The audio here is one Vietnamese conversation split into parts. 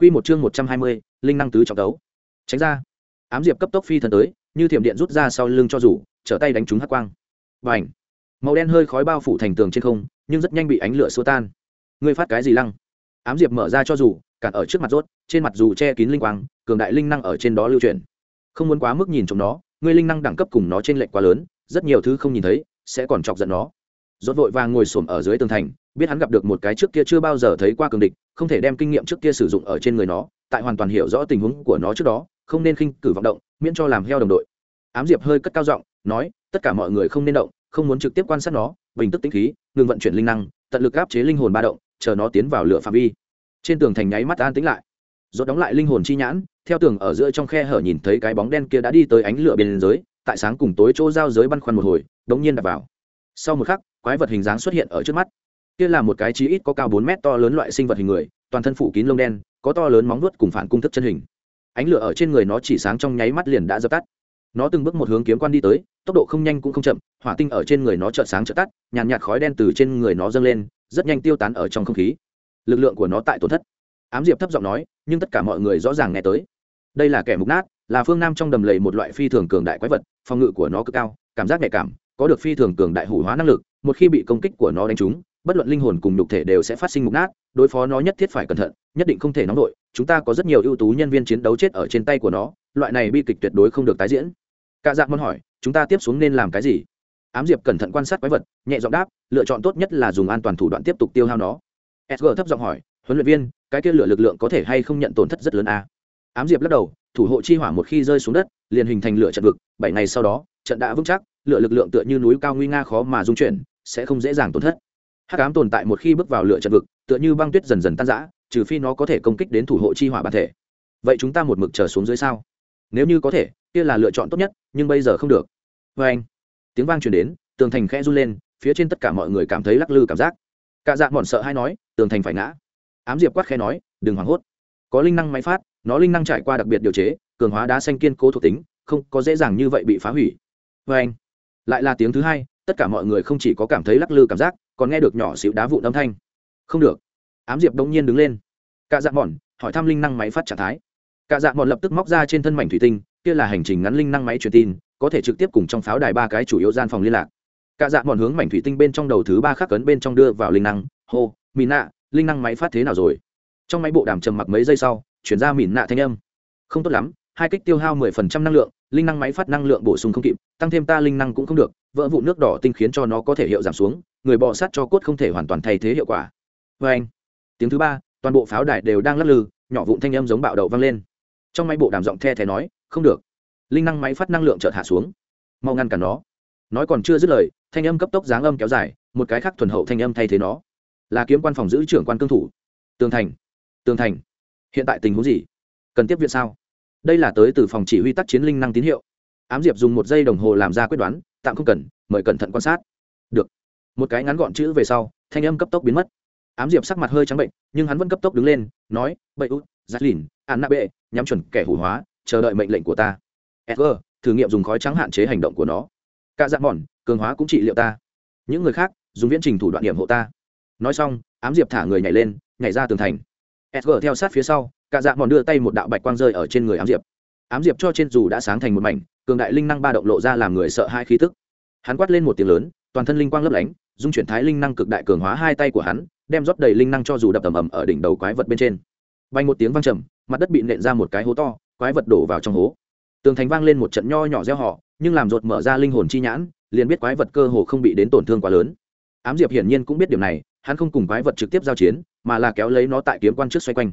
Quy một chương một trăm hai mươi, linh năng tứ trọng đấu. Tránh ra. Ám diệp cấp tốc phi thần tới, như thiểm điện rút ra sau lưng cho rủ, trở tay đánh trúng hắc quang. Bành. Màu đen hơi khói bao phủ thành tường trên không, nhưng rất nhanh bị ánh lửa xua tan. Ngươi phát cái gì lăng? Ám diệp mở ra cho rủ, cản ở trước mặt rốt, trên mặt dù che kín linh quang, cường đại linh năng ở trên đó lưu chuyển. Không muốn quá mức nhìn trộm nó, ngươi linh năng đẳng cấp cùng nó trên lệch quá lớn, rất nhiều thứ không nhìn thấy, sẽ còn chọc giận nó. Rốt vội vàng ngồi xổm ở dưới tường thành, biết hắn gặp được một cái trước kia chưa bao giờ thấy qua cường địch, không thể đem kinh nghiệm trước kia sử dụng ở trên người nó, tại hoàn toàn hiểu rõ tình huống của nó trước đó, không nên khinh cử vọng động, miễn cho làm heo đồng đội. Ám Diệp hơi cất cao giọng, nói, tất cả mọi người không nên động, không muốn trực tiếp quan sát nó, bình tức tĩnh khí, ngừng vận chuyển linh năng, tận lực áp chế linh hồn ba động, chờ nó tiến vào lửa phạm vi. Trên tường thành nháy mắt an tĩnh lại. Rốt đóng lại linh hồn chi nhãn, theo tường ở giữa trong khe hở nhìn thấy cái bóng đen kia đã đi tới ánh lửa bên dưới, tại sáng cùng tối chỗ giao giới băn khoăn một hồi, đống nhiên đặt vào. Sau một khắc, quái vật hình dáng xuất hiện ở trước mắt. Kia là một cái chí ít có cao bốn mét to lớn loại sinh vật hình người toàn thân phủ kín lông đen có to lớn móng vuốt cùng phản cung thức chân hình. Ánh lửa ở trên người nó chỉ sáng trong nháy mắt liền đã dập tắt. Nó từng bước một hướng kiếm quan đi tới tốc độ không nhanh cũng không chậm hỏa tinh ở trên người nó chợt sáng chợt tắt nhàn nhạt, nhạt khói đen từ trên người nó dâng lên rất nhanh tiêu tán ở trong không khí. Lực lượng của nó tại tổn thất. Ám diệp thấp giọng nói nhưng tất cả mọi người rõ ràng nghe tới. Đây là kẻ mục nát là phương nam trong đầm lầy một loại phi thường cường đại quái vật phòng ngự của nó cực cao cảm giác nhạy cảm có được phi thường cường đại hủ hóa năng lực một khi bị công kích của nó đánh trúng, bất luận linh hồn cùng nhục thể đều sẽ phát sinh mục nát, đối phó nó nhất thiết phải cẩn thận, nhất định không thể nóng nổi chúng ta có rất nhiều ưu tú nhân viên chiến đấu chết ở trên tay của nó, loại này bi kịch tuyệt đối không được tái diễn. Cả dạng môn hỏi, chúng ta tiếp xuống nên làm cái gì? Ám diệp cẩn thận quan sát quái vật, nhẹ giọng đáp, lựa chọn tốt nhất là dùng an toàn thủ đoạn tiếp tục tiêu hao nó. Sg thấp giọng hỏi, huấn luyện viên, cái kia lửa lực lượng có thể hay không nhận tổn thất rất lớn à? ám diệp lắc đầu, thủ hộ chi hỏa một khi rơi xuống đất, liền hình thành lửa trận vực, bảy ngày sau đó, trận đã vững chắc lựa lực lượng tựa như núi cao nguy nga khó mà dung chuyển, sẽ không dễ dàng tổn thất. Hắc ám tồn tại một khi bước vào lựa trận vực, tựa như băng tuyết dần dần tan rã, trừ phi nó có thể công kích đến thủ hộ chi hỏa bản thể. Vậy chúng ta một mực chờ xuống dưới sao? Nếu như có thể, kia là lựa chọn tốt nhất, nhưng bây giờ không được. Vê anh, tiếng vang truyền đến, tường thành khẽ run lên, phía trên tất cả mọi người cảm thấy lắc lư cảm giác. Cả dạng bọn sợ hay nói, tường thành phải ngã. Ám diệp quát khẽ nói, đừng hoảng hốt. Có linh năng máy phát, nó linh năng trải qua đặc biệt điều chế, cường hóa đá xanh kiên cố thuộc tính, không có dễ dàng như vậy bị phá hủy. Vê anh lại là tiếng thứ hai, tất cả mọi người không chỉ có cảm thấy lắc lư cảm giác, còn nghe được nhỏ xíu đá vụn âm thanh. Không được. Ám diệp đông nhiên đứng lên. Cạ dạ mòn hỏi thăm linh năng máy phát trạng thái. Cạ dạ mòn lập tức móc ra trên thân mảnh thủy tinh, kia là hành trình ngắn linh năng máy truyền tin, có thể trực tiếp cùng trong pháo đài ba cái chủ yếu gian phòng liên lạc. Cạ dạ mòn hướng mảnh thủy tinh bên trong đầu thứ ba khắc cấn bên trong đưa vào linh năng. Hô mìn nạ, linh năng máy phát thế nào rồi? Trong máy bộ đàm trầm mặc mấy giây sau, chuyển ra mìn nạ thanh âm. Không tốt lắm hai kích tiêu hao mười phần trăm năng lượng, linh năng máy phát năng lượng bổ sung không kịp, tăng thêm ta linh năng cũng không được, vỡ vụ nước đỏ tinh khiến cho nó có thể hiệu giảm xuống, người bọ sát cho cốt không thể hoàn toàn thay thế hiệu quả. Vê anh, tiếng thứ ba, toàn bộ pháo đài đều đang lắc lư, nhỏ vụn thanh âm giống bạo đậu vang lên. Trong máy bộ đàm giọng the thé nói, không được, linh năng máy phát năng lượng chợt hạ xuống. Mau ngăn cản nó. Nói còn chưa dứt lời, thanh âm cấp tốc dáng âm kéo dài, một cái khác thuần hậu thanh âm thay thế nó. Là kiếm quan phòng giữ trưởng quan cương thủ. Tường thành tường thành, hiện tại tình huống gì? Cần tiếp viện sao? Đây là tới từ phòng chỉ huy tác chiến linh năng tín hiệu. Ám diệp dùng một giây đồng hồ làm ra quyết đoán, tạm không cần, mời cẩn thận quan sát. Được. Một cái ngắn gọn chữ về sau, thanh âm cấp tốc biến mất. Ám diệp sắc mặt hơi trắng bệnh, nhưng hắn vẫn cấp tốc đứng lên, nói bậy út giắt lìn an nạ bệ, nhắm chuẩn kẻ hủ hóa, chờ đợi mệnh lệnh của ta. Edgar, thử nghiệm dùng khói trắng hạn chế hành động của nó. Cả dạng mòn, cường hóa cũng trị liệu ta. Những người khác, dùng viễn trình thủ đoạn điểm hộ ta. Nói xong, ám diệp thả người nhảy lên, nhảy ra tường thành. Edgar theo sát phía sau cả dạng mòn đưa tay một đạo bạch quang rơi ở trên người ám diệp. Ám diệp cho trên dù đã sáng thành một mảnh, cường đại linh năng ba động lộ ra làm người sợ hai khí tức. Hắn quát lên một tiếng lớn, toàn thân linh quang lấp lánh, dung chuyển thái linh năng cực đại cường hóa hai tay của hắn, đem rót đầy linh năng cho dù đập ầm ầm ở đỉnh đầu quái vật bên trên. Bay một tiếng vang trầm, mặt đất bị nện ra một cái hố to, quái vật đổ vào trong hố. Tường thành vang lên một trận nho nhỏ gieo họ nhưng làm rột mở ra linh hồn chi nhãn, liền biết quái vật cơ hồ không bị đến tổn thương quá lớn. Ám diệp hiển nhiên cũng biết điều này, hắn không cùng quái vật trực tiếp giao chiến, mà là kéo lấy nó tại kiếm quan trước xoay quanh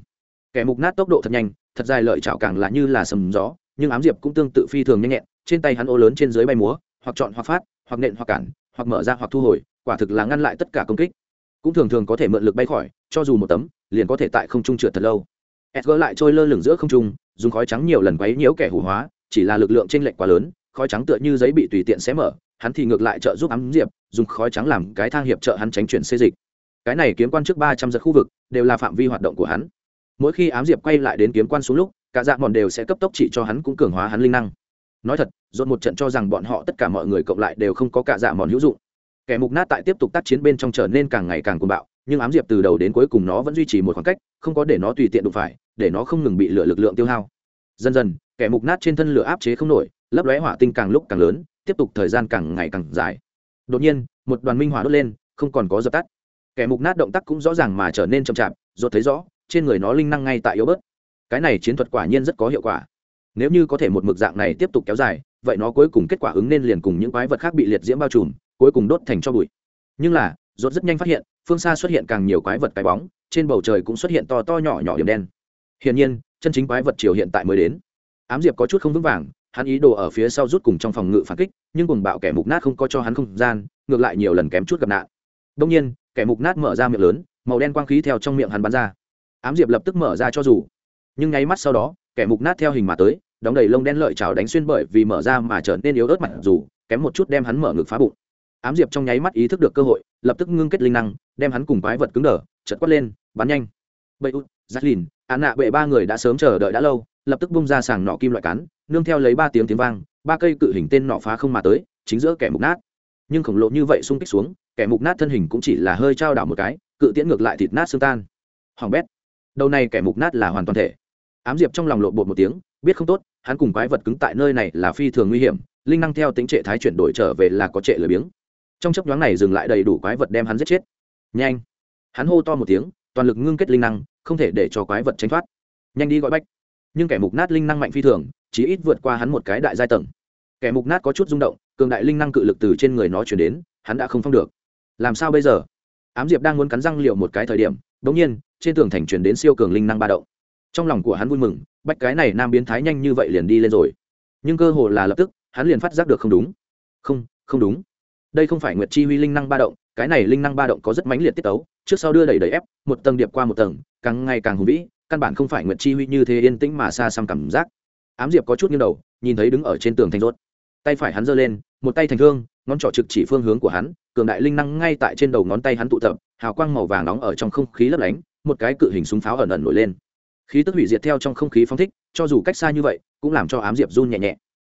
kẻ mục nát tốc độ thật nhanh, thật dài lợi chảo càng là như là sầm gió, nhưng ám diệp cũng tương tự phi thường nhanh nhẹn, trên tay hắn ô lớn trên dưới bay múa, hoặc chọn hoặc phát, hoặc nện hoặc cản, hoặc mở ra hoặc thu hồi, quả thực là ngăn lại tất cả công kích. Cũng thường thường có thể mượn lực bay khỏi, cho dù một tấm, liền có thể tại không trung trượt thật lâu. Edgar lại trôi lơ lửng giữa không trung, dùng khói trắng nhiều lần quấy nhiễu kẻ hủ hóa, chỉ là lực lượng t r ê n lệch quá lớn, khói trắng tựa như giấy bị tùy tiện xé mở, hắn thì ngược lại trợ giúp ám diệp, dùng khói trắng làm cái thang hiệp trợ hắn tránh chuyển xê dịch. Cái này kiếm quan trước ba trăm giật khu vực, đều là phạm vi hoạt động của hắn mỗi khi ám diệp quay lại đến kiếm quan xuống lúc, cả dạ bọn đều sẽ cấp tốc trị cho hắn cũng cường hóa hắn linh năng. Nói thật dồn một trận cho rằng bọn họ tất cả mọi người cộng lại đều không có cả dạ mòn hữu dụng. Kẻ mục nát tại tiếp tục tác chiến bên trong trở nên càng ngày càng cuồng bạo, nhưng ám diệp từ đầu đến cuối cùng nó vẫn duy trì một khoảng cách, không có để nó tùy tiện đụng phải, để nó không ngừng bị lửa lực lượng tiêu hao. Dần dần, kẻ mục nát trên thân lửa áp chế không nổi, lấp lóe hỏa tinh càng lúc càng lớn, tiếp tục thời gian càng ngày càng dài. Đột nhiên, một đoàn minh hỏa đốt lên, không còn có dập tắt. Kẻ mục nát động tác cũng rõ ràng mà trở nên chậm chạp, rốt thấy rõ trên người nó linh năng ngay tại yếu bớt. Cái này chiến thuật quả nhiên rất có hiệu quả. Nếu như có thể một mực dạng này tiếp tục kéo dài, vậy nó cuối cùng kết quả ứng nên liền cùng những quái vật khác bị liệt diễm bao trùm, cuối cùng đốt thành cho bụi. Nhưng là, rốt rất nhanh phát hiện, phương xa xuất hiện càng nhiều quái vật cái bóng, trên bầu trời cũng xuất hiện to to nhỏ nhỏ điểm đen. Hiển nhiên, chân chính quái vật chiều hiện tại mới đến. Ám diệp có chút không vững vàng, hắn ý đồ ở phía sau rút cùng trong phòng ngự phản kích, nhưng cùng bạo kẻ mục nát không có cho hắn không gian, ngược lại nhiều lần kém chút gặp nạn. Đông nhiên, kẻ mục nát mở ra miệng lớn, màu đen quang khí theo trong miệng hắn bắn ra ám diệp lập tức mở ra cho dù. Nhưng nháy mắt sau đó, kẻ mục nát theo hình mà tới, đóng đầy lông đen lợi chảo đánh xuyên bởi vì mở ra mà trở nên yếu ớt mặt dù, kém một chút đem hắn mở ngực phá bụng. Ám diệp trong nháy mắt ý thức được cơ hội, lập tức ngưng kết linh năng, đem hắn cùng quái vật cứng đờ chật quất lên, bắn nhanh. Bậy út giắt lìn, án nạ bệ ba người đã sớm chờ đợi đã lâu, lập tức bung ra sàng nọ kim loại cắn nương theo lấy ba tiếng tiếng vang, ba cây cự hình tên nọ phá không mà tới, chính giữa kẻ mục nát. Nhưng khổng lồ như vậy xung kích xuống, kẻ mục nát thân hình cũng chỉ là hơi trao đảo một cái, cự tiễn ngược lại thịt nát xương tan. Hoàng bét đầu này kẻ mục nát là hoàn toàn thể. Ám diệp trong lòng lộ bột một tiếng, biết không tốt, hắn cùng quái vật cứng tại nơi này là phi thường nguy hiểm, linh năng theo tính trệ thái chuyển đổi trở về là có trệ lười biếng. Trong chấp nhoáng này dừng lại đầy đủ quái vật đem hắn giết chết. Nhanh! Hắn hô to một tiếng, toàn lực ngưng kết linh năng, không thể để cho quái vật tránh thoát. Nhanh đi gọi bách. Nhưng kẻ mục nát linh năng mạnh phi thường, chỉ ít vượt qua hắn một cái đại giai tầng. Kẻ mục nát có chút rung động, cường đại linh năng cự lực từ trên người nó chuyển đến, hắn đã không phong được. Làm sao bây giờ? Ám diệp đang muốn cắn răng liệu một cái thời điểm đ nhiên, trên tường thành chuyển đến siêu cường linh năng ba động. Trong lòng của hắn vui mừng, bách cái này nam biến thái nhanh như vậy liền đi lên rồi. Nhưng cơ hồ là lập tức, hắn liền phát giác được không đúng. Không không đúng. Đây không phải nguyệt chi huy linh năng ba động, cái này linh năng ba động có rất mãnh liệt tiết tấu, trước sau đưa đẩy đẩy ép, một tầng điệp qua một tầng, càng ngày càng hùng vĩ, căn bản không phải nguyệt chi huy như thế yên tĩnh mà xa xăm cảm giác. Ám diệp có chút nghiêng đầu, nhìn thấy đứng ở trên tường thành rốt. Tay phải hắn giơ lên, một tay thành thương, ngón trỏ trực chỉ phương hướng của hắn, cường đại linh năng ngay tại trên đầu ngón tay hắn tụ tập hào quang màu vàng nóng ở trong không khí lấp lánh, một cái cự hình súng pháo ẩn ẩn nổi lên. Khí tức hủy diệt theo trong không khí phóng thích, cho dù cách xa như vậy, cũng làm cho ám diệp run nhẹ nhẹ.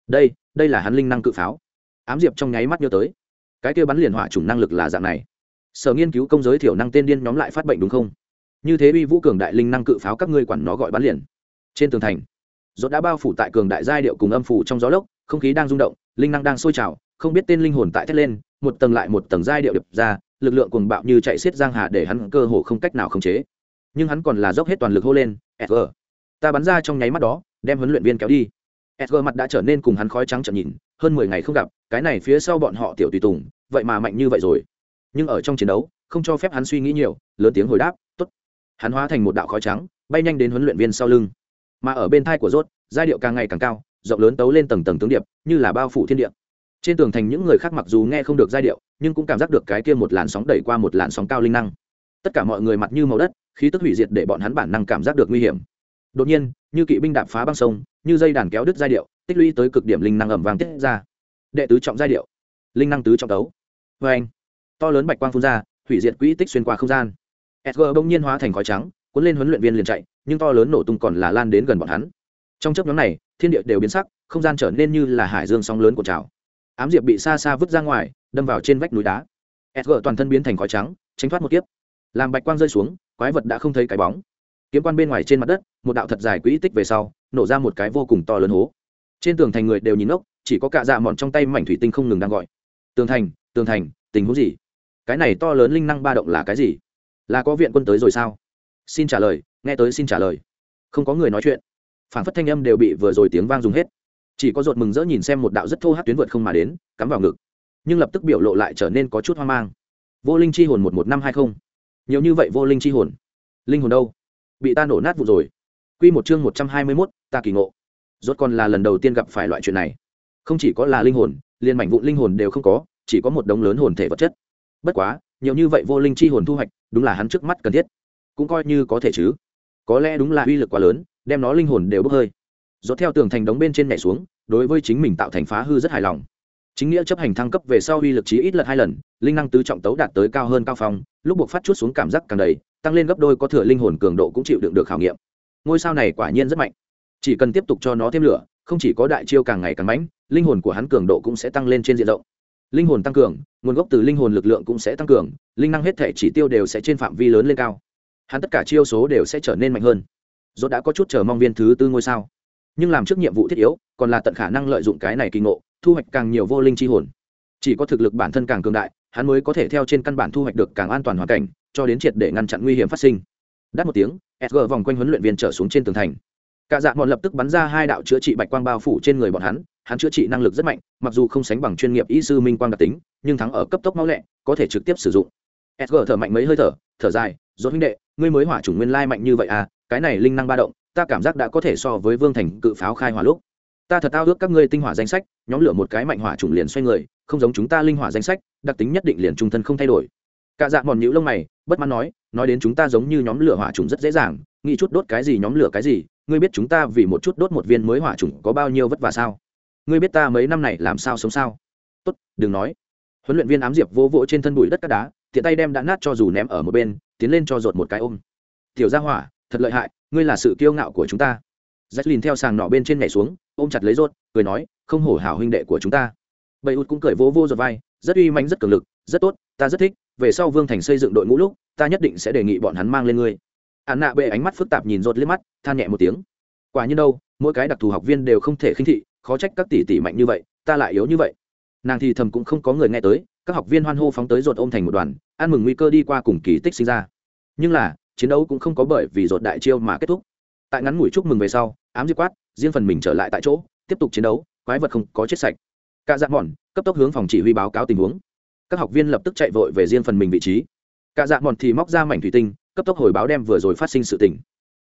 Đây đây là hắn linh năng cự pháo. Ám diệp trong nháy mắt nhớ tới, cái kia bắn liền hỏa chủng năng lực là dạng này. Sở nghiên cứu công giới thiểu năng tên điên nhóm lại phát bệnh đúng không? Như thế uy vũ cường đại linh năng cự pháo các ngươi quản nó gọi bắn liền. Trên tường thành dốt đã bao phủ tại cường đại giai điệu cùng âm phủ trong gió lốc, không khí đang rung động, linh năng đang sôi trào, không biết tên linh hồn tại thét lên, một tầng lại một tầng giai điệu đập ra lực lượng cuồng bạo như chạy xiết giang hà để hắn cơ hồ không cách nào khống chế. Nhưng hắn còn là dốc hết toàn lực hô lên sg ta bắn ra trong nháy mắt đó, đem huấn luyện viên kéo đi. Sg mặt đã trở nên cùng hắn khói trắng trợn nhìn, hơn mười ngày không gặp, cái này phía sau bọn họ tiểu tùy tùng, vậy mà mạnh như vậy rồi. Nhưng ở trong chiến đấu, không cho phép hắn suy nghĩ nhiều, lớn tiếng hồi đáp, tốt. Hắn hóa thành một đạo khói trắng, bay nhanh đến huấn luyện viên sau lưng. Mà ở bên thai của rốt, giai điệu càng ngày càng cao, rộng lớn tấu lên tầng tầng tướng điệp, như là bao phủ thiên địa trên tường thành những người khác mặc dù nghe không được giai điệu, nhưng cũng cảm giác được cái kia một làn sóng đẩy qua một làn sóng cao linh năng. Tất cả mọi người mặt như màu đất, khí tức hủy diệt để bọn hắn bản năng cảm giác được nguy hiểm. Đột nhiên, như kỵ binh đạp phá băng sông, như dây đàn kéo đứt giai điệu, tích lũy tới cực điểm linh năng ẩm vàng tiết ra. Đệ tứ trọng giai điệu, linh năng tứ trọng tấu. Vê anh, to lớn bạch quang phun ra, hủy diệt quỹ tích xuyên qua không gian. Sg bỗng nhiên hóa thành khói trắng, cuốn lên huấn luyện viên liền chạy, nhưng to lớn nổ tung còn là lan đến gần bọn hắn. Trong chấp nhóm này, thiên địa đều biến sắc, không gian trở nên như là hải dương sóng lớn của trào ám diệp bị xa xa vứt ra ngoài, đâm vào trên vách núi đá. Sg toàn thân biến thành khói trắng, tránh thoát một kiếp. Làm bạch quang rơi xuống, quái vật đã không thấy cái bóng. Kiếm quan bên ngoài trên mặt đất, một đạo thật dài quỹ tích về sau, nổ ra một cái vô cùng to lớn hố. Trên tường thành người đều nhìn ngốc, chỉ có cạ dạ mọn trong tay mảnh thủy tinh không ngừng đang gọi. Tường thành tường thành, tình huống gì? Cái này to lớn linh năng ba động là cái gì? Là có viện quân tới rồi sao? Xin trả lời, nghe tới xin trả lời. Không có người nói chuyện. Phản phất thanh âm đều bị vừa rồi tiếng vang dùng hết chỉ có ruột mừng rỡ nhìn xem một đạo rất thô hát tuyến vượt không mà đến, cắm vào ngực. Nhưng lập tức biểu lộ lại trở nên có chút hoang mang. Vô linh chi hồn một một năm hai không. Nhiều như vậy vô linh chi hồn. Linh hồn đâu? Bị ta nổ nát vụ rồi. Q một chương một trăm hai mươi mốt, ta kỳ ngộ. Rốt còn là lần đầu tiên gặp phải loại chuyện này. Không chỉ có là linh hồn, liền mảnh vụn linh hồn đều không có, chỉ có một đống lớn hồn thể vật chất. Bất quá, nhiều như vậy vô linh chi hồn thu hoạch, đúng là hắn trước mắt cần thiết. Cũng coi như có thể chứ. Có lẽ đúng là uy lực quá lớn, đem nó linh hồn đều bốc hơi dốt theo tường thành đống bên trên nhảy xuống, đối với chính mình tạo thành phá hư rất hài lòng. Chính nghĩa chấp hành thăng cấp về sau uy lực chí ít lật hai lần, linh năng tứ trọng tấu đạt tới cao hơn cao phong, lúc buộc phát chút xuống cảm giác càng đầy, tăng lên gấp đôi có thừa linh hồn cường độ cũng chịu đựng được khảo nghiệm. Ngôi sao này quả nhiên rất mạnh. Chỉ cần tiếp tục cho nó thêm lửa, không chỉ có đại chiêu càng ngày càng mãnh, linh hồn của hắn cường độ cũng sẽ tăng lên trên diện rộng. Linh hồn tăng cường, nguồn gốc từ linh hồn lực lượng cũng sẽ tăng cường, linh năng hết thể chỉ tiêu đều sẽ trên phạm vi lớn lên cao. Hắn tất cả chiêu số đều sẽ trở nên mạnh hơn. Dốt đã có chút chờ mong viên thứ tư ngôi sao nhưng làm trước nhiệm vụ thiết yếu, còn là tận khả năng lợi dụng cái này kỳ ngộ, thu hoạch càng nhiều vô linh chi hồn. Chỉ có thực lực bản thân càng cường đại, hắn mới có thể theo trên căn bản thu hoạch được càng an toàn hoàn cảnh, cho đến triệt để ngăn chặn nguy hiểm phát sinh. Đắt một tiếng sg vòng quanh huấn luyện viên trở xuống trên tường thành. Cả dạ bọn lập tức bắn ra hai đạo chữa trị bạch quang bao phủ trên người bọn hắn hắn chữa trị năng lực rất mạnh, mặc dù không sánh bằng chuyên nghiệp y sư minh quang đặc tính, nhưng thắng ở cấp tốc máu lẹ, có thể trực tiếp sử dụng. Sg thở mạnh mấy hơi thở thở dài dốt huynh đệ, ngươi mới hỏa chủng nguyên lai mạnh như vậy à cái này linh năng ba động ta cảm giác đã có thể so với vương thành cự pháo khai hỏa lúc. Ta thật tao ước các ngươi tinh hỏa danh sách, nhóm lửa một cái mạnh hỏa chủng liền xoay người, không giống chúng ta linh hỏa danh sách, đặc tính nhất định liền trung thân không thay đổi. Cả dạ mòn nhũ lông mày, bất mãn nói nói đến chúng ta giống như nhóm lửa hỏa trùng rất dễ dàng, nghĩ chút đốt cái gì nhóm lửa cái gì, ngươi biết chúng ta vì một chút đốt một viên mới hỏa trùng có bao nhiêu vất vả sao? Ngươi biết ta mấy năm này làm sao sống sao? Tốt, đừng nói. Huấn luyện viên ám diệp vô vỗ trên thân bụi đất cát đá, tiện tay đem đã nát cho dù ném ở một bên, tiến lên cho rột một cái ôm. Tiểu gia hỏa, thật lợi hại ngươi là sự kiêu ngạo của chúng ta Jacqueline theo sàng nọ bên trên nhảy xuống, ôm chặt lấy rốt, cười nói, không hổ hảo huynh đệ của chúng ta. Bầy út cũng cười vỗ vỗ giật vai, rất uy manh rất cường lực, rất tốt, ta rất thích, về sau Vương Thành xây dựng đội ngũ lúc, ta nhất định sẽ đề nghị bọn hắn mang lên ngươi. hạn nạ bệ ánh mắt phức tạp nhìn rốt liếc mắt, than nhẹ một tiếng. Quả nhiên đâu, mỗi cái đặc thù học viên đều không thể khinh thị, khó trách các tỷ tỷ mạnh như vậy, ta lại yếu như vậy. Nàng thì thầm cũng không có người nghe tới, các học viên hoan hô phóng tới rột ôm thành một đoàn, ăn mừng nguy cơ đi qua cùng kỳ tích sinh ra. Nhưng là, chiến đấu cũng không có bởi vì rốt đại chiêu mà kết thúc. Tại ngắn ngủi chúc mừng về sau, ám diệt quát, riêng phần mình trở lại tại chỗ, tiếp tục chiến đấu, quái vật không có chết sạch. Cả dạng mòn cấp tốc hướng phòng chỉ huy báo cáo tình huống. Các học viên lập tức chạy vội về riêng phần mình vị trí. Cả dạng mòn thì móc ra mảnh thủy tinh, cấp tốc hồi báo đem vừa rồi phát sinh sự tình.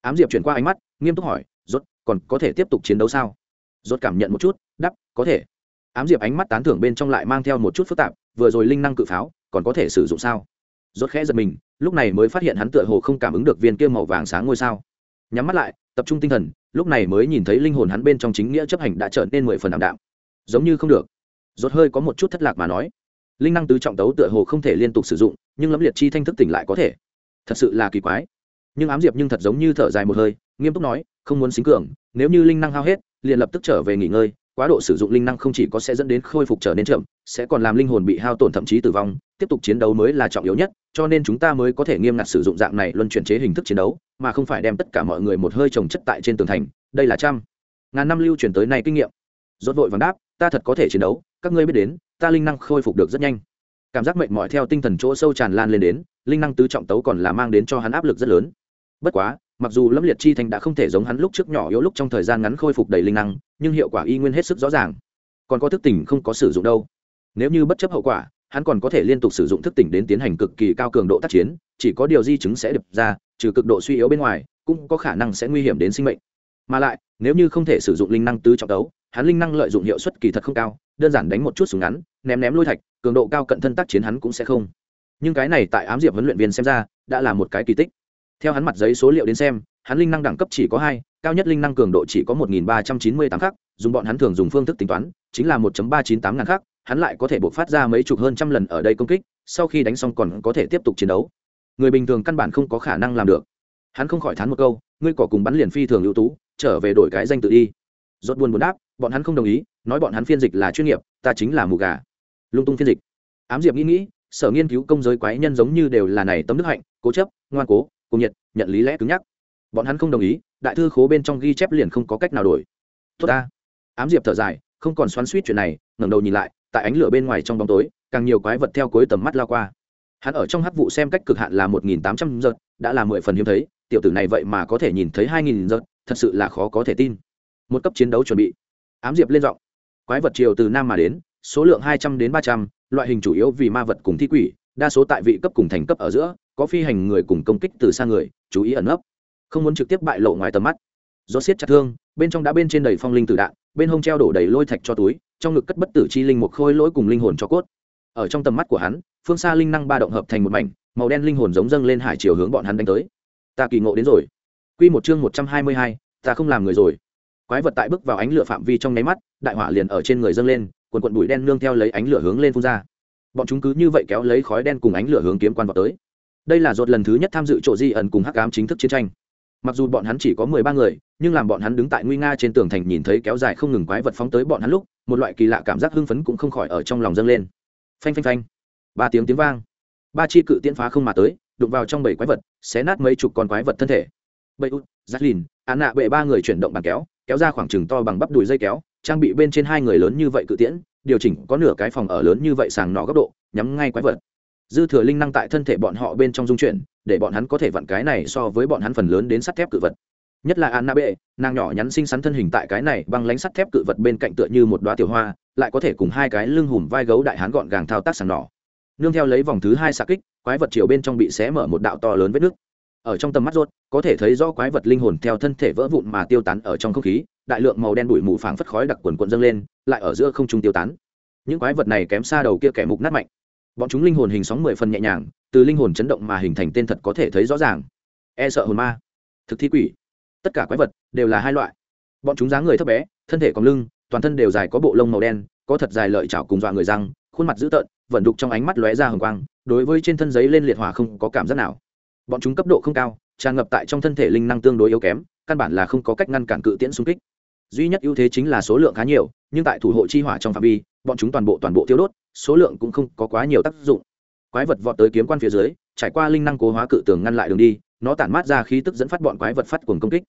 Ám diệp chuyển qua ánh mắt, nghiêm túc hỏi, rốt, còn có thể tiếp tục chiến đấu sao? Rốt cảm nhận một chút đắp có thể. Ám diệp ánh mắt tán thưởng bên trong lại mang theo một chút phức tạp, vừa rồi linh năng cự pháo, còn có thể sử dụng sao? Rốt khẽ giật mình, lúc này mới phát hiện hắn tựa hồ không cảm ứng được viên kia màu vàng sáng ngôi sao. Nhắm mắt lại, tập trung tinh thần, lúc này mới nhìn thấy linh hồn hắn bên trong chính nghĩa chấp hành đã trở nên mười phần ảm đạm. Giống như không được. Rốt hơi có một chút thất lạc mà nói. Linh năng tứ trọng tấu tựa hồ không thể liên tục sử dụng, nhưng lẫm liệt chi thanh thức tỉnh lại có thể. Thật sự là kỳ quái. Nhưng ám diệp nhưng thật giống như thở dài một hơi, nghiêm túc nói, không muốn xính cường, nếu như linh năng hao hết, liền lập tức trở về nghỉ ngơi, quá độ sử dụng linh năng không chỉ có sẽ dẫn đến khôi phục trở nên chậm, sẽ còn làm linh hồn bị hao tổn thậm chí tử vong, tiếp tục chiến đấu mới là trọng yếu nhất cho nên chúng ta mới có thể nghiêm ngặt sử dụng dạng này luân chuyển chế hình thức chiến đấu, mà không phải đem tất cả mọi người một hơi trồng chất tại trên tường thành, đây là trăm, ngàn năm lưu truyền tới nay kinh nghiệm. Rốt vội vàng đáp, ta thật có thể chiến đấu, các ngươi biết đến, ta linh năng khôi phục được rất nhanh. Cảm giác mệt mỏi theo tinh thần chỗ sâu tràn lan lên đến, linh năng tứ trọng tấu còn là mang đến cho hắn áp lực rất lớn. Bất quá, mặc dù lâm liệt chi thành đã không thể giống hắn lúc trước nhỏ yếu lúc trong thời gian ngắn khôi phục đầy linh năng, nhưng hiệu quả y nguyên hết sức rõ ràng. Còn có thức tỉnh không có sử dụng đâu. Nếu như bất chấp hậu quả hắn còn có thể liên tục sử dụng thức tỉnh đến tiến hành cực kỳ cao cường độ tác chiến, chỉ có điều di chứng sẽ đập ra, trừ cực độ suy yếu bên ngoài, cũng có khả năng sẽ nguy hiểm đến sinh mệnh. Mà lại, nếu như không thể sử dụng linh năng tứ trọng đấu hắn linh năng lợi dụng hiệu suất kỳ thật không cao, đơn giản đánh một chút súng ngắn, ném ném lôi thạch, cường độ cao cận thân tác chiến hắn cũng sẽ không. Nhưng cái này tại ám diệp huấn luyện viên xem ra, đã là một cái kỳ tích. Theo hắn mặt giấy số liệu đến xem, hắn linh năng đẳng cấp chỉ có hai, cao nhất linh năng cường độ chỉ có một nghìn ba trăm chín mươi tám khắc, dùng bọn hắn thường dùng phương thức tính toán, chính là một ba chín tám ngàn khắc hắn lại có thể buộc phát ra mấy chục hơn trăm lần ở đây công kích, sau khi đánh xong còn có thể tiếp tục chiến đấu. Người bình thường căn bản không có khả năng làm được. Hắn không khỏi thán một câu, ngươi cỏ cùng bắn liền phi thường ưu tú, trở về đổi cái danh tự đi. Rốt buồn buồn đáp, bọn hắn không đồng ý, nói bọn hắn phiên dịch là chuyên nghiệp, ta chính là mù gà. Lung tung phiên dịch. Ám diệp nghĩ nghĩ, sở nghiên cứu công giới quái nhân giống như đều là này tấm đức hạnh, cố chấp, ngoan cố cùng nhiệt, nhận lý lẽ cứng nhắc. Bọn hắn không đồng ý, đại thư khố bên trong ghi chép liền không có cách nào đổi. Tốt ta. Ám diệp thở dài, không còn xoắn suýt chuyện này, ngẩng đầu nhìn lại tại ánh lửa bên ngoài trong bóng tối, càng nhiều quái vật theo cuối tầm mắt lao qua. Hắn ở trong hắc vụ xem cách cực hạn là một nghìn tám trăm giật đã là mười phần hiếm thấy, tiểu tử này vậy mà có thể nhìn thấy hai nghìn giật thật sự là khó có thể tin. Một cấp chiến đấu chuẩn bị. Ám diệp lên giọng. Quái vật chiều từ nam mà đến, số lượng hai trăm đến ba trăm, loại hình chủ yếu vì ma vật cùng thi quỷ, đa số tại vị cấp cùng thành cấp ở giữa, có phi hành người cùng công kích từ xa người, chú ý ẩn nấp. Không muốn trực tiếp bại lộ ngoài tầm mắt. Do siết chặt thương, bên trong đã bên trên đầy phong linh tử đạn, bên hông treo đổ đầy lôi thạch cho túi trong ngực cất bất tử chi linh một khôi lỗi cùng linh hồn cho cốt. Ở trong tầm mắt của hắn, phương xa linh năng ba động hợp thành một mảnh, màu đen linh hồn giống dâng lên hải chiều hướng bọn hắn đánh tới. Ta kỳ ngộ đến rồi. Q một chương một trăm hai mươi hai, ta không làm người rồi. Quái vật tại bước vào ánh lửa phạm vi trong nháy mắt, đại hỏa liền ở trên người dâng lên quần quận bụi đen nương theo lấy ánh lửa hướng lên phun ra. Bọn chúng cứ như vậy kéo lấy khói đen cùng ánh lửa hướng kiếm quan vào tới. Đây là dột lần thứ nhất tham dự chỗ di ẩn cùng hắc ám chính thức chiến tranh mặc dù bọn hắn chỉ có mười ba người, nhưng làm bọn hắn đứng tại nguy nga trên tường thành nhìn thấy kéo dài không ngừng quái vật phóng tới bọn hắn lúc, một loại kỳ lạ cảm giác hưng phấn cũng không khỏi ở trong lòng dâng lên. Phanh phanh phanh. Ba tiếng tiếng vang. Ba chi cự tiễn phá không mà tới, đụng vào trong bảy quái vật, xé nát mấy chục con quái vật thân thể. Bậy út giắt lìn án nạ bệ ba người chuyển động bàn kéo kéo ra khoảng chừng to bằng bắp đùi dây kéo, trang bị bên trên hai người lớn như vậy cự tiễn, điều chỉnh có nửa cái phòng ở lớn như vậy sàng nọ góc độ, nhắm ngay quái vật dư thừa linh năng tại thân thể bọn họ bên trong dung chuyển, để bọn hắn có thể vặn cái này so với bọn hắn phần lớn đến sắt thép cự vật. Nhất là anna bệ nàng nhỏ nhắn xinh xắn thân hình tại cái này băng lánh sắt thép cự vật bên cạnh tựa như một đoá tiểu hoa, lại có thể cùng hai cái lưng hùm vai gấu đại hán gọn gàng thao tác sàng nỏ nương theo lấy vòng thứ hai xạ kích, quái vật chiều bên trong bị xé mở một đạo to lớn vết nước. Ở trong tầm mắt rốt, có thể thấy rõ quái vật linh hồn theo thân thể vỡ vụn mà tiêu tán ở trong không khí, đại lượng màu đen bụi mù phảng phất khói đặc quần quần dâng lên, lại ở giữa không trung tiêu tán. Những quái vật này kém xa đầu kia kẻ mục nát mạnh bọn chúng linh hồn hình sóng mười phần nhẹ nhàng, từ linh hồn chấn động mà hình thành tên thật có thể thấy rõ ràng. E sợ hồn ma, thực thi quỷ, tất cả quái vật đều là hai loại. Bọn chúng dáng người thấp bé, thân thể còn lưng, toàn thân đều dài có bộ lông màu đen, có thật dài lợi chảo cùng dọa người răng, khuôn mặt dữ tợn vận đục trong ánh mắt lóe ra hồng quang, đối với trên thân giấy lên liệt hỏa không có cảm giác nào. Bọn chúng cấp độ không cao, tràn ngập tại trong thân thể linh năng tương đối yếu kém, căn bản là không có cách ngăn cản cự tiễn xung kích. Duy nhất ưu thế chính là số lượng khá nhiều, nhưng tại thủ hộ chi hỏa trong phạm vi, bọn chúng toàn bộ toàn bộ tiêu đốt số lượng cũng không có quá nhiều tác dụng. Quái vật vọt tới kiếm quan phía dưới, trải qua linh năng cố hóa cự tường ngăn lại đường đi, nó tản mát ra khí tức dẫn phát bọn quái vật phát cuồng công kích.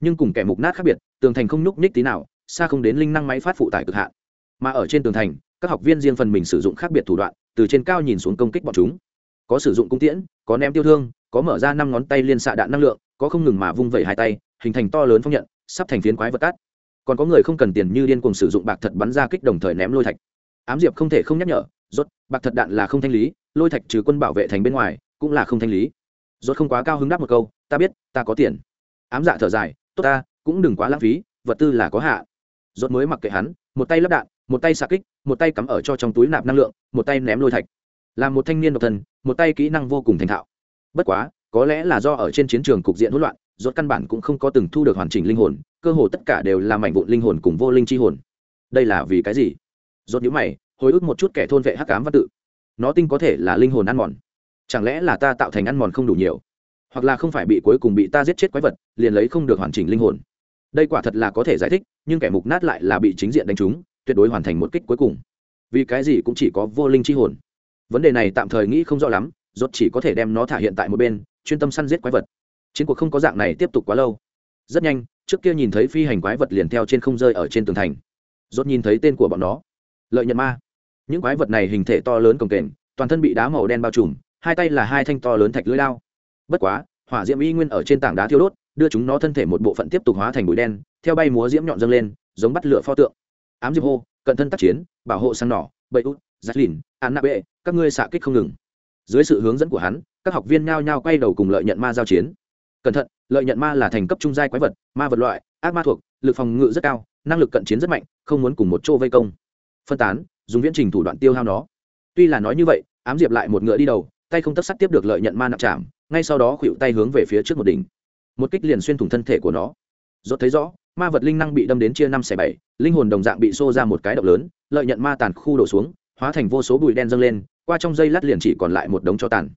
Nhưng cùng kẻ mục nát khác biệt, tường thành không nhúc nhích tí nào, xa không đến linh năng máy phát phụ tải cực hạn. Mà ở trên tường thành, các học viên riêng phần mình sử dụng khác biệt thủ đoạn, từ trên cao nhìn xuống công kích bọn chúng. Có sử dụng cung tiễn, có ném tiêu thương, có mở ra năm ngón tay liên xạ đạn năng lượng, có không ngừng mà vung vẩy hai tay, hình thành to lớn phong nhận, sắp thành phiến quái vật cát còn có người không cần tiền như điên cùng sử dụng bạc thật bắn ra kích đồng thời ném lôi thạch ám diệp không thể không nhắc nhở, rốt, bạc thật đạn là không thanh lý, lôi thạch trừ quân bảo vệ thành bên ngoài, cũng là không thanh lý. Rốt không quá cao hứng đáp một câu, ta biết, ta có tiền. Ám dạ thở dài, tốt ta, cũng đừng quá lãng phí, vật tư là có hạ rốt mới mặc kệ hắn, một tay lắp đạn, một tay xạ kích, một tay cắm ở cho trong túi nạp năng lượng, một tay ném lôi thạch. Làm một thanh niên độc thân một tay kỹ năng vô cùng thành thạo. Bất quá, có lẽ là do ở trên chiến trường cục diện hỗn loạn, rốt căn bản cũng không có từng thu được hoàn chỉnh linh hồn, cơ hồ tất cả đều là mảnh vụn linh hồn cùng vô linh chi hồn. Đây là vì cái gì? Rốt nhíu mày hồi ức một chút kẻ thôn vệ hắc ám văn tự. Nó tinh có thể là linh hồn ăn mòn. Chẳng lẽ là ta tạo thành ăn mòn không đủ nhiều? Hoặc là không phải bị cuối cùng bị ta giết chết quái vật, liền lấy không được hoàn chỉnh linh hồn? Đây quả thật là có thể giải thích, nhưng kẻ mục nát lại là bị chính diện đánh trúng, tuyệt đối hoàn thành một kích cuối cùng. Vì cái gì cũng chỉ có vô linh chi hồn. Vấn đề này tạm thời nghĩ không rõ lắm, rốt chỉ có thể đem nó thả hiện tại một bên, chuyên tâm săn giết quái vật. Chiến cuộc không có dạng này tiếp tục quá lâu. Rất nhanh, trước kia nhìn thấy phi hành quái vật liền theo trên không rơi ở trên tường thành. Rốt nhìn thấy tên của bọn nó. Lợi nhận ma những quái vật này hình thể to lớn cồng kềnh, toàn thân bị đá màu đen bao trùm, hai tay là hai thanh to lớn thạch lưỡi lao bất quá, hỏa diễm y nguyên ở trên tảng đá thiêu đốt, đưa chúng nó thân thể một bộ phận tiếp tục hóa thành bụi đen, theo bay múa diễm nhọn dâng lên, giống bắt lửa pho tượng. Ám diệp hô, cận thân tác chiến, bảo hộ sang nỏ bậy út giắt lìn, an nạ bệ, các ngươi xạ kích không ngừng. Dưới sự hướng dẫn của hắn, các học viên nhao nhao quay đầu cùng lợi nhận ma giao chiến. Cẩn thận, lợi nhận ma là thành cấp trung giai quái vật, ma vật loại, ác ma thuộc, lực phòng ngự rất cao, năng lực cận chiến rất mạnh, không muốn cùng một chỗ vây công. Phân tán dùng viễn trình thủ đoạn tiêu hao nó. Tuy là nói như vậy, ám diệp lại một ngựa đi đầu, tay không tất sắt tiếp được lợi nhận ma nặng chạm ngay sau đó khuỵu tay hướng về phía trước một đỉnh. Một kích liền xuyên thủng thân thể của nó. Dốt thấy rõ, ma vật linh năng bị đâm đến chia năm xẻ bảy, linh hồn đồng dạng bị xô ra một cái động lớn, lợi nhận ma tàn khu đổ xuống, hóa thành vô số bụi đen dâng lên, qua trong dây lát liền chỉ còn lại một đống cho tàn.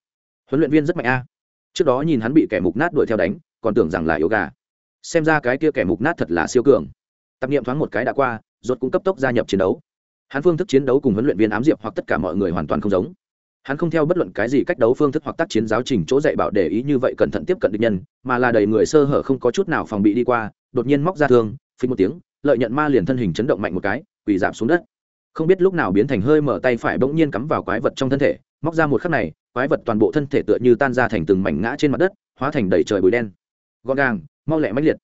Huấn luyện viên rất mạnh a. Trước đó nhìn hắn bị kẻ mục nát đuổi theo đánh, còn tưởng rằng là yếu gà. Xem ra cái kia kẻ mục nát thật là siêu cường. Tập niệm thoáng một cái đã qua, rốt cũng cấp tốc gia nhập chiến đấu hắn phương thức chiến đấu cùng huấn luyện viên ám diệp hoặc tất cả mọi người hoàn toàn không giống. Hắn không theo bất luận cái gì cách đấu phương thức hoặc tác chiến giáo trình chỗ dạy bảo để ý như vậy cẩn thận tiếp cận địch nhân, mà là đầy người sơ hở không có chút nào phòng bị đi qua, đột nhiên móc ra thương phí một tiếng, lợi nhận ma liền thân hình chấn động mạnh một cái, quỳ giảm xuống đất. Không biết lúc nào biến thành hơi mở tay phải bỗng nhiên cắm vào quái vật trong thân thể, móc ra một khắc này, quái vật toàn bộ thân thể tựa như tan ra thành từng mảnh ngã trên mặt đất, hóa thành đầy trời bụi đen. Gọn gàng, mau lẹ mãnh liệt.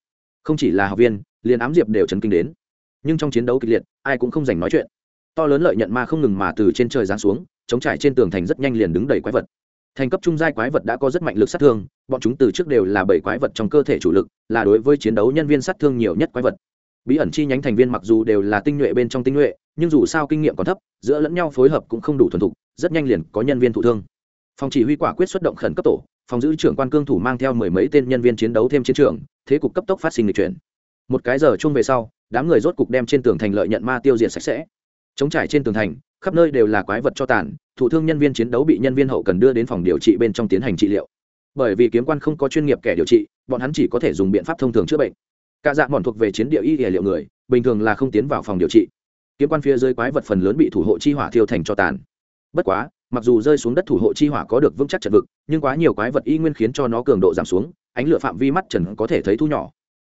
Không chỉ là học viên, liền ám diệp đều chấn kinh đến. Nhưng trong chiến đấu kịch liệt, ai cũng không dành nói chuyện to lớn lợi nhận ma không ngừng mà từ trên trời giáng xuống, chống trải trên tường thành rất nhanh liền đứng đầy quái vật. Thành cấp trung giai quái vật đã có rất mạnh lực sát thương, bọn chúng từ trước đều là bảy quái vật trong cơ thể chủ lực, là đối với chiến đấu nhân viên sát thương nhiều nhất quái vật. Bí ẩn chi nhánh thành viên mặc dù đều là tinh nhuệ bên trong tinh nhuệ, nhưng dù sao kinh nghiệm còn thấp, giữa lẫn nhau phối hợp cũng không đủ thuần thục, rất nhanh liền có nhân viên thụ thương. Phòng chỉ huy quả quyết xuất động khẩn cấp tổ, phòng giữ trưởng quan cương thủ mang theo mười mấy tên nhân viên chiến đấu thêm chiến trường, thế cục cấp tốc phát sinh lịch chuyển. Một cái giờ chung về sau, đám người rốt cục đem trên tường thành lợi nhận ma tiêu diệt sạch sẽ chống trải trên tường thành, khắp nơi đều là quái vật cho tàn, thủ thương nhân viên chiến đấu bị nhân viên hậu cần đưa đến phòng điều trị bên trong tiến hành trị liệu. Bởi vì kiếm quan không có chuyên nghiệp kẻ điều trị, bọn hắn chỉ có thể dùng biện pháp thông thường chữa bệnh. Cả dạng bọn thuộc về chiến địa y hệ liệu người, bình thường là không tiến vào phòng điều trị. Kiếm quan phía dưới quái vật phần lớn bị thủ hộ chi hỏa thiêu thành cho tàn. Bất quá, mặc dù rơi xuống đất thủ hộ chi hỏa có được vững chắc trận vực, nhưng quá nhiều quái vật y nguyên khiến cho nó cường độ giảm xuống, ánh lửa phạm vi mắt trần có thể thấy thu nhỏ.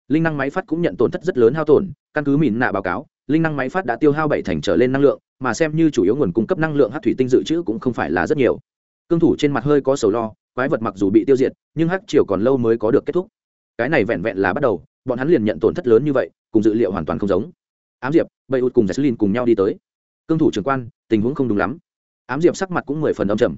Linh năng máy phát cũng nhận tổn thất rất lớn hao tổn, căn cứ mìn nạ báo cáo linh năng máy phát đã tiêu hao bảy thành trở lên năng lượng, mà xem như chủ yếu nguồn cung cấp năng lượng hát thủy tinh dự trữ cũng không phải là rất nhiều. Cương thủ trên mặt hơi có sầu lo, quái vật mặc dù bị tiêu diệt, nhưng hát chiều còn lâu mới có được kết thúc. Cái này vẹn vẹn là bắt đầu, bọn hắn liền nhận tổn thất lớn như vậy, cùng dự liệu hoàn toàn không giống. Ám diệp bậy ụt cùng jesslin cùng nhau đi tới. Cương thủ trưởng quan, tình huống không đúng lắm. Ám diệp sắc mặt cũng mười phần âm trầm.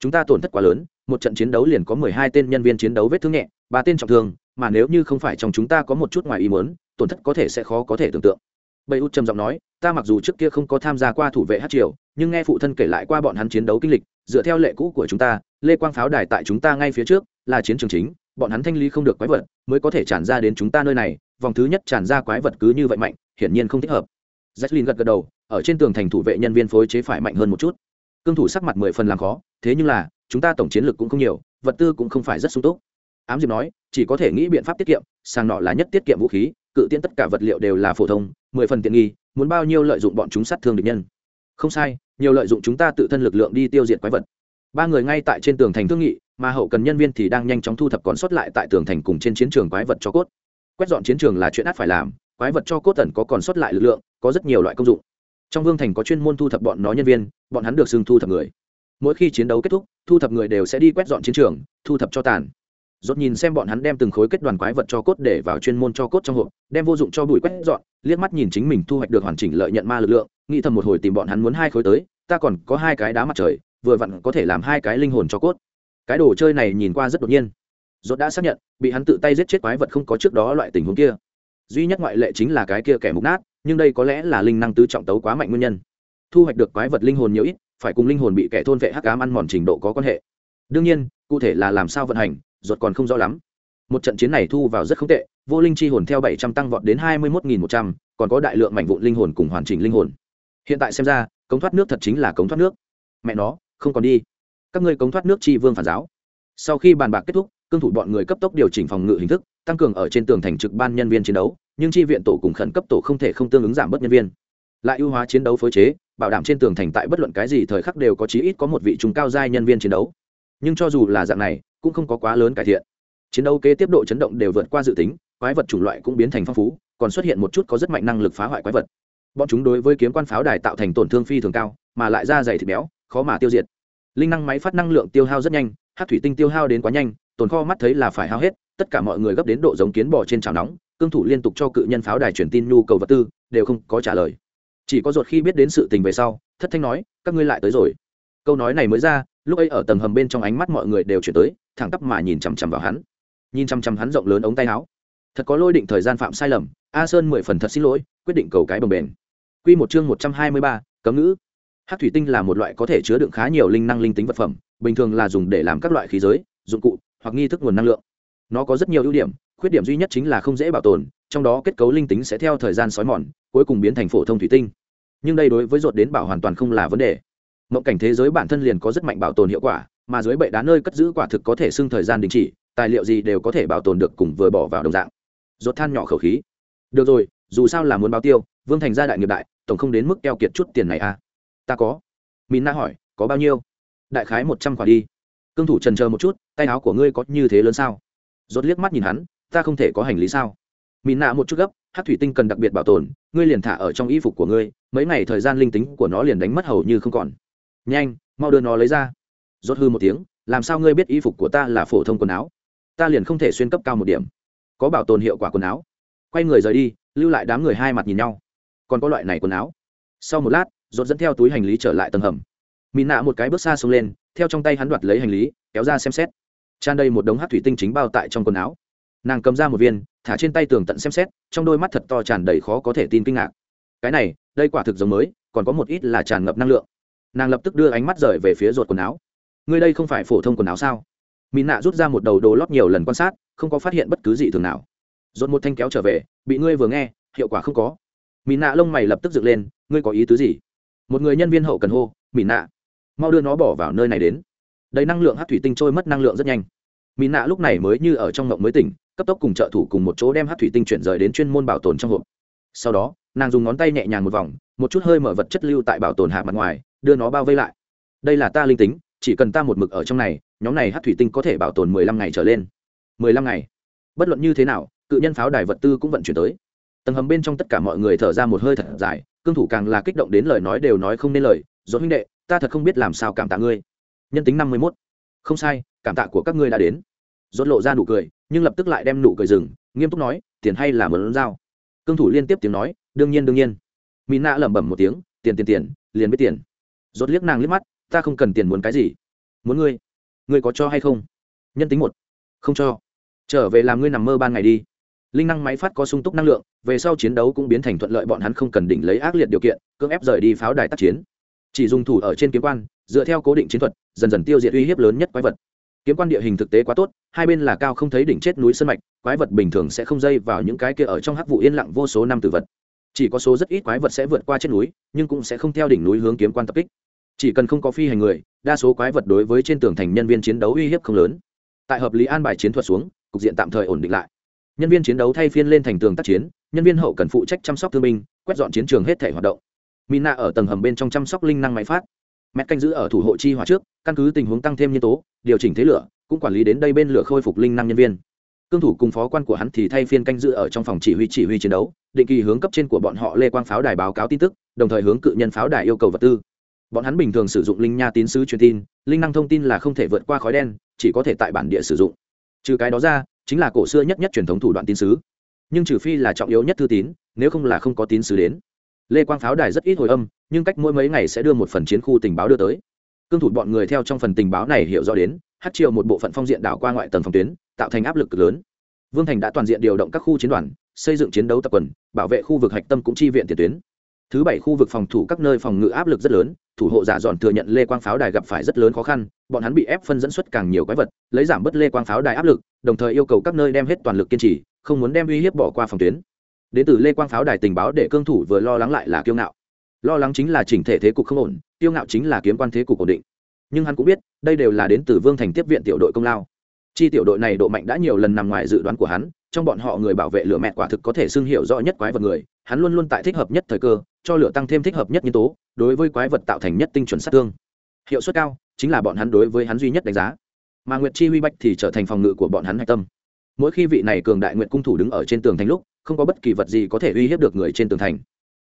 Chúng ta tổn thất quá lớn, một trận chiến đấu liền có mười hai tên nhân viên chiến đấu vết thương nhẹ, ba tên trọng thương, mà nếu như không phải trong chúng ta có một chút ngoài ý muốn, tổn thất có thể sẽ khó có thể tưởng tượng bầy út trầm giọng nói ta mặc dù trước kia không có tham gia qua thủ vệ hát triều nhưng nghe phụ thân kể lại qua bọn hắn chiến đấu kinh lịch dựa theo lệ cũ của chúng ta lê quang pháo đài tại chúng ta ngay phía trước là chiến trường chính bọn hắn thanh lý không được quái vật mới có thể tràn ra đến chúng ta nơi này vòng thứ nhất tràn ra quái vật cứ như vậy mạnh hiển nhiên không thích hợp Jacqueline gật gật đầu, ở trên tường thành thủ vệ nhân viên phối chế phải mạnh hơn một chút. Cương thủ sắc mặt mười phần làm khó, thế nhưng là, chúng ta tổng chiến lực cũng không nhiều, vật tư cũng không phải rất sung túc. Ám Diệp nói, chỉ có thể nghĩ biện pháp tiết kiệm, sang nọ là nhất tiết kiệm vũ khí, cự tiễn tất cả vật liệu đều là phổ thông, mười phần tiện nghi, muốn bao nhiêu lợi dụng bọn chúng sát thương địch nhân. Không sai, nhiều lợi dụng chúng ta tự thân lực lượng đi tiêu diệt quái vật. Ba người ngay tại trên tường thành thương nghị, mà hậu cần nhân viên thì đang nhanh chóng thu thập còn sót lại tại tường thành cùng trên chiến trường quái vật cho cốt. Quét dọn chiến trường là chuyện ắt phải làm, quái vật cho cốt tần có còn sót lại lực lượng có rất nhiều loại công dụng trong vương thành có chuyên môn thu thập bọn nó nhân viên bọn hắn được xưng thu thập người mỗi khi chiến đấu kết thúc thu thập người đều sẽ đi quét dọn chiến trường thu thập cho tàn Rốt nhìn xem bọn hắn đem từng khối kết đoàn quái vật cho cốt để vào chuyên môn cho cốt trong hộp, đem vô dụng cho bụi quét dọn, liếc mắt nhìn chính mình thu hoạch được hoàn chỉnh lợi nhận ma lực lượng, nghĩ thầm một hồi tìm bọn hắn muốn hai khối tới, ta còn có hai cái đá mặt trời, vừa vặn có thể làm hai cái linh hồn cho cốt. Cái đồ chơi này nhìn qua rất đột nhiên. Rốt đã xác nhận, bị hắn tự tay giết chết quái vật không có trước đó loại tình huống kia. Duy nhất ngoại lệ chính là cái kia kẻ mục nát, nhưng đây có lẽ là linh năng tứ trọng tấu quá mạnh nguyên nhân. Thu hoạch được quái vật linh hồn nhiều ít, phải cùng linh hồn bị kẻ thôn vệ hắc ám ăn mòn trình độ có quan hệ. Đương nhiên, cụ thể là làm sao vận hành ruột còn không rõ lắm. Một trận chiến này thu vào rất không tệ, vô linh chi hồn theo bảy trăm tăng vọt đến hai mươi một một trăm, còn có đại lượng mảnh vụn linh hồn cùng hoàn chỉnh linh hồn. Hiện tại xem ra, cống thoát nước thật chính là cống thoát nước. Mẹ nó, không còn đi. Các ngươi cống thoát nước chi vương phản giáo. Sau khi bàn bạc kết thúc, cương thủ bọn người cấp tốc điều chỉnh phòng ngự hình thức, tăng cường ở trên tường thành trực ban nhân viên chiến đấu, nhưng chi viện tổ cùng khẩn cấp tổ không thể không tương ứng giảm bớt nhân viên. Lại ưu hóa chiến đấu phối chế, bảo đảm trên tường thành tại bất luận cái gì thời khắc đều có chí ít có một vị trung cao giai nhân viên chiến đấu. Nhưng cho dù là dạng này cũng không có quá lớn cải thiện. Chiến đấu kế tiếp độ chấn động đều vượt qua dự tính, quái vật chủng loại cũng biến thành phong phú, còn xuất hiện một chút có rất mạnh năng lực phá hoại quái vật. Bọn chúng đối với kiếm quan pháo đài tạo thành tổn thương phi thường cao, mà lại da dày thịt béo, khó mà tiêu diệt. Linh năng máy phát năng lượng tiêu hao rất nhanh, hát thủy tinh tiêu hao đến quá nhanh, tồn kho mắt thấy là phải hao hết, tất cả mọi người gấp đến độ giống kiến bò trên chảo nóng, cương thủ liên tục cho cự nhân pháo đài truyền tin nhu cầu vật tư, đều không có trả lời. Chỉ có ruột khi biết đến sự tình về sau, thất thanh nói, các ngươi lại tới rồi câu nói này mới ra, lúc ấy ở tầng hầm bên trong ánh mắt mọi người đều chuyển tới, thẳng tắp mà nhìn chằm chằm vào hắn. Nhìn chằm chằm hắn rộng lớn ống tay áo. Thật có lôi định thời gian phạm sai lầm, a sơn mười phần thật xin lỗi, quyết định cầu cái bồng bền. Q một chương một trăm hai mươi ba, cấm ngữ. Hát thủy tinh là một loại có thể chứa đựng khá nhiều linh năng linh tính vật phẩm, bình thường là dùng để làm các loại khí giới, dụng cụ, hoặc nghi thức nguồn năng lượng. Nó có rất nhiều ưu điểm, khuyết điểm duy nhất chính là không dễ bảo tồn, trong đó kết cấu linh tính sẽ theo thời gian xói mòn, cuối cùng biến thành phổ thông thủy tinh. Nhưng đây đối với ruột đến bảo hoàn toàn không là vấn đề mộng cảnh thế giới bản thân liền có rất mạnh bảo tồn hiệu quả, mà dưới bệ đá nơi cất giữ quả thực có thể xưng thời gian đình chỉ, tài liệu gì đều có thể bảo tồn được cùng vừa bỏ vào đồng dạng. Rốt than nhỏ khẩu khí. Được rồi, dù sao là muốn báo tiêu, vương thành gia đại nghiệp đại, tổng không đến mức keo kiệt chút tiền này à? Ta có. Min na hỏi, có bao nhiêu? Đại khái một trăm quả đi. Cương thủ trần chờ một chút, tay áo của ngươi có như thế lớn sao? Rốt liếc mắt nhìn hắn, ta không thể có hành lý sao? Mìn nạ một chút gấp, hát thủy tinh cần đặc biệt bảo tồn, ngươi liền thả ở trong y phục của ngươi, mấy ngày thời gian linh tính của nó liền đánh mất hầu như không còn nhanh, mau đưa nó lấy ra. Rốt hư một tiếng, làm sao ngươi biết y phục của ta là phổ thông quần áo? Ta liền không thể xuyên cấp cao một điểm. Có bảo tồn hiệu quả quần áo. Quay người rời đi, lưu lại đám người hai mặt nhìn nhau. Còn có loại này quần áo. Sau một lát, rốt dẫn theo túi hành lý trở lại tầng hầm. Mìn nạ một cái bước xa xông lên, theo trong tay hắn đoạt lấy hành lý, kéo ra xem xét. Tràn đầy một đống hát thủy tinh chính bao tại trong quần áo. Nàng cầm ra một viên, thả trên tay tường tận xem xét, trong đôi mắt thật to tràn đầy khó có thể tin kinh ngạc. Cái này, đây quả thực giống mới, còn có một ít là tràn ngập năng lượng nàng lập tức đưa ánh mắt rời về phía ruột quần áo. Ngươi đây không phải phổ thông quần áo sao? Mỹ nạ rút ra một đầu đồ lót nhiều lần quan sát, không có phát hiện bất cứ gì thường nào. Dồn một thanh kéo trở về, bị ngươi vừa nghe, hiệu quả không có. Mỹ nạ lông mày lập tức dựng lên, ngươi có ý tứ gì? Một người nhân viên hậu cần hô mỹ nạ, mau đưa nó bỏ vào nơi này đến. Đầy năng lượng hát thủy tinh trôi mất năng lượng rất nhanh. Mỹ nạ lúc này mới như ở trong mộng mới tỉnh, cấp tốc cùng trợ thủ cùng một chỗ đem hát thủy tinh chuyển rời đến chuyên môn bảo tồn trong hộp sau đó, nàng dùng ngón tay nhẹ nhàng một vòng, một chút hơi mở vật chất lưu tại bảo tồn hạ mặt ngoài, đưa nó bao vây lại. Đây là ta linh tính, chỉ cần ta một mực ở trong này, nhóm này hát thủy tinh có thể bảo tồn mười lăm ngày trở lên. Mười lăm ngày. Bất luận như thế nào, cự nhân pháo đài vật tư cũng vận chuyển tới. Tầng hầm bên trong tất cả mọi người thở ra một hơi thật dài, cương thủ càng là kích động đến lời nói đều nói không nên lời dốt huynh đệ, ta thật không biết làm sao cảm tạ ngươi. Nhân tính năm mươi mốt. Không sai, cảm tạ của các ngươi đã đến. Dốt lộ ra nụ cười, nhưng lập tức lại đem nụ cười dừng, nghiêm túc nói, tiền hay là mớn dao cương thủ liên tiếp tiếng nói, đương nhiên đương nhiên. Mỹ nạ lẩm bẩm một tiếng, tiền tiền tiền, liền biết tiền. Rốt liếc nàng liếc mắt, ta không cần tiền muốn cái gì. Muốn ngươi? Ngươi có cho hay không? Nhân tính một. Không cho. Trở về làm ngươi nằm mơ ban ngày đi. Linh năng máy phát có sung túc năng lượng, về sau chiến đấu cũng biến thành thuận lợi bọn hắn không cần đỉnh lấy ác liệt điều kiện, cưỡng ép rời đi pháo đài tác chiến. Chỉ dùng thủ ở trên kiếm quan, dựa theo cố định chiến thuật, dần dần tiêu diệt uy hiếp lớn nhất quái vật kiếm quan địa hình thực tế quá tốt, hai bên là cao không thấy đỉnh chết núi sân mạch, quái vật bình thường sẽ không dây vào những cái kia ở trong hắc vụ yên lặng vô số năm tử vật. Chỉ có số rất ít quái vật sẽ vượt qua chết núi, nhưng cũng sẽ không theo đỉnh núi hướng kiếm quan tập kích. Chỉ cần không có phi hành người, đa số quái vật đối với trên tường thành nhân viên chiến đấu uy hiếp không lớn. Tại hợp lý an bài chiến thuật xuống, cục diện tạm thời ổn định lại. Nhân viên chiến đấu thay phiên lên thành tường tác chiến, nhân viên hậu cần phụ trách chăm sóc thương binh, quét dọn chiến trường hết thể hoạt động. Mina ở tầng hầm bên trong chăm sóc linh năng máy phát mẹ canh giữ ở thủ hộ chi hỏa trước, căn cứ tình huống tăng thêm nhân tố, điều chỉnh thế lửa, cũng quản lý đến đây bên lửa khôi phục linh năng nhân viên. Cương thủ cùng phó quan của hắn thì thay phiên canh giữ ở trong phòng chỉ huy chỉ huy chiến đấu, định kỳ hướng cấp trên của bọn họ lê quang pháo đài báo cáo tin tức, đồng thời hướng cự nhân pháo đài yêu cầu vật tư. Bọn hắn bình thường sử dụng linh nha tín sứ truyền tin, linh năng thông tin là không thể vượt qua khói đen, chỉ có thể tại bản địa sử dụng. Trừ cái đó ra, chính là cổ xưa nhất nhất truyền thống thủ đoạn tín sứ. Nhưng trừ phi là trọng yếu nhất thư tín, nếu không là không có tín sứ đến. Lê quang pháo đài rất ít hồi âm nhưng cách mỗi mấy ngày sẽ đưa một phần chiến khu tình báo đưa tới. Cương thủ bọn người theo trong phần tình báo này hiểu rõ đến, hát triệu một bộ phận phong diện đảo qua ngoại tầng phòng tuyến, tạo thành áp lực cực lớn. Vương thành đã toàn diện điều động các khu chiến đoàn, xây dựng chiến đấu tập quần, bảo vệ khu vực hạch tâm cũng chi viện tiền tuyến. Thứ bảy khu vực phòng thủ các nơi phòng ngự áp lực rất lớn, thủ hộ giả dọn thừa nhận lê quang pháo đài gặp phải rất lớn khó khăn, bọn hắn bị ép phân dẫn xuất càng nhiều quái vật, lấy giảm bớt lê quang pháo đài áp lực, đồng thời yêu cầu các nơi đem hết toàn lực kiên trì, không muốn đem uy hiếp bỏ qua phòng tuyến. Đến từ lê quang pháo đài tình báo để cương thủ vừa lo lắng lại là kiêu ngạo lo lắng chính là chỉnh thể thế cục không ổn kiêu ngạo chính là kiếm quan thế cục ổn định. Nhưng hắn cũng biết, đây đều là đến từ vương thành tiếp viện tiểu đội công lao. Chi tiểu đội này độ mạnh đã nhiều lần nằm ngoài dự đoán của hắn, trong bọn họ người bảo vệ lửa mẹ quả thực có thể xưng hiệu rõ nhất quái vật người, hắn luôn luôn tại thích hợp nhất thời cơ, cho lửa tăng thêm thích hợp nhất nhân tố, đối với quái vật tạo thành nhất tinh chuẩn sát thương. Hiệu suất cao, chính là bọn hắn đối với hắn duy nhất đánh giá. Mà nguyệt chi huy bách thì trở thành phòng ngự của bọn hắn hạch tâm. Mỗi khi vị này cường đại nguyện cung thủ đứng ở trên tường thành lúc, không có bất kỳ vật gì có thể uy hiếp được người trên tường thành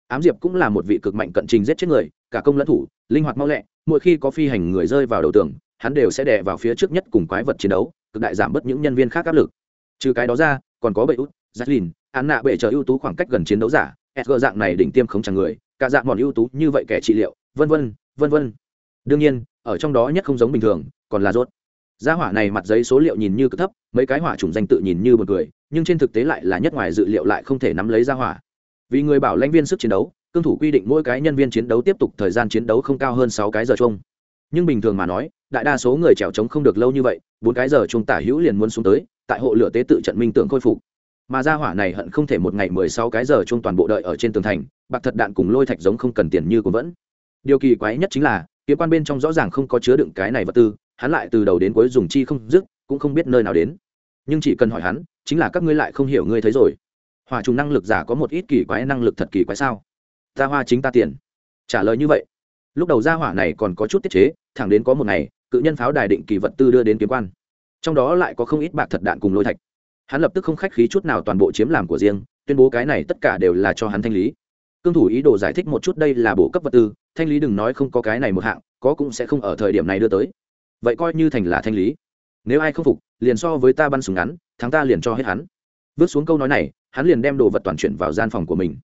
ám diệp cũng là một vị cực mạnh cận trình giết chết người, cả công lẫn thủ, linh hoạt mau lẹ, mỗi khi có phi hành người rơi vào đầu tường, hắn đều sẽ đè vào phía trước nhất cùng quái vật chiến đấu, cực đại giảm bớt những nhân viên khác áp lực. Trừ cái đó ra, còn có bệ út jacqueline án nạ bệ chờ ưu tú khoảng cách gần chiến đấu giả sg dạng này đỉnh tiêm không chẳng người, cả dạng bọn ưu tú như vậy kẻ trị liệu, vân vân vân vân. Đương nhiên, ở trong đó nhất không giống bình thường, còn là rốt. Gia hỏa này mặt giấy số liệu nhìn như cực thấp, mấy cái hỏa chủng danh tự nhìn như b u ồ n cười, nhưng trên thực tế lại là nhất ngoài dự liệu lại không thể nắm lấy gia hỏa vì người bảo lãnh viên sức chiến đấu, cương thủ quy định mỗi cái nhân viên chiến đấu tiếp tục thời gian chiến đấu không cao hơn sáu cái giờ chung. Nhưng bình thường mà nói, đại đa số người trèo trống không được lâu như vậy, bốn cái giờ chung tả hữu liền muốn xuống tới, tại hộ lửa tế tự trận minh tưởng khôi phục. Mà gia hỏa này hận không thể một ngày mười sáu cái giờ chung toàn bộ đợi ở trên tường thành, bạc thật đạn cùng lôi thạch giống không cần tiền như cũng vẫn. Điều kỳ quái nhất chính là, kiếm quan bên trong rõ ràng không có chứa đựng cái này vật tư, hắn lại từ đầu đến cuối dùng chi không dứt, cũng không biết nơi nào đến. Nhưng chỉ cần hỏi hắn, chính là các ngươi lại không hiểu ngươi thấy rồi hòa trùng năng lực giả có một ít kỳ quái năng lực thật kỳ quái sao? Ta hoa chính ta tiền. Trả lời như vậy. Lúc đầu gia hỏa này còn có chút tiết chế, thẳng đến có một ngày, cự nhân pháo đài định kỳ vật tư đưa đến kiếm quan. Trong đó lại có không ít bạc thật đạn cùng lôi thạch. Hắn lập tức không khách khí chút nào toàn bộ chiếm làm của riêng, tuyên bố cái này tất cả đều là cho hắn thanh lý. Cương thủ ý đồ giải thích một chút đây là bổ cấp vật tư, thanh lý đừng nói không có cái này một hạng, có cũng sẽ không ở thời điểm này đưa tới. Vậy coi như thành là thanh lý. Nếu ai không phục, liền so với ta bắn súng ngắn, thắng ta liền cho hết hắn. Vứt xuống câu nói này hắn liền đem đồ vật toàn chuyển vào gian phòng của mình.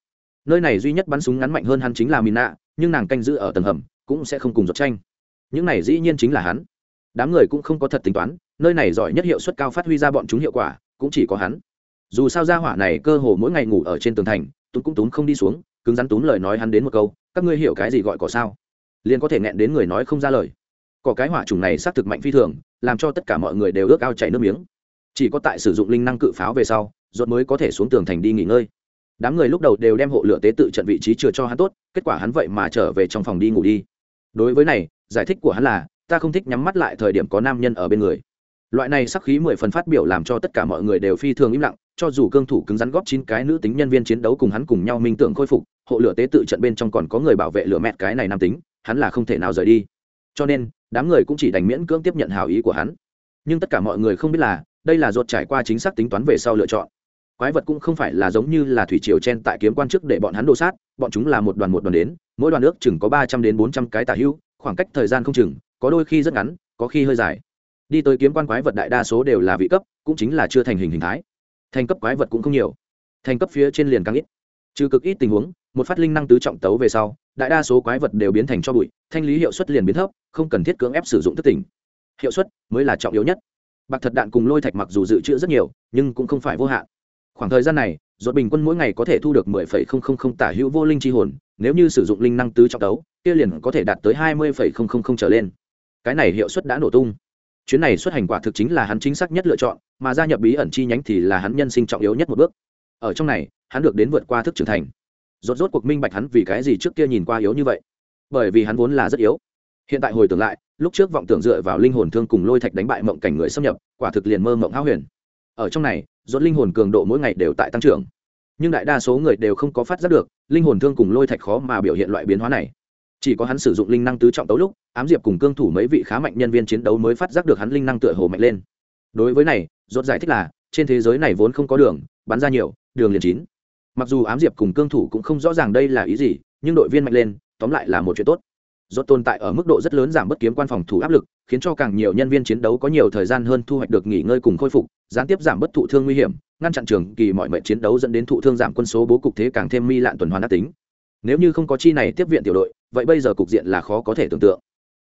Nơi này duy nhất bắn súng ngắn mạnh hơn hắn chính là mina, nhưng nàng canh giữ ở tầng hầm, cũng sẽ không cùng giọt tranh. Những này dĩ nhiên chính là hắn. Đám người cũng không có thật tính toán, nơi này giỏi nhất hiệu suất cao phát huy ra bọn chúng hiệu quả, cũng chỉ có hắn. Dù sao ra hỏa này cơ hồ mỗi ngày ngủ ở trên tường thành túm cũng túm không đi xuống, cứng rắn túm lời nói hắn đến một câu, các ngươi hiểu cái gì gọi cỏ sao? Liền có thể nghẹn đến người nói không ra lời. Cỏ cái hỏa trùng này xác thực mạnh phi thường, làm cho tất cả mọi người đều ước ao chảy nước miếng chỉ có tại sử dụng linh năng cự pháo về sau rốt mới có thể xuống tường thành đi nghỉ ngơi. Đám người lúc đầu đều đem hộ lửa tế tự trận vị trí chừa cho hắn tốt, kết quả hắn vậy mà trở về trong phòng đi ngủ đi. Đối với này, giải thích của hắn là, ta không thích nhắm mắt lại thời điểm có nam nhân ở bên người. Loại này sắc khí mười phần phát biểu làm cho tất cả mọi người đều phi thường im lặng, cho dù cương thủ cứng rắn góp chín cái nữ tính nhân viên chiến đấu cùng hắn cùng nhau minh tưởng khôi phục, hộ lửa tế tự trận bên trong còn có người bảo vệ lửa mẹt cái này nam tính, hắn là không thể nào rời đi. Cho nên, đám người cũng chỉ đành miễn cưỡng tiếp nhận hào ý của hắn. Nhưng tất cả mọi người không biết là đây là ruột trải qua chính xác tính toán về sau lựa chọn. Quái vật cũng không phải là giống như là thủy triều chen tại kiếm quan trước để bọn hắn đồ sát, bọn chúng là một đoàn một đoàn đến, mỗi đoàn nước chừng có ba trăm đến bốn trăm cái tả hữu khoảng cách thời gian không chừng, có đôi khi rất ngắn, có khi hơi dài. Đi tới kiếm quan quái vật đại đa số đều là vị cấp, cũng chính là chưa thành hình hình thái. Thành cấp quái vật cũng không nhiều. Thành cấp phía trên liền càng ít. Trừ cực ít tình huống, một phát linh năng tứ trọng tấu về sau, đại đa số quái vật đều biến thành cho bụi, thanh lý hiệu suất liền biến thấp, không cần thiết cưỡng ép sử dụng thất tỉnh. Hiệu suất mới là trọng yếu nhất bạc thật đạn cùng lôi thạch mặc dù dự trữ rất nhiều nhưng cũng không phải vô hạn. Khoảng thời gian này dột bình quân mỗi ngày có thể thu được 10,000 tả hữu vô linh chi hồn nếu như sử dụng linh năng tứ trọng tấu kia liền có thể đạt tới 20,000 trở lên. Cái này hiệu suất đã nổ tung. Chuyến này xuất hành quả thực chính là hắn chính xác nhất lựa chọn mà gia nhập bí ẩn chi nhánh thì là hắn nhân sinh trọng yếu nhất một bước. Ở trong này hắn được đến vượt qua thức trưởng thành. Rốt rốt cuộc minh bạch hắn vì cái gì trước kia nhìn qua yếu như vậy. Bởi vì hắn vốn là rất yếu. Hiện tại hồi tưởng lại lúc trước vọng tưởng dựa vào linh hồn thương cùng lôi thạch đánh bại mộng cảnh người xâm nhập, quả thực liền mơ mộng háo huyền. Ở trong này dốt linh hồn cường độ mỗi ngày đều tại tăng trưởng. Nhưng đại đa số người đều không có phát giác được, linh hồn thương cùng lôi thạch khó mà biểu hiện loại biến hóa này. Chỉ có hắn sử dụng linh năng tứ trọng tấu lúc, ám diệp cùng cương thủ mấy vị khá mạnh nhân viên chiến đấu mới phát giác được hắn linh năng tựa hồ mạnh lên. Đối với này dốt giải thích là, trên thế giới này vốn không có đường, bắn ra nhiều, đường liền chín. Mặc dù ám diệp cùng cương thủ cũng không rõ ràng đây là ý gì, nhưng đội viên mạnh lên, tóm lại là một chuyện tốt rốt tồn tại ở mức độ rất lớn giảm bất kiếm quan phòng thủ áp lực, khiến cho càng nhiều nhân viên chiến đấu có nhiều thời gian hơn thu hoạch được nghỉ ngơi cùng khôi phục, gián tiếp giảm bất thụ thương nguy hiểm, ngăn chặn trường kỳ mọi mệnh chiến đấu dẫn đến thụ thương giảm quân số bố cục thế càng thêm mi lạn tuần hoàn đắc tính. Nếu như không có chi này tiếp viện tiểu đội, vậy bây giờ cục diện là khó có thể tưởng tượng.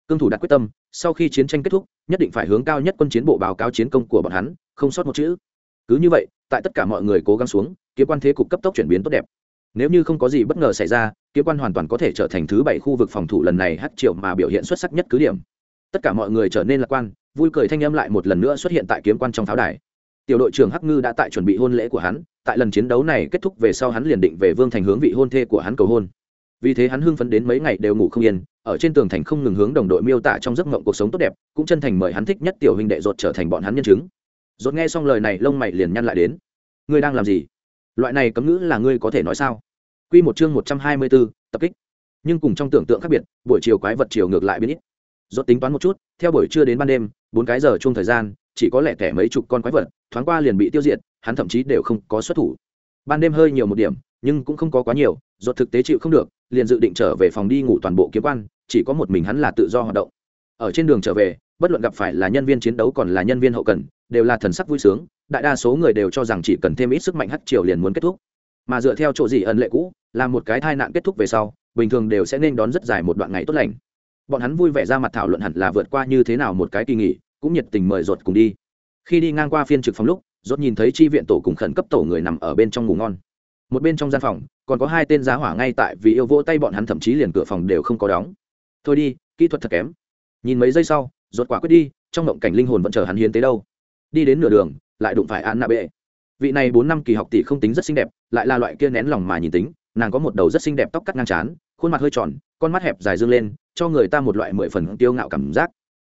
Cương thủ đặt quyết tâm, sau khi chiến tranh kết thúc, nhất định phải hướng cao nhất quân chiến bộ báo cáo chiến công của bọn hắn, không sót một chữ. Cứ như vậy, tại tất cả mọi người cố gắng xuống, kiếm quan thế cục cấp tốc chuyển biến tốt đẹp nếu như không có gì bất ngờ xảy ra kiếm quan hoàn toàn có thể trở thành thứ bảy khu vực phòng thủ lần này hát triệu mà biểu hiện xuất sắc nhất cứ điểm. Tất cả mọi người trở nên lạc quan, vui cười thanh âm lại một lần nữa xuất hiện tại kiếm quan trong pháo đài. Tiểu đội trưởng hắc ngư đã tại chuẩn bị hôn lễ của hắn, tại lần chiến đấu này kết thúc về sau hắn liền định về vương thành hướng vị hôn thê của hắn cầu hôn. Vì thế hắn hưng phấn đến mấy ngày đều ngủ không yên, ở trên tường thành không ngừng hướng đồng đội miêu tả trong giấc mộng cuộc sống tốt đẹp, cũng chân thành mời hắn thích nhất tiểu huynh đệ ruột trở thành bọn hắn nhân chứng. Ruột nghe xong lời này, lông mày liền nhăn lại đến. Ngươi đang làm gì? Loại này cấm ngữ là ngươi có thể nói sao Quy một chương một trăm hai mươi 124, tập kích. Nhưng cùng trong tưởng tượng khác biệt, buổi chiều quái vật chiều ngược lại biến ít. Rốt tính toán một chút, theo buổi trưa đến ban đêm, bốn cái giờ chung thời gian, chỉ có lẻ tẻ mấy chục con quái vật, thoáng qua liền bị tiêu diệt, hắn thậm chí đều không có xuất thủ. Ban đêm hơi nhiều một điểm, nhưng cũng không có quá nhiều, rốt thực tế chịu không được, liền dự định trở về phòng đi ngủ toàn bộ kiếm quan, chỉ có một mình hắn là tự do hoạt động. Ở trên đường trở về, bất luận gặp phải là nhân viên chiến đấu còn là nhân viên hậu cần, đều là thần sắc vui sướng, đại đa số người đều cho rằng chỉ cần thêm ít sức mạnh hắt triều liền muốn kết thúc. Mà dựa theo chỗ gì ẩn lệ cũ là một cái tai nạn kết thúc về sau bình thường đều sẽ nên đón rất dài một đoạn ngày tốt lành. Bọn hắn vui vẻ ra mặt thảo luận hẳn là vượt qua như thế nào một cái kỳ nghỉ cũng nhiệt tình mời ruột cùng đi. Khi đi ngang qua phiên trực phòng lúc ruột nhìn thấy chi viện tổ cùng khẩn cấp tổ người nằm ở bên trong ngủ ngon. Một bên trong gian phòng còn có hai tên giá hỏa ngay tại vì yêu vỗ tay bọn hắn thậm chí liền cửa phòng đều không có đóng. Thôi đi kỹ thuật thật kém. Nhìn mấy giây sau ruột quả quyết đi trong động cảnh linh hồn vẫn chờ hắn hiến tới đâu đi đến nửa đường, lại đụng phải an nạ bệ vị này bốn năm kỳ học tỷ không tính rất xinh đẹp, lại là loại kia nén lòng mà nhìn tính, nàng có một đầu rất xinh đẹp tóc cắt ngang trán, khuôn mặt hơi tròn, con mắt hẹp dài dương lên, cho người ta một loại mười phần tiêu ngạo cảm giác.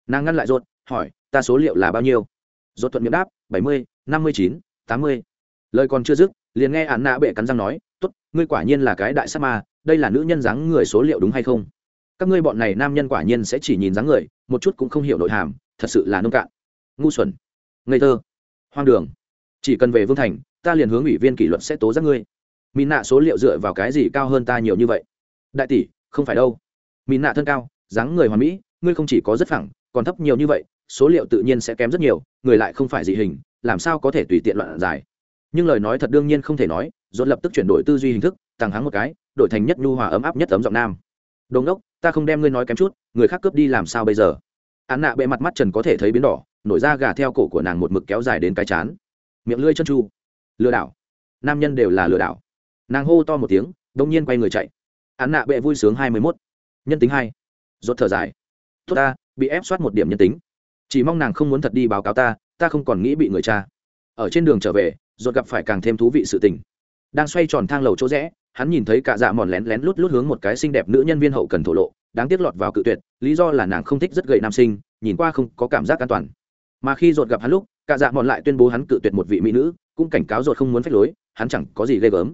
Nàng ngăn lại rốt, hỏi, ta số liệu là bao nhiêu? Rốt thuận miệng đáp, bảy mươi, năm mươi chín, tám mươi. Lời còn chưa dứt, liền nghe án nạ bệ cắn răng nói, tốt, ngươi quả nhiên là cái đại sắc ma, đây là nữ nhân dáng người số liệu đúng hay không? Các ngươi bọn này nam nhân quả nhiên sẽ chỉ nhìn dáng người, một chút cũng không hiểu nội hàm, thật sự là nông cạn. Ngu xuẩn ngây thơ. Hoang đường. Chỉ cần về vương thành, ta liền hướng ủy viên kỷ luật sẽ tố giác ngươi. Mỹ nạ số liệu dựa vào cái gì cao hơn ta nhiều như vậy? Đại tỷ, không phải đâu. Mỹ nạ thân cao, dáng người hoàn mỹ, ngươi không chỉ có rất phẳng, còn thấp nhiều như vậy, số liệu tự nhiên sẽ kém rất nhiều, người lại không phải dị hình, làm sao có thể tùy tiện loạn giải? Nhưng lời nói thật đương nhiên không thể nói dồn lập tức chuyển đổi tư duy hình thức, tăng hắng một cái, đổi thành nhất nhu hòa ấm áp nhất ấm giọng nam. Đồn đốc ta không đem ngươi nói kém chút, người khác cướp đi làm sao bây giờ? Án nạ bệ mặt mắt trần có thể thấy biến đỏ nổi da gà theo cổ của nàng một mực kéo dài đến cái chán. Miệng lưỡi chân chu. Lừa đảo. Nam nhân đều là lừa đảo. Nàng hô to một tiếng, đông nhiên quay người chạy. Án nạ bệ vui sướng hai mươi mốt. Nhân tính hai. Rốt thở dài. Tốt ta, bị ép soát một điểm nhân tính. Chỉ mong nàng không muốn thật đi báo cáo ta ta không còn nghĩ bị người cha ở trên đường trở về, rốt gặp phải càng thêm thú vị sự tình. Đang xoay tròn thang lầu chỗ rẽ, hắn nhìn thấy cả dạ mòn lén lén lút lút hướng một cái xinh đẹp nữ nhân viên hậu cần thổ lộ, đáng tiếc lọt vào cự tuyệt, lý do là nàng không thích rất gầy nam sinh, nhìn qua không có cảm giác an toàn mà khi rột gặp hắn lúc, cả dạ mòn lại tuyên bố hắn cự tuyệt một vị mỹ nữ, cũng cảnh cáo rột không muốn phách lối, hắn chẳng có gì ghê gớm.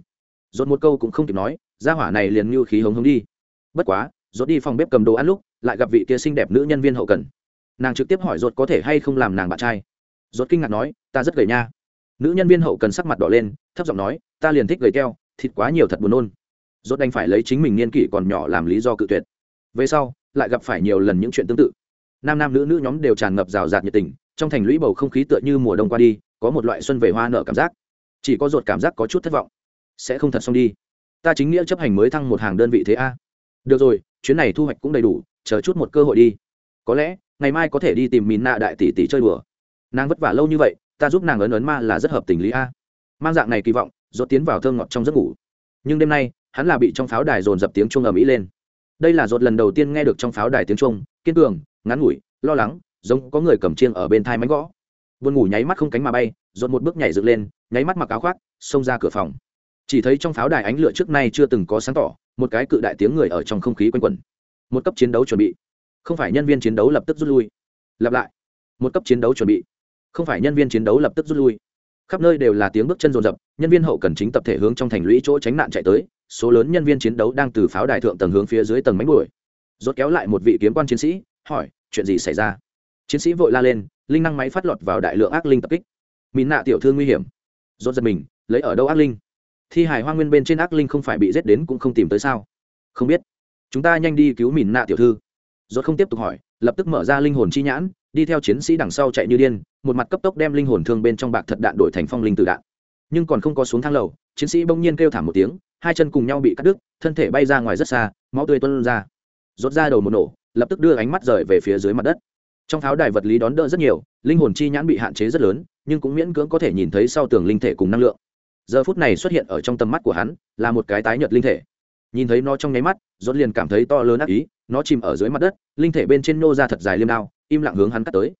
Rột một câu cũng không kịp nói ra hỏa này liền như khí hống hống đi. Bất quá rột đi phòng bếp cầm đồ ăn lúc, lại gặp vị kia xinh đẹp nữ nhân viên hậu cần. Nàng trực tiếp hỏi rột có thể hay không làm nàng bạn trai. Rốt kinh ngạc nói, ta rất gầy nha. Nữ nhân viên hậu cần sắc mặt đỏ lên, thấp giọng nói, ta liền thích gầy keo, thịt quá nhiều thật buồn nôn. Rốt đành phải lấy chính mình niên kỷ còn nhỏ làm lý do cự tuyệt. Về sau, lại gặp phải nhiều lần những chuyện tương tự. Nam nam nữ nữ nhóm đều tràn ngập rào rạt nhiệt tình trong thành lũy bầu không khí tựa như mùa đông qua đi, có một loại xuân về hoa nở cảm giác. Chỉ có ruột cảm giác có chút thất vọng. Sẽ không thật xong đi. Ta chính nghĩa chấp hành mới thăng một hàng đơn vị thế a. Được rồi, chuyến này thu hoạch cũng đầy đủ, chờ chút một cơ hội đi. Có lẽ, ngày mai có thể đi tìm mìn nạ đại tỷ tỷ chơi đùa. Nàng vất vả lâu như vậy, ta giúp nàng ấn ấn ma là rất hợp tình lý a. Mang dạng này kỳ vọng dốt tiến vào thơm ngọt trong giấc ngủ. Nhưng đêm nay, hắn là bị trong pháo đài dồn dập tiếng chuông ầm ĩ lên. Đây là dốt lần đầu tiên nghe được trong pháo đài tiếng chuông, kiên cường, ngắn ngủi, lo lắng giống có người cầm chiêng ở bên thai mánh gõ. Buồn ngủ nháy mắt không cánh mà bay dồn một bước nhảy dựng lên, nháy mắt mặc áo khoác, xông ra cửa phòng. Chỉ thấy trong pháo đài ánh lửa trước nay chưa từng có sáng tỏ, một cái cự đại tiếng người ở trong không khí quanh quẩn. Một cấp chiến đấu chuẩn bị. Không phải nhân viên chiến đấu lập tức rút lui. Lặp lại. Một cấp chiến đấu chuẩn bị. Không phải nhân viên chiến đấu lập tức rút lui. Khắp nơi đều là tiếng bước chân rồn rập, nhân viên hậu cần chính tập thể hướng trong thành lũy chỗ tránh nạn chạy tới, số lớn nhân viên chiến đấu đang từ pháo đài thượng tầng hướng phía dưới tầng mánh đuổi. Rốt kéo lại một vị kiếm quan chiến sĩ, hỏi, chuyện gì xảy ra? Chiến sĩ vội la lên, linh năng máy phát lọt vào đại lượng ác linh tập kích. Mìn nạ tiểu thư nguy hiểm. Rốt giật mình, lấy ở đâu ác linh? Thi hải hoa nguyên bên trên ác linh không phải bị giết đến cũng không tìm tới sao? Không biết. Chúng ta nhanh đi cứu mìn nạ tiểu thư. Rốt không tiếp tục hỏi, lập tức mở ra linh hồn chi nhãn, đi theo chiến sĩ đằng sau chạy như điên, một mặt cấp tốc đem linh hồn thương bên trong bạc thật đạn đổi thành phong linh tử đạn. Nhưng còn không có xuống thang lầu, chiến sĩ bỗng nhiên kêu thảm một tiếng, hai chân cùng nhau bị cắt đứt, thân thể bay ra ngoài rất xa, máu tươi tuôn ra. Rốt ra đầu một nổ, lập tức đưa ánh mắt rời về phía dưới mặt đất trong pháo đài vật lý đón đỡ rất nhiều, linh hồn chi nhãn bị hạn chế rất lớn, nhưng cũng miễn cưỡng có thể nhìn thấy sau tường linh thể cùng năng lượng. Giờ phút này xuất hiện ở trong tầm mắt của hắn, là một cái tái nhợt linh thể. Nhìn thấy nó trong nháy mắt, rốt liền cảm thấy to lớn ác ý, nó chìm ở dưới mặt đất, linh thể bên trên nô ra thật dài liêm đao, im lặng hướng hắn cắt tới.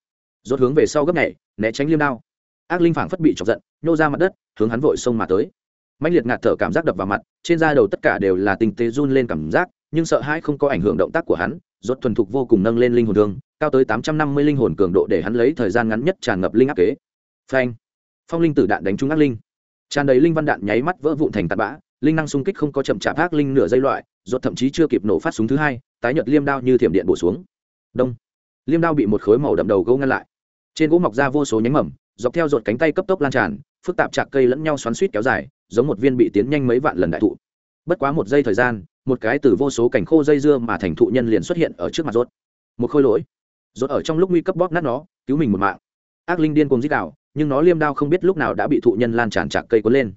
Rốt hướng về sau gấp nhảy, né tránh liêm đao. Ác linh phảng phất bị chọc giận, nô ra mặt đất, hướng hắn vội xông mà tới. Mạnh liệt ngạt thở cảm giác đập vào mặt, trên da đầu tất cả đều là tinh tế run lên cảm giác, nhưng sợ hãi không có ảnh hưởng động tác của hắn rốt thuần thục vô cùng nâng lên linh hồn thương, cao tới tám trăm năm mươi linh hồn cường độ để hắn lấy thời gian ngắn nhất tràn ngập linh áp kế. Phanh. Phong linh tử đạn đánh trúng ác linh. Tràn đầy linh văn đạn nháy mắt vỡ vụn thành tạt bã, linh năng xung kích không có chậm chạp ác linh nửa giây loại, rốt thậm chí chưa kịp nổ phát súng thứ hai, tái nhợt liêm đao như thiểm điện bổ xuống. Đông. Liêm đao bị một khối màu đậm đầu gấu ngăn lại. Trên gỗ mọc ra vô số nhánh mầm, dọc theo rột cánh tay cấp tốc lan tràn, phức tạp chạc cây lẫn nhau xoắn xuýt kéo dài, giống một viên bị tiến nhanh mấy vạn lần đại thụ. Bất quá một giây thời gian một cái từ vô số cảnh khô dây dưa mà thành thụ nhân liền xuất hiện ở trước mặt rốt. Một khôi lỗi. Rốt ở trong lúc nguy cấp bóp nát nó, cứu mình một mạng. Ác linh điên cuồng dích đảo, nhưng nó liêm đao không biết lúc nào đã bị thụ nhân lan tràn chạc cây cuốn lên.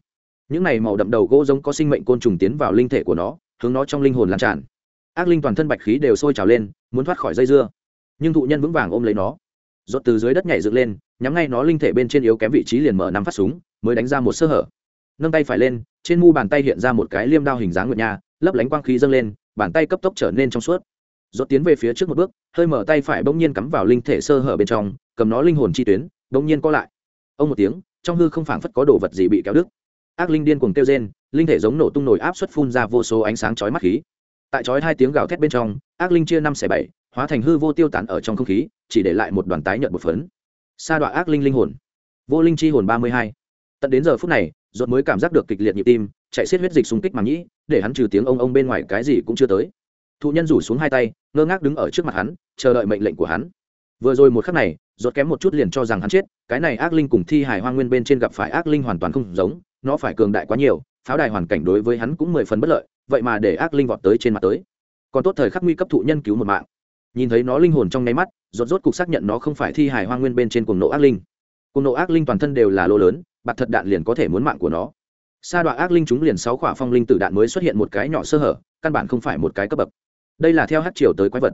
Những này màu đậm đầu gỗ giống có sinh mệnh côn trùng tiến vào linh thể của nó, hướng nó trong linh hồn lan tràn. Ác linh toàn thân bạch khí đều sôi trào lên, muốn thoát khỏi dây dưa. Nhưng thụ nhân vững vàng ôm lấy nó. Rốt từ dưới đất nhảy dựng lên, nhắm ngay nó linh thể bên trên yếu kém vị trí liền mở năm phát súng, mới đánh ra một sơ hở. Nâng tay phải lên, trên mu bàn tay hiện ra một cái liêm đao hình dáng nguyệt nha lấp lánh quang khí dâng lên, bàn tay cấp tốc trở nên trong suốt. Dốt tiến về phía trước một bước, hơi mở tay phải bỗng nhiên cắm vào linh thể sơ hở bên trong, cầm nó linh hồn chi tuyến, bỗng nhiên co lại. Ông một tiếng, trong hư không phảng phất có đồ vật gì bị kéo đứt. Ác linh điên cuồng kêu rên, linh thể giống nổ tung nổi áp suất phun ra vô số ánh sáng chói mắt khí. Tại chói hai tiếng gào thét bên trong, ác linh chia năm xẻ bảy, hóa thành hư vô tiêu tán ở trong không khí, chỉ để lại một đoàn tái nhợt một phấn. Sa đoạn ác linh linh hồn. Vô linh chi hồn ba mươi hai. Tận đến giờ phút này, rốt mới cảm giác được kịch liệt nhịp tim, chạy xiết huyết dịch xung kích màng nhĩ để hắn trừ tiếng ông ông bên ngoài cái gì cũng chưa tới. Thụ nhân rủ xuống hai tay, ngơ ngác đứng ở trước mặt hắn, chờ đợi mệnh lệnh của hắn. Vừa rồi một khắc này, rốt kém một chút liền cho rằng hắn chết, cái này ác linh cùng thi hải hoang nguyên bên trên gặp phải ác linh hoàn toàn không giống, nó phải cường đại quá nhiều, pháo đài hoàn cảnh đối với hắn cũng mười phần bất lợi, vậy mà để ác linh vọt tới trên mặt tới. Còn tốt thời khắc nguy cấp thụ nhân cứu một mạng. Nhìn thấy nó linh hồn trong nháy mắt, rốt rốt cục xác nhận nó không phải thi hải hoang nguyên bên trên cuồng nộ ác linh. Cuồng nộ ác linh toàn thân đều là lô lớn, bạc thật đạn liền có thể muốn mạng của nó sa đoạn ác linh chúng liền sáu khỏa phong linh tử đạn mới xuất hiện một cái nhỏ sơ hở, căn bản không phải một cái cấp bậc. Đây là theo hát chiều tới quái vật.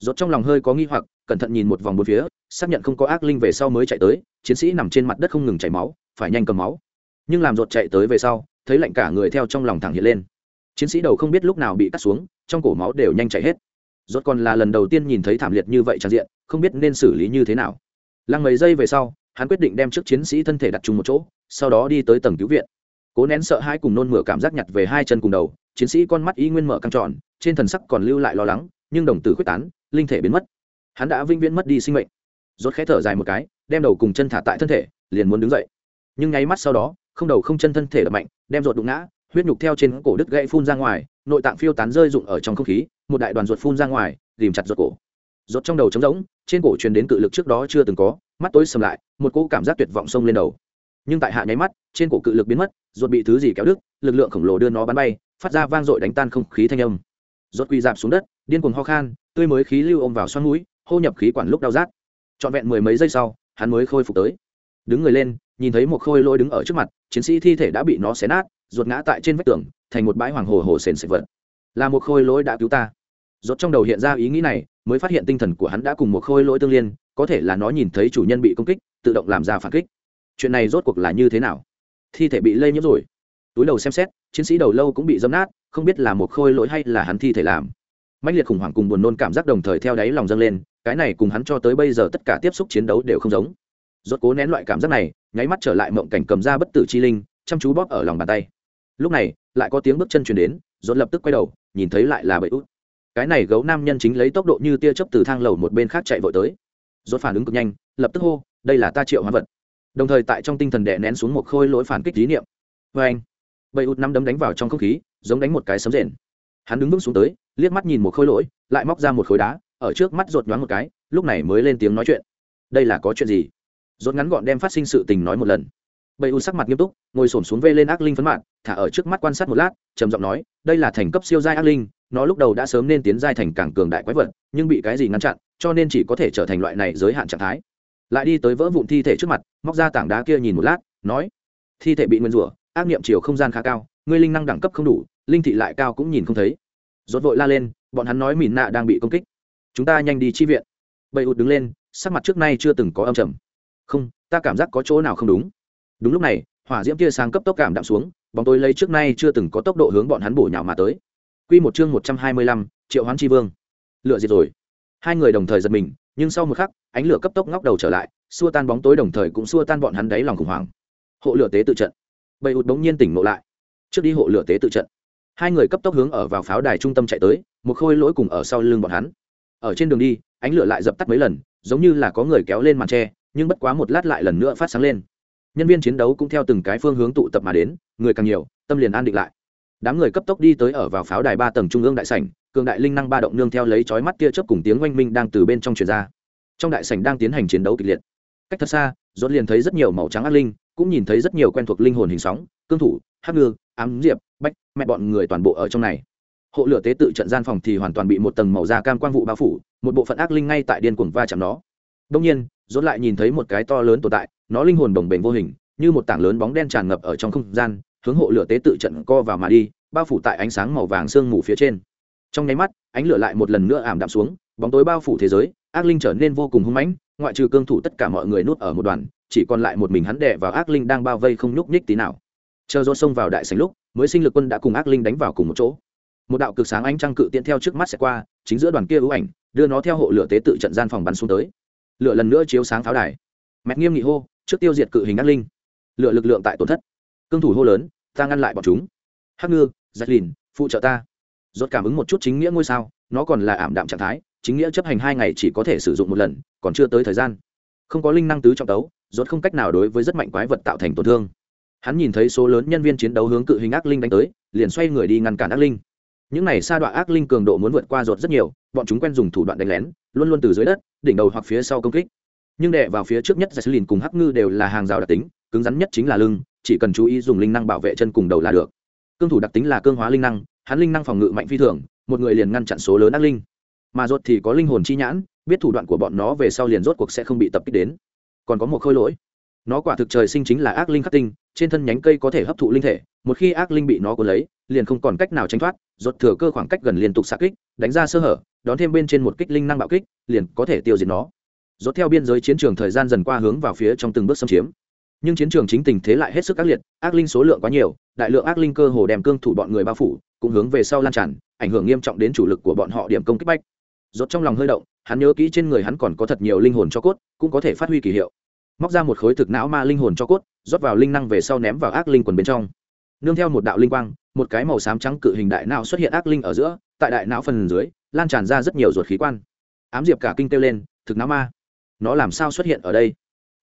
Rốt trong lòng hơi có nghi hoặc, cẩn thận nhìn một vòng bốn phía, xác nhận không có ác linh về sau mới chạy tới, chiến sĩ nằm trên mặt đất không ngừng chảy máu, phải nhanh cầm máu. Nhưng làm rột chạy tới về sau, thấy lạnh cả người theo trong lòng thẳng hiện lên. Chiến sĩ đầu không biết lúc nào bị cắt xuống, trong cổ máu đều nhanh chảy hết. Rốt còn là lần đầu tiên nhìn thấy thảm liệt như vậy tràn diện, không biết nên xử lý như thế nào. Lăng mấy giây về sau, hắn quyết định đem trước chiến sĩ thân thể đặt chung một chỗ, sau đó đi tới tầng cứu viện cố nén sợ hãi cùng nôn mửa cảm giác nhặt về hai chân cùng đầu, chiến sĩ con mắt y nguyên mở căng tròn, trên thần sắc còn lưu lại lo lắng, nhưng đồng tử quyết tán, linh thể biến mất. Hắn đã vinh viễn mất đi sinh mệnh. Rốt khẽ thở dài một cái, đem đầu cùng chân thả tại thân thể, liền muốn đứng dậy. Nhưng nháy mắt sau đó, không đầu không chân thân thể đập mạnh, đem ruột đụng ngã, huyết nhục theo trên cổ đứt gãy phun ra ngoài, nội tạng phiêu tán rơi rụng ở trong không khí, một đại đoàn ruột phun ra ngoài dìm chặt ruột cổ. Ruột trong đầu trống rỗng, trên cổ truyền đến cự lực trước đó chưa từng có, mắt tối sầm lại, một cỗ cảm giác tuyệt vọng xông lên đầu nhưng tại hạ nháy mắt, trên cổ cự lực biến mất, ruột bị thứ gì kéo đứt, lực lượng khổng lồ đưa nó bắn bay, phát ra vang dội đánh tan không khí thanh âm. Ruột quỳ dạp xuống đất, điên cuồng ho khan, tươi mới khí lưu ôm vào xoắn mũi, hô nhập khí quản lúc đau rát. Trọn vẹn mười mấy giây sau, hắn mới khôi phục tới. Đứng người lên, nhìn thấy một khôi lôi đứng ở trước mặt, chiến sĩ thi thể đã bị nó xé nát, ruột ngã tại trên vách tường, thành một bãi hoàng hồ hồ sền sệt vật. Là một khôi lỗi đã cứu ta. Rốt trong đầu hiện ra ý nghĩ này, mới phát hiện tinh thần của hắn đã cùng một khôi lỗi tương liên, có thể là nó nhìn thấy chủ nhân bị công kích, tự động làm ra phản kích chuyện này rốt cuộc là như thế nào? Thi thể bị lây nhiễm rồi. Túi đầu xem xét, chiến sĩ đầu lâu cũng bị dấm nát, không biết là một khôi lỗi hay là hắn thi thể làm. Mạnh liệt khủng hoảng cùng buồn nôn cảm giác đồng thời theo đáy lòng dâng lên, cái này cùng hắn cho tới bây giờ tất cả tiếp xúc chiến đấu đều không giống. Rốt cố nén loại cảm giác này, nháy mắt trở lại mộng cảnh cầm ra bất tử chi linh, chăm chú bóp ở lòng bàn tay. Lúc này, lại có tiếng bước chân chuyển đến, rốt lập tức quay đầu, nhìn thấy lại là bậy út. Cái này gấu nam nhân chính lấy tốc độ như tia chớp từ thang lầu một bên khác chạy vội tới. Rốt phản ứng cực nhanh, lập tức hô, đây là ta triệu hóa vật đồng thời tại trong tinh thần đè nén xuống một khôi lỗi phản kích lý niệm. Vê anh, bầy út năm đấm đánh vào trong không khí, giống đánh một cái sấm rền. Hắn đứng vững xuống tới, liếc mắt nhìn một khôi lỗi, lại móc ra một khối đá, ở trước mắt rột nhoáng một cái, lúc này mới lên tiếng nói chuyện. Đây là có chuyện gì? Rột ngắn gọn đem phát sinh sự tình nói một lần. Bầy u sắc mặt nghiêm túc, ngồi xổm xuống vê lên ác linh phấn mạng, thả ở trước mắt quan sát một lát, trầm giọng nói, đây là thành cấp siêu giai ác linh, nó lúc đầu đã sớm nên tiến giai thành càng cường đại quái vật, nhưng bị cái gì ngăn chặn, cho nên chỉ có thể trở thành loại này giới hạn trạng thái lại đi tới vỡ vụn thi thể trước mặt móc ra tảng đá kia nhìn một lát nói thi thể bị nguyên rủa ác niệm chiều không gian khá cao ngươi linh năng đẳng cấp không đủ linh thị lại cao cũng nhìn không thấy. Rốt vội la lên bọn hắn nói mìn nạ đang bị công kích. Chúng ta nhanh đi chi viện. Bầy ụt đứng lên sắc mặt trước nay chưa từng có âm trầm. Không ta cảm giác có chỗ nào không đúng. Đúng lúc này hỏa diễm tia sáng cấp tốc cảm đạm xuống bóng tối lấy trước nay chưa từng có tốc độ hướng bọn hắn bổ nhào mà tới. Quy một chương một trăm hai mươi lăm, Triệu Hoán Chi Vương. lựa diệt rồi. Hai người đồng thời giật mình, nhưng sau một khắc, ánh lửa cấp tốc ngóc đầu trở lại, xua tan bóng tối đồng thời cũng xua tan bọn hắn đáy lòng khủng hoảng. Hộ lửa tế tự trận. Bầy ụt bỗng nhiên tỉnh ngộ lại. Trước đi hộ lửa tế tự trận. Hai người cấp tốc hướng ở vào pháo đài trung tâm chạy tới, một khôi lỗi cùng ở sau lưng bọn hắn. Ở trên đường đi, ánh lửa lại dập tắt mấy lần, giống như là có người kéo lên màn che, nhưng bất quá một lát lại lần nữa phát sáng lên nhân viên chiến đấu cũng theo từng cái phương hướng tụ tập mà đến người càng nhiều tâm liền an định lại đám người cấp tốc đi tới ở vào pháo đài ba tầng trung ương đại sảnh, cường đại linh năng ba động nương theo lấy chói mắt tia chớp cùng tiếng oanh minh đang từ bên trong truyền ra. Trong đại sảnh đang tiến hành chiến đấu kịch liệt. Cách thật xa dốt liền thấy rất nhiều màu trắng ác linh, cũng nhìn thấy rất nhiều quen thuộc linh hồn hình sóng, cương thủ, hắc ngư, ám diệp, bách, mẹ bọn người toàn bộ ở trong này. Hộ lửa tế tự trận gian phòng thì hoàn toàn bị một tầng màu da cam quang vụ bao phủ, một bộ phận ác linh ngay tại điên cuồng va chạm nó. Đông nhiên dốt lại nhìn thấy một cái to lớn tồn tại, nó linh hồn đồng bền vô hình, như một tảng lớn bóng đen tràn ngập ở trong không gian hướng hộ lửa tế tự trận co vào mà đi, bao phủ tại ánh sáng màu vàng sương mù phía trên. Trong nháy mắt, ánh lửa lại một lần nữa ảm đạm xuống, bóng tối bao phủ thế giới, ác linh trở nên vô cùng hung mãnh, ngoại trừ cương thủ tất cả mọi người nuốt ở một đoàn, chỉ còn lại một mình hắn đè vào ác linh đang bao vây không nhúc nhích tí nào. Chờ do xông vào đại sảnh lúc, mới sinh lực quân đã cùng ác linh đánh vào cùng một chỗ. Một đạo cực sáng ánh trăng cự tiện theo trước mắt sẽ qua, chính giữa đoàn kia ưu ảnh, đưa nó theo hộ lửa tế tự trận gian phòng bắn xuống tới. Lửa lần nữa chiếu sáng pháo đài. Mẹt nghiêm nghị hô, trước tiêu diệt cự hình ác linh. Lửa lực lượng tại tổn thất cương thủ hô lớn ta ngăn lại bọn chúng. Hắc ngư giặc lìn phụ trợ ta. Rốt cảm ứng một chút chính nghĩa ngôi sao nó còn là ảm đạm trạng thái chính nghĩa chấp hành hai ngày chỉ có thể sử dụng một lần còn chưa tới thời gian. Không có linh năng tứ trọng tấu rốt không cách nào đối với rất mạnh quái vật tạo thành tổn thương. Hắn nhìn thấy số lớn nhân viên chiến đấu hướng cự hình ác linh đánh tới liền xoay người đi ngăn cản ác linh. Những này sa đoạn ác linh cường độ muốn vượt qua rốt rất nhiều bọn chúng quen dùng thủ đoạn đánh lén luôn luôn từ dưới đất đỉnh đầu hoặc phía sau công kích. Nhưng đè vào phía trước nhất Jesslyn cùng Hắc Ngư đều là hàng rào đặc tính, cứng rắn nhất chính là lưng, chỉ cần chú ý dùng linh năng bảo vệ chân cùng đầu là được. Cương thủ đặc tính là cương hóa linh năng, hắn linh năng phòng ngự mạnh phi thường, một người liền ngăn chặn số lớn ác linh. Mà rốt thì có linh hồn chi nhãn, biết thủ đoạn của bọn nó về sau liền rốt cuộc sẽ không bị tập kích đến. Còn có một khôi lỗi, nó quả thực trời sinh chính là ác linh khắc tinh, trên thân nhánh cây có thể hấp thụ linh thể, một khi ác linh bị nó cuốn lấy, liền không còn cách nào tránh thoát, rốt thừa cơ khoảng cách gần liên tục xạ kích, đánh ra sơ hở, đón thêm bên trên một kích linh năng bạo kích, liền có thể tiêu diệt nó rốt theo biên giới chiến trường thời gian dần qua hướng vào phía trong từng bước xâm chiếm nhưng chiến trường chính tình thế lại hết sức ác liệt, ác linh số lượng quá nhiều, đại lượng ác linh cơ hồ đem cương thủ bọn người bao phủ, cũng hướng về sau lan tràn, ảnh hưởng nghiêm trọng đến chủ lực của bọn họ điểm công kích bách. Rốt trong lòng hơi động, hắn nhớ kỹ trên người hắn còn có thật nhiều linh hồn cho cốt, cũng có thể phát huy kỳ hiệu. Móc ra một khối thực não ma linh hồn cho cốt, rót vào linh năng về sau ném vào ác linh quần bên trong. Nương theo một đạo linh quang, một cái màu xám trắng cự hình đại não xuất hiện ác linh ở giữa, tại đại não phần dưới, lan tràn ra rất nhiều ruột khí quan. Ám diệp cả kinh kêu lên, thực não ma, nó làm sao xuất hiện ở đây?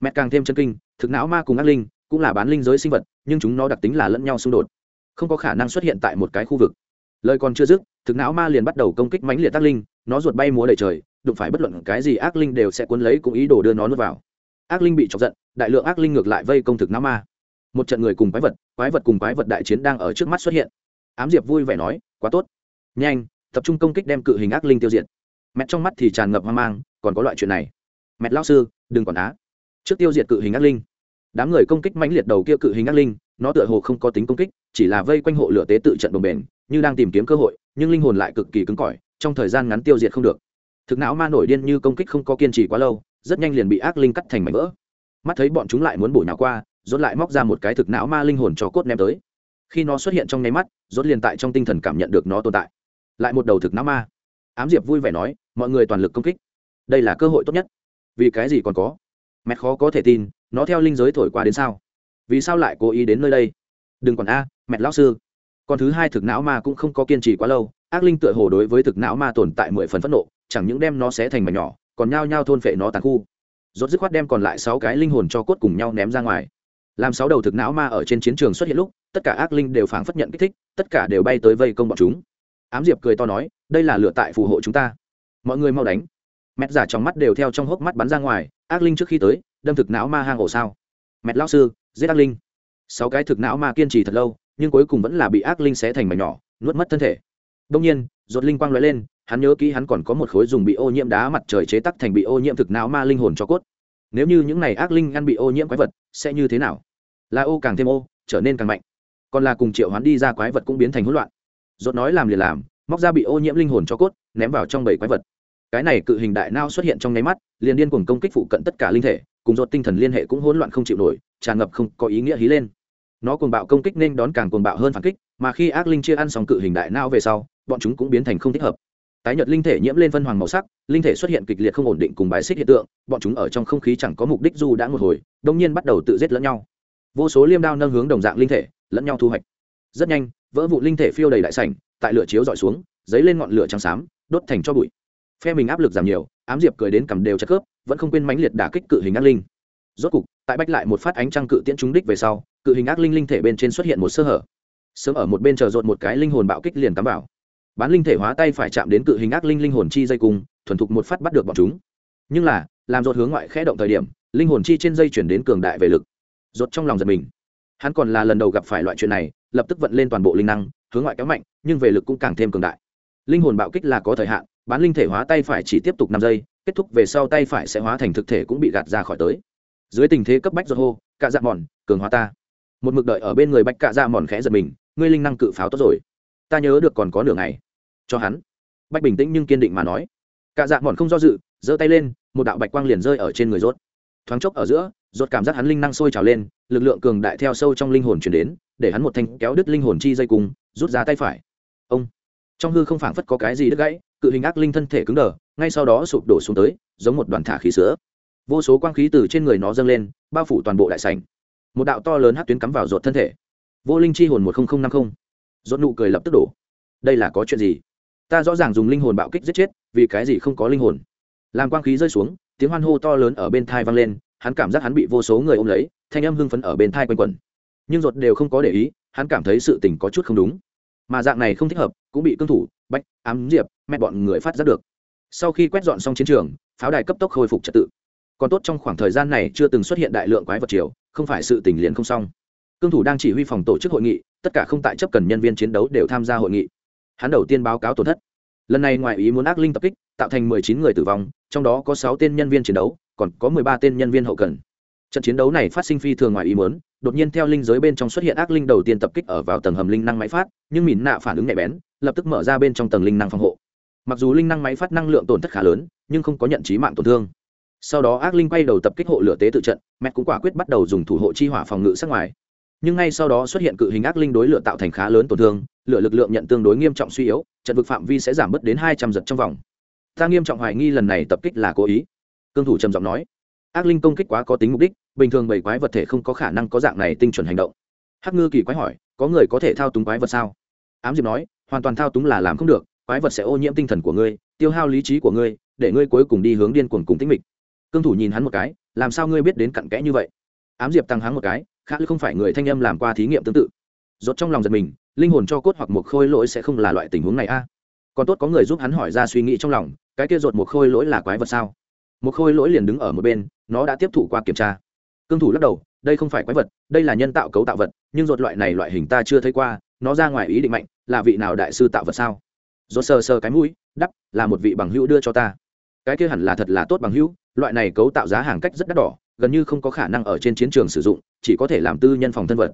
Mẹ càng thêm chân kinh, thực não ma cùng ác linh cũng là bán linh giới sinh vật, nhưng chúng nó đặc tính là lẫn nhau xung đột, không có khả năng xuất hiện tại một cái khu vực. Lời còn chưa dứt, thực não ma liền bắt đầu công kích mãnh liệt ác linh, nó ruột bay múa đầy trời, đụng phải bất luận cái gì ác linh đều sẽ cuốn lấy cũng ý đồ đưa nó nuốt vào. Ác linh bị chọc giận, đại lượng ác linh ngược lại vây công thực não ma. Một trận người cùng quái vật quái vật cùng quái vật đại chiến đang ở trước mắt xuất hiện. Ám diệp vui vẻ nói, quá tốt. Nhanh, tập trung công kích đem cự hình ác linh tiêu diệt. Mẹ trong mắt thì tràn ngập hoang mang, còn có loại chuyện này. Mẹ lao sư, đừng còn á trước tiêu diệt cự hình ác linh. Đám người công kích mãnh liệt đầu kia cự hình ác linh, nó tựa hồ không có tính công kích, chỉ là vây quanh hộ lửa tế tự trận đồng bền, như đang tìm kiếm cơ hội, nhưng linh hồn lại cực kỳ cứng cỏi, trong thời gian ngắn tiêu diệt không được. Thực não ma nổi điên như công kích không có kiên trì quá lâu, rất nhanh liền bị ác linh cắt thành mảnh vỡ. Mắt thấy bọn chúng lại muốn bổ nhào qua, rốt lại móc ra một cái thực não ma linh hồn cho cốt ném tới. Khi nó xuất hiện trong nháy mắt, rốt liền tại trong tinh thần cảm nhận được nó tồn tại. Lại một đầu thực não ma. Ám diệp vui vẻ nói, mọi người toàn lực công kích. Đây là cơ hội tốt nhất. Vì cái gì còn có? Mẹ khó có thể tin, nó theo linh giới thổi qua đến sao? Vì sao lại cố ý đến nơi đây? Đừng còn a, mẹ lão sư. Còn thứ hai thực não ma cũng không có kiên trì quá lâu, ác linh tựa hồ đối với thực não ma tồn tại mười phần phẫn nộ, chẳng những đem nó xé thành mảnh nhỏ, còn nhao nhao thôn phệ nó tàn khu. Rốt dứt khoát đem còn lại sáu cái linh hồn cho cốt cùng nhau ném ra ngoài. Làm sáu đầu thực não ma ở trên chiến trường xuất hiện lúc, tất cả ác linh đều phảng phất nhận kích thích, tất cả đều bay tới vây công bọn chúng. Ám diệp cười to nói, đây là lựa tại phù hộ chúng ta. Mọi người mau đánh mẹt giả trong mắt đều theo trong hốc mắt bắn ra ngoài, ác linh trước khi tới, đâm thực não ma hang ổ sao? Mẹt lao sư, giết ác linh. Sáu cái thực não ma kiên trì thật lâu, nhưng cuối cùng vẫn là bị ác linh xé thành mảnh nhỏ, nuốt mất thân thể. Đông nhiên, ruột linh quang lóe lên, hắn nhớ kỹ hắn còn có một khối dùng bị ô nhiễm đá mặt trời chế tắc thành bị ô nhiễm thực não ma linh hồn cho cốt. Nếu như những này ác linh ăn bị ô nhiễm quái vật, sẽ như thế nào? Là ô càng thêm ô, trở nên càng mạnh. Còn là cùng triệu hoán đi ra quái vật cũng biến thành hỗn loạn. Dốt nói làm liền làm, móc ra bị ô nhiễm linh hồn cho cốt, ném vào trong bảy quái vật cái này cự hình đại nao xuất hiện trong nháy mắt, liền điên cuồng công kích phụ cận tất cả linh thể, cùng dột tinh thần liên hệ cũng hỗn loạn không chịu nổi, tràn ngập không có ý nghĩa hí lên. Nó cuồng bạo công kích nên đón càng cuồng bạo hơn phản kích, mà khi ác linh chia ăn xong cự hình đại nao về sau, bọn chúng cũng biến thành không thích hợp. Tái nhật linh thể nhiễm lên phân hoàng màu sắc, linh thể xuất hiện kịch liệt không ổn định cùng bài xích hiện tượng, bọn chúng ở trong không khí chẳng có mục đích du đã một hồi đông nhiên bắt đầu tự giết lẫn nhau. Vô số liêm đao nâng hướng đồng dạng linh thể, lẫn nhau thu hoạch. Rất nhanh, vỡ vụ linh thể phiêu đầy đại sảnh, tại lửa chiếu dọi xuống, dấy lên ngọn lửa trắng xám, đốt thành cho bụi phe mình áp lực giảm nhiều, ám diệp cười đến cầm đều chất khớp, vẫn không quên mãnh liệt đả kích cự hình ác linh. Rốt cục, tại bách lại một phát ánh trăng cự tiễn trúng đích về sau, cự hình ác linh linh thể bên trên xuất hiện một sơ hở. Sớm ở một bên chờ rộn một cái linh hồn bạo kích liền cắm vào. Bán linh thể hóa tay phải chạm đến cự hình ác linh linh hồn chi dây cung, thuần thục một phát bắt được bọn chúng. Nhưng là, làm rột hướng ngoại khẽ động thời điểm, linh hồn chi trên dây chuyển đến cường đại về lực. Rột trong lòng giật mình. Hắn còn là lần đầu gặp phải loại chuyện này, lập tức vận lên toàn bộ linh năng, hướng ngoại kéo mạnh, nhưng về lực cũng càng thêm cường đại. Linh hồn bạo kích là có thời hạn bán linh thể hóa tay phải chỉ tiếp tục năm giây, kết thúc về sau tay phải sẽ hóa thành thực thể cũng bị gạt ra khỏi tới. Dưới tình thế cấp bách do hô, cạ dạ mòn, cường hóa ta. Một mực đợi ở bên người bách cạ dạ mòn khẽ giật mình, ngươi linh năng cự pháo tốt rồi. Ta nhớ được còn có nửa ngày. Cho hắn. Bách bình tĩnh nhưng kiên định mà nói. Cạ dạ mòn không do dự, giơ tay lên, một đạo bạch quang liền rơi ở trên người rốt. Thoáng chốc ở giữa, rốt cảm giác hắn linh năng sôi trào lên, lực lượng cường đại theo sâu trong linh hồn chuyển đến, để hắn một thanh kéo đứt linh hồn chi dây cùng, rút ra tay phải. Ông. Trong hư không phảng phất có cái gì đứt gãy cự hình ác linh thân thể cứng đờ, ngay sau đó sụp đổ xuống tới, giống một đoàn thả khí sữa. Vô số quang khí từ trên người nó dâng lên, bao phủ toàn bộ đại sảnh. Một đạo to lớn hát tuyến cắm vào ruột thân thể. Vô linh chi hồn một nghìn năm mươi rốt nụ cười lập tức đổ. Đây là có chuyện gì? Ta rõ ràng dùng linh hồn bạo kích giết chết, vì cái gì không có linh hồn? Làm quang khí rơi xuống, tiếng hoan hô to lớn ở bên thai vang lên, hắn cảm giác hắn bị vô số người ôm lấy, thanh âm hưng phấn ở bên thai quanh quẩn. Nhưng ruột đều không có để ý, hắn cảm thấy sự tình có chút không đúng. Mà dạng này không thích hợp, cũng bị cương thủ bách, ám diệp, mẹ bọn người phát giác được. Sau khi quét dọn xong chiến trường, pháo đài cấp tốc khôi phục trật tự. Còn tốt trong khoảng thời gian này chưa từng xuất hiện đại lượng quái vật chiều không phải sự tình liền không xong. Cương thủ đang chỉ huy phòng tổ chức hội nghị, tất cả không tại chấp cần nhân viên chiến đấu đều tham gia hội nghị. Hắn đầu tiên báo cáo tổn thất. Lần này ngoài ý muốn ác linh tập kích, tạo thành mười chín người tử vong, trong đó có sáu tên nhân viên chiến đấu, còn có mười ba tên nhân viên hậu cần trận chiến đấu này phát sinh phi thường ngoài ý muốn, đột nhiên theo linh giới bên trong xuất hiện ác linh đầu tiên tập kích ở vào tầng hầm linh năng máy phát, nhưng mìn nạ phản ứng nhạy bén, lập tức mở ra bên trong tầng linh năng phòng hộ. Mặc dù linh năng máy phát năng lượng tổn thất khá lớn, nhưng không có nhận trí mạng tổn thương. Sau đó ác linh quay đầu tập kích hộ lửa tế tự trận, mẹ cũng quả quyết bắt đầu dùng thủ hộ chi hỏa phòng ngự sát ngoài. Nhưng ngay sau đó xuất hiện cự hình ác linh đối lửa tạo thành khá lớn tổn thương, lửa lực lượng nhận tương đối nghiêm trọng suy yếu, trận vực phạm vi sẽ giảm bớt đến hai trăm giật trong vòng. Ta nghiêm trọng hoài nghi lần này tập kích là cố ý. Cương thủ trầm giọng nói. Ác linh công kích quá có tính mục đích bình thường bảy quái vật thể không có khả năng có dạng này tinh chuẩn hành động. Hắc ngư kỳ quái hỏi, có người có thể thao túng quái vật sao? Ám diệp nói, hoàn toàn thao túng là làm không được, quái vật sẽ ô nhiễm tinh thần của ngươi, tiêu hao lý trí của ngươi, để ngươi cuối cùng đi hướng điên cuồng cùng tĩnh mịch. Cương thủ nhìn hắn một cái, làm sao ngươi biết đến cặn kẽ như vậy? Ám diệp tăng hắn một cái khác không phải người thanh âm làm qua thí nghiệm tương tự. Rốt trong lòng giật mình, linh hồn cho cốt hoặc một khôi lỗi sẽ không là loại tình huống này a. Còn tốt có người giúp hắn hỏi ra suy nghĩ trong lòng, cái kia rột một khôi lỗi là quái vật sao? Một khôi lỗi liền đứng ở một bên, nó đã tiếp thụ qua kiểm tra cương thủ lắc đầu, đây không phải quái vật, đây là nhân tạo cấu tạo vật, nhưng ruột loại này loại hình ta chưa thấy qua, nó ra ngoài ý định mạnh, là vị nào đại sư tạo vật sao? Ruột sờ sờ cái mũi, đắp, là một vị bằng hữu đưa cho ta. Cái kia hẳn là thật là tốt bằng hữu, loại này cấu tạo giá hàng cách rất đắt đỏ, gần như không có khả năng ở trên chiến trường sử dụng, chỉ có thể làm tư nhân phòng thân vật.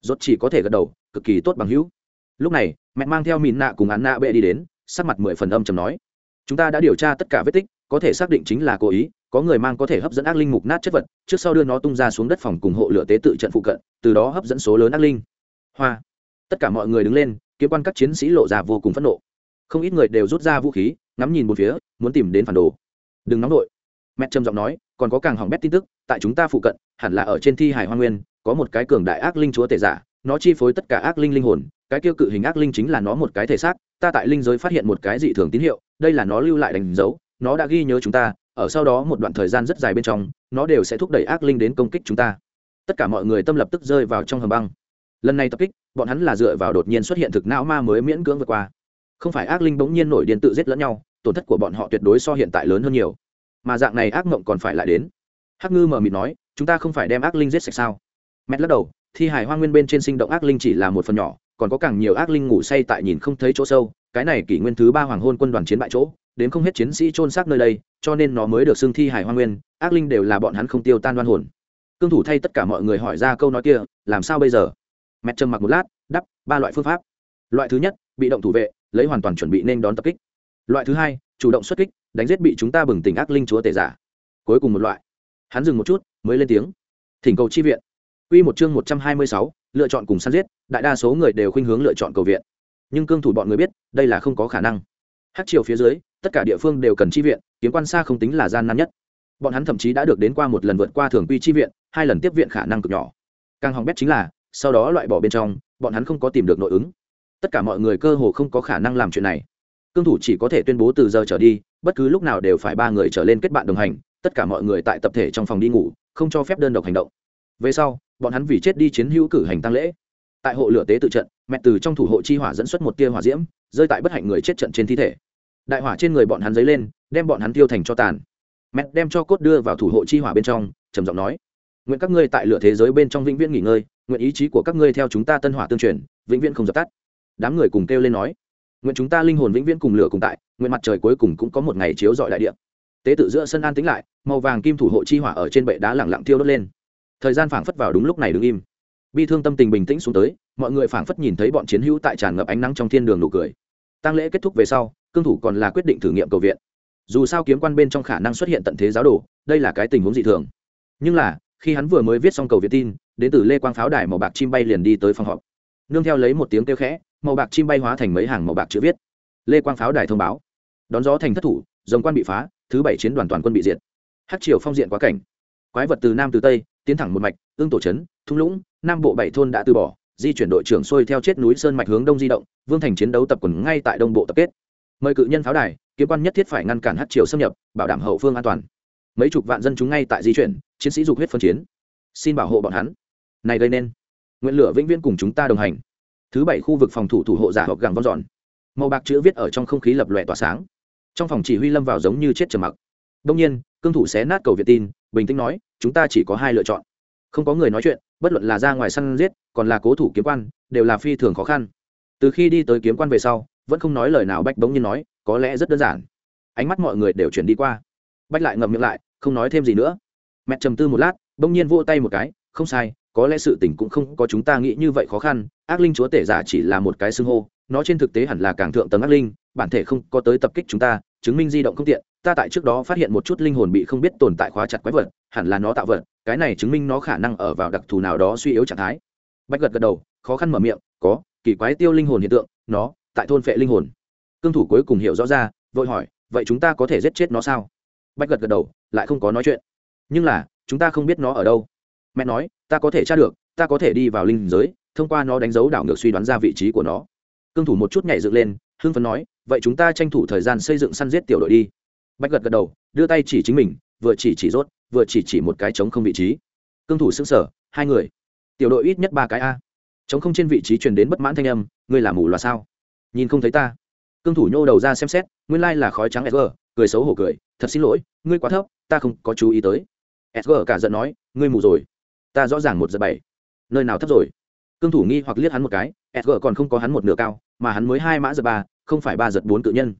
Rốt chỉ có thể gật đầu, cực kỳ tốt bằng hữu. Lúc này, mẹ mang theo mìn nạ cùng án nạ bệ đi đến, sắc mặt mười phần âm trầm nói, chúng ta đã điều tra tất cả vết tích, có thể xác định chính là cố ý có người mang có thể hấp dẫn ác linh mục nát chất vật, trước sau đưa nó tung ra xuống đất phòng cùng hộ lửa tế tự trận phụ cận, từ đó hấp dẫn số lớn ác linh. Hoa. Tất cả mọi người đứng lên, kiếm quan các chiến sĩ lộ ra vô cùng phẫn nộ. Không ít người đều rút ra vũ khí, ngắm nhìn một phía, muốn tìm đến phản đồ. Đừng nóng nổi mẹ trầm giọng nói, còn có càng hỏng bét tin tức, tại chúng ta phụ cận, hẳn là ở trên thi hải hoa nguyên, có một cái cường đại ác linh chúa tể giả, nó chi phối tất cả ác linh linh hồn, cái kêu cự hình ác linh chính là nó một cái thể xác, ta tại linh giới phát hiện một cái dị thường tín hiệu, đây là nó lưu lại đánh dấu nó đã ghi nhớ chúng ta, ở sau đó một đoạn thời gian rất dài bên trong, nó đều sẽ thúc đẩy ác linh đến công kích chúng ta. Tất cả mọi người tâm lập tức rơi vào trong hầm băng. Lần này tập kích, bọn hắn là dựa vào đột nhiên xuất hiện thực não ma mới miễn cưỡng vượt qua. Không phải ác linh bỗng nhiên nổi điên tự giết lẫn nhau, tổn thất của bọn họ tuyệt đối so hiện tại lớn hơn nhiều. Mà dạng này ác mộng còn phải lại đến. Hắc ngư mờ mịt nói, chúng ta không phải đem ác linh giết sạch sao? Mét lắc đầu, thi hải hoa nguyên bên trên sinh động ác linh chỉ là một phần nhỏ, còn có càng nhiều ác linh ngủ say tại nhìn không thấy chỗ sâu, cái này kỷ nguyên thứ ba hoàng hôn quân đoàn chiến bại chỗ đến không hết chiến sĩ chôn xác nơi đây cho nên nó mới được xưng thi hải hoa nguyên ác linh đều là bọn hắn không tiêu tan đoan hồn. Cương thủ thay tất cả mọi người hỏi ra câu nói kia làm sao bây giờ? Mẹ trầm mặc một lát đắp ba loại phương pháp. Loại thứ nhất bị động thủ vệ lấy hoàn toàn chuẩn bị nên đón tập kích. Loại thứ hai chủ động xuất kích đánh giết bị chúng ta bừng tỉnh ác linh chúa tể giả. Cuối cùng một loại. Hắn dừng một chút mới lên tiếng. Thỉnh cầu chi viện. Quy một chương một trăm hai mươi sáu, lựa chọn cùng săn giết, đại đa số người đều khuynh hướng lựa chọn cầu viện. Nhưng cương thủ bọn người biết, đây là không có khả năng. Hắc triều phía dưới, tất cả địa phương đều cần chi viện, kiếm quan xa không tính là gian nan nhất. Bọn hắn thậm chí đã được đến qua một lần vượt qua thường quy chi viện, hai lần tiếp viện khả năng cực nhỏ. Càng hỏng bét chính là, sau đó loại bỏ bên trong, bọn hắn không có tìm được nội ứng. Tất cả mọi người cơ hồ không có khả năng làm chuyện này. Cương thủ chỉ có thể tuyên bố từ giờ trở đi, bất cứ lúc nào đều phải ba người trở lên kết bạn đồng hành, tất cả mọi người tại tập thể trong phòng đi ngủ, không cho phép đơn độc hành động. Về sau, bọn hắn vì chết đi chiến hữu cử hành tăng lễ tại hộ lửa tế tự trận mẹ từ trong thủ hộ chi hỏa dẫn xuất một tia hỏa diễm rơi tại bất hạnh người chết trận trên thi thể. Đại hỏa trên người bọn hắn dấy lên, đem bọn hắn tiêu thành cho tàn. Mẹ đem cho cốt đưa vào thủ hộ chi hỏa bên trong, trầm giọng nói, nguyện các ngươi tại lửa thế giới bên trong vĩnh viễn nghỉ ngơi, nguyện ý chí của các ngươi theo chúng ta tân hỏa tương truyền, vĩnh viễn không dập tắt. Đám người cùng kêu lên nói, nguyện chúng ta linh hồn vĩnh viễn cùng lửa cùng tại, nguyện mặt trời cuối cùng cũng có một ngày chiếu dọi đại địa. Tế tự giữa sân an tính lại, màu vàng kim thủ hộ chi hỏa ở trên bệ đá lẳng lặng thiêu đốt lên. Thời gian phảng phất vào đúng lúc này đứng im. Bi thương tâm tình bình tĩnh xuống tới, mọi người phảng phất nhìn thấy bọn chiến hữu tại tràn ngập ánh nắng trong thiên đường nụ cười tăng lễ kết thúc về sau, cương thủ còn là quyết định thử nghiệm cầu viện. Dù sao kiếm quan bên trong khả năng xuất hiện tận thế giáo đồ, đây là cái tình huống dị thường. Nhưng là, khi hắn vừa mới viết xong cầu viện tin, đến từ lê quang pháo đài màu bạc chim bay liền đi tới phòng họp. Nương theo lấy một tiếng kêu khẽ, màu bạc chim bay hóa thành mấy hàng màu bạc chữ viết. Lê quang pháo đài thông báo. Đón gió thành thất thủ dòng quan bị phá, thứ bảy chiến đoàn toàn quân bị diệt. Hát triều phong diện quá cảnh. Quái vật từ nam từ tây, tiến thẳng một mạch, ương tổ trấn thung lũng, nam bộ bảy thôn đã từ bỏ di chuyển đội trưởng xuôi theo chết núi sơn mạch hướng đông di động, vương thành chiến đấu tập quần ngay tại đông bộ tập kết. Mời cự nhân pháo đài, kiếm quan nhất thiết phải ngăn cản hát triều xâm nhập, bảo đảm hậu phương an toàn. Mấy chục vạn dân chúng ngay tại di chuyển, chiến sĩ dục huyết phân chiến. Xin bảo hộ bọn hắn. Này gây nên. Nguyện lửa vĩnh viễn cùng chúng ta đồng hành. Thứ bảy khu vực phòng thủ thủ hộ giả hoặc gàng vong giòn màu bạc chữ viết ở trong không khí lập lòe tỏa sáng. Trong phòng chỉ huy lâm vào giống như chết trầm mặc. Đông nhiên, cương thủ xé nát cầu việt tin, bình tĩnh nói, chúng ta chỉ có hai lựa chọn. Không có người nói chuyện, bất luận là ra ngoài săn giết còn là cố thủ kiếm quan, đều là phi thường khó khăn. Từ khi đi tới kiếm quan về sau, vẫn không nói lời nào bách bỗng nhiên nói, có lẽ rất đơn giản. Ánh mắt mọi người đều chuyển đi qua. Bách lại ngậm miệng lại, không nói thêm gì nữa. Mẹ trầm tư một lát, bỗng nhiên vỗ tay một cái, không sai, có lẽ sự tình cũng không có chúng ta nghĩ như vậy khó khăn, ác linh chúa tể giả chỉ là một cái xưng hô, nó trên thực tế hẳn là càng thượng tầng ác linh, bản thể không có tới tập kích chúng ta, chứng minh di động không tiện, ta tại trước đó phát hiện một chút linh hồn bị không biết tồn tại khóa chặt quái vật, hẳn là nó tạo vật, cái này chứng minh nó khả năng ở vào đặc thù nào đó suy yếu trạng thái bách gật gật đầu, khó khăn mở miệng, có, kỳ quái tiêu linh hồn hiện tượng, nó, tại thôn phệ linh hồn. Cương thủ cuối cùng hiểu rõ ra, vội hỏi, vậy chúng ta có thể giết chết nó sao? Bách gật gật đầu, lại không có nói chuyện. Nhưng là, chúng ta không biết nó ở đâu. Mẹ nói, ta có thể tra được, ta có thể đi vào linh giới, thông qua nó đánh dấu đảo ngược suy đoán ra vị trí của nó. Cương thủ một chút nhảy dựng lên, hưng phấn nói, vậy chúng ta tranh thủ thời gian xây dựng săn giết tiểu đội đi. Bách gật gật đầu, đưa tay chỉ chính mình, vừa chỉ chỉ rốt, vừa chỉ chỉ một cái trống không vị trí. Cương thủ xứng sở hai người tiểu đội ít nhất ba cái a. Chống không trên vị trí truyền đến bất mãn thanh âm ngươi làm mù loà sao? Nhìn không thấy ta. Cương thủ nhô đầu ra xem xét nguyên lai là khói trắng sg cười xấu hổ cười thật xin lỗi ngươi quá thấp ta không có chú ý tới. Sg cả giận nói ngươi mù rồi. Ta rõ ràng một giờ bảy. Nơi nào thấp rồi? Cương thủ nghi hoặc liếc hắn một cái sg còn không có hắn một nửa cao mà hắn mới hai mã giật ba không phải ba giật bốn cự nhân.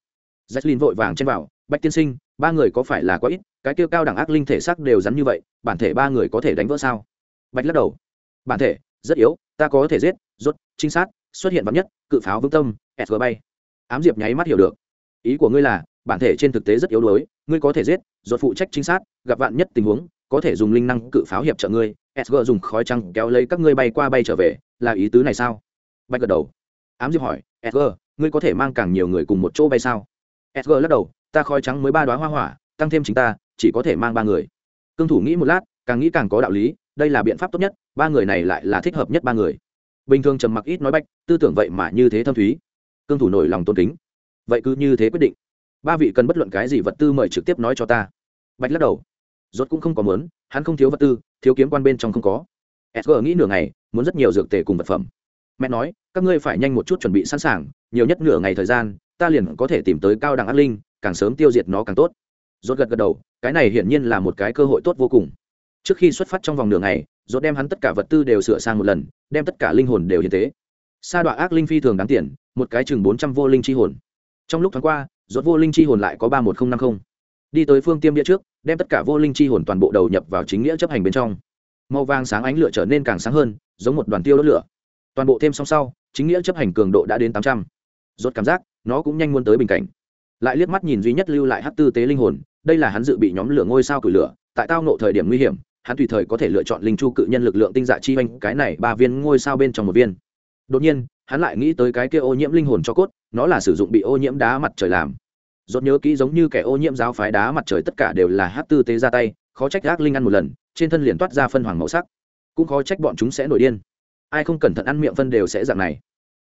Jacqueline vội vàng chen vào, Bạch tiên sinh, ba người có phải là quá ít, cái kia cao đẳng ác linh thể xác đều rắn như vậy, bản thể ba người có thể đánh vỡ sao? Bạch lắc đầu. Bản thể rất yếu, ta có thể giết, rốt, trinh sát, xuất hiện vắng nhất, cự pháo vững tâm, SG bay. Ám Diệp nháy mắt hiểu được. Ý của ngươi là, bản thể trên thực tế rất yếu đuối, ngươi có thể giết, rốt phụ trách trinh sát, gặp vạn nhất tình huống, có thể dùng linh năng cự pháo hiệp trợ ngươi, SG dùng khói trăng kéo lấy các ngươi bay qua bay trở về, là ý tứ này sao? Bạch gật đầu. Ám Diệp hỏi, SG, ngươi có thể mang càng nhiều người cùng một chỗ bay sao? sg lắc đầu ta khói trắng mới ba đoá hoa hỏa tăng thêm chính ta chỉ có thể mang ba người cương thủ nghĩ một lát càng nghĩ càng có đạo lý đây là biện pháp tốt nhất, ba người này lại là thích hợp nhất ba người. Bình thường trầm mặc ít nói bách tư tưởng vậy mà như thế thâm thúy. Cương thủ nổi lòng tôn kính. Vậy cứ như thế quyết định. Ba vị cần bất luận cái gì vật tư mời trực tiếp nói cho ta. Bạch lắc đầu. Rốt cũng không có muốn, hắn không thiếu vật tư, thiếu kiếm quan bên trong không có. Sg nghĩ nửa ngày, muốn rất nhiều dược tề cùng vật phẩm. Mẹ nói, các ngươi phải nhanh một chút chuẩn bị sẵn sàng, nhiều nhất nửa ngày thời gian, ta liền có thể tìm tới cao đẳng ác linh, càng sớm tiêu diệt nó càng tốt. Rốt gật gật đầu, cái này hiển nhiên là một cái cơ hội tốt vô cùng trước khi xuất phát trong vòng nửa ngày, rốt đem hắn tất cả vật tư đều sửa sang một lần, đem tất cả linh hồn đều hiến tế. Sa đoạn ác linh phi thường đáng tiền, một cái chừng bốn trăm vô linh chi hồn. Trong lúc tháng qua, rốt vô linh chi hồn lại có ba một n năm mươi đi tới phương tiêm địa trước, đem tất cả vô linh chi hồn toàn bộ đầu nhập vào chính nghĩa chấp hành bên trong. Màu vàng sáng ánh lửa trở nên càng sáng hơn, giống một đoàn tiêu đốt lửa. Toàn bộ thêm xong sau, chính nghĩa chấp hành cường độ đã đến tám trăm. Rốt cảm giác, nó cũng nhanh muốn tới bình cảnh. Lại liếc mắt nhìn duy nhất lưu lại hát tư tế linh hồn, đây là hắn dự bị nhóm lửa ngôi sao cửi lửa, tại tao nộ thời điểm nguy hiểm hắn tùy thời có thể lựa chọn linh chu cự nhân lực lượng tinh dạ chi oanh cái này ba viên ngôi sao bên trong một viên. Đột nhiên, hắn lại nghĩ tới cái kia ô nhiễm linh hồn cho cốt, nó là sử dụng bị ô nhiễm đá mặt trời làm. Rốt nhớ kỹ giống như kẻ ô nhiễm giáo phái đá mặt trời tất cả đều là hát tư tế ra tay, khó trách gác linh ăn một lần, trên thân liền toát ra phân hoàng màu sắc. Cũng khó trách bọn chúng sẽ nổi điên. Ai không cẩn thận ăn miệng phân đều sẽ dạng này.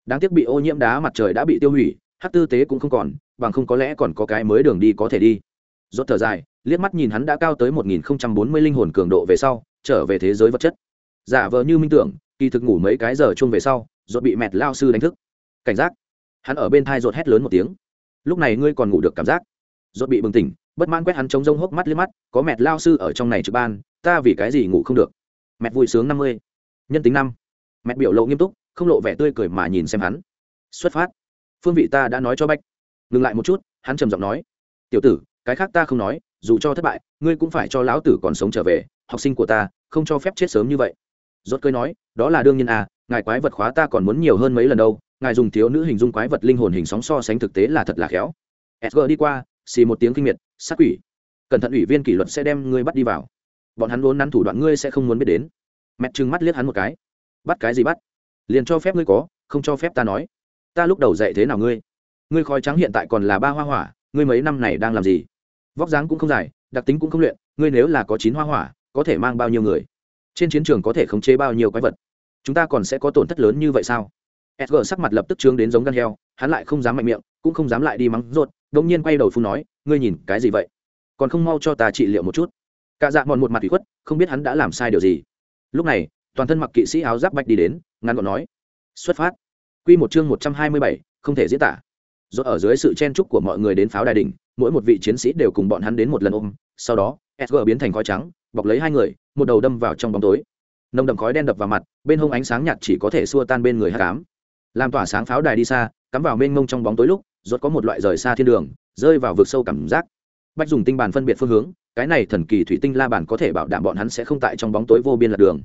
Đáng tiếc bị ô nhiễm đá mặt trời đã bị tiêu hủy, hát tư tế cũng không còn, bằng không có lẽ còn có cái mới đường đi có thể đi. Rốt thở dài liếc mắt nhìn hắn đã cao tới một nghìn bốn mươi linh hồn cường độ về sau, trở về thế giới vật chất. Giả vờ như minh tưởng, kỳ thực ngủ mấy cái giờ chung về sau, rốt bị mẹt lao sư đánh thức. Cảnh giác. Hắn ở bên thai rột hét lớn một tiếng. Lúc này ngươi còn ngủ được cảm giác. Rốt bị bừng tỉnh, bất mãn quét hắn trống rông hốc mắt liếc mắt, có mẹt lao sư ở trong này trực ban, ta vì cái gì ngủ không được? Mẹt vui sướng năm mươi. Nhân tính năm. Mẹt biểu lộ nghiêm túc, không lộ vẻ tươi cười mà nhìn xem hắn. Xuất phát. Phương vị ta đã nói cho bách. Ngừng lại một chút, hắn trầm giọng nói. Tiểu tử cái khác ta không nói, dù cho thất bại, ngươi cũng phải cho lão tử còn sống trở về, học sinh của ta, không cho phép chết sớm như vậy. Rốt cười nói, đó là đương nhiên à ngài quái vật khóa ta còn muốn nhiều hơn mấy lần đâu, ngài dùng thiếu nữ hình dung quái vật linh hồn hình sóng so sánh thực tế là thật là khéo. Sg đi qua, xì một tiếng kinh miệt, sát quỷ, cẩn thận ủy viên kỷ luật sẽ đem ngươi bắt đi vào. Bọn hắn vốn nắn thủ đoạn ngươi sẽ không muốn biết đến. Mẹ trừng mắt liếc hắn một cái. Bắt cái gì bắt? Liền cho phép ngươi có, không cho phép ta nói. Ta lúc đầu dạy thế nào ngươi? Ngươi khói trắng hiện tại còn là ba hoa hỏa, ngươi mấy năm này đang làm gì? Vóc dáng cũng không dài đặc tính cũng không luyện ngươi nếu là có chín hoa hỏa có thể mang bao nhiêu người? Trên chiến trường có thể khống chế bao nhiêu quái vật? Chúng ta còn sẽ có tổn thất lớn như vậy sao? Sg sắc mặt lập tức trướng đến giống gan heo hắn lại không dám mạnh miệng cũng không dám lại đi mắng rột đông nhiên quay đầu phun nói ngươi nhìn cái gì vậy? Còn không mau cho ta trị liệu một chút. Cả dạ mòn một mặt bị khuất không biết hắn đã làm sai điều gì. Lúc này toàn thân mặc kỵ sĩ áo giáp bạch đi đến ngắn gọn nói xuất phát. Quy một chương 127, không thể diễn tả. Rồi ở dưới sự chen chúc của mọi người đến pháo đài đỉnh, mỗi một vị chiến sĩ đều cùng bọn hắn đến một lần ôm, sau đó, SG biến thành khói trắng, bọc lấy hai người, một đầu đâm vào trong bóng tối. Nồng đậm khói đen đập vào mặt, bên hông ánh sáng nhạt chỉ có thể xua tan bên người hắc ám. Làm tỏa sáng pháo đài đi xa, cắm vào mênh mông trong bóng tối lúc, rốt có một loại rời xa thiên đường, rơi vào vực sâu cảm giác. Bách dùng tinh bàn phân biệt phương hướng, cái này thần kỳ thủy tinh la bàn có thể bảo đảm bọn hắn sẽ không tại trong bóng tối vô biên lạc đường.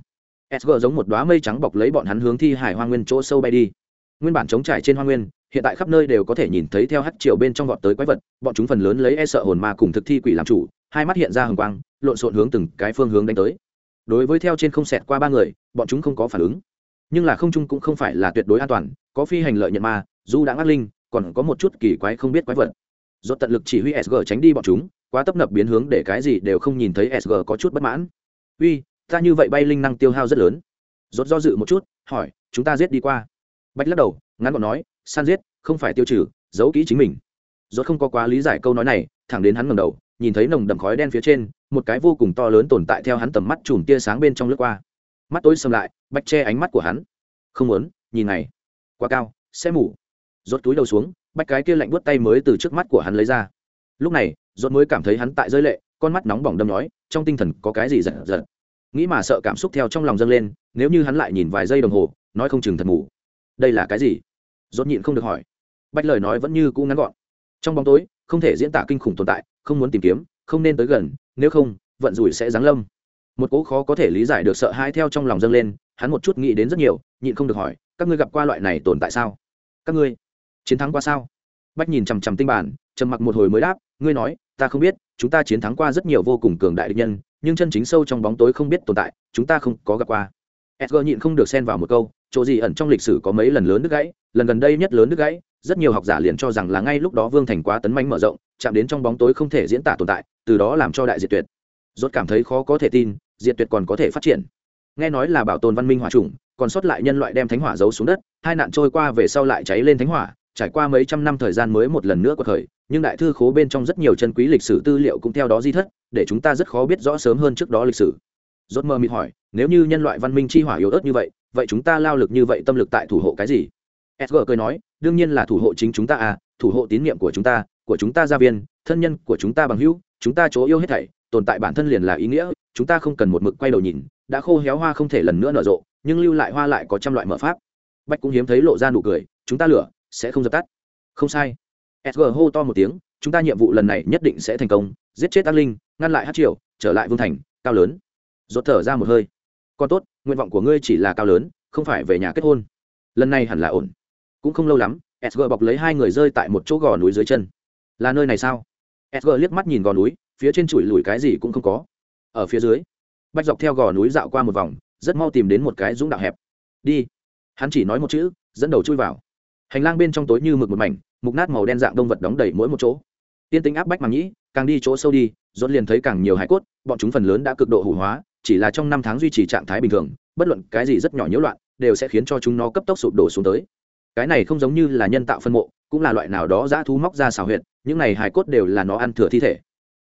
SG giống một đóa mây trắng bọc lấy bọn hắn hướng thi hải hoang nguyên chỗ sâu bay đi nguyên bản chống trải trên hoa nguyên hiện tại khắp nơi đều có thể nhìn thấy theo hắc chiều bên trong vọt tới quái vật, bọn chúng phần lớn lấy e sợ hồn ma cùng thực thi quỷ làm chủ, hai mắt hiện ra hừng quang, lộn xộn hướng từng cái phương hướng đánh tới. Đối với theo trên không xẹt qua ba người, bọn chúng không có phản ứng. Nhưng là không trung cũng không phải là tuyệt đối an toàn, có phi hành lợi nhận ma, dù đã ác linh, còn có một chút kỳ quái không biết quái vật. Do tận lực chỉ huy sg tránh đi bọn chúng, quá tấp nập biến hướng để cái gì đều không nhìn thấy sg có chút bất mãn. Uy, ta như vậy bay linh năng tiêu hao rất lớn. Rốt do dự một chút, hỏi, chúng ta giết đi qua. Bạch lắc đầu, ngắn gọn nói san giết, không phải tiêu trừ, giấu kỹ chính mình. Rốt không có quá lý giải câu nói này, thẳng đến hắn ngẩng đầu, nhìn thấy nồng đậm khói đen phía trên, một cái vô cùng to lớn tồn tại theo hắn tầm mắt chùm tia sáng bên trong lướt qua. Mắt tối sầm lại bách che ánh mắt của hắn. Không muốn, nhìn này. Quá cao, sẽ mủ rốt túi đầu xuống bách cái kia lạnh buốt tay mới từ trước mắt của hắn lấy ra. Lúc này, rốt mới cảm thấy hắn tại rơi lệ, con mắt nóng bỏng đâm nói trong tinh thần có cái gì giật giật. Nghĩ mà sợ cảm xúc theo trong lòng dâng lên, nếu như hắn lại nhìn vài giây đồng hồ, nói không chừng thật ngủ đây là cái gì? Dốt nhịn không được hỏi. Bách lời nói vẫn như cũ ngắn gọn. Trong bóng tối, không thể diễn tả kinh khủng tồn tại, không muốn tìm kiếm, không nên tới gần, nếu không, vận rủi sẽ giáng lâm. Một cỗ khó có thể lý giải được sợ hãi theo trong lòng dâng lên, hắn một chút nghĩ đến rất nhiều, nhịn không được hỏi, các ngươi gặp qua loại này tồn tại sao? Các ngươi chiến thắng qua sao? Bách nhìn chằm chằm tinh bản, trầm mặc một hồi mới đáp, ngươi nói, ta không biết, chúng ta chiến thắng qua rất nhiều vô cùng cường đại địch nhân, nhưng chân chính sâu trong bóng tối không biết tồn tại, chúng ta không có gặp qua sg nhịn không được xen vào một câu, chỗ gì ẩn trong lịch sử có mấy lần lớn đứt gãy, lần gần đây nhất lớn đứt gãy, rất nhiều học giả liền cho rằng là ngay lúc đó vương thành quá tấn manh mở rộng, chạm đến trong bóng tối không thể diễn tả tồn tại, từ đó làm cho đại diệt tuyệt. Rốt cảm thấy khó có thể tin, diệt tuyệt còn có thể phát triển. Nghe nói là bảo tồn văn minh hỏa trùng còn sót lại nhân loại đem thánh hỏa giấu xuống đất, hai nạn trôi qua về sau lại cháy lên thánh hỏa, trải qua mấy trăm năm thời gian mới một lần nữa quật khởi, nhưng đại thư khố bên trong rất nhiều chân quý lịch sử tư liệu cũng theo đó di thất, để chúng ta rất khó biết rõ sớm hơn trước đó lịch sử. Rốt mơ mịt hỏi nếu như nhân loại văn minh chi hỏa yếu ớt như vậy vậy chúng ta lao lực như vậy tâm lực tại thủ hộ cái gì? Sg cười nói, đương nhiên là thủ hộ chính chúng ta à thủ hộ tín nhiệm của chúng ta, của chúng ta gia viên, thân nhân của chúng ta bằng hữu, chúng ta chỗ yêu hết thảy, tồn tại bản thân liền là ý nghĩa, chúng ta không cần một mực quay đầu nhìn, đã khô héo hoa không thể lần nữa nở rộ, nhưng lưu lại hoa lại có trăm loại mở pháp. Bách cũng hiếm thấy lộ ra nụ cười, chúng ta lửa, sẽ không dập tắt. Không sai. Sg hô to một tiếng, chúng ta nhiệm vụ lần này nhất định sẽ thành công, giết chết ác linh, ngăn lại hát triều, trở lại vương thành, cao lớn. Rốt thở ra một hơi con tốt, nguyện vọng của ngươi chỉ là cao lớn, không phải về nhà kết hôn. Lần này hẳn là ổn. Cũng không lâu lắm sg bọc lấy hai người rơi tại một chỗ gò núi dưới chân. Là nơi này sao? Sg liếc mắt nhìn gò núi, phía trên chùi lùi cái gì cũng không có. Ở phía dưới bách dọc theo gò núi dạo qua một vòng, rất mau tìm đến một cái dũng đạo hẹp. Đi. Hắn chỉ nói một chữ, dẫn đầu chui vào. Hành lang bên trong tối như mực một mảnh, mục nát màu đen dạng đông vật đóng đầy mỗi một chỗ. Tiên tính áp bách mà nghĩ, càng đi chỗ sâu đi dốt liền thấy càng nhiều hải cốt, bọn chúng phần lớn đã cực độ hủ hóa chỉ là trong năm tháng duy trì trạng thái bình thường, bất luận cái gì rất nhỏ nhiễu loạn, đều sẽ khiến cho chúng nó cấp tốc sụp đổ xuống tới. Cái này không giống như là nhân tạo phân mộ, cũng là loại nào đó dã thú móc ra xào huyệt, những này hài cốt đều là nó ăn thừa thi thể.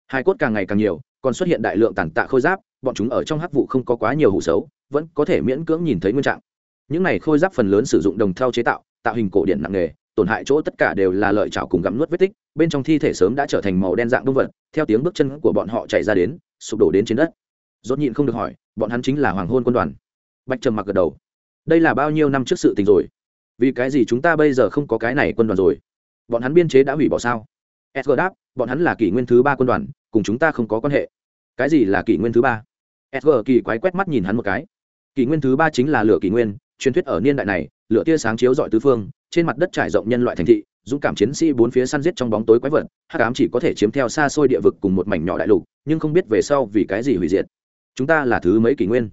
Hài cốt càng ngày càng nhiều, còn xuất hiện đại lượng tàn tạ khôi giáp, bọn chúng ở trong hắc vụ không có quá nhiều hủ xấu, vẫn có thể miễn cưỡng nhìn thấy nguyên trạng. Những này khôi giáp phần lớn sử dụng đồng thau chế tạo tạo hình cổ điển nặng nghề tổn hại chỗ tất cả đều là lợi chảo cùng gặm nuốt vết tích, bên trong thi thể sớm đã trở thành màu đen dạng động vật, theo tiếng bước chân của bọn họ chạy ra đến, sụp đổ đến trên đất rốt nhịn không được hỏi, bọn hắn chính là hoàng hôn quân đoàn. Bạch trầm mặc gật đầu. Đây là bao nhiêu năm trước sự tình rồi? Vì cái gì chúng ta bây giờ không có cái này quân đoàn rồi? Bọn hắn biên chế đã hủy bỏ sao? Edgar đáp, bọn hắn là kỷ nguyên thứ ba quân đoàn, cùng chúng ta không có quan hệ. Cái gì là kỷ nguyên thứ ba? Edgar kỳ quái quét mắt nhìn hắn một cái. Kỷ nguyên thứ ba chính là lửa kỷ nguyên, truyền thuyết ở niên đại này, lửa tia sáng chiếu dọi tứ phương, trên mặt đất trải rộng nhân loại thành thị, dũng cảm chiến sĩ bốn phía săn giết trong bóng tối quái vật, hắc ám chỉ có thể chiếm theo xa xôi địa vực cùng một mảnh nhỏ đại lục, nhưng không biết về sau vì cái gì hủy diệt chúng ta là thứ mấy kỷ nguyên?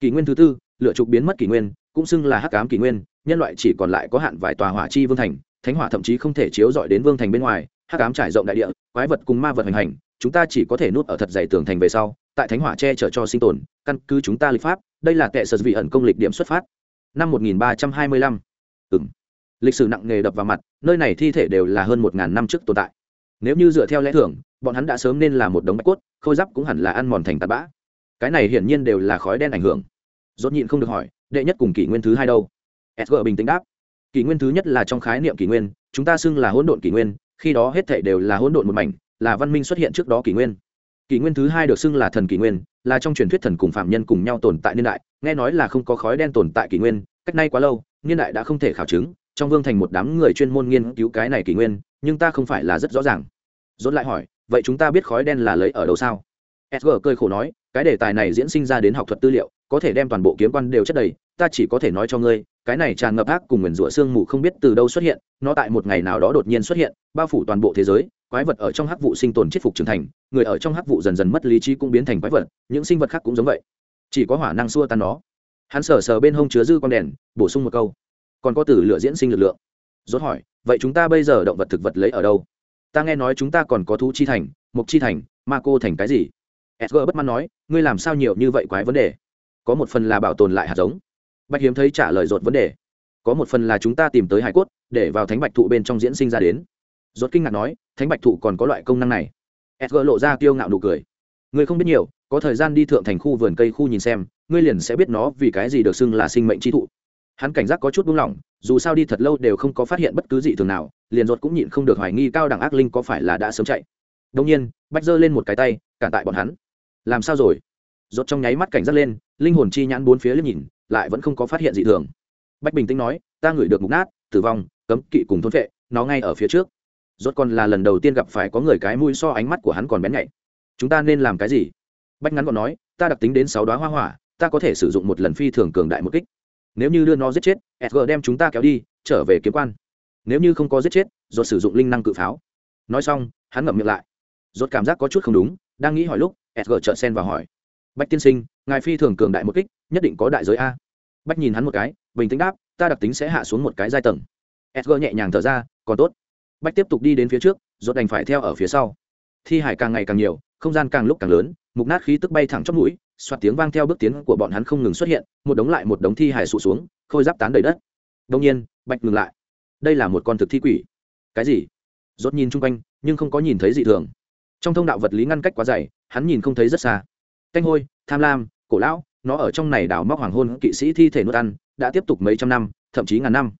Kỷ nguyên thứ tư, lựa trục biến mất kỷ nguyên, cũng xưng là hắc ám kỷ nguyên, nhân loại chỉ còn lại có hạn vài tòa hỏa chi vương thành, thánh hỏa thậm chí không thể chiếu dọi đến vương thành bên ngoài, hắc ám trải rộng đại địa, quái vật cùng ma vật hành hành, chúng ta chỉ có thể nuốt ở thật dày tường thành về sau, tại thánh hỏa che chở cho sinh tồn, căn cứ chúng ta lịch pháp, đây là tệ sở vị ẩn công lịch điểm xuất phát. Năm 1325. ừng lịch sử nặng nề đập vào mặt, nơi này thi thể đều là hơn một ngàn năm trước tồn tại. Nếu như dựa theo lẽ thường, bọn hắn đã sớm nên là một đống bạch cốt, khôi giáp cũng hẳn là ăn mòn thành tạt bã cái này hiển nhiên đều là khói đen ảnh hưởng. Dốt nhịn không được hỏi, đệ nhất cùng kỷ nguyên thứ hai đâu? Sg bình tĩnh đáp. Kỷ nguyên thứ nhất là trong khái niệm kỷ nguyên, chúng ta xưng là hỗn độn kỷ nguyên, khi đó hết thể đều là hỗn độn một mảnh, là văn minh xuất hiện trước đó kỷ nguyên. Kỷ nguyên thứ hai được xưng là thần kỷ nguyên, là trong truyền thuyết thần cùng phạm nhân cùng nhau tồn tại niên đại, nghe nói là không có khói đen tồn tại kỷ nguyên, cách nay quá lâu, niên đại đã không thể khảo chứng, trong vương thành một đám người chuyên môn nghiên cứu cái này kỷ nguyên, nhưng ta không phải là rất rõ ràng. Dốt lại hỏi, vậy chúng ta biết khói đen là lấy ở đâu sao? Sg cơi khổ nói, cái đề tài này diễn sinh ra đến học thuật tư liệu, có thể đem toàn bộ kiếm quan đều chất đầy, ta chỉ có thể nói cho ngươi, cái này tràn ngập ác cùng nguyền rủa sương mù không biết từ đâu xuất hiện, nó tại một ngày nào đó đột nhiên xuất hiện, bao phủ toàn bộ thế giới, quái vật ở trong hắc vụ sinh tồn chết phục trưởng thành, người ở trong hắc vụ dần dần mất lý trí cũng biến thành quái vật, những sinh vật khác cũng giống vậy. Chỉ có hỏa năng xua tan nó. Hắn sờ sờ bên hông chứa dư con đèn, bổ sung một câu, còn có từ lửa diễn sinh lực lượng. Rốt hỏi, vậy chúng ta bây giờ động vật thực vật lấy ở đâu? Ta nghe nói chúng ta còn có thú chi thành mục chi thành, ma cô thành cái gì? Sg bất mãn nói, ngươi làm sao nhiều như vậy quái vấn đề? Có một phần là bảo tồn lại hạt giống. Bạch hiếm thấy trả lời rột vấn đề. Có một phần là chúng ta tìm tới hải cốt, để vào thánh bạch thụ bên trong diễn sinh ra đến. Rột kinh ngạc nói, thánh bạch thụ còn có loại công năng này. Sg lộ ra kiêu ngạo nụ cười. Ngươi không biết nhiều, có thời gian đi thượng thành khu vườn cây khu nhìn xem, ngươi liền sẽ biết nó vì cái gì được xưng là sinh mệnh chi thụ. Hắn cảnh giác có chút buông lỏng, dù sao đi thật lâu đều không có phát hiện bất cứ gì thường nào, liền ruột cũng nhịn không được hoài nghi cao đẳng ác linh có phải là đã sớm chạy. Đông nhiên bách giơ lên một cái tay, cản tại bọn hắn làm sao rồi? Rốt trong nháy mắt cảnh giác lên, linh hồn chi nhãn bốn phía liếc nhìn, lại vẫn không có phát hiện gì thường. Bách bình tĩnh nói, ta ngửi được mục nát, tử vong, cấm kỵ cùng thôn vệ, nó ngay ở phía trước. Rốt còn là lần đầu tiên gặp phải có người cái mũi so ánh mắt của hắn còn bén nhạy. Chúng ta nên làm cái gì? Bách ngắn gọn nói, ta đặc tính đến sáu đoá hoa hỏa, ta có thể sử dụng một lần phi thường cường đại một kích. Nếu như đưa nó giết chết sg đem chúng ta kéo đi, trở về kiếm quan. Nếu như không có giết chết, rốt sử dụng linh năng cự pháo. Nói xong, hắn ngậm miệng lại. Rốt cảm giác có chút không đúng, đang nghĩ hỏi lúc sg trợ sen và hỏi. Bách tiên sinh, ngài phi thường cường đại một kích, nhất định có đại giới a. Bách nhìn hắn một cái, bình tĩnh đáp, ta đặc tính sẽ hạ xuống một cái giai tầng. Sg nhẹ nhàng thở ra, còn tốt. Bách tiếp tục đi đến phía trước, rốt đành phải theo ở phía sau. Thi hải càng ngày càng nhiều, không gian càng lúc càng lớn, mục nát khí tức bay thẳng chót mũi, xoạt tiếng vang theo bước tiến của bọn hắn không ngừng xuất hiện, một đống lại một đống thi hải sụ xuống, khôi giáp tán đầy đất. Đông nhiên bạch ngừng lại. Đây là một con thực thi quỷ. Cái gì? Rốt nhìn chung quanh, nhưng không có nhìn thấy gì thường trong thông đạo vật lý ngăn cách quá dày, hắn nhìn không thấy rất xa. Canh hôi, tham lam, cổ lão, nó ở trong này đào móc hoàng hôn kỵ sĩ thi thể nuốt ăn, đã tiếp tục mấy trăm năm, thậm chí ngàn năm.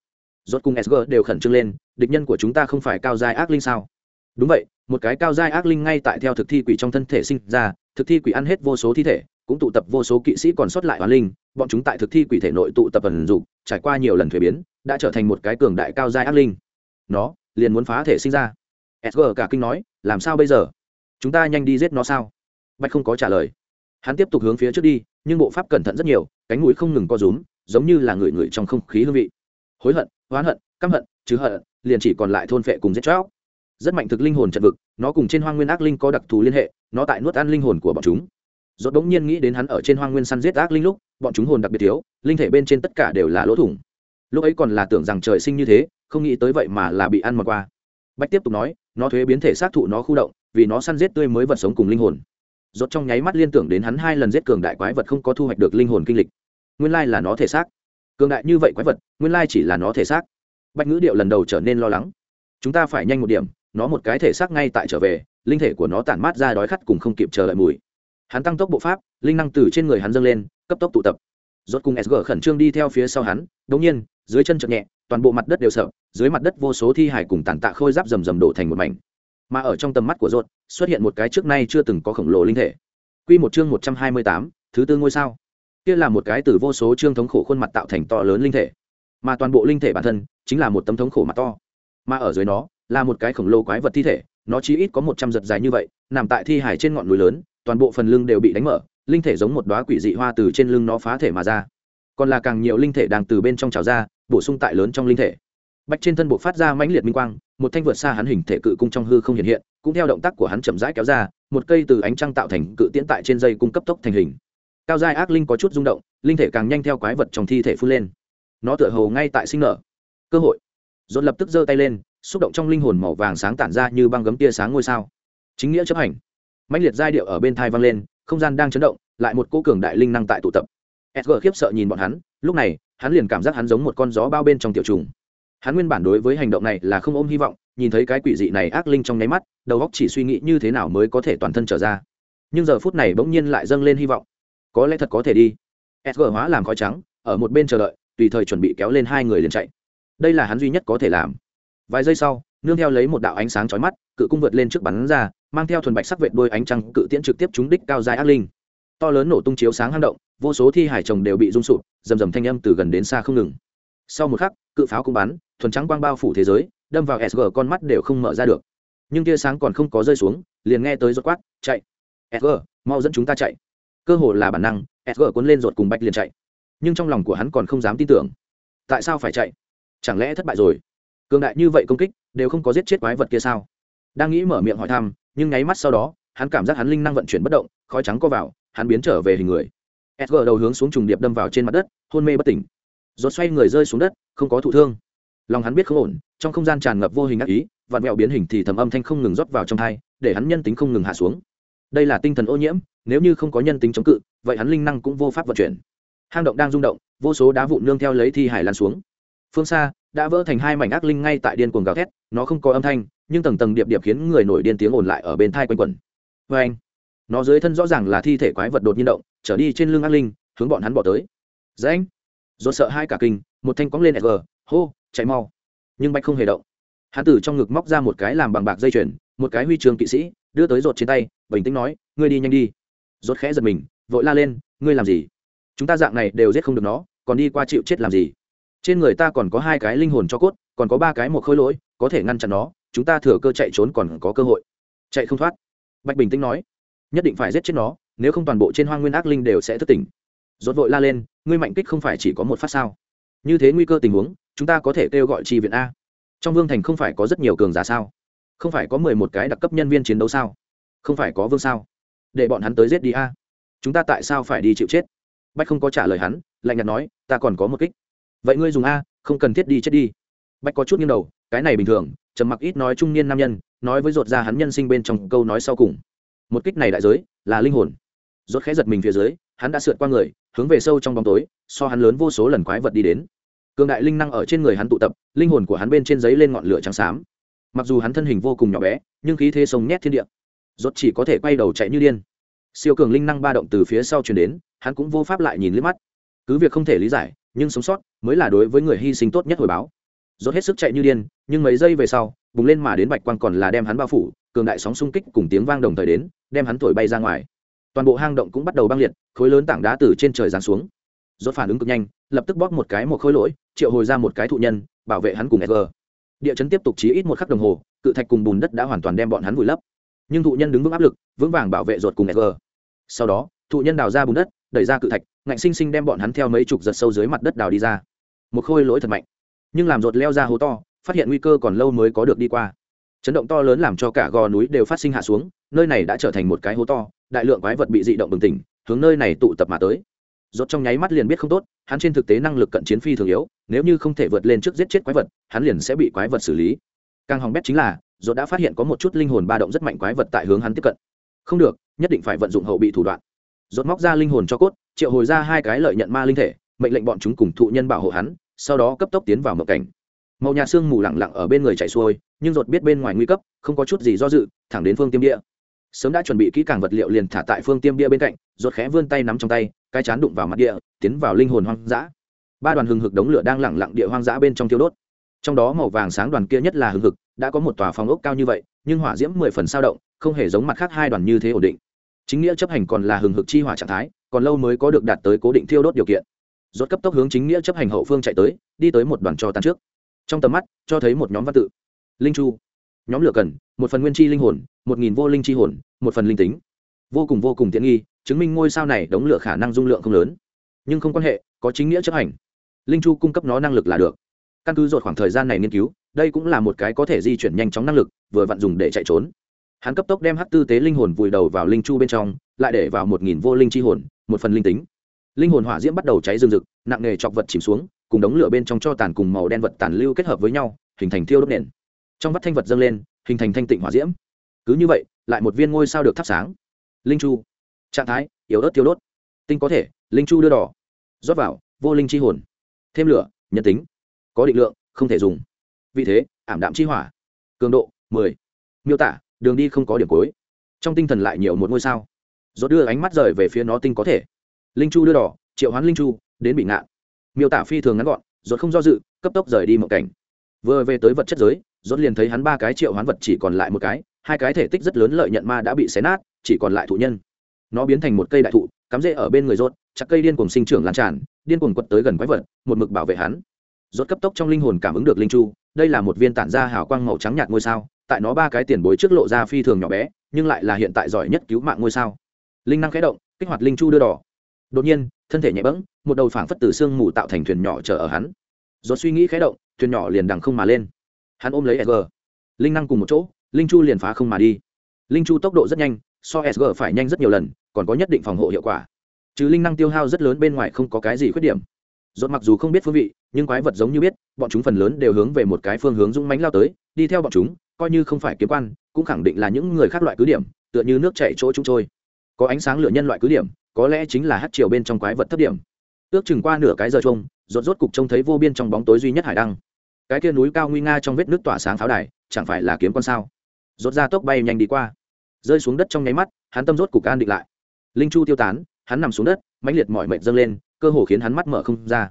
Rốt cùng sg đều khẩn trương lên, địch nhân của chúng ta không phải cao giai ác linh sao? Đúng vậy, một cái cao giai ác linh ngay tại theo thực thi quỷ trong thân thể sinh ra, thực thi quỷ ăn hết vô số thi thể, cũng tụ tập vô số kỵ sĩ còn sót lại hoàn linh, bọn chúng tại thực thi quỷ thể nội tụ tập ẩn dục trải qua nhiều lần thuế biến, đã trở thành một cái cường đại cao giai ác linh. Nó liền muốn phá thể sinh ra. Sg cả kinh nói, làm sao bây giờ? Chúng ta nhanh đi giết nó sao? Bạch không có trả lời. Hắn tiếp tục hướng phía trước đi, nhưng bộ pháp cẩn thận rất nhiều, cánh mũi không ngừng co rúm, giống như là người người trong không khí hương vị. Hối hận, oán hận, căm hận chứ hận, liền chỉ còn lại thôn phệ cùng giết chóc. Rất mạnh thực linh hồn trận vực, nó cùng trên hoang nguyên ác linh có đặc thù liên hệ, nó tại nuốt ăn linh hồn của bọn chúng. Dốt bỗng nhiên nghĩ đến hắn ở trên hoang nguyên săn giết ác linh lúc, bọn chúng hồn đặc biệt thiếu, linh thể bên trên tất cả đều là lỗ thủng. Lúc ấy còn là tưởng rằng trời sinh như thế, không nghĩ tới vậy mà là bị ăn mọt qua. Bách tiếp tục nói, nó thuế biến thể sát thụ nó khu động vì nó săn giết tươi mới vật sống cùng linh hồn. Rốt trong nháy mắt liên tưởng đến hắn hai lần giết cường đại quái vật không có thu hoạch được linh hồn kinh lịch. Nguyên lai là nó thể xác. Cường đại như vậy quái vật, nguyên lai chỉ là nó thể xác. Bạch ngữ điệu lần đầu trở nên lo lắng. Chúng ta phải nhanh một điểm, nó một cái thể xác ngay tại trở về, linh thể của nó tản mát ra đói khát cùng không kịp chờ đợi mùi. Hắn tăng tốc bộ pháp, linh năng từ trên người hắn dâng lên, cấp tốc tụ tập. Rốt cùng sg khẩn trương đi theo phía sau hắn đống nhiên, dưới chân chợt nhẹ, toàn bộ mặt đất đều sợ, dưới mặt đất vô số thi hải cùng tàn tạ khôi giáp rầm rầm đổ thành một mảnh mà ở trong tầm mắt của rốt xuất hiện một cái trước nay chưa từng có khổng lồ linh thể. Quy một chương một trăm hai mươi tám, thứ tư ngôi sao. Kia là một cái từ vô số chương thống khổ khuôn mặt tạo thành to lớn linh thể. Mà toàn bộ linh thể bản thân chính là một tấm thống khổ mặt to. Mà ở dưới nó là một cái khổng lồ quái vật thi thể nó chỉ ít có một trăm giật dài như vậy nằm tại thi hải trên ngọn núi lớn toàn bộ phần lưng đều bị đánh mở linh thể giống một đóa quỷ dị hoa từ trên lưng nó phá thể mà ra. Còn là càng nhiều linh thể đang từ bên trong trào ra bổ sung tại lớn trong linh thể. Bạch trên thân bộ phát ra mãnh liệt minh quang một thanh vượt xa hắn hình thể cự cung trong hư không hiện hiện, cũng theo động tác của hắn chậm rãi kéo ra, một cây từ ánh trăng tạo thành cự tiễn tại trên dây cung cấp tốc thành hình. Cao giai ác linh có chút rung động, linh thể càng nhanh theo quái vật trong thi thể phun lên. Nó tựa hồ ngay tại sinh nở. Cơ hội. Dồn lập tức giơ tay lên, xúc động trong linh hồn màu vàng sáng tản ra như băng gấm tia sáng ngôi sao. Chính nghĩa chấp hành. Mãnh liệt giai điệu ở bên thai vang lên, không gian đang chấn động, lại một cô cường đại linh năng tại tụ tập. Sg khiếp sợ nhìn bọn hắn, lúc này, hắn liền cảm giác hắn giống một con gió bao bên trong tiểu trùng hắn nguyên bản đối với hành động này là không ôm hy vọng, nhìn thấy cái quỷ dị này ác linh trong nháy mắt, đầu óc chỉ suy nghĩ như thế nào mới có thể toàn thân trở ra. Nhưng giờ phút này bỗng nhiên lại dâng lên hy vọng. Có lẽ thật có thể đi. Sg hóa làm khói trắng, ở một bên chờ đợi, tùy thời chuẩn bị kéo lên hai người liền chạy. Đây là hắn duy nhất có thể làm. Vài giây sau, nương theo lấy một đạo ánh sáng chói mắt, cự cung vượt lên trước bắn ra, mang theo thuần bạch sắc vệt đôi ánh trăng, cự tiễn trực tiếp trúng đích cao dài ác linh. To lớn nổ tung chiếu sáng hang động, vô số thi hải chồng đều bị rung sụp, rầm rầm thanh âm từ gần đến xa không ngừng. Sau một khắc, cự pháo cũng bắn thuần trắng quang bao phủ thế giới, đâm vào sg con mắt đều không mở ra được. Nhưng tia sáng còn không có rơi xuống, liền nghe tới rốt quát, chạy sg mau dẫn chúng ta chạy. Cơ hồ là bản năng sg cuốn lên rột cùng bạch liền chạy. Nhưng trong lòng của hắn còn không dám tin tưởng. Tại sao phải chạy? Chẳng lẽ thất bại rồi? Cường đại như vậy công kích, đều không có giết chết quái vật kia sao? Đang nghĩ mở miệng hỏi thăm, nhưng nháy mắt sau đó, hắn cảm giác hắn linh năng vận chuyển bất động, khói trắng co vào, hắn biến trở về hình người. Sg đầu hướng xuống trùng điệp đâm vào trên mặt đất, hôn mê bất tỉnh. Rột xoay người rơi xuống đất, không có thụ thương lòng hắn biết không ổn, trong không gian tràn ngập vô hình ác ý, vạn mẹo biến hình thì thầm âm thanh không ngừng rót vào trong thai, để hắn nhân tính không ngừng hạ xuống. Đây là tinh thần ô nhiễm, nếu như không có nhân tính chống cự, vậy hắn linh năng cũng vô pháp vận chuyển. Hang động đang rung động, vô số đá vụn nương theo lấy thi hải lan xuống. Phương xa, đã vỡ thành hai mảnh ác linh ngay tại điên cuồng gào thét, nó không có âm thanh, nhưng tầng tầng điệp điệp khiến người nổi điên tiếng ồn lại ở bên thai quanh quẩn. Vê anh nó dưới thân rõ ràng là thi thể quái vật đột nhiên động, trở đi trên lưng ác linh, hướng bọn hắn bỏ tới. Dễ anh dồn sợ hai cả kinh, một thanh quăng lên sg hô! Chạy mau. Nhưng bạch không hề động. Hắn từ trong ngực móc ra một cái làm bằng bạc dây chuyền, một cái huy trường kỵ sĩ, đưa tới rột trên tay, bình tĩnh nói, ngươi đi nhanh đi. Rột khẽ giật mình, vội la lên, ngươi làm gì? Chúng ta dạng này đều giết không được nó, còn đi qua chịu chết làm gì? Trên người ta còn có hai cái linh hồn cho cốt, còn có ba cái một khối lỗi, có thể ngăn chặn nó, chúng ta thừa cơ chạy trốn còn có cơ hội. Chạy không thoát. Bạch bình tĩnh nói, nhất định phải giết chết nó, nếu không toàn bộ trên hoang nguyên ác linh đều sẽ thức tỉnh. Rốt vội la lên, ngươi mạnh kích không phải chỉ có một phát sao? Như thế nguy cơ tình huống chúng ta có thể kêu gọi tri viện a. Trong vương thành không phải có rất nhiều cường giả sao? Không phải có mười một cái đặc cấp nhân viên chiến đấu sao? Không phải có vương sao? Để bọn hắn tới giết đi a. Chúng ta tại sao phải đi chịu chết? Bách không có trả lời hắn, lạnh nhạt nói, ta còn có một kích. Vậy ngươi dùng a, không cần thiết đi chết đi. Bách có chút nghiêng đầu, cái này bình thường, trầm mặc ít nói trung niên nam nhân, nói với ruột ra hắn nhân sinh bên trong câu nói sau cùng. Một kích này đại giới, là linh hồn. Rốt khẽ giật mình phía dưới, hắn đã sượt qua người, hướng về sâu trong bóng tối, so hắn lớn vô số lần quái vật đi đến cường đại linh năng ở trên người hắn tụ tập, linh hồn của hắn bên trên giấy lên ngọn lửa trắng xám. Mặc dù hắn thân hình vô cùng nhỏ bé, nhưng khí thế sông nhét thiên địa. Rốt chỉ có thể quay đầu chạy như điên. Siêu cường linh năng ba động từ phía sau truyền đến, hắn cũng vô pháp lại nhìn liếc mắt. Cứ việc không thể lý giải, nhưng sống sót mới là đối với người hy sinh tốt nhất hồi báo. Rốt hết sức chạy như điên, nhưng mấy giây về sau, bùng lên mà đến bạch quang còn là đem hắn bao phủ, cường đại sóng xung kích cùng tiếng vang đồng thời đến, đem hắn thổi bay ra ngoài. Toàn bộ hang động cũng bắt đầu băng liệt, khối lớn tảng đá từ trên trời giáng xuống rốt phản ứng cực nhanh, lập tức bóp một cái một khối lỗi, triệu hồi ra một cái thụ nhân, bảo vệ hắn cùng Edgar. địa chấn tiếp tục chí ít một khắc đồng hồ, cự thạch cùng bùn đất đã hoàn toàn đem bọn hắn vùi lấp. Nhưng thụ nhân đứng vững áp lực, vững vàng bảo vệ ruột cùng Edgar. sau đó, thụ nhân đào ra bùn đất, đẩy ra cự thạch, ngạnh sinh sinh đem bọn hắn theo mấy chục giật sâu dưới mặt đất đào đi ra. Một khôi lỗi thật mạnh. Nhưng làm ruột leo ra hố to, phát hiện nguy cơ còn lâu mới có được đi qua. Chấn động to lớn làm cho cả gò núi đều phát sinh hạ xuống, nơi này đã trở thành một cái hố to, đại lượng quái vật bị dị động bừng tỉnh, hướng nơi này tụ tập mà tới rốt trong nháy mắt liền biết không tốt, hắn trên thực tế năng lực cận chiến phi thường yếu, nếu như không thể vượt lên trước giết chết quái vật, hắn liền sẽ bị quái vật xử lý. Càng hỏng bét chính là, rốt đã phát hiện có một chút linh hồn ba động rất mạnh quái vật tại hướng hắn tiếp cận. Không được, nhất định phải vận dụng hậu bị thủ đoạn. Rốt móc ra linh hồn cho cốt, triệu hồi ra hai cái lợi nhận ma linh thể, mệnh lệnh bọn chúng cùng thụ nhân bảo hộ hắn, sau đó cấp tốc tiến vào mộng cảnh. Màu nhà xương mù lặng lặng ở bên người chạy xuôi, nhưng rốt biết bên ngoài nguy cấp, không có chút gì do dự, thẳng đến phương tiêm địa. Sớm đã chuẩn bị kỹ càng vật liệu liền thả tại phương tiêm địa bên cạnh, rốt khẽ vươn tay nắm trong tay cái chán đụng vào mặt địa, tiến vào linh hồn hoang dã. Ba đoàn hừng hực đống lửa đang lẳng lặng địa hoang dã bên trong thiêu đốt. Trong đó màu vàng sáng đoàn kia nhất là hừng hực, đã có một tòa phòng ốc cao như vậy, nhưng hỏa diễm mười phần sao động, không hề giống mặt khác hai đoàn như thế ổn định. Chính nghĩa chấp hành còn là hừng hực chi hỏa trạng thái, còn lâu mới có được đạt tới cố định thiêu đốt điều kiện. Rốt cấp tốc hướng chính nghĩa chấp hành hậu phương chạy tới, đi tới một đoàn cho tan trước. Trong tầm mắt, cho thấy một nhóm văn tự. Linh chu. Nhóm lửa cần, một phần nguyên chi linh hồn, một nghìn vô linh chi hồn, một phần linh tính. Vô cùng vô cùng tiện nghi chứng minh ngôi sao này đống lửa khả năng dung lượng không lớn. Nhưng không quan hệ, có chính nghĩa chấp hành. Linh chu cung cấp nó năng lực là được. Căn cứ dột khoảng thời gian này nghiên cứu, đây cũng là một cái có thể di chuyển nhanh chóng năng lực, vừa vặn dùng để chạy trốn. Hắn cấp tốc đem hát tư tế linh hồn vùi đầu vào linh chu bên trong, lại để vào một nghìn vô linh chi hồn, một phần linh tính. Linh hồn hỏa diễm bắt đầu cháy rừng rực, nặng nề chọc vật chìm xuống, cùng đống lửa bên trong cho tàn cùng màu đen vật tàn lưu kết hợp với nhau, hình thành thiêu đốt nền. Trong vắt thanh vật dâng lên, hình thành thanh tịnh hỏa diễm. Cứ như vậy, lại một viên ngôi sao được thắp sáng. Linh chu trạng thái, yếu ớt tiêu đốt. Tinh có thể, linh chu đưa đỏ. Rót vào, vô linh chi hồn. Thêm lửa, nhân tính. Có định lượng, không thể dùng. Vì thế, ảm đạm chi hỏa. Cường độ, mười. Miêu tả, đường đi không có điểm cuối. Trong tinh thần lại nhiều một ngôi sao. Rốt đưa ánh mắt rời về phía nó tinh có thể. Linh chu đưa đỏ, triệu hoán linh chu, đến bị ngạn. Miêu tả phi thường ngắn gọn, rốt không do dự, cấp tốc rời đi một cảnh. Vừa về tới vật chất giới, rốt liền thấy hắn ba cái triệu hoán vật chỉ còn lại một cái, hai cái thể tích rất lớn lợi nhận ma đã bị xé nát, chỉ còn lại thụ nhân nó biến thành một cây đại thụ, cắm rễ ở bên người rốt, chặt cây điên cuồng sinh trưởng lan tràn, điên cuồng quật tới gần quái vật, một mực bảo vệ hắn. Rốt cấp tốc trong linh hồn cảm ứng được linh chu, đây là một viên tản ra hào quang màu trắng nhạt ngôi sao, tại nó ba cái tiền bối trước lộ ra phi thường nhỏ bé, nhưng lại là hiện tại giỏi nhất cứu mạng ngôi sao. Linh năng khẽ động, kích hoạt linh chu đưa đỏ. Đột nhiên, thân thể nhẹ bẫng, một đầu phảng phất từ xương mù tạo thành thuyền nhỏ chở ở hắn. Rốt suy nghĩ khẽ động, thuyền nhỏ liền đằng không mà lên. Hắn ôm lấy sg linh năng cùng một chỗ, linh chu liền phá không mà đi. Linh chu tốc độ rất nhanh, so sg phải nhanh rất nhiều lần còn có nhất định phòng hộ hiệu quả. Chứ linh năng tiêu hao rất lớn bên ngoài không có cái gì khuyết điểm. Dốt mặc dù không biết phương vị, nhưng quái vật giống như biết, bọn chúng phần lớn đều hướng về một cái phương hướng dũng mánh lao tới, đi theo bọn chúng, coi như không phải kiếm quan, cũng khẳng định là những người khác loại cứ điểm, tựa như nước chạy chỗ chúng trôi. Có ánh sáng lửa nhân loại cứ điểm, có lẽ chính là hát chiều bên trong quái vật thấp điểm. Ước chừng qua nửa cái giờ trông, rốt rốt cục trông thấy vô biên trong bóng tối duy nhất hải đăng. Cái kia núi cao nguy nga trong vết nước tỏa sáng pháo đài, chẳng phải là kiếm con sao? Rốt ra tốc bay nhanh đi qua. Rơi xuống đất trong nháy mắt, hắn tâm rốt cục an định lại linh chu tiêu tán, hắn nằm xuống đất, mãnh liệt mỏi mệt dâng lên, cơ hồ khiến hắn mắt mở không ra.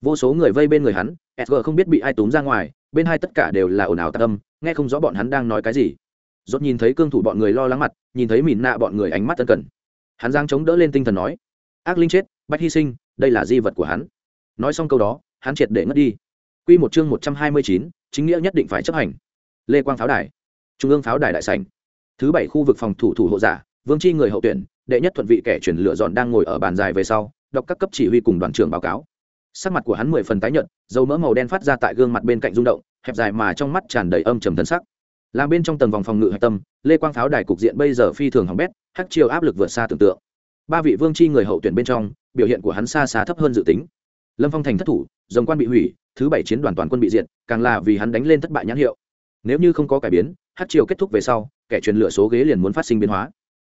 Vô số người vây bên người hắn sg không biết bị ai túm ra ngoài, bên hai tất cả đều là ồn ào tạc âm, nghe không rõ bọn hắn đang nói cái gì. Dốt nhìn thấy cương thủ bọn người lo lắng mặt, nhìn thấy mìn nạ bọn người ánh mắt tân cần. Hắn giang chống đỡ lên tinh thần nói, ác linh chết, bách hy sinh, đây là di vật của hắn. Nói xong câu đó, hắn triệt để ngất đi. Quy một chương một trăm hai mươi chín, chính nghĩa nhất định phải chấp hành. Lê quang pháo đài, trung ương pháo đài đại sảnh. Thứ bảy khu vực phòng thủ thủ hộ giả, vương chi người hậu tuyển đệ nhất thuận vị kẻ chuyển lựa dọn đang ngồi ở bàn dài về sau, đọc các cấp chỉ huy cùng đoàn trưởng báo cáo. Sắc mặt của hắn mười phần tái nhợt dầu mỡ màu đen phát ra tại gương mặt bên cạnh rung động, hẹp dài mà trong mắt tràn đầy âm trầm thân sắc. Làm bên trong tầng vòng phòng ngự hạch tâm, lê quang pháo đài cục diện bây giờ phi thường hỏng bét, hắc chiều áp lực vượt xa tưởng tượng. Ba vị vương chi người hậu tuyển bên trong, biểu hiện của hắn xa xa thấp hơn dự tính. Lâm phong thành thất thủ dòng quan bị hủy, thứ bảy chiến đoàn toàn quân bị diệt, càng là vì hắn đánh lên thất bại nhãn hiệu. Nếu như không có cải biến hát triều kết thúc về sau, kẻ truyền lựa số ghế liền muốn phát sinh biến hóa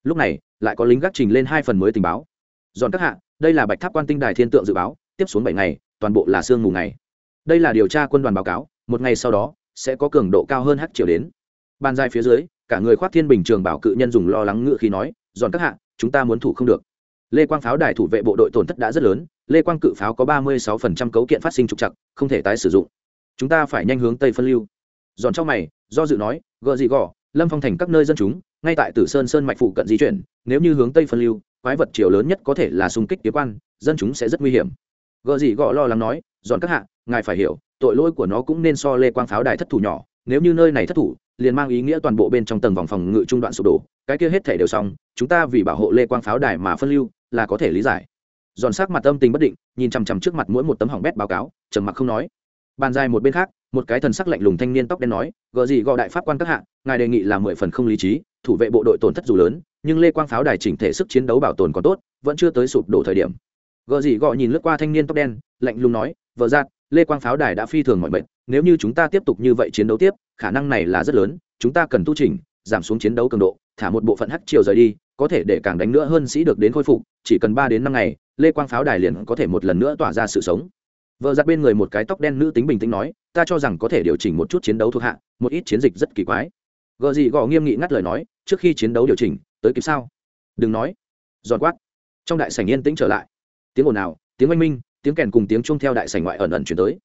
lúc này, lại có lính gác trình lên hai phần mới tình báo. Dọn các hạ, đây là bạch tháp quan tinh đài thiên tượng dự báo, tiếp xuống bảy ngày, toàn bộ là sương mù ngày. Đây là điều tra quân đoàn báo cáo, một ngày sau đó, sẽ có cường độ cao hơn hắc triều đến. Bàn dài phía dưới, cả người khoác thiên bình trường bảo cự nhân dùng lo lắng ngựa khi nói dọn các hạ, chúng ta muốn thủ không được. Lê quang pháo đài thủ vệ bộ đội tổn thất đã rất lớn, lê quang cự pháo có ba mươi sáu phần trăm cấu kiện phát sinh trục chặt không thể tái sử dụng. Chúng ta phải nhanh hướng tây phân lưu. Dọn trong mày, do dự nói gợ gì gò, lâm phong thành các nơi dân chúng ngay tại tử sơn sơn mạch phụ cận di chuyển, nếu như hướng tây phân lưu, quái vật chiều lớn nhất có thể là xung kích kiếm quan, dân chúng sẽ rất nguy hiểm gợ gì gò lo lắng nói giòn các hạ, ngài phải hiểu, tội lỗi của nó cũng nên so lê quang pháo đài thất thủ nhỏ, nếu như nơi này thất thủ, liền mang ý nghĩa toàn bộ bên trong tầng vòng phòng ngự trung đoạn sụp đổ, cái kia hết thể đều xong, chúng ta vì bảo hộ lê quang pháo đài mà phân lưu, là có thể lý giải giòn sắc mặt âm tình bất định, nhìn chằm chằm trước mặt mỗi một tấm hỏng bét báo cáo, trầm mặc không nói bàn dài một bên khác, một cái thần sắc lạnh lùng thanh niên tóc đen nói gợ gì gọ đại pháp quan các hạ ngài đề nghị là mười phần không lý trí, thủ vệ bộ đội tổn thất dù lớn, nhưng lê quang pháo đài chỉnh thể sức chiến đấu bảo tồn còn tốt, vẫn chưa tới sụp đổ thời điểm. Gợ gì gọi nhìn lướt qua thanh niên tóc đen, lạnh lùng nói, vợ ra lê quang pháo đài đã phi thường mọi mệnh nếu như chúng ta tiếp tục như vậy chiến đấu tiếp, khả năng này là rất lớn, chúng ta cần tu trình giảm xuống chiến đấu cường độ, thả một bộ phận hắc chiều rời đi, có thể để càng đánh nữa hơn sĩ được đến khôi phục, chỉ cần ba đến năm ngày, lê quang pháo đài liền có thể một lần nữa tỏa ra sự sống. Vợ giặt bên người một cái tóc đen nữ tính bình tĩnh nói, ta cho rằng có thể điều chỉnh một chút chiến đấu thuộc hạ, một ít chiến dịch rất kỳ quái gợ gì gò nghiêm nghị ngắt lời nói, trước khi chiến đấu điều chỉnh, tới kịp sao? Đừng nói. Giòn quát. Trong đại sảnh yên tĩnh trở lại. Tiếng ồn nào tiếng oanh minh, tiếng kèn cùng tiếng chung theo đại sảnh ngoại ẩn ẩn chuyển tới.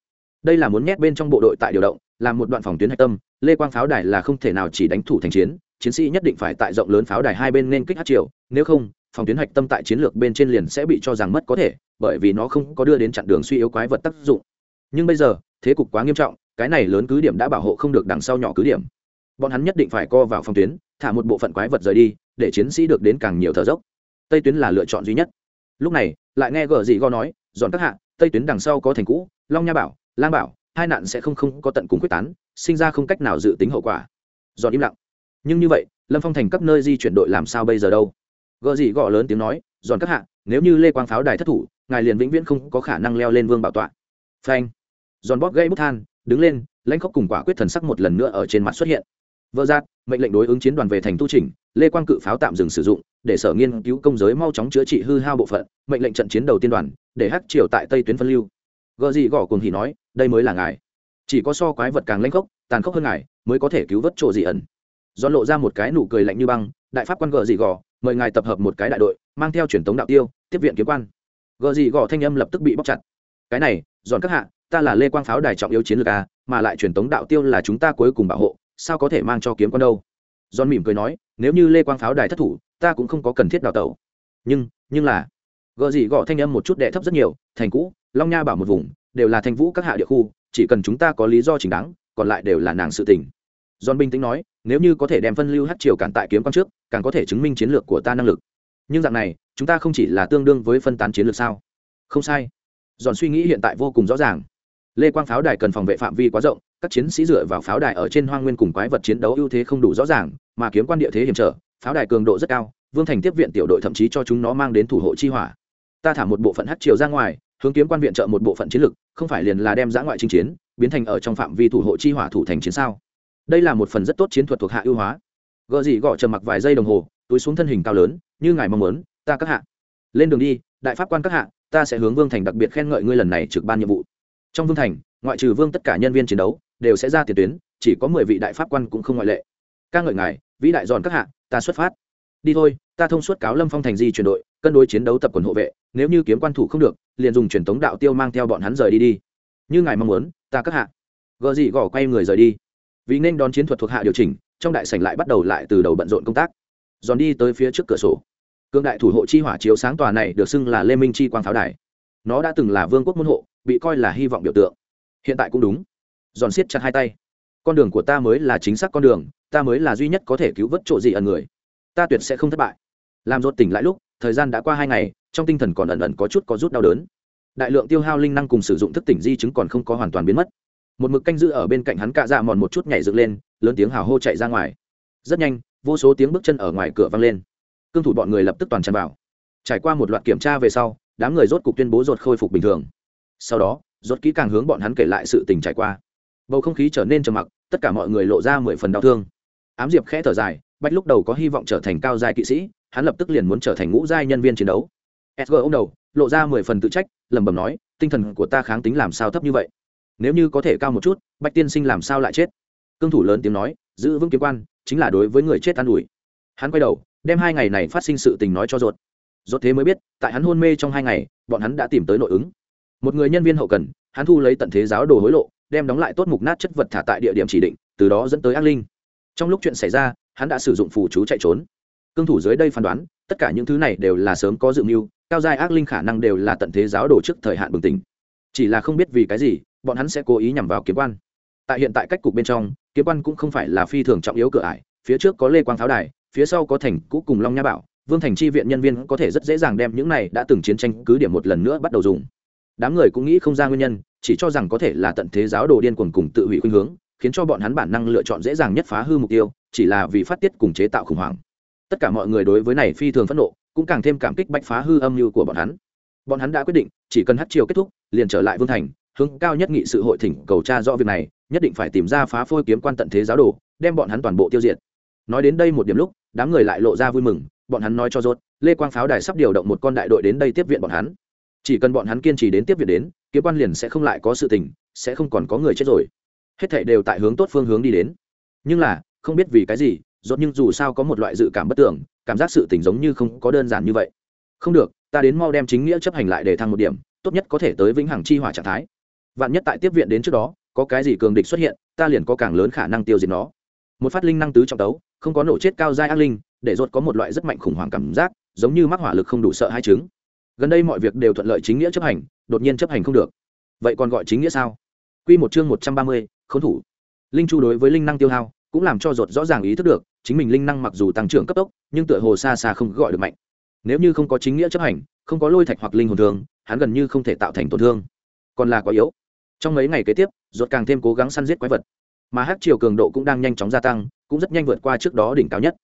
Đây là muốn nhét bên trong bộ đội tại điều động làm một đoạn phòng tuyến hạch tâm, lê quang pháo đài là không thể nào chỉ đánh thủ thành chiến chiến sĩ nhất định phải tại rộng lớn pháo đài hai bên nên kích hát triều, nếu không, phòng tuyến hạch tâm tại chiến lược bên trên liền sẽ bị cho rằng mất có thể, bởi vì nó không có đưa đến chặn đường suy yếu quái vật tác dụng. Nhưng bây giờ, thế cục quá nghiêm trọng, cái này lớn cứ điểm đã bảo hộ không được đằng sau nhỏ cứ điểm bọn hắn nhất định phải co vào phòng tuyến, thả một bộ phận quái vật rời đi, để chiến sĩ được đến càng nhiều thở dốc. Tây tuyến là lựa chọn duy nhất. Lúc này, lại nghe gờ dị go nói, dọn các hạ, tây tuyến đằng sau có thành cũ, long nha bảo, lang bảo, hai nạn sẽ không không có tận cùng quyết tán, sinh ra không cách nào dự tính hậu quả. Dọn im lặng. Nhưng như vậy, lâm phong thành các nơi di chuyển đội làm sao bây giờ đâu? Gợ gì gõ lớn tiếng nói, dọn các hạ, nếu như lê quang pháo đài thất thủ, ngài liền vĩnh viễn không có khả năng leo lên vương bảo tọa. Phanh. Dọn bóp gây bút than, đứng lên, lãnh khóc cùng quả quyết thần sắc một lần nữa ở trên mặt xuất hiện vợ giác mệnh lệnh đối ứng chiến đoàn về thành tu trình lê quang cự pháo tạm dừng sử dụng, để sở nghiên cứu công giới mau chóng chữa trị hư hao bộ phận, mệnh lệnh trận chiến đầu tiên đoàn, để hắc triều tại tây tuyến phân lưu. Gợ gì gõ cùng thì nói, đây mới là ngài. Chỉ có so quái vật càng lanh khốc, tàn khốc hơn ngài, mới có thể cứu vớt chỗ dị ẩn. Do lộ ra một cái nụ cười lạnh như băng, đại pháp quan gợ dị gò mời ngài tập hợp một cái đại đội, mang theo truyền thống đạo tiêu, tiếp viện kiếm quan. Gợ dị gò thanh âm lập tức bị bóc chặt. Cái này, dọn các hạ, ta là lê quang pháo đài trọng yếu chiến lược a, mà lại truyền thống đạo tiêu là chúng ta cuối cùng bảo hộ sao có thể mang cho kiếm quan đâu John mỉm cười nói, nếu như Lê Quang pháo đài thất thủ, ta cũng không có cần thiết đào tẩu. Nhưng, nhưng là, gợ gì gõ thanh âm một chút đệ thấp rất nhiều, thành cũ, Long Nha bảo một vùng, đều là thành vũ các hạ địa khu, chỉ cần chúng ta có lý do chính đáng, còn lại đều là nàng sự tình. John bình tĩnh nói, nếu như có thể đem phân lưu Hát triều cản tại kiếm quan trước, càng có thể chứng minh chiến lược của ta năng lực. Nhưng dạng này, chúng ta không chỉ là tương đương với phân tán chiến lược sao? Không sai. John suy nghĩ hiện tại vô cùng rõ ràng. Lê Quang pháo đài cần phòng vệ phạm vi quá rộng, các chiến sĩ dựa vào pháo đài ở trên hoang nguyên cùng quái vật chiến đấu ưu thế không đủ rõ ràng, mà kiếm quan địa thế hiểm trở, pháo đài cường độ rất cao, Vương Thành tiếp viện tiểu đội thậm chí cho chúng nó mang đến thủ hộ chi hỏa. Ta thả một bộ phận hắc triều ra ngoài, hướng kiếm quan viện trợ một bộ phận chiến lực, không phải liền là đem giã ngoại chinh chiến, biến thành ở trong phạm vi thủ hộ chi hỏa thủ thành chiến sao? đây là một phần rất tốt chiến thuật thuộc hạ ưu hóa gợ gì gõ trầm mặc vài giây đồng hồ túi xuống thân hình cao lớn như ngài mong muốn ta các hạ lên đường đi đại pháp quan các hạ ta sẽ hướng vương thành đặc biệt khen ngợi ngươi lần này trực ban nhiệm vụ trong vương thành ngoại trừ vương tất cả nhân viên chiến đấu đều sẽ ra tiền tuyến, chỉ có mười vị đại pháp quan cũng không ngoại lệ. Ca ngợi ngài, vĩ đại giòn các hạ, ta xuất phát. Đi thôi, ta thông suốt cáo lâm phong thành di chuyển đội, cân đối chiến đấu tập quần hộ vệ, nếu như kiếm quan thủ không được, liền dùng truyền thống đạo tiêu mang theo bọn hắn rời đi đi. Như ngài mong muốn, ta các hạ. Gợ gì gõ quay người rời đi. Vì nên đón chiến thuật thuộc hạ điều chỉnh, trong đại sảnh lại bắt đầu lại từ đầu bận rộn công tác. Giòn đi tới phía trước cửa sổ. Cương đại thủ hộ chi hỏa chiếu sáng tòa này được xưng là lê minh chi quang pháo đài. Nó đã từng là vương quốc môn hộ, bị coi là hy vọng biểu tượng. Hiện tại cũng đúng giòn siết chặt hai tay. Con đường của ta mới là chính xác con đường, ta mới là duy nhất có thể cứu vớt chỗ gì ẩn người. Ta tuyệt sẽ không thất bại. Làm rốt tỉnh lại lúc, thời gian đã qua hai ngày, trong tinh thần còn ẩn ẩn có chút có rút đau đớn. Đại lượng tiêu hao linh năng cùng sử dụng thức tỉnh di chứng còn không có hoàn toàn biến mất. Một mực canh giữ ở bên cạnh hắn cạ dạ mòn một chút nhảy dựng lên, lớn tiếng hào hô chạy ra ngoài. Rất nhanh, vô số tiếng bước chân ở ngoài cửa vang lên. Cương thủ bọn người lập tức toàn tràn vào. Trải qua một loạt kiểm tra về sau, đám người rốt cục tuyên bố rột khôi phục bình thường. Sau đó rốt kỹ càng hướng bọn hắn kể lại sự tình trải qua bầu không khí trở nên trầm mặc, tất cả mọi người lộ ra mười phần đau thương. Ám diệp khẽ thở dài bách lúc đầu có hy vọng trở thành cao giai kỵ sĩ, hắn lập tức liền muốn trở thành ngũ giai nhân viên chiến đấu. Sg ông đầu, lộ ra mười phần tự trách, lẩm bẩm nói, tinh thần của ta kháng tính làm sao thấp như vậy? Nếu như có thể cao một chút bách tiên sinh làm sao lại chết? Cương thủ lớn tiếng nói, giữ vững kiếm quan, chính là đối với người chết an ủi. Hắn quay đầu, đem hai ngày này phát sinh sự tình nói cho ruột. Ruột thế mới biết, tại hắn hôn mê trong hai ngày, bọn hắn đã tìm tới nội ứng. Một người nhân viên hậu cần, hắn thu lấy tận thế giáo đồ hối lộ đem đóng lại tốt mục nát chất vật thả tại địa điểm chỉ định, từ đó dẫn tới ác linh. Trong lúc chuyện xảy ra, hắn đã sử dụng phù chú chạy trốn. Cương thủ dưới đây phán đoán, tất cả những thứ này đều là sớm có dự mưu, cao giai ác linh khả năng đều là tận thế giáo đồ trước thời hạn bừng tỉnh. Chỉ là không biết vì cái gì, bọn hắn sẽ cố ý nhằm vào kiếm quan. Tại hiện tại cách cục bên trong, kiếm quan cũng không phải là phi thường trọng yếu cửa ải, phía trước có lê quang tháo đài, phía sau có thành cũ cùng long nha bảo, vương thành chi viện nhân viên có thể rất dễ dàng đem những này đã từng chiến tranh cứ điểm một lần nữa bắt đầu dùng. Đám người cũng nghĩ không ra nguyên nhân chỉ cho rằng có thể là tận thế giáo đồ điên cuồng cùng tự hủy khuynh hướng, khiến cho bọn hắn bản năng lựa chọn dễ dàng nhất phá hư mục tiêu, chỉ là vì phát tiết cùng chế tạo khủng hoảng. Tất cả mọi người đối với này phi thường phẫn nộ, cũng càng thêm cảm kích bách phá hư âm mưu của bọn hắn. Bọn hắn đã quyết định, chỉ cần hát chiều kết thúc, liền trở lại vương thành, hướng cao nhất nghị sự hội thỉnh cầu tra rõ việc này, nhất định phải tìm ra phá phôi kiếm quan tận thế giáo đồ, đem bọn hắn toàn bộ tiêu diệt. Nói đến đây một điểm lúc, đám người lại lộ ra vui mừng, bọn hắn nói cho rốt, lê quang pháo đài sắp điều động một con đại đội đến đây tiếp viện bọn hắn. Chỉ cần bọn hắn kiên trì đến tiếp viện đến kiếm quan liền sẽ không lại có sự tình, sẽ không còn có người chết rồi. Hết thảy đều tại hướng tốt phương hướng đi đến. Nhưng là, không biết vì cái gì, rốt nhưng dù sao có một loại dự cảm bất tưởng, cảm giác sự tình giống như không có đơn giản như vậy. Không được, ta đến mau đem chính nghĩa chấp hành lại để thăng một điểm, tốt nhất có thể tới vĩnh hằng chi hỏa trạng thái. Vạn nhất tại tiếp viện đến trước đó, có cái gì cường địch xuất hiện, ta liền có càng lớn khả năng tiêu diệt nó. Một phát linh năng tứ trọng tấu, không có nổ chết cao giai ác linh, để rốt có một loại rất mạnh khủng hoảng cảm giác, giống như mắc hỏa lực không đủ sợ hai chứng gần đây mọi việc đều thuận lợi chính nghĩa chấp hành đột nhiên chấp hành không được. Vậy còn gọi chính nghĩa sao? Quy một chương một trăm ba mươi, khốn thủ. Linh chu đối với linh năng tiêu hao cũng làm cho ruột rõ ràng ý thức được chính mình linh năng mặc dù tăng trưởng cấp tốc nhưng tựa hồ xa xa không gọi được mạnh. Nếu như không có chính nghĩa chấp hành không có lôi thạch hoặc linh hồn thường hắn gần như không thể tạo thành tổn thương. Còn là quá yếu. Trong mấy ngày kế tiếp ruột càng thêm cố gắng săn giết quái vật. Mà hát chiều cường độ cũng đang nhanh chóng gia tăng cũng rất nhanh vượt qua trước đó đỉnh cao nhất.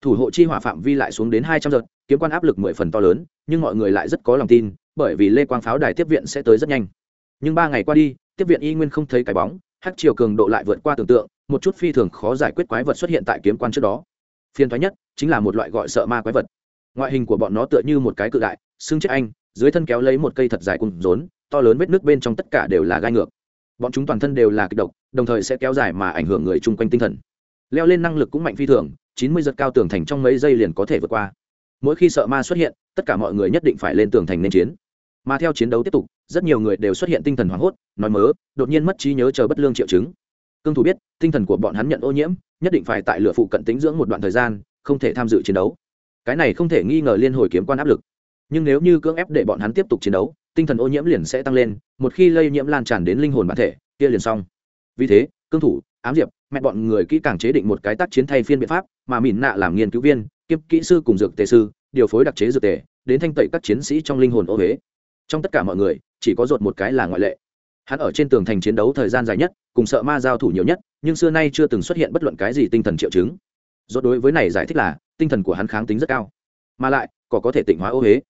Thủ hộ chi hỏa phạm vi lại xuống đến hai trăm giật kiếm quan áp lực mười phần to lớn, nhưng mọi người lại rất có lòng tin, bởi vì lê quang pháo đài tiếp viện sẽ tới rất nhanh. Nhưng ba ngày qua đi, tiếp viện y nguyên không thấy cái bóng hát chiều cường độ lại vượt qua tưởng tượng, một chút phi thường khó giải quyết quái vật xuất hiện tại kiếm quan trước đó. Phiền thoái nhất chính là một loại gọi sợ ma quái vật. Ngoại hình của bọn nó tựa như một cái cự đại, xương chết anh, dưới thân kéo lấy một cây thật dài cùng rốn, to lớn vết nước bên trong tất cả đều là gai ngược. Bọn chúng toàn thân đều là kịch độc, đồng thời sẽ kéo dài mà ảnh hưởng người chung quanh tinh thần. Leo lên năng lực cũng mạnh phi thường, chín mươi giật cao tường thành trong mấy giây liền có thể vượt qua mỗi khi sợ ma xuất hiện, tất cả mọi người nhất định phải lên tường thành nên chiến. Mà theo chiến đấu tiếp tục, rất nhiều người đều xuất hiện tinh thần hoảng hốt, nói mớ, đột nhiên mất trí nhớ chờ bất lương triệu chứng. Cương thủ biết, tinh thần của bọn hắn nhận ô nhiễm, nhất định phải tại lửa phụ cận tính dưỡng một đoạn thời gian, không thể tham dự chiến đấu. Cái này không thể nghi ngờ liên hồi kiếm quan áp lực. Nhưng nếu như cưỡng ép để bọn hắn tiếp tục chiến đấu, tinh thần ô nhiễm liền sẽ tăng lên, một khi lây nhiễm lan tràn đến linh hồn bản thể, kia liền xong. Vì thế, cương thủ, ám diệp, mẹ bọn người kỹ càng chế định một cái tác chiến thay phiên biện pháp, mà mìn nạ làm nghiên cứu viên kiếp kỹ sư cùng dược tề sư, điều phối đặc chế dược tề, đến thanh tẩy các chiến sĩ trong linh hồn ô huế. Trong tất cả mọi người, chỉ có ruột một cái là ngoại lệ. Hắn ở trên tường thành chiến đấu thời gian dài nhất, cùng sợ ma giao thủ nhiều nhất, nhưng xưa nay chưa từng xuất hiện bất luận cái gì tinh thần triệu chứng. Rốt đối với này giải thích là, tinh thần của hắn kháng tính rất cao. Mà lại có có thể tịnh hóa ô huế.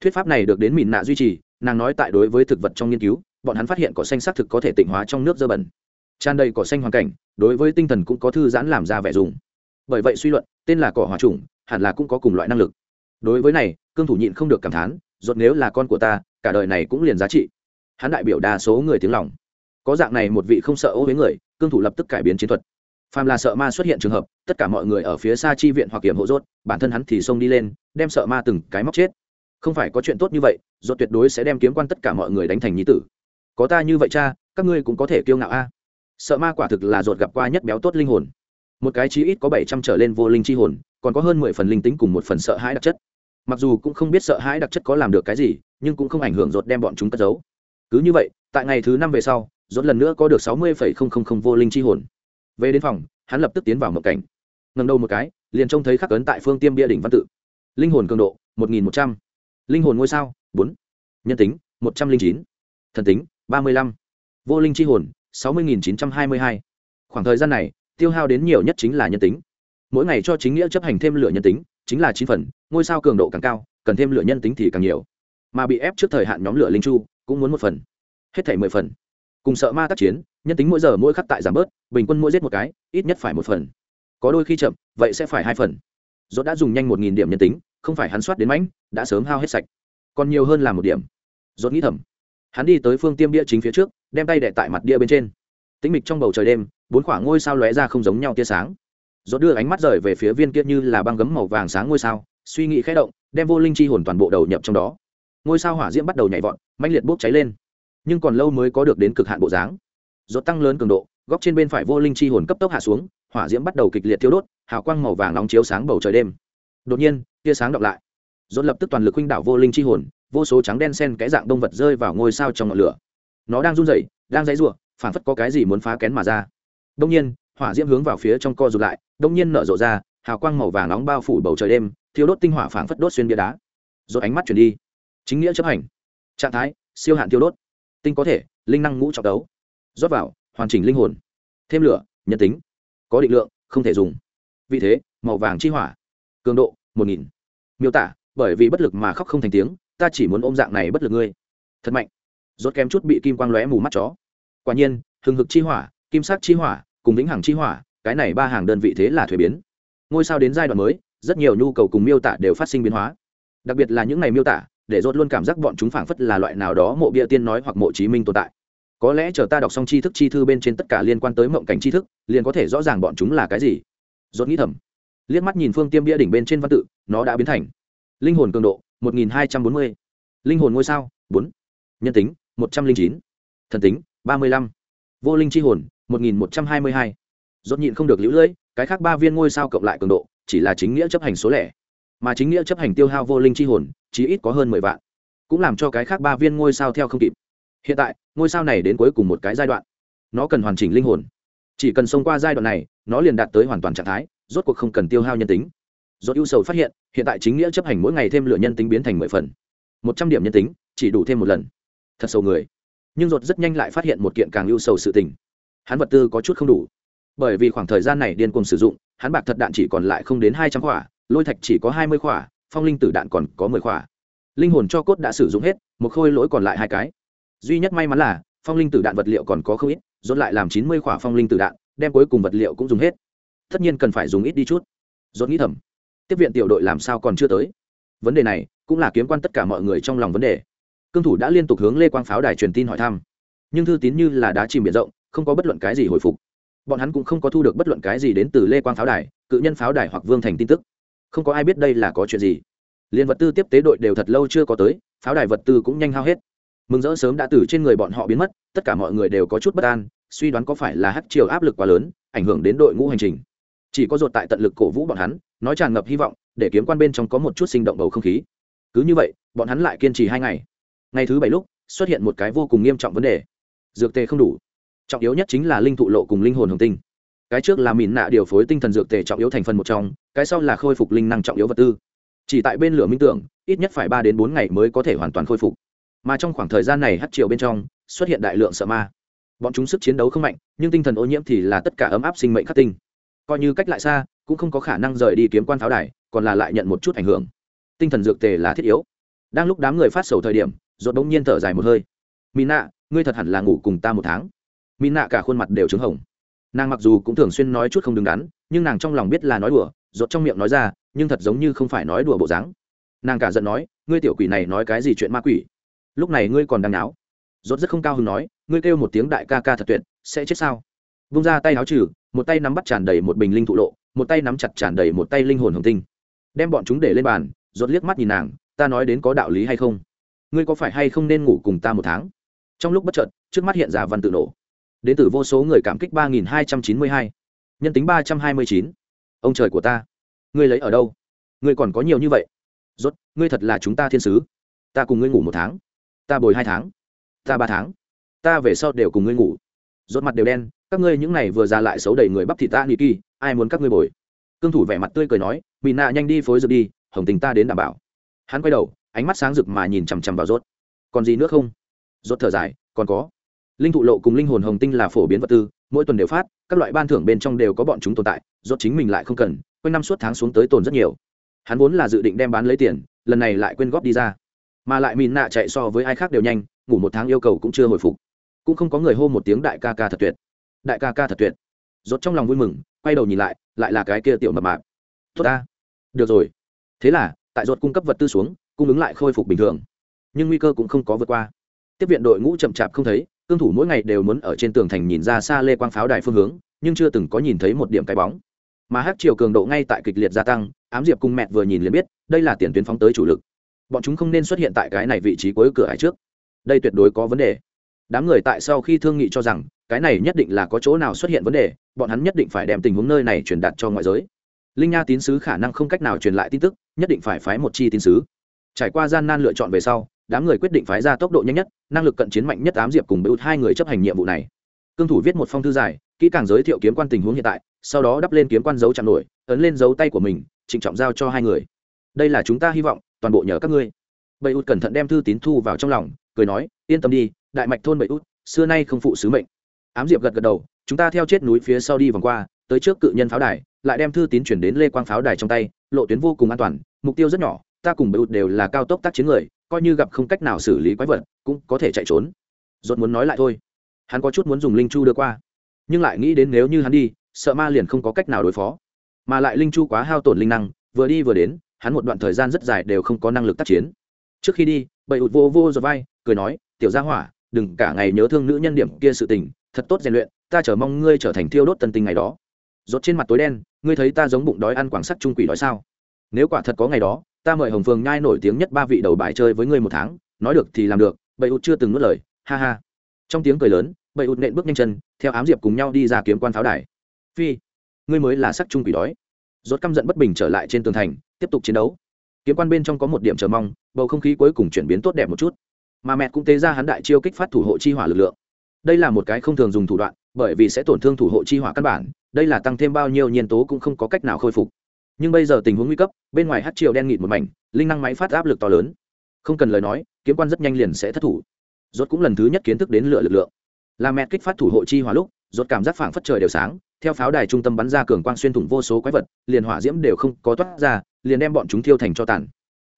Thuyết pháp này được đến mìn nạ duy trì, nàng nói tại đối với thực vật trong nghiên cứu, bọn hắn phát hiện cỏ xanh xác thực có thể tịnh hóa trong nước dơ bẩn. Tràn đầy cỏ xanh hoàn cảnh, đối với tinh thần cũng có thư giãn làm ra vẻ dùng. Bởi vậy suy luận, tên là cỏ hòa trùng hẳn là cũng có cùng loại năng lực. Đối với này, cương thủ nhịn không được cảm thán, rốt nếu là con của ta, cả đời này cũng liền giá trị. Hắn đại biểu đa số người tiếng lòng. Có dạng này một vị không sợ ô với người, cương thủ lập tức cải biến chiến thuật. Phàm là sợ ma xuất hiện trường hợp, tất cả mọi người ở phía xa chi viện hoặc kiểm hộ rốt, bản thân hắn thì xông đi lên, đem sợ ma từng cái móc chết. Không phải có chuyện tốt như vậy, rốt tuyệt đối sẽ đem kiếm quan tất cả mọi người đánh thành nhí tử. Có ta như vậy cha, các ngươi cũng có thể kiêu ngạo a. Sợ ma quả thực là ruột gặp qua nhất béo tốt linh hồn. Một cái chí ít có bảy trăm trở lên vô linh chi hồn còn có hơn mười phần linh tính cùng một phần sợ hãi đặc chất. Mặc dù cũng không biết sợ hãi đặc chất có làm được cái gì, nhưng cũng không ảnh hưởng rột đem bọn chúng cất giấu. Cứ như vậy, tại ngày thứ năm về sau rốt lần nữa có được sáu mươi vô linh chi hồn. Về đến phòng, hắn lập tức tiến vào mộng cảnh. Ngầm đầu một cái, liền trông thấy khắc ấn tại phương tiêm bia đỉnh văn tự. Linh hồn cường độ, một nghìn một trăm. Linh hồn ngôi sao, bốn. Nhân tính, một trăm linh chín. Thần tính, ba mươi lăm. Vô linh chi hồn, sáu mươi nghìn chín trăm hai mươi hai. Khoảng thời gian này, tiêu hao đến nhiều nhất chính là nhân tính mỗi ngày cho chính nghĩa chấp hành thêm lửa nhân tính, chính là chín phần, ngôi sao cường độ càng cao, cần thêm lửa nhân tính thì càng nhiều. Mà bị ép trước thời hạn nhóm lửa linh chu, cũng muốn một phần, hết thảy mười phần. Cùng sợ ma tác chiến, nhân tính mỗi giờ mỗi khắc tại giảm bớt, bình quân mỗi giết một cái, ít nhất phải một phần. Có đôi khi chậm, vậy sẽ phải hai phần. Dốt đã dùng nhanh một nghìn điểm nhân tính, không phải hắn soát đến mãnh, đã sớm hao hết sạch. Còn nhiều hơn là một điểm. Dốt nghĩ thầm. Hắn đi tới phương tiêm bia chính phía trước, đem tay đệ tại mặt đĩa bên trên. Tĩnh mịch trong bầu trời đêm, bốn khoảng ngôi sao lóe ra không giống nhau tia sáng dốt đưa ánh mắt rời về phía viên kia như là băng gấm màu vàng sáng ngôi sao, suy nghĩ khẽ động, đem vô linh chi hồn toàn bộ đầu nhập trong đó. Ngôi sao hỏa diễm bắt đầu nhảy vọt mạnh liệt bốc cháy lên. Nhưng còn lâu mới có được đến cực hạn bộ dáng. Dốt tăng lớn cường độ, góc trên bên phải vô linh chi hồn cấp tốc hạ xuống, hỏa diễm bắt đầu kịch liệt thiêu đốt, hào quang màu vàng nóng chiếu sáng bầu trời đêm. Đột nhiên, tia sáng đọc lại. Dốt lập tức toàn lực huynh đảo vô linh chi hồn, vô số trắng đen sen cái dạng động vật rơi vào ngôi sao trong ngọn lửa. Nó đang run rẩy, đang dãy rủa phản phất có cái gì muốn phá kén mà ra. Đông nhiên hỏa diễm hướng vào phía trong co rụt lại, đông nhiên nở rộ ra, hào quang màu vàng nóng bao phủ bầu trời đêm thiếu đốt tinh hỏa phảng phất đốt xuyên bia đá. Rồi ánh mắt chuyển đi. Chính nghĩa chấp hành. Trạng thái, siêu hạn tiêu đốt. Tinh có thể, linh năng ngũ trọng đấu. Rót vào, hoàn chỉnh linh hồn. Thêm lửa, nhân tính. Có định lượng, không thể dùng. Vì thế, màu vàng chi hỏa. Cường độ, một nghìn. Miêu tả, bởi vì bất lực mà khóc không thành tiếng, ta chỉ muốn ôm dạng này bất lực ngươi. Thật mạnh. Rốt kém chút bị kim quang lóe mù mắt chó. Quả nhiên, hừng hực chi hỏa, kim sắc chi hỏa cùng vĩnh hằng chi hỏa, cái này ba hàng đơn vị thế là thuế biến ngôi sao đến giai đoạn mới, rất nhiều nhu cầu cùng miêu tả đều phát sinh biến hóa đặc biệt là những ngày miêu tả, để rốt luôn cảm giác bọn chúng phảng phất là loại nào đó mộ bia tiên nói hoặc mộ chí minh tồn tại có lẽ chờ ta đọc xong tri thức chi thư bên trên tất cả liên quan tới mộng cảnh tri thức, liền có thể rõ ràng bọn chúng là cái gì rốt nghĩ thầm liếc mắt nhìn phương tiêm bia đỉnh bên trên văn tự, nó đã biến thành linh hồn cường độ 1240. linh hồn ngôi sao 4. nhân tính 109. thần tính 35. vô linh chi hồn 1122. rốt nhịn không được liễu lưỡi, cái khác ba viên ngôi sao cộng lại cường độ, chỉ là chính nghĩa chấp hành số lẻ. Mà chính nghĩa chấp hành tiêu hao vô linh chi hồn, chí ít có hơn mười vạn. Cũng làm cho cái khác ba viên ngôi sao theo không kịp. Hiện tại, ngôi sao này đến cuối cùng một cái giai đoạn. Nó cần hoàn chỉnh linh hồn. Chỉ cần xông qua giai đoạn này, nó liền đạt tới hoàn toàn trạng thái, rốt cuộc không cần tiêu hao nhân tính. Rốt ưu sầu phát hiện hiện tại chính nghĩa chấp hành mỗi ngày thêm lửa nhân tính biến thành mười phần. Một trăm điểm nhân tính, chỉ đủ thêm một lần. Thật sâu người. Nhưng rốt rất nhanh lại phát hiện một kiện càng ưu sầu sự tình hắn vật tư có chút không đủ. Bởi vì khoảng thời gian này điên cùng sử dụng, hắn bạc thật đạn chỉ còn lại không đến hai trăm quả lôi thạch chỉ có hai mươi quả phong linh tử đạn còn có mười quả linh hồn cho cốt đã sử dụng hết, một khôi lỗi còn lại hai cái. Duy nhất may mắn là, phong linh tử đạn vật liệu còn có không ít dồn lại làm chín mươi quả phong linh tử đạn, đem cuối cùng vật liệu cũng dùng hết. Tất nhiên cần phải dùng ít đi chút. Dồn nghĩ thầm, tiếp viện tiểu đội làm sao còn chưa tới? Vấn đề này cũng là kiếm quan tất cả mọi người trong lòng vấn đề. Cương thủ đã liên tục hướng lê quang pháo đài truyền tin hỏi thăm. Nhưng thư tín như là đá chìm biển rộng không có bất luận cái gì hồi phục. Bọn hắn cũng không có thu được bất luận cái gì đến từ lê quang pháo đài, cự nhân pháo đài hoặc vương thành tin tức. Không có ai biết đây là có chuyện gì. Liên vật tư tiếp tế đội đều thật lâu chưa có tới, pháo đài vật tư cũng nhanh hao hết. Mừng rỡ sớm đã từ trên người bọn họ biến mất, tất cả mọi người đều có chút bất an, suy đoán có phải là hát chiều áp lực quá lớn, ảnh hưởng đến đội ngũ hành trình. Chỉ có ruột tại tận lực cổ vũ bọn hắn, nói tràn ngập hy vọng, để kiếm quan bên trong có một chút sinh động bầu không khí. Cứ như vậy, bọn hắn lại kiên trì hai ngày. Ngày thứ bảy lúc, xuất hiện một cái vô cùng nghiêm trọng vấn đề. Dược tê không đủ trọng yếu nhất chính là linh thụ lộ cùng linh hồn hồng tinh. Cái trước là mìn nạ điều phối tinh thần dược tề trọng yếu thành phần một trong, cái sau là khôi phục linh năng trọng yếu vật tư. Chỉ tại bên lửa minh tưởng, ít nhất phải ba đến bốn ngày mới có thể hoàn toàn khôi phục. Mà trong khoảng thời gian này hát triệu bên trong, xuất hiện đại lượng sợ ma. Bọn chúng sức chiến đấu không mạnh, nhưng tinh thần ô nhiễm thì là tất cả ấm áp sinh mệnh khắc tinh. Coi như cách lại xa, cũng không có khả năng rời đi kiếm quan pháo đài, còn là lại nhận một chút ảnh hưởng. Tinh thần dược tề là thiết yếu. Đang lúc đám người phát sầu thời điểm rột bỗng nhiên thở dài một hơi. Mỹ nạ, ngươi thật hẳn là ngủ cùng ta một tháng mỹ nạ cả khuôn mặt đều trứng hồng. Nàng mặc dù cũng thường xuyên nói chút không đứng đắn, nhưng nàng trong lòng biết là nói đùa rột trong miệng nói ra, nhưng thật giống như không phải nói đùa bộ dáng. Nàng cả giận nói, ngươi tiểu quỷ này nói cái gì chuyện ma quỷ? Lúc này ngươi còn đang náo. Rốt rất không cao hứng nói, ngươi kêu một tiếng đại ca ca thật tuyệt, sẽ chết sao? Vung ra tay áo trừ, một tay nắm bắt tràn đầy một bình linh thụ lộ, một tay nắm chặt tràn đầy một tay linh hồn hồng tinh. Đem bọn chúng để lên bàn, rốt liếc mắt nhìn nàng, ta nói đến có đạo lý hay không? Ngươi có phải hay không nên ngủ cùng ta một tháng? Trong lúc bất chợt, trước mắt hiện ra văn tự nổ đến từ vô số người cảm kích ba nghìn hai trăm chín mươi hai. Nhân tính ba trăm hai mươi chín. Ông trời của ta. Ngươi lấy ở đâu? Ngươi còn có nhiều như vậy. Rốt, ngươi thật là chúng ta thiên sứ. Ta cùng ngươi ngủ một tháng. Ta bồi hai tháng. Ta ba tháng. Ta về sau đều cùng ngươi ngủ. Rốt mặt đều đen, các ngươi những này vừa ra lại xấu đầy người bắp thịt ta nị kỳ, ai muốn các ngươi bồi? Cương thủ vẻ mặt tươi cười nói mỹ nạ nhanh đi phối dược đi, hồng tình ta đến đảm bảo. Hắn quay đầu, ánh mắt sáng rực mà nhìn chằm chằm vào rốt. Còn gì nữa không? Rốt thở dài, còn có linh thụ lộ cùng linh hồn hồng tinh là phổ biến vật tư, mỗi tuần đều phát, các loại ban thưởng bên trong đều có bọn chúng tồn tại do chính mình lại không cần, quanh năm suốt tháng xuống tới tồn rất nhiều. Hắn vốn là dự định đem bán lấy tiền, lần này lại quên góp đi ra. Mà lại mìn nạ chạy so với ai khác đều nhanh, ngủ một tháng yêu cầu cũng chưa hồi phục. Cũng không có người hô một tiếng đại ca ca thật tuyệt. Đại ca ca thật tuyệt. Rốt trong lòng vui mừng, quay đầu nhìn lại lại là cái kia tiểu mập mạp. Tốt ta. Được rồi. Thế là, tại rốt cung cấp vật tư xuống, cung ứng lại khôi phục bình thường. Nhưng nguy cơ cũng không có vượt qua. Tiếp viện đội ngũ chậm chạp không thấy cương thủ mỗi ngày đều muốn ở trên tường thành nhìn ra xa lê quang pháo đài phương hướng, nhưng chưa từng có nhìn thấy một điểm cái bóng. Mà hát chiều cường độ ngay tại kịch liệt gia tăng, ám diệp cung mẹ vừa nhìn liền biết, đây là tiền tuyến phóng tới chủ lực. Bọn chúng không nên xuất hiện tại cái này vị trí cuối cửa hải trước. Đây tuyệt đối có vấn đề. Đám người tại sau khi thương nghị cho rằng, cái này nhất định là có chỗ nào xuất hiện vấn đề, bọn hắn nhất định phải đem tình huống nơi này truyền đạt cho ngoại giới. Linh nha tín sứ khả năng không cách nào truyền lại tin tức, nhất định phải phái một chi tín sứ trải qua gian nan lựa chọn về sau, đám người quyết định phái ra tốc độ nhanh nhất, năng lực cận chiến mạnh nhất ám diệp cùng bưu hai người chấp hành nhiệm vụ này. Cương thủ viết một phong thư dài, kỹ càng giới thiệu kiếm quan tình huống hiện tại, sau đó đắp lên kiếm quan dấu chạm nổi, ấn lên dấu tay của mình, trịnh trọng giao cho hai người. Đây là chúng ta hy vọng, toàn bộ nhờ các ngươi. Bậy út cẩn thận đem thư tín thu vào trong lòng, cười nói, yên tâm đi, đại mạch thôn bậy út xưa nay không phụ sứ mệnh. Ám diệp gật gật đầu, chúng ta theo chết núi phía sau đi vòng qua, tới trước cự nhân pháo đài, lại đem thư tín chuyển đến lê quang pháo đài trong tay, lộ tuyến vô cùng an toàn, mục tiêu rất nhỏ ta cùng bệ út đều là cao tốc tác chiến người, coi như gặp không cách nào xử lý quái vật, cũng có thể chạy trốn. Dốt muốn nói lại thôi. Hắn có chút muốn dùng linh chu đưa qua. Nhưng lại nghĩ đến nếu như hắn đi, sợ ma liền không có cách nào đối phó. Mà lại linh chu quá hao tổn linh năng, vừa đi vừa đến, hắn một đoạn thời gian rất dài đều không có năng lực tác chiến. Trước khi đi bậy ụt vô vô giật vai, cười nói, tiểu gia hỏa, đừng cả ngày nhớ thương nữ nhân điểm kia sự tình, thật tốt rèn luyện, ta chờ mong ngươi trở thành thiêu đốt tân tình ngày đó. Rốt trên mặt tối đen, ngươi thấy ta giống bụng đói ăn quảng sắt trung quỷ đói sao? Nếu quả thật có ngày đó ta mời hồng phường nhai nổi tiếng nhất ba vị đầu bài chơi với ngươi một tháng, nói được thì làm được bậy ụt chưa từng nuốt lời, ha ha. Trong tiếng cười lớn bậy ụt nện bước nhanh chân, theo ám diệp cùng nhau đi ra kiếm quan pháo đài. Phi, ngươi mới là sắc trung quỷ đói. Rốt căm giận bất bình trở lại trên tường thành, tiếp tục chiến đấu. Kiếm quan bên trong có một điểm chờ mong, bầu không khí cuối cùng chuyển biến tốt đẹp một chút. Mà mẹ cũng tế ra hắn đại chiêu kích phát thủ hộ chi hỏa lực lượng. Đây là một cái không thường dùng thủ đoạn, bởi vì sẽ tổn thương thủ hộ chi hỏa căn bản, đây là tăng thêm bao nhiêu nhiên tố cũng không có cách nào khôi phục nhưng bây giờ tình huống nguy cấp, bên ngoài hát triều đen nghịt một mảnh, linh năng máy phát áp lực to lớn. Không cần lời nói, kiếm quan rất nhanh liền sẽ thất thủ. Rốt cũng lần thứ nhất kiến thức đến lựa lực lượng. Là mẹ kích phát thủ hộ chi hỏa lúc, rốt cảm giác phảng phất trời đều sáng, theo pháo đài trung tâm bắn ra cường quang xuyên thủng vô số quái vật, liền hỏa diễm đều không có toát ra, liền đem bọn chúng thiêu thành cho tàn.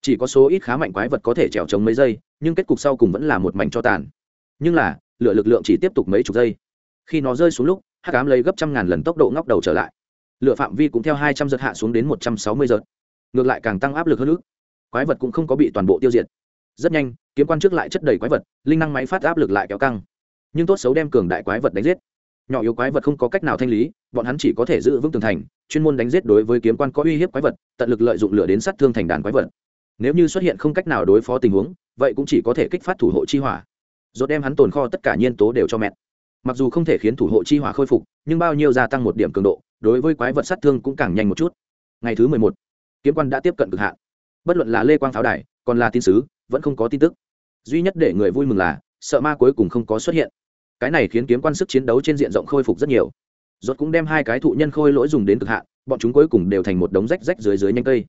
Chỉ có số ít khá mạnh quái vật có thể trèo chống mấy giây, nhưng kết cục sau cùng vẫn là một mảnh cho tàn. Nhưng là, lửa lực lượng chỉ tiếp tục mấy chục giây. Khi nó rơi xuống lúc, hát cám lấy gấp trăm ngàn lần tốc độ ngóc đầu trở lại lửa phạm vi cũng theo hai trăm giật hạ xuống đến một trăm sáu mươi giật. Ngược lại càng tăng áp lực hơn nữa. Quái vật cũng không có bị toàn bộ tiêu diệt. Rất nhanh, kiếm quan trước lại chất đầy quái vật, linh năng máy phát áp lực lại kéo căng. Nhưng tốt xấu đem cường đại quái vật đánh giết. Nhỏ yếu quái vật không có cách nào thanh lý, bọn hắn chỉ có thể giữ vững tường thành, chuyên môn đánh giết đối với kiếm quan có uy hiếp quái vật, tận lực lợi dụng lửa đến sát thương thành đàn quái vật. Nếu như xuất hiện không cách nào đối phó tình huống, vậy cũng chỉ có thể kích phát thủ hộ chi hỏa. Rồi đem hắn tồn kho tất cả nhiên tố đều cho mẹ. Mặc dù không thể khiến thủ hộ chi hỏa khôi phục, nhưng bao nhiêu gia tăng một điểm cường độ đối với quái vật sát thương cũng càng nhanh một chút. Ngày thứ mười một kiếm quan đã tiếp cận cực hạn. Bất luận là lê quang pháo đài còn là tin sứ vẫn không có tin tức. Duy nhất để người vui mừng là sợ ma cuối cùng không có xuất hiện. Cái này khiến kiếm quan sức chiến đấu trên diện rộng khôi phục rất nhiều. Rốt cũng đem hai cái thụ nhân khôi lỗi dùng đến cực hạn bọn chúng cuối cùng đều thành một đống rách rách dưới dưới nhánh cây.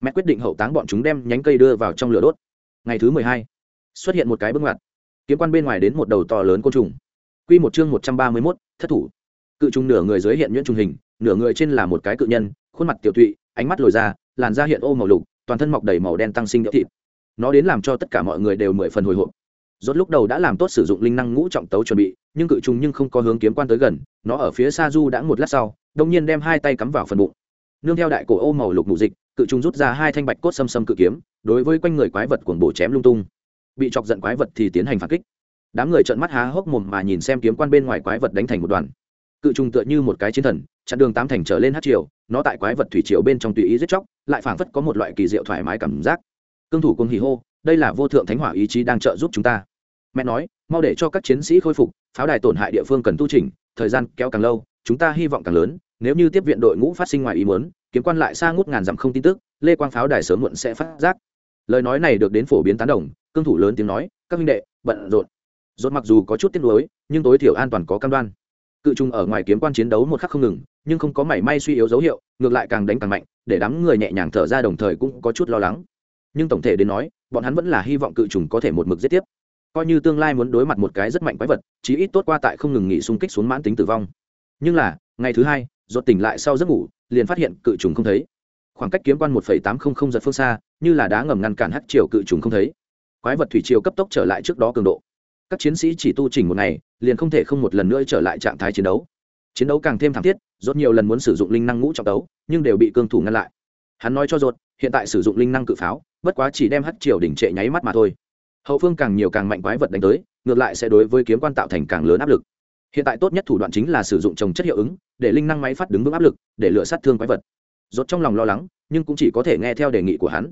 Mẹ quyết định hậu táng bọn chúng đem nhánh cây đưa vào trong lửa đốt. Ngày thứ mười hai xuất hiện một cái bước ngoặt. Kiếm quan bên ngoài đến một đầu to lớn côn trùng. Quy một chương một trăm ba mươi 131, thất thủ. Cự trùng nửa người dưới hiện nhuyễn trùng hình nửa người trên là một cái cự nhân, khuôn mặt tiểu thụy ánh mắt lồi ra, làn da hiện ô màu lục, toàn thân mọc đầy màu đen tăng sinh đỡ thịt. Nó đến làm cho tất cả mọi người đều mười phần hồi hộp. Rốt lúc đầu đã làm tốt sử dụng linh năng ngũ trọng tấu chuẩn bị, nhưng cự trùng nhưng không có hướng kiếm quan tới gần, nó ở phía xa du đã một lát sau đông nhiên đem hai tay cắm vào phần bụng. Nương theo đại cổ ô màu lục mù dịch, cự trùng rút ra hai thanh bạch cốt xâm xâm cự kiếm, đối với quanh người quái vật cuồng bổ chém lung tung. Bị chọc giận quái vật thì tiến hành phản kích. Đám người trợn mắt há hốc mồm mà nhìn xem kiếm quan bên ngoài quái vật đánh thành một đoàn. Cự trùng tựa như một cái chiến thần chặn đường tám thành trở lên hát triều, nó tại quái vật thủy triều bên trong tùy ý giết chóc, lại phảng phất có một loại kỳ diệu thoải mái cảm giác. Cương thủ cùng hì hô, đây là vô thượng thánh hỏa ý chí đang trợ giúp chúng ta. Mẹ nói, mau để cho các chiến sĩ khôi phục, pháo đài tổn hại địa phương cần tu trình thời gian kéo càng lâu, chúng ta hy vọng càng lớn, nếu như tiếp viện đội ngũ phát sinh ngoài ý muốn, kiếm quan lại xa ngút ngàn dặm không tin tức, lê quang pháo đài sớm muộn sẽ phát giác. Lời nói này được đến phổ biến tán đồng, cương thủ lớn tiếng nói, các minh đệ, bận rộn. Rốt mặc dù có chút tiếc nuối, nhưng tối thiểu an toàn có cam đoan cự trùng ở ngoài kiếm quan chiến đấu một khắc không ngừng, nhưng không có mảy may suy yếu dấu hiệu, ngược lại càng đánh càng mạnh, để đám người nhẹ nhàng thở ra đồng thời cũng có chút lo lắng. Nhưng tổng thể đến nói, bọn hắn vẫn là hy vọng cự trùng có thể một mực giết tiếp. Coi như tương lai muốn đối mặt một cái rất mạnh quái vật, chí ít tốt qua tại không ngừng nghỉ xung kích xuống mãn tính tử vong. Nhưng là, ngày thứ hai, rốt tỉnh lại sau giấc ngủ, liền phát hiện cự trùng không thấy. Khoảng cách kiếm quan một tám trăm linh giật phương xa, như là đá ngầm ngăn cản hắt chiều cự trùng không thấy. Quái vật thủy triều cấp tốc trở lại trước đó cường độ các chiến sĩ chỉ tu chỉnh một ngày, liền không thể không một lần nữa trở lại trạng thái chiến đấu. Chiến đấu càng thêm thảm thiết, rốt nhiều lần muốn sử dụng linh năng ngũ trọng đấu nhưng đều bị cương thủ ngăn lại. Hắn nói cho rốt, hiện tại sử dụng linh năng cự pháo, bất quá chỉ đem hất triều đỉnh trệ nháy mắt mà thôi. Hậu phương càng nhiều càng mạnh quái vật đánh tới, ngược lại sẽ đối với kiếm quan tạo thành càng lớn áp lực. Hiện tại tốt nhất thủ đoạn chính là sử dụng trồng chất hiệu ứng, để linh năng máy phát đứng vững áp lực, để lựa sát thương quái vật. Rốt trong lòng lo lắng, nhưng cũng chỉ có thể nghe theo đề nghị của hắn.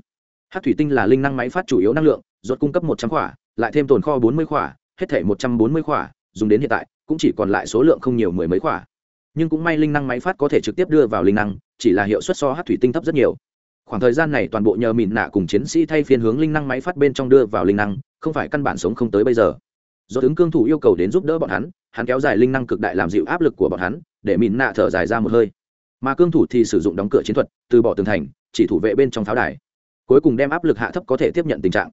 Hắc thủy tinh là linh năng máy phát chủ yếu năng lượng, rốt cung cấp một trăm khỏa, lại thêm tồn kho bốn mươi khỏa hết thể một trăm bốn mươi khỏa, dùng đến hiện tại, cũng chỉ còn lại số lượng không nhiều mười mấy khỏa. Nhưng cũng may linh năng máy phát có thể trực tiếp đưa vào linh năng, chỉ là hiệu suất so hát thủy tinh thấp rất nhiều. Khoảng thời gian này toàn bộ nhờ mìn nạ cùng chiến sĩ thay phiên hướng linh năng máy phát bên trong đưa vào linh năng, không phải căn bản sống không tới bây giờ. Do tướng cương thủ yêu cầu đến giúp đỡ bọn hắn hắn kéo dài linh năng cực đại làm dịu áp lực của bọn hắn, để mìn nạ thở dài ra một hơi. Mà cương thủ thì sử dụng đóng cửa chiến thuật, từ bỏ tường thành, chỉ thủ vệ bên trong pháo đài. Cuối cùng đem áp lực hạ thấp có thể tiếp nhận tình trạng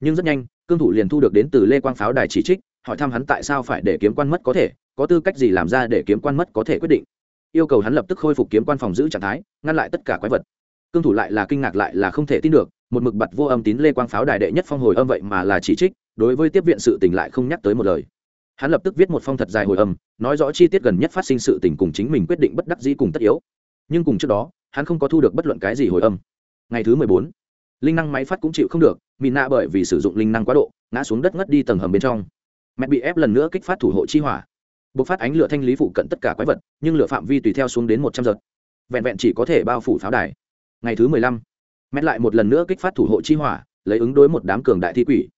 nhưng rất nhanh, cương thủ liền thu được đến từ lê quang pháo đài chỉ trích, hỏi thăm hắn tại sao phải để kiếm quan mất có thể, có tư cách gì làm ra để kiếm quan mất có thể quyết định. Yêu cầu hắn lập tức khôi phục kiếm quan phòng giữ trạng thái, ngăn lại tất cả quái vật. Cương thủ lại là kinh ngạc lại là không thể tin được, một mực bặt vô âm tín lê quang pháo đài đệ nhất phong hồi âm vậy mà là chỉ trích, đối với tiếp viện sự tình lại không nhắc tới một lời. Hắn lập tức viết một phong thật dài hồi âm, nói rõ chi tiết gần nhất phát sinh sự tình cùng chính mình quyết định bất đắc dĩ cùng tất yếu. Nhưng cùng trước đó, hắn không có thu được bất luận cái gì hồi âm. Ngày thứ mười bốn linh năng máy phát cũng chịu không được mỹ nạ bởi vì sử dụng linh năng quá độ, ngã xuống đất ngất đi tầng hầm bên trong. Mẹ bị ép lần nữa kích phát thủ hộ chi hỏa. Bộc phát ánh lửa thanh lý phụ cận tất cả quái vật, nhưng lửa phạm vi tùy theo xuống đến một trăm giật. Vẹn vẹn chỉ có thể bao phủ pháo đài. Ngày thứ mười lăm, mẹ lại một lần nữa kích phát thủ hộ chi hỏa, lấy ứng đối một đám cường đại thi quỷ.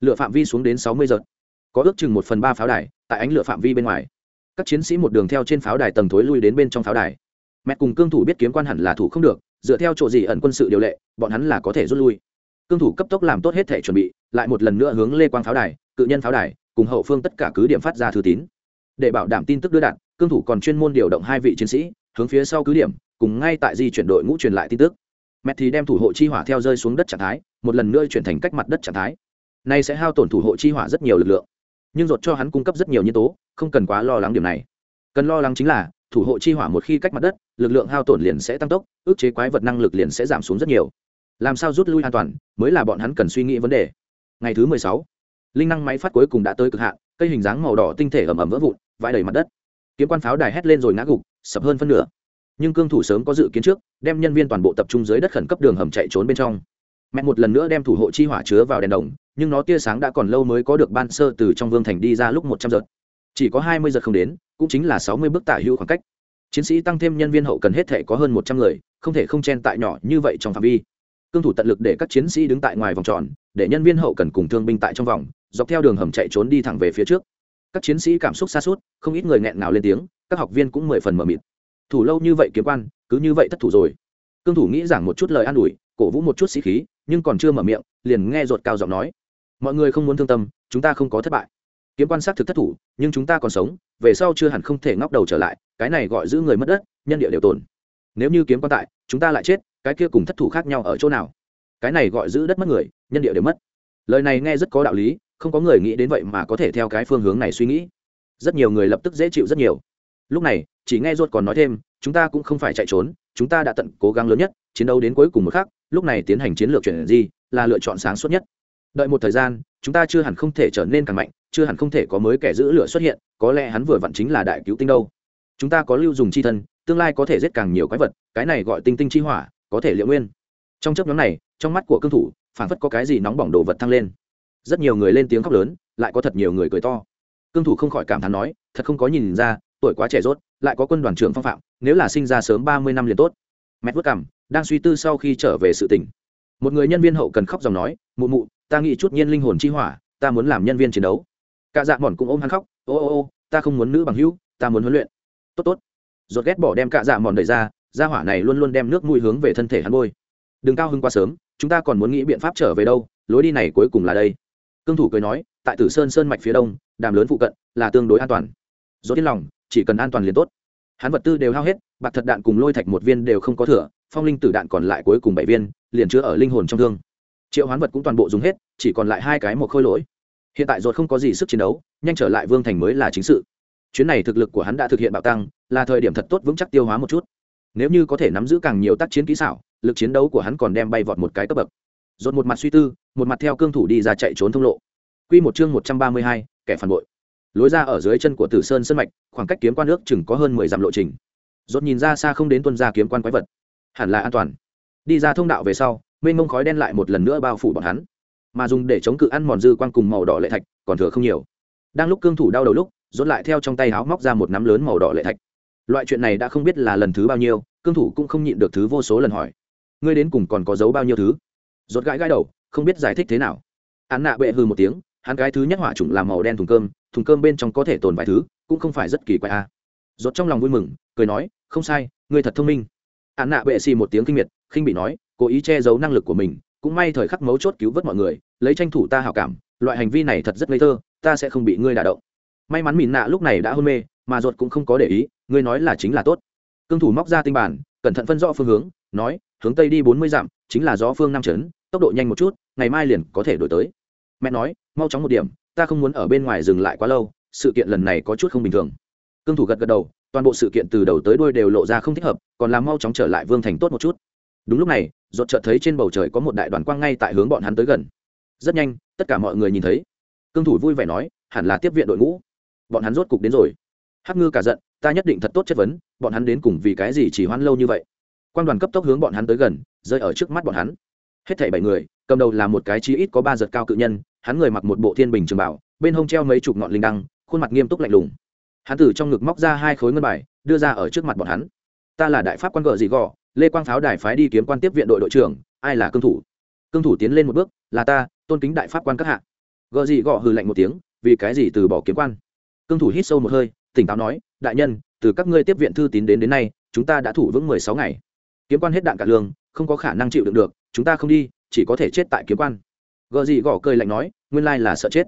Lửa phạm vi xuống đến sáu mươi giật. Có ước chừng một phần ba pháo đài tại ánh lửa phạm vi bên ngoài. Các chiến sĩ một đường theo trên pháo đài tầng thối lui đến bên trong pháo đài. Mẹ cùng cương thủ biết kiếm quan hẳn là thủ không được dựa theo chỗ gì ẩn quân sự điều lệ, bọn hắn là có thể rút lui. Cương thủ cấp tốc làm tốt hết thể chuẩn bị, lại một lần nữa hướng lê quang pháo đài, cự nhân pháo đài, cùng hậu phương tất cả cứ điểm phát ra thư tín. Để bảo đảm tin tức đưa đạn, cương thủ còn chuyên môn điều động hai vị chiến sĩ, hướng phía sau cứ điểm, cùng ngay tại di chuyển đội ngũ truyền lại tin tức. Mẹ thì đem thủ hộ chi hỏa theo rơi xuống đất trạng thái, một lần nữa chuyển thành cách mặt đất trạng thái. Này sẽ hao tổn thủ hộ chi hỏa rất nhiều lực lượng, nhưng ruột cho hắn cung cấp rất nhiều nhân tố, không cần quá lo lắng điểm này. Cần lo lắng chính là thủ hộ chi hỏa một khi cách mặt đất, lực lượng hao tổn liền sẽ tăng tốc, ước chế quái vật năng lực liền sẽ giảm xuống rất nhiều. Làm sao rút lui an toàn, mới là bọn hắn cần suy nghĩ vấn đề. Ngày thứ mười sáu, linh năng máy phát cuối cùng đã tới cực hạn, cây hình dáng màu đỏ tinh thể ẩm ẩm vỡ vụn, vãi đầy mặt đất. Kiếm quan pháo đài hét lên rồi ngã gục, sập hơn phân nửa. Nhưng cương thủ sớm có dự kiến trước, đem nhân viên toàn bộ tập trung dưới đất khẩn cấp đường hầm chạy trốn bên trong. Mẹ một lần nữa đem thủ hộ chi hỏa chứa vào đèn đồng, nhưng nó tia sáng đã còn lâu mới có được ban sơ từ trong vương thành đi ra lúc một trăm giật chỉ có hai mươi giật không đến, cũng chính là sáu mươi bước tả hữu khoảng cách. Chiến sĩ tăng thêm nhân viên hậu cần hết thể có hơn một trăm người, không thể không chen tại nhỏ như vậy trong phạm vi. Cương thủ tận lực để các chiến sĩ đứng tại ngoài vòng tròn, để nhân viên hậu cần cùng thương binh tại trong vòng, dọc theo đường hầm chạy trốn đi thẳng về phía trước. Các chiến sĩ cảm xúc xa suốt, không ít người nghẹn nào lên tiếng, các học viên cũng mười phần mờ mịt. Thủ lâu như vậy kiếm quan, cứ như vậy thất thủ rồi. Cương thủ nghĩ rằng một chút lời an ủi, cổ vũ một chút sĩ khí, nhưng còn chưa mở miệng, liền nghe ruột cao giọng nói. Mọi người không muốn thương tâm, chúng ta không có thất bại kiếm quan sát thực thất thủ, nhưng chúng ta còn sống, về sau chưa hẳn không thể ngóc đầu trở lại, cái này gọi giữ người mất đất, nhân địa đều tồn. Nếu như kiếm quan tại, chúng ta lại chết, cái kia cùng thất thủ khác nhau ở chỗ nào? Cái này gọi giữ đất mất người, nhân địa đều mất. Lời này nghe rất có đạo lý, không có người nghĩ đến vậy mà có thể theo cái phương hướng này suy nghĩ. Rất nhiều người lập tức dễ chịu rất nhiều. Lúc này, chỉ nghe ruột còn nói thêm, chúng ta cũng không phải chạy trốn, chúng ta đã tận cố gắng lớn nhất, chiến đấu đến cuối cùng một khắc, lúc này tiến hành chiến lược chuyển di, là lựa chọn sáng suốt nhất đợi một thời gian, chúng ta chưa hẳn không thể trở nên càng mạnh, chưa hẳn không thể có mới kẻ giữ lửa xuất hiện, có lẽ hắn vừa vặn chính là đại cứu tinh đâu. Chúng ta có lưu dùng chi thân, tương lai có thể giết càng nhiều quái vật, cái này gọi tinh tinh chi hỏa, có thể liệu nguyên. Trong chấp nhóm này, trong mắt của cương thủ phản phất có cái gì nóng bỏng đồ vật thăng lên. Rất nhiều người lên tiếng khóc lớn, lại có thật nhiều người cười to. Cương thủ không khỏi cảm thán nói, thật không có nhìn ra, tuổi quá trẻ rốt, lại có quân đoàn trưởng phong phạm, nếu là sinh ra sớm ba mươi năm liền tốt. Mẹ vất cảm đang suy tư sau khi trở về sự tỉnh. Một người nhân viên hậu cần khóc dòng nói, mụ mụ ta nghĩ chút nhiên linh hồn chi hỏa, ta muốn làm nhân viên chiến đấu. Cả dạ mòn cũng ôm hắn khóc, ô ô ô, ta không muốn nữ bằng hữu, ta muốn huấn luyện. Tốt tốt. Rột ghét bỏ đem cả dạ mòn đẩy ra ra hỏa này luôn luôn đem nước mùi hướng về thân thể hắn bôi. Đừng cao hưng quá sớm, chúng ta còn muốn nghĩ biện pháp trở về đâu, lối đi này cuối cùng là đây. Cương thủ cười nói, tại tử sơn sơn mạch phía đông, đàm lớn phụ cận là tương đối an toàn. Dốt yên lòng, chỉ cần an toàn liền tốt. Hắn vật tư đều hao hết, bạc thật đạn cùng lôi thạch một viên đều không có thừa, phong linh tử đạn còn lại cuối cùng bảy viên, liền chứa ở linh hồn trong thương triệu hoán vật cũng toàn bộ dùng hết chỉ còn lại hai cái một khôi lỗi hiện tại ruột không có gì sức chiến đấu nhanh trở lại vương thành mới là chính sự chuyến này thực lực của hắn đã thực hiện bạo tăng là thời điểm thật tốt vững chắc tiêu hóa một chút nếu như có thể nắm giữ càng nhiều tác chiến kỹ xảo lực chiến đấu của hắn còn đem bay vọt một cái cấp bậc dột một mặt suy tư một mặt theo cương thủ đi ra chạy trốn thông lộ Quy một chương một trăm ba mươi hai, kẻ phản bội. Lối ra ở dưới chân của Tử Sơn sơn mạch, khoảng cách kiếm quan nước chừng có hơn mười dặm lộ trình. Rốt nhìn ra xa không đến tuân ra kiếm quan quái vật, hẳn là an toàn. Đi ra thông đạo về sau, mênh mông khói đen lại một lần nữa bao phủ bọn hắn, mà dùng để chống cự ăn mòn dư quang cùng màu đỏ lệ thạch, còn thừa không nhiều. Đang lúc cương thủ đau đầu lúc, rốt lại theo trong tay áo móc ra một nắm lớn màu đỏ lệ thạch. Loại chuyện này đã không biết là lần thứ bao nhiêu, cương thủ cũng không nhịn được thứ vô số lần hỏi. Ngươi đến cùng còn có giấu bao nhiêu thứ? Rốt gãi gãi đầu, không biết giải thích thế nào. Án nạ bệ hừ một tiếng, hắn cái thứ nhất hỏa trùng làm màu đen thùng cơm thùng cơm bên trong có thể tồn vài thứ cũng không phải rất kỳ quái a à. rốt trong lòng vui mừng cười nói không sai ngươi thật thông minh án nạ bệ xì một tiếng kinh miệt khinh bị nói cố ý che giấu năng lực của mình, cũng may thời khắc mấu chốt cứu vớt mọi người, lấy tranh thủ ta hảo cảm, loại hành vi này thật rất ngây thơ, ta sẽ không bị ngươi đả động. May mắn mìn nạ lúc này đã hôn mê, mà ruột cũng không có để ý, ngươi nói là chính là tốt. Cương thủ móc ra tinh bản, cẩn thận phân rõ phương hướng, nói, hướng tây đi bốn mươi dặm, chính là gió phương nam trấn, tốc độ nhanh một chút, ngày mai liền có thể đổi tới. Mẹ nói, mau chóng một điểm, ta không muốn ở bên ngoài dừng lại quá lâu, sự kiện lần này có chút không bình thường. Cương thủ gật gật đầu, toàn bộ sự kiện từ đầu tới đuôi đều lộ ra không thích hợp, còn làm mau chóng trở lại vương thành tốt một chút. Đúng lúc này rột chợt thấy trên bầu trời có một đại đoàn quang ngay tại hướng bọn hắn tới gần. Rất nhanh, tất cả mọi người nhìn thấy. Cương thủ vui vẻ nói, hẳn là tiếp viện đội ngũ. Bọn hắn rốt cục đến rồi. Hắc ngư cả giận, ta nhất định thật tốt chất vấn, bọn hắn đến cùng vì cái gì chỉ hoãn lâu như vậy? Quan đoàn cấp tốc hướng bọn hắn tới gần, rơi ở trước mắt bọn hắn. Hết thảy bảy người, cầm đầu là một cái chí ít có ba giật cao cự nhân, hắn người mặc một bộ thiên bình trường bảo, bên hông treo mấy chục ngọn linh đăng, khuôn mặt nghiêm túc lạnh lùng. Hắn từ trong ngực móc ra hai khối ngân bài, đưa ra ở trước mặt bọn hắn. Ta là đại pháp quan gờ gì gò lê quang pháo đài phái đi kiếm quan tiếp viện đội đội trưởng, ai là cương thủ? Cương thủ tiến lên một bước, là ta, tôn kính đại pháp quan các hạ. Gợ dị gò hừ lạnh một tiếng, vì cái gì từ bỏ kiếm quan? Cương thủ hít sâu một hơi, tỉnh táo nói, đại nhân, từ các ngươi tiếp viện thư tín đến đến nay, chúng ta đã thủ vững mười sáu ngày. Kiếm quan hết đạn cả lương, không có khả năng chịu đựng được, chúng ta không đi, chỉ có thể chết tại kiếm quan. Gợ gì gọ cười lạnh nói, nguyên lai là sợ chết.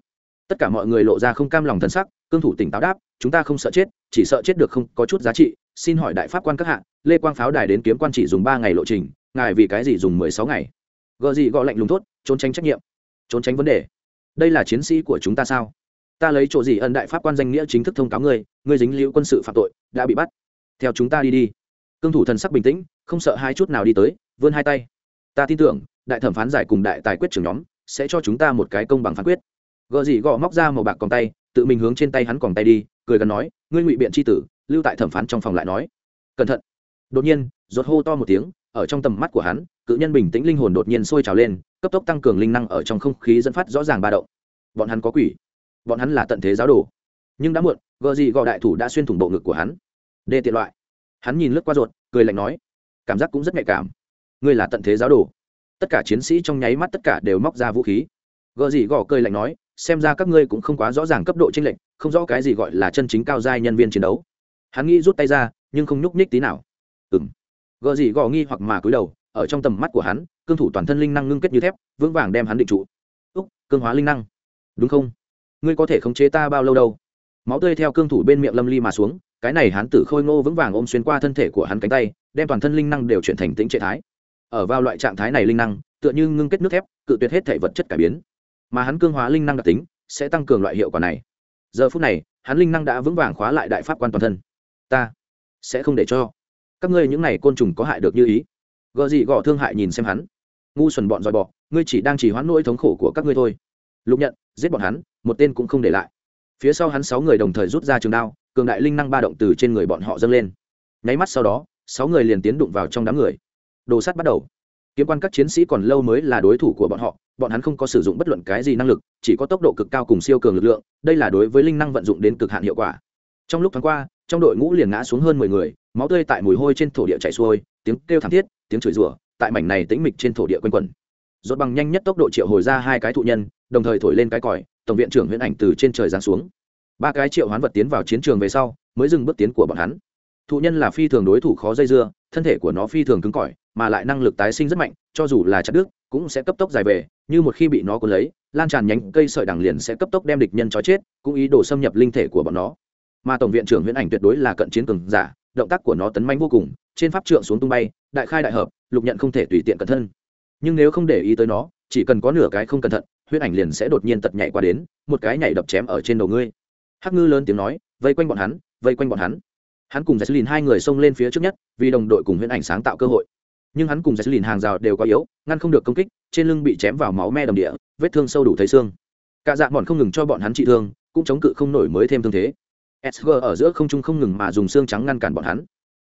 Tất cả mọi người lộ ra không cam lòng thân sắc, cương thủ tỉnh táo đáp, chúng ta không sợ chết, chỉ sợ chết được không có chút giá trị xin hỏi đại pháp quan các hạ, lê quang pháo đài đến kiếm quan chỉ dùng ba ngày lộ trình, ngài vì cái gì dùng mười sáu ngày? Gợ gì gõ lạnh lùng thốt, trốn tránh trách nhiệm, trốn tránh vấn đề. Đây là chiến sĩ của chúng ta sao? Ta lấy chỗ gì ân đại pháp quan danh nghĩa chính thức thông cáo ngươi ngươi dính liễu quân sự phạm tội, đã bị bắt. Theo chúng ta đi đi. Cương thủ thần sắc bình tĩnh, không sợ hai chút nào đi tới, vươn hai tay. Ta tin tưởng, đại thẩm phán giải cùng đại tài quyết trưởng nhóm, sẽ cho chúng ta một cái công bằng phán quyết. Gợ gì gõ móc ra màu bạc còn tay, tự mình hướng trên tay hắn còn tay đi, cười gần nói, ngươi ngụy biện tri tử lưu tại thẩm phán trong phòng lại nói, cẩn thận. Đột nhiên, rột hô to một tiếng, ở trong tầm mắt của hắn, cự nhân bình tĩnh linh hồn đột nhiên sôi trào lên, cấp tốc tăng cường linh năng ở trong không khí dẫn phát rõ ràng ba động. Bọn hắn có quỷ. Bọn hắn là tận thế giáo đồ. Nhưng đã muộn gợ gì gò đại thủ đã xuyên thủng bộ ngực của hắn. Đê tiện loại. Hắn nhìn lướt qua ruột, cười lạnh nói, cảm giác cũng rất nhạy cảm. Ngươi là tận thế giáo đồ. Tất cả chiến sĩ trong nháy mắt tất cả đều móc ra vũ khí. Gợ gì gò cười lạnh nói, xem ra các ngươi cũng không quá rõ ràng cấp độ tranh lệch, không rõ cái gì gọi là chân chính cao giai nhân viên chiến đấu hắn nghĩ rút tay ra, nhưng không nhúc nhích tí nào. Ừng gợ gì gò nghi hoặc mà cúi đầu, ở trong tầm mắt của hắn, cương thủ toàn thân linh năng ngưng kết như thép, vững vàng đem hắn định trụ. Úc, cương hóa linh năng. Đúng không? Ngươi có thể khống chế ta bao lâu đâu? Máu tươi theo cương thủ bên miệng lâm ly mà xuống, cái này hắn tử khôi ngô vững vàng ôm xuyên qua thân thể của hắn cánh tay, đem toàn thân linh năng đều chuyển thành tĩnh trệ thái. Ở vào loại trạng thái này linh năng, tựa như ngưng kết nước thép, cự tuyệt hết thể vật chất cải biến. Mà hắn cương hóa linh năng đặc tính, sẽ tăng cường loại hiệu quả này. Giờ phút này, hắn linh năng đã vững vàng khóa lại đại pháp quan toàn thân ta sẽ không để cho các ngươi những này côn trùng có hại được như ý. Gợ gì gò thương hại nhìn xem hắn. Ngu xuẩn bọn dòi bọ, ngươi chỉ đang chỉ hoãn nỗi thống khổ của các ngươi thôi. Lục nhận giết bọn hắn, một tên cũng không để lại. Phía sau hắn sáu người đồng thời rút ra trường đao, cường đại linh năng ba động từ trên người bọn họ dâng lên. Nháy mắt sau đó, sáu người liền tiến đụng vào trong đám người. Đồ sắt bắt đầu. Kiếm quan các chiến sĩ còn lâu mới là đối thủ của bọn họ, bọn hắn không có sử dụng bất luận cái gì năng lực, chỉ có tốc độ cực cao cùng siêu cường lực lượng, đây là đối với linh năng vận dụng đến cực hạn hiệu quả. Trong lúc tháng qua trong đội ngũ liền ngã xuống hơn mười người, máu tươi tại mùi hôi trên thổ địa chảy xuôi, tiếng kêu thảm thiết, tiếng chửi rủa, tại mảnh này tĩnh mịch trên thổ địa quanh quẩn. Rốt bằng nhanh nhất tốc độ triệu hồi ra hai cái thụ nhân, đồng thời thổi lên cái còi, tổng viện trưởng huyễn ảnh từ trên trời giáng xuống. Ba cái triệu hoán vật tiến vào chiến trường về sau, mới dừng bước tiến của bọn hắn. Thụ nhân là phi thường đối thủ khó dây dưa, thân thể của nó phi thường cứng cỏi, mà lại năng lực tái sinh rất mạnh, cho dù là chặt đứt, cũng sẽ cấp tốc dài về, như một khi bị nó cuốn lấy, lan tràn nhánh cây sợi đằng liền sẽ cấp tốc đem địch nhân trói chết, cũng ý đồ xâm nhập linh thể của bọn nó mà tổng viện trưởng huyễn ảnh tuyệt đối là cận chiến cường giả, động tác của nó tấn manh vô cùng, trên pháp trượng xuống tung bay, đại khai đại hợp, lục nhận không thể tùy tiện cẩn thân. Nhưng nếu không để ý tới nó, chỉ cần có nửa cái không cẩn thận, huyễn ảnh liền sẽ đột nhiên tật nhảy qua đến, một cái nhảy đập chém ở trên đầu ngươi. Hắc ngư lớn tiếng nói, vây quanh bọn hắn, vây quanh bọn hắn. Hắn cùng giải lìn hai người xông lên phía trước nhất, vì đồng đội cùng huyễn ảnh sáng tạo cơ hội. Nhưng hắn cùng giải lìn hàng rào đều quá yếu, ngăn không được công kích, trên lưng bị chém vào máu me đầm địa, vết thương sâu đủ thấy xương. Cả dạ bọn không ngừng cho bọn hắn trị thương, cũng chống cự không nổi mới thêm thương thế sg ở giữa không trung không ngừng mà dùng xương trắng ngăn cản bọn hắn.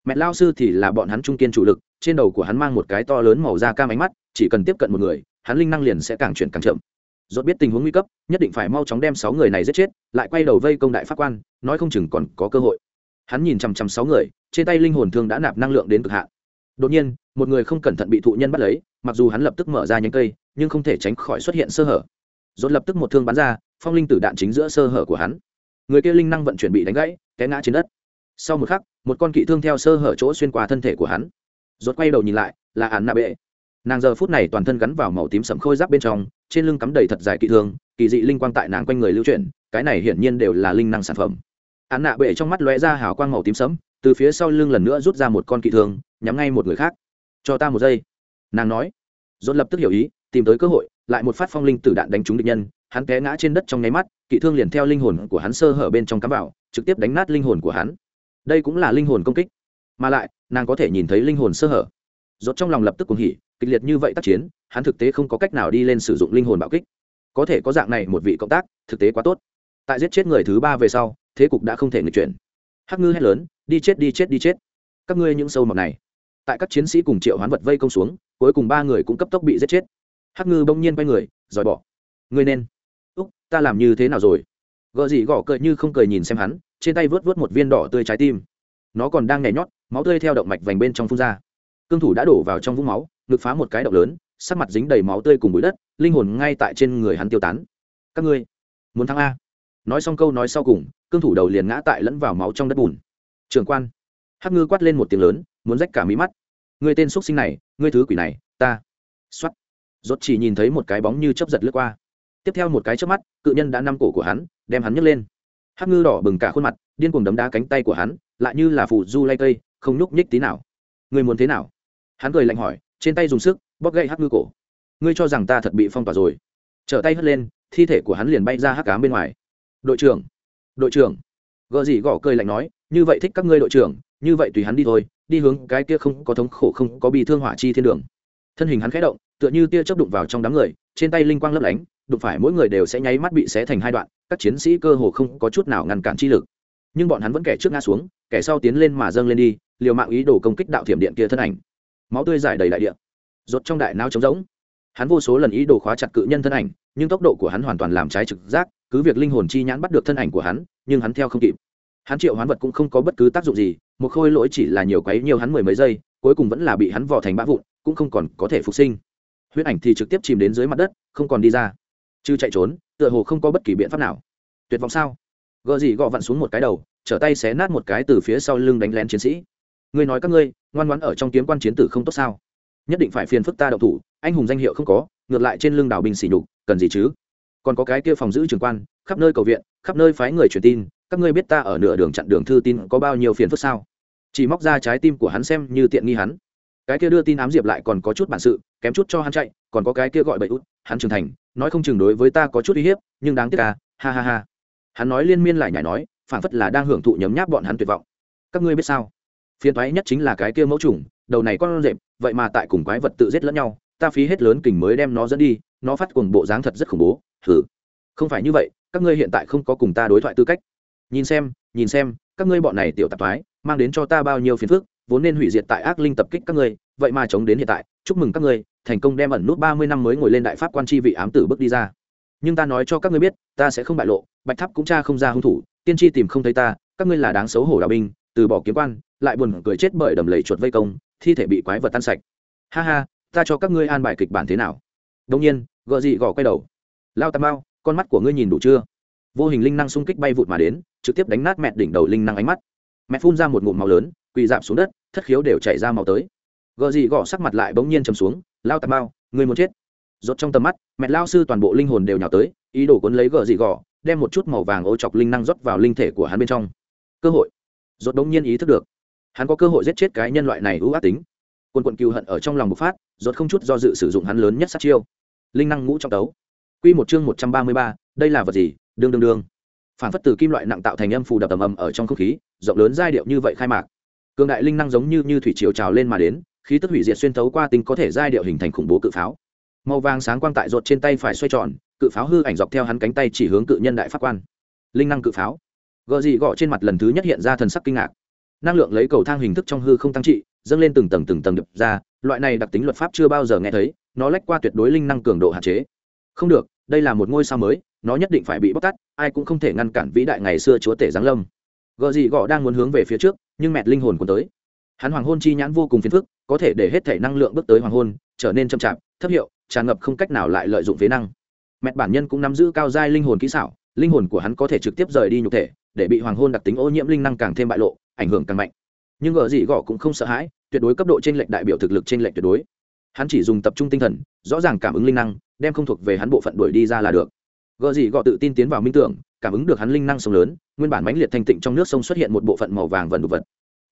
Mẹ lao sư thì là bọn hắn trung kiên chủ lực, trên đầu của hắn mang một cái to lớn màu da cam ánh mắt, chỉ cần tiếp cận một người, hắn linh năng liền sẽ càng chuyển càng chậm. Dốt biết tình huống nguy cấp, nhất định phải mau chóng đem sáu người này giết chết, lại quay đầu vây công đại pháp quan, nói không chừng còn có cơ hội. Hắn nhìn chằm chằm sáu người, trên tay linh hồn thương đã nạp năng lượng đến cực hạn. Đột nhiên, một người không cẩn thận bị thụ nhân bắt lấy, mặc dù hắn lập tức mở ra nhánh cây, nhưng không thể tránh khỏi xuất hiện sơ hở. Dốt lập tức một thương bắn ra, phong linh tử đạn chính giữa sơ hở của hắn người kia linh năng vận chuyển bị đánh gãy, té ngã trên đất. Sau một khắc, một con kỵ thương theo sơ hở chỗ xuyên qua thân thể của hắn. Rốt quay đầu nhìn lại, là án nạ bệ. Nàng giờ phút này toàn thân gắn vào màu tím sẫm khôi giáp bên trong, trên lưng cắm đầy thật dài kỵ thương, kỳ dị linh quang tại nàng quanh người lưu chuyển, cái này hiển nhiên đều là linh năng sản phẩm. Án nạ bệ trong mắt lóe ra hào quang màu tím sẫm, từ phía sau lưng lần nữa rút ra một con kỵ thương, nhắm ngay một người khác. Cho ta một giây. Nàng nói. Dồn lập tức hiểu ý, tìm tới cơ hội, lại một phát phong linh tử đạn đánh trúng địch nhân, hắn té ngã trên đất trong nháy mắt kỵ thương liền theo linh hồn của hắn sơ hở bên trong cắm vào, trực tiếp đánh nát linh hồn của hắn. Đây cũng là linh hồn công kích. Mà lại, nàng có thể nhìn thấy linh hồn sơ hở. Rốt trong lòng lập tức cuồng hỉ, kịch liệt như vậy tác chiến, hắn thực tế không có cách nào đi lên sử dụng linh hồn bạo kích. Có thể có dạng này một vị cộng tác, thực tế quá tốt. Tại giết chết người thứ ba về sau, thế cục đã không thể nghịch chuyển. Hắc ngư hét lớn, đi chết đi chết đi chết. Các ngươi những sâu mọt này. Tại các chiến sĩ cùng triệu hoán vật vây công xuống, cuối cùng ba người cũng cấp tốc bị giết chết. Hắc ngư bỗng nhiên quay người, dòi bỏ. Ngươi nên úc, ta làm như thế nào rồi? Gợ gì gõ cười như không cười nhìn xem hắn, trên tay vớt vớt một viên đỏ tươi trái tim. Nó còn đang nhảy nhót, máu tươi theo động mạch vành bên trong phun ra. Cương thủ đã đổ vào trong vũng máu, ngực phá một cái động lớn, sắc mặt dính đầy máu tươi cùng bụi đất, linh hồn ngay tại trên người hắn tiêu tán. Các ngươi muốn thắng a? Nói xong câu nói sau cùng, cương thủ đầu liền ngã tại lẫn vào máu trong đất bùn. Trường quan. Hắc ngư quát lên một tiếng lớn, muốn rách cả mí mắt. Ngươi tên x sinh này, ngươi thứ quỷ này, ta. X o á t rốt chỉ nhìn thấy một cái bóng như chấp giật lướt qua tiếp theo một cái trước mắt, cự nhân đã nắm cổ của hắn, đem hắn nhấc lên. Hắc ngư đỏ bừng cả khuôn mặt, điên cuồng đấm đá cánh tay của hắn, lại như là phù du lay cây, không nhúc nhích tí nào. Người muốn thế nào? Hắn cười lạnh hỏi, trên tay dùng sức, bóp gậy hắc ngư cổ. Ngươi cho rằng ta thật bị phong tỏa rồi. Trở tay hất lên, thi thể của hắn liền bay ra hắc cám bên ngoài. Đội trưởng đội trưởng. Gợ gì gõ cười lạnh nói, như vậy thích các ngươi đội trưởng, như vậy tùy hắn đi thôi, đi hướng cái kia không có thống khổ, không có bị thương hỏa chi thiên đường. Thân hình hắn khẽ động, tựa như tia chớp đụng vào trong đám người, trên tay linh quang lấp lánh đụng phải mỗi người đều sẽ nháy mắt bị xé thành hai đoạn, các chiến sĩ cơ hồ không có chút nào ngăn cản chi lực. Nhưng bọn hắn vẫn kẻ trước ngã xuống, kẻ sau tiến lên mà dâng lên đi, liều mạng ý đồ công kích đạo thiểm điện kia thân ảnh. Máu tươi giải đầy đại điện rột trong đại não trống rỗng. Hắn vô số lần ý đồ khóa chặt cự nhân thân ảnh, nhưng tốc độ của hắn hoàn toàn làm trái trực giác, cứ việc linh hồn chi nhãn bắt được thân ảnh của hắn, nhưng hắn theo không kịp. Hắn triệu hoán vật cũng không có bất cứ tác dụng gì, một khôi lỗi chỉ là nhiều quấy nhiều hắn mười mấy giây, cuối cùng vẫn là bị hắn vò thành bã vụn, cũng không còn có thể phục sinh. Huyết ảnh thì trực tiếp chìm đến dưới mặt đất, không còn đi ra chứ chạy trốn, tựa hồ không có bất kỳ biện pháp nào. Tuyệt vọng sao? Gợ gì gọ vặn xuống một cái đầu, trở tay xé nát một cái từ phía sau lưng đánh lén chiến sĩ. Ngươi nói các ngươi, ngoan ngoãn ở trong kiếm quan chiến tử không tốt sao? Nhất định phải phiền phức ta đậu thủ, anh hùng danh hiệu không có, ngược lại trên lưng đảo bình xỉ nhục, cần gì chứ? Còn có cái kia phòng giữ trường quan, khắp nơi cầu viện, khắp nơi phái người truyền tin, các ngươi biết ta ở nửa đường chặn đường thư tin có bao nhiêu phiền phức sao? Chỉ móc ra trái tim của hắn xem như tiện nghi hắn cái kia đưa tin ám diệp lại còn có chút bản sự, kém chút cho hắn chạy, còn có cái kia gọi bậy út, hắn trưởng thành, nói không chừng đối với ta có chút uy hiếp, nhưng đáng tiếc à ha ha ha. Hắn nói liên miên lại nhảy nói phản phất là đang hưởng thụ nhấm nháp bọn hắn tuyệt vọng. Các ngươi biết sao? Phiền toái nhất chính là cái kia mẫu trùng đầu này con rệp, vậy mà tại cùng quái vật tự giết lẫn nhau, ta phí hết lớn kình mới đem nó dẫn đi, nó phát cuồng bộ dáng thật rất khủng bố thử không phải như vậy, các ngươi hiện tại không có cùng ta đối thoại tư cách. Nhìn xem nhìn xem, các ngươi bọn này tiểu tạp thoái mang đến cho ta bao nhiêu phiền phức vốn nên hủy diệt tại ác linh tập kích các ngươi, vậy mà chống đến hiện tại, chúc mừng các ngươi, thành công đem ẩn nút ba mươi năm mới ngồi lên đại pháp quan tri vị ám tử bước đi ra. Nhưng ta nói cho các ngươi biết, ta sẽ không bại lộ, bạch tháp cũng cha không ra hung thủ, tiên tri tìm không thấy ta, các ngươi là đáng xấu hổ đạo binh, từ bỏ kiếm quan, lại buồn cười chết bởi đầm lầy chuột vây công, thi thể bị quái vật tan sạch. Ha ha, ta cho các ngươi an bài kịch bản thế nào? Đông nhiên, gợ dị gò quay đầu. Lao tà mao, con mắt của ngươi nhìn đủ chưa? Vô hình linh năng xung kích bay vụt mà đến, trực tiếp đánh nát mẹ đỉnh đầu linh năng ánh mắt. Mẹ phun ra một ngụm màu lớn quỳ dạp xuống đất thất khiếu đều chảy ra màu tới. Gợ gì gõ sắc mặt lại bỗng nhiên chầm xuống lao tà bao người muốn chết? Rốt trong tầm mắt mẹ lao sư toàn bộ linh hồn đều nhào tới ý đồ cuốn lấy gợ gì gõ đem một chút màu vàng ô chọc linh năng rót vào linh thể của hắn bên trong. Cơ hội. Rốt bỗng nhiên ý thức được hắn có cơ hội giết chết cái nhân loại này ưu ác tính. Quân quận cừu hận ở trong lòng bộc phát rốt không chút do dự sử dụng hắn lớn nhất sát chiêu. Linh năng ngũ trong tấu. Quy một chương một trăm ba mươi ba, đây là vật gì? Đương đương đương. Phản phất từ kim loại nặng tạo thành âm phù đập ầm ầm ở trong không khí rộng lớn giai điệu như vậy khai mạc cường đại linh năng giống như như thủy triều trào lên mà đến, khí tức hủy diệt xuyên thấu qua tinh có thể giai điệu hình thành khủng bố cự pháo. Màu vàng sáng quang tại rột trên tay phải xoay tròn, cự pháo hư ảnh dọc theo hắn cánh tay chỉ hướng cự nhân đại pháp quan. Linh năng cự pháo. Gợ dị gọ trên mặt lần thứ nhất hiện ra thần sắc kinh ngạc. Năng lượng lấy cầu thang hình thức trong hư không tăng trị, dâng lên từng tầng từng tầng đập ra, loại này đặc tính luật pháp chưa bao giờ nghe thấy, nó lách qua tuyệt đối linh năng cường độ hạn chế. Không được, đây là một ngôi sao mới, nó nhất định phải bị bóc tát, ai cũng không thể ngăn cản vĩ đại ngày xưa chúa tể giáng lâm gợ gì gọ đang muốn hướng về phía trước, nhưng mẹt linh hồn còn tới. Hắn hoàng hôn chi nhãn vô cùng phiền phức, có thể để hết thể năng lượng bước tới hoàng hôn, trở nên chậm chạp, thấp hiệu, tràn ngập không cách nào lại lợi dụng phế năng. Mẹt bản nhân cũng nắm giữ cao giai linh hồn kỹ xảo, linh hồn của hắn có thể trực tiếp rời đi nhục thể, để bị hoàng hôn đặc tính ô nhiễm linh năng càng thêm bại lộ, ảnh hưởng càng mạnh. Nhưng gợ gì gọ cũng không sợ hãi, tuyệt đối cấp độ trên lệnh đại biểu thực lực trên lệnh tuyệt đối. Hắn chỉ dùng tập trung tinh thần, rõ ràng cảm ứng linh năng, đem không thuộc về hắn bộ phận đuổi đi ra là được. Gợ gì gọ tự tin tiến vào minh tưởng cảm ứng được hắn linh năng sông lớn, nguyên bản mãnh liệt thanh tịnh trong nước sông xuất hiện một bộ phận màu vàng vần đục vật.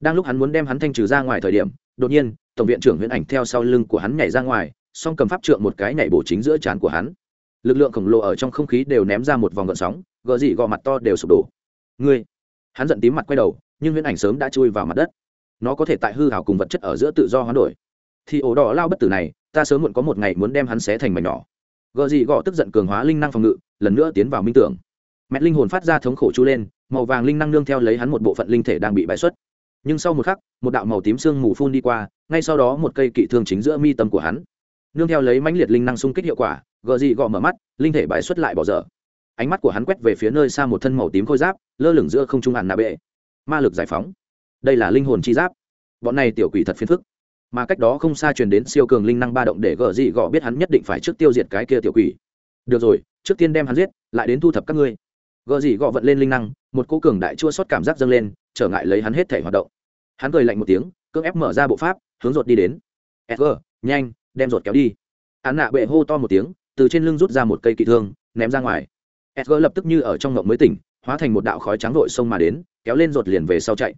Đang lúc hắn muốn đem hắn thanh trừ ra ngoài thời điểm, đột nhiên, tổng viện trưởng huyễn ảnh theo sau lưng của hắn nhảy ra ngoài, song cầm pháp trượng một cái nhảy bổ chính giữa trán của hắn. Lực lượng khổng lồ ở trong không khí đều ném ra một vòng gợn sóng gợ dị gọ mặt to đều sụp đổ. Ngươi! Hắn giận tím mặt quay đầu, nhưng huyễn ảnh sớm đã chui vào mặt đất. Nó có thể tại hư hào cùng vật chất ở giữa tự do hoán đổi. Thì ổ đỏ lao bất tử này, ta sớm muộn có một ngày muốn đem hắn xé thành mảnh nhỏ. Gợ dị gọ tức giận cường hóa linh năng phòng ngự, lần nữa tiến vào minh tưởng mẹ linh hồn phát ra thống khổ chú lên, màu vàng linh năng nương theo lấy hắn một bộ phận linh thể đang bị bãi xuất. Nhưng sau một khắc, một đạo màu tím sương mù phun đi qua, ngay sau đó một cây kỵ thương chính giữa mi tâm của hắn. Nương theo lấy mãnh liệt linh năng xung kích hiệu quả, gờ dị gọ mở mắt, linh thể bãi xuất lại bỏ dở. Ánh mắt của hắn quét về phía nơi xa một thân màu tím khôi giáp, lơ lửng giữa không trung hẳn nạ bệ. Ma lực giải phóng. Đây là linh hồn chi giáp. Bọn này tiểu quỷ thật phiền phức. Mà cách đó không xa truyền đến siêu cường linh năng ba động để gờ dị gọ biết hắn nhất định phải trước tiêu diệt cái kia tiểu quỷ. Được rồi, trước tiên đem hắn giết, lại đến thu thập các ngươi gợ dị gọ vận lên linh năng, một cô cường đại chua sót cảm giác dâng lên, trở ngại lấy hắn hết thể hoạt động. Hắn cười lạnh một tiếng, cưỡng ép mở ra bộ pháp, hướng rột đi đến. Edgar, nhanh, đem rột kéo đi. Hắn nạ bệ hô to một tiếng, từ trên lưng rút ra một cây kỵ thương, ném ra ngoài. Edgar lập tức như ở trong ngộng mới tỉnh, hóa thành một đạo khói trắng vội sông mà đến, kéo lên rột liền về sau chạy.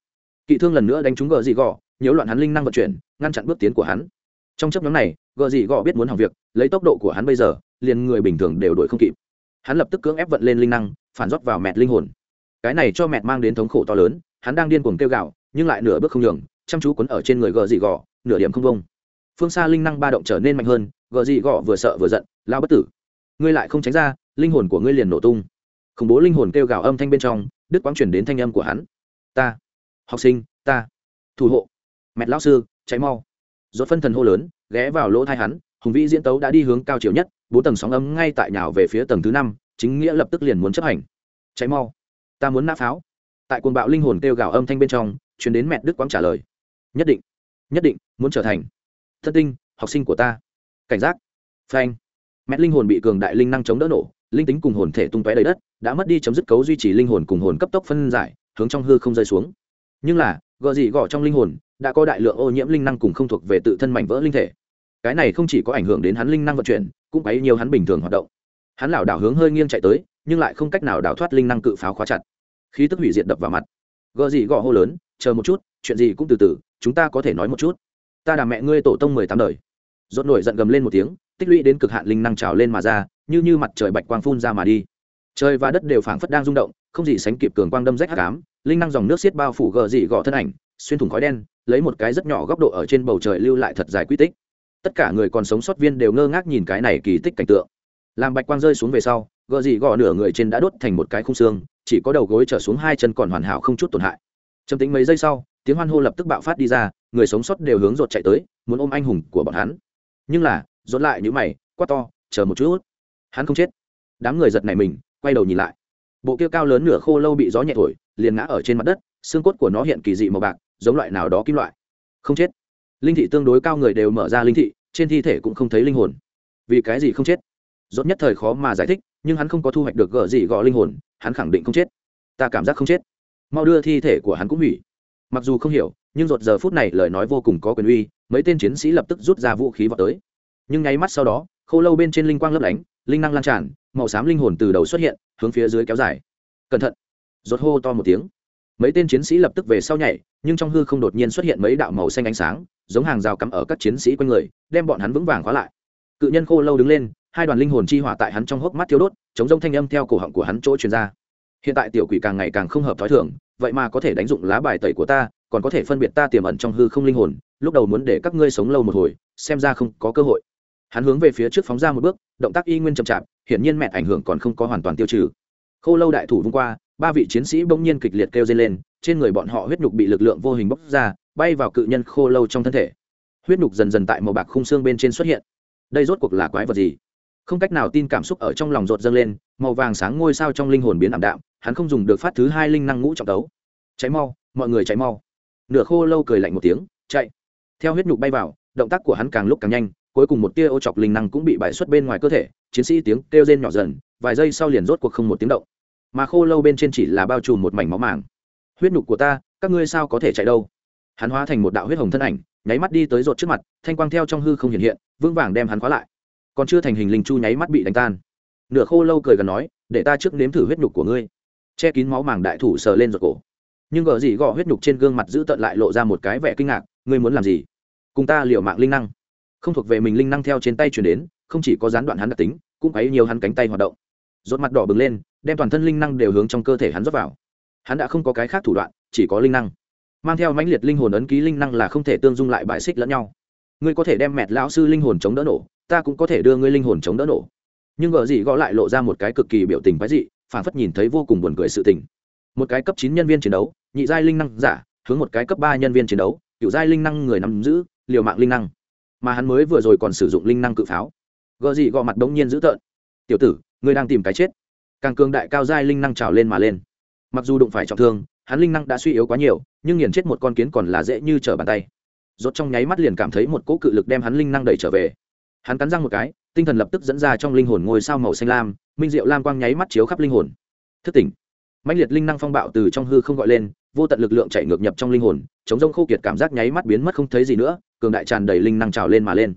Kỵ thương lần nữa đánh trúng gờ dị gọ, nhiễu loạn hắn linh năng vận chuyển, ngăn chặn bước tiến của hắn. Trong chấp nhóm này, gờ dị gọ biết muốn hỏng việc, lấy tốc độ của hắn bây giờ, liền người bình thường đều đuổi không kịp. Hắn lập tức cưỡng ép vận lên linh năng phản rót vào mẹ linh hồn. Cái này cho mẹ mang đến thống khổ to lớn hắn đang điên cuồng kêu gạo nhưng lại nửa bước không nhường chăm chú quấn ở trên người gờ dị gò, nửa điểm không vông phương xa linh năng ba động trở nên mạnh hơn gờ dị gò vừa sợ vừa giận lao bất tử. Ngươi lại không tránh ra linh hồn của ngươi liền nổ tung. Khủng bố linh hồn kêu gào âm thanh bên trong đức quang chuyển đến thanh âm của hắn. Ta học sinh ta thủ hộ. Mẹ lão sư cháy mau. Dốt phân thần hô lớn ghé vào lỗ thai hắn hùng vĩ diễn tấu đã đi hướng cao chiều nhất bốn tầng sóng ấm ngay tại nhào về phía tầng thứ năm chính nghĩa lập tức liền muốn chấp hành. Cháy mau, ta muốn nã pháo. Tại cuồng bạo linh hồn kêu gào âm thanh bên trong chuyển đến mẹ đức quang trả lời. Nhất định nhất định, muốn trở thành. Thân tinh, học sinh của ta. Cảnh giác. Phanh. Mẹ linh hồn bị cường đại linh năng chống đỡ nổ, linh tính cùng hồn thể tung tóe đầy đất, đã mất đi chấm dứt cấu duy trì linh hồn cùng hồn cấp tốc phân giải, hướng trong hư không rơi xuống. Nhưng là gợ gì gò trong linh hồn, đã có đại lượng ô nhiễm linh năng cùng không thuộc về tự thân mảnh vỡ linh thể. Cái này không chỉ có ảnh hưởng đến hắn linh năng vận chuyển, cũng quấy nhiều hắn bình thường hoạt động hắn lảo đảo hướng hơi nghiêng chạy tới, nhưng lại không cách nào đảo thoát linh năng cự pháo khóa chặt. Khí tức hủy diệt đập vào mặt. Gợ gì gõ hô lớn, chờ một chút, chuyện gì cũng từ từ, chúng ta có thể nói một chút. Ta đà mẹ ngươi tổ tông mười tám đời. Rốt nổi giận gầm lên một tiếng, tích lũy đến cực hạn linh năng trào lên mà ra, như như mặt trời bạch quang phun ra mà đi. Trời và đất đều phảng phất đang rung động, không gì sánh kịp cường quang đâm rách hắc ám, linh năng dòng nước xiết bao phủ gờ dị gọ thân ảnh, xuyên thủng khói đen, lấy một cái rất nhỏ góc độ ở trên bầu trời lưu lại thật dài quy tích. Tất cả người còn sống sót viên đều ngơ ngác nhìn cái này kỳ tích cảnh tượng làm bạch quang rơi xuống về sau, gợ dị gọ nửa người trên đã đốt thành một cái khung xương, chỉ có đầu gối trở xuống hai chân còn hoàn hảo không chút tổn hại. Trầm tính mấy giây sau, tiếng hoan hô lập tức bạo phát đi ra, người sống sót đều hướng rột chạy tới, muốn ôm anh hùng của bọn hắn. Nhưng là rốt lại như mày, quát to, chờ một chút. Hắn không chết. Đám người giật này mình, quay đầu nhìn lại. Bộ kia cao lớn nửa khô lâu bị gió nhẹ thổi, liền ngã ở trên mặt đất, xương cốt của nó hiện kỳ dị màu bạc, giống loại nào đó kim loại. Không chết. Linh thị tương đối cao người đều mở ra linh thị, trên thi thể cũng không thấy linh hồn. Vì cái gì không chết? Rốt nhất thời khó mà giải thích, nhưng hắn không có thu hoạch được gỡ gì gõ linh hồn, hắn khẳng định không chết. Ta cảm giác không chết. Mau đưa thi thể của hắn cũng hủy. Mặc dù không hiểu, nhưng rột giờ phút này lời nói vô cùng có quyền uy, mấy tên chiến sĩ lập tức rút ra vũ khí vào tới. Nhưng nháy mắt sau đó, khô lâu bên trên linh quang lấp lánh, linh năng lan tràn, màu xám linh hồn từ đầu xuất hiện, hướng phía dưới kéo dài. Cẩn thận! Rột hô to một tiếng. Mấy tên chiến sĩ lập tức về sau nhảy, nhưng trong hư không đột nhiên xuất hiện mấy đạo màu xanh ánh sáng, giống hàng rào cắm ở các chiến sĩ quanh người, đem bọn hắn vững vàng khóa lại. Cự nhân khô lâu đứng lên hai đoàn linh hồn chi hỏa tại hắn trong hốc mắt thiếu đốt, chống rông thanh âm theo cổ họng của hắn chỗ truyền ra. Hiện tại tiểu quỷ càng ngày càng không hợp thói thường, vậy mà có thể đánh dụng lá bài tẩy của ta, còn có thể phân biệt ta tiềm ẩn trong hư không linh hồn, lúc đầu muốn để các ngươi sống lâu một hồi, xem ra không có cơ hội. Hắn hướng về phía trước phóng ra một bước, động tác y nguyên chậm chạp, hiển nhiên mẹ ảnh hưởng còn không có hoàn toàn tiêu trừ. Khô lâu đại thủ vung qua, ba vị chiến sĩ bỗng nhiên kịch liệt kêu dây lên, trên người bọn họ huyết nhục bị lực lượng vô hình bốc ra, bay vào cự nhân khô lâu trong thân thể. Huyết nhục dần dần tại màu bạc khung xương bên trên xuất hiện. Đây rốt cuộc là quái vật gì? Không cách nào tin cảm xúc ở trong lòng rột dâng lên, màu vàng sáng ngôi sao trong linh hồn biến ảm đạm, hắn không dùng được phát thứ hai linh năng ngũ trọng tấu. Cháy mau, mọi người cháy mau. Nửa khô lâu cười lạnh một tiếng, chạy. Theo huyết nhục bay vào, động tác của hắn càng lúc càng nhanh, cuối cùng một tia ô chọc linh năng cũng bị bại xuất bên ngoài cơ thể, chiến sĩ tiếng kêu rên nhỏ dần, vài giây sau liền rốt cuộc không một tiếng động. Mà khô lâu bên trên chỉ là bao trùm một mảnh máu màng. Huyết nhục của ta, các ngươi sao có thể chạy đâu? Hắn hóa thành một đạo huyết hồng thân ảnh, nháy mắt đi tới rột trước mặt, thanh quang theo trong hư không hiện hiện, vững vàng đem hắn khóa lại còn chưa thành hình linh chu nháy mắt bị đánh tan. Nửa khô lâu cười gần nói, để ta trước nếm thử huyết nhục của ngươi. Che kín máu màng đại thủ sờ lên ruột cổ. Nhưng gờ gì gõ huyết nhục trên gương mặt giữ tận lại lộ ra một cái vẻ kinh ngạc, ngươi muốn làm gì? Cùng ta liệu mạng linh năng. Không thuộc về mình linh năng theo trên tay chuyển đến, không chỉ có gián đoạn hắn đặc tính, cũng ấy nhiều hắn cánh tay hoạt động. Rốt mặt đỏ bừng lên, đem toàn thân linh năng đều hướng trong cơ thể hắn rót vào. Hắn đã không có cái khác thủ đoạn, chỉ có linh năng. Mang theo mãnh liệt linh hồn ấn ký linh năng là không thể tương dung lại bài xích lẫn nhau. Ngươi có thể đem mẹt lão sư linh hồn chống đỡ nổ ta cũng có thể đưa ngươi linh hồn chống đỡ nổ. Nhưng vợ dị gõ lại lộ ra một cái cực kỳ biểu tình quái dị, phản phất nhìn thấy vô cùng buồn cười sự tình. Một cái cấp chín nhân viên chiến đấu, nhị giai linh năng giả, hướng một cái cấp ba nhân viên chiến đấu, cựu giai linh năng người nắm giữ, liều mạng linh năng. Mà hắn mới vừa rồi còn sử dụng linh năng cự pháo. Gợ dị gõ mặt đống nhiên dữ tợn. Tiểu tử, ngươi đang tìm cái chết. Càng cường đại cao giai linh năng trào lên mà lên. Mặc dù đụng phải trọng thương, hắn linh năng đã suy yếu quá nhiều, nhưng nghiền chết một con kiến còn là dễ như trở bàn tay. Rốt trong nháy mắt liền cảm thấy một cỗ cự lực đem hắn linh năng đẩy trở về hắn cắn răng một cái tinh thần lập tức dẫn ra trong linh hồn ngôi sao màu xanh lam minh diệu lam quang nháy mắt chiếu khắp linh hồn. Thức tỉnh. Mạnh liệt linh năng phong bạo từ trong hư không gọi lên vô tận lực lượng chạy ngược nhập trong linh hồn chống rông khô kiệt cảm giác nháy mắt biến mất không thấy gì nữa cường đại tràn đầy linh năng trào lên mà lên.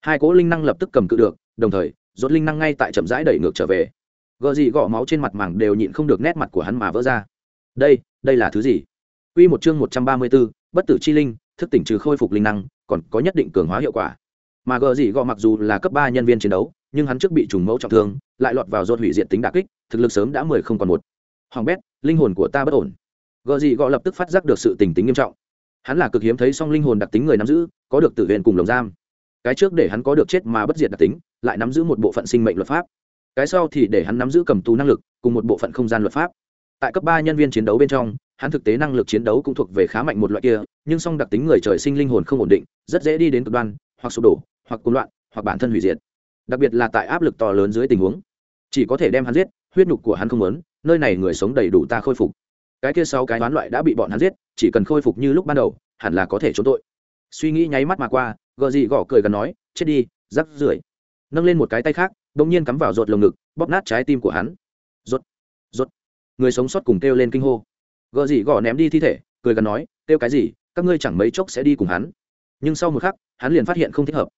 Hai cỗ linh năng lập tức cầm cự được đồng thời rốt linh năng ngay tại chậm rãi đẩy ngược trở về. Gợ gì gõ máu trên mặt màng đều nhịn không được nét mặt của hắn mà vỡ ra. Đây đây là thứ gì? Quy một chương 134, bất tử chi linh, thức tỉnh trừ khôi phục linh năng, còn có nhất định cường hóa hiệu quả. Mà gờ dị gọ mặc dù là cấp ba nhân viên chiến đấu, nhưng hắn trước bị trùng mẫu trọng thương, lại lọt vào rốt hủy diện tính đả kích, thực lực sớm đã 10 không còn một. Hoàng bét, linh hồn của ta bất ổn. Gờ dị gọ lập tức phát giác được sự tình tính nghiêm trọng. Hắn là cực hiếm thấy song linh hồn đặc tính người nắm giữ, có được tự viện cùng lồng giam. Cái trước để hắn có được chết mà bất diệt đặc tính, lại nắm giữ một bộ phận sinh mệnh luật pháp. Cái sau thì để hắn nắm giữ cầm tù năng lực, cùng một bộ phận không gian luật pháp tại cấp ba nhân viên chiến đấu bên trong hắn thực tế năng lực chiến đấu cũng thuộc về khá mạnh một loại kia nhưng song đặc tính người trời sinh linh hồn không ổn định rất dễ đi đến cực đoan hoặc sụp đổ hoặc cuồng loạn hoặc bản thân hủy diệt. Đặc biệt là tại áp lực to lớn dưới tình huống chỉ có thể đem hắn giết huyết nhục của hắn không lớn nơi này người sống đầy đủ ta khôi phục. Cái kia sáu cái đoán loại đã bị bọn hắn giết chỉ cần khôi phục như lúc ban đầu hẳn là có thể trốn tội. Suy nghĩ nháy mắt mà qua gờ gì gõ cười gần nói chết đi rắc rưởi. Nâng lên một cái tay khác đ ỗ n g nhiên cắm vào ruột lồng ngực bóp nát trái tim của hắn. Ruột, ruột, người sống sót cùng kêu lên kinh hô. Gợ gì gõ ném đi thi thể cười gần nói kêu cái gì các ngươi chẳng mấy chốc sẽ đi cùng hắn. Nhưng sau một khắc hắn liền phát hiện không thích hợp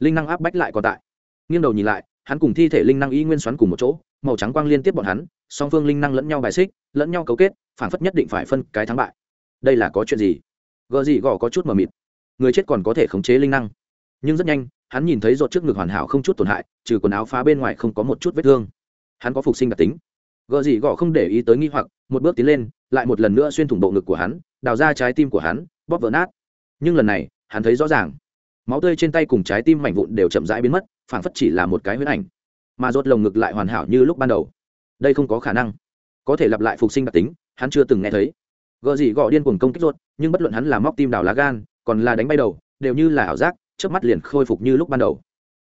linh năng áp bách lại còn tại. Nghiêng đầu nhìn lại, hắn cùng thi thể linh năng y nguyên xoắn cùng một chỗ, màu trắng quang liên tiếp bọn hắn, song phương linh năng lẫn nhau bài xích, lẫn nhau cấu kết phản phất nhất định phải phân cái thắng bại. Đây là có chuyện gì? Gờ gì gò có chút mờ mịt. Người chết còn có thể khống chế linh năng. Nhưng rất nhanh, hắn nhìn thấy ruột trước ngực hoàn hảo không chút tổn hại, trừ quần áo phá bên ngoài không có một chút vết thương. Hắn có phục sinh đặc tính. Gờ gì gò không để ý tới nghi hoặc, một bước tiến lên, lại một lần nữa xuyên thủng bộ ngực của hắn, đào ra trái tim của hắn, bóp vỡ nát. Nhưng lần này, hắn thấy rõ ràng máu tươi trên tay cùng trái tim mảnh vụn đều chậm rãi biến mất, phảng phất chỉ là một cái huyết ảnh. Mà rốt lồng ngực lại hoàn hảo như lúc ban đầu. Đây không có khả năng. Có thể lặp lại phục sinh đặc tính, hắn chưa từng nghe thấy. Gợ gì gõ điên cuồng công kích rốt, nhưng bất luận hắn là móc tim đào lá gan, còn là đánh bay đầu, đều như là ảo giác trước mắt liền khôi phục như lúc ban đầu.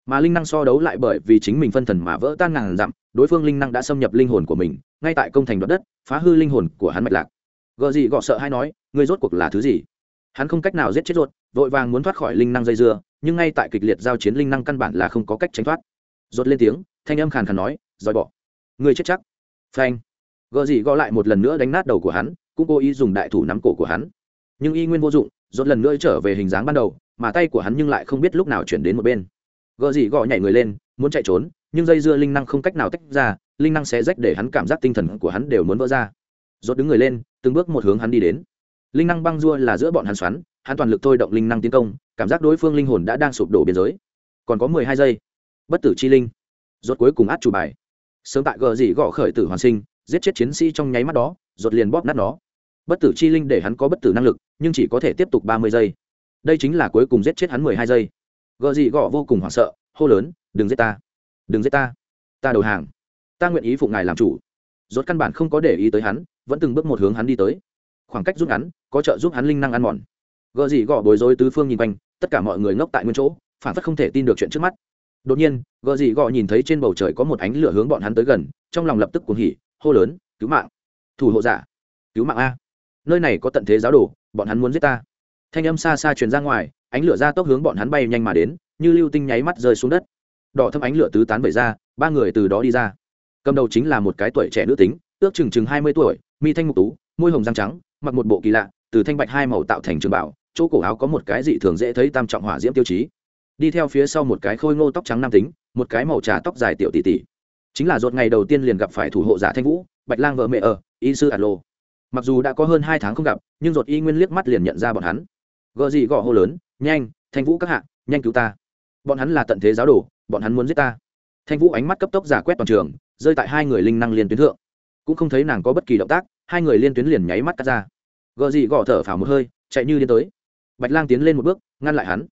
Mà linh năng so đấu lại bởi vì chính mình phân thần mà vỡ tan ngàn dặm, đối phương linh năng đã xâm nhập linh hồn của mình, ngay tại công thành đoạt đất, phá hư linh hồn của hắn mạch lạc. Gợ gì gọ sợ hay nói, ngươi rốt cuộc là thứ gì? Hắn không cách nào giết chết ruột vội vàng muốn thoát khỏi linh năng dây dưa, nhưng ngay tại kịch liệt giao chiến linh năng căn bản là không có cách tránh thoát. Rốt lên tiếng, thanh âm khàn khàn nói dòi bỏ. Ngươi chết chắc. Phanh. Gợ dị gõ lại một lần nữa đánh nát đầu của hắn, cũng cố ý dùng đại thủ nắm cổ của hắn. Nhưng y nguyên vô dụng, rốt lần nữa trở về hình dáng ban đầu, mà tay của hắn nhưng lại không biết lúc nào chuyển đến một bên. Gợ dị gõ nhảy người lên, muốn chạy trốn, nhưng dây dưa linh năng không cách nào tách ra, linh năng sẽ rách để hắn cảm giác tinh thần của hắn đều muốn vỡ ra. Rốt đứng người lên, từng bước một hướng hắn đi đến linh năng băng dua là giữa bọn hắn xoắn, hắn toàn lực thôi động linh năng tiến công, cảm giác đối phương linh hồn đã đang sụp đổ biên giới. Còn có mười hai giây. Bất tử chi linh. Rốt cuối cùng át chủ bài. Sớm tại gờ dị gõ khởi tử hoàn sinh, giết chết chiến sĩ trong nháy mắt đó, rốt liền bóp nát nó. Bất tử chi linh để hắn có bất tử năng lực, nhưng chỉ có thể tiếp tục ba mươi giây. Đây chính là cuối cùng giết chết hắn mười hai giây. Gờ dị gõ vô cùng hoảng sợ, hô lớn, đừng giết ta. Đừng giết ta. Ta đầu hàng. Ta nguyện ý phụng ngài làm chủ. Rốt căn bản không có để ý tới hắn, vẫn từng bước một hướng hắn đi tới khoảng cách rút ngắn, có trợ giúp hắn linh năng ăn mòn. Gợ dị gõ bối rối tứ phương nhìn quanh, tất cả mọi người ngốc tại nguyên chỗ, phản phất không thể tin được chuyện trước mắt. Đột nhiên gợ dị gõ nhìn thấy trên bầu trời có một ánh lửa hướng bọn hắn tới gần, trong lòng lập tức cuồng hỉ, hô lớn, cứu mạng! Thủ hộ giả! Cứu mạng a! Nơi này có tận thế giáo đồ, bọn hắn muốn giết ta! Thanh âm xa xa truyền ra ngoài, ánh lửa ra tốc hướng bọn hắn bay nhanh mà đến, như lưu tinh nháy mắt rơi xuống đất. Đỏ thâm ánh lửa tứ tán vẩy ra, ba người từ đó đi ra. Cầm đầu chính là một cái tuổi trẻ nữ tính, ước chừng chừng hai mươi tuổi, mi thanh mục tú, môi hồng răng trắng mặc một bộ kỳ lạ, từ thanh bạch hai màu tạo thành trường bảo, chỗ cổ áo có một cái dị thường dễ thấy tam trọng hỏa diễm tiêu chí. Đi theo phía sau một cái khôi ngô tóc trắng nam tính, một cái màu trà tóc dài tiểu tỷ tỷ. Chính là ruột ngày đầu tiên liền gặp phải thủ hộ giả thanh vũ, bạch lang vợ mẹ ở, y sư ạt lô mặc dù đã có hơn hai tháng không gặp, nhưng ruột y nguyên liếc mắt liền nhận ra bọn hắn. Gợ gì gõ hô lớn, nhanh, thanh vũ các hạ, nhanh cứu ta. Bọn hắn là tận thế giáo đồ, bọn hắn muốn giết ta. Thanh vũ ánh mắt cấp tốc giả quét toàn trường, rơi tại hai người linh năng liền tuyến thượng. Cũng không thấy nàng có bất kỳ động tác hai người liên tuyến liền nháy mắt cắt ra. Gợ dị gõ thở phào một hơi, chạy như điên tới. Bạch lang tiến lên một bước, ngăn lại hắn.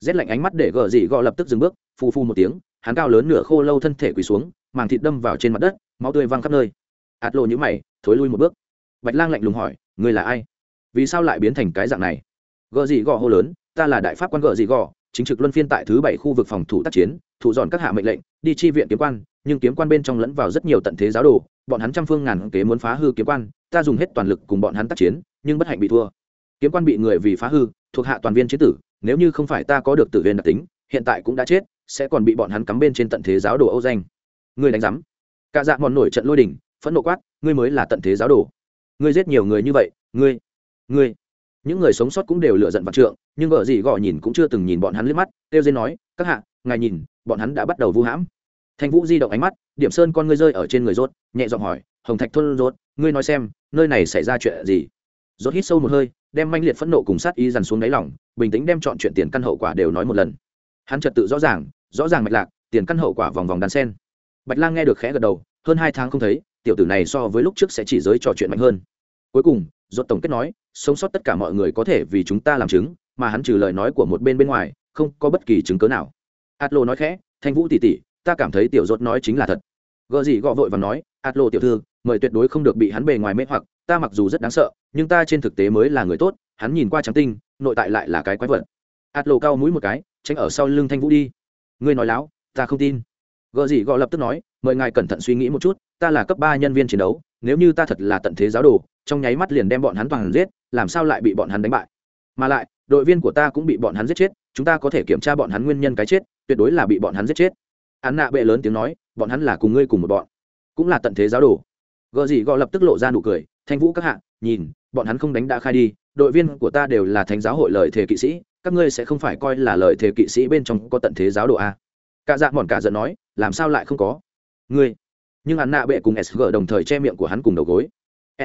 Rét lạnh ánh mắt để gợ dị gõ lập tức dừng bước, phù phù một tiếng, hắn cao lớn nửa khô lâu thân thể quỳ xuống, màng thịt đâm vào trên mặt đất, máu tươi văng khắp nơi. Ạt lộ nhũ mày, thối lui một bước. Bạch lang lạnh lùng hỏi, ngươi là ai? Vì sao lại biến thành cái dạng này? Gợ dị gõ hô lớn, ta là đại pháp quan gợ dị gõ chính trực luân phiên tại thứ bảy khu vực phòng thủ tác chiến, thủ dọn các hạ mệnh lệnh, đi chi viện kiếm quan nhưng kiếm quan bên trong lẫn vào rất nhiều tận thế giáo đồ bọn hắn trăm phương ngàn kế muốn phá hư kiếm quan ta dùng hết toàn lực cùng bọn hắn tác chiến nhưng bất hạnh bị thua. Kiếm quan bị người vì phá hư thuộc hạ toàn viên chế tử nếu như không phải ta có được tử viên đặc tính hiện tại cũng đã chết sẽ còn bị bọn hắn cắm bên trên tận thế giáo đồ âu danh. Ngươi đánh giám. Cả dạ mòn nổi trận lôi đình, phẫn nộ quát ngươi mới là tận thế giáo đồ. Ngươi giết nhiều người như vậy ngươi ngươi. Những người sống sót cũng đều lựa giận vặt trượng nhưng vợ gì gọi nhìn cũng chưa từng nhìn bọn hắn liếc mắt kêu dên nói các hạ ngài nhìn bọn hắn đã bắt đầu vu hãm thanh vũ di động ánh mắt, điểm sơn con ngươi rơi ở trên người rốt, nhẹ giọng hỏi, hồng thạch thôn rốt, ngươi nói xem, nơi này xảy ra chuyện gì? Rốt hít sâu một hơi, đem manh liệt phẫn nộ cùng sát ý dằn xuống đáy lòng, bình tĩnh đem chọn chuyện tiền căn hậu quả đều nói một lần. Hắn trật tự rõ ràng rõ ràng mạch lạc, tiền căn hậu quả vòng vòng đan sen. Bạch lang nghe được khẽ gật đầu, hơn hai tháng không thấy, tiểu tử này so với lúc trước sẽ chỉ giới trò chuyện mạnh hơn. Cuối cùng, rốt tổng kết nói, sống sót tất cả mọi người có thể vì chúng ta làm chứng, mà hắn trừ lời nói của một bên bên ngoài, không có bất kỳ chứng cớ nào. Atlo nói khẽ, thanh vũ tỷ tỷ ta cảm thấy tiểu rốt nói chính là thật. Gợ gì gọ vội và nói atlo tiểu thư, mời tuyệt đối không được bị hắn bề ngoài mê hoặc, ta mặc dù rất đáng sợ, nhưng ta trên thực tế mới là người tốt, hắn nhìn qua trắng tinh, nội tại lại là cái quái vật. Atlo cao mũi một cái, tránh ở sau lưng thanh vũ đi. Ngươi nói láo, ta không tin. Gợ gì gọ lập tức nói, mời ngài cẩn thận suy nghĩ một chút, ta là cấp ba nhân viên chiến đấu, nếu như ta thật là tận thế giáo đồ, trong nháy mắt liền đem bọn hắn toàn giết, làm sao lại bị bọn hắn đánh bại? Mà lại, đội viên của ta cũng bị bọn hắn giết chết, chúng ta có thể kiểm tra bọn hắn nguyên nhân cái chết, tuyệt đối là bị bọn hắn giết chết án nạ bệ lớn tiếng nói, bọn hắn là cùng ngươi cùng một bọn, cũng là tận thế giáo đồ. Gợ gì gọ lập tức lộ ra nụ cười, thanh vũ các hạ, nhìn, bọn hắn không đánh đã khai đi, đội viên của ta đều là thánh giáo hội lời thề kỵ sĩ, các ngươi sẽ không phải coi là lời thề kỵ sĩ bên trong có tận thế giáo đồ a cả dạ bọn cả giận nói, làm sao lại không có? Ngươi. Nhưng hắn nạ bệ cùng sg đồng thời che miệng của hắn cùng đầu gối.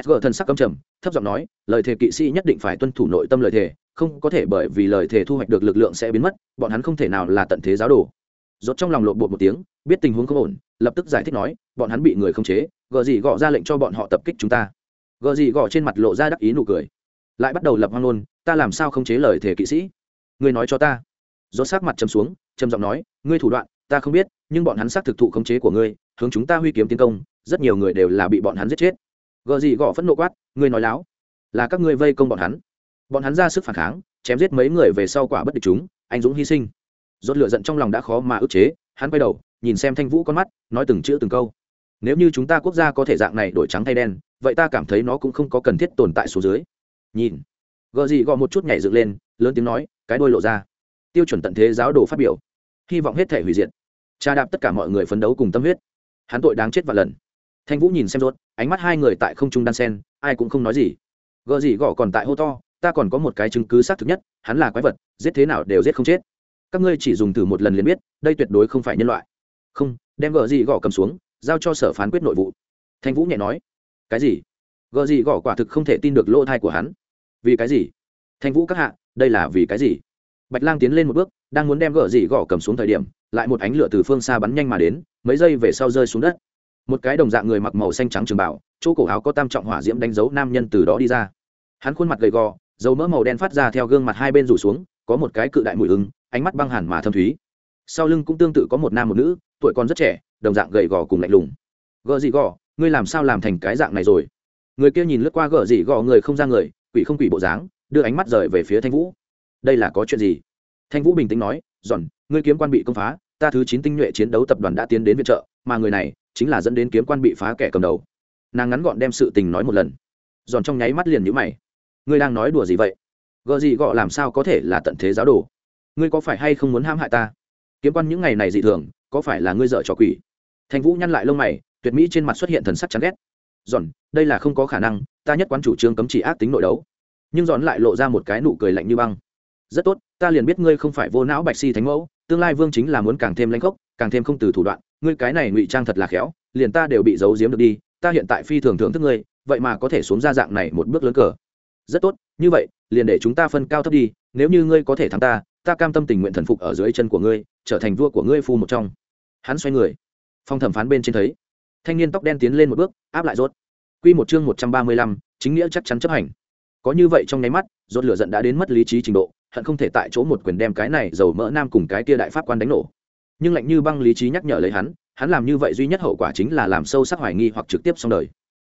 Sg thân sắc căm trầm, thấp giọng nói, lời thề kỵ sĩ nhất định phải tuân thủ nội tâm lời thề, không có thể bởi vì lời thề thu hoạch được lực lượng sẽ biến mất, bọn hắn không thể nào là tận thế giáo đồ rốt trong lòng lộ bột một tiếng, biết tình huống không ổn, lập tức giải thích nói, bọn hắn bị người khống chế, gờ gì gọ ra lệnh cho bọn họ tập kích chúng ta. Gờ gì gọ trên mặt lộ ra đắc ý nụ cười. Lại bắt đầu lập hoang luôn ta làm sao không chế lời thể kỵ sĩ? Ngươi nói cho ta. Rốt sắc mặt trầm xuống, trầm giọng nói, ngươi thủ đoạn, ta không biết, nhưng bọn hắn xác thực thụ khống chế của ngươi, hướng chúng ta huy kiếm tiến công, rất nhiều người đều là bị bọn hắn giết chết. Gờ gì gọ phẫn nộ quát, ngươi nói láo. Là các ngươi vây công bọn hắn. Bọn hắn ra sức phản kháng, chém giết mấy người về sau quả bất địch chúng, anh dũng hy sinh rốt lửa giận trong lòng đã khó mà ức chế, hắn quay đầu, nhìn xem thanh vũ con mắt, nói từng chữ từng câu. Nếu như chúng ta quốc gia có thể dạng này đổi trắng thay đen, vậy ta cảm thấy nó cũng không có cần thiết tồn tại số dưới. Nhìn. Gợ gì gọ một chút nhảy dựng lên, lớn tiếng nói, cái đôi lộ ra. Tiêu chuẩn tận thế giáo đồ phát biểu. Hy vọng hết thể hủy diệt. Cha đạp tất cả mọi người phấn đấu cùng tâm huyết. Hắn tội đáng chết và lần. Thanh vũ nhìn xem rốt, ánh mắt hai người tại không trung đan sen, ai cũng không nói gì. Gợ gì gọ còn tại hô to, ta còn có một cái chứng cứ xác thực nhất, hắn là quái vật, giết thế nào đều giết không chết các ngươi chỉ dùng thử một lần liền biết, đây tuyệt đối không phải nhân loại. Không, đem gờ gì gõ cầm xuống, giao cho sở phán quyết nội vụ. Thanh vũ nhẹ nói. Cái gì? Gờ gì gõ quả thực không thể tin được lỗ thai của hắn. Vì cái gì? Thanh vũ các hạ, đây là vì cái gì? Bạch lang tiến lên một bước, đang muốn đem gờ gì gõ cầm xuống thời điểm, lại một ánh lửa từ phương xa bắn nhanh mà đến, mấy giây về sau rơi xuống đất. Một cái đồng dạng người mặc màu xanh trắng trường bảo chỗ cổ áo có tam trọng hỏa diễm đánh dấu nam nhân từ đó đi ra. Hắn khuôn mặt gầy gò, dầu mỡ màu đen phát ra theo gương mặt hai bên rủ xuống, có một cái cự đại mùi ứng ánh mắt băng hẳn mà thâm thúy. Sau lưng cũng tương tự có một nam một nữ, tuổi còn rất trẻ, đồng dạng gầy gò cùng lạnh lùng. Gợ gì gò, ngươi làm sao làm thành cái dạng này rồi? Người kia nhìn lướt qua gợ gì gò người không ra người, quỷ không quỷ bộ dáng, đưa ánh mắt rời về phía thanh vũ. Đây là có chuyện gì? Thanh vũ bình tĩnh nói, giòn, ngươi kiếm quan bị công phá, ta thứ chín tinh nhuệ chiến đấu tập đoàn đã tiến đến viện trợ, mà người này chính là dẫn đến kiếm quan bị phá kẻ cầm đầu. Nàng ngắn gọn đem sự tình nói một lần. Giòn trong nháy mắt liền nhữ mày. Ngươi đang nói đùa gì vậy? Gợ gì gọ làm sao có thể là tận thế giáo đồ? Ngươi có phải hay không muốn ham hại ta? Kiếm quan những ngày này dị thường có phải là ngươi dợ trò quỷ? Thành vũ nhăn lại lông mày tuyệt mỹ trên mặt xuất hiện thần sắc chán ghét. Giòn đây là không có khả năng ta nhất quán chủ trương cấm chỉ ác tính nội đấu. Nhưng giòn lại lộ ra một cái nụ cười lạnh như băng. Rất tốt ta liền biết ngươi không phải vô não bạch si thánh mẫu tương lai vương chính là muốn càng thêm lãnh khốc, càng thêm không từ thủ đoạn. Ngươi cái này ngụy trang thật là khéo liền ta đều bị giấu giếm được đi ta hiện tại phi thường thưởng thức ngươi vậy mà có thể xuống ra dạng này một bước lớn cờ. Rất tốt như vậy liền để chúng ta phân cao thấp đi nếu như ngươi có thể thắng ta ta cam tâm tình nguyện thần phục ở dưới chân của ngươi, trở thành vua của ngươi phu một trong. Hắn xoay người. Phong thẩm phán bên trên thấy. Thanh niên tóc đen tiến lên một bước, áp lại rốt. Quy một chương một trăm ba mươi lăm, chính nghĩa chắc chắn chấp hành. Có như vậy trong nháy mắt, rốt lửa giận đã đến mất lý trí trình độ, hận không thể tại chỗ một quyền đem cái này dầu mỡ nam cùng cái kia đại pháp quan đánh nổ. Nhưng lạnh như băng lý trí nhắc nhở lấy hắn hắn làm như vậy duy nhất hậu quả chính là làm sâu sắc hoài nghi hoặc trực tiếp xong đời.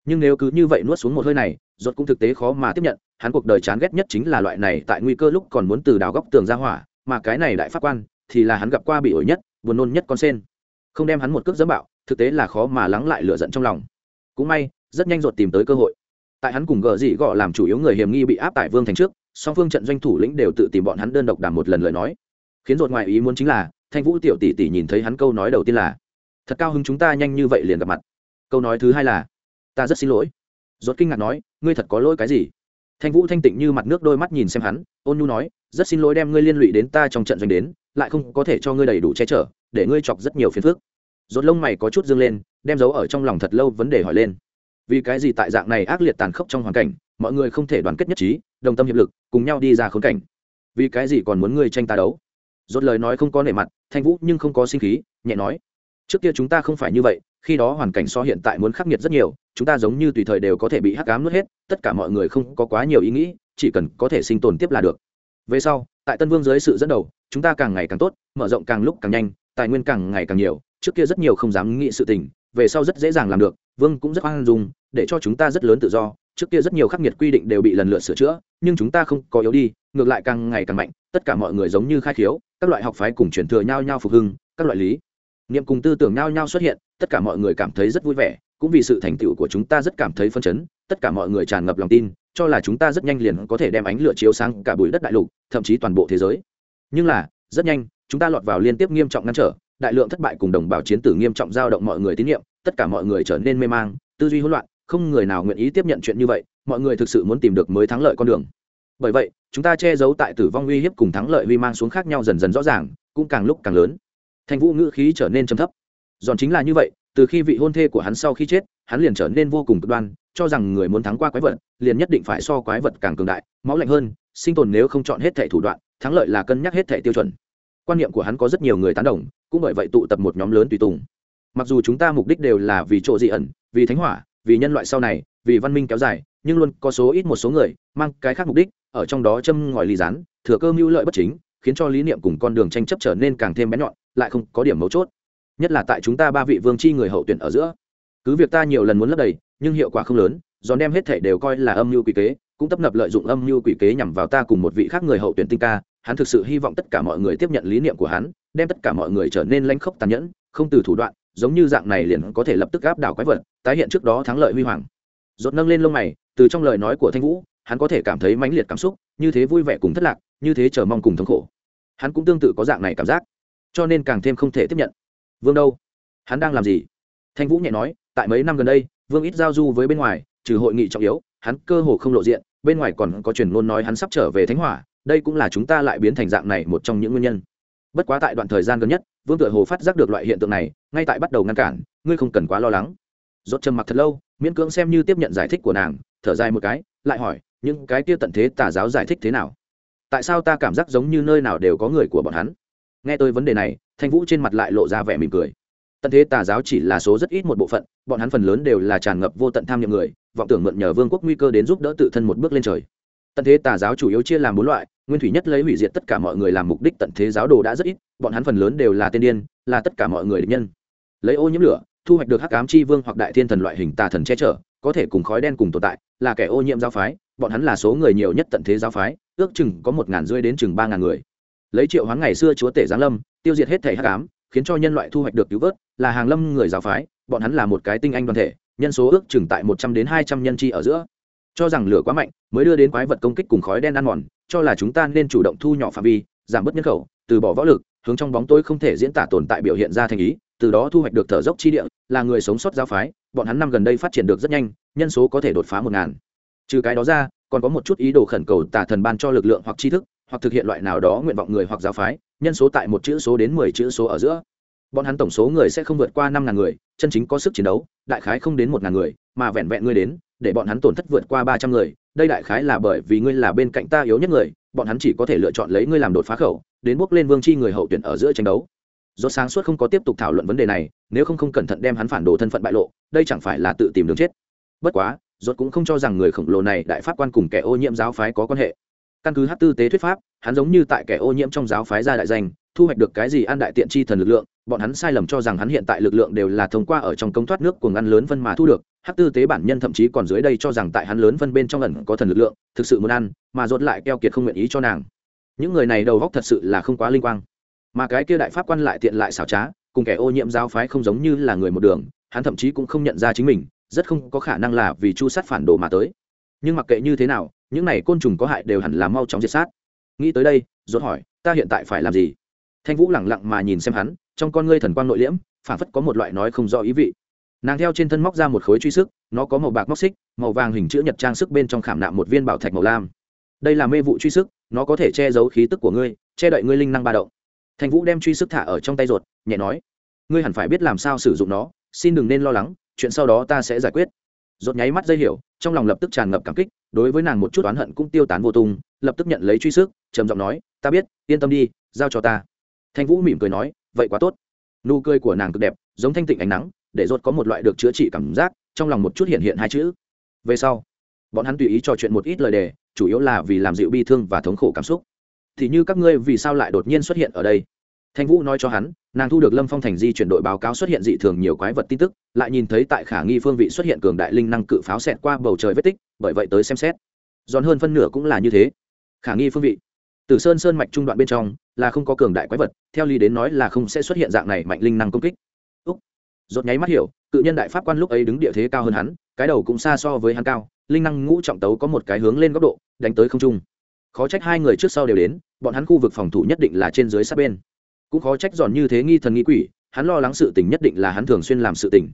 Nhưng nếu cứ như vậy nuốt xuống một hơi này rốt cũng thực tế khó mà tiếp nhận, hắn cuộc đời chán ghét nhất chính là loại này tại nguy cơ lúc còn muốn từ đào góc tường ra hỏa, mà cái này đại pháp quan thì là hắn gặp qua bị ổi nhất, buồn nôn nhất con sen. Không đem hắn một cước dẫm bạo, thực tế là khó mà lắng lại lửa giận trong lòng. Cũng may, rất nhanh rột tìm tới cơ hội. Tại hắn cùng gờ dị gọ làm chủ yếu người hiểm nghi bị áp tại vương thành trước, song phương trận doanh thủ lĩnh đều tự tìm bọn hắn đơn độc đàm một lần lời nói. Khiến rột ngoài ý muốn chính là, thanh vũ tiểu tỷ tỷ nhìn thấy hắn câu nói đầu tiên là, thật cao hứng chúng ta nhanh như vậy liền gặp mặt. Câu nói thứ hai là, ta rất xin lỗi rốt kinh ngạc nói, ngươi thật có lỗi cái gì? Thanh vũ thanh tịnh như mặt nước đôi mắt nhìn xem hắn, ôn nhu nói, rất xin lỗi đem ngươi liên lụy đến ta trong trận doanh đến, lại không có thể cho ngươi đầy đủ che chở, để ngươi chọc rất nhiều phiền phức. Rốt lông mày có chút dương lên, đem giấu ở trong lòng thật lâu vấn đề hỏi lên. Vì cái gì tại dạng này ác liệt tàn khốc trong hoàn cảnh, mọi người không thể đoàn kết nhất trí, đồng tâm hiệp lực, cùng nhau đi ra khốn cảnh? Vì cái gì còn muốn ngươi tranh ta đấu? Rốt lời nói không có nể mặt, thanh vũ nhưng không có sinh khí, nhẹ nói, trước kia chúng ta không phải như vậy khi đó hoàn cảnh so hiện tại muốn khắc nghiệt rất nhiều, chúng ta giống như tùy thời đều có thể bị hắc ám nuốt hết, tất cả mọi người không có quá nhiều ý nghĩ, chỉ cần có thể sinh tồn tiếp là được. Về sau, tại tân vương dưới sự dẫn đầu, chúng ta càng ngày càng tốt, mở rộng càng lúc càng nhanh, tài nguyên càng ngày càng nhiều, trước kia rất nhiều không dám nghĩ sự tình, về sau rất dễ dàng làm được, vương cũng rất khoan dung, để cho chúng ta rất lớn tự do, trước kia rất nhiều khắc nghiệt quy định đều bị lần lượt sửa chữa, nhưng chúng ta không có yếu đi, ngược lại càng ngày càng mạnh, tất cả mọi người giống như khai khiếu, các loại học phái cùng truyền thừa nhau nhau phục hưng, các loại lý, niệm cùng tư tưởng nhau nhau xuất hiện tất cả mọi người cảm thấy rất vui vẻ, cũng vì sự thành tựu của chúng ta rất cảm thấy phân chấn, tất cả mọi người tràn ngập lòng tin, cho là chúng ta rất nhanh liền có thể đem ánh lửa chiếu sáng cả bụi đất đại lục, thậm chí toàn bộ thế giới. Nhưng là, rất nhanh, chúng ta lọt vào liên tiếp nghiêm trọng ngăn trở, đại lượng thất bại cùng đồng bào chiến tử nghiêm trọng giao động mọi người tín nhiệm, tất cả mọi người trở nên mê mang, tư duy hỗn loạn, không người nào nguyện ý tiếp nhận chuyện như vậy, mọi người thực sự muốn tìm được mới thắng lợi con đường. Bởi vậy, chúng ta che giấu tại tử vong uy hiếp cùng thắng lợi uy mang xuống khác nhau dần dần rõ ràng, cũng càng lúc càng lớn. Thanh vũ ngữ khí trở nên trầm thấp giòn chính là như vậy, từ khi vị hôn thê của hắn sau khi chết, hắn liền trở nên vô cùng cực đoan, cho rằng người muốn thắng qua quái vật, liền nhất định phải so quái vật càng cường đại, máu lạnh hơn, sinh tồn nếu không chọn hết thẻ thủ đoạn, thắng lợi là cân nhắc hết thẻ tiêu chuẩn. Quan niệm của hắn có rất nhiều người tán đồng, cũng bởi vậy tụ tập một nhóm lớn tùy tùng. Mặc dù chúng ta mục đích đều là vì chỗ dị ẩn, vì thánh hỏa, vì nhân loại sau này, vì văn minh kéo dài, nhưng luôn có số ít một số người mang cái khác mục đích, ở trong đó châm ngòi ly rán thừa cơ mưu lợi bất chính, khiến cho lý niệm cùng con đường tranh chấp trở nên càng thêm bén nhọn, lại không có điểm mấu chốt nhất là tại chúng ta ba vị vương chi người hậu tuyển ở giữa. Cứ việc ta nhiều lần muốn lấp đầy, nhưng hiệu quả không lớn, giòn đem hết thể đều coi là âm mưu quỷ kế, cũng tấp nập lợi dụng âm mưu quỷ kế nhằm vào ta cùng một vị khác người hậu tuyển tinh ca. Hắn thực sự hy vọng tất cả mọi người tiếp nhận lý niệm của hắn, đem tất cả mọi người trở nên lanh khốc tàn nhẫn, không từ thủ đoạn, giống như dạng này liền có thể lập tức áp đảo quái vật, tái hiện trước đó thắng lợi huy hoàng. Dột nâng lên lông mày, từ trong lời nói của thanh vũ, hắn có thể cảm thấy mãnh liệt cảm xúc, như thế vui vẻ cùng thất lạc, như thế chờ mong cùng thống khổ. Hắn cũng tương tự có dạng này cảm giác, cho nên càng thêm không thể tiếp nhận vương đâu? Hắn đang làm gì? Thanh vũ nhẹ nói, tại mấy năm gần đây, vương ít giao du với bên ngoài, trừ hội nghị trọng yếu, hắn cơ hồ không lộ diện, bên ngoài còn có truyền ngôn nói hắn sắp trở về thánh hỏa, đây cũng là chúng ta lại biến thành dạng này một trong những nguyên nhân. Bất quá tại đoạn thời gian gần nhất, vương tựa hồ phát giác được loại hiện tượng này, ngay tại bắt đầu ngăn cản, ngươi không cần quá lo lắng. Dốt trầm mặc thật lâu, miễn cưỡng xem như tiếp nhận giải thích của nàng, thở dài một cái, lại hỏi, những cái kia tận thế tà giáo giải thích thế nào? Tại sao ta cảm giác giống như nơi nào đều có người của bọn hắn? Nghe tôi vấn đề này thanh vũ trên mặt lại lộ ra vẻ mỉm cười. Tận thế tà giáo chỉ là số rất ít một bộ phận, bọn hắn phần lớn đều là tràn ngập vô tận tham nhiệm người, vọng tưởng mượn nhờ vương quốc nguy cơ đến giúp đỡ tự thân một bước lên trời. Tận thế tà giáo chủ yếu chia làm bốn loại, nguyên thủy nhất lấy hủy diệt tất cả mọi người làm mục đích tận thế giáo đồ đã rất ít, bọn hắn phần lớn đều là tiên điên, là tất cả mọi người định nhân. Lấy ô nhiễm lửa, thu hoạch được hắc ám chi vương hoặc đại thiên thần loại hình tà thần che chở, có thể cùng khói đen cùng tồn tại, là kẻ ô nhiễm giáo phái, bọn hắn là số người nhiều nhất tận thế giáo phái, ước chừng có một ngàn rưỡi đến chừng ba ngàn người lấy triệu hoán ngày xưa chúa tể giáng lâm, tiêu diệt hết thể hắc ám, khiến cho nhân loại thu hoạch được cứu vớt, là hàng lâm người giáo phái, bọn hắn là một cái tinh anh đoàn thể, nhân số ước chừng tại một trăm đến hai trăm nhân chi ở giữa. Cho rằng lửa quá mạnh, mới đưa đến quái vật công kích cùng khói đen ăn mòn, cho là chúng ta nên chủ động thu nhỏ phạm vi, giảm bớt nhân khẩu, từ bỏ võ lực, hướng trong bóng tôi không thể diễn tả tồn tại biểu hiện ra thành ý, từ đó thu hoạch được thở dốc chi địa, là người sống sót giáo phái, bọn hắn năm gần đây phát triển được rất nhanh, nhân số có thể đột phá một ngàn. Trừ cái đó ra, còn có một chút ý đồ khẩn cầu tả thần ban cho lực lượng hoặc tri thức hoặc thực hiện loại nào đó nguyện vọng người hoặc giáo phái, nhân số tại một chữ số đến mười chữ số ở giữa. Bọn hắn tổng số người sẽ không vượt qua năm ngàn người, chân chính có sức chiến đấu, đại khái không đến một ngàn người, mà vẹn vẹn ngươi đến, để bọn hắn tổn thất vượt qua ba trăm người. Đây đại khái là bởi vì ngươi là bên cạnh ta yếu nhất người, bọn hắn chỉ có thể lựa chọn lấy ngươi làm đột phá khẩu, đến bước lên vương chi người hậu tuyển ở giữa tranh đấu. Do sáng suốt không có tiếp tục thảo luận vấn đề này, nếu không không cẩn thận đem hắn phản đồ thân phận bại lộ, đây chẳng phải là tự tìm đường chết. Bất quá, rốt cũng không cho rằng người khổng lồ này đại pháp quan cùng kẻ ô nhiễm giáo phái có quan hệ căn cứ hát tư tế thuyết pháp, hắn giống như tại kẻ ô nhiễm trong giáo phái gia đại danh, thu hoạch được cái gì ăn đại tiện chi thần lực lượng, bọn hắn sai lầm cho rằng hắn hiện tại lực lượng đều là thông qua ở trong công thoát nước của ngăn lớn phân mà thu được. Hát tư tế bản nhân thậm chí còn dưới đây cho rằng tại hắn lớn phân bên trong ẩn có thần lực lượng, thực sự muốn ăn, mà dốt lại keo kiệt không nguyện ý cho nàng. Những người này đầu góc thật sự là không quá linh quang. Mà cái kia đại pháp quan lại tiện lại xảo trá, cùng kẻ ô nhiễm giáo phái không giống như là người một đường, hắn thậm chí cũng không nhận ra chính mình, rất không có khả năng là vì chu sát phản đồ mà tới nhưng mặc kệ như thế nào, những này côn trùng có hại đều hẳn là mau chóng diệt sát. Nghĩ tới đây dốt hỏi, ta hiện tại phải làm gì? Thanh vũ lẳng lặng mà nhìn xem hắn, trong con ngươi thần quang nội liễm phản phất có một loại nói không rõ ý vị. Nàng theo trên thân móc ra một khối truy sức, nó có màu bạc móc xích, màu vàng hình chữ nhật trang sức bên trong khảm nạm một viên bảo thạch màu lam. Đây là mê vụ truy sức, nó có thể che giấu khí tức của ngươi, che đậy ngươi linh năng ba động. Thanh vũ đem truy sức thả ở trong tay ruột, nhẹ nói, ngươi hẳn phải biết làm sao sử dụng nó, xin đừng nên lo lắng, chuyện sau đó ta sẽ giải quyết rốt nháy mắt dây hiểu, trong lòng lập tức tràn ngập cảm kích, đối với nàng một chút oán hận cũng tiêu tán vô tung, lập tức nhận lấy truy sức, trầm giọng nói, ta biết, yên tâm đi, giao cho ta. Thanh vũ mỉm cười nói, vậy quá tốt. Nụ cười của nàng cực đẹp, giống thanh tịnh ánh nắng, để rốt có một loại được chữa trị cảm giác, trong lòng một chút hiện hiện hai chữ. Về sau, bọn hắn tùy ý trò chuyện một ít lời đề, chủ yếu là vì làm dịu bi thương và thống khổ cảm xúc. Thì như các ngươi vì sao lại đột nhiên xuất hiện ở đây? Thanh vũ nói cho hắn, nàng thu được lâm phong thành di chuyển đội báo cáo xuất hiện dị thường nhiều quái vật tin tức, lại nhìn thấy tại khả nghi phương vị xuất hiện cường đại linh năng cự pháo xẹt qua bầu trời vết tích, bởi vậy tới xem xét. Giòn hơn phân nửa cũng là như thế. Khả nghi phương vị. Từ sơn sơn mạch trung đoạn bên trong, là không có cường đại quái vật, theo lý đến nói là không sẽ xuất hiện dạng này mạnh linh năng công kích. Úc. Rốt nháy mắt hiểu, cự nhân đại pháp quan lúc ấy đứng địa thế cao hơn hắn, cái đầu cũng xa so với hắn cao, linh năng ngũ trọng tấu có một cái hướng lên góc độ, đánh tới không trung. Khó trách hai người trước sau đều đến, bọn hắn khu vực phòng thủ nhất định là trên dưới sát bên cũng khó trách giòn như thế nghi thần nghi quỷ, hắn lo lắng sự tình nhất định là hắn thường xuyên làm sự tình.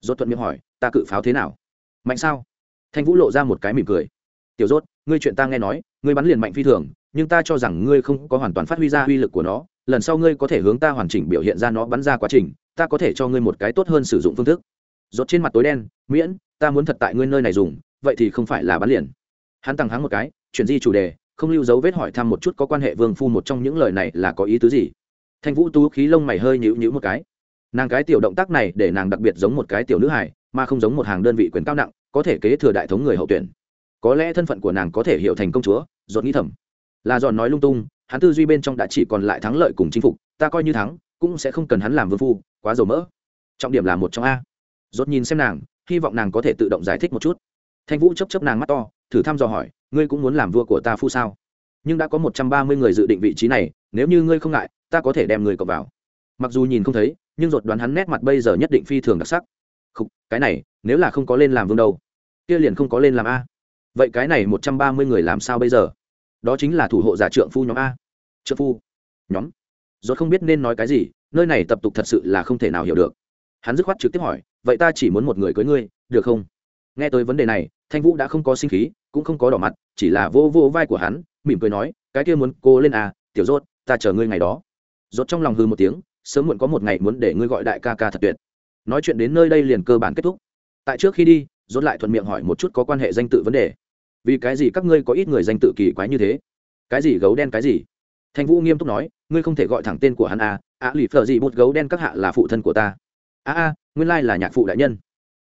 Rốt thuận miệng hỏi, ta cự pháo thế nào? Mạnh sao? Thanh vũ lộ ra một cái mỉm cười. Tiểu rốt, ngươi chuyện ta nghe nói, ngươi bắn liền mạnh phi thường, nhưng ta cho rằng ngươi không có hoàn toàn phát huy ra uy lực của nó, lần sau ngươi có thể hướng ta hoàn chỉnh biểu hiện ra nó bắn ra quá trình, ta có thể cho ngươi một cái tốt hơn sử dụng phương thức. Rốt trên mặt tối đen, miễn, ta muốn thật tại ngươi nơi này dùng, vậy thì không phải là bắn liền. Hắn tăng hắng một cái, chuyển di chủ đề, không lưu dấu vết hỏi thăm một chút có quan hệ vương phu một trong những lời này là có ý tứ gì thanh vũ tú khí lông mày hơi nhữ nhữ một cái. Nàng cái tiểu động tác này để nàng đặc biệt giống một cái tiểu nữ hài, mà không giống một hàng đơn vị quyền cao nặng, có thể kế thừa đại thống người hậu tuyển. Có lẽ thân phận của nàng có thể hiểu thành công chúa Dọn nghĩ thầm. Là dọn nói lung tung, hắn tư duy bên trong đã chỉ còn lại thắng lợi cùng chinh phục, ta coi như thắng, cũng sẽ không cần hắn làm vương phu, quá dầu mỡ. Trọng điểm là một trong a. Dốt nhìn xem nàng, hy vọng nàng có thể tự động giải thích một chút. Thanh vũ chấp chấp nàng mắt to, thử thăm dò hỏi, ngươi cũng muốn làm vua của ta phu sao? Nhưng đã có một trăm ba mươi người dự định vị trí này, nếu như ngươi không ngại ta có thể đem người cậu vào. Mặc dù nhìn không thấy, nhưng ruột đoán hắn nét mặt bây giờ nhất định phi thường đặc sắc. Không cái này, nếu là không có lên làm vương đâu? Kia liền không có lên làm a. Vậy cái này một trăm ba mươi người làm sao bây giờ? Đó chính là thủ hộ giả trượng phu nhóm a. Trượng phu? Nhóm? Dốt không biết nên nói cái gì, nơi này tập tục thật sự là không thể nào hiểu được. Hắn dứt khoát trực tiếp hỏi, vậy ta chỉ muốn một người cưới ngươi, được không? Nghe tới vấn đề này, thanh vũ đã không có sinh khí, cũng không có đỏ mặt, chỉ là vô vô vai của hắn, mỉm cười nói, cái kia muốn cô lên à tiểu rốt ta chờ ngươi ngày đó rốt trong lòng hư một tiếng, sớm muộn có một ngày muốn để ngươi gọi đại ca ca thật tuyệt. Nói chuyện đến nơi đây liền cơ bản kết thúc. Tại trước khi đi, rốt lại thuận miệng hỏi một chút có quan hệ danh tự vấn đề. Vì cái gì các ngươi có ít người danh tự kỳ quái như thế? Cái gì gấu đen cái gì? Thanh vũ nghiêm túc nói, ngươi không thể gọi thẳng tên của hắn à ạ lì phở gì bút gấu đen các hạ là phụ thân của ta. A a nguyên lai là nhạc phụ đại nhân.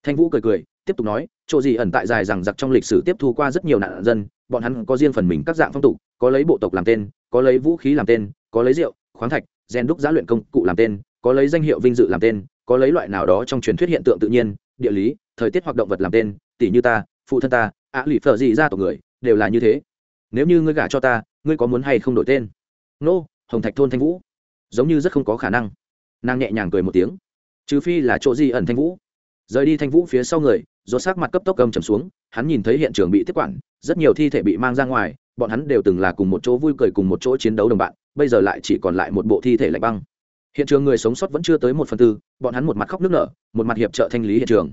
Thanh vũ cười cười, tiếp tục nói, chỗ gì ẩn tại dài rằng giặc trong lịch sử tiếp thu qua rất nhiều nạn dân, bọn hắn có riêng phần mình các dạng phong tục, có lấy bộ tộc làm tên, có lấy vũ khí làm tên, có lấy rượu khoáng thạch gen đúc giá luyện công cụ làm tên có lấy danh hiệu vinh dự làm tên có lấy loại nào đó trong truyền thuyết hiện tượng tự nhiên địa lý thời tiết hoặc động vật làm tên tỷ như ta phụ thân ta ạ lụy phở gì ra tộc người đều là như thế. Nếu như ngươi gả cho ta ngươi có muốn hay không đổi tên? Nô、no, hồng thạch thôn thanh vũ. Giống như rất không có khả năng. Nàng nhẹ nhàng cười một tiếng. Trừ phi là chỗ gì ẩn thanh vũ. Rời đi thanh vũ phía sau người do sát mặt cấp tốc cầm trầm xuống hắn nhìn thấy hiện trường bị tiếp quản rất nhiều thi thể bị mang ra ngoài bọn hắn đều từng là cùng một chỗ vui cười cùng một chỗ chiến đấu đồng bạn bây giờ lại chỉ còn lại một bộ thi thể lạnh băng. Hiện trường người sống sót vẫn chưa tới một phần tư, bọn hắn một mặt khóc nước nở, một mặt hiệp trợ thanh lý hiện trường.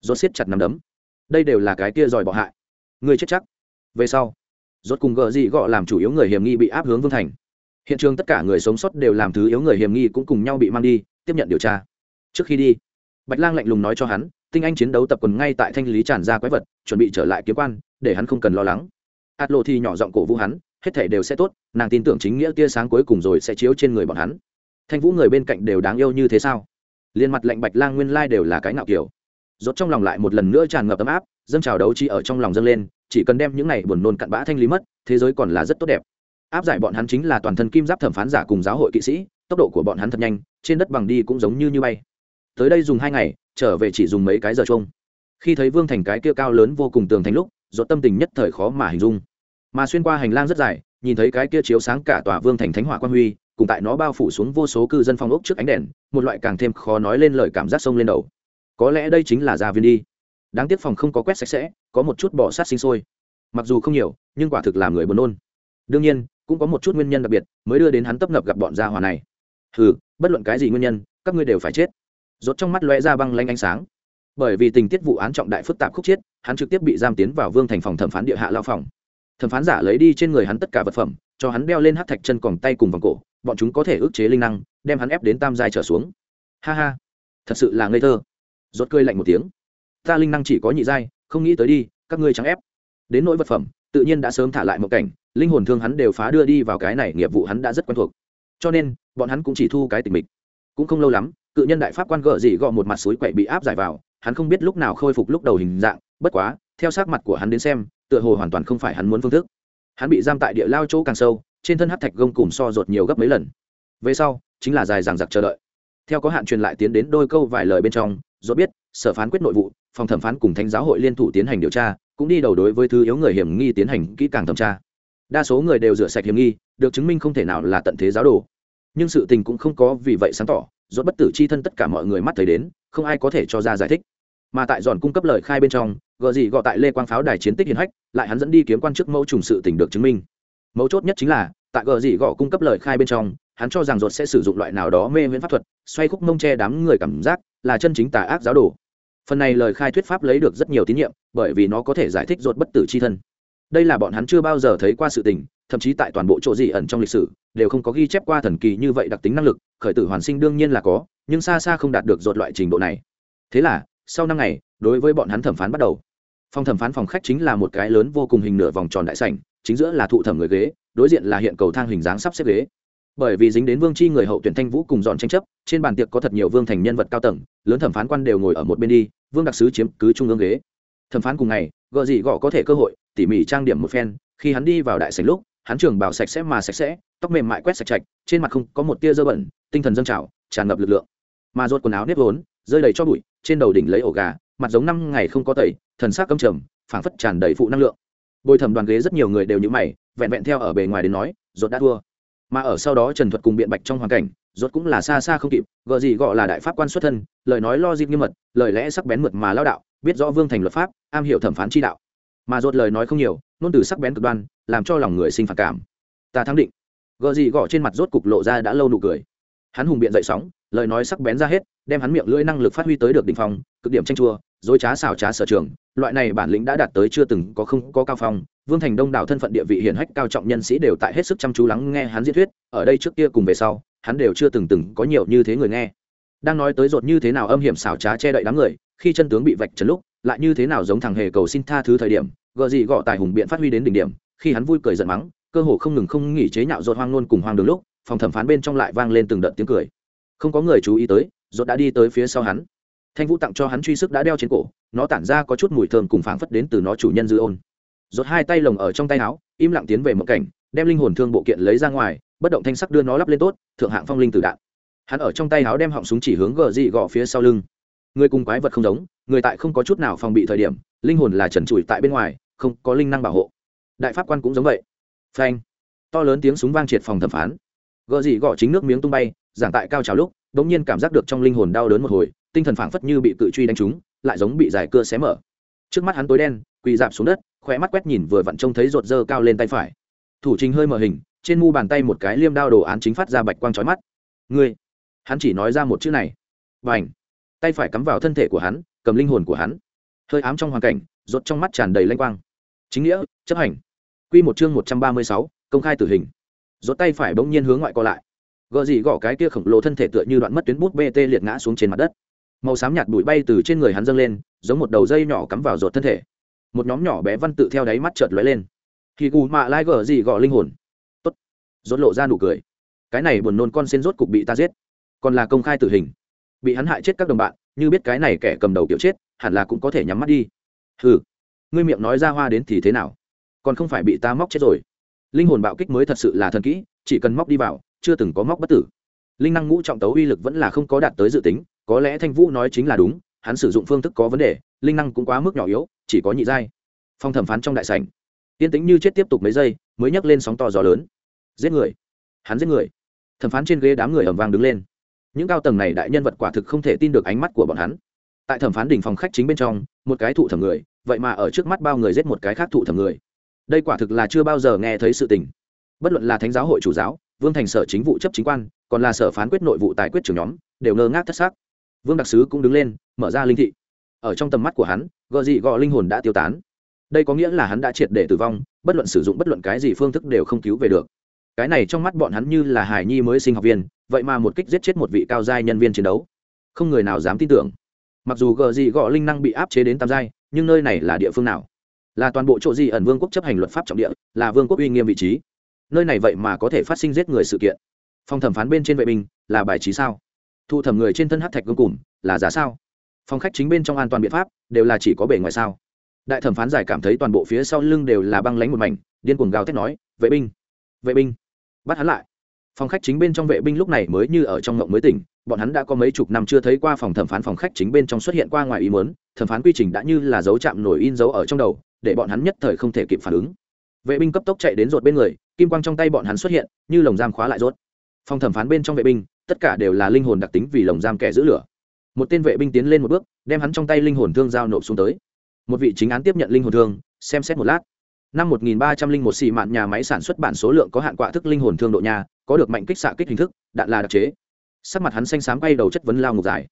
Rốt siết chặt nằm đấm. Đây đều là cái kia giỏi bỏ hại. Người chết chắc. Về sau, rốt cùng gờ gì gọ làm chủ yếu người hiểm nghi bị áp hướng vương thành. Hiện trường tất cả người sống sót đều làm thứ yếu người hiểm nghi cũng cùng nhau bị mang đi, tiếp nhận điều tra. Trước khi đi, bạch lang lạnh lùng nói cho hắn, tinh anh chiến đấu tập quần ngay tại thanh lý tràn ra quái vật, chuẩn bị trở lại kiếm quan, để hắn không cần lo lắng. Ạt lộ thì nhỏ giọng cổ vũ hắn hết thể đều sẽ tốt, nàng tin tưởng chính nghĩa tia sáng cuối cùng rồi sẽ chiếu trên người bọn hắn. Thanh vũ người bên cạnh đều đáng yêu như thế sao? Liên mặt lạnh bạch lang nguyên lai đều là cái ngạo kiểu. Rốt trong lòng lại một lần nữa tràn ngập ấm áp, dâng trào đấu chi ở trong lòng dâng lên, chỉ cần đem những này buồn nôn cặn bã thanh lý mất, thế giới còn là rất tốt đẹp. Áp giải bọn hắn chính là toàn thân kim giáp thẩm phán giả cùng giáo hội kỵ sĩ, tốc độ của bọn hắn thật nhanh, trên đất bằng đi cũng giống như như bay. Tới đây dùng hai ngày, trở về chỉ dùng mấy cái giờ chung. Khi thấy vương thành cái kia cao lớn vô cùng tường thành lúc, rốt tâm tình nhất thời khó mà hình dung mà xuyên qua hành lang rất dài, nhìn thấy cái kia chiếu sáng cả tòa vương thành thánh hỏa quan huy, cùng tại nó bao phủ xuống vô số cư dân phong ốc trước ánh đèn, một loại càng thêm khó nói lên lời cảm giác sông lên đầu. Có lẽ đây chính là gia viên đi. Đáng tiếc phòng không có quét sạch sẽ, có một chút bỏ sát sinh sôi. Mặc dù không nhiều, nhưng quả thực làm người buồn nôn. Đương nhiên, cũng có một chút nguyên nhân đặc biệt mới đưa đến hắn tấp nập gặp bọn gia hòa này. Hừ, bất luận cái gì nguyên nhân, các ngươi đều phải chết. Rốt trong mắt lóe ra băng lanh ánh sáng. Bởi vì tình tiết vụ án trọng đại phức tạp khúc chiết hắn trực tiếp bị giam tiến vào vương thành phòng thẩm phán địa hạ lao phòng thẩm phán giả lấy đi trên người hắn tất cả vật phẩm, cho hắn đeo lên hát thạch chân còng tay cùng vòng cổ, bọn chúng có thể ức chế linh năng, đem hắn ép đến tam giai trở xuống. Ha ha, thật sự là ngây thơ. Rốt cười lạnh một tiếng. Ta linh năng chỉ có nhị giai, không nghĩ tới đi, các ngươi chẳng ép. Đến nỗi vật phẩm, tự nhiên đã sớm thả lại một cảnh, linh hồn thương hắn đều phá đưa đi vào cái này, nghiệp vụ hắn đã rất quen thuộc. Cho nên, bọn hắn cũng chỉ thu cái tình mình cũng không lâu lắm, cự nhân đại pháp quan gỡ gì gọ một mặt suối quậy bị áp giải vào, hắn không biết lúc nào khôi phục lúc đầu hình dạng, bất quá theo sát mặt của hắn đến xem, tựa hồ hoàn toàn không phải hắn muốn phương thức. Hắn bị giam tại địa lao chỗ càng sâu, trên thân hát thạch gông cùng so rột nhiều gấp mấy lần. Về sau, chính là dài dằng dặc chờ đợi. Theo có hạn truyền lại tiến đến đôi câu vài lời bên trong rốt biết, sở phán quyết nội vụ, phòng thẩm phán cùng thánh giáo hội liên thủ tiến hành điều tra, cũng đi đầu đối với thứ yếu người hiểm nghi tiến hành kỹ càng thẩm tra. Đa số người đều rửa sạch hiểm nghi, được chứng minh không thể nào là tận thế giáo đồ. Nhưng sự tình cũng không có vì vậy sáng tỏ rốt bất tử chi thân tất cả mọi người mắt thấy đến, không ai có thể cho ra giải thích mà tại giòn cung cấp lời khai bên trong gợ gì gọi tại lê quang pháo đài chiến tích hiền hách, lại hắn dẫn đi kiếm quan chức mẫu trùng sự tình được chứng minh. Mấu chốt nhất chính là, tại gợ gì gõ cung cấp lời khai bên trong, hắn cho rằng ruột sẽ sử dụng loại nào đó mê viễn pháp thuật, xoay khúc mông che đám người cảm giác là chân chính tà ác giáo đồ. Phần này lời khai thuyết pháp lấy được rất nhiều tín nhiệm, bởi vì nó có thể giải thích ruột bất tử c h i thân. Đây là bọn hắn chưa bao giờ thấy qua sự tình, thậm chí tại toàn bộ chỗ gì ẩn trong lịch sử, đều không có ghi chép qua thần kỳ như vậy đặc tính năng lực, khởi tử hoàn sinh đương nhiên là có, nhưng xa xa không đạt được ruột loại trình độ này. Thế là sau năm ngày, đối với bọn hắn thẩm phán bắt đầu. Phòng thẩm phán phòng khách chính là một cái lớn vô cùng hình nửa vòng tròn đại sảnh, chính giữa là thụ thẩm người ghế, đối diện là hiện cầu thang hình dáng sắp xếp ghế. Bởi vì dính đến vương chi người hậu tuyển thanh vũ cùng dọn tranh chấp, trên bàn tiệc có thật nhiều vương thành nhân vật cao tầng, lớn thẩm phán quan đều ngồi ở một bên đi, vương đặc sứ chiếm cứ trung ương ghế. Thẩm phán cùng ngày, gợ gì gọ có thể cơ hội, tỉ mỉ trang điểm một phen, khi hắn đi vào đại sảnh lúc, hắn trường bảo sạch sẽ mà sạch sẽ, tóc mềm mại quét sạch chạch trên mặt không có một tia dơ bẩn, tinh thần dâng trào, tràn ngập lực lượng. Mà ruột quần áo nếp vốn rơi đầy cho bụi, trên đầu đỉnh lấy ổ gà, mặt giống năm ngày không có tẩy, thần sắc căm trầm, phảng phất tràn đầy phụ năng lượng. Bồi thẩm đoàn ghế rất nhiều người đều như mày, vẹn vẹn theo ở bề ngoài đến nói, rốt đã thua. Mà ở sau đó trần thuật cùng biện bạch trong hoàn cảnh, rốt cũng là xa xa không kịp gợ gì gọi là đại pháp quan xuất thân, lời nói lo dịp nghiêm mật, lời lẽ sắc bén mượt mà lao đạo, biết rõ vương thành luật pháp, am hiểu thẩm phán chi đạo. Mà rốt lời nói không nhiều nôn từ sắc bén cực đoan, làm cho lòng người sinh phản cảm. Ta thắng định. Gợ gì gọ trên mặt rốt cục lộ ra đã lâu nụ cười. Hắn hùng biện dậy sóng, lời nói sắc bén ra hết đem hắn miệng lưỡi năng lực phát huy tới được đỉnh phong, cực điểm tranh chua, dối trá xảo trá sở trường, loại này bản lĩnh đã đạt tới chưa từng có không có cao phong. Vương thành đông đảo thân phận địa vị hiển hách cao trọng nhân sĩ đều tại hết sức chăm chú lắng nghe hắn diễn thuyết, ở đây trước kia cùng về sau, hắn đều chưa từng từng có nhiều như thế người nghe. Đang nói tới rột như thế nào âm hiểm xảo trá che đậy đám người, khi chân tướng bị vạch trần lúc, lại như thế nào giống thằng hề cầu xin tha thứ thời điểm gợ gì gọ tài hùng biện phát huy đến đỉnh điểm, khi hắn vui cười giận mắng, cơ hồ không ngừng không nghỉ chế nhạo rột hoang luôn cùng hoang đường lúc, phòng thẩm phán bên trong lại vang lên từng đợt tiếng cười. Không có người chú ý tới Rốt đã đi tới phía sau hắn. Thanh vũ tặng cho hắn truy sức đã đeo trên cổ, nó tản ra có chút mùi thơm cùng phảng phất đến từ nó chủ nhân dư ôn. Rốt hai tay lồng ở trong tay áo, im lặng tiến về một cảnh, đem linh hồn thương bộ kiện lấy ra ngoài, bất động thanh sắc đưa nó lắp lên tốt, thượng hạng phong linh tử đạn. Hắn ở trong tay áo đem họng súng chỉ hướng gờ dị gò phía sau lưng. Người cùng quái vật không giống, người tại không có chút nào phòng bị thời điểm, linh hồn là trần trụi tại bên ngoài, không có linh năng bảo hộ. Đại pháp quan cũng giống vậy. Phanh. To lớn tiếng súng vang triệt phòng thẩm phán. Gợ dị gõ chính nước miếng tung bay, giảng tại cao trào lúc đ ỗ n g nhiên cảm giác được trong linh hồn đau đớn một hồi, tinh thần phảng phất như bị cự truy đánh trúng, lại giống bị giải cưa xé mở. Trước mắt hắn tối đen, quỳ dạp xuống đất, khóe mắt quét nhìn vừa vặn trông thấy rột dơ cao lên tay phải. Thủ trình hơi mở hình, trên mu bàn tay một cái liêm đao đồ án chính phát ra bạch quang trói mắt. Ngươi! Hắn chỉ nói ra một chữ này. Và ảnh tay phải cắm vào thân thể của hắn, cầm linh hồn của hắn. Hơi ám trong hoàn cảnh rột trong mắt tràn đầy lanh quang. Chính nghĩa, chấp hành. Q một chương một trăm ba mươi sáu, công khai tử hình. Rột tay phải bỗng nhiên hướng ngoại co lại gợ gì gõ cái kia khổng lồ thân thể tựa như đoạn mất tuyến bút bt liệt ngã xuống trên mặt đất. Màu xám nhạt bụi bay từ trên người hắn dâng lên, giống một đầu dây nhỏ cắm vào ruột thân thể. Một nhóm nhỏ bé văn tự theo đáy mắt chợt lóe lên. Khi cù mạ lai gờ gì gõ linh hồn. Tốt. Rốt lộ ra nụ cười. Cái này buồn nôn con xin rốt cục bị ta giết. Còn là công khai tử hình. Bị hắn hại chết các đồng bạn, như biết cái này kẻ cầm đầu kiểu chết, hẳn là cũng có thể nhắm mắt đi. Hừ. Ngươi miệng nói ra hoa đến thì thế nào? Còn không phải bị ta móc chết rồi. Linh hồn bạo kích mới thật sự là thần kỹ, chỉ cần móc đi vào chưa từng có móc bất tử. Linh năng ngũ trọng tấu uy lực vẫn là không có đạt tới dự tính, có lẽ thanh vũ nói chính là đúng, hắn sử dụng phương thức có vấn đề, linh năng cũng quá mức nhỏ yếu, chỉ có nhị giai. Phong thẩm phán trong đại sảnh. Tiên tính như chết tiếp tục mấy giây, mới nhấc lên sóng to gió lớn. Giết người. Hắn giết người. Thẩm phán trên ghế đám người ẩm vang đứng lên. Những cao tầng này đại nhân vật quả thực không thể tin được ánh mắt của bọn hắn. Tại thẩm phán đỉnh phòng khách chính bên trong, một cái thụ thẩm người, vậy mà ở trước mắt bao người giết một cái khác thụ thẩm người. Đây quả thực là chưa bao giờ nghe thấy sự tình. Bất luận là thánh giáo hội chủ giáo vương thành sở chính vụ chấp chính quan, còn là sở phán quyết nội vụ tài quyết trưởng nhóm, đều ngơ ngác thất xác vương đặc sứ cũng đứng lên, mở ra linh thị. Ở trong tầm mắt của hắn gợ dị gọ linh hồn đã tiêu tán. Đây có nghĩa là hắn đã triệt để tử vong, bất luận sử dụng bất luận cái gì phương thức đều không cứu về được. Cái này trong mắt bọn hắn như là hải nhi mới sinh học viên, vậy mà một kích giết chết một vị cao giai nhân viên chiến đấu. Không người nào dám tin tưởng. Mặc dù gờ gì gọ linh năng bị áp chế đến tam giai, nhưng nơi này là địa phương nào? Là toàn bộ chỗ gì ẩn vương quốc chấp hành luật pháp trọng địa, là vương quốc uy nghiêm vị trí nơi này vậy mà có thể phát sinh giết người sự kiện. Phòng thẩm phán bên trên vệ binh là bài trí sao? Thụ thẩm người trên thân hát thạch gương cùm là giá sao? Phòng khách chính bên trong an toàn biện pháp đều là chỉ có bề ngoài sao? Đại thẩm phán giải cảm thấy toàn bộ phía sau lưng đều là băng lánh một mảnh, điên cuồng gào thét nói, vệ binh vệ binh, bắt hắn lại. Phòng khách chính bên trong vệ binh lúc này mới như ở trong ngộng mới tỉnh, bọn hắn đã có mấy chục năm chưa thấy qua phòng thẩm phán phòng khách chính bên trong xuất hiện qua ngoài ý muốn, thẩm phán quy trình đã như là dấu chạm nổi in dấu ở trong đầu, để bọn hắn nhất thời không thể kịp phản ứng. Vệ binh cấp tốc chạy đến rột bên người kim quang trong tay bọn hắn xuất hiện, như lồng giam khóa lại rốt. Phòng thẩm phán bên trong vệ binh, tất cả đều là linh hồn đặc tính vì lồng giam kẻ giữ lửa. Một tên vệ binh tiến lên một bước, đem hắn trong tay linh hồn thương giao nộp xuống tới. Một vị chính án tiếp nhận linh hồn thương, xem xét một lát. Năm 1301 xì mạn nhà máy sản xuất bản số lượng có hạn quạ thức linh hồn thương độ nhà, có được mạnh kích xạ kích hình thức, đạn là đặc chế. Sắc mặt hắn xanh xám quay đầu chất vấn lao ngục dài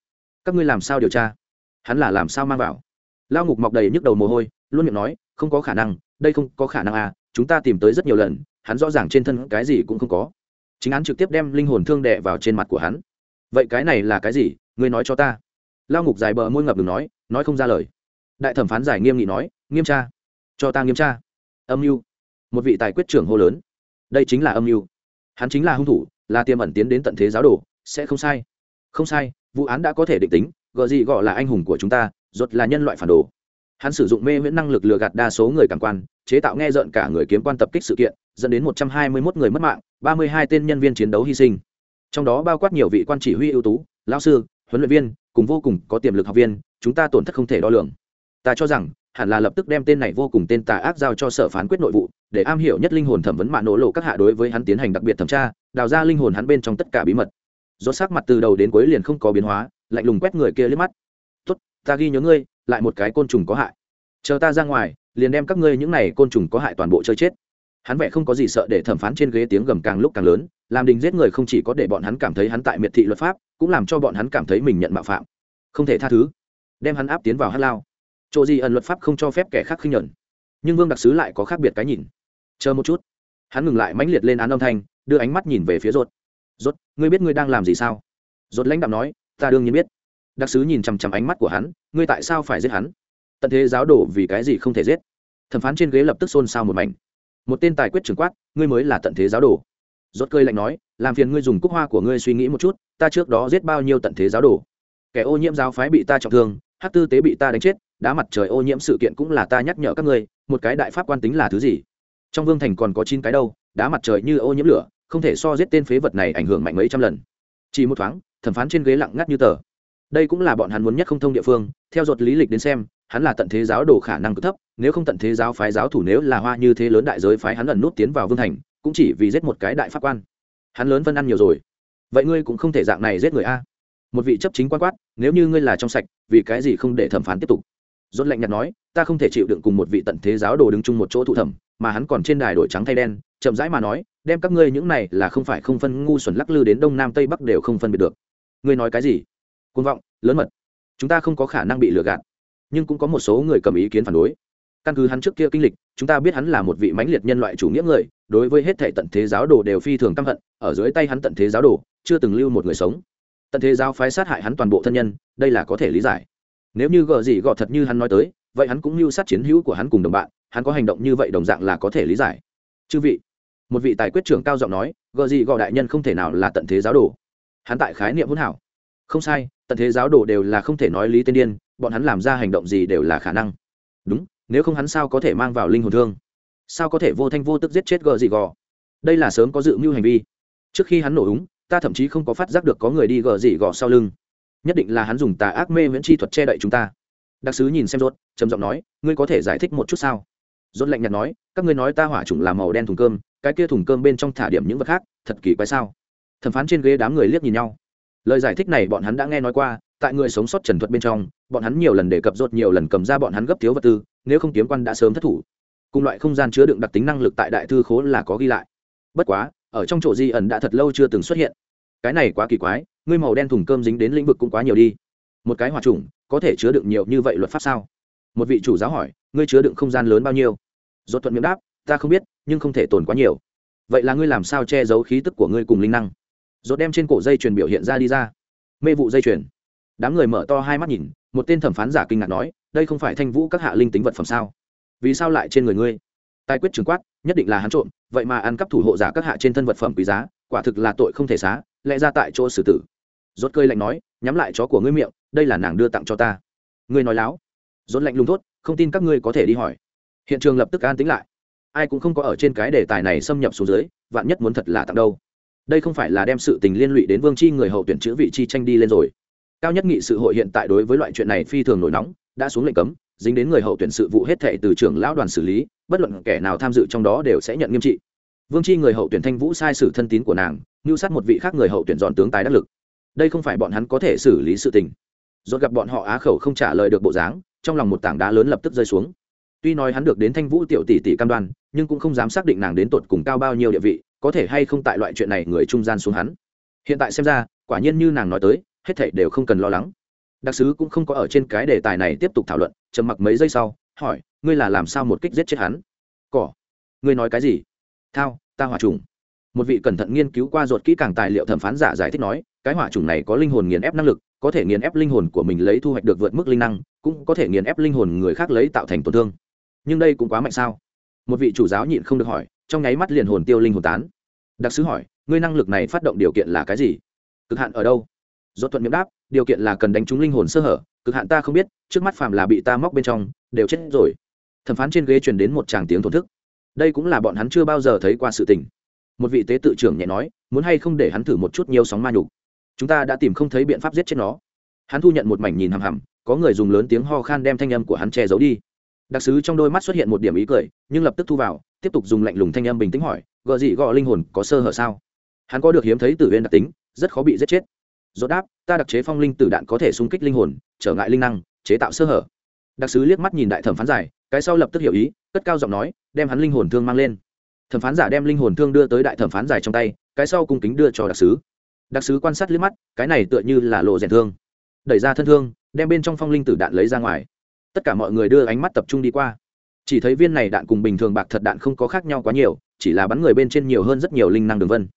các ngươi làm sao điều tra? Hắn là làm sao mang vào? Lao ngục mọc đầy nhức đầu mồ hôi, luôn miệng nói, không có khả năng, đây không có khả năng à chúng ta tìm tới rất nhiều lần hắn rõ ràng trên thân cái gì cũng không có. Chính án trực tiếp đem linh hồn thương đệ vào trên mặt của hắn. Vậy cái này là cái gì? Ngươi nói cho ta. Lao ngục dài bờ môi ngập đừng nói nói không ra lời. Đại thẩm phán giải nghiêm nghị nói, nghiêm tra. Cho ta nghiêm tra. Âm mưu. Một vị tài quyết trưởng hô lớn. Đây chính là âm mưu. Hắn chính là hung thủ, là tiềm ẩn tiến đến tận thế giáo đồ, sẽ không sai. Không sai, vụ án đã có thể định tính gợ gì gọi là anh hùng của chúng ta, rốt là nhân loại phản đồ hắn sử dụng mê miễn năng lực lừa gạt đa số người cảm quan, chế tạo nghe rợn cả người kiếm quan tập kích sự kiện, dẫn đến một trăm hai mươi 121 người mất mạng, ba mươi hai tên nhân viên chiến đấu hy sinh. Trong đó bao quát nhiều vị quan chỉ huy ưu tú, lão sư, huấn luyện viên, cùng vô cùng có tiềm lực học viên, chúng ta tổn thất không thể đo lường. Ta cho rằng, hẳn là lập tức đem tên này vô cùng tên tà ác giao cho sở phán quyết nội vụ, để am hiểu nhất linh hồn thẩm vấn mạ nổ lộ các hạ đối với hắn tiến hành đặc biệt thẩm tra, đào ra linh hồn hắn bên trong tất cả bí mật. Do sắc mặt từ đầu đến cuối liền không có biến hóa, lạnh lùng quét người kia liếc mắt. Tốt, ta ghi nhớ ngươi lại một cái côn trùng có hại. Chờ ta ra ngoài, liền đem các ngươi những này côn trùng có hại toàn bộ chơi chết. Hắn vẻ không có gì sợ để thẩm phán trên ghế tiếng gầm càng lúc càng lớn, làm đình giết người không chỉ có để bọn hắn cảm thấy hắn tại miệt thị luật pháp, cũng làm cho bọn hắn cảm thấy mình nhận mạo phạm. Không thể tha thứ. Đem hắn áp tiến vào hát lao. Chỗ gì ẩn luật pháp không cho phép kẻ khác khinh nhuận. Nhưng vương đặc sứ lại có khác biệt cái nhìn. Chờ một chút. Hắn ngừng lại mãnh liệt lên án âm thanh, đưa ánh mắt nhìn về phía rốt rốt ngươi biết ngươi đang làm gì sao? Rốt lãnh đạo nói, ta đương nhiên biết đặc sứ nhìn chằm chằm ánh mắt của hắn, ngươi tại sao phải giết hắn? Tận thế giáo đổ vì cái gì không thể giết? Thẩm phán trên ghế lập tức xôn xao một mảnh. Một tên tài quyết trưởng quát, ngươi mới là tận thế giáo đồ. Rốt cơi lạnh nói, làm phiền ngươi dùng cúc hoa của ngươi suy nghĩ một chút, ta trước đó giết bao nhiêu tận thế giáo đồ? Kẻ ô nhiễm giáo phái bị ta trọng thương hát tư tế bị ta đánh chết, đá mặt trời ô nhiễm sự kiện cũng là ta nhắc nhở các ngươi, một cái đại pháp quan tính là thứ gì? Trong vương thành còn có chín cái đâu, đá mặt trời như ô nhiễm lửa, không thể so giết tên phế vật này ảnh hưởng mạnh mấy trăm lần. Chỉ một thoáng, thẩm phán trên ghế lặng ngắt như tờ đây cũng là bọn hắn muốn nhất không thông địa phương, theo dột lý lịch đến xem, hắn là tận thế giáo đồ khả năng cực thấp, nếu không tận thế giáo phái giáo thủ nếu là hoa như thế lớn đại giới phái hắn ẩn nút tiến vào vương thành, cũng chỉ vì giết một cái đại pháp quan. Hắn lớn phân ăn nhiều rồi. Vậy ngươi cũng không thể dạng này giết người a. Một vị chấp chính quan quát, nếu như ngươi là trong sạch, vì cái gì không để thẩm phán tiếp tục? Dốt lạnh nhạt nói, ta không thể chịu đựng cùng một vị tận thế giáo đồ đứng chung một chỗ thụ thẩm, mà hắn còn trên đài đổi trắng thay đen, chậm rãi mà nói, đem các ngươi những này là không phải không phân ngu xuẩn lắc lư đến đông nam tây bắc đều không phân biệt được. Ngươi nói cái gì? Côn vọng, lớn mật. Chúng ta không có khả năng bị lừa gạt, nhưng cũng có một số người cầm ý kiến phản đối. Căn cứ hắn trước kia kinh lịch, chúng ta biết hắn là một vị mãnh liệt nhân loại chủ nghĩa người, đối với hết thể tận thế giáo đồ đều phi thường căm hận, ở dưới tay hắn tận thế giáo đồ, chưa từng lưu một người sống. Tận thế giáo phái sát hại hắn toàn bộ thân nhân, đây là có thể lý giải. Nếu như gợ gì gọ thật như hắn nói tới, vậy hắn cũng lưu sát chiến hữu của hắn cùng đồng bạn, hắn có hành động như vậy đồng dạng là có thể lý giải. Chư vị, một vị tài quyết trưởng cao giọng nói, gợ gì gọ đại nhân không thể nào là tận thế giáo đồ. Hắn tại khái niệm hỗn hảo. Không sai tận thế giáo đồ đều là không thể nói lý tên điên, bọn hắn làm ra hành động gì đều là khả năng. Đúng, nếu không hắn sao có thể mang vào linh hồn thương? Sao có thể vô thanh vô tức giết chết gờ gì gò? Đây là sớm có dự mưu hành vi. Trước khi hắn nổ úng, ta thậm chí không có phát giác được có người đi gờ gì gò sau lưng. Nhất định là hắn dùng tà ác mê miễn chi thuật che đậy chúng ta. Đặc sứ nhìn xem rốt, trầm giọng nói, ngươi có thể giải thích một chút sao? Rốt lạnh nhạt nói, các ngươi nói ta hỏa trùng là màu đen thùng cơm, cái kia thùng cơm bên trong thả điểm những vật khác, thật kỳ quái sao? Thẩm phán trên ghế đám người liếc nhìn nhau lời giải thích này bọn hắn đã nghe nói qua, tại người sống sót trần thuật bên trong, bọn hắn nhiều lần đề cập rốt nhiều lần cầm ra bọn hắn gấp thiếu vật tư, nếu không kiếm quan đã sớm thất thủ. Cùng loại không gian chứa đựng đặc tính năng lực tại đại thư khố là có ghi lại. Bất quá, ở trong chỗ di ẩn đã thật lâu chưa từng xuất hiện. Cái này quá kỳ quái, ngươi màu đen thùng cơm dính đến lĩnh vực cũng quá nhiều đi. Một cái hòa trùng có thể chứa đựng nhiều như vậy luật pháp sao? Một vị chủ giáo hỏi, ngươi chứa đựng không gian lớn bao nhiêu? Dốt thuận miệng đáp, ta không biết, nhưng không thể tồn quá nhiều. Vậy là ngươi làm sao che giấu khí tức của ngươi cùng linh năng? Rốt đem trên cổ dây chuyền biểu hiện ra đi ra. Mê vụ dây chuyền. Đám người mở to hai mắt nhìn, một tên thẩm phán giả kinh ngạc nói, đây không phải thanh vũ các hạ linh tính vật phẩm sao? Vì sao lại trên người ngươi? Tài quyết trường quát, nhất định là hắn trộm, vậy mà ăn cắp thủ hộ giả các hạ trên thân vật phẩm quý giá, quả thực là tội không thể xá, lẽ ra tại chỗ xử tử. Rốt cơi lạnh nói, nhắm lại chó của ngươi miệng, đây là nàng đưa tặng cho ta. Ngươi nói láo. Rốt lạnh lùng thốt, không tin các ngươi có thể đi hỏi. Hiện trường lập tức an tĩnh lại. Ai cũng không có ở trên cái đề tài này xâm nhập xuống dưới, vạn nhất muốn thật là tặng đâu đây không phải là đem sự tình liên lụy đến vương chi người hậu tuyển chữ vị chi tranh đi lên rồi. Cao nhất nghị sự hội hiện tại đối với loại chuyện này phi thường nổi nóng, đã xuống lệnh cấm, dính đến người hậu tuyển sự vụ hết thệ từ trưởng lão đoàn xử lý, bất luận kẻ nào tham dự trong đó đều sẽ nhận nghiêm trị. Vương chi người hậu tuyển thanh vũ sai sử thân tín của nàng, mưu sát một vị khác người hậu tuyển dọn tướng tái đắc lực. Đây không phải bọn hắn có thể xử lý sự tình. Dốt gặp bọn họ á khẩu không trả lời được bộ dáng, trong lòng một tảng đá lớn lập tức rơi xuống. Tuy nói hắn được đến thanh vũ tiểu tỷ tỷ cam đoan, nhưng cũng không dám xác định nàng đến tột cùng cao bao nhiêu địa vị có thể hay không tại loại chuyện này người trung gian xuống hắn. Hiện tại xem ra, quả nhiên như nàng nói tới, hết thảy đều không cần lo lắng. Đặc sứ cũng không có ở trên cái đề tài này tiếp tục thảo luận, trầm mặc mấy giây sau, hỏi, ngươi là làm sao một kích giết chết hắn? Cỏ. Ngươi nói cái gì? Thao, ta hỏa trùng. Một vị cẩn thận nghiên cứu qua ruột kỹ càng tài liệu thẩm phán giả giải thích nói, cái hỏa trùng này có linh hồn nghiền ép năng lực, có thể nghiền ép linh hồn của mình lấy thu hoạch được vượt mức linh năng, cũng có thể nghiền ép linh hồn người khác lấy tạo thành tổn thương. Nhưng đây cũng quá mạnh sao? Một vị chủ giáo nhịn không được hỏi, trong nháy mắt liền hồn tiêu linh hồn tán đặc sứ hỏi, ngươi năng lực này phát động điều kiện là cái gì? Cực hạn ở đâu? Do thuận miệng đáp, điều kiện là cần đánh trúng linh hồn sơ hở, cực hạn ta không biết, trước mắt phàm là bị ta móc bên trong, đều chết rồi. Thẩm phán trên ghế truyền đến một tràng tiếng thổn thức. Đây cũng là bọn hắn chưa bao giờ thấy qua sự tình. Một vị tế tự trưởng nhẹ nói, muốn hay không để hắn thử một chút nhiều sóng ma nhục? Chúng ta đã tìm không thấy biện pháp giết chết nó. Hắn thu nhận một mảnh nhìn hằm hằm, có người dùng lớn tiếng ho khan đem thanh âm của hắn che giấu đi. Đặc sứ trong đôi mắt xuất hiện một điểm ý cười, nhưng lập tức thu vào, tiếp tục dùng lạnh lùng thanh âm bình tĩnh hỏi gợ gì gọ linh hồn có sơ hở sao? Hắn có được hiếm thấy tử viên đặc tính, rất khó bị giết chết. Dốt đáp, ta đặc chế phong linh tử đạn có thể xung kích linh hồn, trở ngại linh năng, chế tạo sơ hở. Đặc sứ liếc mắt nhìn đại thẩm phán giải, cái sau lập tức hiểu ý, cất cao giọng nói, đem hắn linh hồn thương mang lên. Thẩm phán giả đem linh hồn thương đưa tới đại thẩm phán giải trong tay, cái sau cung kính đưa cho đặc sứ. Đặc sứ quan sát liếc mắt, cái này tựa như là lộ rèn thương. Đẩy ra thân thương, đem bên trong phong linh tử đạn lấy ra ngoài. Tất cả mọi người đưa ánh mắt tập trung đi qua. Chỉ thấy viên này đạn cùng bình thường bạc thật đạn không có khác nhau quá nhiều chỉ là bắn người bên trên nhiều hơn rất nhiều linh năng đường vân.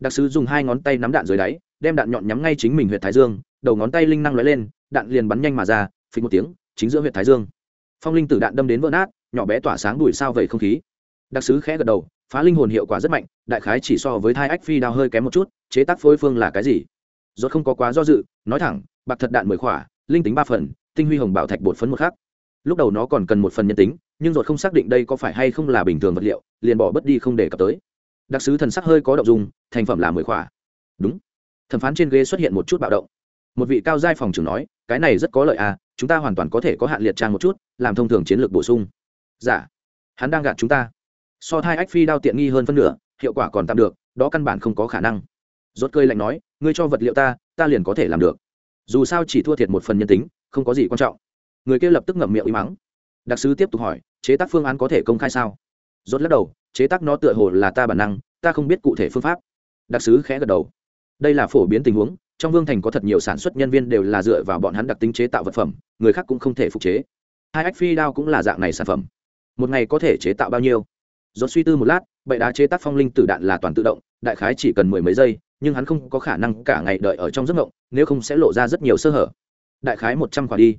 Đặc sứ dùng hai ngón tay nắm đạn dưới đáy, đem đạn nhọn nhắm ngay chính mình huyện thái dương, đầu ngón tay linh năng lóe lên, đạn liền bắn nhanh mà ra phí một tiếng, chính giữa huyện thái dương. Phong linh tử đạn đâm đến vỡ nát, nhỏ bé tỏa sáng đùi sao vẩy không khí. Đặc sứ khẽ gật đầu, phá linh hồn hiệu quả rất mạnh, đại khái chỉ so với thai ách phi đao hơi kém một chút, chế tác phối phương là cái gì? Rốt không có quá do dự, nói thẳng, bạc thật đạn mười khỏa, linh tính ba phần, tinh huy hồng bảo thạch bột phấn một khác lúc đầu nó còn cần một phần nhân tính nhưng ruột không xác định đây có phải hay không là bình thường vật liệu, liền bỏ bất đi không để cập tới. Đặc sứ thần sắc hơi có động dung, thành phẩm là mười khỏa. Đúng. Thẩm phán trên ghế xuất hiện một chút bạo động. Một vị cao giai phòng trưởng nói, cái này rất có lợi à chúng ta hoàn toàn có thể có hạn liệt trang một chút, làm thông thường chiến lược bổ sung. Giả dạ. hắn đang gạt chúng ta. So thai ách phi đao tiện nghi hơn phân nửa, hiệu quả còn tạm được, đó căn bản không có khả năng. Rốt cơi lạnh nói, ngươi cho vật liệu ta ta liền có thể làm được. Dù sao chỉ thua thiệt một phần nhân tính, không có gì quan trọng. Người kia lập tức ngậm miệng ý mắng đặc sứ tiếp tục hỏi, chế tác phương án có thể công khai sao? Rốt lắc đầu, chế tác nó tựa hồ là ta bản năng, ta không biết cụ thể phương pháp. Đặc sứ khẽ gật đầu. Đây là phổ biến tình huống, trong vương thành có thật nhiều sản xuất nhân viên đều là dựa vào bọn hắn đặc tính chế tạo vật phẩm, người khác cũng không thể phục chế. Hai ách phi đao cũng là dạng này sản phẩm. Một ngày có thể chế tạo bao nhiêu? Rốt suy tư một lát, bệ đá chế tác phong linh tử đạn là toàn tự động, đại khái chỉ cần mười mấy giây, nhưng hắn không có khả năng cả ngày đợi ở trong giấc ngộng nếu không sẽ lộ ra rất nhiều sơ hở. Đại khái một trăm quả đi.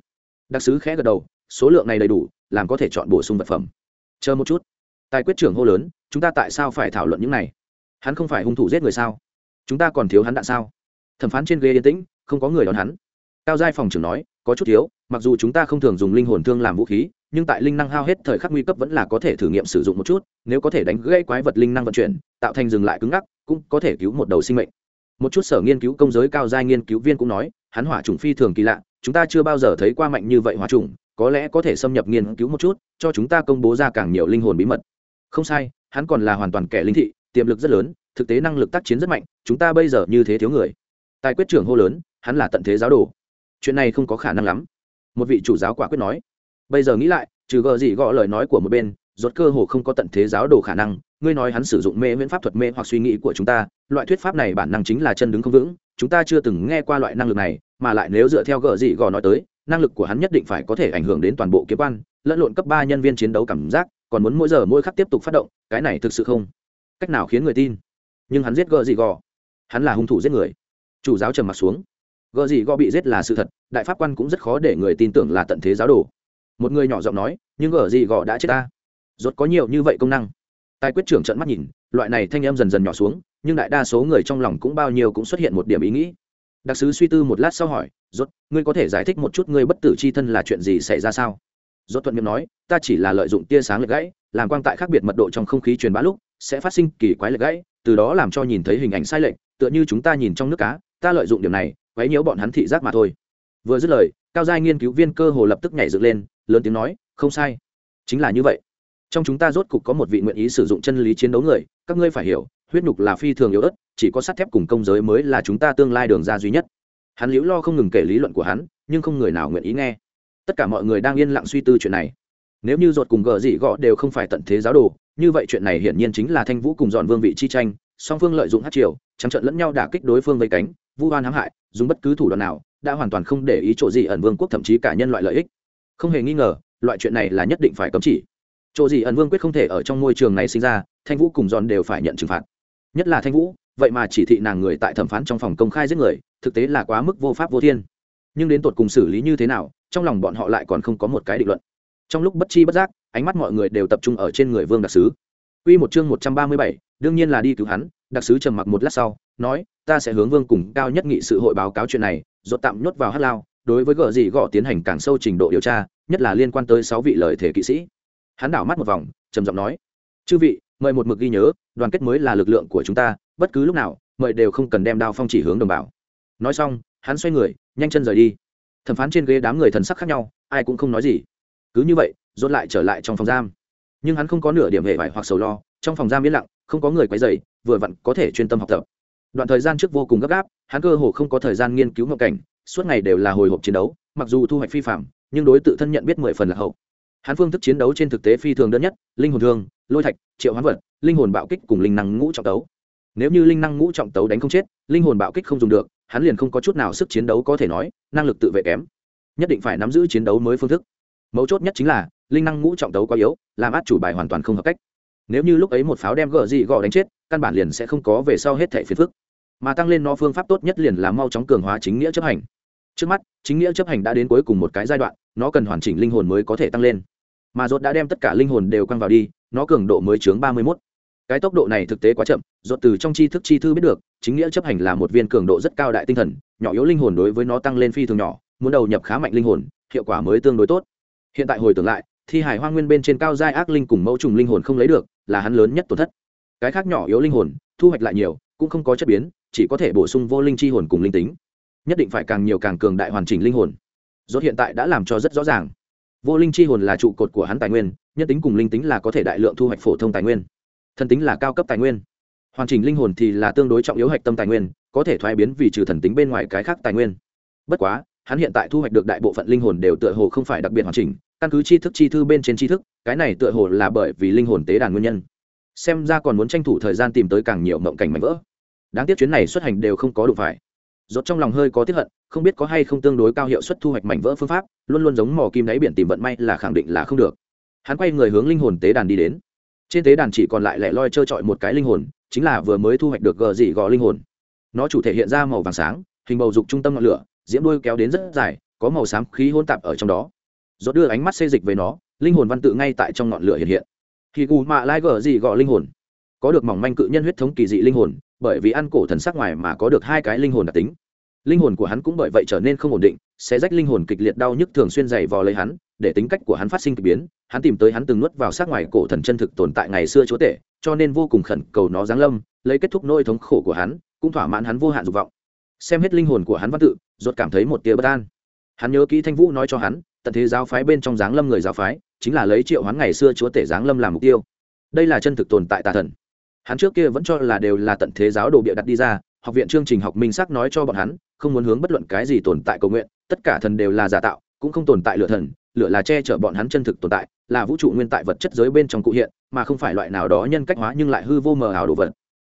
Đặc sứ khẽ gật đầu, số lượng này đầy đủ làm có thể chọn bổ sung vật phẩm. Chờ một chút. Tài quyết trưởng hô lớn, chúng ta tại sao phải thảo luận những này? Hắn không phải hung thủ giết người sao? Chúng ta còn thiếu hắn đạn sao? Thẩm phán trên ghế yên tĩnh, không có người đón hắn. Cao giai phòng trưởng nói, có chút thiếu, mặc dù chúng ta không thường dùng linh hồn thương làm vũ khí, nhưng tại linh năng hao hết thời khắc nguy cấp vẫn là có thể thử nghiệm sử dụng một chút, nếu có thể đánh gãy quái vật linh năng vận chuyển, tạo thành dừng lại cứng ngắc, cũng có thể cứu một đầu sinh mệnh. Một chút sở nghiên cứu công giới cao giai nghiên cứu viên cũng nói, hắn hỏa trùng phi thường kỳ lạ, chúng ta chưa bao giờ thấy qua mạnh như vậy hỏa trùng có lẽ có thể xâm nhập nghiên cứu một chút, cho chúng ta công bố ra càng nhiều linh hồn bí mật. Không sai, hắn còn là hoàn toàn kẻ linh thị, tiềm lực rất lớn, thực tế năng lực tác chiến rất mạnh, chúng ta bây giờ như thế thiếu người. Tài quyết trưởng hô lớn, hắn là tận thế giáo đồ. Chuyện này không có khả năng lắm. Một vị chủ giáo quả quyết nói. Bây giờ nghĩ lại, trừ gờ gì gõ lời nói của một bên, rốt cơ hồ không có tận thế giáo đồ khả năng. Ngươi nói hắn sử dụng mê viễn pháp thuật mê hoặc suy nghĩ của chúng ta, loại thuyết pháp này bản năng chính là chân đứng không vững. Chúng ta chưa từng nghe qua loại năng lực này, mà lại nếu dựa theo gờ gì gõ nói tới năng lực của hắn nhất định phải có thể ảnh hưởng đến toàn bộ kiếm quan, lẫn lộn cấp ba nhân viên chiến đấu cảm giác, còn muốn mỗi giờ mỗi khắc tiếp tục phát động, cái này thực sự không cách nào khiến người tin. Nhưng hắn giết gờ gì gò hắn là hung thủ giết người. Chủ giáo trầm mặt xuống. Gờ gì gò bị giết là sự thật, đại pháp quan cũng rất khó để người tin tưởng là tận thế giáo đồ. Một người nhỏ giọng nói, nhưng gờ gì gò đã chết ta. Rốt có nhiều như vậy công năng. Tài quyết trưởng trợn mắt nhìn, loại này thanh em dần dần nhỏ xuống, nhưng đại đa số người trong lòng cũng bao nhiêu cũng xuất hiện một điểm ý nghĩ đặc sứ suy tư một lát sau hỏi, rốt, ngươi có thể giải thích một chút ngươi bất tử chi thân là chuyện gì xảy ra sao? Rốt thuận miệng nói, ta chỉ là lợi dụng tia sáng lệch gãy, làm quang tại khác biệt mật độ trong không khí truyền bá lúc, sẽ phát sinh kỳ quái lệch gãy, từ đó làm cho nhìn thấy hình ảnh sai lệch, tựa như chúng ta nhìn trong nước cá, ta lợi dụng điểm này, quấy nhiễu bọn hắn thị giác mà thôi. Vừa dứt lời, cao giai nghiên cứu viên cơ hồ lập tức nhảy dựng lên, lớn tiếng nói, không sai, chính là như vậy. Trong chúng ta rốt cục có một vị nguyện ý sử dụng chân lý chiến đấu người, các ngươi phải hiểu huyết nhục là phi thường yếu ớt, chỉ có sắt thép cùng công giới mới là chúng ta tương lai đường ra duy nhất. Hắn liễu lo không ngừng kể lý luận của hắn, nhưng không người nào nguyện ý nghe. Tất cả mọi người đang yên lặng suy tư chuyện này. Nếu như ruột cùng gờ dị gõ đều không phải tận thế giáo đồ, như vậy chuyện này hiển nhiên chính là thanh vũ cùng dọn vương vị chi tranh, song phương lợi dụng hát triều, trắng trận lẫn nhau đả kích đối phương vây cánh, vu oan hãm hại, dùng bất cứ thủ đoạn nào, đã hoàn toàn không để ý chỗ gì ẩn vương quốc thậm chí cả nhân loại lợi ích. Không hề nghi ngờ, loại chuyện này là nhất định phải cấm chỉ. Chỗ gì ẩn vương quyết không thể ở trong môi trường này sinh ra, thanh vũ cùng Dọn đều phải nhận trừng phạt nhất là thanh vũ vậy mà chỉ thị nàng người tại thẩm phán trong phòng công khai giết người thực tế là quá mức vô pháp vô thiên. Nhưng đến tột cùng xử lý như thế nào trong lòng bọn họ lại còn không có một cái định luận. Trong lúc bất chi bất giác ánh mắt mọi người đều tập trung ở trên người vương đặc sứ. Quy một chương 137, đương nhiên là đi cứu hắn, đặc sứ trầm mặc một lát sau, nói, ta sẽ hướng vương cùng cao nhất nghị sự hội báo cáo chuyện này, rốt tạm nhốt vào hắc lao, đối với gở gì gõ tiến hành càng sâu trình độ điều tra, nhất là liên quan tới 6 vị lời thể kỵ sĩ. Hắn đảo mắt một vòng, trầm giọng nói, chư vị, mời một mực ghi nhớ, đoàn kết mới là lực lượng của chúng ta, bất cứ lúc nào, mời đều không cần đem đao phong chỉ hướng đồng bào. Nói xong, hắn xoay người, nhanh chân rời đi. Thẩm phán trên ghế đám người thần sắc khác nhau, ai cũng không nói gì. Cứ như vậy, dốt lại trở lại trong phòng giam nhưng hắn không có nửa điểm hệ vải hoặc sầu lo trong phòng giam yên lặng không có người quấy dày vừa vặn có thể chuyên tâm học tập đoạn thời gian trước vô cùng gấp gáp hắn cơ hồ không có thời gian nghiên cứu ngộ cảnh suốt ngày đều là hồi hộp chiến đấu mặc dù thu hoạch phi phạm nhưng đối tự thân nhận biết mười phần là hậu hắn phương thức chiến đấu trên thực tế phi thường đơn nhất linh hồn thương lôi thạch, triệu hoán vật, linh hồn bạo kích cùng linh năng ngũ trọng tấu. Nếu như linh năng ngũ trọng tấu đánh không chết, linh hồn bạo kích không dùng được, hắn liền không có chút nào sức chiến đấu có thể nói, năng lực tự vệ kém. Nhất định phải nắm giữ chiến đấu mới phương thức. Mấu chốt nhất chính là, linh năng ngũ trọng tấu quá yếu, làm át chủ bài hoàn toàn không hợp cách. Nếu như lúc ấy một pháo đem gờ gì gò đánh chết, căn bản liền sẽ không có về sau hết thẻ phiền phức. Mà tăng lên nó phương pháp tốt nhất liền là mau chóng cường hóa chính nghĩa chấp hành. Trước mắt, chính nghĩa chấp hành đã đến cuối cùng một cái giai đoạn, nó cần hoàn chỉnh linh hồn mới có thể tăng lên. Mà rốt đã đem tất cả linh hồn đều quăng vào đi nó cường độ mới chướng ba mươi mốt. Cái tốc độ này thực tế quá chậm, rốt từ trong tri thức chi thư biết được, chính nghĩa chấp hành là một viên cường độ rất cao đại tinh thần, nhỏ yếu linh hồn đối với nó tăng lên phi thường nhỏ, muốn đầu nhập khá mạnh linh hồn, hiệu quả mới tương đối tốt. Hiện tại hồi tưởng lại, thi hải hoang nguyên bên trên cao giai ác linh cùng mẫu trùng linh hồn không lấy được, là hắn lớn nhất tổn thất. Cái khác nhỏ yếu linh hồn, thu hoạch lại nhiều, cũng không có chất biến, chỉ có thể bổ sung vô linh chi hồn cùng linh tính. Nhất định phải càng nhiều càng cường đại hoàn chỉnh linh hồn. Rốt hiện tại đã làm cho rất rõ ràng vô linh chi hồn là trụ cột của hắn tài nguyên, nhân tính cùng linh tính là có thể đại lượng thu hoạch phổ thông tài nguyên. Thần tính là cao cấp tài nguyên. Hoàn chỉnh linh hồn thì là tương đối trọng yếu hạch tâm tài nguyên, có thể thoái biến vì trừ thần tính bên ngoài cái khác tài nguyên. Bất quá, hắn hiện tại thu hoạch được đại bộ phận linh hồn đều tựa hồ không phải đặc biệt hoàn chỉnh, căn cứ tri thức chi thư bên trên tri thức, cái này tựa hồ là bởi vì linh hồn tế đàn nguyên nhân. Xem ra còn muốn tranh thủ thời gian tìm tới càng nhiều mộng cảnh mạnh vỡ. Đáng tiếc chuyến này xuất hành đều không có đủ phải rốt trong lòng hơi có tiếc hận, không biết có hay không tương đối cao hiệu suất thu hoạch mảnh vỡ phương pháp, luôn luôn giống mò kim đáy biển tìm vận may là khẳng định là không được. Hắn quay người hướng linh hồn tế đàn đi đến. Trên tế đàn chỉ còn lại lẻ loi trơ trọi một cái linh hồn, chính là vừa mới thu hoạch được gờ gì gò linh hồn. Nó chủ thể hiện ra màu vàng sáng, hình bầu dục trung tâm ngọn lửa, diễm đuôi kéo đến rất dài, có màu xám khí hỗn tạp ở trong đó. Rốt đưa ánh mắt xê dịch về nó, linh hồn văn tự ngay tại trong ngọn lửa hiện hiện. Kỳ Cụ mạ lai gờ gì gò linh hồn. Có được mỏng manh cự nhân huyết thống kỳ dị linh hồn bởi vì ăn cổ thần sắc ngoài mà có được hai cái linh hồn đặc tính. Linh hồn của hắn cũng bởi vậy trở nên không ổn định, sẽ rách linh hồn kịch liệt đau nhức thường xuyên dày vò lấy hắn, để tính cách của hắn phát sinh k ỳ biến. Hắn tìm tới hắn từng nuốt vào sát ngoài cổ thần chân thực tồn tại ngày xưa chúa tể, cho nên vô cùng khẩn cầu nó giáng lâm, lấy kết thúc nỗi thống khổ của hắn, cũng thỏa mãn hắn vô hạn dục vọng. Xem hết linh hồn của hắn văn tự ruột cảm thấy một tia bất an. Hắn nhớ kỹ thanh vũ nói cho hắn, tận thế giáo phái bên trong giáng lâm người giáo phái, chính là lấy triệu hắn ngày xưa chúa tể giáng lâm làm mục tiêu. Đây là chân thực tồn tại tà thần hắn trước kia vẫn cho là đều là tận thế giáo đồ bịa đặt đi ra, học viện chương trình học minh sắc nói cho bọn hắn, không muốn hướng bất luận cái gì tồn tại cầu nguyện, tất cả thần đều là giả tạo, cũng không tồn tại lửa thần, lửa là che chở bọn hắn chân thực tồn tại, là vũ trụ nguyên tại vật chất giới bên trong cụ hiện, mà không phải loại nào đó nhân cách hóa nhưng lại hư vô mờ ảo đồ vật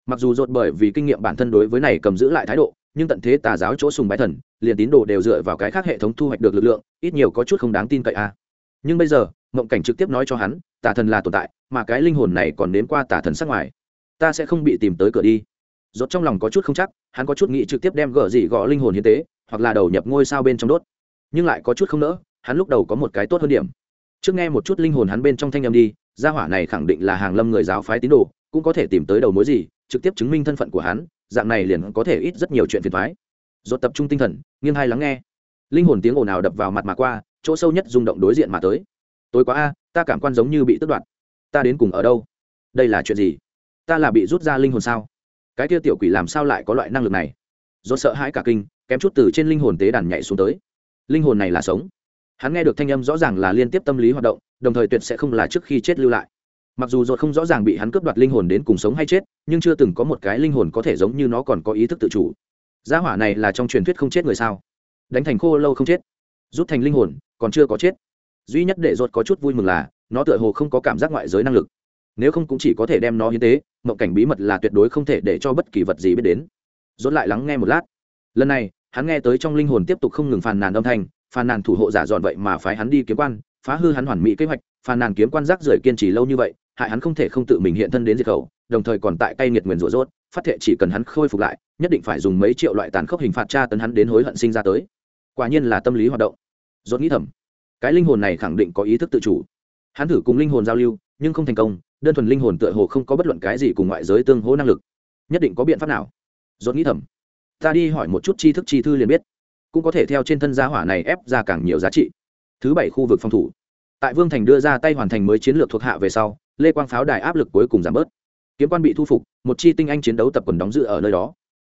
mặc dù dột bởi vì kinh nghiệm bản thân đối với này cầm giữ lại thái độ, nhưng tận thế tà giáo chỗ sùng bái thần, liền tín đồ đều dựa vào cái khác hệ thống thu hoạch được lực lượng, ít nhiều có chút không đáng tin cậy a à. nhưng bây giờ mộng cảnh trực tiếp nói cho hắn, tà thần là tồn tại, mà cái linh hồn này còn đến qua tà thần sắc ngoài ta sẽ không bị tìm tới cửa đi. Rốt trong lòng có chút không chắc, hắn có chút nghĩ trực tiếp đem gỡ gì gõ linh hồn hiến tế, hoặc là đầu nhập ngôi sao bên trong đốt. Nhưng lại có chút không nỡ, hắn lúc đầu có một cái tốt hơn điểm. Trước nghe một chút linh hồn hắn bên trong thanh âm đi, gia hỏa này khẳng định là hàng lâm người giáo phái tín đồ, cũng có thể tìm tới đầu mối gì, trực tiếp chứng minh thân phận của hắn, dạng này liền có thể ít rất nhiều chuyện phiền thoái rốt tập trung tinh thần, nghiêng hai lắng nghe. Linh hồn tiếng ồn nào đập vào mặt mà qua, chỗ sâu nhất rung động đối diện mà tới. Tối quá a, ta cảm quan giống như bị tước đoạt. Ta đến cùng ở đâu? Đây là chuyện gì? Ta là bị rút ra linh hồn sao? Cái kia tiểu quỷ làm sao lại có loại năng lực này? Do sợ hãi cả kinh, kém chút từ trên linh hồn tế đàn nhảy xuống tới. Linh hồn này là sống. Hắn nghe được thanh âm rõ ràng là liên tiếp tâm lý hoạt động, đồng thời tuyệt sẽ không là trước khi chết lưu lại. Mặc dù dột không rõ ràng bị hắn cướp đoạt linh hồn đến cùng sống hay chết, nhưng chưa từng có một cái linh hồn có thể giống như nó còn có ý thức tự chủ. Gia hỏa này là trong truyền thuyết không chết người sao? Đánh thành khô lâu không chết. Rút thành linh hồn, còn chưa có chết. Duy nhất để dột có chút vui mừng là, nó tựa hồ không có cảm giác ngoại giới năng lực nếu không cũng chỉ có thể đem nó hiến tế, mộng cảnh bí mật là tuyệt đối không thể để cho bất kỳ vật gì biết đến. Dốt lại lắng nghe một lát. Lần này, hắn nghe tới trong linh hồn tiếp tục không ngừng phàn nàn âm thanh, phàn nàn thủ hộ giả dọn vậy mà phái hắn đi kiếm quan, phá hư hắn hoàn mỹ kế hoạch, phàn nàn kiếm quan rác rưởi kiên trì lâu như vậy, hại hắn không thể không tự mình hiện thân đến diệt khẩu, đồng thời còn tại cay nghiệt nguyền rủa rốt, phát thệ chỉ cần hắn khôi phục lại, nhất định phải dùng mấy triệu loại tàn khốc hình phạt tra tấn hắn đến hối hận sinh ra tới. Quả nhiên là tâm lý hoạt động. Rốt nghĩ thầm, cái linh hồn này khẳng định có ý thức tự chủ. Hắn thử cùng linh hồn giao lưu, nhưng không thành công đơn thuần linh hồn tựa hồ không có bất luận cái gì cùng ngoại giới tương hỗ năng lực. Nhất định có biện pháp nào? Dốt nghĩ thầm. Ta đi hỏi một chút tri thức chi thư liền biết. Cũng có thể theo trên thân gia hỏa này ép ra càng nhiều giá trị. Thứ bảy khu vực phòng thủ. Tại vương thành đưa ra tay hoàn thành mới chiến lược thuộc hạ về sau, lê quang pháo đài áp lực cuối cùng giảm bớt. Kiếm quan bị thu phục, một chi tinh anh chiến đấu tập quần đóng dự ở nơi đó.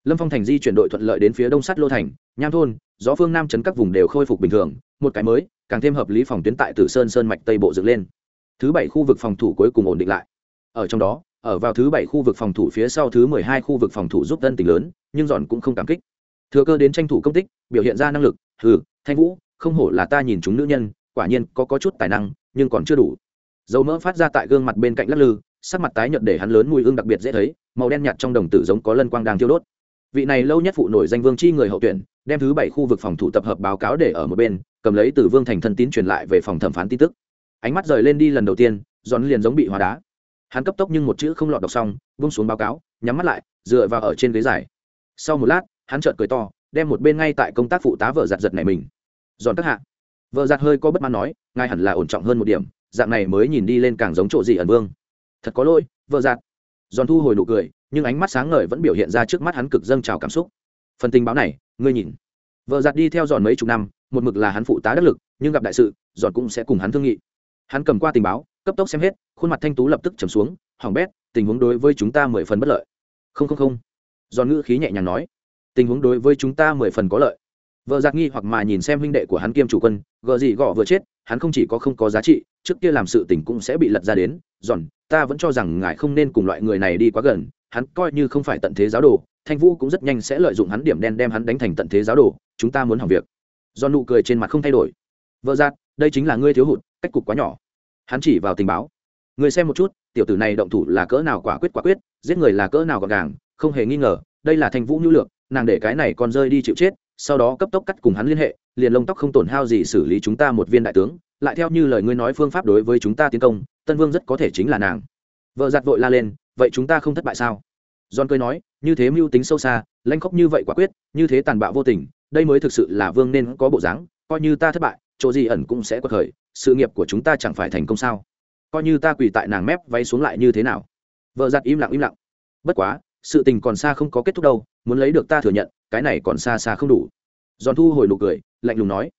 Lâm phong thành di chuyển đội thuận lợi đến phía đông sắt lô thành, nham thôn, gió phương nam chấn các vùng đều khôi phục bình thường, một cái mới, càng thêm hợp lý phòng tuyến tại tử sơn sơn mạch tây bộ dựng lên thứ bảy khu vực phòng thủ cuối cùng ổn định lại. Ở trong đó, ở vào thứ bảy khu vực phòng thủ phía sau thứ mười hai khu vực phòng thủ giúp dân tỉnh lớn, nhưng giòn cũng không cảm kích. Thừa cơ đến tranh thủ công tích, biểu hiện ra năng lực, hừ, thanh vũ, không hổ là ta nhìn chúng nữ nhân, quả nhiên có có chút tài năng, nhưng còn chưa đủ. Dầu mỡ phát ra tại gương mặt bên cạnh lắc lư, sắc mặt tái nhợt để hắn lớn mùi hương đặc biệt dễ thấy, màu đen nhạt trong đồng tử giống có lân quang đang thiêu đốt. Vị này lâu nhất phụ nổi danh vương chi người hậu tuyển, đem thứ bảy khu vực phòng thủ tập hợp báo cáo để ở một bên, cầm lấy từ vương thành thân tín truyền lại về phòng thẩm phán tin tức ánh mắt rời lên đi lần đầu tiên giòn liền giống bị hóa đá. Hắn cấp tốc nhưng một chữ không lọt đọc xong bung xuống báo cáo, nhắm mắt lại, dựa vào ở trên ghế dài. Sau một lát, hắn chợt cười to, đem một bên ngay tại công tác phụ tá vợ giặt giật này mình. Giòn các hạ. Vợ giặt hơi có bất mãn nói ngay hẳn là ổn trọng hơn một điểm, dạng này mới nhìn đi lên càng giống chỗ gì ẩn vương. Thật có lỗi, vợ giặt. Giòn thu hồi nụ cười, nhưng ánh mắt sáng ngời vẫn biểu hiện ra trước mắt hắn cực dâng trào cảm xúc. Phần tình báo này, ngươi nhìn. Vợ giặt đi theo giòn mấy chục năm, một mực là hắn phụ tá đắc lực, nhưng gặp đại sự giòn cũng sẽ cùng hắn thương nghị hắn cầm qua tình báo, cấp tốc xem hết, khuôn mặt thanh tú lập tức trầm xuống, hỏng bét, tình huống đối với chúng ta mười phần bất lợi. Không không không. Giòn ngữ khí nhẹ nhàng nói. Tình huống đối với chúng ta mười phần có lợi. Vợ giặc nghi hoặc mà nhìn xem huynh đệ của hắn kiêm chủ quân gợ gì gọ vừa chết, hắn không chỉ có không có giá trị, trước kia làm sự tình cũng sẽ bị lật ra đến. Giòn, ta vẫn cho rằng ngài không nên cùng loại người này đi quá gần, hắn coi như không phải tận thế giáo đồ, thanh vũ cũng rất nhanh sẽ lợi dụng hắn điểm đen đem hắn đánh thành tận thế giáo đồ, chúng ta muốn hỏng việc. Do nụ cười trên mặt không thay đổi. Vợ giặc, đây chính là ngươi thiếu hụt, cách cục quá nhỏ hắn chỉ vào tình báo. Người xem một chút, tiểu tử này động thủ là cỡ nào quả quyết quả quyết, giết người là cỡ nào gọn gàng, không hề nghi ngờ, đây là thanh vũ nhu lược, nàng để cái này còn rơi đi chịu chết, sau đó cấp tốc cắt cùng hắn liên hệ, liền lông tóc không tổn hao gì xử lý chúng ta một viên đại tướng, lại theo như lời ngươi nói phương pháp đối với chúng ta tiến công, tân vương rất có thể chính là nàng. Vợ giặt vội la lên, vậy chúng ta không thất bại sao? John cười nói, như thế mưu tính sâu xa lanh khóc như vậy quả quyết, như thế tàn bạo vô tình, đây mới thực sự là vương nên có bộ dáng, coi như ta thất bại chỗ gì ẩn cũng sẽ quật khởi, sự nghiệp của chúng ta chẳng phải thành công sao? Coi như ta quỳ tại nàng mép váy xuống lại như thế nào? Vợ giặt im lặng im lặng. Bất quá, sự tình còn xa không có kết thúc đâu, muốn lấy được ta thừa nhận, cái này còn xa xa không đủ. Giòn thu hồi nụ cười, lạnh lùng nói.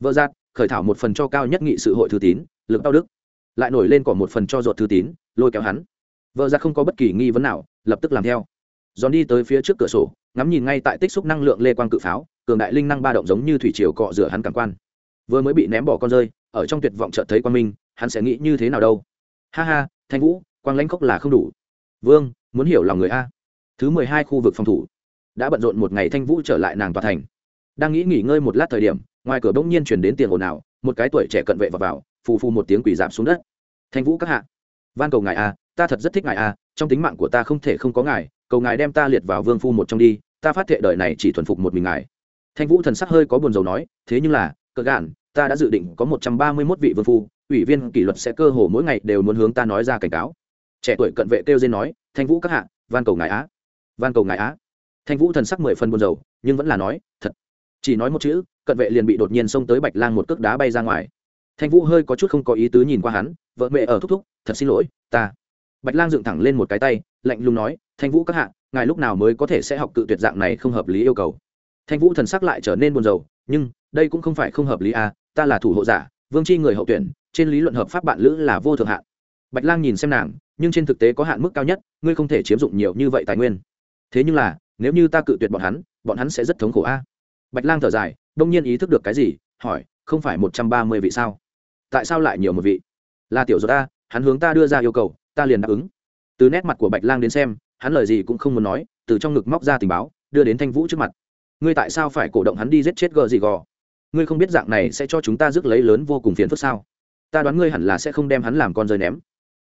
Vợ giặt, khởi thảo một phần cho cao nhất nghị sự hội thư tín, lực đau đức lại nổi lên còn một phần cho ruột thư tín, lôi kéo hắn. Vợ giặt không có bất kỳ nghi vấn nào, lập tức làm theo. Giòn đi tới phía trước cửa sổ, ngắm nhìn ngay tại tích xúc năng lượng lê quang cự pháo, cường đại linh năng ba động giống như thủy triều cọ rửa hắn cảm quan vừa mới bị ném bỏ con rơi ở trong tuyệt vọng chợt thấy quan minh hắn sẽ nghĩ như thế nào đâu? Ha ha thanh vũ quang lãnh khốc là không đủ. Vương muốn hiểu lòng người a. Thứ mười hai khu vực phòng thủ. Đã bận rộn một ngày thanh vũ trở lại nàng tòa thành. Đang nghĩ nghỉ ngơi một lát thời điểm ngoài cửa bỗng nhiên chuyển đến tiền ồn ào một cái tuổi trẻ cận vệ vào, vào phù phù một tiếng quỷ giảm xuống đất. Thanh vũ các hạ. Van cầu ngài a ta thật rất thích ngài a trong tính mạng của ta không thể không có ngài cầu ngài đem ta liệt vào vương phu một trong đi ta phát thệ đời này chỉ thuần phục một mình ngài. Thanh vũ thần sắc hơi có buồn rầu nói thế nhưng là cờ gạn ta đã dự định có một trăm ba mươi mốt vị vương phu, ủy viên kỷ luật sẽ cơ hồ mỗi ngày đều muốn hướng ta nói ra cảnh cáo. Trẻ tuổi cận vệ kêu lên nói, thanh vũ các hạ, van cầu ngài á, van cầu ngài á. Thanh vũ thần sắc mười phần buồn rầu, nhưng vẫn là nói, thật. Chỉ nói một chữ, cận vệ liền bị đột nhiên xông tới bạch lang một cước đá bay ra ngoài. Thanh vũ hơi có chút không có ý tứ nhìn qua hắn, vợ mẹ ở thúc thúc, thật xin lỗi, ta. Bạch lang dựng thẳng lên một cái tay, lạnh lùng nói, thanh vũ các hạ, ngài lúc nào mới có thể sẽ học cự tuyệt dạng này không hợp lý yêu cầu? Thanh vũ thần sắc lại trở nên buồn rầu, nhưng, đây cũng không phải không hợp lý à ta là thủ hộ giả, vương c h i người hậu tuyển, trên lý luận hợp pháp bạn lữ là vô thượng hạn. Bạch lang nhìn xem nàng, nhưng trên thực tế có hạn mức cao nhất, ngươi không thể chiếm dụng nhiều như vậy tài nguyên. Thế nhưng là, nếu như ta cự tuyệt bọn hắn bọn hắn sẽ rất thống khổ a. Bạch lang thở dài, đông nhiên ý thức được cái gì, hỏi, không phải một trăm ba mươi vị sao? Tại sao lại nhiều một vị? Là tiểu do ta, hắn hướng ta đưa ra yêu cầu, ta liền đáp ứng. Từ nét mặt của bạch lang đến xem, hắn lời gì cũng không muốn nói, từ trong ngực móc ra tình báo, đưa đến thanh vũ trước mặt. Ngươi tại sao phải cổ động hắn đi giết chết gờ gì gò ngươi không biết dạng này sẽ cho chúng ta rước lấy lớn vô cùng phiền phức sao? Ta đoán ngươi hẳn là sẽ không đem hắn làm con rơi ném.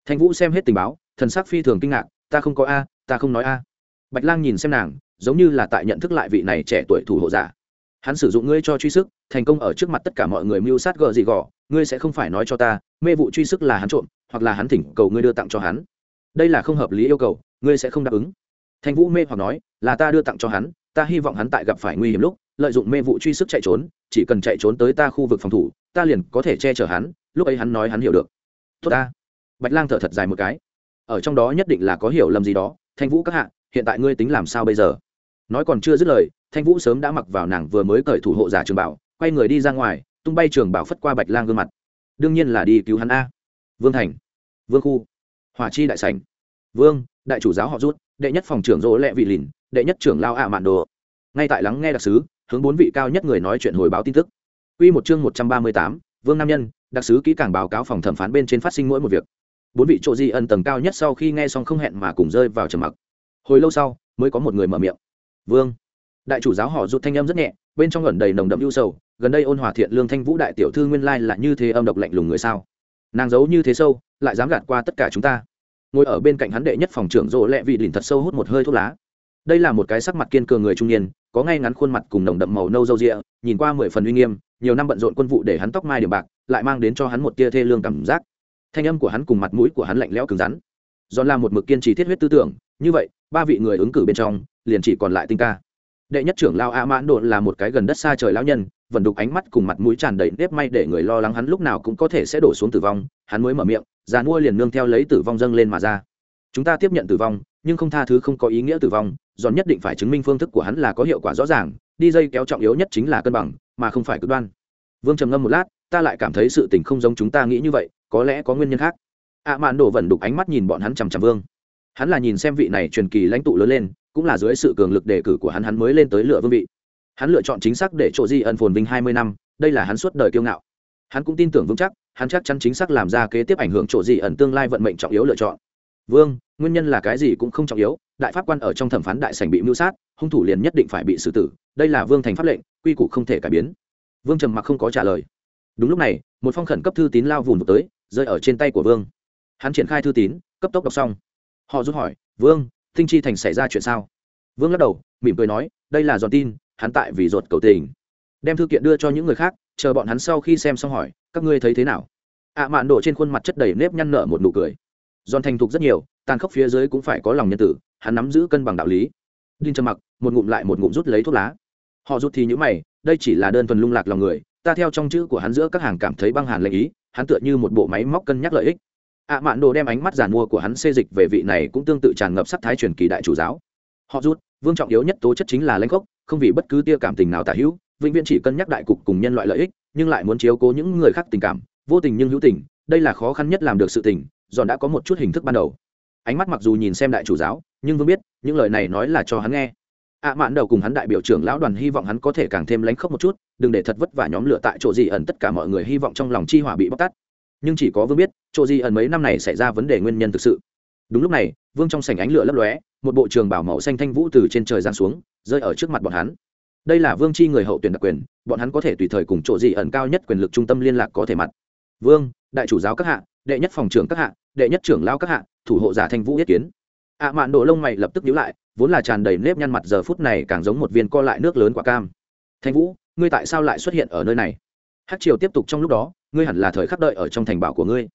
Thanh vũ xem hết tình báo, thần sắc phi thường kinh ngạc, ta không có a, ta không nói a. Bạch lang nhìn xem nàng, giống như là tại nhận thức lại vị này trẻ tuổi thủ hộ giả. Hắn sử dụng ngươi cho truy sức, thành công ở trước mặt tất cả mọi người mưu sát gờ gì gò, ngươi sẽ không phải nói cho ta, mê vụ truy sức là hắn trộm, hoặc là hắn thỉnh cầu ngươi đưa tặng cho hắn. Đây là không hợp lý yêu cầu, ngươi sẽ không đáp ứng. Thanh vũ mê hoặc nói, là ta đưa tặng cho hắn, ta hy vọng hắn tại gặp phải nguy hiểm lúc lợi dụng mê vụ truy sức chạy trốn, chỉ cần chạy trốn tới ta khu vực phòng thủ, ta liền có thể che chở hắn, lúc ấy hắn nói hắn hiểu được. Tốt ta. Bạch lang thở thật dài một cái. Ở trong đó nhất định là có hiểu lầm gì đó, thanh vũ các hạ, hiện tại ngươi tính làm sao bây giờ? Nói còn chưa dứt lời, thanh vũ sớm đã mặc vào nàng vừa mới cởi thủ hộ giả trường bảo, quay người đi ra ngoài, tung bay trường bảo phất qua bạch lang gương mặt. Đương nhiên là đi cứu hắn a. Vương thành. Vương khu. Hỏa chi đại sảnh. Vương, đại chủ giáo họ rút, đệ nhất phòng trưởng rỗ lẹ vị lìn, đệ nhất trưởng lao ạ mạn đồ. Ngay tại lắng nghe đặc sứ hướng bốn vị cao nhất người nói chuyện hồi báo tin tức Quy một chương một trăm ba mươi tám, Vương Nam Nhân, đặc sứ kỹ càng báo cáo phòng thẩm phán bên trên phát sinh mỗi một việc. Bốn vị chỗ di ân tầng cao nhất sau khi nghe xong không hẹn mà cùng rơi vào trầm mặc. Hồi lâu sau, mới có một người mở miệng. "Vương." Đại chủ giáo họ rụt thanh âm rất nhẹ, bên trong ẩn đầy nồng đậm ưu sầu, gần đây ôn hòa thiện lương thanh vũ đại tiểu thư nguyên lai là như thế âm độc lạnh lùng người sao? nàng giấu như thế sâu lại dám gạt qua tất cả chúng ta ngồi ở bên cạnh hắn đệ nhất phòng trưởng rộ lẹ vị lỉnh thật sâu hút một hơi thuốc lá đây là một cái sắc mặt kiên cường người trung niên, có ngay ngắn khuôn mặt cùng nồng đậm màu nâu râu rịa, nhìn qua mười phần uy nghiêm, nhiều năm bận rộn quân vụ để hắn tóc mai điểm bạc, lại mang đến cho hắn một tia thê lương cảm giác. Thanh âm của hắn cùng mặt mũi của hắn lạnh lẽo cứng rắn. Do là một mực kiên trì thiết huyết tư tưởng, như vậy, ba vị người ứng cử bên trong, liền chỉ còn lại tinh ca. Đệ nhất trưởng lao a mãn độn là một cái gần đất xa trời lao nhân, vẫn đục ánh mắt cùng mặt mũi tràn đầy nếp may để người lo lắng hắn lúc nào cũng có thể sẽ đổ xuống tử vong, hắn mới mở miệng, già mua liền nương theo lấy tử vong dâng lên mà ra. Chúng ta tiếp nhận tử vong, nhưng không tha thứ không có ý nghĩa tử vong giòn nhất định phải chứng minh phương thức của hắn là có hiệu quả rõ ràng, đi dây kéo trọng yếu nhất chính là cân bằng, mà không phải cực đoan. Vương trầm ngâm một lát, ta lại cảm thấy sự tình không giống chúng ta nghĩ như vậy, có lẽ có nguyên nhân khác. Ạ mạn đổ vẩn đục ánh mắt nhìn bọn hắn chằm chằm vương. Hắn là nhìn xem vị này truyền kỳ lãnh tụ lớn lên, cũng là dưới sự cường lực đề cử của hắn hắn mới lên tới lựa vương vị. Hắn lựa chọn chính xác để chỗ di ẩn phồn vinh hai mươi năm, đây là hắn suốt đời kiêu ngạo. Hắn cũng tin tưởng vững chắc, hắn chắc chắn chính xác làm ra kế tiếp ảnh hưởng chỗ di ẩn tương lai vận mệnh trọng yếu lựa chọn. Vương, nguyên nhân là cái gì cũng không trọng yếu đại pháp quan ở trong thẩm phán đại sảnh bị mưu sát, hung thủ liền nhất định phải bị xử tử, đây là vương thành pháp lệnh, quy củ không thể cải biến. Vương trầm mặc không có trả lời. Đúng lúc này, một phong khẩn cấp thư tín lao vùn tới, rơi ở trên tay của vương. Hắn triển khai thư tín, cấp tốc đọc xong. Họ rút hỏi, vương, tinh chi thành xảy ra chuyện sao? Vương lắc đầu, mỉm cười nói, đây là giòn tin, hắn tại vì ruột cầu tình. Đem thư kiện đưa cho những người khác, chờ bọn hắn sau khi xem xong hỏi, các ngươi thấy thế nào? Ạ mạn đổ trên khuôn mặt chất đầy nếp nhăn nở một nụ cười. Giòn thành thục rất nhiều, tàn khốc phía dưới cũng phải có lòng nhân tử hắn nắm giữ cân bằng đạo lý. Đinh trầm mặc, một ngụm lại một ngụm rút lấy thuốc lá. Họ rút thì những mày, đây chỉ là đơn thuần lung lạc lòng người, ta theo trong chữ của hắn giữa các hàng cảm thấy băng hàn lệ ý, hắn tựa như một bộ máy móc cân nhắc lợi ích. Ạ mạn đồ đem ánh mắt giàn mua của hắn xê dịch về vị này cũng tương tự tràn ngập sắc thái truyền kỳ đại chủ giáo. Họ rút, vương trọng yếu nhất tố chất chính là lãnh gốc, không vì bất cứ tia cảm tình nào tả hữu, vĩnh viễn chỉ cân nhắc đại cục cùng nhân loại lợi ích, nhưng lại muốn chiếu cố những người khác tình cảm, vô tình nhưng hữu tình, đây là khó khăn nhất làm được sự tình dọn đã có một chút hình thức ban đầu. Ánh mắt mặc dù nhìn xem đại chủ giáo nhưng vương biết, những lời này nói là cho hắn nghe. Ạ mạn đầu cùng hắn đại biểu trưởng lão đoàn hy vọng hắn có thể càng thêm lánh khóc một chút, đừng để thật vất vả nhóm lửa tại chỗ gì ẩn tất cả mọi người hy vọng trong lòng chi hỏa bị bóc tắt nhưng chỉ có vương biết, chỗ gì ẩn mấy năm này xảy ra vấn đề nguyên nhân thực sự. Đúng lúc này, vương trong sảnh ánh lửa lấp lóe, một bộ trường bảo màu xanh thanh vũ từ trên trời giáng xuống, rơi ở trước mặt bọn hắn. Đây là vương chi người hậu tuyển đặc quyền, bọn hắn có thể tùy thời cùng chỗ gì ẩn cao nhất quyền lực trung tâm liên lạc có thể mặt. Vương, đại chủ giáo các hạ, đệ nhất phòng trưởng các hạ, đệ nhất trưởng lao các hạ, thủ hộ giả thanh vũ yết kiến ạ mạn đổ lông mày lập tức nhíu lại, vốn là tràn đầy nếp nhăn mặt giờ phút này càng giống một viên co lại nước lớn quả cam. Thanh vũ, ngươi tại sao lại xuất hiện ở nơi này? Hát triều tiếp tục trong lúc đó, ngươi hẳn là thời khắc đợi ở trong thành bảo của ngươi.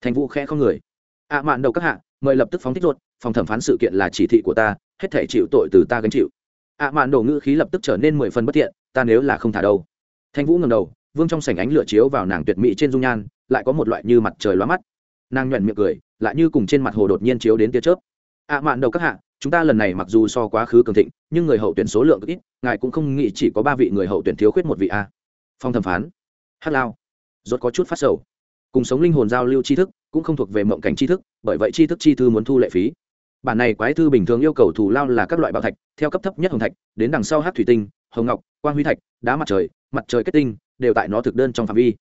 Thanh vũ khẽ không người. Ạ mạn đầu các hạ, mời lập tức phóng thích ruột, phòng thẩm phán sự kiện là chỉ thị của ta, hết thể chịu tội từ ta gánh chịu. Ạ mạn đổ ngữ khí lập tức trở nên mười phần bất thiện, ta nếu là không thả đâu. Thanh vũ ngầm đầu, vương trong sảnh ánh lửa chiếu vào nàng tuyệt mỹ trên dung nhan, lại có một loại như mặt trời lóa mắt. Nàng nhuận miệng cười, lại như cùng trên mặt hồ đột nhiên chiếu đến tia chớp ạ mạn đầu các hạ, chúng ta lần này mặc dù so quá khứ cường thịnh, nhưng người hậu tuyển số lượng ít, ngài cũng không nghĩ chỉ có ba vị người hậu tuyển thiếu khuyết một vị a. Phong thẩm phán. Hát lao. Rốt có chút phát sầu. Cùng sống linh hồn giao lưu tri thức, cũng không thuộc về mộng cảnh tri thức, bởi vậy tri thức chi thư muốn thu lệ phí. Bản này quái thư bình thường yêu cầu thù lao là các loại bảo thạch, theo cấp thấp nhất hồng thạch, đến đằng sau hát thủy tinh, hồng ngọc, quang huy thạch, đá mặt trời mặt trời kết tinh, đều tại nó thực đơn trong phạm vi.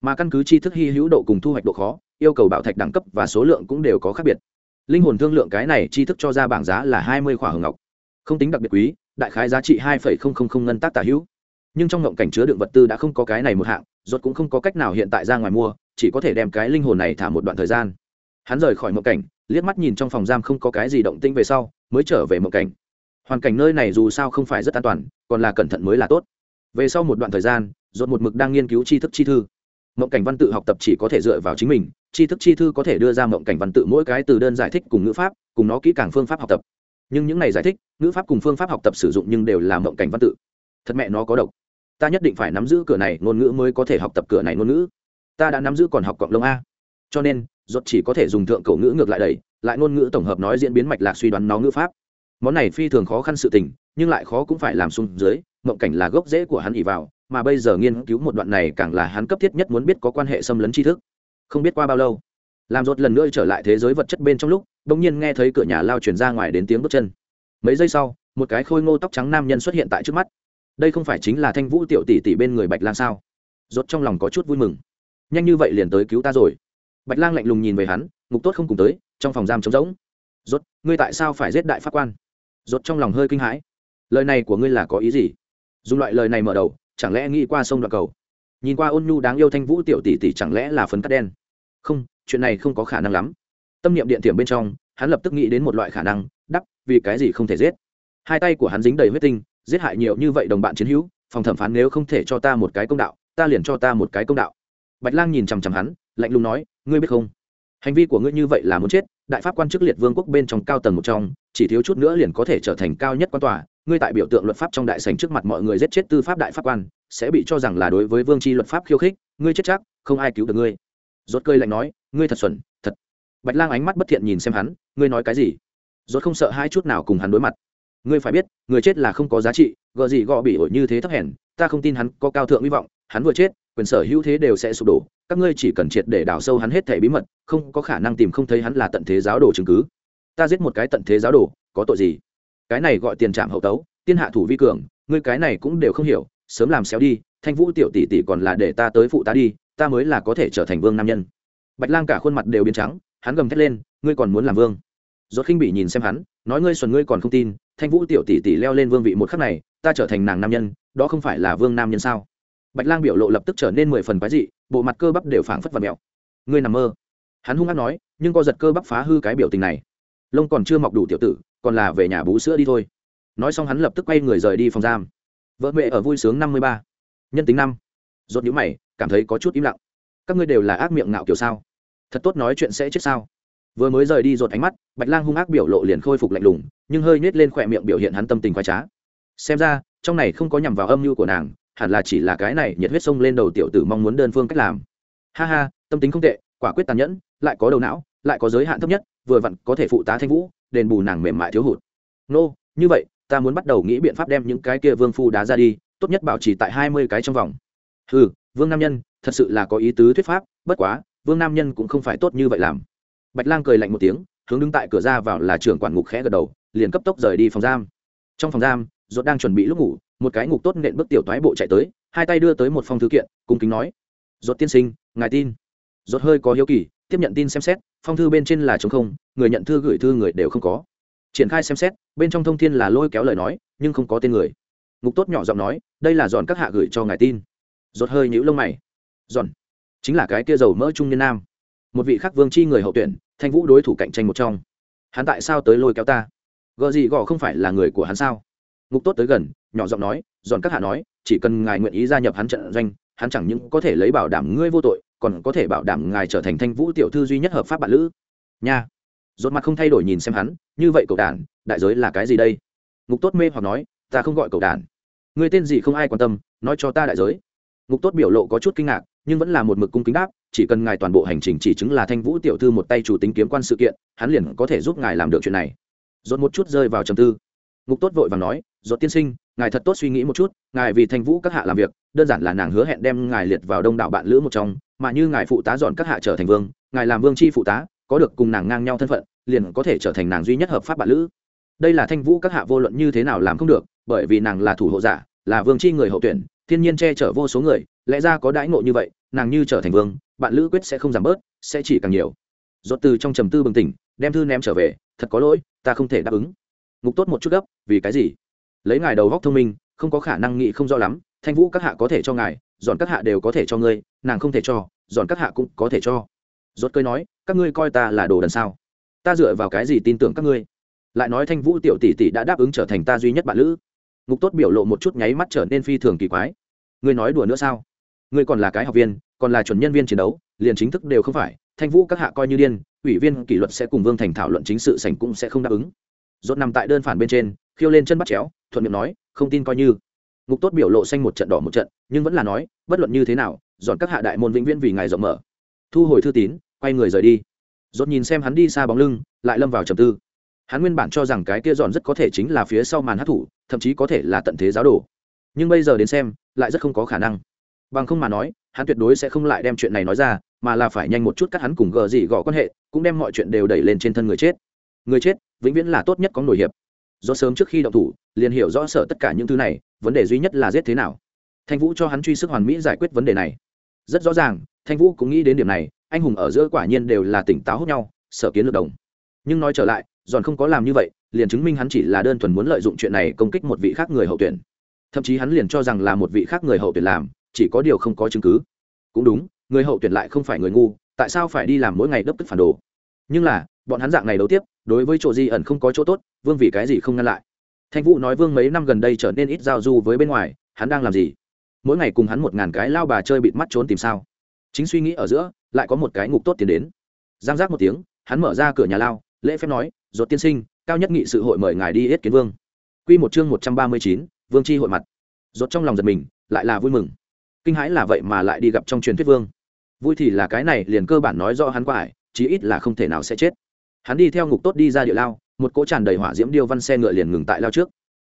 Mà căn cứ tri thức hy hữu độ cùng thu hoạch độ khó, yêu cầu bảo thạch đẳng cấp và số lượng cũng đều có khác biệt linh hồn thương lượng cái này chi thức cho ra bảng giá là hai mươi khỏa hồng ngọc. Không tính đặc biệt quý, đại khái giá trị hai ngân tác tả hữu. Nhưng trong ngộng cảnh chứa đựng vật tư đã không có cái này một hạng, rốt cũng không có cách nào hiện tại ra ngoài mua, chỉ có thể đem cái linh hồn này thả một đoạn thời gian. Hắn rời khỏi ngộng cảnh, liếc mắt nhìn trong phòng giam không có cái gì động tĩnh về sau, mới trở về ngộng cảnh. Hoàn cảnh nơi này dù sao không phải rất an toàn, còn là cẩn thận mới là tốt. Về sau một đoạn thời gian, rốt một mực đang nghiên cứu tri thức chi thư mộng cảnh văn tự học tập chỉ có thể dựa vào chính mình, tri thức chi thư có thể đưa ra mộng cảnh văn tự mỗi cái từ đơn giải thích cùng ngữ pháp, cùng nó kỹ càng phương pháp học tập. Nhưng những này giải thích, ngữ pháp cùng phương pháp học tập sử dụng nhưng đều là mộng cảnh văn tự. Thật mẹ nó có độc. Ta nhất định phải nắm giữ cửa này, ngôn ngữ mới có thể học tập cửa này ngôn ngữ. Ta đã nắm giữ còn học cộng lông a. Cho nên, ruột chỉ có thể dùng thượng cầu ngữ ngược lại đầy lại ngôn ngữ tổng hợp nói diễn biến mạch lạc suy đoán nó ngữ pháp. Món này phi thường khó khăn sự tình, nhưng lại khó cũng phải làm xuống dưới, mộng cảnh là gốc rễ của hắn ỉ vào mà bây giờ nghiên cứu một đoạn này càng là hắn cấp thiết nhất muốn biết có quan hệ xâm lấn tri thức. Không biết qua bao lâu, làm rột lần nữa trở lại thế giới vật chất bên trong lúc, bỗng nhiên nghe thấy cửa nhà lao chuyển ra ngoài đến tiếng bước chân. Mấy giây sau, một cái khôi ngô tóc trắng nam nhân xuất hiện tại trước mắt. Đây không phải chính là thanh vũ tiểu tỷ tỷ bên người bạch lang sao? Rột trong lòng có chút vui mừng. Nhanh như vậy liền tới cứu ta rồi. Bạch lang lạnh lùng nhìn về hắn, ngục tốt không cùng tới, trong phòng giam trống rỗng. Rốt ngươi tại sao phải giết đại pháp quan? Rốt trong lòng hơi kinh hãi. Lời này của ngươi là có ý gì? Dùng loại lời này mở đầu chẳng lẽ nghĩ qua sông đoạn cầu? Nhìn qua ôn nhu đáng yêu thanh vũ tiểu tỷ tỷ chẳng lẽ là phấn cắt đen? Không, chuyện này không có khả năng lắm. Tâm niệm điện tiềm bên trong, hắn lập tức nghĩ đến một loại khả năng, đắp, vì cái gì không thể giết? Hai tay của hắn dính đầy huyết tinh, giết hại nhiều như vậy đồng bạn chiến hữu, phòng thẩm phán nếu không thể cho ta một cái công đạo, ta liền cho ta một cái công đạo. Bạch lang nhìn chằm chằm hắn, lạnh lùng nói, ngươi biết không? Hành vi của ngươi như vậy là muốn chết, đại pháp quan chức liệt vương quốc bên trong cao tầng một trong, chỉ thiếu chút nữa liền có thể trở thành cao nhất quan tòa. Ngươi tại biểu tượng luật pháp trong đại sành trước mặt mọi người giết chết tư pháp đại pháp quan, sẽ bị cho rằng là đối với vương tri luật pháp khiêu khích, ngươi chết chắc, không ai cứu được ngươi. Rốt cơi lạnh nói, ngươi thật xuẩn, thật. Bạch lang ánh mắt bất thiện nhìn xem hắn, ngươi nói cái gì? Rốt không sợ hai chút nào cùng hắn đối mặt. Ngươi phải biết, người chết là không có giá trị gợ gì gọ bị ổi như thế thấp hèn, ta không tin hắn có cao thượng hy vọng, hắn vừa chết, quyền sở hữu thế đều sẽ sụp đổ các ngươi chỉ cần triệt để đào sâu hắn hết thể bí mật, không có khả năng tìm không thấy hắn là tận thế giáo đồ chứng cứ. Ta giết một cái tận thế giáo đồ, có tội gì? Cái này gọi tiền trạm hậu tấu, tiên hạ thủ vi cường, ngươi cái này cũng đều không hiểu, sớm làm xéo đi, thanh vũ tiểu tỷ tỷ còn là để ta tới phụ ta đi, ta mới là có thể trở thành vương nam nhân. Bạch lang cả khuôn mặt đều biến trắng, hắn gầm thét lên, ngươi còn muốn làm vương? Rốt khinh bị nhìn xem hắn, nói ngươi xuẩn ngươi còn không tin, thanh vũ tiểu tỷ tỷ leo lên vương vị một khắc này, ta trở thành nàng nam nhân, đó không phải là vương nam nhân sao? Bạch lang biểu lộ lập tức trở nên mười phần quái dị, bộ mặt cơ bắp đều phảng phất và mẹo ngươi nằm mơ. Hắn hung hát nói, nhưng co giật cơ bắp phá hư cái biểu tình này. Lông còn chưa mọc đủ tiểu tử, còn là về nhà bú sữa đi thôi. Nói xong hắn lập tức quay người rời đi phòng giam. Vợ mẹ ở vui sướng năm mươi ba. Nhân tính năm. Rốt nhíu mày, cảm thấy có chút im lặng. Các ngươi đều là ác miệng ngạo kiểu sao? Thật tốt nói chuyện sẽ chết sao? Vừa mới rời đi rột ánh mắt, bạch lang hung ác biểu lộ liền khôi phục lạnh lùng, nhưng hơi nhếch lên khỏe miệng biểu hiện hắn tâm tình khoái trá. Xem ra, trong này không có nhằm vào âm mưu của nàng hẳn là chỉ là cái này nhiệt huyết sông lên đầu tiểu tử mong muốn đơn phương cách làm. Ha ha, tâm tính không tệ, quả quyết tàn nhẫn, lại có đầu não, lại có giới hạn thấp nhất, vừa vặn có thể phụ tá thanh vũ, đền bù nàng mềm mại thiếu hụt. Nô, như vậy, ta muốn bắt đầu nghĩ biện pháp đem những cái kia vương phu đá ra đi, tốt nhất bảo trì tại hai mươi cái trong vòng. Ừ vương nam nhân, thật sự là có ý tứ thuyết pháp, bất quá, vương nam nhân cũng không phải tốt như vậy làm. Bạch lang cười lạnh một tiếng, hướng đứng tại cửa ra vào là trưởng quản ngục khẽ gật đầu, liền cấp tốc rời đi phòng giam. Trong phòng giam Rốt đang chuẩn bị lúc ngủ, một cái ngục tốt nện bước tiểu toái bộ chạy tới, hai tay đưa tới một phong thư kiện, cung kính nói Rốt tiên sinh, ngài tin. Rốt hơi có hiếu kỳ, tiếp nhận tin xem xét, phong thư bên trên là trống không, người nhận thư gửi thư người đều không có. Triển khai xem xét, bên trong thông tin là lôi kéo lời nói, nhưng không có tên người. Ngục tốt nhỏ giọng nói, đây là dọn các hạ gửi cho ngài tin. Rốt hơi nhũ lông mày. Dọn chính là cái kia dầu mỡ trung niên nam. Một vị khắc vương chi người hậu tuyển, thanh vũ đối thủ cạnh tranh một trong. Hắn tại sao tới lôi kéo ta? Gợ gì gọ không phải là người của hắn sao? Ngục tốt tới gần, nhỏ giọng nói dọn các hạ nói, chỉ cần ngài nguyện ý gia nhập hắn trận doanh, hắn chẳng những có thể lấy bảo đảm ngươi vô tội, còn có thể bảo đảm ngài trở thành thanh vũ tiểu thư duy nhất hợp pháp bản lữ. Nha. Dột mặt không thay đổi nhìn xem hắn, như vậy cậu đàn, đại giới là cái gì đây? Ngục tốt mê hoặc nói, ta không gọi cậu đàn. Người tên gì không ai quan tâm, nói cho ta đại giới. Ngục tốt biểu lộ có chút kinh ngạc, nhưng vẫn là một mực cung kính đáp, chỉ cần ngài toàn bộ hành trình chỉ chứng là thanh vũ tiểu thư một tay chủ tính kiếm quan sự kiện, hắn liền có thể giúp ngài làm được chuyện này. Dột một chút rơi vào trầm tư. Ngục tốt vội và nói dốt tiên sinh, ngài thật tốt suy nghĩ một chút, ngài vì thanh vũ các hạ làm việc, đơn giản là nàng hứa hẹn đem ngài liệt vào đông đảo bạn lữ một trong, mà như ngài phụ tá dọn các hạ trở thành vương, ngài làm vương chi phụ tá, có được cùng nàng ngang nhau thân phận, liền có thể trở thành nàng duy nhất hợp pháp bạn lữ. Đây là thanh vũ các hạ vô luận như thế nào làm không được, bởi vì nàng là thủ hộ giả, là vương chi người hậu tuyển, thiên nhiên che chở vô số người, lẽ ra có đãi ngộ như vậy, nàng như trở thành vương, bạn lữ quyết sẽ không giảm bớt, sẽ chỉ càng nhiều. Dốt từ trong trầm tư bừng tỉnh, đem thư ném trở về, thật có lỗi, ta không thể đáp ứng. Ngục tốt một chút gấp, vì cái gì? Lấy ngài đầu góc thông minh, không có khả năng nghĩ không rõ lắm, thanh vũ các hạ có thể cho ngài dọn các hạ đều có thể cho ngươi, nàng không thể cho dọn các hạ cũng có thể cho. Rốt cơi nói, các ngươi coi ta là đồ đần sao? Ta dựa vào cái gì tin tưởng các ngươi? Lại nói thanh vũ tiểu tỷ tỷ đã đáp ứng trở thành ta duy nhất bạn lữ. Ngục tốt biểu lộ một chút nháy mắt trở nên phi thường kỳ quái. Ngươi nói đùa nữa sao? Ngươi còn là cái học viên, còn là chuẩn nhân viên chiến đấu, liền chính thức đều không phải, thanh vũ các hạ coi như điên, ủy viên kỷ luật sẽ cùng vương thành thảo luận chính sự sành cũng sẽ không đáp ứng. Rốt nằm tại đơn phản bên trên khiêu lên chân bắt chéo, thuận miệng nói, không tin coi như. Ngục tốt biểu lộ xanh một trận đỏ một trận, nhưng vẫn là nói, bất luận như thế nào dọn các hạ đại môn vĩnh viễn vì ngài rộng mở. Thu hồi thư tín, quay người rời đi. Dốt nhìn xem hắn đi xa bóng lưng, lại lâm vào trầm tư. Hắn nguyên bản cho rằng cái kia dọn rất có thể chính là phía sau màn hát thủ, thậm chí có thể là tận thế giáo đồ. Nhưng bây giờ đến xem, lại rất không có khả năng. Bằng không mà nói, hắn tuyệt đối sẽ không lại đem chuyện này nói ra, mà là phải nhanh một chút cắt hắn cùng gờ gì gõ quan hệ, cũng đem mọi chuyện đều đẩy lên trên thân người chết. Người chết, vĩnh viễn là tốt nhất có nổi hiệp do sớm trước khi động thủ, liền hiểu rõ sợ tất cả những thứ này, vấn đề duy nhất là giết thế nào. Thanh vũ cho hắn truy sức hoàn mỹ giải quyết vấn đề này. Rất rõ ràng, thanh vũ cũng nghĩ đến điểm này, anh hùng ở giữa quả nhiên đều là tỉnh táo hút nhau, sở kiến lược đồng. Nhưng nói trở lại, giòn không có làm như vậy, liền chứng minh hắn chỉ là đơn thuần muốn lợi dụng chuyện này công kích một vị khác người hậu tuyển. Thậm chí hắn liền cho rằng là một vị khác người hậu tuyển làm, chỉ có điều không có chứng cứ. Cũng đúng, người hậu tuyển lại không phải người ngu, tại sao phải đi làm mỗi ngày đấp tức phản đồ? Nhưng là, bọn hắn dạng này đấu tiếp, đối với chỗ di ẩn không có chỗ tốt vương vì cái gì không ngăn lại? Thanh vũ nói vương mấy năm gần đây trở nên ít giao du với bên ngoài, hắn đang làm gì? Mỗi ngày cùng hắn một ngàn cái lao bà chơi bịt mắt trốn tìm sao? Chính suy nghĩ ở giữa, lại có một cái ngục tốt tiến đến. Giang giác một tiếng, hắn mở ra cửa nhà lao, lễ phép nói, ruột tiên sinh, cao nhất nghị sự hội mời ngài đi yết kiến vương. Q một chương một trăm ba mươi chín, vương c h i hội mặt. Ruột trong lòng giật mình, lại là vui mừng. Kinh hãi là vậy mà lại đi gặp trong truyền thuyết vương. Vui thì là cái này liền cơ bản nói rõ hắn quải chí ít là không thể nào sẽ chết. Hắn đi theo ngục tốt đi ra địa lao một cỗ tràn đầy hỏa diễm điêu văn xe ngựa liền ngừng tại lao trước.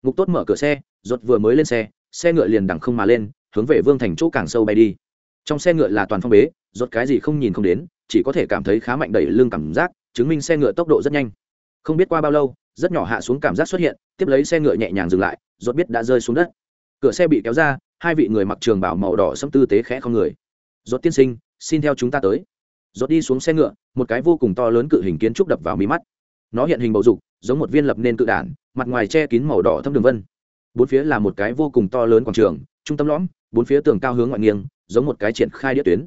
Ngục tốt mở cửa xe ruột vừa mới lên xe xe ngựa liền đằng không mà lên, hướng về vương thành chỗ càng sâu bay đi. Trong xe ngựa là toàn phong bế ruột cái gì không nhìn không đến, chỉ có thể cảm thấy khá mạnh đẩy lưng cảm giác, chứng minh xe ngựa tốc độ rất nhanh. Không biết qua bao lâu, rất nhỏ hạ xuống cảm giác xuất hiện, tiếp lấy xe ngựa nhẹ nhàng dừng lại ruột biết đã rơi xuống đất. Cửa xe bị kéo ra, hai vị người mặc trường bảo màu đỏ xâm tư tế khẽ không người. Ruột tiên sinh, xin theo chúng ta tới. Ruột đi xuống xe ngựa, một cái vô cùng to lớn cự hình kiến trúc đập vào mí mắt nó hiện hình bầu dục, giống một viên lập nên cự đản, mặt ngoài che kín màu đỏ thâm đường vân. Bốn phía là một cái vô cùng to lớn quảng trường, trung tâm lõm, bốn phía tường cao hướng ngoại nghiêng, giống một cái triển khai đĩa tuyến.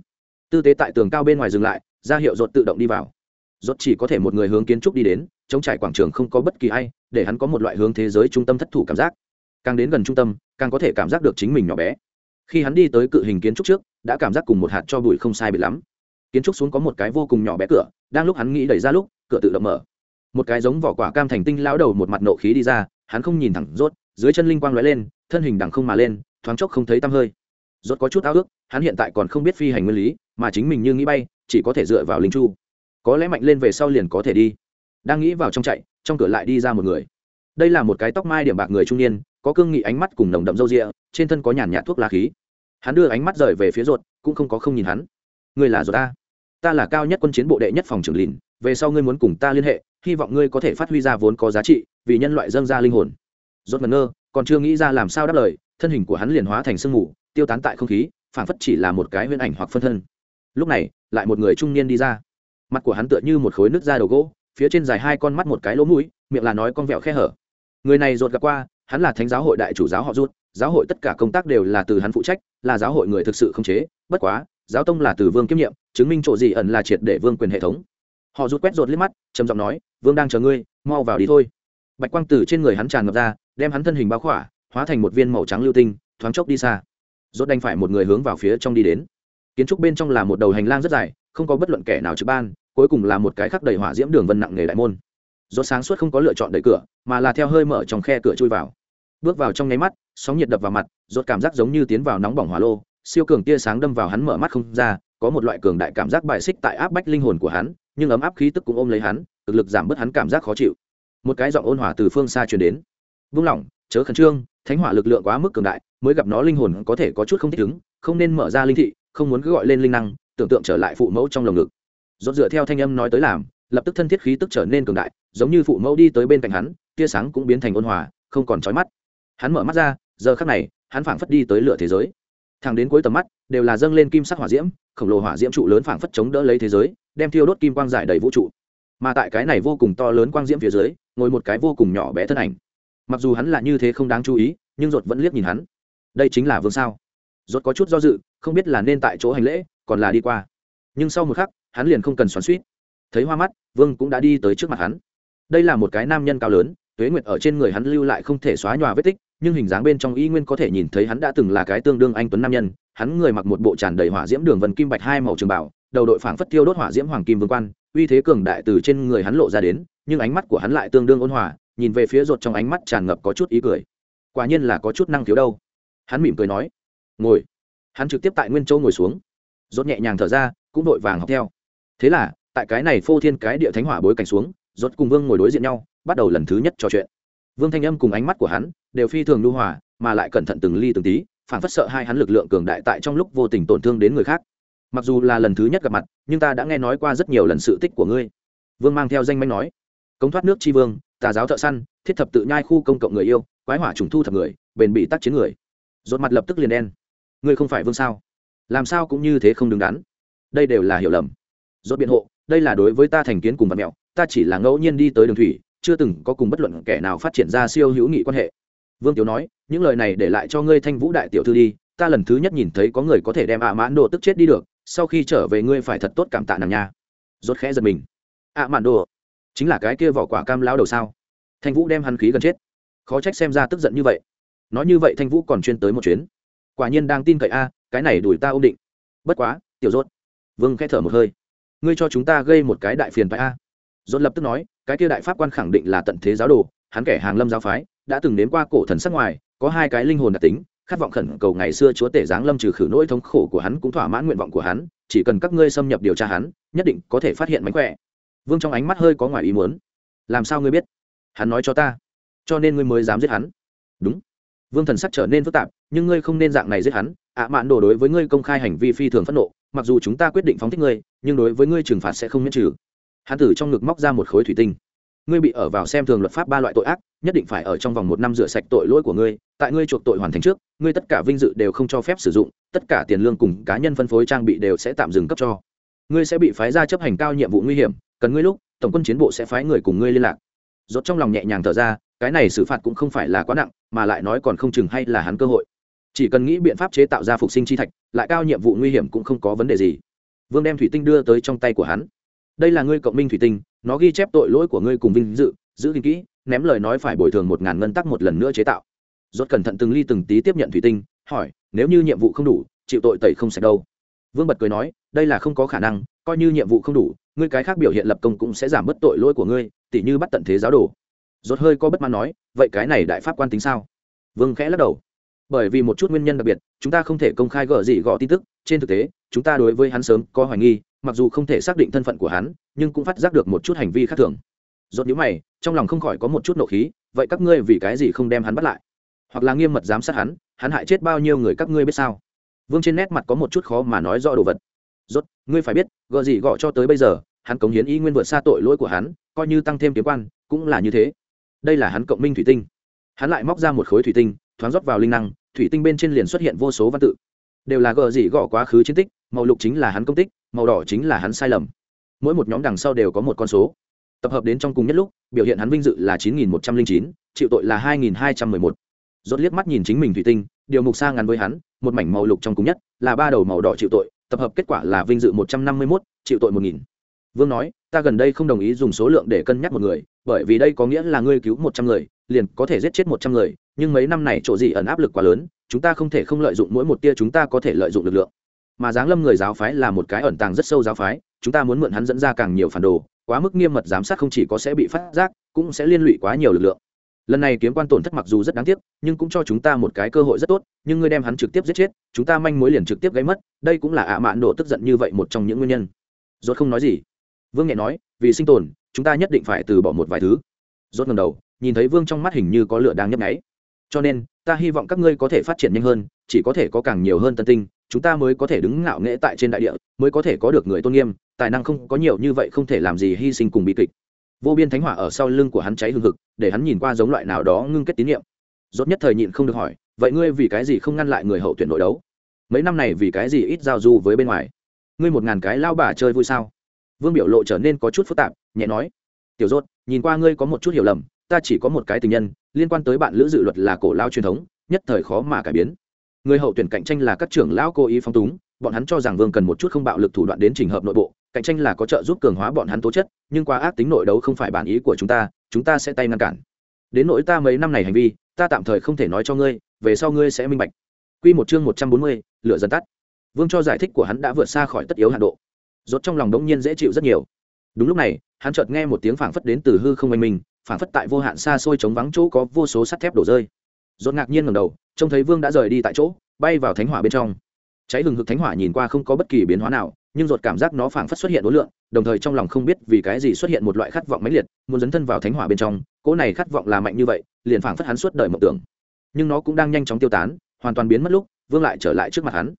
Tư tế tại tường cao bên ngoài dừng lại, ra hiệu rột tự động đi vào. Rột chỉ có thể một người hướng kiến trúc đi đến, chống trải quảng trường không có bất kỳ ai, để hắn có một loại hướng thế giới trung tâm thất thủ cảm giác. Càng đến gần trung tâm, càng có thể cảm giác được chính mình nhỏ bé. Khi hắn đi tới cự hình kiến trúc trước, đã cảm giác cùng một hạt cho bụi không sai bị lắm. Kiến trúc xuống có một cái vô cùng nhỏ bé cửa, đang lúc hắn nghĩ đẩy ra lúc, cửa tự động mở một cái giống vỏ quả cam thành tinh lão đầu một mặt nộ khí đi ra, hắn không nhìn thẳng, rốt, dưới chân linh quang lóe lên, thân hình đằng không mà lên, thoáng chốc không thấy tăm hơi. Rốt có chút ao ước, hắn hiện tại còn không biết phi hành nguyên lý, mà chính mình như nghĩ bay, chỉ có thể dựa vào linh chu. Có lẽ mạnh lên về sau liền có thể đi. Đang nghĩ vào trong chạy, trong cửa lại đi ra một người. Đây là một cái tóc mai điểm bạc người trung niên, có cương nghị ánh mắt cùng nồng đậm râu ria, trên thân có nhàn nhạt thuốc lá khí. Hắn đưa ánh mắt rời về phía ruột cũng không có không nhìn hắn. Người là ruột ta ta là cao nhất quân chiến bộ đệ nhất phòng trưởng lìn về sau ngươi muốn cùng ta liên hệ, hy vọng ngươi có thể phát huy ra vốn có giá trị, vì nhân loại dâng ra linh hồn. Rốt ngẩn ngơ, còn chưa nghĩ ra làm sao đáp lời, thân hình của hắn liền hóa thành sương mù, tiêu tán tại không khí, phảng phất chỉ là một cái huyễn ảnh hoặc phân thân. Lúc này, lại một người trung niên đi ra. Mặt của hắn tựa như một khối nước da đầu gỗ, phía trên dài hai con mắt một cái lỗ mũi, miệng là nói con vẹo khe hở. Người này rột gặp qua, hắn là thánh giáo hội đại chủ giáo họ rút, giáo hội tất cả công tác đều là từ hắn phụ trách, là giáo hội người thực sự không chế, bất quá, giáo tông là từ vương kiêm nhiệm, chứng minh chỗ gì ẩn là triệt để vương quyền hệ thống họ rút quét rột liếc mắt, trầm giọng nói, vương đang chờ ngươi, mau vào đi thôi. Bạch quang tử trên người hắn tràn ngập ra, đem hắn thân hình bao khỏa, hóa thành một viên màu trắng lưu tinh, thoáng chốc đi xa. Rốt đành phải một người hướng vào phía trong đi đến. Kiến trúc bên trong là một đầu hành lang rất dài, không có bất luận kẻ nào trực ban, cuối cùng là một cái khắc đầy hỏa diễm đường vân nặng nghề đại môn. Rốt sáng suốt không có lựa chọn đẩy cửa, mà là theo hơi mở trong khe cửa chui vào. Bước vào trong nháy mắt, sóng nhiệt đập vào mặt, rốt cảm giác giống như tiến vào nóng bỏng hỏa lô, siêu cường tia sáng đâm vào hắn mở mắt không ra, có một loại cường đại cảm giác bài xích tại áp bách linh hồn của hắn nhưng ấm áp khí tức cũng ôm lấy hắn thực lực giảm bớt hắn cảm giác khó chịu. Một cái giọng ôn hòa từ phương xa truyền đến. Vung lỏng chớ khẩn trương, thánh hỏa lực lượng quá mức cường đại, mới gặp nó linh hồn có thể có chút không thích ứng, không nên mở ra linh thị, không muốn cứ gọi lên linh năng, tưởng tượng trở lại phụ mẫu trong lồng ngực. Dốt dựa theo thanh âm nói tới làm, lập tức thân thiết khí tức trở nên cường đại, giống như phụ mẫu đi tới bên cạnh hắn, tia sáng cũng biến thành ôn hòa, không còn trói mắt. Hắn mở mắt ra, giờ khắc này, hắn phảng phất đi tới lửa thế giới thẳng đến cuối tầm mắt, đều là dâng lên kim sắc hỏa diễm, khổng lồ hỏa diễm trụ lớn phảng phất chống đỡ lấy thế giới, đem thiêu đốt kim quang giải đầy vũ trụ. Mà tại cái này vô cùng to lớn quang diễm phía dưới, ngồi một cái vô cùng nhỏ bé thân ảnh. Mặc dù hắn là như thế không đáng chú ý, nhưng ruột vẫn liếc nhìn hắn. Đây chính là vương sao. Ruột có chút do dự, không biết là nên tại chỗ hành lễ, còn là đi qua. Nhưng sau một khắc, hắn liền không cần xoắn suýt thấy hoa mắt, vương cũng đã đi tới trước mặt hắn. Đây là một cái nam nhân cao lớn, tuế nguyệt ở trên người hắn lưu lại không thể xóa nhòa vết tích nhưng hình dáng bên trong y nguyên có thể nhìn thấy hắn đã từng là cái tương đương anh tuấn nam nhân, hắn người mặc một bộ tràn đầy hỏa diễm đường vân kim bạch hai màu trường bảo, đầu đội phảng phất tiêu đốt hỏa diễm hoàng kim vương quan, uy thế cường đại từ trên người hắn lộ ra đến, nhưng ánh mắt của hắn lại tương đương ôn hòa, nhìn về phía ruột trong ánh mắt tràn ngập có chút ý cười. Quả nhiên là có chút năng thiếu đâu. Hắn mỉm cười nói, ngồi. Hắn trực tiếp tại nguyên châu ngồi xuống. Rốt nhẹ nhàng thở ra, cũng đội vàng học theo. Thế là, tại cái này phô thiên cái địa thánh hỏa bối cảnh xuống rốt cùng vương ngồi đối diện nhau, bắt đầu lần thứ nhất trò chuyện. Vương thanh âm cùng ánh mắt của hắn đều phi thường lưu hòa, mà lại cẩn thận từng ly từng tí, phản phất sợ hai hắn lực lượng cường đại tại trong lúc vô tình tổn thương đến người khác. Mặc dù là lần thứ nhất gặp mặt, nhưng ta đã nghe nói qua rất nhiều lần sự tích của ngươi. Vương mang theo danh manh nói. Cống thoát nước tri vương, tà giáo thợ săn, thiết thập tự nhai khu công cộng người yêu, quái hỏa trùng thu thập người, bền bị tắc chiến người. Dột mặt lập tức liền đen. Ngươi không phải vương sao? Làm sao cũng như thế không đứng đắn? Đây đều là hiểu lầm. Rốt biện hộ, đây là đối với ta thành kiến cùng vật mẹo, ta chỉ là ngẫu nhiên đi tới đường thủy, chưa từng có cùng bất luận kẻ nào phát triển ra siêu hữu nghị quan hệ vương tiếu nói, những lời này để lại cho ngươi thanh vũ đại tiểu thư đi, ta lần thứ nhất nhìn thấy có người có thể đem ạ mãn đồ tức chết đi được, sau khi trở về ngươi phải thật tốt cảm tạ nàng nha. Rốt khẽ giật mình. Ạ mãn đồ? Chính là cái kia vỏ quả cam lao đầu sao? Thanh vũ đem hắn khí gần chết. Khó trách xem ra tức giận như vậy. Nói như vậy thanh vũ còn chuyên tới một chuyến. Quả nhiên đang tin cậy a, cái này đuổi ta ôm định. Bất quá, tiểu rốt. Vương khẽ thở một hơi. Ngươi cho chúng ta gây một cái đại phiền phải a. Rốt lập tức nói, cái kia đại pháp quan khẳng định là tận thế giáo đồ, hắn kẻ hàng lâm giáo phái đã từng đến qua cổ thần sắc ngoài, có hai cái linh hồn đặc tính, khát vọng khẩn cầu ngày xưa chúa tể giáng lâm trừ khử nỗi thống khổ của hắn cũng thỏa mãn nguyện vọng của hắn, chỉ cần các ngươi xâm nhập điều tra hắn, nhất định có thể phát hiện mánh khỏe. Vương trong ánh mắt hơi có ngoài ý muốn. Làm sao ngươi biết? Hắn nói cho ta. Cho nên ngươi mới dám giết hắn. Đúng. Vương thần sắc trở nên phức tạp, nhưng ngươi không nên dạng này giết hắn. Ạ mạn đồ đối với ngươi công khai hành vi phi thường phẫn nộ, mặc dù chúng ta quyết định phóng thích ngươi, nhưng đối với ngươi trừng phạt sẽ không miễn trừ. Hắn tử trong ngực móc ra một khối thủy tinh ngươi bị ở vào xem thường luật pháp ba loại tội ác, nhất định phải ở trong vòng một năm rửa sạch tội lỗi của ngươi, tại ngươi chuộc tội hoàn thành trước, ngươi tất cả vinh dự đều không cho phép sử dụng, tất cả tiền lương cùng cá nhân phân phối trang bị đều sẽ tạm dừng cấp cho. Ngươi sẽ bị phái ra chấp hành cao nhiệm vụ nguy hiểm, cần ngươi lúc, tổng quân chiến bộ sẽ phái người cùng ngươi liên lạc. Rốt trong lòng nhẹ nhàng thở ra, cái này xử phạt cũng không phải là quá nặng, mà lại nói còn không chừng hay là hắn cơ hội. Chỉ cần nghĩ biện pháp chế tạo ra phục sinh chi thạch, lại cao nhiệm vụ nguy hiểm cũng không có vấn đề gì. Vương đem thủy tinh đưa tới trong tay của hắn đây là ngươi cộng minh thủy tinh, nó ghi chép tội lỗi của ngươi cùng vinh dự, giữ gìn kỹ, ném lời nói phải bồi thường một ngàn ngân tắc một lần nữa chế tạo. Rốt cẩn thận từng ly từng tí tiếp nhận thủy tinh, hỏi, nếu như nhiệm vụ không đủ, chịu tội tẩy không sạch đâu. Vương bật cười nói, đây là không có khả năng, coi như nhiệm vụ không đủ, ngươi cái khác biểu hiện lập công cũng sẽ giảm bớt tội lỗi của ngươi, tỉ như bắt tận thế giáo đồ. Rốt hơi có bất mãn nói, vậy cái này đại pháp quan tính sao? Vương khẽ lắc đầu. Bởi vì một chút nguyên nhân đặc biệt, chúng ta không thể công khai gỡ gì gõ tin tức, trên thực tế, chúng ta đối với hắn sớm có hoài nghi mặc dù không thể xác định thân phận của hắn, nhưng cũng phát giác được một chút hành vi khác thường. Rốt nhíu mày, trong lòng không khỏi có một chút nộ khí, vậy các ngươi vì cái gì không đem hắn bắt lại? Hoặc là nghiêm mật giám sát hắn hắn hại chết bao nhiêu người các ngươi biết sao? Vương trên nét mặt có một chút khó mà nói rõ đồ vật. Rốt, ngươi phải biết gỡ gì gõ cho tới bây giờ, hắn cống hiến y nguyên vượt xa tội lỗi của hắn, coi như tăng thêm kiếm quan, cũng là như thế. Đây là hắn cộng minh thủy tinh. Hắn lại móc ra một khối thủy tinh, thoáng rót vào linh năng, thủy tinh bên trên liền xuất hiện vô số văn tự. Đều là gờ gì gõ quá khứ chiến tích màu lục chính là hắn công tích, màu đỏ chính là hắn sai lầm. Mỗi một nhóm đằng sau đều có một con số. Tập hợp đến trong cùng nhất lúc, biểu hiện hắn vinh dự là chín nghìn một trăm linh chín, chịu tội là hai nghìn hai trăm mười một. Rốt liếc mắt nhìn chính mình thủy tinh, điều mục xa ngắn với hắn, một mảnh màu lục trong cùng nhất, là ba đầu màu đỏ chịu tội, tập hợp kết quả là vinh dự một trăm năm mươi mốt, chịu tội một nghìn. Vương nói, ta gần đây không đồng ý dùng số lượng để cân nhắc một người, bởi vì đây có nghĩa là ngươi cứu một trăm người, liền có thể giết chết một trăm người, nhưng mấy năm này chỗ gì ẩn áp lực quá lớn, chúng ta không thể không lợi dụng mỗi một tia chúng ta có thể lợi dụng lực lượng mà giáng lâm người giáo phái là một cái ẩn tàng rất sâu giáo phái, chúng ta muốn mượn hắn dẫn ra càng nhiều phản đồ, quá mức nghiêm mật giám sát không chỉ có sẽ bị phát giác, cũng sẽ liên lụy quá nhiều lực lượng. Lần này kiếm quan tổn thất mặc dù rất đáng tiếc, nhưng cũng cho chúng ta một cái cơ hội rất tốt, nhưng ngươi đem hắn trực tiếp giết chết, chúng ta manh mối liền trực tiếp gây mất, đây cũng là ạ mạn độ tức giận như vậy một trong những nguyên nhân. Rốt không nói gì. Vương nhẹ nói, vì sinh tồn, chúng ta nhất định phải từ bỏ một vài thứ. Rốt ngầm đầu, nhìn thấy vương trong mắt hình như có lửa đang nhấp nháy. Cho nên, ta hy vọng các ngươi có thể phát triển nhanh hơn, chỉ có thể có càng nhiều hơn tân tinh chúng ta mới có thể đứng ngạo nghễ tại trên đại địa, mới có thể có được người tôn nghiêm, tài năng không có nhiều như vậy không thể làm gì hy sinh cùng bi kịch. Vô biên thánh hỏa ở sau lưng của hắn cháy hương hực, để hắn nhìn qua giống loại nào đó ngưng kết tín nhiệm rốt nhất thời nhịn không được hỏi, vậy ngươi vì cái gì không ngăn lại người hậu tuyển nội đấu? Mấy năm này vì cái gì ít giao du với bên ngoài? Ngươi một ngàn cái lao bà chơi vui sao? Vương biểu lộ trở nên có chút phức tạp, nhẹ nói, tiểu rốt, nhìn qua ngươi có một chút hiểu lầm, ta chỉ có một cái tình nhân, liên quan tới bạn lữ dự luật là cổ lao truyền thống, nhất thời khó mà cải biến người hậu tuyển cạnh tranh là các trưởng lão cố ý phong túng bọn hắn cho rằng vương cần một chút không bạo lực thủ đoạn đến trình hợp nội bộ cạnh tranh là có trợ giúp cường hóa bọn hắn tố chất nhưng quá ác tính nội đấu không phải bản ý của chúng ta chúng ta sẽ tay ngăn cản đến nỗi ta mấy năm này hành vi ta tạm thời không thể nói cho ngươi về sau ngươi sẽ minh bạch Quy một chương một trăm bốn mươi, lửa dần tắt. Vương cho giải thích của hắn đã vượt xa khỏi tất yếu hạn độ. Rốt trong lòng đống nhiên dễ chịu rất nhiều. Đúng lúc này, hắn chợt nghe một tiếng phảng phất đến từ hư không anh mình, phảng phất tại vô hạn xa xôi trống vắng chỗ có vô số sắt thép đổ rơi. Rốt ngạc nhiên ngẩng đầu, trông thấy Vương đã rời đi tại chỗ, bay vào thánh hỏa bên trong. Cháy hừng hực thánh hỏa nhìn qua không có bất kỳ biến hóa nào, nhưng rốt cảm giác nó phảng phất xuất hiện đối lượng, đồng thời trong lòng không biết vì cái gì xuất hiện một loại khát vọng mãnh liệt, muốn dấn thân vào thánh hỏa bên trong, cỗ này khát vọng là mạnh như vậy, liền phảng phất hắn suốt đời mộng tưởng. Nhưng nó cũng đang nhanh chóng tiêu tán, hoàn toàn biến mất lúc, Vương lại trở lại trước mặt hắn.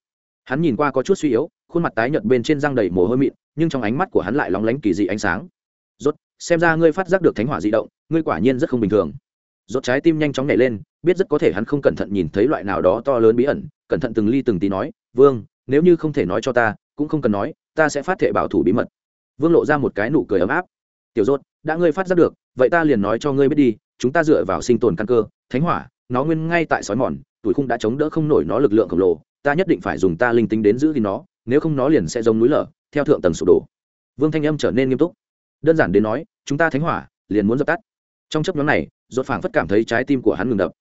Hắn nhìn qua có chút suy yếu, khuôn mặt tái nhợt bên trên răng đầy mồ hôi mịn, nhưng trong ánh mắt của hắn lại lóng lánh kỳ dị ánh sáng. Rốt, xem ra ngươi phát giác được thánh hỏa dị động, ngươi quả nhiên rất không bình thường. Rốt trái tim nhanh chóng nhảy lên, biết rất có thể hắn không cẩn thận nhìn thấy loại nào đó to lớn bí ẩn, cẩn thận từng ly từng tí nói, "Vương, nếu như không thể nói cho ta, cũng không cần nói, ta sẽ phát thệ bảo thủ bí mật." Vương lộ ra một cái nụ cười ấm áp. "Tiểu dốt đã ngươi phát giác được, vậy ta liền nói cho ngươi biết đi, chúng ta dựa vào sinh tồn căn cơ, thánh hỏa, nó nguyên ngay tại sói mòn, tuổi khung đã chống đỡ không nổi nó lực lượng khổng lồ, ta nhất định phải dùng ta linh tính đến giữ thì nó, nếu không nó liền sẽ giống núi lở theo thượng tầng sụp đổ vương thanh âm trở nên nghiêm túc đơn giản đến nói chúng ta thánh hỏa liền muốn dập tắt trong chấp nhóm này dột phảng phất cảm thấy trái tim của hắn ngừng đập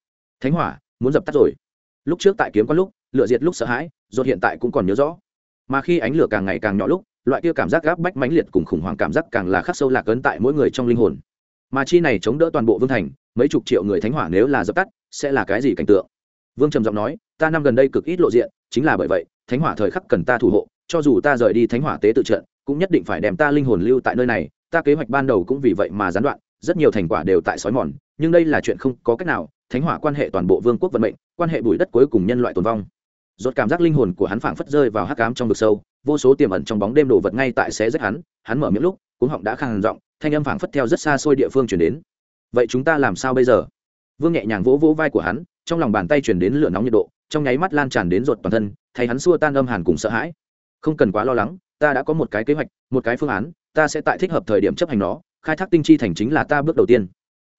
thánh hỏa, muốn dập tắt rồi. Lúc trước tại kiếm có lúc lựa diệt lúc sợ hãi dột hiện tại cũng còn nhớ rõ. Mà khi ánh lửa càng ngày càng nhỏ lúc, loại kia cảm giác gáp bách mãnh liệt cùng khủng hoảng cảm giác càng là khắc sâu lạc ấn tại mỗi người trong linh hồn. Mà chi này chống đỡ toàn bộ vương thành, mấy chục triệu người thánh hỏa nếu là dập tắt, sẽ là cái gì cảnh tượng? Vương trầm giọng nói, ta năm gần đây cực ít lộ diện, chính là bởi vậy, thánh hỏa thời khắc cần ta thủ hộ, cho dù ta rời đi thánh hỏa tế tự trận, cũng nhất định phải đem ta linh hồn lưu tại nơi này, ta kế hoạch ban đầu cũng vì vậy mà gián đoạn, rất nhiều thành quả đều tại sói mòn, nhưng đây là chuyện không có cách nào thánh hỏa quan hệ toàn bộ vương quốc vận mệnh, quan hệ bụi đất cuối cùng nhân loại tồn vong. Rốt cảm giác linh hồn của hắn phảng phất rơi vào hắc ám trong vực sâu, vô số tiềm ẩn trong bóng đêm đổ vật ngay tại xé rách hắn hắn mở miệng lúc, cuống họng đã khàn giọng, thanh âm phảng phất theo rất xa xôi địa phương truyền đến. Vậy chúng ta làm sao bây giờ? Vương nhẹ nhàng vỗ vỗ vai của hắn, trong lòng bàn tay truyền đến lửa nóng nhiệt độ, trong nháy mắt lan tràn đến ruột toàn thân, thay hắn xua tan âm hàn cùng sợ hãi. Không cần quá lo lắng, ta đã có một cái kế hoạch, một cái phương án, ta sẽ tại thích hợp thời điểm chấp hành nó, khai thác tinh chi thành chính là ta bước đầu tiên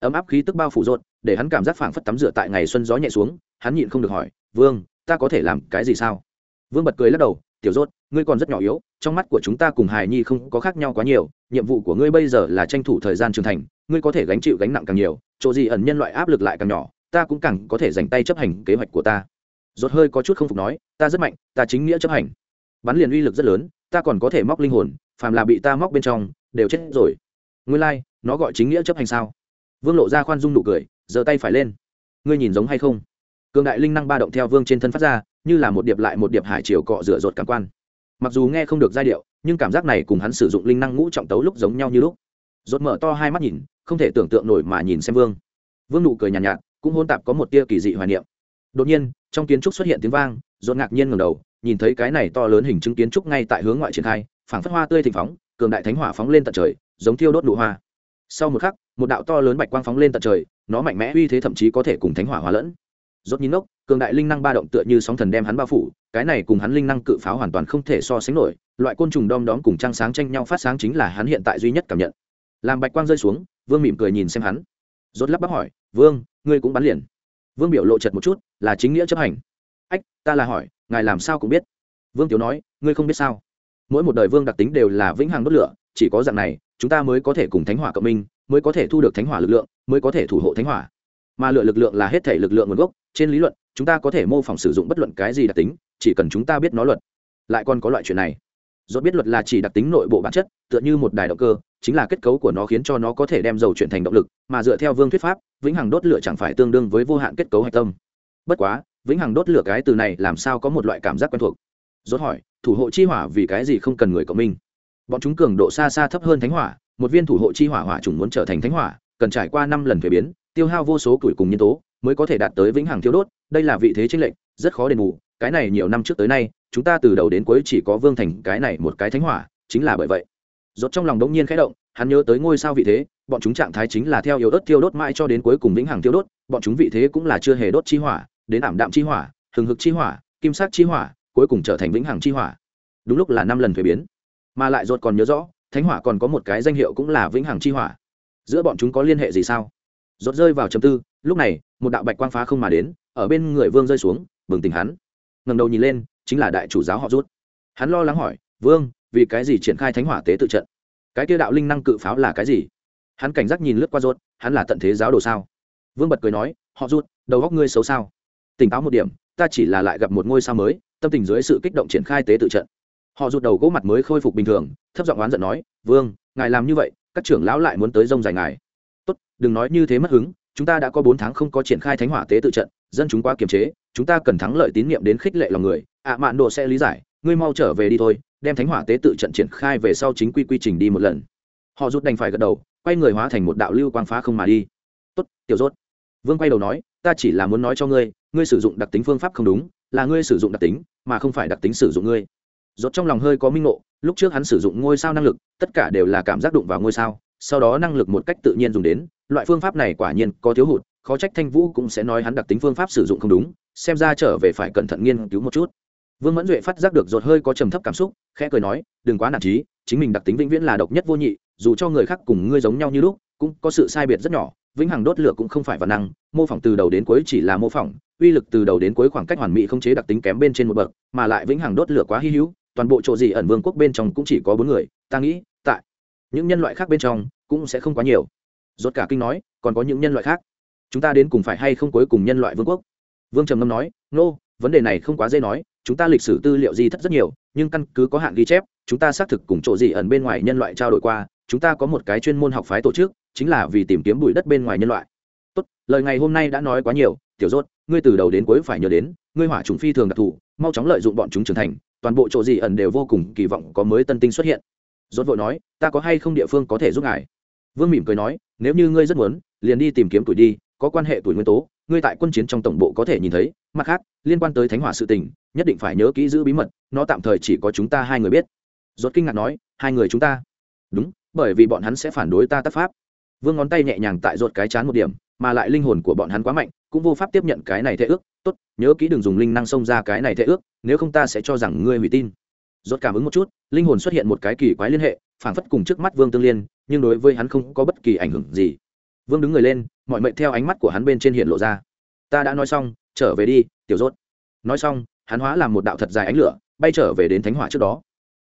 ấm áp khí tức bao phủ rộn để hắn cảm giác phảng phất tắm rửa tại ngày xuân gió nhẹ xuống hắn nhịn không được hỏi vương ta có thể làm cái gì sao? Vương bật cười lắc đầu tiểu rốt ngươi còn rất nhỏ yếu trong mắt của chúng ta cùng hài nhi không có khác nhau quá nhiều nhiệm vụ của ngươi bây giờ là tranh thủ thời gian trưởng thành ngươi có thể gánh chịu gánh nặng càng nhiều chỗ gì ẩn nhân loại áp lực lại càng nhỏ ta cũng càng có thể dành tay chấp hành kế hoạch của ta. Rốt hơi có chút không phục nói ta rất mạnh ta chính nghĩa chấp hành. Bắn liền uy lực rất lớn ta còn có thể móc linh hồn phàm là bị ta móc bên trong đều chết rồi. Ngươi lai、like, nó gọi chính nghĩa chấp hành sao? Vương lộ ra khoan dung nụ cười giơ tay phải lên. Ngươi nhìn giống hay không? Cường đại linh năng ba động theo vương trên thân phát ra như là một điệp lại một điệp hải chiều cọ rửa rột cảm quan. Mặc dù nghe không được giai điệu nhưng cảm giác này cùng hắn sử dụng linh năng ngũ trọng tấu lúc giống nhau như lúc. Rột mở to hai mắt nhìn không thể tưởng tượng nổi mà nhìn xem vương. Vương nụ cười nhàn nhạt, nhạt cũng hôn tạp có một tia kỳ dị hoài niệm. Đột nhiên trong kiến trúc xuất hiện tiếng vang rột ngạc nhiên ngầm đầu nhìn thấy cái này to lớn hình chứng kiến trúc ngay tại hướng ngoại triển khai phảng phất hoa tươi thịnh phóng cường đại thánh hỏa phóng lên tận trời giống thiêu đốt nụ hoa. Sau một khắc một đạo to lớn bạch quang phóng lên tận trời, nó mạnh mẽ uy thế thậm chí có thể cùng thánh hỏa hóa lẫn. Rốt nhìn ốc cường đại linh năng ba động tựa như sóng thần đem hắn bao phủ, cái này cùng hắn linh năng cự pháo hoàn toàn không thể so sánh nổi, loại côn trùng đom đóm cùng trăng sáng tranh nhau phát sáng chính là hắn hiện tại duy nhất cảm nhận. Làm bạch quang rơi xuống, vương mỉm cười nhìn xem hắn. Rốt lắp bắp hỏi, vương, ngươi cũng bắn liền. Vương biểu lộ chật một chút, là chính nghĩa chấp hành. Ách, ta là hỏi, ngài làm sao cũng biết? Vương tiểu nói, ngươi không biết sao? Mỗi một đời vương đặc tính đều là vĩnh hằng đốt lửa, chỉ có dạng này, chúng ta mới có thể cùng thánh hỏa cộng minh mới có thể thu được thánh hỏa lực lượng, mới có thể thủ hộ thánh hỏa. Mà lựa lực lượng là hết thể lực lượng nguồn gốc, trên lý luận, chúng ta có thể mô phỏng sử dụng bất luận cái gì đặc tính, chỉ cần chúng ta biết nó luật. Lại còn có loại chuyện này. Do biết luật là chỉ đặc tính nội bộ bản chất, tựa như một đài động cơ, chính là kết cấu của nó khiến cho nó có thể đem dầu chuyển thành động lực, mà dựa theo vương thuyết pháp, vĩnh hằng đốt lửa chẳng phải tương đương với vô hạn kết cấu hạch tâm. Bất quá, vĩnh hằng đốt lửa cái từ này làm sao có một loại cảm giác quen thuộc? Rốt hỏi, thủ hộ chi hỏa vì cái gì không cần người cộng minh? Bọn chúng cường độ xa xa thấp hơn thánh hỏa một viên thủ hộ chi hỏa hỏa trùng muốn trở thành thánh hỏa, cần trải qua năm lần thuế biến, tiêu hao vô số tuổi cùng nhân tố, mới có thể đạt tới vĩnh hằng thiêu đốt, đây là vị thế tranh lệnh rất khó đền bù, cái này nhiều năm trước tới nay, chúng ta từ đầu đến cuối chỉ có vương thành cái này một cái thánh hỏa, chính là bởi vậy. Rốt trong lòng đống nhiên khẽ động, hắn nhớ tới ngôi sao vị thế, bọn chúng trạng thái chính là theo yếu ớt thiêu đốt mãi cho đến cuối cùng vĩnh hằng thiêu đốt, bọn chúng vị thế cũng là chưa hề đốt chi hỏa, đến ảm đạm chi hỏa, hừng hực chi hỏa, kim sắc chi hỏa, cuối cùng trở thành vĩnh hằng chi hỏa. Đúng lúc là năm lần thuế biến. Mà lại rốt còn nhớ rõ thánh hỏa còn có một cái danh hiệu cũng là vĩnh hằng chi hỏa. Giữa bọn chúng có liên hệ gì sao? Rốt rơi vào trầm tư, lúc này, một đạo bạch quang phá không mà đến, ở bên người vương rơi xuống, bừng tỉnh hắn. Ngẩng đầu nhìn lên, chính là đại chủ giáo họ rút. Hắn lo lắng hỏi, vương, vì cái gì triển khai thánh hỏa tế tự trận? Cái kia đạo linh năng cự pháo là cái gì? Hắn cảnh giác nhìn lướt qua rốt, hắn là tận thế giáo đồ sao? Vương bật cười nói, họ rút, đầu góc ngươi xấu sao? Tỉnh táo một điểm, ta chỉ là lại gặp một ngôi sao mới, tâm tình dưới sự kích động triển khai tế tự trận họ rụt đầu gỗ mặt mới khôi phục bình thường, thấp giọng oán giận nói, vương, ngài làm như vậy, các trưởng lão lại muốn tới rông dài ngài. Tốt, đừng nói như thế mất hứng, chúng ta đã có bốn tháng không có triển khai thánh hỏa tế tự trận, dân chúng quá kiềm chế, chúng ta cần thắng lợi tín nhiệm đến khích lệ lòng người. Ạ mạn độ sẽ lý giải, ngươi mau trở về đi thôi, đem thánh hỏa tế tự trận triển khai về sau chính quy quy trình đi một lần. Họ rút đành phải gật đầu, quay người hóa thành một đạo lưu quang phá không mà đi. Tốt, tiểu rốt. Vương quay đầu nói, ta chỉ là muốn nói cho ngươi ngươi sử dụng đặc tính phương pháp không đúng, là ngươi sử dụng đặc tính, mà không phải đặc tính sử dụng ngươi rốt trong lòng hơi có minh ngộ, lúc trước hắn sử dụng ngôi sao năng lực, tất cả đều là cảm giác đụng vào ngôi sao, sau đó năng lực một cách tự nhiên dùng đến, loại phương pháp này quả nhiên có thiếu hụt, khó trách thanh vũ cũng sẽ nói hắn đặc tính phương pháp sử dụng không đúng, xem ra trở về phải cẩn thận nghiên cứu một chút. Vương mẫn duệ phát giác được rột hơi có trầm thấp cảm xúc, khẽ cười nói, đừng quá nản trí chính mình đặc tính vĩnh viễn là độc nhất vô nhị, dù cho người khác cùng ngươi giống nhau như lúc, cũng có sự sai biệt rất nhỏ, vĩnh hằng đốt lửa cũng không phải văn năng, mô phỏng từ đầu đến cuối chỉ là mô phỏng, uy lực từ đầu đến cuối khoảng cách hoàn mỹ không chế đặc tính kém bên trên một bậc, mà lại vĩnh hằng đốt lửa quá hy hữu toàn bộ chỗ gì ẩn vương quốc bên trong cũng chỉ có bốn người ta nghĩ tại những nhân loại khác bên trong cũng sẽ không quá nhiều. Rốt cả kinh nói còn có những nhân loại khác? Chúng ta đến cùng phải hay không cuối cùng nhân loại vương quốc? Vương trầm ngâm nói nô、no, vấn đề này không quá dễ nói chúng ta lịch sử tư liệu di thất rất nhiều nhưng căn cứ có hạn ghi chép chúng ta xác thực cùng chỗ gì ẩn bên ngoài nhân loại trao đổi qua chúng ta có một cái chuyên môn học phái tổ chức chính là vì tìm kiếm bụi đất bên ngoài nhân loại. Tốt lời ngày hôm nay đã nói quá nhiều tiểu rốt ngươi từ đầu đến cuối phải nhớ đến ngươi hỏa trùng phi thường đặc thù mau chóng lợi dụng bọn chúng trưởng thành toàn bộ chỗ gì ẩn đều vô cùng kỳ vọng có mới tân tinh xuất hiện. Rốt vội nói, ta có hay không địa phương có thể giúp ngài? Vương mỉm cười nói, nếu như ngươi rất muốn, liền đi tìm kiếm tuổi đi, có quan hệ tuổi nguyên tố, ngươi tại quân chiến trong tổng bộ có thể nhìn thấy. Mặt khác, liên quan tới thánh hỏa sự tình, nhất định phải nhớ kỹ giữ bí mật, nó tạm thời chỉ có chúng ta hai người biết. Rốt kinh ngạc nói, hai người chúng ta? Đúng, bởi vì bọn hắn sẽ phản đối ta tác pháp. Vương ngón tay nhẹ nhàng tại rột cái chán một điểm mà lại linh hồn của bọn hắn quá mạnh, cũng vô pháp tiếp nhận cái này thệ ước. Tốt, nhớ kỹ đừng dùng linh năng xông ra cái này thệ ước, nếu không ta sẽ cho rằng ngươi hủy tin. Rốt cảm ứng một chút, linh hồn xuất hiện một cái kỳ quái liên hệ, phảng phất cùng trước mắt vương tương liên, nhưng đối với hắn không có bất kỳ ảnh hưởng gì. Vương đứng người lên, mọi mệnh theo ánh mắt của hắn bên trên hiện lộ ra. Ta đã nói xong, trở về đi, tiểu rốt. Nói xong, hắn hóa làm một đạo thật dài ánh lửa, bay trở về đến thánh hỏa trước đó.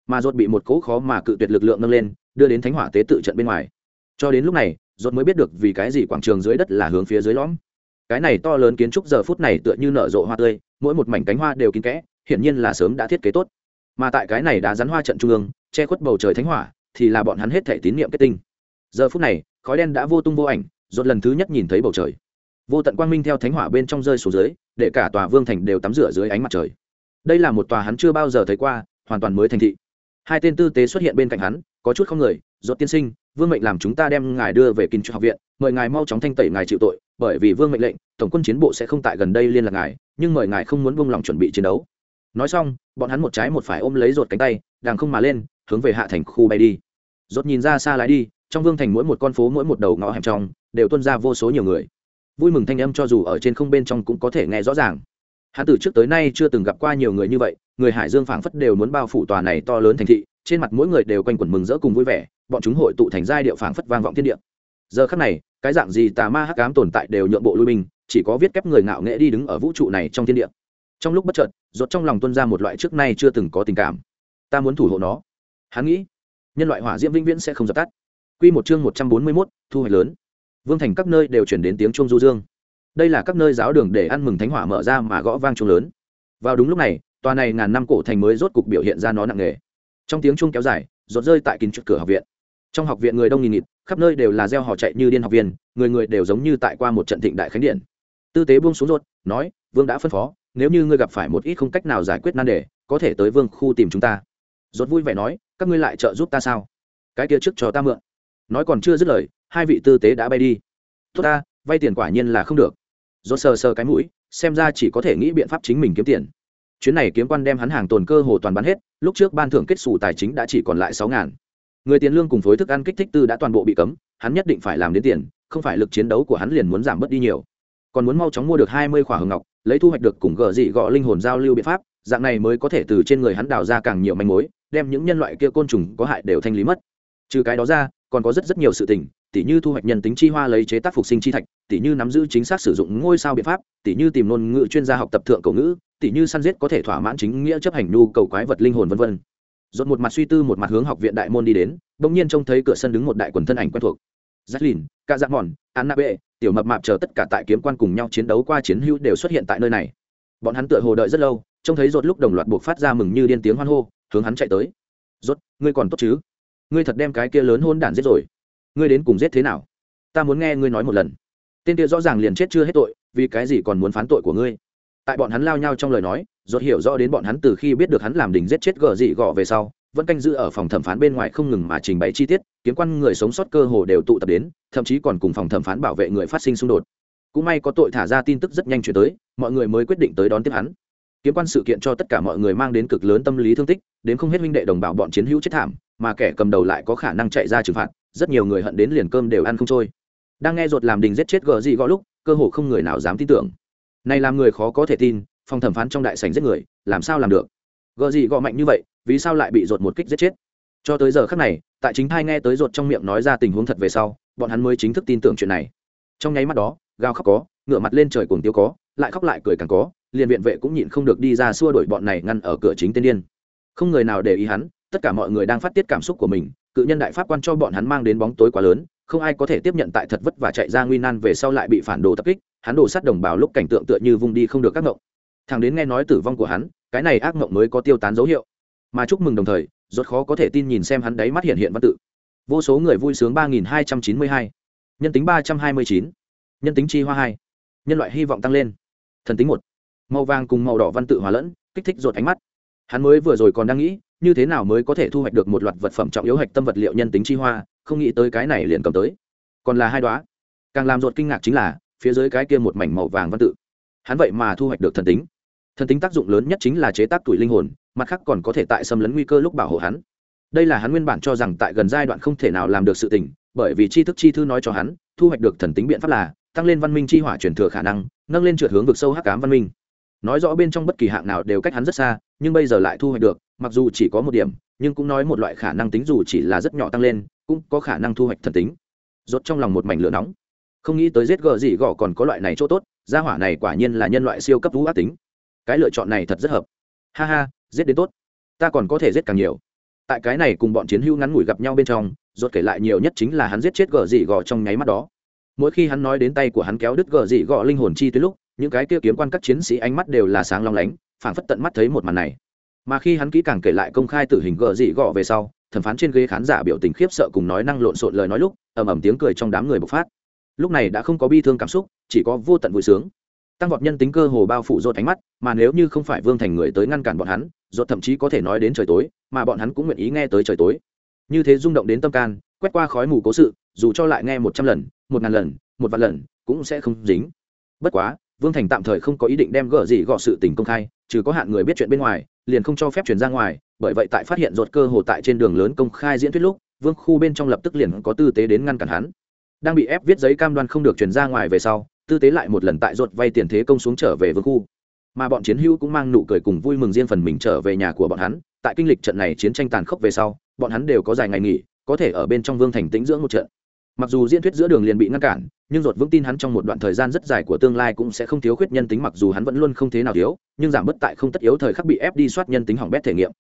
Mà rốt bị một cỗ khó mà cự tuyệt lực lượng nâng lên, đưa đến thánh hỏa tế tự trận bên ngoài. Cho đến lúc này rốt mới biết được vì cái gì quảng trường dưới đất là hướng phía dưới lõm. Cái này to lớn kiến trúc giờ phút này tựa như nở rộ hoa tươi, mỗi một mảnh cánh hoa đều kín kẽ, hiển nhiên là sớm đã thiết kế tốt. Mà tại cái này đã rắn hoa trận trung ương, che khuất bầu trời thánh hỏa, thì là bọn hắn hết thể tín niệm kết tinh. Giờ phút này, khói đen đã vô tung vô ảnh, rốt lần thứ nhất nhìn thấy bầu trời. Vô tận quang minh theo thánh hỏa bên trong rơi xuống dưới, để cả tòa vương thành đều tắm rửa dưới ánh mặt trời. Đây là một tòa hắn chưa bao giờ thấy qua, hoàn toàn mới thành thị. Hai tên tư tế xuất hiện bên cạnh hắn, có chút không người, rốt tiên sinh vương mệnh làm chúng ta đem ngài đưa về kinh cho học viện, mời ngài mau chóng thanh tẩy ngài chịu tội, bởi vì vương mệnh lệnh, tổng quân chiến bộ sẽ không tại gần đây liên lạc ngài, nhưng mời ngài không muốn buông lòng chuẩn bị chiến đấu. Nói xong, bọn hắn một trái một phải ôm lấy rột cánh tay đàng không mà lên, hướng về hạ thành khu bay đi. Rột nhìn ra xa lái đi, trong vương thành mỗi một con phố mỗi một đầu ngõ hẻm trong, đều tuân ra vô số nhiều người. Vui mừng thanh âm cho dù ở trên không bên trong cũng có thể nghe rõ ràng. Hắn từ trước tới nay chưa từng gặp qua nhiều người như vậy, người hải dương phảng phất đều muốn bao phủ tòa này to lớn thành thị trên mặt mỗi người đều quanh quẩn mừng rỡ cùng vui vẻ bọn chúng hội tụ thành giai điệu phảng phất vang vọng thiên địa. Giờ khắc này cái dạng gì tà ma hắc ám tồn tại đều nhượng bộ lui mình chỉ có viết kép người ngạo nghễ đi đứng ở vũ trụ này trong thiên địa. Trong lúc bất chợt ruột trong lòng tuân ra một loại trước nay chưa từng có tình cảm. Ta muốn thủ hộ nó. Hắn nghĩ nhân loại hỏa diễm vĩnh viễn sẽ không dập tắt. Quy một chương một trăm bốn mươi 141, thu hoạch lớn. Vương thành các nơi đều chuyển đến tiếng chuông du dương. Đây là các nơi giáo đường để ăn mừng thánh hỏa mở ra mà gõ vang chuông lớn. Vào đúng lúc này tòa này ngàn năm cổ thành mới rốt cục biểu hiện ra nó nặng nề trong tiếng chuông kéo dài rột rơi tại kín trước cửa học viện. Trong học viện người đông nghìn nghịt, khắp nơi đều là gieo họ chạy như điên học viên, người người đều giống như tại qua một trận thịnh đại khánh điện. Tư tế buông xuống rột nói, vương đã phân phó, nếu như ngươi gặp phải một ít không cách nào giải quyết nan đề, có thể tới vương khu tìm chúng ta. Rột vui vẻ nói, các ngươi lại trợ giúp ta sao? Cái kia trước cho ta mượn. Nói còn chưa dứt lời, hai vị tư tế đã bay đi. Tốt ta, vay tiền quả nhiên là không được. Rột sờ sờ cái mũi, xem ra chỉ có thể nghĩ biện pháp chính mình kiếm tiền. Chuyến này kiếm quan đem hắn hàng tồn cơ hồ toàn bán hết lúc trước ban thưởng kết xù tài chính đã chỉ còn lại sáu ngàn. Người tiền lương cùng phối thức ăn kích thích tư đã toàn bộ bị cấm, hắn nhất định phải làm đến tiền, không phải lực chiến đấu của hắn liền muốn giảm bớt đi nhiều. Còn muốn mau chóng mua được hai mươi khỏa hồng ngọc, lấy thu hoạch được cùng gờ dị gọ linh hồn giao lưu biện pháp, dạng này mới có thể từ trên người hắn đào ra càng nhiều manh mối, đem những nhân loại kia côn trùng có hại đều thanh lý mất. Trừ cái đó ra còn có rất rất nhiều sự tình tỉ như thu hoạch nhân tính chi hoa lấy chế tác phục sinh chi thạch tỉ như nắm giữ chính xác sử dụng ngôi sao biện pháp tỉ như tìm ngôn ngữ chuyên gia học tập thượng cầu ngữ tỉ như săn giết có thể thỏa mãn chính nghĩa chấp hành nhu cầu quái vật linh hồn vân vân dồn một mặt suy tư một mặt hướng học viện đại môn đi đến bỗng nhiên trông thấy cửa sân đứng một đại quần thân ảnh quen thuộc Jacqueline, cả dạng mòn, Anna Bệ, tiểu mập mạp chờ tất cả tại kiếm quan cùng nhau chiến đấu qua chiến hữu đều xuất hiện tại nơi này. Bọn hắn tựa hồ đợi rất lâu, trông thấy rốt lúc đồng loạt buộc phát ra mừng như điên tiếng hoan hô, hướng hắn chạy tới. "Rốt, ngươi còn tốt chứ? Ngươi thật đem cái kia lớn hôn đản giết rồi. Ngươi đến cùng giết thế nào? Ta muốn nghe ngươi nói một lần." Tên kia rõ ràng liền chết chưa hết tội, vì cái gì còn muốn phán tội của ngươi? Tại bọn hắn lao nhau trong lời nói, rốt hiểu rõ đến bọn hắn từ khi biết được hắn làm đình giết chết gờ dị gọ về sau, vẫn canh giữ ở phòng thẩm phán bên ngoài không ngừng mà trình bày chi tiết kiếm quan người sống sót cơ hồ đều tụ tập đến thậm chí còn cùng phòng thẩm phán bảo vệ người phát sinh xung đột cũng may có tội thả ra tin tức rất nhanh chuyển tới mọi người mới quyết định tới đón tiếp hắn kiếm quan sự kiện cho tất cả mọi người mang đến cực lớn tâm lý thương tích, đến không hết huynh đệ đồng bào bọn chiến hữu chết thảm, mà kẻ cầm đầu lại có khả năng chạy ra trừng phạt, rất nhiều người hận đến liền cơm đều ăn không trôi. Đang nghe ruột làm đình giết chết gờ gì gõ lúc, cơ hồ không người nào dám tin tưởng. Này làm người khó có thể tin, phòng thẩm phán trong đại sảnh giết người, làm sao làm được? Gờ gì gõ mạnh như vậy, vì sao lại bị ruột một kích giết chết? Cho tới giờ khác này, tại chính thai nghe tới ruột trong miệng nói ra tình huống thật về sau, bọn hắn mới chính thức tin tưởng chuyện này. Trong nháy mắt đó, gào khóc có ngựa mặt lên trời cuồng tiêu có lại khóc lại cười càng có, liền viện vệ cũng nhịn không được đi ra xua đuổi bọn này ngăn ở cửa chính tên điên. Không người nào để ý hắn, tất cả mọi người đang phát tiết cảm xúc của mình, cự nhân đại pháp quan cho bọn hắn mang đến bóng tối quá lớn, không ai có thể tiếp nhận tại thật vất và chạy ra nguy nan về sau lại bị phản đồ tập kích, hắn đổ sát đồng bào lúc cảnh tượng tựa như vung đi không được các ngộng thằng đến nghe nói tử vong của hắn, cái này ác ngộng mới có tiêu tán dấu hiệu. Mà chúc mừng đồng thời, rốt khó có thể tin nhìn xem hắn đáy mắt hiện hiện văn tự. Vô số người vui sướng ba nghìn hai trăm chín mươi hai. Nhân tính ba trăm hai mươi chín. Nhân tính chi hoa hai. Nhân loại hy vọng tăng lên thần tính một. Màu vàng cùng màu đỏ văn tự hòa lẫn, kích thích rột ánh mắt. Hắn mới vừa rồi còn đang nghĩ, như thế nào mới có thể thu hoạch được một loạt vật phẩm trọng yếu hạch tâm vật liệu nhân tính chi hoa, không nghĩ tới cái này liền cầm tới. Còn là hai đoá càng làm rột kinh ngạc chính là, phía dưới cái kia một mảnh màu vàng văn tự. Hắn vậy mà thu hoạch được thần tính. Thần tính tác dụng lớn nhất chính là chế tác tuổi linh hồn, mặt khác còn có thể tại xâm lấn nguy cơ lúc bảo hộ hắn. Đây là hắn nguyên bản cho rằng tại gần giai đoạn không thể nào làm được sự tình, bởi vì tri thức chi thư nói cho hắn, thu hoạch được thần tính biện pháp là tăng lên văn minh chi hỏa truyền thừa khả năng, nâng lên trượt hướng vực sâu hắc cám văn minh. Nói rõ bên trong bất kỳ hạng nào đều cách hắn rất xa, nhưng bây giờ lại thu hoạch được, mặc dù chỉ có một điểm, nhưng cũng nói một loại khả năng tính dù chỉ là rất nhỏ tăng lên, cũng có khả năng thu hoạch thần tính. Rốt trong lòng một mảnh lửa nóng. Không nghĩ tới giết gờ gì gọ còn có loại này chỗ tốt, gia hỏa này quả nhiên là nhân loại siêu cấp vũ ác tính. Cái lựa chọn này thật rất hợp. Ha ha, giết đến tốt. Ta còn có thể giết càng nhiều. Tại cái này cùng bọn chiến hữu ngắn ngủi gặp nhau bên trong, rốt kể lại nhiều nhất chính là hắn giết chết gờ gì gò trong nháy mắt đó mỗi khi hắn nói đến tay của hắn kéo đứt gờ dị gò linh hồn chi tới lúc, những cái kia kiếm quan các chiến sĩ ánh mắt đều là sáng long lánh, phảng phất tận mắt thấy một màn này. Mà khi hắn kỹ càng kể lại công khai tử hình gờ dị gò về sau, thẩm phán trên ghế khán giả biểu tình khiếp sợ cùng nói năng lộn xộn lời nói lúc, ầm ầm tiếng cười trong đám người bộc phát. Lúc này đã không có bi thương cảm xúc, chỉ có vô tận vui sướng. Tăng vọt nhân tính cơ hồ bao phủ rột ánh mắt, mà nếu như không phải vương thành người tới ngăn cản bọn hắn rột thậm chí có thể nói đến trời tối, mà bọn hắn cũng nguyện ý nghe tới trời tối. Như thế rung động đến tâm can, quét qua khói mù cố sự, dù cho lại nghe một trăm lần một ngàn lần, một vạn lần, cũng sẽ không dính. Bất quá, vương thành tạm thời không có ý định đem gỡ gì gọ sự tình công khai, trừ có hạn người biết chuyện bên ngoài, liền không cho phép chuyển ra ngoài, bởi vậy tại phát hiện ruột cơ hồ tại trên đường lớn công khai diễn thuyết lúc, vương khu bên trong lập tức liền có tư tế đến ngăn cản hắn. Đang bị ép viết giấy cam đoan không được chuyển ra ngoài về sau, tư tế lại một lần tại ruột vay tiền thế công xuống trở về vương khu. Mà bọn chiến hữu cũng mang nụ cười cùng vui mừng riêng phần mình trở về nhà của bọn hắn. Tại kinh lịch trận này chiến tranh tàn khốc về sau, bọn hắn đều có dài ngày nghỉ, có thể ở bên trong vương thành tĩnh dưỡng một trận mặc dù diễn thuyết giữa đường liền bị ngăn cản, nhưng ruột vững tin hắn trong một đoạn thời gian rất dài của tương lai cũng sẽ không thiếu khuyết nhân tính mặc dù hắn vẫn luôn không thế nào thiếu, nhưng giảm bớt tại không tất yếu thời khắc bị ép đi soát nhân tính hỏng bét thể nghiệm.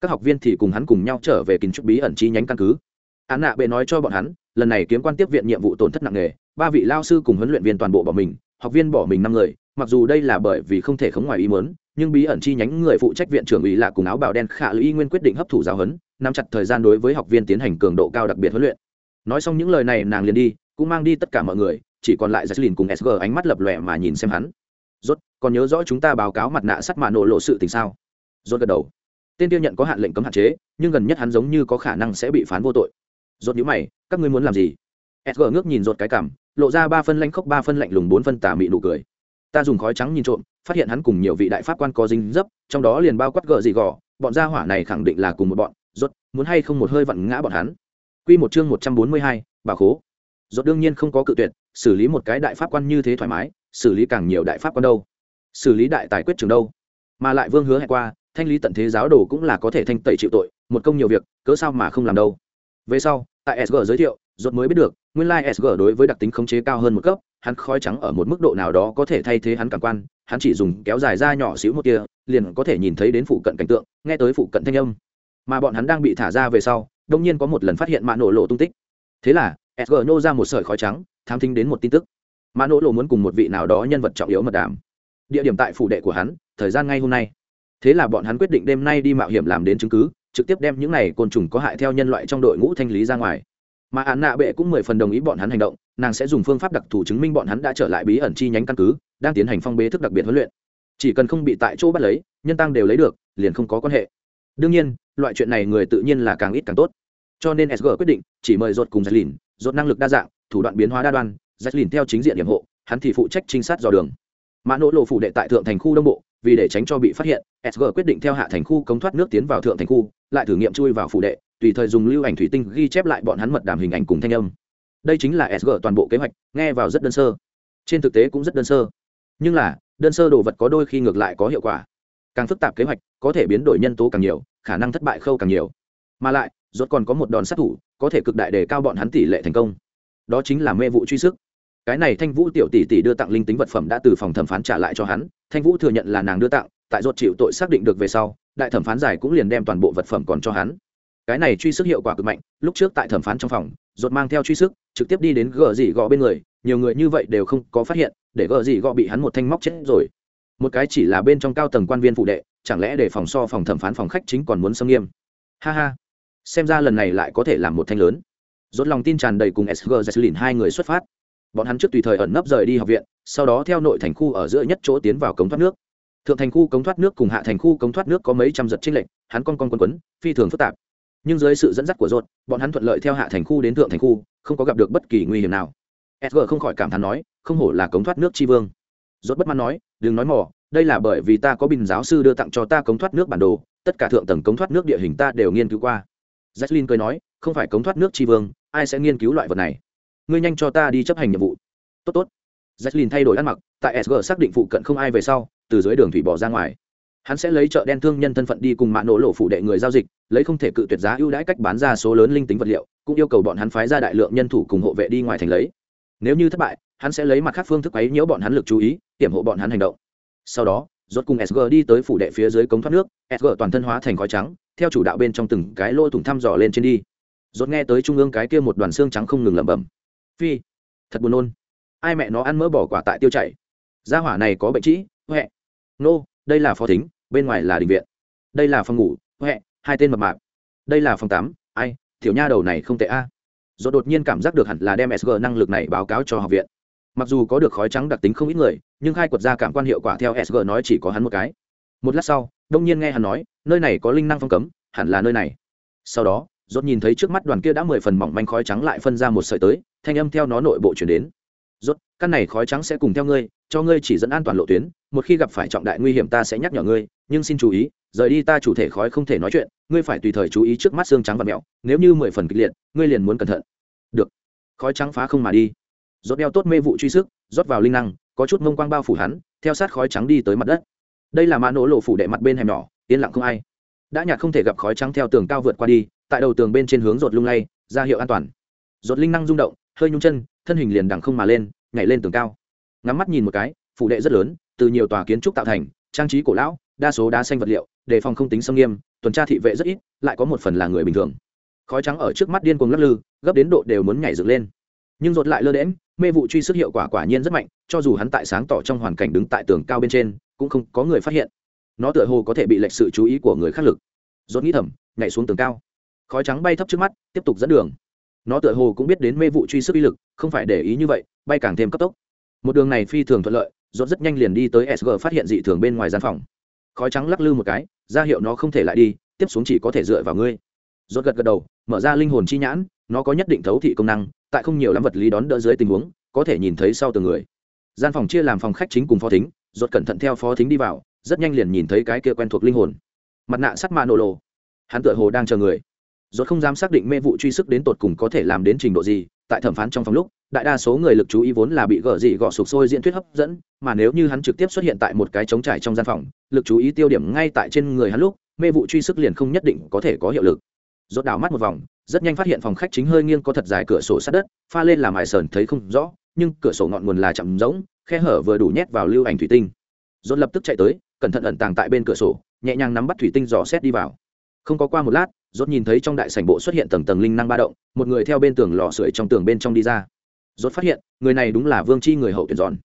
Các học viên thì cùng hắn cùng nhau trở về kín trúc bí ẩn chi nhánh căn cứ. Án nạ bệ nói cho bọn hắn, lần này kiếm quan tiếp viện nhiệm vụ tổn thất nặng nề, ba vị lao sư cùng huấn luyện viên toàn bộ bỏ mình, học viên bỏ mình năm người, mặc dù đây là bởi vì không thể khống ngoài ý muốn, nhưng bí ẩn chi nhánh người phụ trách viện trưởng ủy là cùng áo bào đen khả lũy nguyên quyết định hấp thụ giáo huấn, nắm chặt thời gian đối với học viên tiến hành cường độ cao đặc biệt huấn luyện nói xong những lời này nàng liền đi cũng mang đi tất cả mọi người chỉ còn lại Jacqueline cùng SG ánh mắt lập lòe mà nhìn xem hắn. Rốt, còn nhớ rõ chúng ta báo cáo mặt nạ sắt mà nổ lộ sự tình sao? Rốt gật đầu. Tên tiêu nhận có hạn lệnh cấm hạn chế, nhưng gần nhất hắn giống như có khả năng sẽ bị phán vô tội. Rốt nhíu mày, các ngươi muốn làm gì? SG ngước nhìn rốt cái cằm, lộ ra ba phân lãnh khốc ba phân lạnh lùng bốn phân tà mị nụ cười. Ta dùng khói trắng nhìn trộm, phát hiện hắn cùng nhiều vị đại pháp quan có dính dấp, trong đó liền bao quát gờ gì gò, bọn gia hỏa này khẳng định là cùng một bọn, rốt, muốn hay không một hơi vặn ngã bọn hắn. Quy một chương 142, bà khố. Rốt đương nhiên không có cự tuyệt, xử lý một cái đại pháp quan như thế thoải mái, xử lý càng nhiều đại pháp quan đâu? Xử lý đại tài quyết trường đâu? Mà lại Vương hứa hẹn qua, thanh lý tận thế giáo đồ cũng là có thể thanh tẩy chịu tội, một công nhiều việc, cớ sao mà không làm đâu. Về sau, tại SG giới thiệu, rốt mới biết được, nguyên lai like SG đối với đặc tính khống chế cao hơn một cấp, hắn khói trắng ở một mức độ nào đó có thể thay thế hắn cảm quan, hắn chỉ dùng kéo dài ra nhỏ xíu một tia, liền có thể nhìn thấy đến phụ cận cảnh tượng, nghe tới phụ cận thanh âm. Mà bọn hắn đang bị thả ra về sau, đông nhiên có một lần phát hiện mạ nổ lộ tung tích. Thế là, SG nô ra một sợi khói trắng, tham thính đến một tin tức. mạ nổ Lộ muốn cùng một vị nào đó nhân vật trọng yếu mật đàm. Địa điểm tại phủ đệ của hắn, thời gian ngay hôm nay. Thế là bọn hắn quyết định đêm nay đi mạo hiểm làm đến chứng cứ, trực tiếp đem những này côn trùng có hại theo nhân loại trong đội ngũ thanh lý ra ngoài. Mà Án Nạ Bệ cũng mười phần đồng ý bọn hắn hành động, nàng sẽ dùng phương pháp đặc thù chứng minh bọn hắn đã trở lại bí ẩn chi nhánh căn cứ, đang tiến hành phong bế thức đặc biệt huấn luyện. Chỉ cần không bị tại chỗ bắt lấy, nhân tăng đều lấy được, liền không có quan hệ. Đương nhiên, loại chuyện này người tự nhiên là càng ít càng tốt. Cho nên SG quyết định chỉ mời rốt cùng Jacqueline, rốt năng lực đa dạng, thủ đoạn biến hóa đa đoan. Jacqueline theo chính diện điểm hộ hắn thì phụ trách trinh sát dò đường. Mã nỗ lộ phủ đệ tại thượng thành khu đông bộ vì để tránh cho bị phát hiện sg quyết định theo hạ thành khu cống thoát nước tiến vào thượng thành khu lại thử nghiệm chui vào phủ đệ tùy thời dùng lưu ảnh thủy tinh ghi chép lại bọn hắn mật đàm hình ảnh cùng thanh âm. Đây chính là sg toàn bộ kế hoạch nghe vào rất đơn sơ. Trên thực tế cũng rất đơn sơ. Nhưng là đơn sơ đồ vật có đôi khi ngược lại có hiệu quả. Càng phức tạp kế hoạch có thể biến đổi nhân tố càng nhiều khả năng thất bại khâu càng nhiều. Mà lại rốt còn có một đòn sát thủ, có thể cực đại đề cao bọn hắn tỷ lệ thành công. Đó chính là mê vụ truy sức. Cái này thanh vũ tiểu tỷ tỷ đưa tặng linh tính vật phẩm đã từ phòng thẩm phán trả lại cho hắn, thanh vũ thừa nhận là nàng đưa tặng, tại ruột chịu tội xác định được về sau, đại thẩm phán giải cũng liền đem toàn bộ vật phẩm còn cho hắn. Cái này truy sức hiệu quả cực mạnh, lúc trước tại thẩm phán trong phòng, rốt mang theo truy sức, trực tiếp đi đến gờ gì gọ bên người, nhiều người như vậy đều không có phát hiện, để gờ gì gọ bị hắn một thanh móc chết rồi. Một cái chỉ là bên trong cao tầng quan viên phụ đệ, chẳng lẽ để phòng so phòng thẩm phán phòng khách chính còn muốn xâm nghiêm? Ha ha xem ra lần này lại có thể làm một thanh lớn. Rốt lòng tin tràn đầy cùng sg jesslin hai người xuất phát. Bọn hắn trước tùy thời ẩn nấp rời đi học viện, sau đó theo nội thành khu ở giữa nhất chỗ tiến vào cống thoát nước. Thượng thành khu cống thoát nước cùng hạ thành khu cống thoát nước có mấy trăm giật trinh lệnh hắn con con quấn quấn, phi thường phức tạp. Nhưng dưới sự dẫn dắt của rốt, bọn hắn thuận lợi theo hạ thành khu đến thượng thành khu, không có gặp được bất kỳ nguy hiểm nào. Sg không khỏi cảm thán nói, không hổ là cống thoát nước tri vương. Rốt bất mãn nói, đừng nói mỏ đây là bởi vì ta có bình giáo sư đưa tặng cho ta cống thoát nước bản đồ, tất cả thượng tầng cống thoát nước địa hình ta đều nghiên cứu qua. Jacqueline cười nói, không phải cống thoát nước tri vương, ai sẽ nghiên cứu loại vật này? Ngươi nhanh cho ta đi chấp hành nhiệm vụ. Tốt tốt. Jacqueline thay đổi ăn mặc, tại SG xác định phụ cận không ai về sau, từ dưới đường thủy bỏ ra ngoài. Hắn sẽ lấy chợ đen thương nhân thân phận đi cùng mạng nổ lộ phụ đệ người giao dịch, lấy không thể cự tuyệt giá ưu đãi cách bán ra số lớn linh tính vật liệu, cũng yêu cầu bọn hắn phái ra đại lượng nhân thủ cùng hộ vệ đi ngoài thành lấy. Nếu như thất bại, hắn sẽ lấy mặt khác phương thức ấy nhiễu bọn hắn lực chú ý, tiểm hộ bọn hắn hành động. Sau đó, rốt cùng SG đi tới phủ đệ phía dưới cống thoát nước, SG toàn thân hóa thành khói trắng, theo chủ đạo bên trong từng cái lỗ thủng thăm dò lên trên đi. Rốt nghe tới trung ương cái kia một đoàn xương trắng không ngừng lẩm bẩm. Phi, thật buồn nôn. Ai mẹ nó ăn mỡ bỏ quả tại tiêu chảy. Gia hỏa này có bệnh trĩ, huệ. Nô, đây là phó thính, bên ngoài là đình viện. Đây là phòng ngủ, huệ, hai tên mập mạp. Đây là phòng tắm, ai, tiểu nha đầu này không tệ a. À. đột nhiên cảm giác được hẳn là đem sg năng lực này báo cáo cho học viện. Mặc dù có được khói trắng đặc tính không ít người, nhưng khai quật ra cảm quan hiệu quả theo sg nói chỉ có hắn một cái. Một lát sau đông nhiên nghe hắn nói, nơi này có linh năng phong cấm, hẳn là nơi này. Sau đó dốt nhìn thấy trước mắt đoàn kia đã mười phần mỏng manh khói trắng lại phân ra một sợi tới, thanh âm theo nó nội bộ chuyển đến. Rốt, căn này khói trắng sẽ cùng theo ngươi, cho ngươi chỉ dẫn an toàn lộ tuyến, một khi gặp phải trọng đại nguy hiểm ta sẽ nhắc nhở ngươi, nhưng xin chú ý, rời đi ta chủ thể khói không thể nói chuyện, ngươi phải tùy thời chú ý trước mắt xương trắng và mẹo, nếu như mười phần kịch liệt, ngươi liền muốn cẩn thận. Được. Khói trắng phá không mà đi. Rốt đeo tốt mê vụ truy sức, rót vào linh năng, có chút mông quang bao phủ hắn, theo sát khói trắng đi tới mặt đất đây là mã nổ lộ phủ đệ mặt bên hẻm nhỏ, yên lặng không ai. Đã nhạt không thể gặp khói trắng theo tường cao vượt qua đi, tại đầu tường bên trên hướng rột lung lay, ra hiệu an toàn. Rột linh năng rung động, hơi nhung chân, thân hình liền đằng không mà lên, nhảy lên tường cao. Ngắm mắt nhìn một cái, phủ đệ rất lớn, từ nhiều tòa kiến trúc tạo thành, trang trí cổ lão, đa số đá xanh vật liệu, đề phòng không tính xâm nghiêm, tuần tra thị vệ rất ít, lại có một phần là người bình thường. Khói trắng ở trước mắt điên cuồng lắc lư, gấp đến độ đều muốn nhảy dựng lên nhưng rột lại lơ đễm mê vụ truy sức hiệu quả quả nhiên rất mạnh, cho dù hắn tại sáng tỏ trong hoàn cảnh đứng tại tường cao bên trên, cũng không có người phát hiện. Nó tựa hồ có thể bị lệch sự chú ý của người khác lực. Rốt nghĩ thầm, nhảy xuống tường cao. Khói trắng bay thấp trước mắt, tiếp tục dẫn đường. Nó tựa hồ cũng biết đến mê vụ truy sức uy lực, không phải để ý như vậy, bay càng thêm cấp tốc. Một đường này phi thường thuận lợi, rốt rất nhanh liền đi tới sg phát hiện dị thường bên ngoài gian phòng. Khói trắng lắc lư một cái, ra hiệu nó không thể lại đi, tiếp xuống chỉ có thể dựa vào ngươi. Rốt gật gật đầu, mở ra linh hồn chi nhãn, nó có nhất định thấu thị công năng tại không nhiều lắm vật lý đón đỡ dưới tình huống, có thể nhìn thấy sau từng người. Gian phòng chia làm phòng khách chính cùng phó thính, rốt cẩn thận theo phó thính đi vào, rất nhanh liền nhìn thấy cái kia quen thuộc linh hồn. Mặt nạ sắt mạ nổ lộ. Hắn tựa hồ đang chờ người. Rốt không dám xác định mê vụ truy sức đến tột cùng có thể làm đến trình độ gì, tại thẩm phán trong phòng lúc, đại đa số người lực chú ý vốn là bị gỡ dị gọ sụp sôi diễn thuyết hấp dẫn, mà nếu như hắn trực tiếp xuất hiện tại một cái trống trải trong gian phòng, lực chú ý tiêu điểm ngay tại trên người hắn lúc, mê vụ truy sức liền không nhất định có thể có hiệu lực. Rốt đảo mắt một vòng rất nhanh phát hiện phòng khách chính hơi nghiêng có thật dài cửa sổ sát đất, pha lên làm hải sờn thấy không rõ, nhưng cửa sổ ngọn nguồn là chậm rỗng khe hở vừa đủ nhét vào lưu ảnh thủy tinh. Rốt lập tức chạy tới, cẩn thận ẩn tàng tại bên cửa sổ, nhẹ nhàng nắm bắt thủy tinh dò xét đi vào. Không có qua một lát, rốt nhìn thấy trong đại sảnh bộ xuất hiện tầng tầng linh năng ba động, một người theo bên tường lò sưởi trong tường bên trong đi ra. Rốt phát hiện, người này đúng là vương chi người hậu tuyển giòn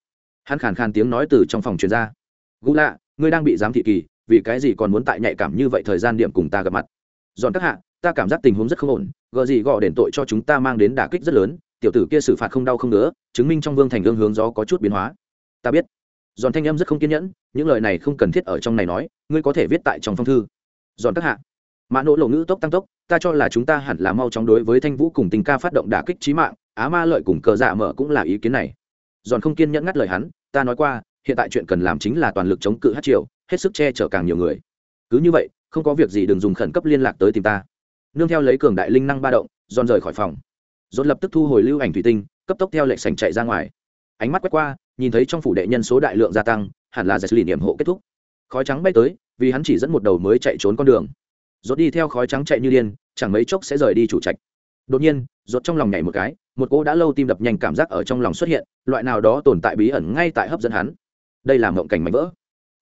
hắn khàn khàn tiếng nói từ trong phòng truyền ra. Gũ lạ, ngươi đang bị giám thị kỳ, vì cái gì còn muốn tại nhạy cảm như vậy thời gian điểm cùng ta gặp mặt? Giòn các hạ ta cảm giác tình huống rất không ổn gợ gì gọ đền tội cho chúng ta mang đến đả kích rất lớn, tiểu tử kia xử phạt không đau không nữa chứng minh trong vương thành gương hướng gió có chút biến hóa. Ta biết. Giòn thanh âm rất không kiên nhẫn, những lời này không cần thiết ở trong này nói, ngươi có thể viết tại trong phong thư. Giòn các hạ. Mã nỗ lộ ngữ tốc tăng tốc, ta cho là chúng ta hẳn là mau chóng đối với thanh vũ cùng tình ca phát động đả kích trí mạng, á ma lợi cùng cờ dạ mở cũng là ý kiến này. Giòn không kiên nhẫn ngắt lời hắn, ta nói qua, hiện tại chuyện cần làm chính là toàn lực chống cự hát triều, hết sức che chở càng nhiều người. Cứ như vậy, không có việc gì đừng dùng khẩn cấp liên lạc tới tìm ta nương theo lấy cường đại linh năng ba động, dọn rời khỏi phòng. Dồn lập tức thu hồi lưu ảnh thủy tinh, cấp tốc theo lệnh sành chạy ra ngoài. Ánh mắt quét qua, nhìn thấy trong phủ đệ nhân số đại lượng gia tăng, hẳn là giải xử lý niệm hộ kết thúc. Khói trắng bay tới, vì hắn chỉ dẫn một đầu mới chạy trốn con đường. Rốt đi theo khói trắng chạy như điên, chẳng mấy chốc sẽ rời đi chủ trạch. Đột nhiên, rốt trong lòng nhảy một cái, một cô đã lâu tim đập nhanh cảm giác ở trong lòng xuất hiện, loại nào đó tồn tại bí ẩn ngay tại hấp dẫn hắn. Đây là mộng cảnh mạnh vỡ.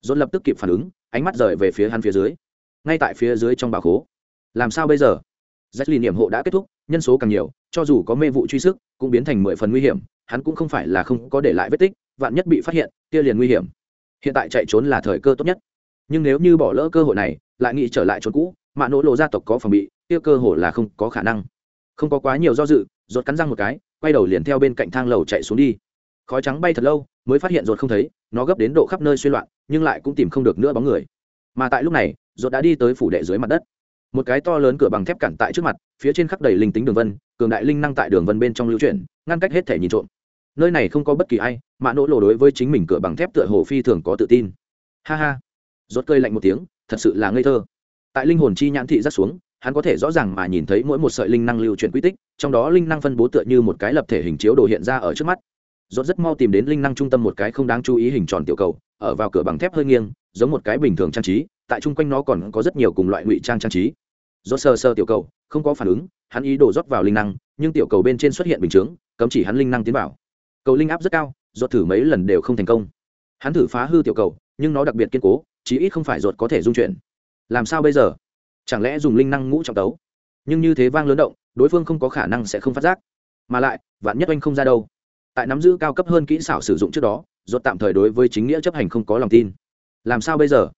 Rốt lập tức kịp phản ứng, ánh mắt rời về phía hắn phía dưới. Ngay tại phía dưới trong bảo khố làm sao bây giờ? Rách lì niệm hộ đã kết thúc, nhân số càng nhiều, cho dù có mê vụ truy sức, cũng biến thành mười phần nguy hiểm, hắn cũng không phải là không có để lại vết tích, vạn nhất bị phát hiện, kia liền nguy hiểm. Hiện tại chạy trốn là thời cơ tốt nhất. Nhưng nếu như bỏ lỡ cơ hội này, lại nghĩ trở lại trốn cũ mạ nỗ lộ gia tộc có phòng bị, kia cơ hội là không có khả năng. Không có quá nhiều do dự rột cắn răng một cái, quay đầu liền theo bên cạnh thang lầu chạy xuống đi. Khói trắng bay thật lâu, mới phát hiện rột không thấy, nó gấp đến độ khắp nơi suy loạn, nhưng lại cũng tìm không được nữa bóng người. Mà tại lúc này rột đã đi tới phủ đệ dưới mặt đất một cái to lớn cửa bằng thép cản tại trước mặt, phía trên khắp đầy linh tính đường vân, cường đại linh năng tại đường vân bên trong lưu chuyển, ngăn cách hết thể nhìn trộm. Nơi này không có bất kỳ ai mạ nỗ lộ đối với chính mình cửa bằng thép tựa hồ phi thường có tự tin. Ha ha. Rốt cơi lạnh một tiếng, thật sự là ngây thơ. Tại linh hồn chi nhãn thị rất xuống, hắn có thể rõ ràng mà nhìn thấy mỗi một sợi linh năng lưu chuyển quy tích, trong đó linh năng phân bố tựa như một cái lập thể hình chiếu đồ hiện ra ở trước mắt. Rốt rất mau tìm đến linh năng trung tâm một cái không đáng chú ý hình tròn tiểu cầu, ở vào cửa bằng thép hơi nghiêng, giống một cái bình thường trang trí, tại chung quanh nó còn có rất nhiều cùng loại ngụy trang trang trí rốt sơ sơ tiểu cầu, không có phản ứng, hắn ý đồ rót vào linh năng, nhưng tiểu cầu bên trên xuất hiện bình chướng, cấm chỉ hắn linh năng tiến vào. Cầu linh áp rất cao, rốt thử mấy lần đều không thành công. Hắn thử phá hư tiểu cầu, nhưng nó đặc biệt kiên cố, chí ít không phải rốt có thể dung chuyển. Làm sao bây giờ? Chẳng lẽ dùng linh năng ngũ trọng tấu? Nhưng như thế vang lớn động, đối phương không có khả năng sẽ không phát giác. Mà lại, vạn nhất anh không ra đâu? Tại nắm giữ cao cấp hơn kỹ xảo sử dụng trước đó, rốt tạm thời đối với chính nghĩa chấp hành không có lòng tin. Làm sao bây giờ?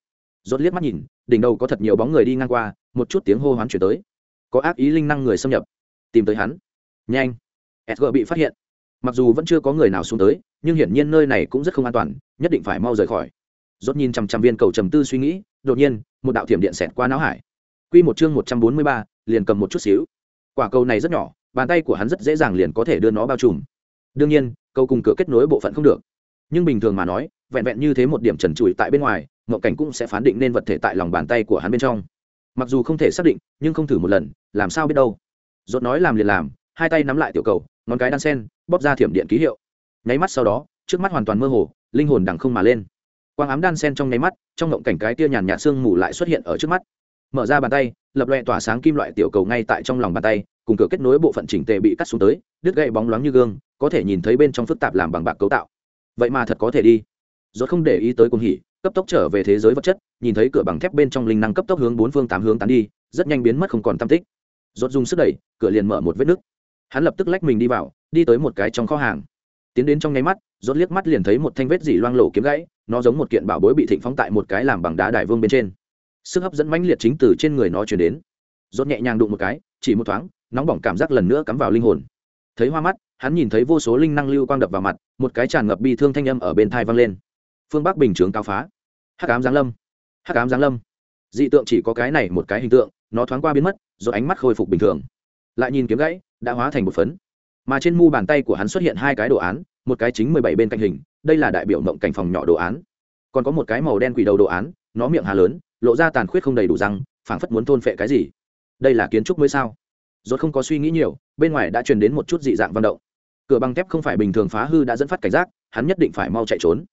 Rốt liếc mắt nhìn đỉnh đầu có thật nhiều bóng người đi ngang qua một chút tiếng hô hoán chuyển tới. Có ác ý linh năng người xâm nhập. Tìm tới hắn. Nhanh. Sg bị phát hiện. Mặc dù vẫn chưa có người nào xuống tới nhưng hiển nhiên nơi này cũng rất không an toàn nhất định phải mau rời khỏi. Rốt nhìn chằm chằm viên cầu trầm tư suy nghĩ đột nhiên một đạo thiểm điện xẹt qua não hải. Quy một chương một trăm bốn mươi ba, liền cầm một chút xíu. Quả cầu này rất nhỏ bàn tay của hắn rất dễ dàng liền có thể đưa nó bao trùm. Đương nhiên cầu cùng cửa kết nối bộ phận không được. Nhưng bình thường mà nói vẹn vẹn như thế một điểm trần trụi tại bên ngoài ngộ cảnh cũng sẽ phán định nên vật thể tại lòng bàn tay của hắn bên trong. Mặc dù không thể xác định, nhưng không thử một lần, làm sao biết đâu. Dốt nói làm liền làm, hai tay nắm lại tiểu cầu, ngón cái đan sen, bóp ra thiểm điện ký hiệu. Nháy mắt sau đó, trước mắt hoàn toàn mơ hồ, linh hồn đằng không mà lên. Quang ám đan sen trong nháy mắt, trong ngộng cảnh cái tia nhàn nhạt sương mù lại xuất hiện ở trước mắt. Mở ra bàn tay, lập loẹ tỏa sáng kim loại tiểu cầu ngay tại trong lòng bàn tay, cùng cửa kết nối bộ phận chỉnh tề bị cắt xuống tới, đứt gậy bóng loáng như gương, có thể nhìn thấy bên trong phức tạp làm bằng bạc cấu tạo. Vậy mà thật có thể đi. Dốt không để ý tới cuồng hỉ cấp tốc trở về thế giới vật chất, nhìn thấy cửa bằng thép bên trong linh năng cấp tốc hướng bốn phương tám hướng tán đi, rất nhanh biến mất không còn tâm tích. Rốt dùng sức đẩy, cửa liền mở một vết nứt. Hắn lập tức lách mình đi vào, đi tới một cái trong kho hàng. Tiến đến trong nháy mắt, rốt liếc mắt liền thấy một thanh vết dỉ loang lổ kiếm gãy, nó giống một kiện bảo bối bị thịnh phóng tại một cái làm bằng đá đại vương bên trên. Sức hấp dẫn mãnh liệt chính từ trên người nó truyền đến. Rốt nhẹ nhàng đụng một cái, chỉ một thoáng, nóng bỏng cảm giác lần nữa cắm vào linh hồn. Thấy hoa mắt, hắn nhìn thấy vô số linh năng lưu quang đập vào mặt, một cái tràn ngập bi thương thanh âm ở bên thai vang lên phương bắc bình chướng cao phá. Hắc ám giáng lâm. Hắc ám giáng lâm. Dị tượng chỉ có cái này một cái hình tượng, nó thoáng qua biến mất, rồi ánh mắt khôi phục bình thường. Lại nhìn kiếm gãy, đã hóa thành một phấn. Mà trên mu bàn tay của hắn xuất hiện hai cái đồ án, một cái chính mười bảy bên cạnh hình, đây là đại biểu mộng cảnh phòng nhỏ đồ án. Còn có một cái màu đen quỷ đầu đồ án, nó miệng hà lớn, lộ ra tàn khuyết không đầy đủ răng, phảng phất muốn thôn phệ cái gì. Đây là kiến trúc mới sao? Rốt không có suy nghĩ nhiều, bên ngoài đã truyền đến một chút dị dạng văn động. Cửa băng thép không phải bình thường phá hư đã dẫn phát cảnh giác, hắn nhất định phải mau chạy trốn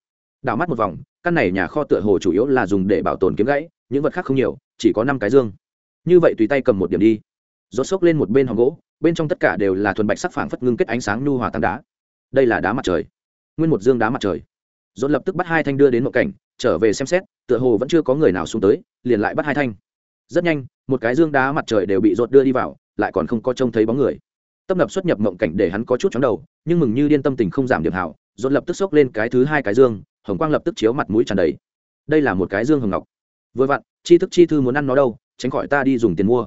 đảo mắt một vòng, căn này nhà kho tựa hồ chủ yếu là dùng để bảo tồn kiếm gãy, những vật khác không nhiều, chỉ có năm cái dương. Như vậy tùy tay cầm một điểm đi. Rốt xốc lên một bên hòm gỗ, bên trong tất cả đều là thuần bạch sắc phảng phất ngưng kết ánh sáng nhu hòa tảng đá. Đây là đá mặt trời. Nguyên một dương đá mặt trời. Rốt lập tức bắt hai thanh đưa đến một cảnh, trở về xem xét, tựa hồ vẫn chưa có người nào xuống tới, liền lại bắt hai thanh. Rất nhanh, một cái dương đá mặt trời đều bị rốt đưa đi vào, lại còn không có trông thấy bóng người. Tâm nập xuất nhập mộng cảnh để hắn có chút chóng đầu, nhưng mừng như điên tâm tình không giảm điểm hảo, rốt lập tức xốc lên cái thứ hai cái dương hồng quang lập tức chiếu mặt mũi tràn đầy. Đây là một cái dương hồng ngọc. Vừa vặn, chi thức chi thư muốn ăn nó đâu, tránh khỏi ta đi dùng tiền mua.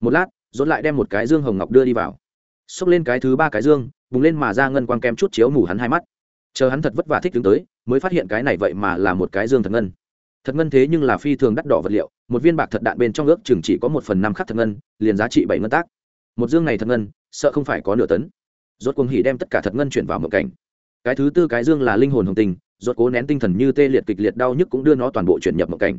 Một lát, rốt lại đem một cái dương hồng ngọc đưa đi vào. Xốc lên cái thứ ba cái dương, bùng lên mà ra ngân quang kem chút chiếu mù hắn hai mắt. Chờ hắn thật vất vả thích đứng tới, mới phát hiện cái này vậy mà là một cái dương thật ngân. Thật ngân thế nhưng là phi thường đắt đỏ vật liệu, một viên bạc thật đạn bên trong ước chừng chỉ có một phần năm khắc thật ngân, liền giá trị bảy ngân tác. Một dương này thật ngân, sợ không phải có nửa tấn. Rốt cuồng hỉ đem tất cả thật ngân chuyển vào một cảnh. Cái thứ tư cái dương là linh hồn hồng tình rốt cố nén tinh thần như tê liệt kịch liệt đau nhức cũng đưa nó toàn bộ chuyển nhập mộng cảnh.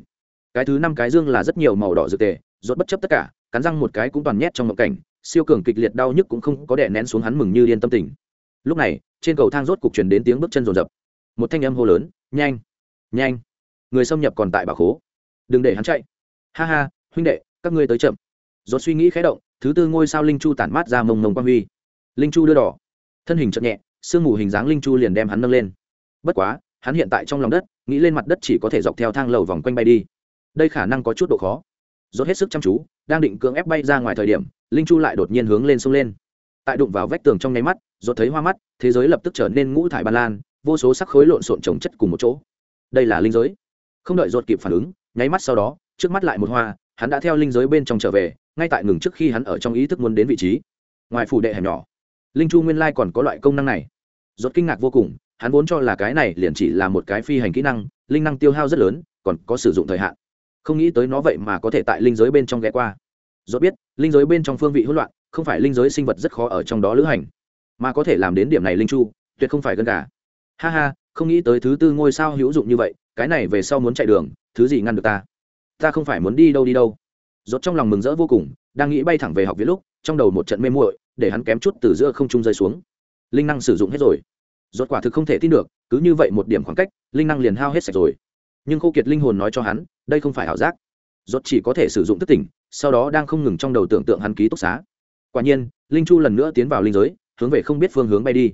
Cái thứ năm cái dương là rất nhiều màu đỏ dược tề, rốt bất chấp tất cả, cắn răng một cái cũng toàn nhét trong mộng cảnh, siêu cường kịch liệt đau nhức cũng không có đè nén xuống hắn mừng như điên tâm tình. Lúc này, trên cầu thang rốt cục truyền đến tiếng bước chân rồn rập. Một thanh âm hô lớn, nhanh nhanh, người xâm nhập còn tại bà khố. Đừng để hắn chạy. Ha ha, huynh đệ, các ngươi tới chậm. Rốt suy nghĩ khẽ động, thứ tư ngôi sao linh chu tản mát ra mông mông quang huy. Linh chu đưa đỏ, thân hình chậm nhẹ, sương mù hình dáng linh chu liền đem hắn nâng lên. Bất quá hắn hiện tại trong lòng đất, nghĩ lên mặt đất chỉ có thể dọc theo thang lầu vòng quanh bay đi. Đây khả năng có chút độ khó. Rốt hết sức chăm chú, đang định cưỡng ép bay ra ngoài thời điểm, linh chu lại đột nhiên hướng lên sông lên. Tại đụng vào vách tường trong nháy mắt dốt thấy hoa mắt, thế giới lập tức trở nên ngũ thải ban lan, vô số sắc khối lộn xộn chồng chất cùng một chỗ. Đây là linh giới. Không đợi dốt kịp phản ứng, nháy mắt sau đó, trước mắt lại một hoa, hắn đã theo linh giới bên trong trở về, ngay tại ngừng trước khi hắn ở trong ý thức muốn đến vị trí. Ngoài phủ đệ hẻm nhỏ, linh chu nguyên lai còn có loại công năng này rốt kinh ngạc vô cùng, hắn vốn cho là cái này liền chỉ là một cái phi hành kỹ năng, linh năng tiêu hao rất lớn, còn có sử dụng thời hạn. Không nghĩ tới nó vậy mà có thể tại linh giới bên trong ghé qua. Rốt biết, linh giới bên trong phương vị hỗn loạn, không phải linh giới sinh vật rất khó ở trong đó lữ hành, mà có thể làm đến điểm này linh chu, tuyệt không phải gần cả ha ha, không nghĩ tới thứ tư ngôi sao hữu dụng như vậy, cái này về sau muốn chạy đường, thứ gì ngăn được ta? Ta không phải muốn đi đâu đi đâu. Rốt trong lòng mừng rỡ vô cùng, đang nghĩ bay thẳng về học viện lúc, trong đầu một trận mê muội, để hắn kém chút từ giữa không trung rơi xuống linh năng sử dụng hết rồi. Rốt quả thực không thể tin được, cứ như vậy một điểm khoảng cách, linh năng liền hao hết sạch rồi. Nhưng khô kiệt linh hồn nói cho hắn, đây không phải ảo giác. Rốt chỉ có thể sử dụng thức tỉnh, sau đó đang không ngừng trong đầu tưởng tượng hắn ký túc xá. Quả nhiên, linh chu lần nữa tiến vào linh giới, hướng về không biết phương hướng bay đi.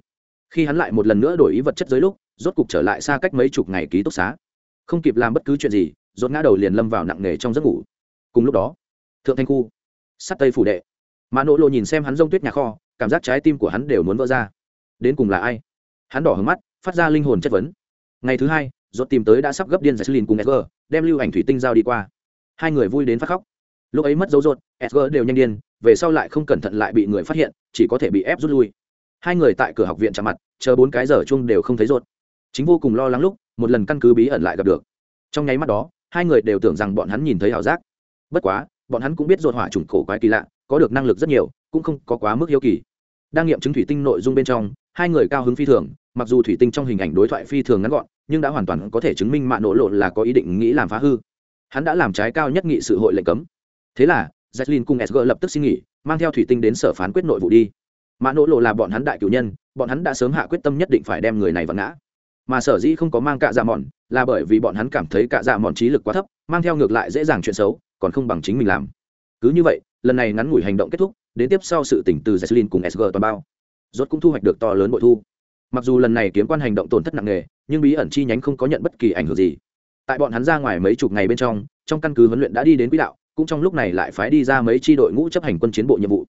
Khi hắn lại một lần nữa đổi ý vật chất giới lúc, rốt cục trở lại xa cách mấy chục ngày ký túc xá. Không kịp làm bất cứ chuyện gì, rốt ngã đầu liền lâm vào nặng nề trong giấc ngủ. Cùng lúc đó, thượng thanh khu sắt tây phủ đệ. Mà nỗ lộ nhìn xem hắn rông tuyết nhà kho, cảm giác trái tim của hắn đều muốn vỡ ra đến cùng là ai? Hắn đỏ hướng mắt, phát ra linh hồn chất vấn. Ngày thứ hai, rốt tìm tới đã sắp gấp điên giải sư lìn cùng sg đem lưu ảnh thủy tinh giao đi qua. Hai người vui đến phát khóc. Lúc ấy mất dấu rột sg đều nhanh điên, về sau lại không cẩn thận lại bị người phát hiện, chỉ có thể bị ép rút lui. Hai người tại cửa học viện chạm mặt, chờ bốn cái giờ chung đều không thấy rột chính vô cùng lo lắng lúc, một lần căn cứ bí ẩn lại gặp được. Trong nháy mắt đó, hai người đều tưởng rằng bọn hắn nhìn thấy ảo giác. Bất quá, bọn hắn cũng biết rột hỏa trùng cổ quái kỳ lạ, có được năng lực rất nhiều, cũng không có quá mức hiếu kỳ. Đang nghiệm chứng thủy tinh nội dung bên trong hai người cao hứng phi thường, mặc dù thủy tinh trong hình ảnh đối thoại phi thường ngắn gọn, nhưng đã hoàn toàn có thể chứng minh mạ nổ lộ là có ý định nghĩ làm phá hư. Hắn đã làm trái cao nhất nghị sự hội lệnh cấm. Thế là jacqueline cùng sg lập tức xin nghỉ, mang theo thủy tinh đến sở phán quyết nội vụ đi. Mạ nổ lộ là bọn hắn đại cử nhân, bọn hắn đã sớm hạ quyết tâm nhất định phải đem người này vặn ngã. Mà sở dĩ không có mang cạ dạ mòn, là bởi vì bọn hắn cảm thấy cạ dạ mòn trí lực quá thấp, mang theo ngược lại dễ dàng chuyện xấu, còn không bằng chính mình làm. Cứ như vậy, lần này ngắn ngủi hành động kết thúc, đến tiếp sau sự tỉnh từ jacqueline cùng sg toàn bao rốt cũng thu hoạch được to lớn bội thu. Mặc dù lần này kiếm quan hành động tổn thất nặng nề, nhưng bí ẩn chi nhánh không có nhận bất kỳ ảnh hưởng gì. Tại bọn hắn ra ngoài mấy chục ngày bên trong trong căn cứ huấn luyện đã đi đến quỹ đạo, cũng trong lúc này lại phái đi ra mấy chi đội ngũ chấp hành quân chiến bộ nhiệm vụ.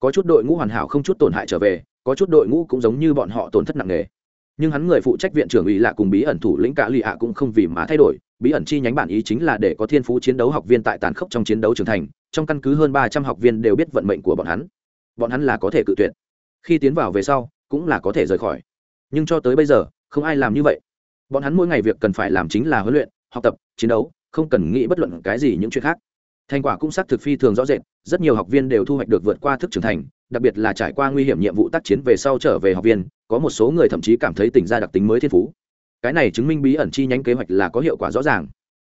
Có chút đội ngũ hoàn hảo không chút tổn hại trở về, có chút đội ngũ cũng giống như bọn họ tổn thất nặng nề. Nhưng hắn người phụ trách viện trưởng ủy lạ cùng bí ẩn thủ lĩnh cả lì ạ cũng không vì mà thay đổi, bí ẩn chi nhánh bản ý chính là để có thiên phú chiến đấu học viên tại tàn khốc trong chiến đấu trưởng thành, trong căn cứ hơn ba trăm học viên đều biết vận mệnh của bọn hắn. Bọn hắn là có thể cự tuyệt khi tiến vào về sau, cũng là có thể rời khỏi. Nhưng cho tới bây giờ, không ai làm như vậy. Bọn hắn mỗi ngày việc cần phải làm chính là huấn luyện, học tập, chiến đấu, không cần nghĩ bất luận cái gì những chuyện khác. Thành quả cũng xác thực phi thường rõ rệt, rất nhiều học viên đều thu hoạch được vượt qua thức trưởng thành, đặc biệt là trải qua nguy hiểm nhiệm vụ tác chiến về sau trở về học viên, có một số người thậm chí cảm thấy tỉnh ra đặc tính mới thiên phú. Cái này chứng minh bí ẩn chi nhánh kế hoạch là có hiệu quả rõ ràng.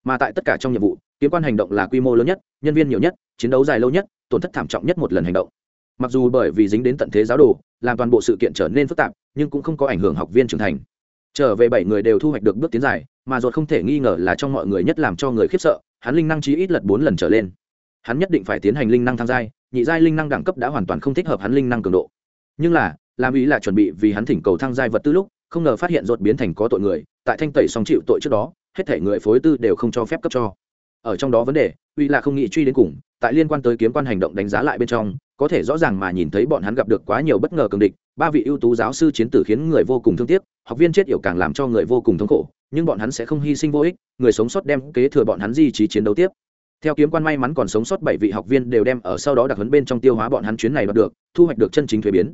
Mà tại tất cả trong nhiệm vụ, kiếm quan hành động là quy mô lớn nhất, nhân viên nhiều nhất, chiến đấu dài lâu nhất, tổn thất thảm trọng nhất một lần hành động mặc dù bởi vì dính đến tận thế giáo đồ, làm toàn bộ sự kiện trở nên phức tạp, nhưng cũng không có ảnh hưởng học viên trưởng thành. Trở về bảy người đều thu hoạch được bước tiến dài, mà ruột không thể nghi ngờ là trong mọi người nhất làm cho người khiếp sợ, hắn linh năng chí ít lật bốn lần trở lên. Hắn nhất định phải tiến hành linh năng tham giai, nhị giai linh năng đẳng cấp đã hoàn toàn không thích hợp hắn linh năng cường độ. Nhưng là, làm ý là chuẩn bị vì hắn thỉnh cầu thăng giai vật tư lúc, không ngờ phát hiện ruột biến thành có tội người, tại thanh tẩy song chịu tội trước đó, hết thể người phối tư đều không cho phép cấp cho ở trong đó vấn đề, uy là không nghĩ truy đến cùng, tại liên quan tới kiếm quan hành động đánh giá lại bên trong, có thể rõ ràng mà nhìn thấy bọn hắn gặp được quá nhiều bất ngờ cường địch, ba vị ưu tú giáo sư chiến tử khiến người vô cùng thương tiếc, học viên chết yểu càng làm cho người vô cùng thống khổ, nhưng bọn hắn sẽ không hy sinh vô ích, người sống sót đem kế thừa bọn hắn di trí chiến đấu tiếp. Theo kiếm quan may mắn còn sống sót bảy vị học viên đều đem ở sau đó đặc huấn bên trong tiêu hóa bọn hắn chuyến này đoạt được, thu hoạch được chân chính thuế biến.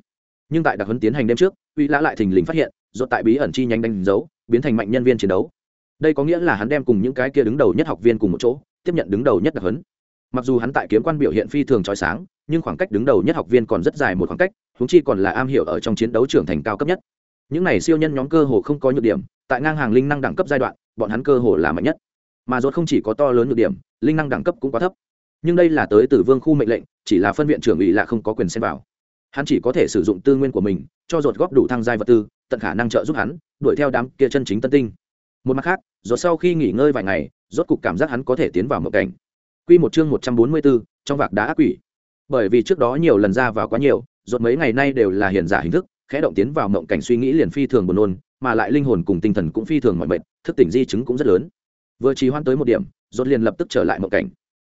Nhưng tại đặc huấn tiến hành đêm trước, uy lã lại thình lình phát hiện do tại bí ẩn chi nhanh đánh dấu, biến thành mạnh nhân viên chiến đấu đây có nghĩa là hắn đem cùng những cái kia đứng đầu nhất học viên cùng một chỗ, tiếp nhận đứng đầu nhất đặc hấn mặc dù hắn tại kiếm quan biểu hiện phi thường trói sáng, nhưng khoảng cách đứng đầu nhất học viên còn rất dài một khoảng cách húng chi còn là am hiểu ở trong chiến đấu trưởng thành cao cấp nhất. Những này siêu nhân nhóm cơ hồ không có nhược điểm, tại ngang hàng linh năng đẳng cấp giai đoạn, bọn hắn cơ hồ là mạnh nhất. Mà rốt không chỉ có to lớn nhược điểm, linh năng đẳng cấp cũng quá thấp. Nhưng đây là tới từ vương khu mệnh lệnh, chỉ là phân viện trưởng ủy là không có quyền xem vào. Hắn chỉ có thể sử dụng tư nguyên của mình, cho rột góp đủ thăng giai vật tư, tận khả năng trợ giúp hắn, đuổi theo đám kia chân chính tân tinh một mặt khác do sau khi nghỉ ngơi vài ngày rốt cục cảm giác hắn có thể tiến vào mộng cảnh. Quy một chương một trăm bốn mươi bốn, trong vạc đá ác quỷ. Bởi vì trước đó nhiều lần ra vào quá nhiều rốt mấy ngày nay đều là hiện giả hình thức khẽ động tiến vào mộng cảnh suy nghĩ liền phi thường buồn nôn mà lại linh hồn cùng tinh thần cũng phi thường mọi mệt thức tỉnh di chứng cũng rất lớn. Vừa trì hoãn tới một điểm rốt liền lập tức trở lại mộng cảnh.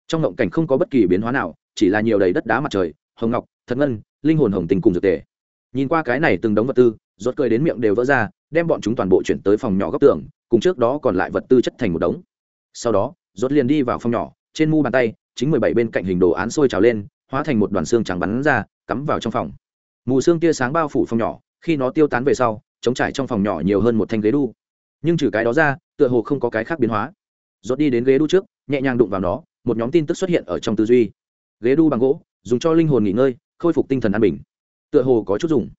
Trong mộng cảnh không có bất kỳ biến hóa nào chỉ là nhiều đầy đất đá mặt trời hồng ngọc thật ngân linh hồn hồng tình cùng dược tề. Nhìn qua cái này từng đống vật tư rốt cười đến miệng đều vỡ ra đem bọn chúng toàn bộ chuyển tới phòng nhỏ góc tường, cùng trước đó còn lại vật tư chất thành một đống. Sau đó, rốt liền đi vào phòng nhỏ, trên mu bàn tay, chính mười bảy bên cạnh hình đồ án sôi trào lên, hóa thành một đoàn xương trắng bắn ra, cắm vào trong phòng. Mù xương tia sáng bao phủ phòng nhỏ, khi nó tiêu tán về sau, chống trải trong phòng nhỏ nhiều hơn một thanh ghế đu. Nhưng trừ cái đó ra, tựa hồ không có cái khác biến hóa. Rốt đi đến ghế đu trước, nhẹ nhàng đụng vào nó, một nhóm tin tức xuất hiện ở trong tư duy. Ghế đu bằng gỗ, dùng cho linh hồn nghỉ ngơi, khôi phục tinh thần an bình. Tựa hồ có chút dùng.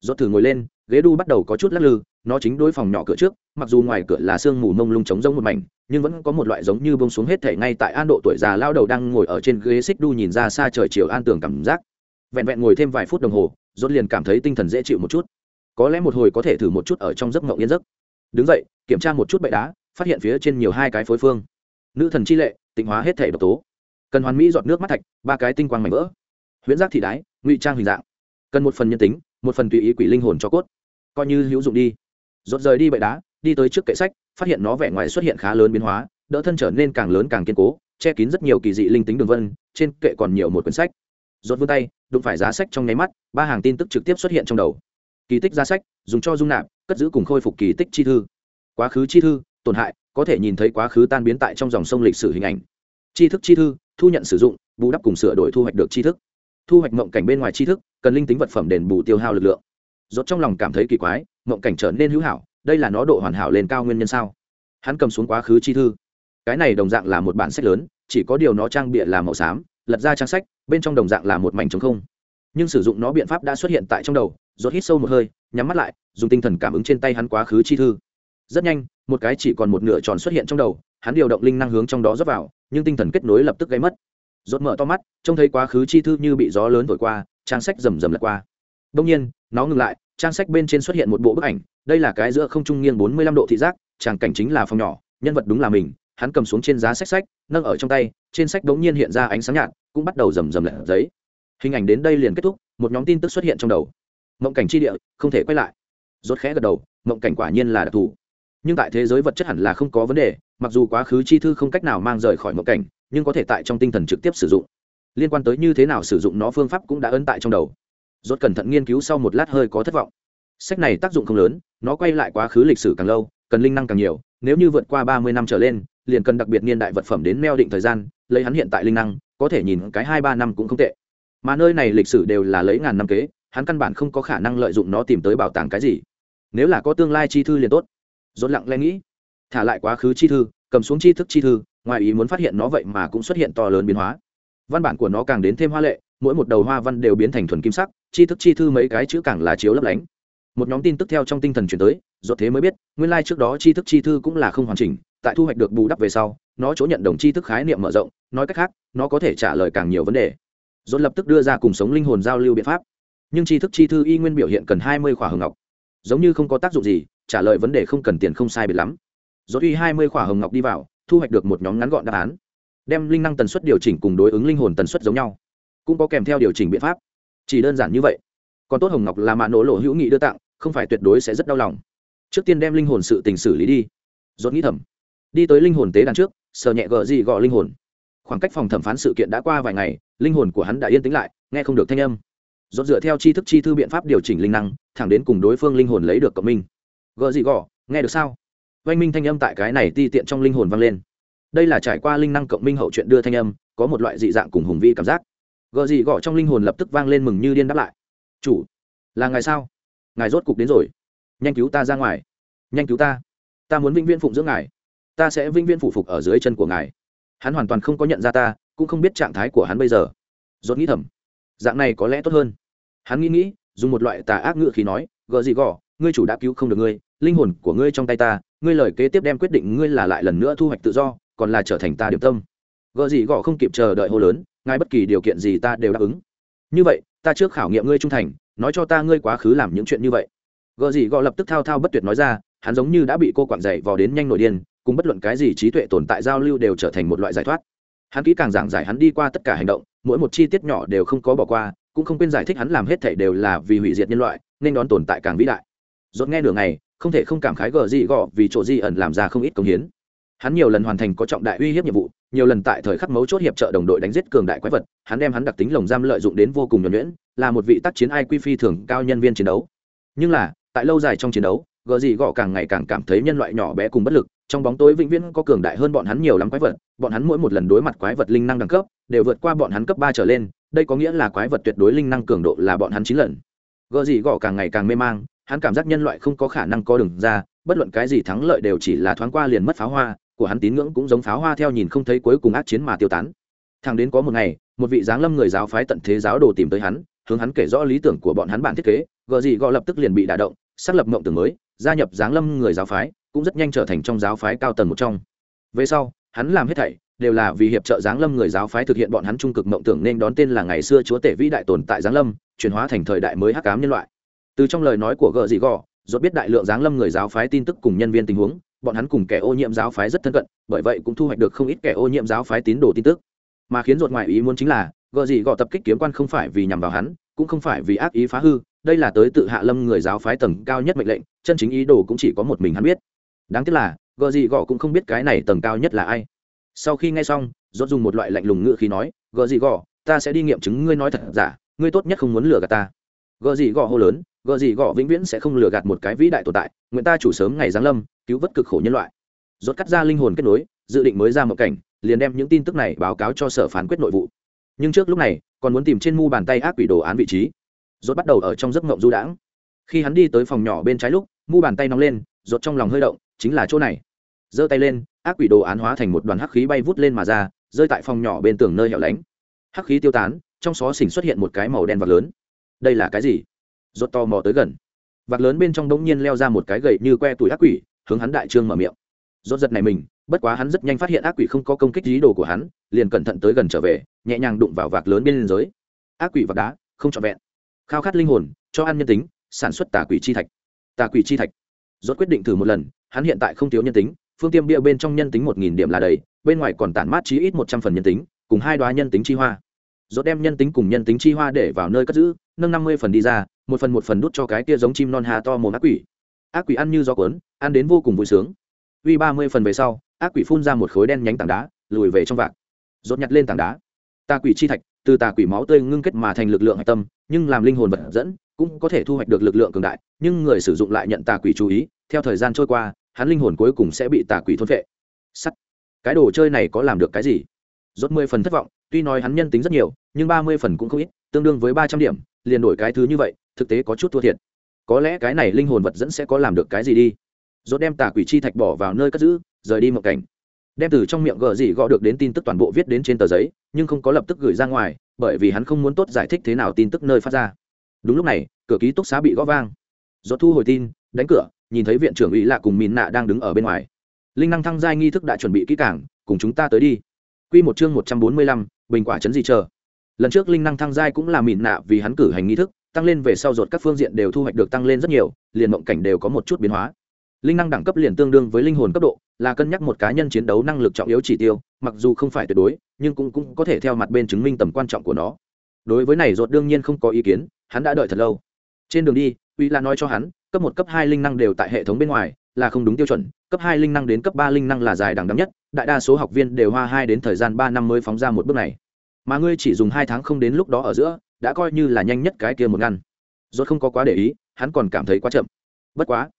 Rốt thử ngồi lên ghế đu bắt đầu có chút lắc lư, nó chính đối phòng nhỏ cửa trước, mặc dù ngoài cửa là sương mù mông lung trống rỗng một mảnh, nhưng vẫn có một loại giống như bông xuống hết thể ngay tại an độ tuổi già lao đầu đang ngồi ở trên ghế xích đu nhìn ra xa trời chiều an tường cảm giác. Vẹn vẹn ngồi thêm vài phút đồng hồ, rốt liền cảm thấy tinh thần dễ chịu một chút. Có lẽ một hồi có thể thử một chút ở trong giấc mộng yên giấc. Đứng dậy, kiểm tra một chút bệ đá, phát hiện phía trên nhiều hai cái phối phương. Nữ thần chi lệ, tịnh hóa hết thể độc tố. Cần hoàn mỹ giọt nước mắt thạch, ba cái tinh quang mảnh vỡ. Huyễn giác thị đái, ngụy trang hình dạng. Cần một phần nhân tính, một phần tùy ý quỷ linh hồn cho cốt coi như hữu dụng đi. Rột rời đi bệ đá, đi tới trước kệ sách, phát hiện nó vẻ ngoài xuất hiện khá lớn biến hóa, đỡ thân trở nên càng lớn càng kiên cố, che kín rất nhiều kỳ dị linh tính đường vân, trên kệ còn nhiều một quyển sách. Rột vươn tay, đụng phải giá sách trong nháy mắt, ba hàng tin tức trực tiếp xuất hiện trong đầu. Kỳ tích giá sách, dùng cho dung nạp, cất giữ cùng khôi phục kỳ tích chi thư. Quá khứ chi thư, tổn hại, có thể nhìn thấy quá khứ tan biến tại trong dòng sông lịch sử hình ảnh. Tri thức chi thư, thu nhận sử dụng, bù đắp cùng sửa đổi thu hoạch được tri thức. Thu hoạch mộng cảnh bên ngoài tri thức, cần linh tính vật phẩm đền bù tiêu hao lực lượng rốt trong lòng cảm thấy kỳ quái, mộng cảnh trở nên hữu hảo, đây là nó độ hoàn hảo lên cao nguyên nhân sao? Hắn cầm xuống quá khứ chi thư. Cái này đồng dạng là một bản sách lớn, chỉ có điều nó trang bịa là màu xám, lật ra trang sách, bên trong đồng dạng là một mảnh trống không. Nhưng sử dụng nó biện pháp đã xuất hiện tại trong đầu, rốt hít sâu một hơi, nhắm mắt lại, dùng tinh thần cảm ứng trên tay hắn quá khứ chi thư. Rất nhanh, một cái chỉ còn một nửa tròn xuất hiện trong đầu, hắn điều động linh năng hướng trong đó rót vào, nhưng tinh thần kết nối lập tức gây mất. Rốt mở to mắt, trông thấy quá khứ chi thư như bị gió lớn thổi qua, trang sách rầm rầm lật qua đông nhiên, nó ngừng lại, trang sách bên trên xuất hiện một bộ bức ảnh, đây là cái giữa không trung nghiêng bốn mươi lăm độ thị giác, tràng cảnh chính là phòng nhỏ, nhân vật đúng là mình, hắn cầm xuống trên giá sách sách, nâng ở trong tay, trên sách đống nhiên hiện ra ánh sáng nhạt, cũng bắt đầu rầm rầm lật giấy. Hình ảnh đến đây liền kết thúc, một nhóm tin tức xuất hiện trong đầu. Mộng cảnh chi địa, không thể quay lại. Rốt khẽ gật đầu, mộng cảnh quả nhiên là đặc thù. Nhưng tại thế giới vật chất hẳn là không có vấn đề, mặc dù quá khứ chi thư không cách nào mang rời khỏi mộng cảnh, nhưng có thể tại trong tinh thần trực tiếp sử dụng. Liên quan tới như thế nào sử dụng nó phương pháp cũng đã ấn tại trong đầu rốt cẩn thận nghiên cứu sau một lát hơi có thất vọng. Sách này tác dụng không lớn, nó quay lại quá khứ lịch sử càng lâu, cần linh năng càng nhiều, nếu như vượt qua ba mươi năm trở lên, liền cần đặc biệt niên đại vật phẩm đến neo định thời gian, lấy hắn hiện tại linh năng, có thể nhìn cái hai ba năm cũng không tệ. Mà nơi này lịch sử đều là lấy ngàn năm kế, hắn căn bản không có khả năng lợi dụng nó tìm tới bảo tàng cái gì. Nếu là có tương lai chi thư liền tốt. Dốt lặng lẽ nghĩ, thả lại quá khứ chi thư, cầm xuống chi thức chi thư, ngoài ý muốn phát hiện nó vậy mà cũng xuất hiện to lớn biến hóa. Văn bản của nó càng đến thêm hoa lệ, mỗi một đầu hoa văn đều biến thành thuần kim sắc chi thức chi thư mấy cái chữ càng là chiếu lấp lánh. Một nhóm tin tức theo trong tinh thần chuyển tới dốt thế mới biết, nguyên lai trước đó chi thức chi thư cũng là không hoàn chỉnh, tại thu hoạch được bù đắp về sau, nó chỗ nhận đồng chi thức khái niệm mở rộng, nói cách khác, nó có thể trả lời càng nhiều vấn đề. Dốt lập tức đưa ra cùng sống linh hồn giao lưu biện pháp. Nhưng chi thức chi thư y nguyên biểu hiện cần hai mươi khỏa hồng ngọc. Giống như không có tác dụng gì, trả lời vấn đề không cần tiền không sai biệt lắm. Dốt uy hai mươi khỏa hồng ngọc đi vào, thu hoạch được một nhóm ngắn gọn đáp án. Đem linh năng tần suất điều chỉnh cùng đối ứng linh hồn tần suất giống nhau. Cũng có kèm theo điều chỉnh biện pháp chỉ đơn giản như vậy. Còn tốt hồng ngọc là mạ nổ lộ hữu nghị đưa tặng, không phải tuyệt đối sẽ rất đau lòng. Trước tiên đem linh hồn sự tình xử lý đi. Dốt nghĩ thầm. Đi tới linh hồn tế đàn trước, sờ nhẹ gờ gì gọ linh hồn. Khoảng cách phòng thẩm phán sự kiện đã qua vài ngày, linh hồn của hắn đã yên tĩnh lại, nghe không được thanh âm. Dốt dựa theo tri thức chi thư biện pháp điều chỉnh linh năng, thẳng đến cùng đối phương linh hồn lấy được cộng minh. Gờ gì gọ, nghe được sao? Oanh minh thanh âm tại cái này ti tiện trong linh hồn vang lên. Đây là trải qua linh năng cộng minh hậu chuyện đưa thanh âm, có một loại dị dạng cùng hùng vi cảm giác gợ gì gõ trong linh hồn lập tức vang lên mừng như điên đáp lại. Chủ, là ngài sao? Ngài rốt cục đến rồi. Nhanh cứu ta ra ngoài. Nhanh cứu ta. Ta muốn vĩnh viễn phụng dưỡng ngài. Ta sẽ vĩnh viễn phụ phục ở dưới chân của ngài. Hắn hoàn toàn không có nhận ra ta, cũng không biết trạng thái của hắn bây giờ. Dốt nghĩ thầm, dạng này có lẽ tốt hơn. Hắn nghĩ nghĩ, dùng một loại tà ác ngự khí nói gợ gì gọ, ngươi chủ đã cứu không được ngươi, linh hồn của ngươi trong tay ta, ngươi lời kế tiếp đem quyết định ngươi là lại lần nữa thu hoạch tự do, còn là trở thành ta điểm tâm. Gợ gì gọ không kịp chờ đợi hô lớn ngay bất kỳ điều kiện gì ta đều đáp ứng. Như vậy, ta trước khảo nghiệm ngươi trung thành, nói cho ta ngươi quá khứ làm những chuyện như vậy. Gợ gì gọ lập tức thao thao bất tuyệt nói ra, hắn giống như đã bị cô quặn dậy vò đến nhanh nổi điên, cùng bất luận cái gì trí tuệ tồn tại giao lưu đều trở thành một loại giải thoát. Hắn kỹ càng giảng giải hắn đi qua tất cả hành động, mỗi một chi tiết nhỏ đều không có bỏ qua, cũng không quên giải thích hắn làm hết thể đều là vì hủy diệt nhân loại, nên đón tồn tại càng vĩ đại. Dốt nghe nửa ngày, không thể không cảm khái gờ gì gọ vì chỗ di ẩn làm ra không ít công hiến hắn nhiều lần hoàn thành có trọng đại uy hiếp nhiệm vụ, nhiều lần tại thời khắc mấu chốt hiệp trợ đồng đội đánh giết cường đại quái vật, hắn đem hắn đặc tính lồng giam lợi dụng đến vô cùng nhuẩn nhuyễn, là một vị tác chiến ai quy phi thường cao nhân viên chiến đấu. Nhưng là, tại lâu dài trong chiến đấu gợ gì gọ càng ngày càng cảm thấy nhân loại nhỏ bé cùng bất lực, trong bóng tối vĩnh viễn có cường đại hơn bọn hắn nhiều lắm quái vật, bọn hắn mỗi một lần đối mặt quái vật linh năng đẳng cấp, đều vượt qua bọn hắn cấp ba trở lên, đây có nghĩa là quái vật tuyệt đối linh năng cường độ là bọn hắn chín lần. Gợ gì gọ càng ngày càng mê mang, hắn cảm giác nhân loại không có khả năng có đường ra, bất luận cái gì thắng lợi đều chỉ là thoáng qua liền mất pháo hoa của hắn tín ngưỡng cũng giống pháo hoa theo nhìn không thấy cuối cùng ác chiến mà tiêu tán. Thẳng đến có một ngày, một vị giáng lâm người giáo phái tận thế giáo đồ tìm tới hắn, hướng hắn kể rõ lý tưởng của bọn hắn bản thiết kế gợ gì gọ lập tức liền bị đả động, xác lập mộng tưởng mới, gia nhập giáng lâm người giáo phái, cũng rất nhanh trở thành trong giáo phái cao tầng một trong. Về sau, hắn làm hết thảy, đều là vì hiệp trợ giáng lâm người giáo phái thực hiện bọn hắn trung cực mộng tưởng nên đón tên là ngày xưa chúa tể vĩ đại tồn tại giáng lâm, chuyển hóa thành thời đại mới hắc ám nhân loại. Từ trong lời nói của gợ dị gò, rốt biết đại lượng giáng lâm người giáo phái tin tức cùng nhân viên tình huống bọn hắn cùng kẻ ô nhiễm giáo phái rất thân cận, bởi vậy cũng thu hoạch được không ít kẻ ô nhiễm giáo phái tín đồ tin tức. Mà khiến ruột ngoại ý muốn chính là, gợ gì gò tập kích kiếm quan không phải vì nhằm vào hắn, cũng không phải vì ác ý phá hư, đây là tới tự hạ lâm người giáo phái tầng cao nhất mệnh lệnh, chân chính ý đồ cũng chỉ có một mình hắn biết. Đáng tiếc là, gợ gì gọ cũng không biết cái này tầng cao nhất là ai. Sau khi nghe xong rốt dùng một loại lạnh lùng ngựa khí nói, gợ gì gọ, ta sẽ đi nghiệm chứng ngươi nói thật giả, ngươi tốt nhất không muốn lừa gạt ta. Gợ gì gọ hô lớn gợ gì gọ vĩnh viễn sẽ không lừa gạt một cái vĩ đại tồn tại, nguyện ta chủ sớm ngày giáng lâm, cứu vớt cực khổ nhân loại. Rốt cắt ra linh hồn kết nối, dự định mới ra một cảnh, liền đem những tin tức này báo cáo cho sở phán quyết nội vụ. Nhưng trước lúc này, còn muốn tìm trên mu bàn tay ác quỷ đồ án vị trí. Rốt bắt đầu ở trong giấc ngộng du đãng. Khi hắn đi tới phòng nhỏ bên trái lúc, mu bàn tay nóng lên, rốt trong lòng hơi động, chính là chỗ này. Giơ tay lên, ác quỷ đồ án hóa thành một đoàn hắc khí bay vút lên mà ra, rơi tại phòng nhỏ bên tường nơi hẻo lánh. Hắc khí tiêu tán, trong xó xỉnh xuất hiện một cái màu đen vật lớn. Đây là cái gì? Rốt to mò tới gần. Vạc lớn bên trong đống nhiên leo ra một cái gậy như que tuổi ác quỷ, hướng hắn đại trương mở miệng. Rốt giật này mình, bất quá hắn rất nhanh phát hiện ác quỷ không có công kích ý đồ của hắn, liền cẩn thận tới gần trở về, nhẹ nhàng đụng vào vạc lớn bên liên giới ác quỷ vạc đá, không trọn vẹn. Khao khát linh hồn, cho ăn nhân tính, sản xuất tà quỷ chi thạch. Tà quỷ chi thạch. Rốt quyết định thử một lần, hắn hiện tại không thiếu nhân tính, phương tiêm bia bên trong nhân tính một nghìn điểm là đầy, bên ngoài còn tản mát chí ít một trăm phần nhân tính, cùng hai đoá nhân tính chi hoa. Rốt đem nhân tính cùng nhân tính chi hoa để vào nơi cất giữ, nâng năm mươi phần đi ra một phần một phần đút cho cái kia giống chim non hà to mồm ác quỷ. Ác quỷ ăn như gió cuốn, ăn đến vô cùng vui sướng. Uy, ba mươi phần về sau, ác quỷ phun ra một khối đen nhánh tảng đá, lùi về trong vạc. Rốt nhặt lên tảng đá. Tà quỷ chi thạch, từ tà quỷ máu tươi ngưng kết mà thành lực lượng hạch tâm, nhưng làm linh hồn vật dẫn, cũng có thể thu hoạch được lực lượng cường đại, nhưng người sử dụng lại nhận tà quỷ chú ý, theo thời gian trôi qua, hắn linh hồn cuối cùng sẽ bị tà quỷ thôn vệ sắt. Cái đồ chơi này có làm được cái gì? Rốt mười phần thất vọng, tuy nói hắn nhân tính rất nhiều, nhưng ba mươi phần cũng không ít, tương đương với ba trăm điểm, liền đổi cái thứ như vậy thực tế có chút thua thiệt. Có lẽ cái này linh hồn vật dẫn sẽ có làm được cái gì đi. Rốt đem tà quỷ chi thạch bỏ vào nơi cất giữ, rời đi một cảnh. Đem từ trong miệng gờ gì gõ được đến tin tức toàn bộ viết đến trên tờ giấy, nhưng không có lập tức gửi ra ngoài, bởi vì hắn không muốn tốt giải thích thế nào tin tức nơi phát ra. Đúng lúc này, cửa ký túc xá bị gõ vang. Rốt thu hồi tin, đánh cửa, nhìn thấy viện trưởng ủy lạ cùng mìn nạ đang đứng ở bên ngoài. Linh năng thăng giai nghi thức đã chuẩn bị kỹ cảng cùng chúng ta tới đi. Q một chương một trăm bốn mươi lăm, bình quả chấn gì chờ. Lần trước linh năng thăng giai cũng là mìn nạ vì hắn cử hành nghi thức tăng lên về sau ruột các phương diện đều thu hoạch được tăng lên rất nhiều liền mộng cảnh đều có một chút biến hóa. Linh năng đẳng cấp liền tương đương với linh hồn cấp độ là cân nhắc một cá nhân chiến đấu năng lực trọng yếu chỉ tiêu mặc dù không phải tuyệt đối nhưng cũng, cũng có thể theo mặt bên chứng minh tầm quan trọng của nó. Đối với này ruột đương nhiên không có ý kiến hắn đã đợi thật lâu. Trên đường đi uy la nói cho hắn cấp một cấp hai linh năng đều tại hệ thống bên ngoài là không đúng tiêu chuẩn cấp hai linh năng đến cấp ba linh năng là dài đẳng đắm nhất đại đa số học viên đều hoa hai đến thời gian ba năm mới phóng ra một bước này. Mà ngươi chỉ dùng hai tháng không đến lúc đó ở giữa đã coi như là nhanh nhất cái kia một ngăn. Rốt không có quá để ý, hắn còn cảm thấy quá chậm. Bất quá,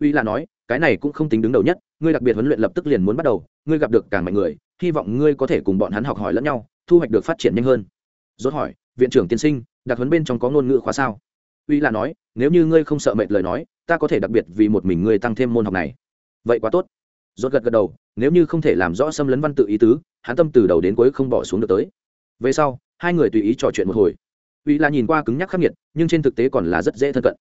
uy là nói, cái này cũng không tính đứng đầu nhất, ngươi đặc biệt huấn luyện lập tức liền muốn bắt đầu, ngươi gặp được càng mạnh người, hy vọng ngươi có thể cùng bọn hắn học hỏi lẫn nhau, thu hoạch được phát triển nhanh hơn. Rốt hỏi, viện trưởng tiên sinh, đặc huấn bên trong có ngôn ngữ khóa sao? Uy là nói, nếu như ngươi không sợ mệt lời nói, ta có thể đặc biệt vì một mình ngươi tăng thêm môn học này. Vậy quá tốt. Rốt gật gật đầu, nếu như không thể làm rõ xâm lấn văn tự ý tứ, hắn tâm từ đầu đến cuối không bỏ xuống được tới. Về sau, hai người tùy ý trò chuyện một hồi uy là nhìn qua cứng nhắc khắc nghiệt, nhưng trên thực tế còn là rất dễ thân cận.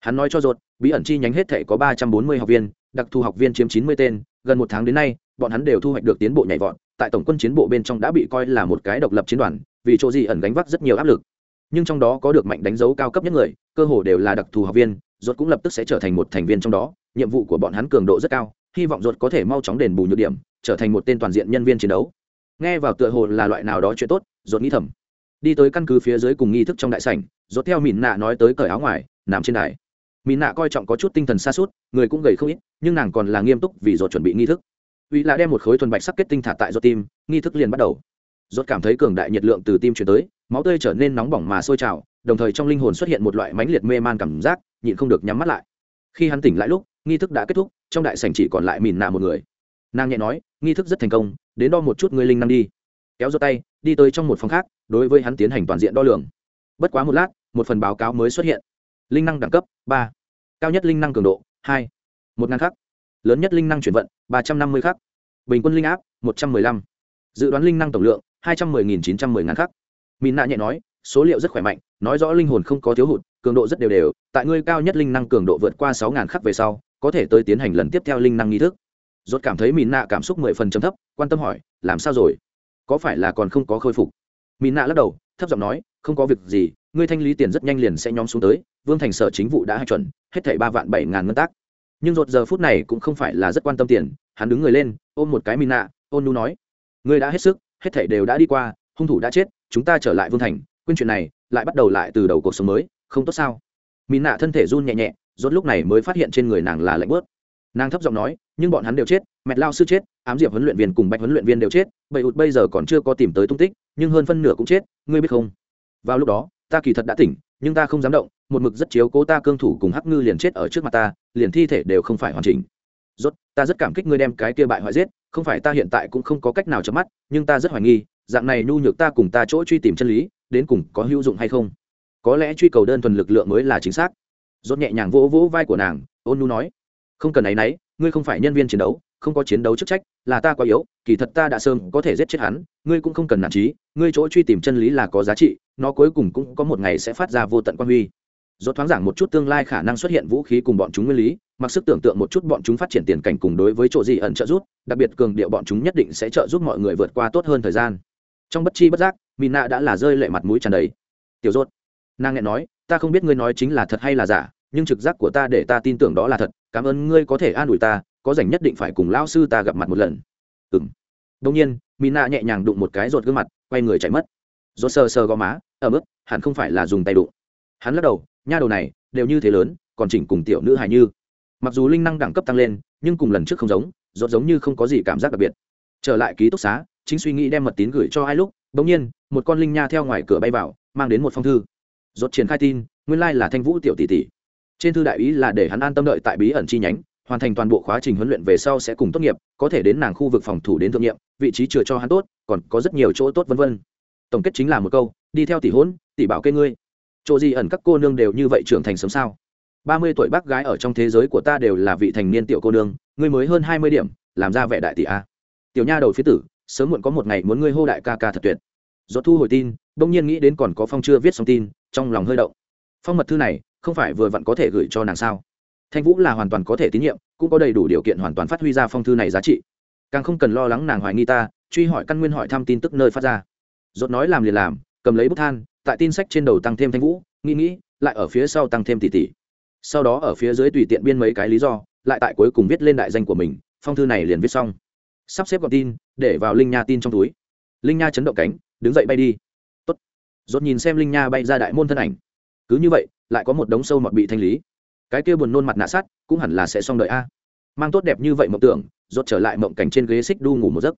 Hắn nói cho rột bí ẩn chi nhánh hết thể có ba trăm bốn mươi học viên, đặc thù học viên chiếm chín mươi tên, gần một tháng đến nay, bọn hắn đều thu hoạch được tiến bộ nhảy vọt, tại tổng quân chiến bộ bên trong đã bị coi là một cái độc lập chiến đoàn, vì chỗ gì ẩn gánh vác rất nhiều áp lực. Nhưng trong đó có được mạnh đánh dấu cao cấp nhất người, cơ hồ đều là đặc thù học viên rốt cũng lập tức sẽ trở thành một thành viên trong đó, nhiệm vụ của bọn hắn cường độ rất cao, hy vọng rốt có thể mau chóng đền bù nhược điểm, trở thành một tên toàn diện nhân viên chiến đấu. Nghe vào tựa hồ là loại nào đó chuyện tốt rốt nghĩ thầm đi tới căn cứ phía dưới cùng nghi thức trong đại sảnh rốt theo mìn nạ nói tới cởi áo ngoài, nằm trên đài. Mìn nạ coi trọng có chút tinh thần xa suốt, người cũng gầy không ít, nhưng nàng còn là nghiêm túc vì rốt chuẩn bị nghi thức. Uy là đem một khối thuần bạch sắc kết tinh thả tại do tim, nghi thức liền bắt đầu. Rốt cảm thấy cường đại nhiệt lượng từ tim chuyển tới, máu tươi trở nên nóng bỏng mà sôi trào, đồng thời trong linh hồn xuất hiện một loại mãnh liệt mê man cảm giác, nhịn không được nhắm mắt lại. Khi hắn tỉnh lại lúc, nghi thức đã kết thúc, trong đại sảnh chỉ còn lại mìn nạ một người. Nàng nhẹ nói, nghi thức rất thành công, đến đo một chút ngươi linh năng đi kéo giơ tay, đi tới trong một phòng khác, đối với hắn tiến hành toàn diện đo lường. Bất quá một lát, một phần báo cáo mới xuất hiện. Linh năng đẳng cấp, ba. Cao nhất linh năng cường độ, hai. Một ngàn khắc. Lớn nhất linh năng chuyển vận, ba trăm năm mươi khắc. Bình quân linh áp, một trăm m ư ơ i năm dự đoán linh năng tổng lượng, hai trăm m ư ơ i chín trăm m ư ơ i ngàn khắc. Mìn nạ nhẹ nói, số liệu rất khỏe mạnh, nói rõ linh hồn không có thiếu hụt, cường độ rất đều đều. Tại ngươi cao nhất linh năng cường độ vượt qua sáu ngàn khắc về sau, có thể tới tiến hành lần tiếp theo linh năng nghi thức. Rốt cảm thấy mìn nạ cảm xúc mười phần chấm thấp, quan tâm hỏi, làm sao rồi? Có phải là còn không có khôi phục? Mỹ nạ lắc đầu, thấp giọng nói, không có việc gì, ngươi thanh lý tiền rất nhanh liền sẽ nhóm xuống tới, vương thành sở chính vụ đã hạch chuẩn, hết thảy ba vạn bảy ngàn ngân tác. Nhưng rột giờ phút này cũng không phải là rất quan tâm tiền, hắn đứng người lên, ôm một cái mỹ nạ, ôn nu nói, ngươi đã hết sức, hết thảy đều đã đi qua, hung thủ đã chết, chúng ta trở lại vương thành, quên chuyện này, lại bắt đầu lại từ đầu cuộc sống mới, không tốt sao? Mỹ nạ thân thể run nhẹ nhẹ, rốt lúc này mới phát hiện trên người nàng là lạnh bớt nàng thấp giọng nói, nhưng bọn hắn đều chết mẹ lao sư chết, ám diệp huấn luyện viên cùng bạch huấn luyện viên đều chết bậy ụt bây giờ còn chưa có tìm tới tung tích, nhưng hơn phân nửa cũng chết, ngươi biết không? Vào lúc đó, ta kỳ thật đã tỉnh, nhưng ta không dám động, một mực rất chiếu cố ta cương thủ cùng hắc ngư liền chết ở trước mặt ta, liền thi thể đều không phải hoàn chỉnh. Rốt, ta rất cảm kích ngươi đem cái kia bại hoại giết, không phải ta hiện tại cũng không có cách nào chớp mắt, nhưng ta rất hoài nghi, dạng này nhu nhược ta cùng ta chỗ truy tìm chân lý, đến cùng có hữu dụng hay không? Có lẽ truy cầu đơn thuần lực lượng mới là chính xác. Rốt nhẹ nhàng vỗ vỗ vai của nàng, ôn nu nói không cần áy náy ngươi không phải nhân viên chiến đấu không có chiến đấu chức trách là ta quá yếu kỳ thật ta đã sơn, có thể giết chết hắn ngươi cũng không cần nản trí ngươi chỗ truy tìm chân lý là có giá trị nó cuối cùng cũng có một ngày sẽ phát ra vô tận quan huy. Rốt thoáng giảng một chút tương lai khả năng xuất hiện vũ khí cùng bọn chúng nguyên lý mặc sức tưởng tượng một chút bọn chúng phát triển tiền cảnh cùng đối với chỗ gì ẩn trợ giúp đặc biệt cường điệu bọn chúng nhất định sẽ trợ giúp mọi người vượt qua tốt hơn thời gian. Trong bất chi bất giác mina đã là rơi lệ mặt mũi tràn đầy. Tiểu dốt nàng nghe nói ta không biết ngươi nói chính là thật hay là giả nhưng trực giác của ta để ta tin tưởng đó là thật, cảm ơn ngươi có thể an ủi ta, có rảnh nhất định phải cùng lão sư ta gặp mặt một lần. Ừ m đông nhiên, mina nhẹ nhàng đụng một cái rột gương mặt, quay người chạy mất. Rột sờ sờ gò má ở mức hẳn không phải là dùng tay đụng. Hắn lắc đầu, nha đầu này, đều như thế lớn, còn chỉnh cùng tiểu nữ hài như. Mặc dù linh năng đẳng cấp tăng lên, nhưng cùng lần trước không giống rột giống như không có gì cảm giác đặc biệt. Trở lại ký túc xá, chính suy nghĩ đem mật tín gửi cho ai lúc bỗng nhiên, một con linh nha theo ngoài cửa bay vào, mang đến một phong thư. Rột triển khai tin, nguyên lai là thanh vũ tiểu tỷ tỷ trên thư đại ý là để hắn an tâm đợi tại bí ẩn chi nhánh, hoàn thành toàn bộ quá trình huấn luyện về sau sẽ cùng tốt nghiệp, có thể đến nàng khu vực phòng thủ đến thượng nhiệm, vị trí chừa cho hắn tốt, còn có rất nhiều chỗ tốt vân vân. Tổng kết chính là một câu, đi theo tỷ hôn, tỷ bảo kê ngươi. Chỗ gì ẩn các cô nương đều như vậy trưởng thành sớm sao? Ba mươi tuổi bác gái ở trong thế giới của ta đều là vị thành niên tiểu cô nương, ngươi mới hơn hai mươi điểm, làm ra vẻ đại tỷ a. Tiểu nha đầu phía tử, sớm muộn có một ngày muốn ngươi hô đại ca ca thật tuyệt. Do thu hồi tin bỗng nhiên nghĩ đến còn có phong chưa viết xong tin, trong lòng hơi động. Phong mật thư này không phải vừa vặn có thể gửi cho nàng sao? Thanh vũ là hoàn toàn có thể tín nhiệm, cũng có đầy đủ điều kiện hoàn toàn phát huy ra phong thư này giá trị. Càng không cần lo lắng nàng hoài nghi ta, truy hỏi căn nguyên hỏi thăm tin tức nơi phát ra. Dốt nói làm liền làm, cầm lấy bút than, tại tin sách trên đầu tăng thêm thanh vũ, nghĩ nghĩ, lại ở phía sau tăng thêm tỷ tỷ. Sau đó ở phía dưới tùy tiện biên mấy cái lý do, lại tại cuối cùng viết lên đại danh của mình, phong thư này liền viết xong. Sắp xếp gọn tin, để vào linh nha tin trong túi. Linh nha chấn động cánh, đứng dậy bay đi. Tốt. dốt nhìn xem linh nha bay ra đại môn thân ảnh cứ như vậy, lại có một đống sâu mọt bị thanh lý. Cái kia buồn nôn mặt nạ sát cũng hẳn là sẽ xong đợi a. Mang tốt đẹp như vậy mộng tưởng, rốt trở lại mộng cảnh trên ghế xích đu ngủ một giấc.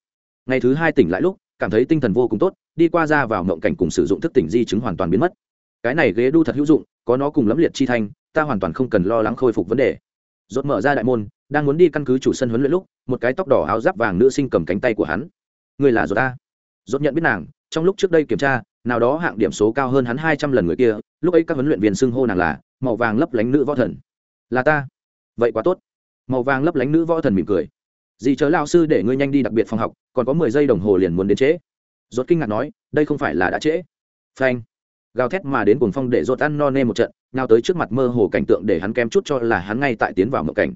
Ngày thứ hai tỉnh lại lúc, cảm thấy tinh thần vô cùng tốt, đi qua ra vào mộng cảnh cùng sử dụng thức tỉnh di chứng hoàn toàn biến mất. Cái này ghế đu thật hữu dụng, có nó cùng lẫm liệt chi thanh, ta hoàn toàn không cần lo lắng khôi phục vấn đề. Rốt mở ra đại môn, đang muốn đi căn cứ chủ sân huấn luyện lúc, một cái tóc đỏ áo giáp vàng nữ sinh cầm cánh tay của hắn. Người là rốt ta rốt nhận biết nàng, trong lúc trước đây kiểm tra, nào đó hạng điểm số cao hơn hắn hai trăm lần người kia lúc ấy các huấn luyện viên xưng hô nàng là màu vàng lấp lánh nữ võ thần. Là ta. Vậy quá tốt. Màu vàng lấp lánh nữ võ thần mỉm cười. Dì chớ lao sư để ngươi nhanh đi đặc biệt phòng học, còn có mười giây đồng hồ liền muốn đến trễ. Rốt kinh ngạc nói, đây không phải là đã trễ. Phanh. Gào thét mà đến cuồng phong để rốt ăn no nê một trận nào tới trước mặt mơ hồ cảnh tượng để hắn kém chút cho là hắn ngay tại tiến vào mộng cảnh.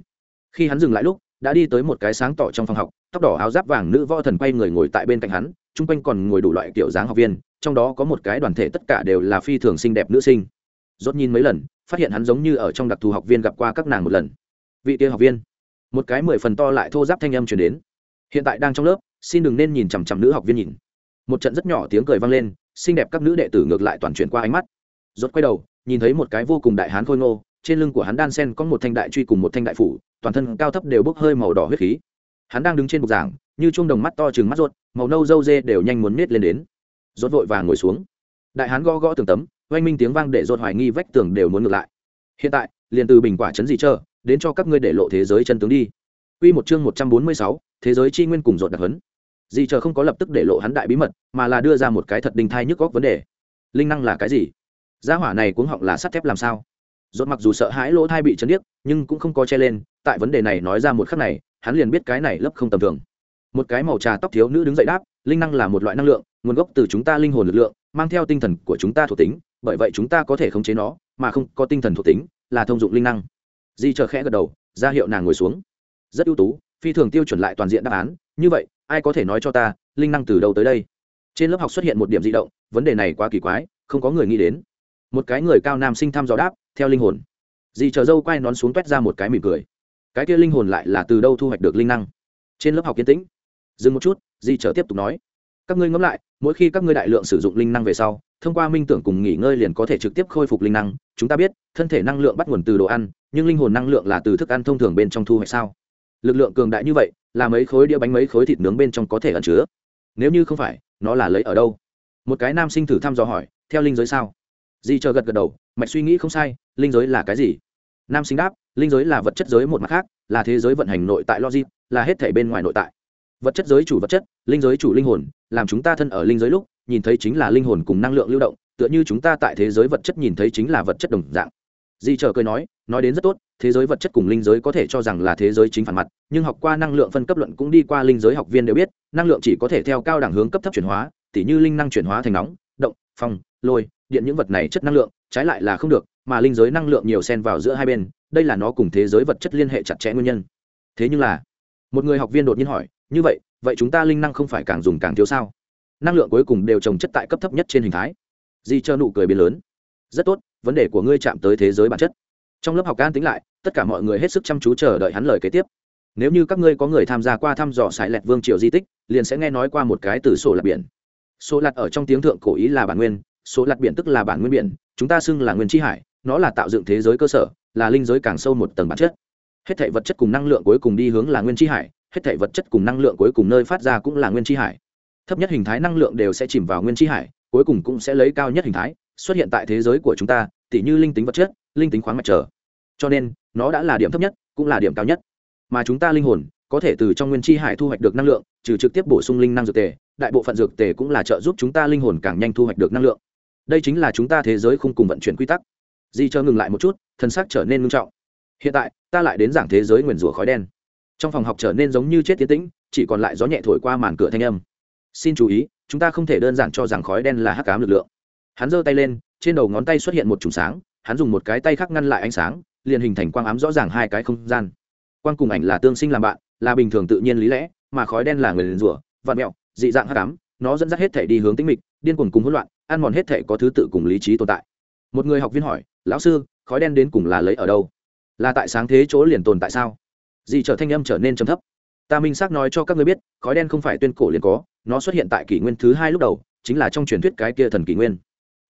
Khi hắn dừng lại lúc, đã đi tới một cái sáng tỏ trong phòng học, tóc đỏ áo giáp vàng nữ võ thần quay người ngồi tại bên cạnh hắn chung quanh còn ngồi đủ loại kiểu dáng học viên, trong đó có một cái đoàn thể tất cả đều là phi thường xinh đẹp nữ sinh. Rốt nhìn mấy lần, phát hiện hắn giống như ở trong đặc thù học viên gặp qua các nàng một lần. Vị kia học viên. Một cái mười phần to lại thô giáp thanh âm truyền đến. Hiện tại đang trong lớp, xin đừng nên nhìn chằm chằm nữ học viên nhìn. Một trận rất nhỏ tiếng cười vang lên, xinh đẹp các nữ đệ tử ngược lại toàn chuyển qua ánh mắt. Rốt quay đầu, nhìn thấy một cái vô cùng đại hán khôi ngô, trên lưng của hắn đan sen có một thanh đại truy cùng một thanh đại phủ, toàn thân cao thấp đều bốc hơi màu đỏ huyết khí. Hắn đang đứng trên bục giảng như chuông đồng mắt to chừng mắt ruột màu nâu dâu dê đều nhanh muốn nết lên đến rốt vội và ngồi xuống đại hán gõ gõ tường tấm oanh minh tiếng vang để rốt hoài nghi vách tường đều muốn ngược lại hiện tại liền từ bình quả chấn gì chờ đến cho các ngươi để lộ thế giới chân tướng đi Quy một chương 146, thế giới chi nguyên cùng rốt đặc hấn. Dị chờ không có lập tức để lộ hắn đại bí mật, mà là đưa ra một cái thật đinh thai nhức góc vấn đề. Linh năng là cái gì? Gia hỏa này cuống họng là sắt thép làm sao? Rốt mặc dù sợ hãi lỗ thai bị chấn điếc, nhưng cũng không có che lên, tại vấn đề này nói ra một khắc này, hắn liền biết cái này lớp không tầm thường. Một cái màu trà tóc thiếu nữ đứng dậy đáp, linh năng là một loại năng lượng, nguồn gốc từ chúng ta linh hồn lực lượng, mang theo tinh thần của chúng ta thuộc tính, bởi vậy chúng ta có thể khống chế nó, mà không có tinh thần thuộc tính, là thông dụng linh năng. Di chờ khẽ gật đầu, ra hiệu nàng ngồi xuống. Rất ưu tú phi thường tiêu chuẩn lại toàn diện đáp án như vậy ai có thể nói cho ta linh năng từ đâu tới đây? Trên lớp học xuất hiện một điểm di động vấn đề này quá kỳ quái không có người nghĩ đến. Một cái người cao nam sinh thăm dò đáp theo linh hồn. Dì chờ dâu quay nón xuống t ra một cái mỉm cười. Cái kia linh hồn lại là từ đâu thu hoạch được linh năng? Trên lớp học kiến tĩnh dừng một chút, Di chờ tiếp tục nói. Các ngươi ngẫm lại, mỗi khi các ngươi đại lượng sử dụng linh năng về sau, thông qua minh tưởng cùng nghỉ ngơi liền có thể trực tiếp khôi phục linh năng. Chúng ta biết, thân thể năng lượng bắt nguồn từ đồ ăn, nhưng linh hồn năng lượng là từ thức ăn thông thường bên trong thu hoạch sao? Lực lượng cường đại như vậy, là mấy khối đĩa bánh mấy khối thịt nướng bên trong có thể ẩn chứa? Nếu như không phải, nó là lấy ở đâu? Một cái nam sinh thử thăm dò hỏi, theo linh giới sao? Di chờ gật gật đầu, mạch suy nghĩ không sai, linh giới là cái gì? Nam sinh đáp, linh giới là vật chất giới một mặt khác, là thế giới vận hành nội tại logic, là hết thể bên ngoài nội tại vật chất giới chủ vật chất, linh giới chủ linh hồn, làm chúng ta thân ở linh giới lúc, nhìn thấy chính là linh hồn cùng năng lượng lưu động, tựa như chúng ta tại thế giới vật chất nhìn thấy chính là vật chất đồng dạng. Di chờ cười nói nói đến rất tốt, thế giới vật chất cùng linh giới có thể cho rằng là thế giới chính phản mặt, nhưng học qua năng lượng phân cấp luận cũng đi qua linh giới học viên đều biết, năng lượng chỉ có thể theo cao đẳng hướng cấp thấp chuyển hóa, tỉ như linh năng chuyển hóa thành nóng, động, phong, lôi, điện những vật này chất năng lượng, trái lại là không được, mà linh giới năng lượng nhiều xen vào giữa hai bên, đây là nó cùng thế giới vật chất liên hệ chặt chẽ nguyên nhân. Thế nhưng là, một người học viên đột nhiên hỏi như vậy vậy chúng ta linh năng không phải càng dùng càng thiếu sao? Năng lượng cuối cùng đều trồng chất tại cấp thấp nhất trên hình thái. Di chơ nụ cười biến lớn. Rất tốt, vấn đề của ngươi chạm tới thế giới bản chất. Trong lớp học can tính lại, tất cả mọi người hết sức chăm chú chờ đợi hắn lời kế tiếp. Nếu như các ngươi có người tham gia qua thăm dò sải lẹt vương triều di tích, liền sẽ nghe nói qua một cái từ sổ lạc biển. Sổ lạt ở trong tiếng thượng cổ ý là bản nguyên số lạt biển tức là bản nguyên biển, chúng ta xưng là nguyên tri hải, nó là tạo dựng thế giới cơ sở, là linh giới càng sâu một tầng bản chất. Hết thể vật chất cùng năng lượng cuối cùng đi hướng là nguyên tri hải hết thể vật chất cùng năng lượng cuối cùng nơi phát ra cũng là nguyên tri hải. Thấp nhất hình thái năng lượng đều sẽ chìm vào nguyên tri hải, cuối cùng cũng sẽ lấy cao nhất hình thái, xuất hiện tại thế giới của chúng ta, tỉ như linh tính vật chất, linh tính khoáng mạch trở. Cho nên, nó đã là điểm thấp nhất, cũng là điểm cao nhất. Mà chúng ta linh hồn, có thể từ trong nguyên chi hải thu hoạch được năng lượng, trừ trực tiếp bổ sung linh năng dược tề, đại bộ phận dược tề cũng là trợ giúp chúng ta linh hồn càng nhanh thu hoạch được năng lượng. Đây chính là chúng ta thế giới không cùng vận chuyển quy tắc. Di chờ ngừng lại một chút, thân xác trở nên ngưng trọng. Hiện tại, ta lại đến giảng thế giới nguyền rủa khói đen trong phòng học trở nên giống như chết tiến tĩnh, chỉ còn lại gió nhẹ thổi qua màn cửa thanh âm. Xin chú ý, chúng ta không thể đơn giản cho rằng khói đen là hắc cám lực lượng. Hắn giơ tay lên, trên đầu ngón tay xuất hiện một chùm sáng, hắn dùng một cái tay khác ngăn lại ánh sáng, liền hình thành quang ám rõ ràng hai cái không gian. Quang cùng ảnh là tương sinh làm bạn, là bình thường tự nhiên lý lẽ, mà khói đen là người liền rủa vạn mẹo, dị dạng hắc ám, nó dẫn dắt hết thể đi hướng tính mịch, điên cuồng cùng hỗn loạn, ăn mòn hết thể có thứ tự cùng lý trí tồn tại. Một người học viên hỏi, lão sư, khói đen đến cùng là lấy ở đâu? Là tại sáng thế chỗ liền tồn tại sao? Dì trở thanh âm trở nên trầm thấp. Ta minh xác nói cho các ngươi biết, khói đen không phải tuyên cổ liền có, nó xuất hiện tại kỷ nguyên thứ hai lúc đầu, chính là trong truyền thuyết cái kia thần kỷ nguyên.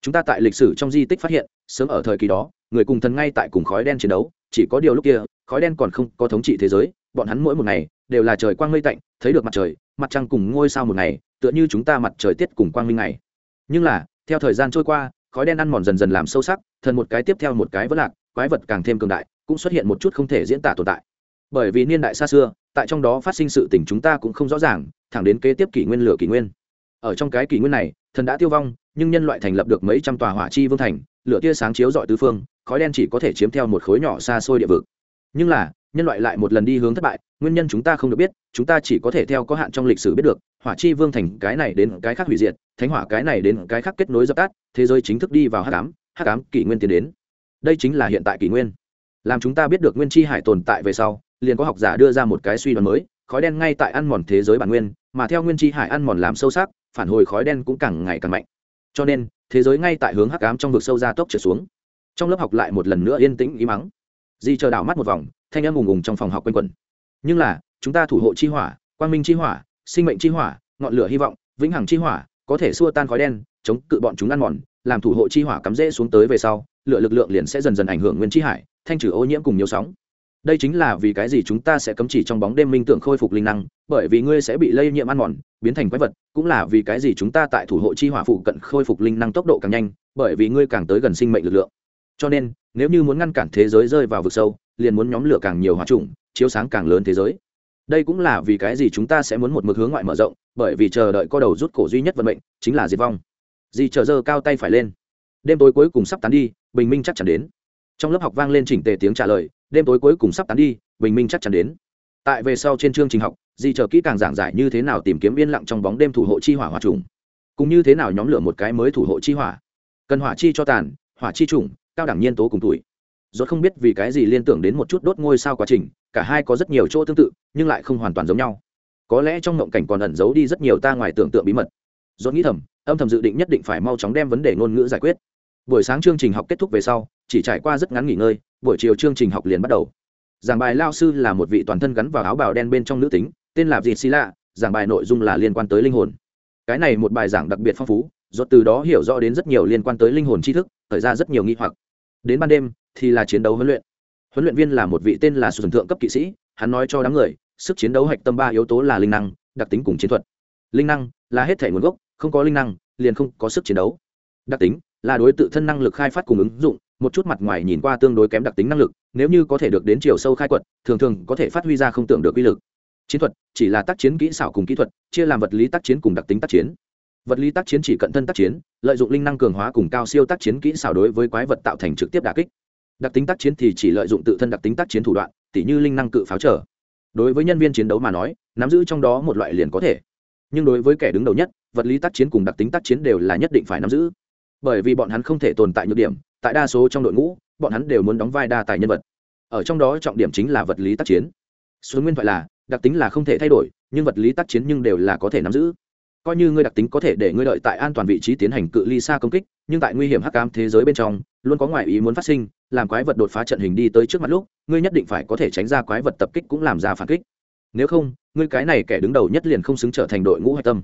Chúng ta tại lịch sử trong di tích phát hiện, sớm ở thời kỳ đó, người cùng thần ngay tại cùng khói đen chiến đấu, chỉ có điều lúc kia, khói đen còn không có thống trị thế giới, bọn hắn mỗi một ngày đều là trời quang mây tạnh, thấy được mặt trời, mặt trăng cùng ngôi sao một ngày, tựa như chúng ta mặt trời tiết cùng quang minh ngày. Nhưng là, theo thời gian trôi qua, khói đen ăn mòn dần dần làm sâu sắc, thần một cái tiếp theo một cái vỡ lạc, quái vật càng thêm cường đại, cũng xuất hiện một chút không thể diễn tả tồn tại bởi vì niên đại xa xưa, tại trong đó phát sinh sự tình chúng ta cũng không rõ ràng, thẳng đến kế tiếp kỷ nguyên lửa kỷ nguyên. Ở trong cái kỷ nguyên này, thần đã tiêu vong, nhưng nhân loại thành lập được mấy trăm tòa hỏa chi vương thành, lửa tia sáng chiếu dọi tứ phương, khói đen chỉ có thể chiếm theo một khối nhỏ xa xôi địa vực. Nhưng là, nhân loại lại một lần đi hướng thất bại, nguyên nhân chúng ta không được biết, chúng ta chỉ có thể theo có hạn trong lịch sử biết được, hỏa chi vương thành cái này đến cái khác hủy diệt, thánh hỏa cái này đến cái khác kết nối dập tắt, thế giới chính thức đi vào hắc ám hắc ám kỷ nguyên tiến đến. Đây chính là hiện tại kỷ nguyên. Làm chúng ta biết được nguyên chi hải tồn tại về sau liền có học giả đưa ra một cái suy đoán mới, khói đen ngay tại ăn mòn thế giới bản nguyên, mà theo nguyên chi hải ăn mòn làm sâu sắc, phản hồi khói đen cũng càng ngày càng mạnh. Cho nên, thế giới ngay tại hướng hắc ám trong vực sâu ra tốc trở xuống. Trong lớp học lại một lần nữa yên tĩnh ý mắng di chờ đảo mắt một vòng, thanh âm ùng ùng trong phòng học quanh quẩn. Nhưng là, chúng ta thủ hộ chi hỏa, quang minh chi hỏa, sinh mệnh chi hỏa, ngọn lửa hy vọng, vĩnh hằng chi hỏa, có thể xua tan khói đen, chống cự bọn chúng ăn mòn, làm thủ hộ chi hỏa cắm rễ xuống tới về sau lựa lực lượng liền sẽ dần dần ảnh hưởng nguyên chi hải, thanh trừ ô nhiễm cùng nhiều sóng đây chính là vì cái gì chúng ta sẽ cấm chỉ trong bóng đêm minh tưởng khôi phục linh năng, bởi vì ngươi sẽ bị lây nhiễm ăn mòn, biến thành quái vật, cũng là vì cái gì chúng ta tại thủ hộ chi hỏa phụ cận khôi phục linh năng tốc độ càng nhanh, bởi vì ngươi càng tới gần sinh mệnh lực lượng. Cho nên, nếu như muốn ngăn cản thế giới rơi vào vực sâu, liền muốn nhóm lửa càng nhiều hỏa trùng, chiếu sáng càng lớn thế giới. Đây cũng là vì cái gì chúng ta sẽ muốn một mực hướng ngoại mở rộng, bởi vì chờ đợi co đầu rút cổ duy nhất vận mệnh, chính là diệt vong. Dì chờ dơ cao tay phải lên. Đêm tối cuối cùng sắp tán đi, bình minh chắc chắn đến trong lớp học vang lên chỉnh tề tiếng trả lời, đêm tối cuối cùng sắp tán đi, bình minh chắc chắn đến. Tại về sau trên chương trình học, di chờ kỹ càng giảng giải như thế nào tìm kiếm yên lặng trong bóng đêm thủ hộ chi hỏa hỏa trùng. Cũng như thế nào nhóm lửa một cái mới thủ hộ chi hỏa. Cần hỏa chi cho tàn, hỏa chi trùng, cao đẳng nhiên tố cùng tuổi. Rốt không biết vì cái gì liên tưởng đến một chút đốt ngôi sao quá trình, cả hai có rất nhiều chỗ tương tự, nhưng lại không hoàn toàn giống nhau. Có lẽ trong ngộng cảnh còn ẩn giấu đi rất nhiều ta ngoài tưởng tượng bí mật. Rốt nghĩ thầm, âm thầm dự định nhất định phải mau chóng đem vấn đề ngôn ngữ giải quyết buổi sáng chương trình học kết thúc về sau, chỉ trải qua rất ngắn nghỉ ngơi, buổi chiều chương trình học liền bắt đầu. Giảng bài lao sư là một vị toàn thân gắn vào áo bào đen bên trong nữ tính, tên là dịt xì lạ, giảng bài nội dung là liên quan tới linh hồn. Cái này một bài giảng đặc biệt phong phú, do từ đó hiểu rõ đến rất nhiều liên quan tới linh hồn tri thức thời ra rất nhiều nghi hoặc. Đến ban đêm, thì là chiến đấu huấn luyện. Huấn luyện viên là một vị tên là sườn thượng cấp kỵ sĩ, hắn nói cho đám người, sức chiến đấu hạch tâm ba yếu tố là linh năng, đặc tính cùng chiến thuật. Linh năng là hết thể nguồn gốc, không có linh năng, liền không có sức chiến đấu. Đặc tính là đối tự thân năng lực khai phát cùng ứng dụng, một chút mặt ngoài nhìn qua tương đối kém đặc tính năng lực, nếu như có thể được đến chiều sâu khai quật, thường thường có thể phát huy ra không tưởng được uy lực. Chiến thuật, chỉ là tác chiến kỹ xảo cùng kỹ thuật, chia làm vật lý tác chiến cùng đặc tính tác chiến. Vật lý tác chiến chỉ cận thân tác chiến, lợi dụng linh năng cường hóa cùng cao siêu tác chiến kỹ xảo đối với quái vật tạo thành trực tiếp đà kích. Đặc tính tác chiến thì chỉ lợi dụng tự thân đặc tính tác chiến thủ đoạn, tỉ như linh năng cự pháo trở. Đối với nhân viên chiến đấu mà nói, nắm giữ trong đó một loại liền có thể. Nhưng đối với kẻ đứng đầu nhất, vật lý tác chiến cùng đặc tính tác chiến đều là nhất định phải nắm giữ bởi vì bọn hắn không thể tồn tại nhược điểm, tại đa số trong đội ngũ, bọn hắn đều muốn đóng vai đa tài nhân vật. Ở trong đó trọng điểm chính là vật lý tác chiến. Xuân nguyên thoại là, đặc tính là không thể thay đổi, nhưng vật lý tác chiến nhưng đều là có thể nắm giữ. Coi như ngươi đặc tính có thể để ngươi đợi tại an toàn vị trí tiến hành cự ly xa công kích, nhưng tại nguy hiểm hắc cam thế giới bên trong, luôn có ngoại ý muốn phát sinh, làm quái vật đột phá trận hình đi tới trước mặt lúc, ngươi nhất định phải có thể tránh ra quái vật tập kích cũng làm ra phản kích. Nếu không, ngươi cái này kẻ đứng đầu nhất liền không xứng trở thành đội ngũ hạch tâm.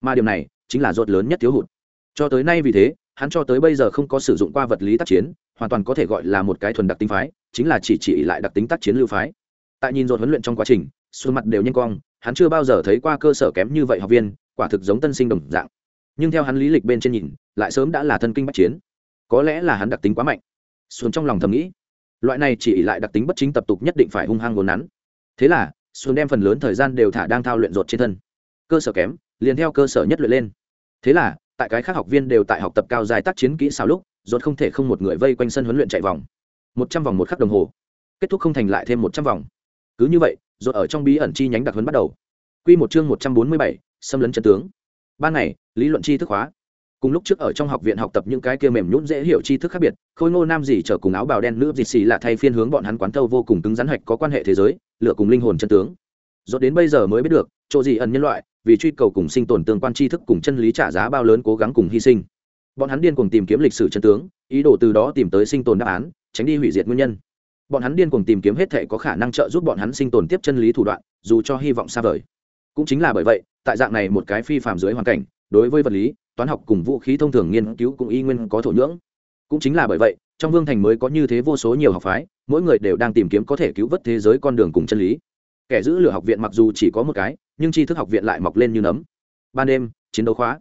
Mà điều này, chính là rốt lớn nhất thiếu hụt. Cho tới nay vì thế hắn cho tới bây giờ không có sử dụng qua vật lý tác chiến, hoàn toàn có thể gọi là một cái thuần đặc tính phái, chính là chỉ chỉ lại đặc tính tác chiến lưu phái. Tại nhìn dồn huấn luyện trong quá trình xuân mặt đều nhanh cong, hắn chưa bao giờ thấy qua cơ sở kém như vậy học viên, quả thực giống tân sinh đồng dạng. Nhưng theo hắn lý lịch bên trên nhìn, lại sớm đã là thân kinh bắc chiến. Có lẽ là hắn đặc tính quá mạnh. Xuân trong lòng thầm nghĩ, loại này chỉ lại đặc tính bất chính tập tục nhất định phải hung hăng vốn nắn. Thế là xuân đem phần lớn thời gian đều thả đang thao luyện ruột trên thân. Cơ sở kém, liền theo cơ sở nhất luyện lên. Thế là tại cái khác học viên đều tại học tập cao dài tác chiến kỹ sao lúc, rốt không thể không một người vây quanh sân huấn luyện chạy vòng. Một trăm vòng một khắc đồng hồ. Kết thúc không thành lại thêm một trăm vòng. Cứ như vậy, rốt ở trong bí ẩn chi nhánh đặc huấn bắt đầu. Quy một chương một trăm bốn mươi bảy, xâm lấn chân tướng. Ban ngày, lý luận chi thức hóa. Cùng lúc trước ở trong học viện học tập những cái kia mềm nhũn dễ hiểu tri thức khác biệt, khôi ngô nam gì trở cùng áo bào đen nữ dịt xì là thay phiên hướng bọn hắn quán thâu vô cùng cứng rắn hạch có quan hệ thế giới lựa cùng linh hồn chân tướng. Dốt đến bây giờ mới biết được, chỗ gì ẩn nhân loại vì truy cầu cùng sinh tồn tương quan tri thức cùng chân lý trả giá bao lớn cố gắng cùng hy sinh. Bọn hắn điên cuồng tìm kiếm lịch sử chân tướng, ý đồ từ đó tìm tới sinh tồn đáp án, tránh đi hủy diệt nguyên nhân. Bọn hắn điên cuồng tìm kiếm hết thể có khả năng trợ giúp bọn hắn sinh tồn tiếp chân lý thủ đoạn, dù cho hy vọng xa vời. Cũng chính là bởi vậy, tại dạng này một cái phi phạm dưới hoàn cảnh, đối với vật lý, toán học cùng vũ khí thông thường nghiên cứu cũng y nguyên có thổ nhưỡng. Cũng chính là bởi vậy, trong vương thành mới có như thế vô số nhiều học phái, mỗi người đều đang tìm kiếm có thể cứu vớt thế giới con đường cùng chân lý kẻ giữ lửa học viện mặc dù chỉ có một cái, nhưng tri thức học viện lại mọc lên như nấm. Ban đêm, chiến đấu khóa.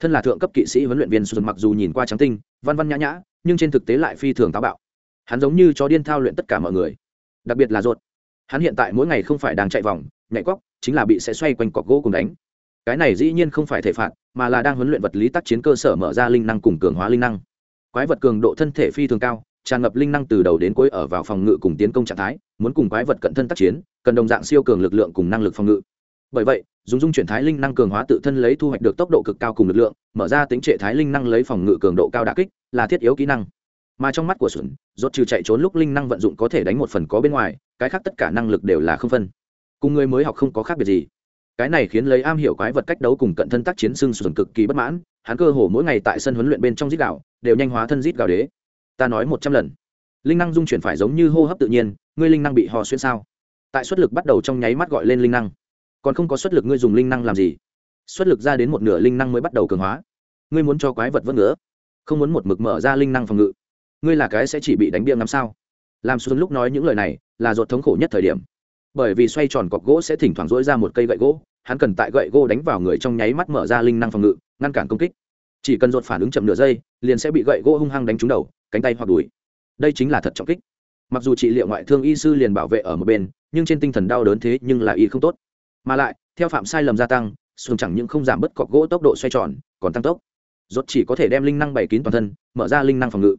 Thân là thượng cấp kỵ sĩ huấn luyện viên xuân mặc dù nhìn qua trắng tinh, văn văn nhã nhã, nhưng trên thực tế lại phi thường táo bạo. Hắn giống như chó điên thao luyện tất cả mọi người. Đặc biệt là ruột. Hắn hiện tại mỗi ngày không phải đang chạy vòng, nhảy cóc, chính là bị sẽ xoay quanh cọc gỗ cùng đánh. Cái này dĩ nhiên không phải thể phạt, mà là đang huấn luyện vật lý tác chiến cơ sở mở ra linh năng cùng cường hóa linh năng. Quái vật cường độ thân thể phi thường cao, tràn ngập linh năng từ đầu đến cuối ở vào phòng ngự cùng tiến công trạng thái, muốn cùng quái vật cận thân tác chiến cần đồng dạng siêu cường lực lượng cùng năng lực phòng ngự. Bởi vậy, dùng dung chuyển thái linh năng cường hóa tự thân lấy thu hoạch được tốc độ cực cao cùng lực lượng, mở ra tính trệ thái linh năng lấy phòng ngự cường độ cao đà kích, là thiết yếu kỹ năng. Mà trong mắt của xuẩn rốt trừ chạy trốn lúc linh năng vận dụng có thể đánh một phần có bên ngoài, cái khác tất cả năng lực đều là không phân. Cùng người mới học không có khác biệt gì. Cái này khiến lấy am hiểu quái vật cách đấu cùng cận thân tác chiến xương xuân cực kỳ bất mãn, hắn cơ hồ mỗi ngày tại sân huấn luyện bên trong rít gạo, đều nhanh hóa thân rít gạo đế. Ta nói một trăm lần. Linh năng dung chuyển phải giống như hô hấp tự nhiên, ngươi linh năng bị hò xuyên sao? Tại xuất lực bắt đầu trong nháy mắt gọi lên linh năng. Còn không có xuất lực ngươi dùng linh năng làm gì? Xuất lực ra đến một nửa linh năng mới bắt đầu cường hóa. Ngươi muốn cho quái vật vỡ ngứa, không muốn một mực mở ra linh năng phòng ngự. Ngươi là cái sẽ chỉ bị đánh biếng ngắm sao? Làm xuân lúc nói những lời này là ruột thống khổ nhất thời điểm. Bởi vì xoay tròn cọc gỗ sẽ thỉnh thoảng rỗi ra một cây gậy gỗ, hắn cần tại gậy gỗ đánh vào người trong nháy mắt mở ra linh năng phòng ngự, ngăn cản công kích. Chỉ cần ruột phản ứng chậm nửa giây, liền sẽ bị gậy gỗ hung hăng đánh trúng đầu, cánh tay hoặc đùi. Đây chính là thật trọng kích mặc dù trị liệu ngoại thương y sư liền bảo vệ ở một bên, nhưng trên tinh thần đau đớn thế nhưng là y không tốt. Mà lại, theo phạm sai lầm gia tăng, xuồng chẳng những không giảm bớt cọc gỗ tốc độ xoay tròn, còn tăng tốc. Rốt chỉ có thể đem linh năng bày kín toàn thân, mở ra linh năng phòng ngự.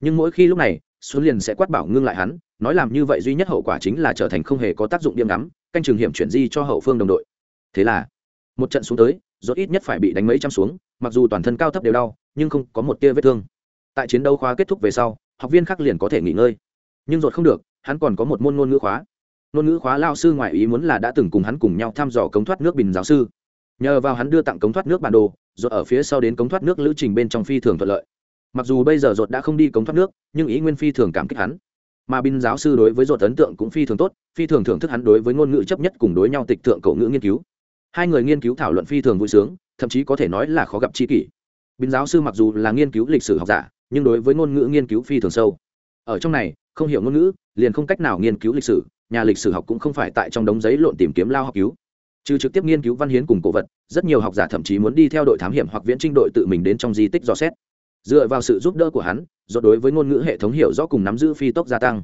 Nhưng mỗi khi lúc này xuân liền sẽ quát bảo ngưng lại hắn, nói làm như vậy duy nhất hậu quả chính là trở thành không hề có tác dụng điểm ngắm, canh trường hiểm chuyển di cho hậu phương đồng đội. Thế là, một trận xuống tới, rốt ít nhất phải bị đánh mấy trăm xuống, mặc dù toàn thân cao thấp đều đau, nhưng không có một tia vết thương. Tại chiến đấu khóa kết thúc về sau, học viên khác liền có thể nghỉ ngơi nhưng rốt không được, hắn còn có một môn ngôn ngữ khóa. Ngôn ngữ khóa lao sư ngoại ý muốn là đã từng cùng hắn cùng nhau thăm dò cống thoát nước bình giáo sư. Nhờ vào hắn đưa tặng cống thoát nước bản đồ rốt ở phía sau đến cống thoát nước lữ trình bên trong phi thường thuận lợi. Mặc dù bây giờ rốt đã không đi cống thoát nước, nhưng ý nguyên phi thường cảm kích hắn. Mà bình giáo sư đối với rốt ấn tượng cũng phi thường tốt, phi thường thưởng thức hắn đối với ngôn ngữ chấp nhất cùng đối nhau tịch thượng cậu ngữ nghiên cứu. Hai người nghiên cứu thảo luận phi thường vui sướng, thậm chí có thể nói là khó gặp tri kỷ. Bình giáo sư mặc dù là nghiên cứu lịch sử học giả, nhưng đối với ngôn ngữ nghiên cứu phi thường sâu. Ở trong này không hiểu ngôn ngữ, liền không cách nào nghiên cứu lịch sử, nhà lịch sử học cũng không phải tại trong đống giấy lộn tìm kiếm lao học cứu. Trừ trực tiếp nghiên cứu văn hiến cùng cổ vật, rất nhiều học giả thậm chí muốn đi theo đội thám hiểm hoặc viễn trinh đội tự mình đến trong di tích dò xét. Dựa vào sự giúp đỡ của hắn do đối với ngôn ngữ hệ thống hiểu rõ cùng nắm giữ phi tốc gia tăng.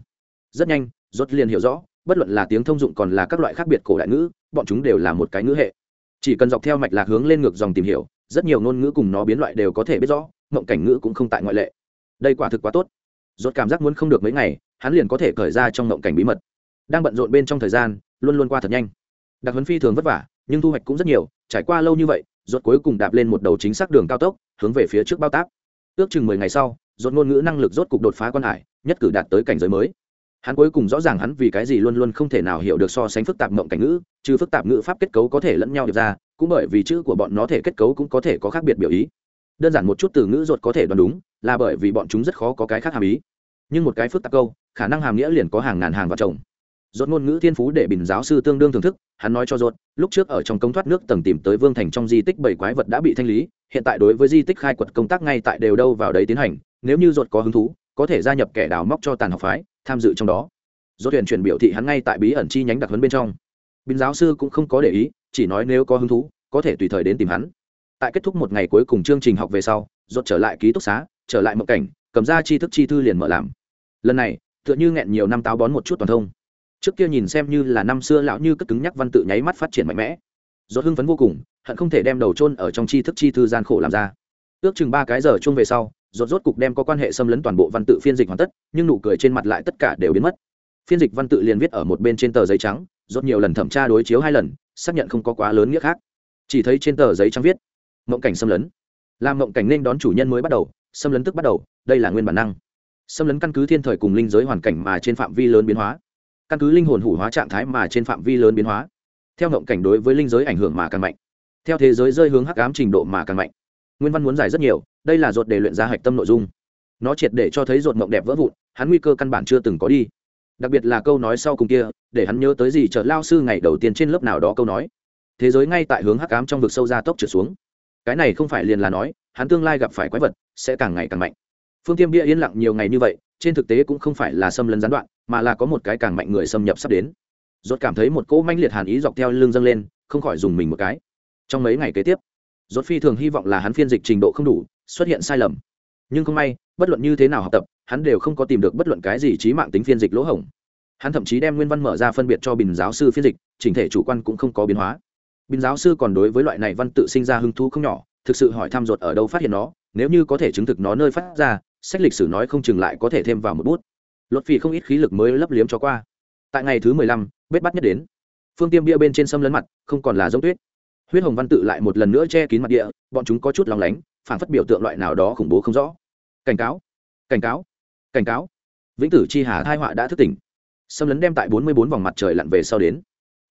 Rất nhanh, rốt liền hiểu rõ, bất luận là tiếng thông dụng còn là các loại khác biệt cổ đại ngữ, bọn chúng đều là một cái ngữ hệ. Chỉ cần dọc theo mạch lạc hướng lên ngược dòng tìm hiểu, rất nhiều ngôn ngữ cùng nó biến loại đều có thể biết rõ, mộng cảnh ngữ cũng không tại ngoại lệ. Đây quả thực quá tốt rốt cảm giác muốn không được mấy ngày, hắn liền có thể cởi ra trong ngộng cảnh bí mật. Đang bận rộn bên trong thời gian, luôn luôn qua thật nhanh. Đặc huấn phi thường vất vả, nhưng thu hoạch cũng rất nhiều, trải qua lâu như vậy, rốt cuối cùng đạp lên một đầu chính xác đường cao tốc, hướng về phía trước bao tác ước chừng mười ngày sau, rốt ngôn ngữ năng lực rốt cục đột phá quan hải, nhất cử đạt tới cảnh giới mới. Hắn cuối cùng rõ ràng hắn vì cái gì luôn luôn không thể nào hiểu được so sánh phức tạp mộng cảnh ngữ, trừ phức tạp ngữ pháp kết cấu có thể lẫn nhau được ra, cũng bởi vì chữ của bọn nó thể kết cấu cũng có thể có khác biệt biểu ý. Đơn giản một chút từ ngữ rốt có thể đoán đúng, là bởi vì bọn chúng rất khó có cái khác hàm ý nhưng một cái phức tạp câu, khả năng hàm nghĩa liền có hàng ngàn hàng vào chồng. Rốt ngôn ngữ thiên phú để bình giáo sư tương đương thưởng thức, hắn nói cho rốt, lúc trước ở trong công thoát nước tầng tìm tới vương thành trong di tích bảy quái vật đã bị thanh lý, hiện tại đối với di tích khai quật công tác ngay tại đều đâu vào đấy tiến hành, nếu như rốt có hứng thú, có thể gia nhập kẻ đào móc cho tàn học phái, tham dự trong đó. Rốt tuyển chuyển biểu thị hắn ngay tại bí ẩn chi nhánh đặc huấn bên trong. Bình giáo sư cũng không có để ý, chỉ nói nếu có hứng thú, có thể tùy thời đến tìm hắn. Tại kết thúc một ngày cuối cùng chương trình học về sau, rốt trở lại ký túc xá, trở lại mộng cảnh, cầm ra chi thức chi thư liền mở làm lần này, tựa như nghẹn nhiều năm táo bón một chút toàn thông. Trước kia nhìn xem như là năm xưa lão như cất cứng nhắc văn tự nháy mắt phát triển mạnh mẽ. Do hưng phấn vô cùng, hận không thể đem đầu trôn ở trong tri thức chi thư gian khổ làm ra. Ước chừng ba cái giờ chung về sau, rốt rốt cục đem có quan hệ xâm lấn toàn bộ văn tự phiên dịch hoàn tất, nhưng nụ cười trên mặt lại tất cả đều biến mất. Phiên dịch văn tự liền viết ở một bên trên tờ giấy trắng, rốt nhiều lần thẩm tra đối chiếu hai lần, xác nhận không có quá lớn nghĩa khác. Chỉ thấy trên tờ giấy trắng viết, mộng cảnh xâm lấn. Làm mộng cảnh nên đón chủ nhân mới bắt đầu, xâm lấn tức bắt đầu, đây là nguyên bản năng xâm lấn căn cứ thiên thời cùng linh giới hoàn cảnh mà trên phạm vi lớn biến hóa. Căn cứ linh hồn hủ hóa trạng thái mà trên phạm vi lớn biến hóa. Theo ngộng cảnh đối với linh giới ảnh hưởng mà càng mạnh. Theo thế giới rơi hướng hắc ám trình độ mà càng mạnh. Nguyên văn muốn giải rất nhiều, đây là ruột để luyện ra hạch tâm nội dung. Nó triệt để cho thấy ruột mộng đẹp vỡ vụn, hắn nguy cơ căn bản chưa từng có đi. Đặc biệt là câu nói sau cùng kia, để hắn nhớ tới gì chợ lao sư ngày đầu tiên trên lớp nào đó câu nói. Thế giới ngay tại hướng hắc ám trong vực sâu ra tốc trượt xuống. Cái này không phải liền là nói, hắn tương lai gặp phải quái vật, sẽ càng ngày càng mạnh phương tiêm bia yên lặng nhiều ngày như vậy, trên thực tế cũng không phải là xâm lấn gián đoạn, mà là có một cái càng mạnh người xâm nhập sắp đến. Rốt cảm thấy một cỗ manh liệt hàn ý dọc theo lưng dâng lên, không khỏi dùng mình một cái. Trong mấy ngày kế tiếp, rốt phi thường hy vọng là hắn phiên dịch trình độ không đủ, xuất hiện sai lầm. Nhưng không may, bất luận như thế nào học tập, hắn đều không có tìm được bất luận cái gì trí mạng tính phiên dịch lỗ hổng. Hắn thậm chí đem nguyên văn mở ra phân biệt cho bình giáo sư phiên dịch, chỉnh thể chủ quan cũng không có biến hóa. Bình giáo sư còn đối với loại này văn tự sinh ra hứng thú không nhỏ, thực sự hỏi thăm ruột ở đâu phát hiện nó, nếu như có thể chứng thực nó nơi phát ra sách lịch sử nói không chừng lại có thể thêm vào một bút. Lột phì không ít khí lực mới lấp liếm cho qua. Tại ngày thứ mười lăm, bết bắt nhất đến. Phương tiêm bia bên trên sâm lấn mặt, không còn là giống tuyết. Huyết hồng văn tự lại một lần nữa che kín mặt địa, bọn chúng có chút lòng lánh phản phất biểu tượng loại nào đó khủng bố không rõ. Cảnh cáo cảnh cáo cảnh cáo. Vĩnh tử chi hà thai họa đã thức tỉnh. Xâm lấn đem tại bốn mươi bốn vòng mặt trời lặn về sau đến.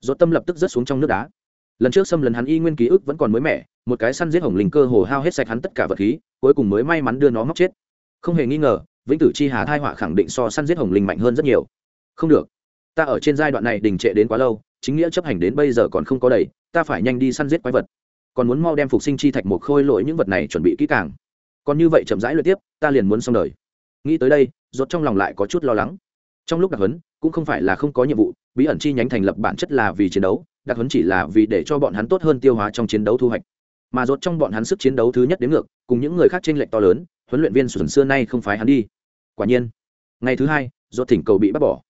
Dốt tâm lập tức rớt xuống trong nước đá. Lần trước xâm lấn hắn y nguyên ký ức vẫn còn mới mẻ, một cái săn giết hồng linh cơ hồ hao hết sạch hắn tất cả vật khí, cuối cùng mới may mắn đưa nó móc chết không hề nghi ngờ, vĩnh tử chi hà thai họa khẳng định so săn giết hồng linh mạnh hơn rất nhiều. Không được. Ta ở trên giai đoạn này đình trệ đến quá lâu, chính nghĩa chấp hành đến bây giờ còn không có đầy, ta phải nhanh đi săn giết quái vật. Còn muốn mau đem phục sinh chi thạch một khôi lỗi những vật này chuẩn bị kỹ càng. Còn như vậy chậm rãi luyện tiếp, ta liền muốn xong đời. Nghĩ tới đây, rốt trong lòng lại có chút lo lắng. Trong lúc đặc huấn, cũng không phải là không có nhiệm vụ, bí ẩn chi nhánh thành lập bản chất là vì chiến đấu đặc huấn chỉ là vì để cho bọn hắn tốt hơn tiêu hóa trong chiến đấu thu hoạch. Mà rốt trong bọn hắn sức chiến đấu thứ nhất đến ngược, cùng những người khác trên lệnh to lớn huấn luyện viên xuân xưa nay không phái hắn đi. Quả nhiên, ngày thứ hai, rốt thỉnh cầu bị bắt bỏ.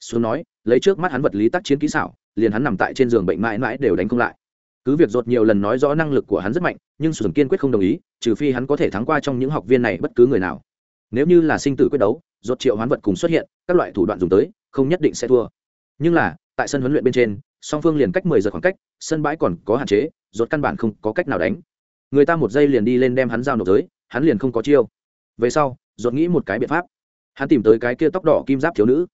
Xuân nói, lấy trước mắt hắn vật lý tác chiến kỹ xảo, liền hắn nằm tại trên giường bệnh mãi mãi đều đánh không lại. Cứ việc rốt nhiều lần nói rõ năng lực của hắn rất mạnh, nhưng xuân kiên quyết không đồng ý, trừ phi hắn có thể thắng qua trong những học viên này bất cứ người nào. Nếu như là sinh tử quyết đấu, rốt triệu hoán vật cùng xuất hiện, các loại thủ đoạn dùng tới, không nhất định sẽ thua. Nhưng là, tại sân huấn luyện bên trên, song phương liền cách mười giờ khoảng cách, sân bãi còn có hạn chế, rốt căn bản không có cách nào đánh. Người ta một giây liền đi lên đem hắn giao nộp giới hắn liền không có chiêu. Về sau, rốt nghĩ một cái biện pháp. Hắn tìm tới cái kia tóc đỏ kim giáp thiếu nữ.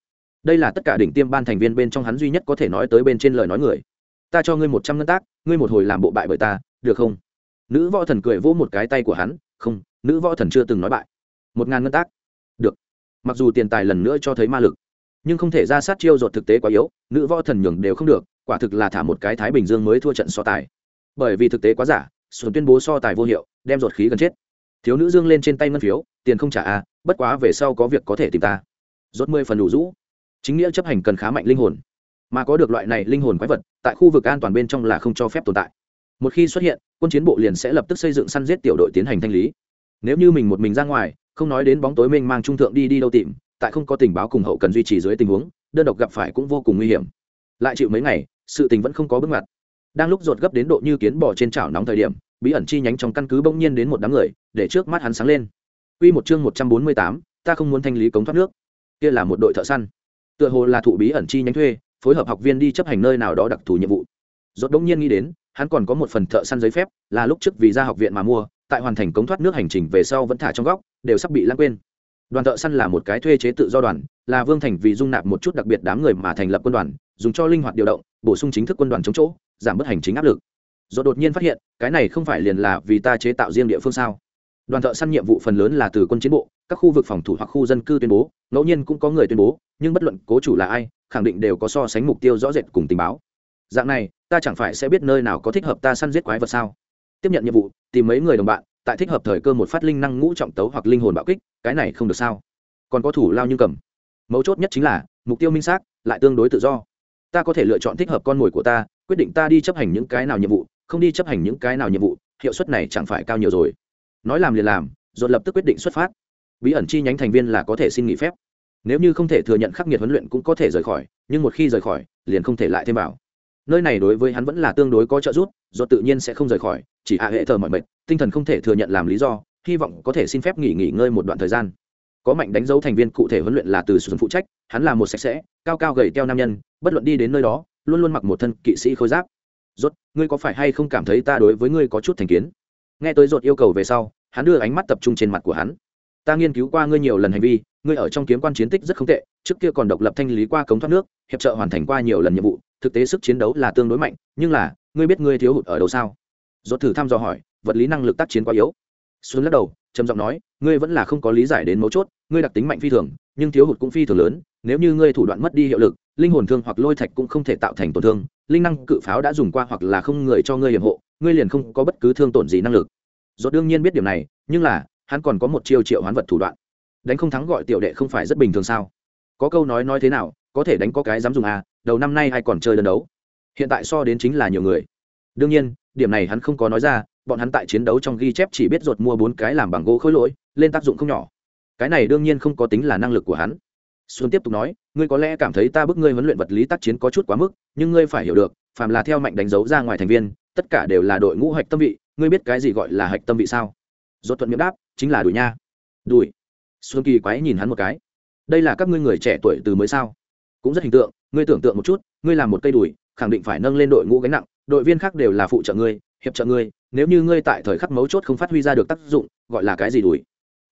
Đây là tất cả đỉnh tiêm ban thành viên bên trong hắn duy nhất có thể nói tới bên trên lời nói người. Ta cho ngươi một trăm ngân tác, ngươi một hồi làm bộ bại bởi ta, được không? Nữ võ thần cười vỗ một cái tay của hắn, không, nữ võ thần chưa từng nói bại. Một ngàn ngân tác. Được. Mặc dù tiền tài lần nữa cho thấy ma lực, nhưng không thể ra sát chiêu dột thực tế quá yếu, nữ võ thần nhường đều không được, quả thực là thả một cái thái bình dương mới thua trận so tài. Bởi vì thực tế quá giả, xuân tuyên bố so tài vô hiệu, đem dột khí gần chết thiếu nữ dương lên trên tay ngân phiếu tiền không trả a à, bất quá về sau có việc có thể tìm ta. Rốt mười phần đủ rũ. Chính nghĩa chấp hành cần khá mạnh linh hồn. Mà có được loại này linh hồn quái vật tại khu vực an toàn bên trong là không cho phép tồn tại. Một khi xuất hiện quân chiến bộ liền sẽ lập tức xây dựng săn giết tiểu đội tiến hành thanh lý. Nếu như mình một mình ra ngoài không nói đến bóng tối mênh mang trung thượng đi đi đâu tìm tại không có tình báo cùng hậu cần duy trì dưới tình huống đơn độc gặp phải cũng vô cùng nguy hiểm. Lại chịu mấy ngày sự tình vẫn không có bước ngoặt. Đang lúc rột gấp đến độ như kiến bò trên chảo nóng thời điểm bí ẩn chi nhánh trong căn cứ bỗng nhiên đến một đám người để trước mắt hắn sáng lên Quy một chương một trăm bốn mươi tám, ta không muốn thanh lý cống thoát nước. Kia là một đội thợ săn. Tựa hồ là thụ bí ẩn chi nhánh thuê, phối hợp học viên đi chấp hành nơi nào đó đặc thù nhiệm vụ. Rốt đống nhiên nghĩ đến, hắn còn có một phần thợ săn giấy phép, là lúc trước vì ra học viện mà mua, tại hoàn thành cống thoát nước hành trình về sau vẫn thả trong góc, đều sắp bị lãng quên đoàn thợ săn là một cái thuê chế tự do đoàn là vương thành vì dung nạp một chút đặc biệt đám người mà thành lập quân đoàn dùng cho linh hoạt điều động bổ sung chính thức quân đoàn chống chỗ giảm bớt hành chính áp lực do đột nhiên phát hiện, cái này không phải liền là vì ta chế tạo riêng địa phương sao? Đoàn thợ săn nhiệm vụ phần lớn là từ quân chiến bộ, các khu vực phòng thủ hoặc khu dân cư tuyên bố, ngẫu nhiên cũng có người tuyên bố, nhưng bất luận cố chủ là ai, khẳng định đều có so sánh mục tiêu rõ rệt cùng tình báo. Dạng này, ta chẳng phải sẽ biết nơi nào có thích hợp ta săn giết quái vật sao? Tiếp nhận nhiệm vụ, tìm mấy người đồng bạn, tại thích hợp thời cơ một phát linh năng ngũ trọng tấu hoặc linh hồn bạo kích, cái này không được sao? Còn có thủ lao như cầm. Mấu chốt nhất chính là, mục tiêu minh xác, lại tương đối tự do. Ta có thể lựa chọn thích hợp con mồi của ta, quyết định ta đi chấp hành những cái nào nhiệm vụ không đi chấp hành những cái nào nhiệm vụ, hiệu suất này chẳng phải cao nhiều rồi. Nói làm liền làm, rồi lập tức quyết định xuất phát. Bí ẩn chi nhánh thành viên là có thể xin nghỉ phép. Nếu như không thể thừa nhận khắc nghiệt huấn luyện cũng có thể rời khỏi, nhưng một khi rời khỏi, liền không thể lại thêm vào. Nơi này đối với hắn vẫn là tương đối có trợ giúp do tự nhiên sẽ không rời khỏi, chỉ hạ hệ thờ mọi mệt tinh thần không thể thừa nhận làm lý do, hy vọng có thể xin phép nghỉ nghỉ ngơi một đoạn thời gian. Có mạnh đánh dấu thành viên cụ thể huấn luyện là từ xuân phụ trách, hắn là một sạch sẽ, cao cao gầy teo nam nhân, bất luận đi đến nơi đó, luôn luôn mặc một thân kỵ sĩ khôi giáp rốt, ngươi có phải hay không cảm thấy ta đối với ngươi có chút thành kiến? Nghe tới rốt yêu cầu về sau, hắn đưa ánh mắt tập trung trên mặt của hắn. Ta nghiên cứu qua ngươi nhiều lần hành vi, ngươi ở trong kiếm quan chiến tích rất không tệ, trước kia còn độc lập thanh lý qua cống thoát nước, hiệp trợ hoàn thành qua nhiều lần nhiệm vụ, thực tế sức chiến đấu là tương đối mạnh, nhưng là, ngươi biết ngươi thiếu hụt ở đâu sao? Rốt thử thăm dò hỏi, vật lý năng lực tác chiến quá yếu. Xuân lắc đầu, trầm giọng nói, ngươi vẫn là không có lý giải đến mấu chốt, ngươi đặc tính mạnh phi thường, nhưng thiếu hụt cũng phi thường lớn, nếu như ngươi thủ đoạn mất đi hiệu lực, linh hồn thương hoặc lôi thạch cũng không thể tạo thành tổn thương linh năng cự pháo đã dùng qua hoặc là không người cho ngươi hiểm hộ, ngươi liền không có bất cứ thương tổn gì năng lực. Dốt đương nhiên biết điều này, nhưng là, hắn còn có một chiêu triệu hoán vật thủ đoạn. Đánh không thắng gọi tiểu đệ không phải rất bình thường sao? Có câu nói nói thế nào, có thể đánh có cái dám dùng à đầu năm nay ai còn chơi đơn đấu? Hiện tại so đến chính là nhiều người. Đương nhiên, điểm này hắn không có nói ra, bọn hắn tại chiến đấu trong ghi chép chỉ biết ruột mua bốn cái làm bằng gỗ khối lỗi, lên tác dụng không nhỏ. Cái này đương nhiên không có tính là năng lực của hắn xuân tiếp tục nói, ngươi có lẽ cảm thấy ta bức ngươi huấn luyện vật lý tác chiến có chút quá mức, nhưng ngươi phải hiểu được, phàm là theo mạnh đánh dấu ra ngoài thành viên, tất cả đều là đội ngũ hạch tâm vị, ngươi biết cái gì gọi là hạch tâm vị sao? Dốt thuận miệng đáp, chính là đùi nha. Đùi? Xuân kỳ quái nhìn hắn một cái. Đây là các ngươi người trẻ tuổi từ mới sao? Cũng rất hình tượng, ngươi tưởng tượng một chút, ngươi làm một cây đùi, khẳng định phải nâng lên đội ngũ gánh nặng, đội viên khác đều là phụ trợ ngươi, hiệp trợ ngươi, nếu như ngươi tại thời khắc mấu chốt không phát huy ra được tác dụng, gọi là cái gì đùi?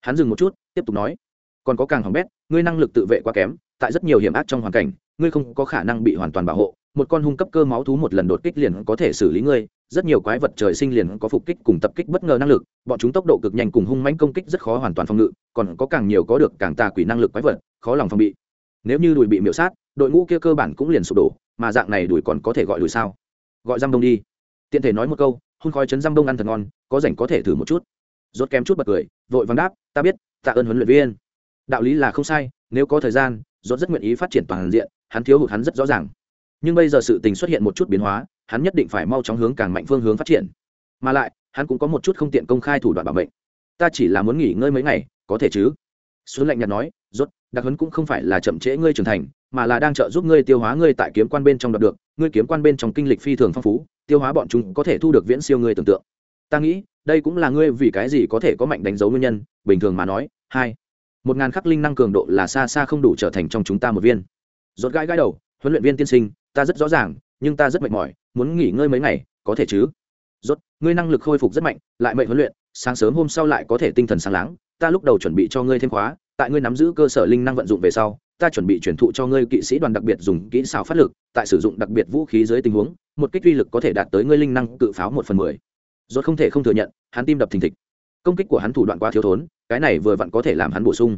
Hắn dừng một chút, tiếp tục nói còn có càng hỏng bét, ngươi năng lực tự vệ quá kém, tại rất nhiều hiểm ác trong hoàn cảnh, ngươi không có khả năng bị hoàn toàn bảo hộ. Một con hung cấp cơ máu thú một lần đột kích liền có thể xử lý ngươi, rất nhiều quái vật trời sinh liền có phục kích cùng tập kích bất ngờ năng lực, bọn chúng tốc độ cực nhanh cùng hung mãnh công kích rất khó hoàn toàn phòng ngự, còn có càng nhiều có được càng tà quỷ năng lực quái vật, khó lòng phòng bị. Nếu như đùi bị miễu sát, đội ngũ kia cơ bản cũng liền sụp đổ, mà dạng này đùi còn có thể gọi đùi sao? Gọi răm đông đi. Tiện thể nói một câu hôn khói chấn răm đông ăn thật ngon, có rảnh có thể thử một chút. Rốt kém chút bật cười, vội vàng đáp, ta biết, tạ ơn huấn luyện viên đạo lý là không sai, nếu có thời gian, rốt rất nguyện ý phát triển toàn diện, hắn thiếu hụt hắn rất rõ ràng. Nhưng bây giờ sự tình xuất hiện một chút biến hóa, hắn nhất định phải mau chóng hướng càng mạnh phương hướng phát triển. Mà lại, hắn cũng có một chút không tiện công khai thủ đoạn bảo mệnh. Ta chỉ là muốn nghỉ ngơi mấy ngày, có thể chứ? Xuân lạnh nhạt nói, rốt, đặc huấn cũng không phải là chậm trễ ngươi trưởng thành, mà là đang trợ giúp ngươi tiêu hóa ngươi tại kiếm quan bên trong đạt được, ngươi kiếm quan bên trong kinh lịch phi thường phong phú, tiêu hóa bọn chúng có thể thu được viễn siêu ngươi tưởng tượng. Ta nghĩ, đây cũng là ngươi vì cái gì có thể có mạnh đánh dấu nguyên nhân, bình thường mà nói, hai một ngàn khắc linh năng cường độ là xa xa không đủ trở thành trong chúng ta một viên. Rốt gãi gãi đầu, huấn luyện viên tiên sinh, ta rất rõ ràng, nhưng ta rất mệt mỏi, muốn nghỉ ngơi mấy ngày, có thể chứ? Rốt, ngươi năng lực khôi phục rất mạnh, lại mệnh huấn luyện, sáng sớm hôm sau lại có thể tinh thần sáng láng, ta lúc đầu chuẩn bị cho ngươi thêm khóa, tại ngươi nắm giữ cơ sở linh năng vận dụng về sau, ta chuẩn bị truyền thụ cho ngươi kỵ sĩ đoàn đặc biệt dùng kỹ xảo phát lực, tại sử dụng đặc biệt vũ khí dưới tình huống, một kích uy lực có thể đạt tới ngươi linh năng cự pháo một phần mười. Rốt không thể không thừa nhận, hắn tim đập thình thịch công kích của hắn thủ đoạn quá thiếu thốn, cái này vừa vặn có thể làm hắn bổ sung.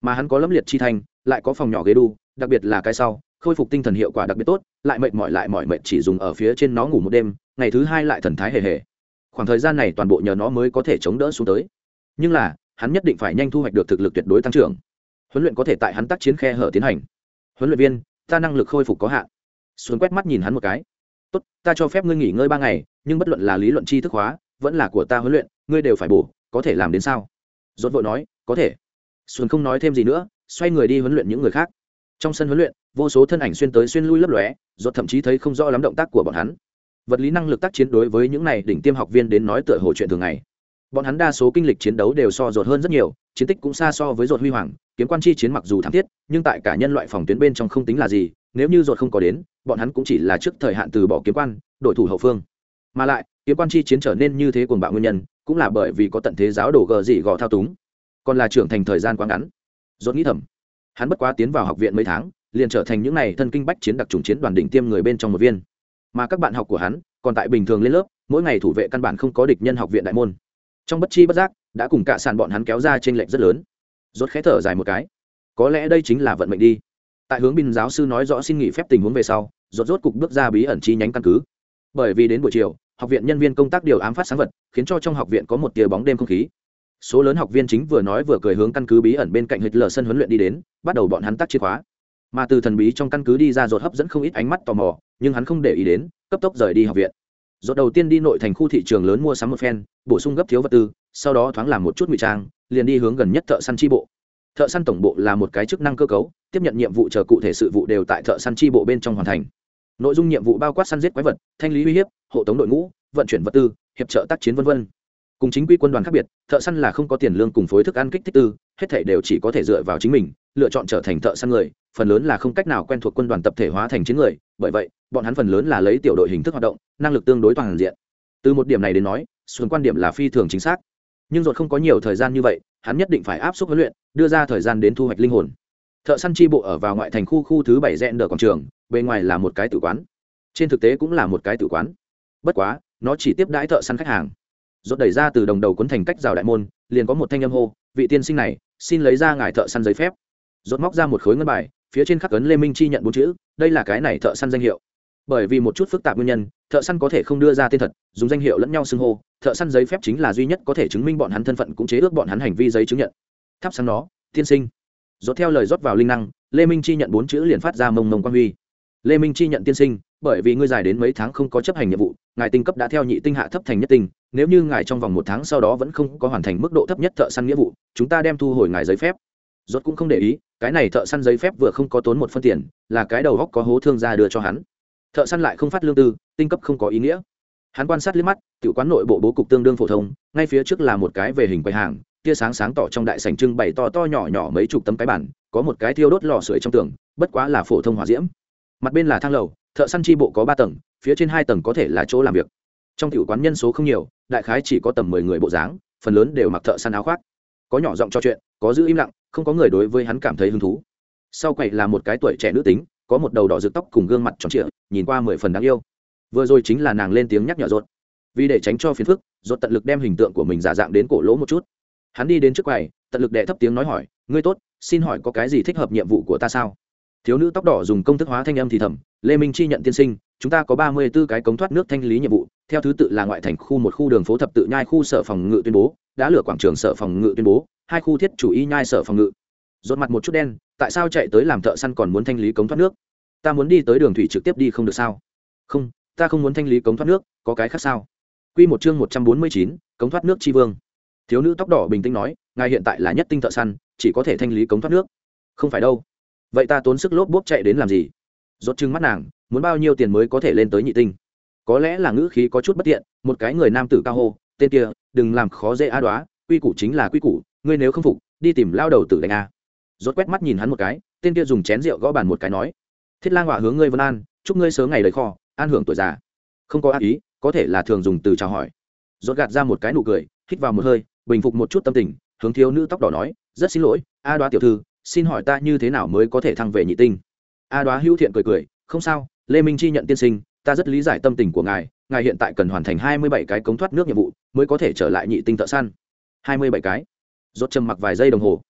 Mà hắn có lâm liệt chi thanh, lại có phòng nhỏ ghế đu, đặc biệt là cái sau, khôi phục tinh thần hiệu quả đặc biệt tốt, lại mệt mỏi lại mỏi mệt chỉ dùng ở phía trên nó ngủ một đêm, ngày thứ hai lại thần thái hề hề. Khoảng thời gian này toàn bộ nhờ nó mới có thể chống đỡ xuống tới. Nhưng là, hắn nhất định phải nhanh thu hoạch được thực lực tuyệt đối tăng trưởng. Huấn luyện có thể tại hắn tác chiến khe hở tiến hành. Huấn luyện viên, ta năng lực khôi phục có hạn. Xuân quét mắt nhìn hắn một cái. Tốt, ta cho phép ngươi nghỉ ngơi ba ngày, nhưng bất luận là lý luận tri thức hóa, vẫn là của ta huấn luyện, ngươi đều phải bổ có thể làm đến sao? Dốt vội nói, có thể. Xuân không nói thêm gì nữa, xoay người đi huấn luyện những người khác. Trong sân huấn luyện, vô số thân ảnh xuyên tới xuyên lui lấp lóe dốt thậm chí thấy không rõ lắm động tác của bọn hắn. Vật lý năng lực tác chiến đối với những này đỉnh tiêm học viên đến nói tựa hồ chuyện thường ngày. Bọn hắn đa số kinh lịch chiến đấu đều so dột hơn rất nhiều, chiến tích cũng xa so với dột huy hoàng, kiếm quan chi chiến mặc dù thảm thiết, nhưng tại cả nhân loại phòng tuyến bên trong không tính là gì, nếu như dột không có đến, bọn hắn cũng chỉ là trước thời hạn từ bỏ kiếm quan, đổi thủ hậu phương. Mà lại, kiếm quan chi chiến trở nên như thế cuồng bạo nguyên nhân cũng là bởi vì có tận thế giáo đồ gờ gì gò thao túng, còn là trưởng thành thời gian quá ngắn. Dốt nghĩ thầm, hắn bất quá tiến vào học viện mấy tháng, liền trở thành những n à y thân kinh bách chiến đặc trùng chiến đoàn đỉnh tiêm người bên trong một viên. Mà các bạn học của hắn, còn tại bình thường lên lớp, mỗi ngày thủ vệ căn bản không có địch nhân học viện đại môn. Trong bất chi bất giác, đã cùng cả sàn bọn hắn kéo ra t r ê n lệch rất lớn. Rốt khé thở dài một cái, có lẽ đây chính là vận mệnh đi. Tại hướng binh giáo sư nói rõ xin nghỉ phép tình huống về sau, rốt rốt cục bước ra bí ẩn chi nhánh căn cứ. Bởi vì đến buổi chiều học viện nhân viên công tác điều ám phát sáng vật khiến cho trong học viện có một tia bóng đêm không khí số lớn học viên chính vừa nói vừa cười hướng căn cứ bí ẩn bên cạnh hịch lờ sân huấn luyện đi đến bắt đầu bọn hắn tắt chìa khóa mà từ thần bí trong căn cứ đi ra rột hấp dẫn không ít ánh mắt tò mò nhưng hắn không để ý đến cấp tốc rời đi học viện Rốt đầu tiên đi nội thành khu thị trường lớn mua sắm một phen, bổ sung gấp thiếu vật tư, sau đó thoáng làm một chút ngụy trang, liền đi hướng gần nhất thợ săn tri bộ. Thợ săn tổng bộ là một cái chức năng cơ cấu, tiếp nhận nhiệm vụ chờ cụ thể sự vụ đều tại thợ săn tri bộ bên trong hoàn thành. Nội dung nhiệm vụ bao quát săn giết quái vật, thanh lý uy hiếp, hộ tống đội ngũ, vận chuyển vật tư, hiệp trợ tác chiến vân vân. Cùng chính quy quân đoàn khác biệt, thợ săn là không có tiền lương cùng phối thức ăn kích thích tư, hết thảy đều chỉ có thể dựa vào chính mình, lựa chọn trở thành thợ săn người, phần lớn là không cách nào quen thuộc quân đoàn tập thể hóa thành chiến người, bởi vậy, bọn hắn phần lớn là lấy tiểu đội hình thức hoạt động năng lực tương đối toàn diện. Từ một điểm này đến nói xuân quan điểm là phi thường chính xác. Nhưng dột không có nhiều thời gian như vậy hắn nhất định phải áp suất huấn luyện đưa ra thời gian đến thu hoạch linh hồn. Thợ săn chi bộ ở vào ngoại thành khu khu thứ bảy rẽ nở quảng trường bên ngoài là một cái tử quán. Trên thực tế cũng là một cái tử quán. Bất quá, nó chỉ tiếp đãi thợ săn khách hàng. Rốt đẩy ra từ đồng đầu cuốn thành cách rào đại môn, liền có một thanh âm hô, vị tiên sinh này, xin lấy ra ngài thợ săn giấy phép. Rốt móc ra một khối ngân bài, phía trên khắc ấn lê minh chi nhận bốn chữ, đây là cái này thợ săn danh hiệu. Bởi vì một chút phức tạp nguyên nhân, thợ săn có thể không đưa ra tên thật, dùng danh hiệu lẫn nhau xưng hô, thợ săn giấy phép chính là duy nhất có thể chứng minh bọn hắn thân phận cũng chế ước bọn hắn hành vi giấy chứng nhận. Thắp sáng nó, tiên sinh. Dốt theo lời rót vào linh năng, lê minh chi nhận bốn chữ liền phát ra mông mông quan huy lê minh chi nhận tiên sinh, bởi vì ngươi dài đến mấy tháng không có chấp hành nhiệm vụ, ngài tinh cấp đã theo nhị tinh hạ thấp thành nhất tinh, nếu như ngài trong vòng một tháng sau đó vẫn không có hoàn thành mức độ thấp nhất thợ săn nghĩa vụ, chúng ta đem thu hồi ngài giấy phép. Rốt cũng không để ý, cái này thợ săn giấy phép vừa không có tốn một phân tiền, là cái đầu góc có hố thương ra đưa cho hắn. Thợ săn lại không phát lương tư, tinh cấp không có ý nghĩa. Hắn quan sát liếc mắt tự quán nội bộ bố cục tương đương phổ thông, ngay phía trước là một cái về hình quầy hàng, tia sáng sáng tỏ trong đại sảnh trưng bày to to nhỏ nhỏ mấy chục tấm cái bản có một cái thiêu đốt lò sưởi trong tường, bất quá là phổ thông hỏa diễm mặt bên là thang lầu, thợ săn tri bộ có ba tầng, phía trên hai tầng có thể là chỗ làm việc. Trong tiểu quán nhân số không nhiều, đại khái chỉ có tầm mười người bộ dáng, phần lớn đều mặc thợ săn áo khoác. Có nhỏ giọng trò chuyện, có giữ im lặng, không có người đối với hắn cảm thấy hứng thú. Sau quầy là một cái tuổi trẻ nữ tính, có một đầu đỏ rực tóc cùng gương mặt tròn trịa, nhìn qua mười phần đáng yêu. Vừa rồi chính là nàng lên tiếng nhắc nhở rốt. Vì để tránh cho phiền phức, rốt tận lực đem hình tượng của mình giả dạng đến cổ lỗ một chút. Hắn đi đến trước quầy, tận lực đệ thấp tiếng nói hỏi, ngươi tốt, xin hỏi có cái gì thích hợp nhiệm vụ của ta sao? Thiếu nữ tóc đỏ dùng công thức hóa thanh âm thì thầm, lê minh chi nhận tiên sinh, chúng ta có ba mươi 34 cái cống thoát nước thanh lý nhiệm vụ. Theo thứ tự là ngoại thành khu một khu đường phố thập tự nhai khu sở phòng ngự tuyên bố, đã lửa quảng trường sở phòng ngự tuyên bố, hai khu thiết chủ y nhai sở phòng ngự. Dột mặt một chút đen, tại sao chạy tới làm thợ săn còn muốn thanh lý cống thoát nước? Ta muốn đi tới đường thủy trực tiếp đi không được sao? Không, ta không muốn thanh lý cống thoát nước, có cái khác sao? Q một chương một trăm bốn mươi chín, cống thoát nước tri vương. Thiếu nữ tóc đỏ bình tĩnh nói, ngài hiện tại là nhất tinh thợ săn, chỉ có thể thanh lý cống thoát nước. Không phải đâu vậy ta tốn sức lốp bốp chạy đến làm gì? Rốt chừng mắt nàng, muốn bao nhiêu tiền mới có thể lên tới nhị tinh? Có lẽ là ngữ khí có chút bất tiện, một cái người nam tử cao hô, tên kia, đừng làm khó dễ a đoá, quy củ chính là quy củ, ngươi nếu không phục, đi tìm lao đầu tử đánh a. Rốt quét mắt nhìn hắn một cái, tên kia dùng chén rượu gõ bàn một cái nói, thiết lang họa hướng ngươi vân an, chúc ngươi sớm ngày đời kho, an hưởng tuổi già. Không có ác ý, có thể là thường dùng từ chào hỏi. Rốt gạt ra một cái nụ cười, hít vào một hơi, bình phục một chút tâm tình, hướng thiếu nữ tóc đỏ nói, rất xin lỗi, a đoá tiểu thư xin hỏi ta như thế nào mới có thể thăng về nhị tinh? A đoá hữu thiện cười cười, không sao, lê minh chi nhận tiên sinh, ta rất lý giải tâm tình của ngài ngài hiện tại cần hoàn thành hai mươi bảy cái cống thoát nước nhiệm vụ, mới có thể trở lại nhị tinh thợ săn. Hai mươi bảy cái. Rốt trầm mặc vài giây đồng hồ.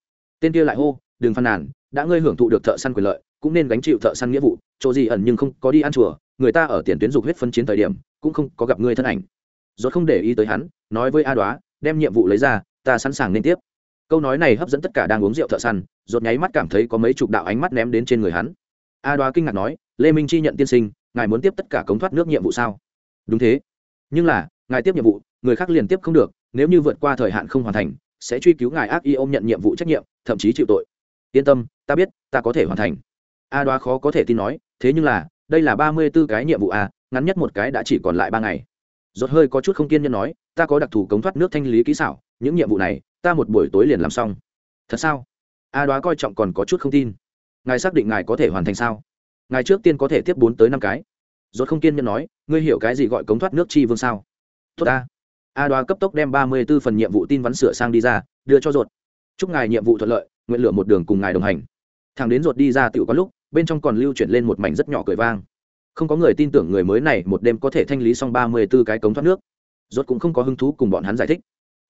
Tên kia lại hô, đừng phàn nàn, đã ngươi hưởng thụ được thợ săn quyền lợi, cũng nên gánh chịu thợ săn nghĩa vụ, chỗ gì ẩn nhưng không có đi ăn chùa, người ta ở tiền tuyến dục huyết phân chiến thời điểm, cũng không có gặp ngươi thân ảnh. Rốt không để ý tới hắn, nói với a đoá, đem nhiệm vụ lấy ra, ta sẵn sàng nên tiếp câu nói này hấp dẫn tất cả đang uống rượu thợ săn, rột nháy mắt cảm thấy có mấy chục đạo ánh mắt ném đến trên người hắn. A đoá kinh ngạc nói, lê minh chi nhận tiên sinh, ngài muốn tiếp tất cả cống thoát nước nhiệm vụ sao? Đúng thế. Nhưng là, ngài tiếp nhiệm vụ, người khác liền tiếp không được, nếu như vượt qua thời hạn không hoàn thành, sẽ truy cứu ngài ác y ôm nhận nhiệm vụ trách nhiệm, thậm chí chịu tội. Yên tâm, ta biết, ta có thể hoàn thành. A đoá khó có thể tin nói, thế nhưng là, đây là ba mươi b ố cái nhiệm vụ a ngắn nhất một cái đã chỉ còn lại ba ngày. Rột hơi có chút không kiên nhẫn nói, ta có đặc thù cống thoát nước thanh lý kỹ xảo, những nhiệm vụ này ta một buổi tối liền làm xong. Thật sao? A đoá coi trọng còn có chút không tin. Ngài xác định ngài có thể hoàn thành sao? Ngài trước tiên có thể tiếp bốn tới năm cái. Rốt không kiên nhẫn nói, ngươi hiểu cái gì gọi cống thoát nước chi vương sao? Tốt ta. a đoá cấp tốc đem ba mươi b ố phần nhiệm vụ tin vắn sửa sang đi ra, đưa cho ruột chúc ngài nhiệm vụ thuận lợi, nguyện lựa một đường cùng ngài đồng hành. Thằng đến ruột đi ra tựu có lúc, bên trong còn lưu chuyển lên một mảnh rất nhỏ cười vang. Không có người tin tưởng người mới này một đêm có thể thanh lý xong ba mươi b ố cái cống thoát nước. Rốt cũng không có hứng thú cùng bọn hắn giải thích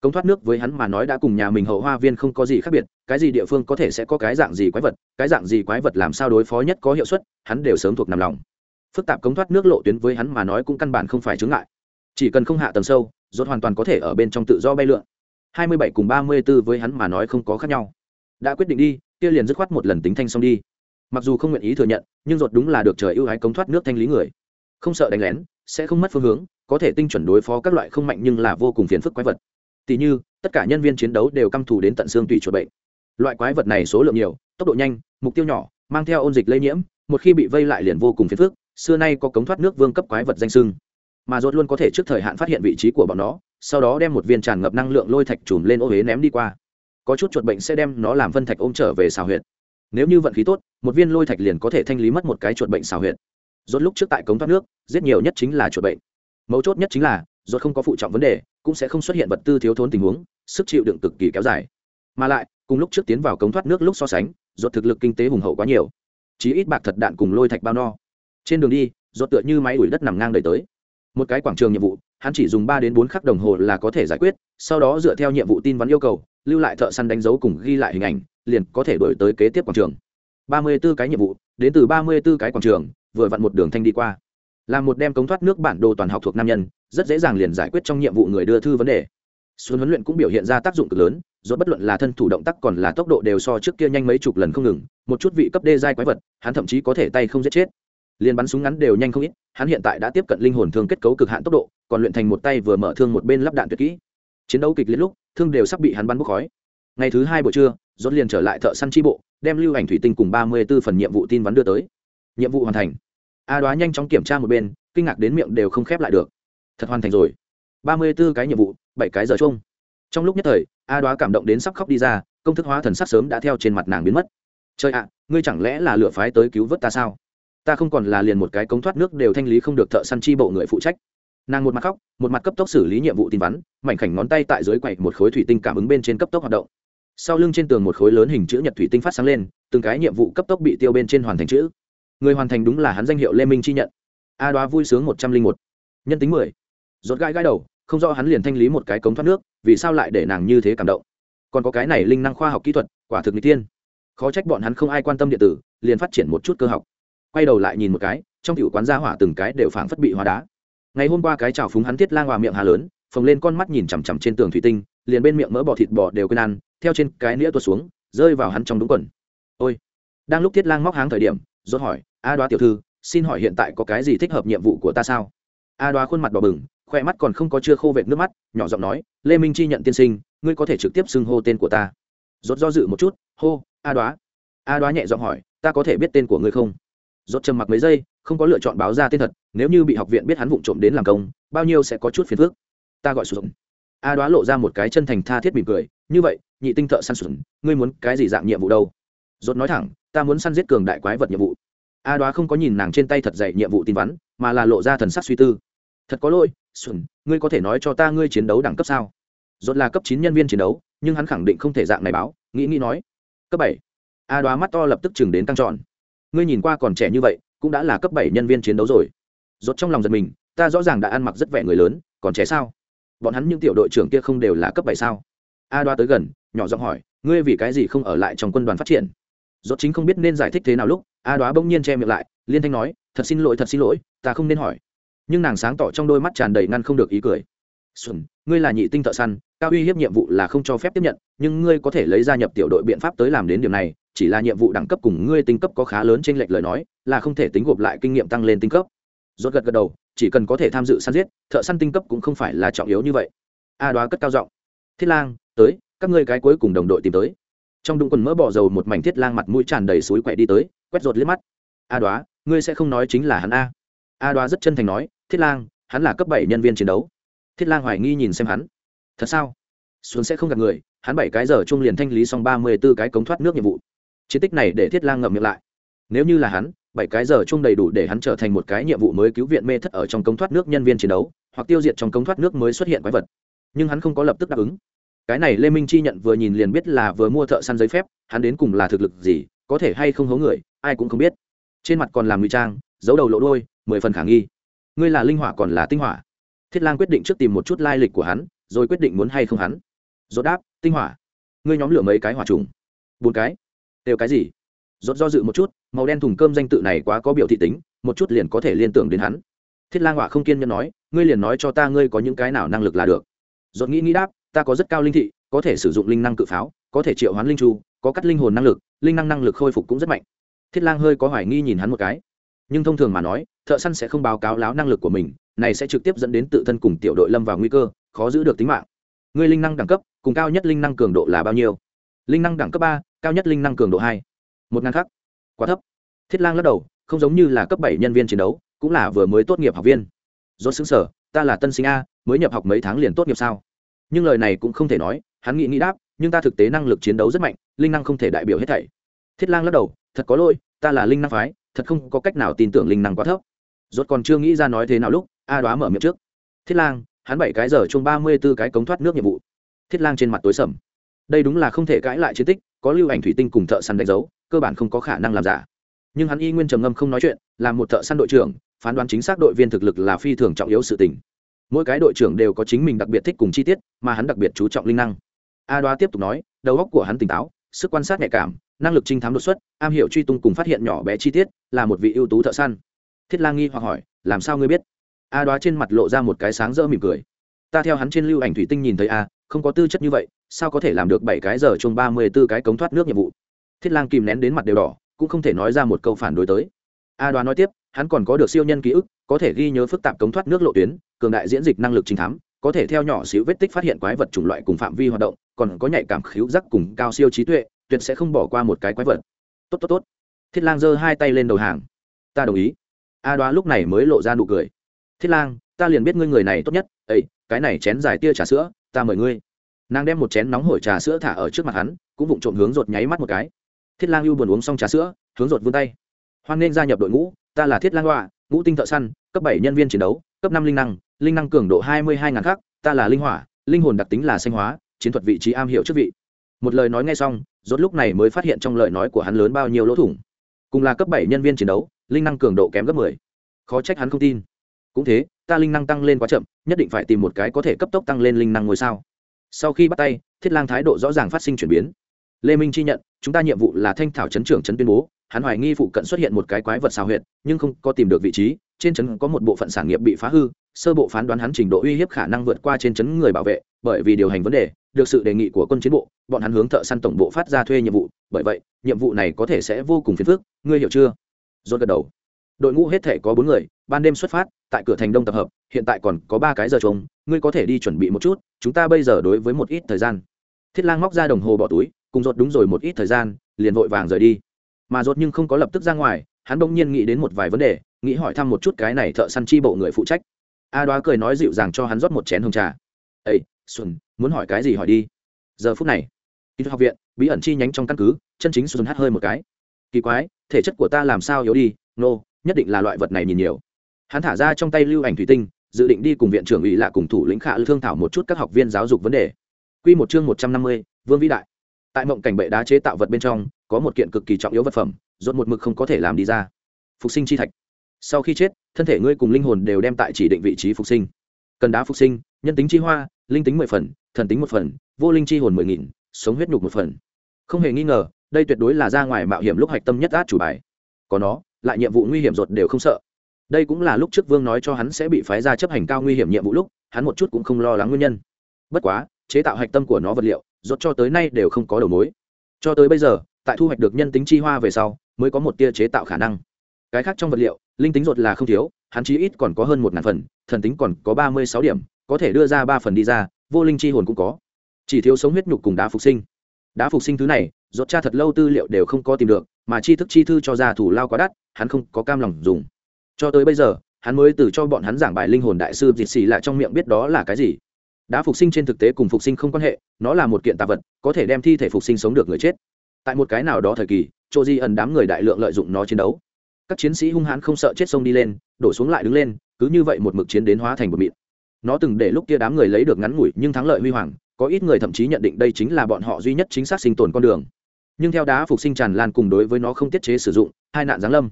cống thoát nước với hắn mà nói đã cùng nhà mình hậu hoa viên không có gì khác biệt, cái gì địa phương có thể sẽ có cái dạng gì quái vật, cái dạng gì quái vật làm sao đối phó nhất có hiệu suất, hắn đều sớm thuộc nằm lòng. Phức tạp cống thoát nước lộ tuyến với hắn mà nói cũng căn bản không phải chướng ngại. Chỉ cần không hạ tầng sâu, rốt hoàn toàn có thể ở bên trong tự do bay lượn. 27 cùng 34 với hắn mà nói không có khác nhau. Đã quyết định đi, kia liền dứt khoát một lần tính thanh xong đi. Mặc dù không nguyện ý thừa nhận, nhưng rốt đúng là được trời ưu ái cống thoát nước thanh lý người. Không sợ đánh lén, sẽ không mất phương hướng, có thể tinh chuẩn đối phó các loại không mạnh nhưng là vô cùng phiền phức quái vật tỷ như, tất cả nhân viên chiến đấu đều căm thù đến tận xương tùy chuột bệnh. Loại quái vật này số lượng nhiều, tốc độ nhanh, mục tiêu nhỏ, mang theo ôn dịch lây nhiễm, một khi bị vây lại liền vô cùng phiền phức, xưa nay có cống thoát nước vương cấp quái vật danh sưng. Mà rốt luôn có thể trước thời hạn phát hiện vị trí của bọn nó, sau đó đem một viên tràn ngập năng lượng lôi thạch trùm lên ô huế ném đi qua. Có chút chuột bệnh sẽ đem nó làm phân thạch ôm trở về xào huyệt. Nếu như vận khí tốt, một viên lôi thạch liền có thể thanh lý mất một cái chuột bệnh xào huyệt. Rốt lúc trước tại cống thoát nước, giết nhiều nhất chính là chuột bệnh. Mấu chốt nhất chính là rốt không có phụ trọng vấn đề, cũng sẽ không xuất hiện vật tư thiếu thốn tình huống, sức chịu đựng cực kỳ kéo dài. Mà lại, cùng lúc trước tiến vào cống thoát nước lúc so sánh, rốt thực lực kinh tế hùng hậu quá nhiều. Chí ít bạc thật đạn cùng lôi thạch bao no. Trên đường đi, rốt tựa như máy đuổi đất nằm ngang đời tới. Một cái quảng trường nhiệm vụ, hắn chỉ dùng ba đến bốn khắc đồng hồ là có thể giải quyết, sau đó dựa theo nhiệm vụ tin vắn yêu cầu, lưu lại thợ săn đánh dấu cùng ghi lại hình ảnh, liền có thể đổi tới kế tiếp quảng trường. Ba mươi 34 cái nhiệm vụ, đến từ ba mươi 34 cái quảng trường, vừa vặn một đường thanh đi qua là một đem cống thoát nước bản đồ toàn học thuộc nam nhân, rất dễ dàng liền giải quyết trong nhiệm vụ người đưa thư vấn đề. Xuân huấn luyện cũng biểu hiện ra tác dụng cực lớn dốt bất luận là thân thủ động tác còn là tốc độ đều so trước kia nhanh mấy chục lần không ngừng, một chút vị cấp đê giai quái vật, hắn thậm chí có thể tay không giết chết. Liền bắn súng ngắn đều nhanh không ít, hắn hiện tại đã tiếp cận linh hồn thương kết cấu cực hạn tốc độ, còn luyện thành một tay vừa mở thương một bên lắp đạn tuyệt kỹ. Chiến đấu kịch liệt lúc, thương đều sắp bị hắn bắn bốc khói. Ngày thứ hai buổi trưa dốt liền trở lại thợ săn tri bộ, đem lưu ảnh thủy tinh cùng ba mươi b ố phần nhiệm vụ tin vắn đưa tới. Nhiệm vụ hoàn thành a đoá nhanh chóng kiểm tra một bên, kinh ngạc đến miệng đều không khép lại được. Thật hoàn thành rồi. Ba mươi b ố cái nhiệm vụ, bảy cái giờ chung. Trong lúc nhất thời, a đoá cảm động đến sắp khóc đi ra, công thức hóa thần sắc sớm đã theo trên mặt nàng biến mất. Trời ạ, ngươi chẳng lẽ là lựa phái tới cứu vớt ta sao? Ta không còn là liền một cái cống thoát nước đều thanh lý không được thợ săn chi bộ người phụ trách. Nàng một mặt khóc, một mặt cấp tốc xử lý nhiệm vụ tin vắn, mảnh khảnh ngón tay tại dưới quậy một khối thủy tinh cảm ứng bên trên cấp tốc hoạt động. Sau lưng trên tường một khối lớn hình chữ nhật thủy tinh phát sáng lên, từng cái nhiệm vụ cấp tốc bị tiêu bên trên hoàn thành chữ người hoàn thành đúng là hắn danh hiệu lê minh chi nhận. A đoá vui sướng một trăm linh một. Nhân tính mười. Rốt gai gai đầu, không do hắn liền thanh lý một cái cống thoát nước, vì sao lại để nàng như thế cảm động. Còn có cái này linh năng khoa học kỹ thuật, quả thực n tiên khó trách bọn hắn không ai quan tâm điện tử, liền phát triển một chút cơ học. Quay đầu lại nhìn một cái, trong tiểu quán gia hỏa từng cái đều phảng phất bị hóa đá. Ngày hôm qua cái chảo phúng hắn tiết lang hòa miệng hà lớn, phồng lên con mắt nhìn chằm chằm trên tường thủy tinh, liền bên miệng mỡ bò thịt bò đều quên ăn, theo trên cái nĩa tuột xuống, rơi vào hắn trong đúng quần. Ôi! Đang lúc tiết lang móc háng thời điểm rốt hỏi, a đoá tiểu thư, xin hỏi hiện tại có cái gì thích hợp nhiệm vụ của ta sao? A đoá khuôn mặt đỏ bừng khoe mắt còn không có chưa khô vệt nước mắt, nhỏ giọng nói, lê minh chi nhận tiên sinh, ngươi có thể trực tiếp xưng hô tên của ta. Rốt do dự một chút, hô, a đoá. A đoá nhẹ giọng hỏi, ta có thể biết tên của ngươi không? Rốt trầm mặc mấy giây, không có lựa chọn báo ra tên thật, nếu như bị học viện biết hắn vụng trộm đến làm công, bao nhiêu sẽ có chút phiền phức. Ta gọi sử dụng a đoá lộ ra một cái chân thành tha thiết mỉm cười, như vậy, nhị tinh thợ săn sủng ngươi muốn cái gì dạng nhiệm vụ đâu? Rốt nói thẳng ta muốn săn giết cường đại quái vật nhiệm vụ. A đoá không có nhìn nàng trên tay thật dạy nhiệm vụ tin vắn, mà là lộ ra thần sắc suy tư. Thật có lỗi, xuân, ngươi có thể nói cho ta ngươi chiến đấu đẳng cấp sao? Rốt là cấp chín nhân viên chiến đấu, nhưng hắn khẳng định không thể dạng này báo, nghĩ nghĩ nói. Cấp bảy. A đoá mắt to lập tức chừng đến căng tròn. Ngươi nhìn qua còn trẻ như vậy, cũng đã là cấp bảy nhân viên chiến đấu rồi. Rốt trong lòng giật mình, ta rõ ràng đã ăn mặc rất vẻ người lớn, còn trẻ sao? Bọn hắn những tiểu đội trưởng kia không đều là cấp bảy sao? A đoá tới gần, nhỏ giọng hỏi, ngươi vì cái gì không ở lại trong quân đoàn phát triển? Rốt chính không biết nên giải thích thế nào lúc, a đoá bỗng nhiên che miệng lại, liên thanh nói, thật xin lỗi, thật xin lỗi, ta không nên hỏi. Nhưng nàng sáng tỏ trong đôi mắt tràn đầy ngăn không được ý cười. Xuân, ngươi là nhị tinh thợ săn, cao uy hiếp nhiệm vụ là không cho phép tiếp nhận, nhưng ngươi có thể lấy gia nhập tiểu đội biện pháp tới làm đến điểm này, chỉ là nhiệm vụ đẳng cấp cùng ngươi tinh cấp có khá lớn trên lệch lời nói, là không thể tính gộp lại kinh nghiệm tăng lên tinh cấp. Rốt gật gật đầu, chỉ cần có thể tham dự săn giết, thợ săn tinh cấp cũng không phải là trọng yếu như vậy. A đoá cất cao giọng, thiết lang, tới, các ngươi cái cuối cùng đồng đội tìm tới trong đụng quần mỡ bỏ dầu một mảnh thiết lang mặt mũi tràn đầy suối quậy đi tới, quét rột liếc mắt. A đoá, ngươi sẽ không nói chính là hắn a. A đoá rất chân thành nói, thiết lang, hắn là cấp bảy nhân viên chiến đấu. Thiết lang hoài nghi nhìn xem hắn. Thật sao? Xuống sẽ không gặp người. Hắn bảy cái giờ chung liền thanh lý xong ba mươi b ố cái cống thoát nước nhiệm vụ. Chiến tích này để thiết lang ngậm miệng lại. Nếu như là hắn, bảy cái giờ chung đầy đủ để hắn trở thành một cái nhiệm vụ mới cứu viện mê thất ở trong cống thoát nước nhân viên chiến đấu, hoặc tiêu diệt trong cống thoát nước mới xuất hiện quái vật. Nhưng hắn không có lập tức đáp ứng cái này lê minh chi nhận vừa nhìn liền biết là vừa mua thợ săn giấy phép, hắn đến cùng là thực lực gì, có thể hay không hố người, ai cũng không biết. Trên mặt còn làm ngụy trang, giấu đầu lộ đôi mười phần khả nghi. Ngươi là linh hỏa còn là tinh hỏa? Thiết lang quyết định trước tìm một chút lai lịch của hắn, rồi quyết định muốn hay không hắn. Dốt đáp, tinh hỏa. Ngươi nhóm lửa mấy cái hỏa trùng? Bốn cái. Đều cái gì? Dốt do dự một chút, màu đen thùng cơm danh tự này quá có biểu thị tính, một chút liền có thể liên tưởng đến hắn. Thiết lang hỏa không kiên nhẫn nói, ngươi liền nói cho ta ngươi có những cái nào năng lực là được. Dốt nghĩ nghĩ đáp ta có rất cao linh thị, có thể sử dụng linh năng cự pháo, có thể triệu hoán linh chu, có cắt linh hồn năng lực, linh năng năng lực khôi phục cũng rất mạnh. Thiết lang hơi có hoài nghi nhìn hắn một cái. Nhưng thông thường mà nói, thợ săn sẽ không báo cáo láo năng lực của mình, này sẽ trực tiếp dẫn đến tự thân cùng tiểu đội lâm vào nguy cơ, khó giữ được tính mạng. Người linh năng đẳng cấp, cùng cao nhất linh năng cường độ là bao nhiêu? Linh năng đẳng cấp ba, cao nhất linh năng cường độ hai. Một ngàn khắc. Quá thấp. Thiết lang lắc đầu, không giống như là cấp bảy nhân viên chiến đấu, cũng là vừa mới tốt nghiệp học viên. Do xứng sở, ta là tân sinh a, mới nhập học mấy tháng liền tốt nghiệp sao? Nhưng lời này cũng không thể nói, hắn nghĩ nghĩ đáp, nhưng ta thực tế năng lực chiến đấu rất mạnh, linh năng không thể đại biểu hết thảy. Thiết lang lắc đầu, thật có lỗi, ta là linh năng phái, thật không có cách nào tin tưởng linh năng quá thấp. Rốt còn chưa nghĩ ra nói thế nào lúc, a đoá mở miệng trước. Thiết lang, hắn bảy cái giờ chung ba mươi b ố cái cống thoát nước nhiệm vụ. Thiết lang trên mặt tối sầm. Đây đúng là không thể cãi lại chiến tích, có lưu ảnh thủy tinh cùng thợ săn đánh dấu, cơ bản không có khả năng làm giả. Nhưng hắn y nguyên trầm ngâm không nói chuyện, là một thợ săn đội trưởng, phán đoán chính xác đội viên thực lực là phi thường trọng yếu sự tình mỗi cái đội trưởng đều có chính mình đặc biệt thích cùng chi tiết, mà hắn đặc biệt chú trọng linh năng. A đoá tiếp tục nói, đầu óc của hắn tỉnh táo, sức quan sát nhạy cảm, năng lực trinh thám đột xuất, am hiểu truy tung cùng phát hiện nhỏ bé chi tiết, là một vị ưu tú thợ săn. Thiết lang nghi hoặc hỏi, làm sao ngươi biết? A đoá trên mặt lộ ra một cái sáng rỡ mỉm cười. Ta theo hắn trên lưu ảnh thủy tinh nhìn thấy a, không có tư chất như vậy, sao có thể làm được bảy cái giờ chung ba mươi b ố cái cống thoát nước nhiệm vụ? Thiết lang kìm nén đến mặt đều đỏ, cũng không thể nói ra một câu phản đối tới. A đoá nói tiếp hắn còn có được siêu nhân ký ức, có thể ghi nhớ phức tạp cống thoát nước lộ tuyến, cường đại diễn dịch năng lực trình thám, có thể theo nhỏ xíu vết tích phát hiện quái vật chủng loại cùng phạm vi hoạt động, còn có nhạy cảm khíu giác cùng cao siêu trí tuệ, tuyệt sẽ không bỏ qua một cái quái vật. Tốt tốt tốt. Thiết lang giơ hai tay lên đầu hàng. Ta đồng ý. A đoá lúc này mới lộ ra nụ cười. Thiết lang, ta liền biết ngươi người này tốt nhất. Ấy cái này chén dài tia trà sữa, ta mời ngươi. Nàng đem một chén nóng hổi trà sữa thả ở trước mặt hắn, cũng vụng trộm hướng rột nháy mắt một cái. Thiết lang ưu buồn uống xong trà sữa, hướng rột vươn tay hoan nên gia nhập đội ngũ ta là thiết lang Hoa, ngũ tinh thợ săn cấp bảy nhân viên chiến đấu cấp năm linh năng linh năng cường độ hai mươi hai ngàn khác ta là linh hỏa linh hồn đặc tính là sanh hóa chiến thuật vị trí am hiểu chức vị. Một lời nói ngay xong rốt lúc này mới phát hiện trong lời nói của hắn lớn bao nhiêu lỗ thủng. Cùng là cấp bảy nhân viên chiến đấu linh năng cường độ kém gấp mười. Khó trách hắn không tin. Cũng thế ta linh năng tăng lên quá chậm nhất định phải tìm một cái có thể cấp tốc tăng lên linh năng ngôi sao. Sau khi bắt tay thiết lang thái độ rõ ràng phát sinh chuyển biến lê minh chi nhận, chúng ta nhiệm vụ là thanh thảo chấn trưởng chấn tuyên bố. Hắn hoài nghi phụ cận xuất hiện một cái quái vật xào huyệt, nhưng không có tìm được vị trí. Trên chấn có một bộ phận sản nghiệp bị phá hư, sơ bộ phán đoán hắn trình độ uy hiếp khả năng vượt qua trên chấn người bảo vệ, bởi vì điều hành vấn đề, được sự đề nghị của quân chiến bộ, bọn hắn hướng thợ săn tổng bộ phát ra thuê nhiệm vụ. Bởi vậy, nhiệm vụ này có thể sẽ vô cùng phiền phức. Ngươi hiểu chưa? Dồn gật đầu. Đội ngũ hết thể có bốn người, ban đêm xuất phát, tại cửa thành đông tập hợp, hiện tại còn có ba cái giờ trống, ngươi có thể đi chuẩn bị một chút, chúng ta bây giờ đối với một ít thời gian. Thiết lang móc ra đồng hồ bỏ túi cùng rốt đúng rồi một ít thời gian liền vội vàng rời đi. Mà rốt nhưng không có lập tức ra ngoài hắn bỗng nhiên nghĩ đến một vài vấn đề nghĩ hỏi thăm một chút cái này thợ săn chi bộ người phụ trách. A đoá cười nói dịu dàng cho hắn rót một chén hồng trà. Ây xuân muốn hỏi cái gì hỏi đi. Giờ phút này kỹ học viện bí ẩn chi nhánh trong căn cứ chân chính xuân hát hơi một cái. Kỳ quái thể chất của ta làm sao yếu đi nô、no, nhất định là loại vật này nhìn nhiều. Hắn thả ra trong tay lưu ảnh thủy tinh dự định đi cùng viện trưởng ủy lạ cùng thủ lĩnh khả thương thảo một chút các học viên giáo dục vấn đề. Q một chương một trăm năm mươi vương vĩ đại tại mộng cảnh bệ đá chế tạo vật bên trong, có một kiện cực kỳ trọng yếu vật phẩm, rốt một mực không có thể làm đi ra. Phục sinh chi thạch. Sau khi chết, thân thể ngươi cùng linh hồn đều đem tại chỉ định vị trí phục sinh. Cần đá phục sinh, nhân tính chi hoa, linh tính mười phần, thần tính một phần, vô linh chi hồn mười nghìn, sống huyết nhục một phần. Không hề nghi ngờ, đây tuyệt đối là ra ngoài mạo hiểm lúc hạch tâm nhất át chủ bài. Có nó, lại nhiệm vụ nguy hiểm ruột đều không sợ. Đây cũng là lúc trước vương nói cho hắn sẽ bị phái ra chấp hành cao nguy hiểm nhiệm vụ lúc, hắn một chút cũng không lo lắng nguyên nhân. Bất quá, chế tạo hạch tâm của nó vật liệu rốt cho tới nay đều không có đầu mối. Cho tới bây giờ, tại thu hoạch được nhân tính chi hoa về sau, mới có một tia chế tạo khả năng. Cái khác trong vật liệu, linh tính ruột là không thiếu, hắn chí ít còn có hơn một ngàn phần, thần tính còn có ba mươi sáu điểm, có thể đưa ra ba phần đi ra, vô linh chi hồn cũng có. Chỉ thiếu sống huyết nhục cùng đá phục sinh. Đá phục sinh thứ này, rốt cha thật lâu tư liệu đều không có tìm được, mà chi thức chi thư cho ra thủ lao quá đắt, hắn không có cam lòng dùng. Cho tới bây giờ, hắn mới từ cho bọn hắn giảng bài linh hồn đại sư dịt xì lại trong miệng biết đó là cái gì đá phục sinh trên thực tế cùng phục sinh không quan hệ, nó là một kiện tạ vật, có thể đem thi thể phục sinh sống được người chết. Tại một cái nào đó thời kỳ, chỗ di ẩn đám người đại lượng lợi dụng nó chiến đấu. Các chiến sĩ hung hãn không sợ chết sông đi lên, đổ xuống lại đứng lên, cứ như vậy một mực chiến đến hóa thành một mịn. Nó từng để lúc kia đám người lấy được ngắn ngủi nhưng thắng lợi huy hoàng, có ít người thậm chí nhận định đây chính là bọn họ duy nhất chính xác sinh tồn con đường. Nhưng theo đá phục sinh tràn lan cùng đối với nó không tiết chế sử dụng, hai nạn giáng lâm.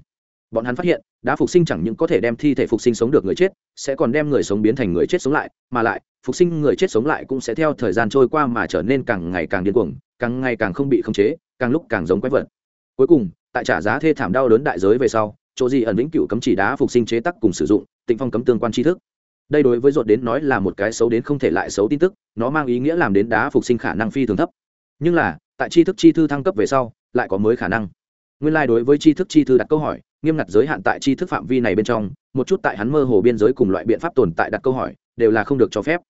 Bọn hắn phát hiện, đá phục sinh chẳng những có thể đem thi thể phục sinh sống được người chết, sẽ còn đem người sống biến thành người chết sống lại, mà lại phục sinh người chết sống lại cũng sẽ theo thời gian trôi qua mà trở nên càng ngày càng điên cuồng, càng ngày càng không bị khống chế, càng lúc càng giống quái vật. Cuối cùng, tại trả giá thê thảm đau đớn đại giới về sau, chỗ gì ẩn vĩnh cửu cấm chỉ đá phục sinh chế tắc cùng sử dụng, tịnh phong cấm tương quan tri thức. Đây đối với ruột đến nói là một cái xấu đến không thể lại xấu tin tức, nó mang ý nghĩa làm đến đá phục sinh khả năng phi thường thấp. Nhưng là, tại tri thức chi thư thăng cấp về sau, lại có mới khả năng. Nguyên lai、like、đối với tri thức chi thư đặt câu hỏi, nghiêm ngặt giới hạn tại tri thức phạm vi này bên trong, một chút tại hắn mơ hồ biên giới cùng loại biện pháp tồn tại đặt câu hỏi, đều là không được cho phép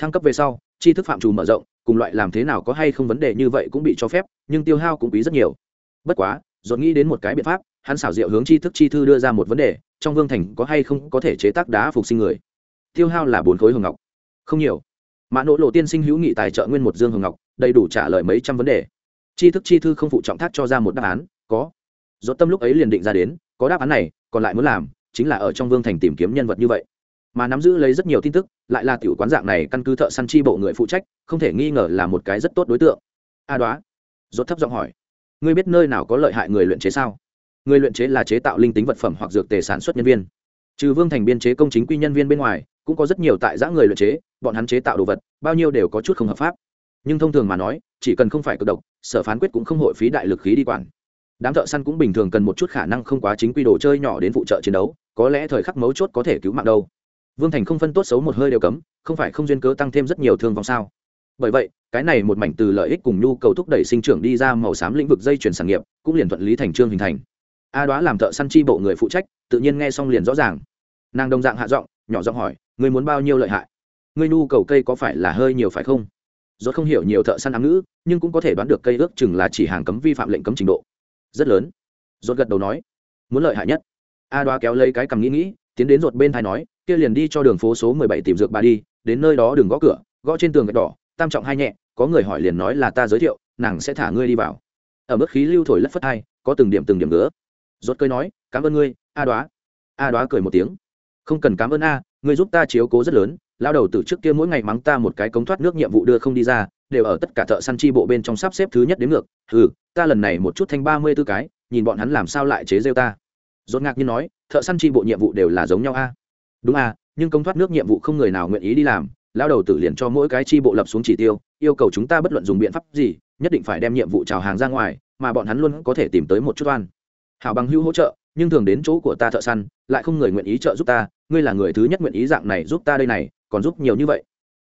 thăng cấp về sau, tri thức phạm trù mở rộng, cùng loại làm thế nào có hay không vấn đề như vậy cũng bị cho phép, nhưng tiêu hao cũng quý rất nhiều. Bất quá, dột nghĩ đến một cái biện pháp, hắn xảo diệu hướng tri thức chi thư đưa ra một vấn đề, trong vương thành có hay không có thể chế tác đá phục sinh người. Tiêu hao là bốn khối hồng ngọc. Không nhiều. Mã nỗ lộ tiên sinh hữu nghị tài trợ nguyên một dương hồng ngọc, đầy đủ trả lời mấy trăm vấn đề. Tri thức chi thư không phụ trọng thác cho ra một đáp án, có. Dột tâm lúc ấy liền định ra đến, có đáp án này, còn lại muốn làm, chính là ở trong vương thành tìm kiếm nhân vật như vậy mà nắm giữ lấy rất nhiều tin tức, lại là tiểu quán dạng này căn cứ thợ săn chi bộ người phụ trách, không thể nghi ngờ là một cái rất tốt đối tượng. A à đoá dốt thấp giọng hỏi, ngươi biết nơi nào có lợi hại người luyện chế sao? Người luyện chế là chế tạo linh tính vật phẩm hoặc dược tề sản xuất nhân viên. Trừ vương thành biên chế công chính quy nhân viên bên ngoài, cũng có rất nhiều tại giã người luyện chế, bọn hắn chế tạo đồ vật, bao nhiêu đều có chút không hợp pháp. Nhưng thông thường mà nói, chỉ cần không phải cực độc, sở phán quyết cũng không hội phí đại lực khí đi quản. Đám thợ săn cũng bình thường cần một chút khả năng không quá chính quy đồ chơi nhỏ đến phụ trợ chiến đấu, có lẽ thời khắc mấu chốt có thể cứu mạng đâu vương thành không phân tốt xấu một hơi đều cấm, không phải không duyên cớ tăng thêm rất nhiều thương vong sao? Bởi vậy, cái này một mảnh từ lợi ích cùng nhu cầu thúc đẩy sinh trưởng đi ra màu xám lĩnh vực dây chuyển sản nghiệp, cũng liền thuận lý thành trương hình thành. A đoá làm thợ săn chi bộ người phụ trách, tự nhiên nghe xong liền rõ ràng. Nàng đồng dạng hạ giọng, nhỏ giọng hỏi người muốn bao nhiêu lợi hại? Người nhu cầu cây có phải là hơi nhiều phải không? Do không hiểu nhiều thợ săn ám ngữ, nhưng cũng có thể đoán được cây ước chừng là chỉ hàng cấm vi phạm lệnh cấm trình độ. Rất lớn. Rốt gật đầu nói, muốn lợi hại nhất. A đoá kéo lấy cái cầm nghĩ nghĩ, tiến đến rột bên thai nói kia liền đi cho đường phố số mười bảy tìm dược bà đi, đến nơi đó đừng gõ cửa, gõ trên tường gạch đỏ, tam trọng hai nhẹ, có người hỏi liền nói là ta giới thiệu, nàng sẽ thả ngươi đi vào. Ở mức khí lưu thổi lất phất hai, có từng điểm từng điểm nữa rốt cười nói, cảm ơn ngươi, a đoá. A đoá cười một tiếng. Không cần cảm ơn a, ngươi giúp ta chiếu cố rất lớn lao đầu từ trước kia mỗi ngày mắng ta một cái cống thoát nước nhiệm vụ đưa không đi ra, đều ở tất cả thợ săn chi bộ bên trong sắp xếp thứ nhất đến ngược. Ừ ta lần này một chút thanh ba mươi tư cái, nhìn bọn hắn làm sao lại chế rêu ta. Rốt ngạc như nói, thợ săn chi bộ nhiệm vụ đều là giống nhau a đúng à, nhưng công thoát nước nhiệm vụ không người nào nguyện ý đi làm lao đầu tử liền cho mỗi cái chi bộ lập xuống chỉ tiêu yêu cầu chúng ta bất luận dùng biện pháp gì nhất định phải đem nhiệm vụ trào hàng ra ngoài mà bọn hắn luôn có thể tìm tới một chút oan. Hảo bằng hưu hỗ trợ nhưng thường đến chỗ của ta thợ săn lại không người nguyện ý trợ giúp ta ngươi là người thứ nhất nguyện ý dạng này giúp ta đây này còn giúp nhiều như vậy.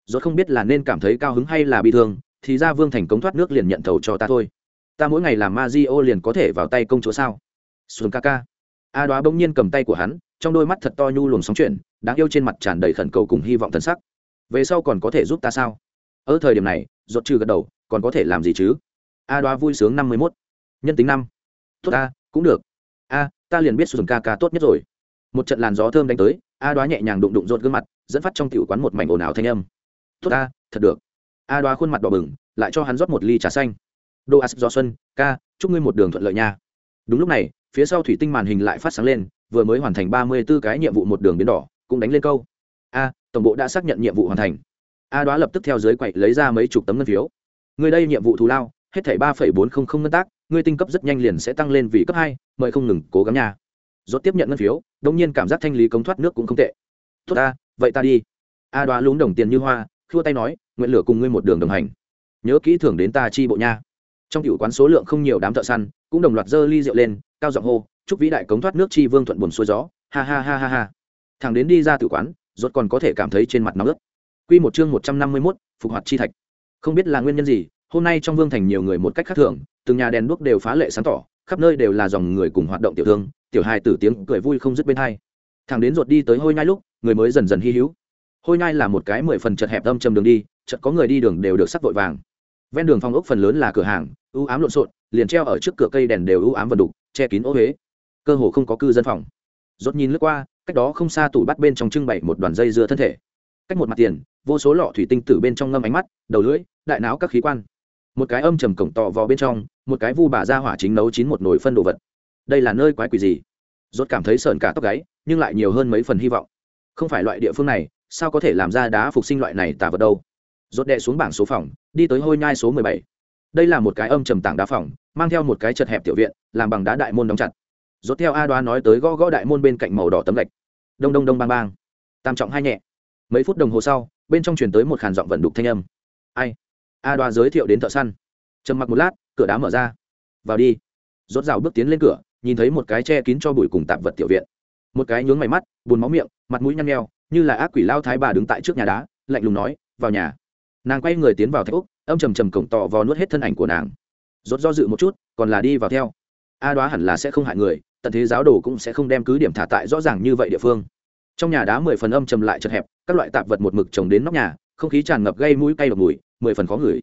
Rốt không biết là nên cảm thấy cao hứng hay là bị thương thì ra vương thành cống thoát nước liền nhận thầu cho ta thôi. Ta mỗi ngày làm ma di ô liền có thể vào tay công chúa sao? Xuân ca ca. A đoá bỗng nhiên cầm tay của hắn trong đôi mắt thật to nhu luồng sóng chuyển, đáng yêu trên mặt tràn đầy khẩn cầu cùng hy vọng thân sắc. Về sau còn có thể giúp ta sao? Ở thời điểm này rốt trừ gật đầu, còn có thể làm gì chứ? A đoá vui sướng năm mươi mốt. Nhân tính năm. Tốt a, cũng được. A, ta liền biết xuân ca ca tốt nhất rồi. Một trận làn gió thơm đánh tới, a đoá nhẹ nhàng đụng đụng rột gương mặt, dẫn phát trong tiểu quán một mảnh ồn ào thanh âm. Tốt a, thật được. A đoá khuôn mặt đỏ bừng, lại cho hắn rót một ly trà xanh. Đô as gió xuân, ca, chúc ngươi một đường thuận lợi nha. Đúng lúc này phía sau thủy tinh màn hình lại phát sáng lên, vừa mới hoàn thành ba mươi 34 cái nhiệm vụ một đường biến đỏ, cũng đánh lên câu. A, tổng bộ đã xác nhận nhiệm vụ hoàn thành. A đoá lập tức theo dưới quậy lấy ra mấy chục tấm ngân phiếu. Người đây nhiệm vụ thù lao, hết thảy ba phẩy bốn không không ngân tác ngươi tinh cấp rất nhanh liền sẽ tăng lên vì cấp hai, mời không ngừng cố gắng nha. Rốt tiếp nhận ngân phiếu đông nhiên cảm giác thanh lý cống thoát nước cũng không tệ. Tốt ta, vậy ta đi. A đoá lúng đồng tiền như hoa, khua tay nói, nguyện lửa cùng ngươi một đường đồng hành. Nhớ kỹ thưởng đến ta chi bộ nha. Trong cựu quán số lượng không nhiều đám thợ săn, cũng đồng loạt dơ ly rượu lên cao giọng hô chúc vĩ đại cống thoát nước chi vương thuận buồn xuôi gió. Ha ha ha ha ha. Thằng đến đi ra tử quán rốt còn có thể cảm thấy trên mặt nóng ướt. Quy một chương một trăm năm mươi 151, phục hoạt chi thạch. Không biết là nguyên nhân gì hôm nay trong vương thành nhiều người một cách khác thường từng nhà đèn đuốc đều phá lệ sáng tỏ khắp nơi đều là dòng người cùng hoạt động tiểu thương tiểu hài tử tiếng cười vui không dứt bên hai. Thằng đến ruột đi tới hôi nhai lúc người mới dần dần hy hữu. Hôi nhai là một cái mười phần chật hẹp âm châm đường đi chật có người đi đường đều được sắc vội vàng ven đường phong ốc phần lớn là cửa hàng ưu ám lộn xộn, liền treo ở trước cửa cây đèn đều ưu ám vần đục, che kín ô huế cơ hồ không có cư dân phòng. Rốt nhìn lướt qua, cách đó không xa tủ bắt bên trong trưng bày một đoàn dây dưa thân thể. Cách một mặt tiền, vô số lọ thủy tinh tử bên trong ngâm ánh mắt, đầu lưỡi, đại não các khí quan. Một cái âm trầm cổng tọ vò bên trong, một cái vu bà ra hỏa chính nấu chín một nồi phân đồ vật. Đây là nơi quái quỷ gì? Rốt cảm thấy sờn cả tóc gáy, nhưng lại nhiều hơn mấy phần hy vọng. Không phải loại địa phương này, sao có thể làm ra đá phục sinh loại này tà vật đâu? Rốt đệ xuống bảng số phòng đi tới hôi nhai số mười bảy. Đây là một cái âm trầm tảng đá phòng, mang theo một cái chật hẹp tiểu viện, làm bằng đá đại môn đóng chặt. Rốt theo a đoá nói tới gõ gõ đại môn bên cạnh màu đỏ tấm lạch. đông đông đông bang bang. Tam trọng hai nhẹ. Mấy phút đồng hồ sau, bên trong truyền tới một khàn giọng vận đục thanh âm. Ai? A đoá giới thiệu đến thợ săn. Trầm mặc một lát, cửa đá mở ra. Vào đi. Rốt rào bước tiến lên cửa, nhìn thấy một cái che kín cho bụi cùng tạp vật tiểu viện. Một cái nhướng mày mắt, buồn máu miệng, mặt mũi nhăn nheo, như là ác quỷ lao thái bà đứng tại trước nhà đá, lạnh lùng nói, vào nhà nàng quay người tiến vào thạch úc, âm trầm trầm cổng tỏ vò nuốt hết thân ảnh của nàng. Rốt do dự một chút, còn là đi vào theo. A đoá hẳn là sẽ không hại người, tận thế giáo đồ cũng sẽ không đem cứ điểm thả tại rõ ràng như vậy địa phương. Trong nhà đá mười phần âm trầm lại chật hẹp, các loại tạp vật một mực trồng đến nóc nhà, không khí tràn ngập gây mũi cay độc mùi, mười phần khó ngửi.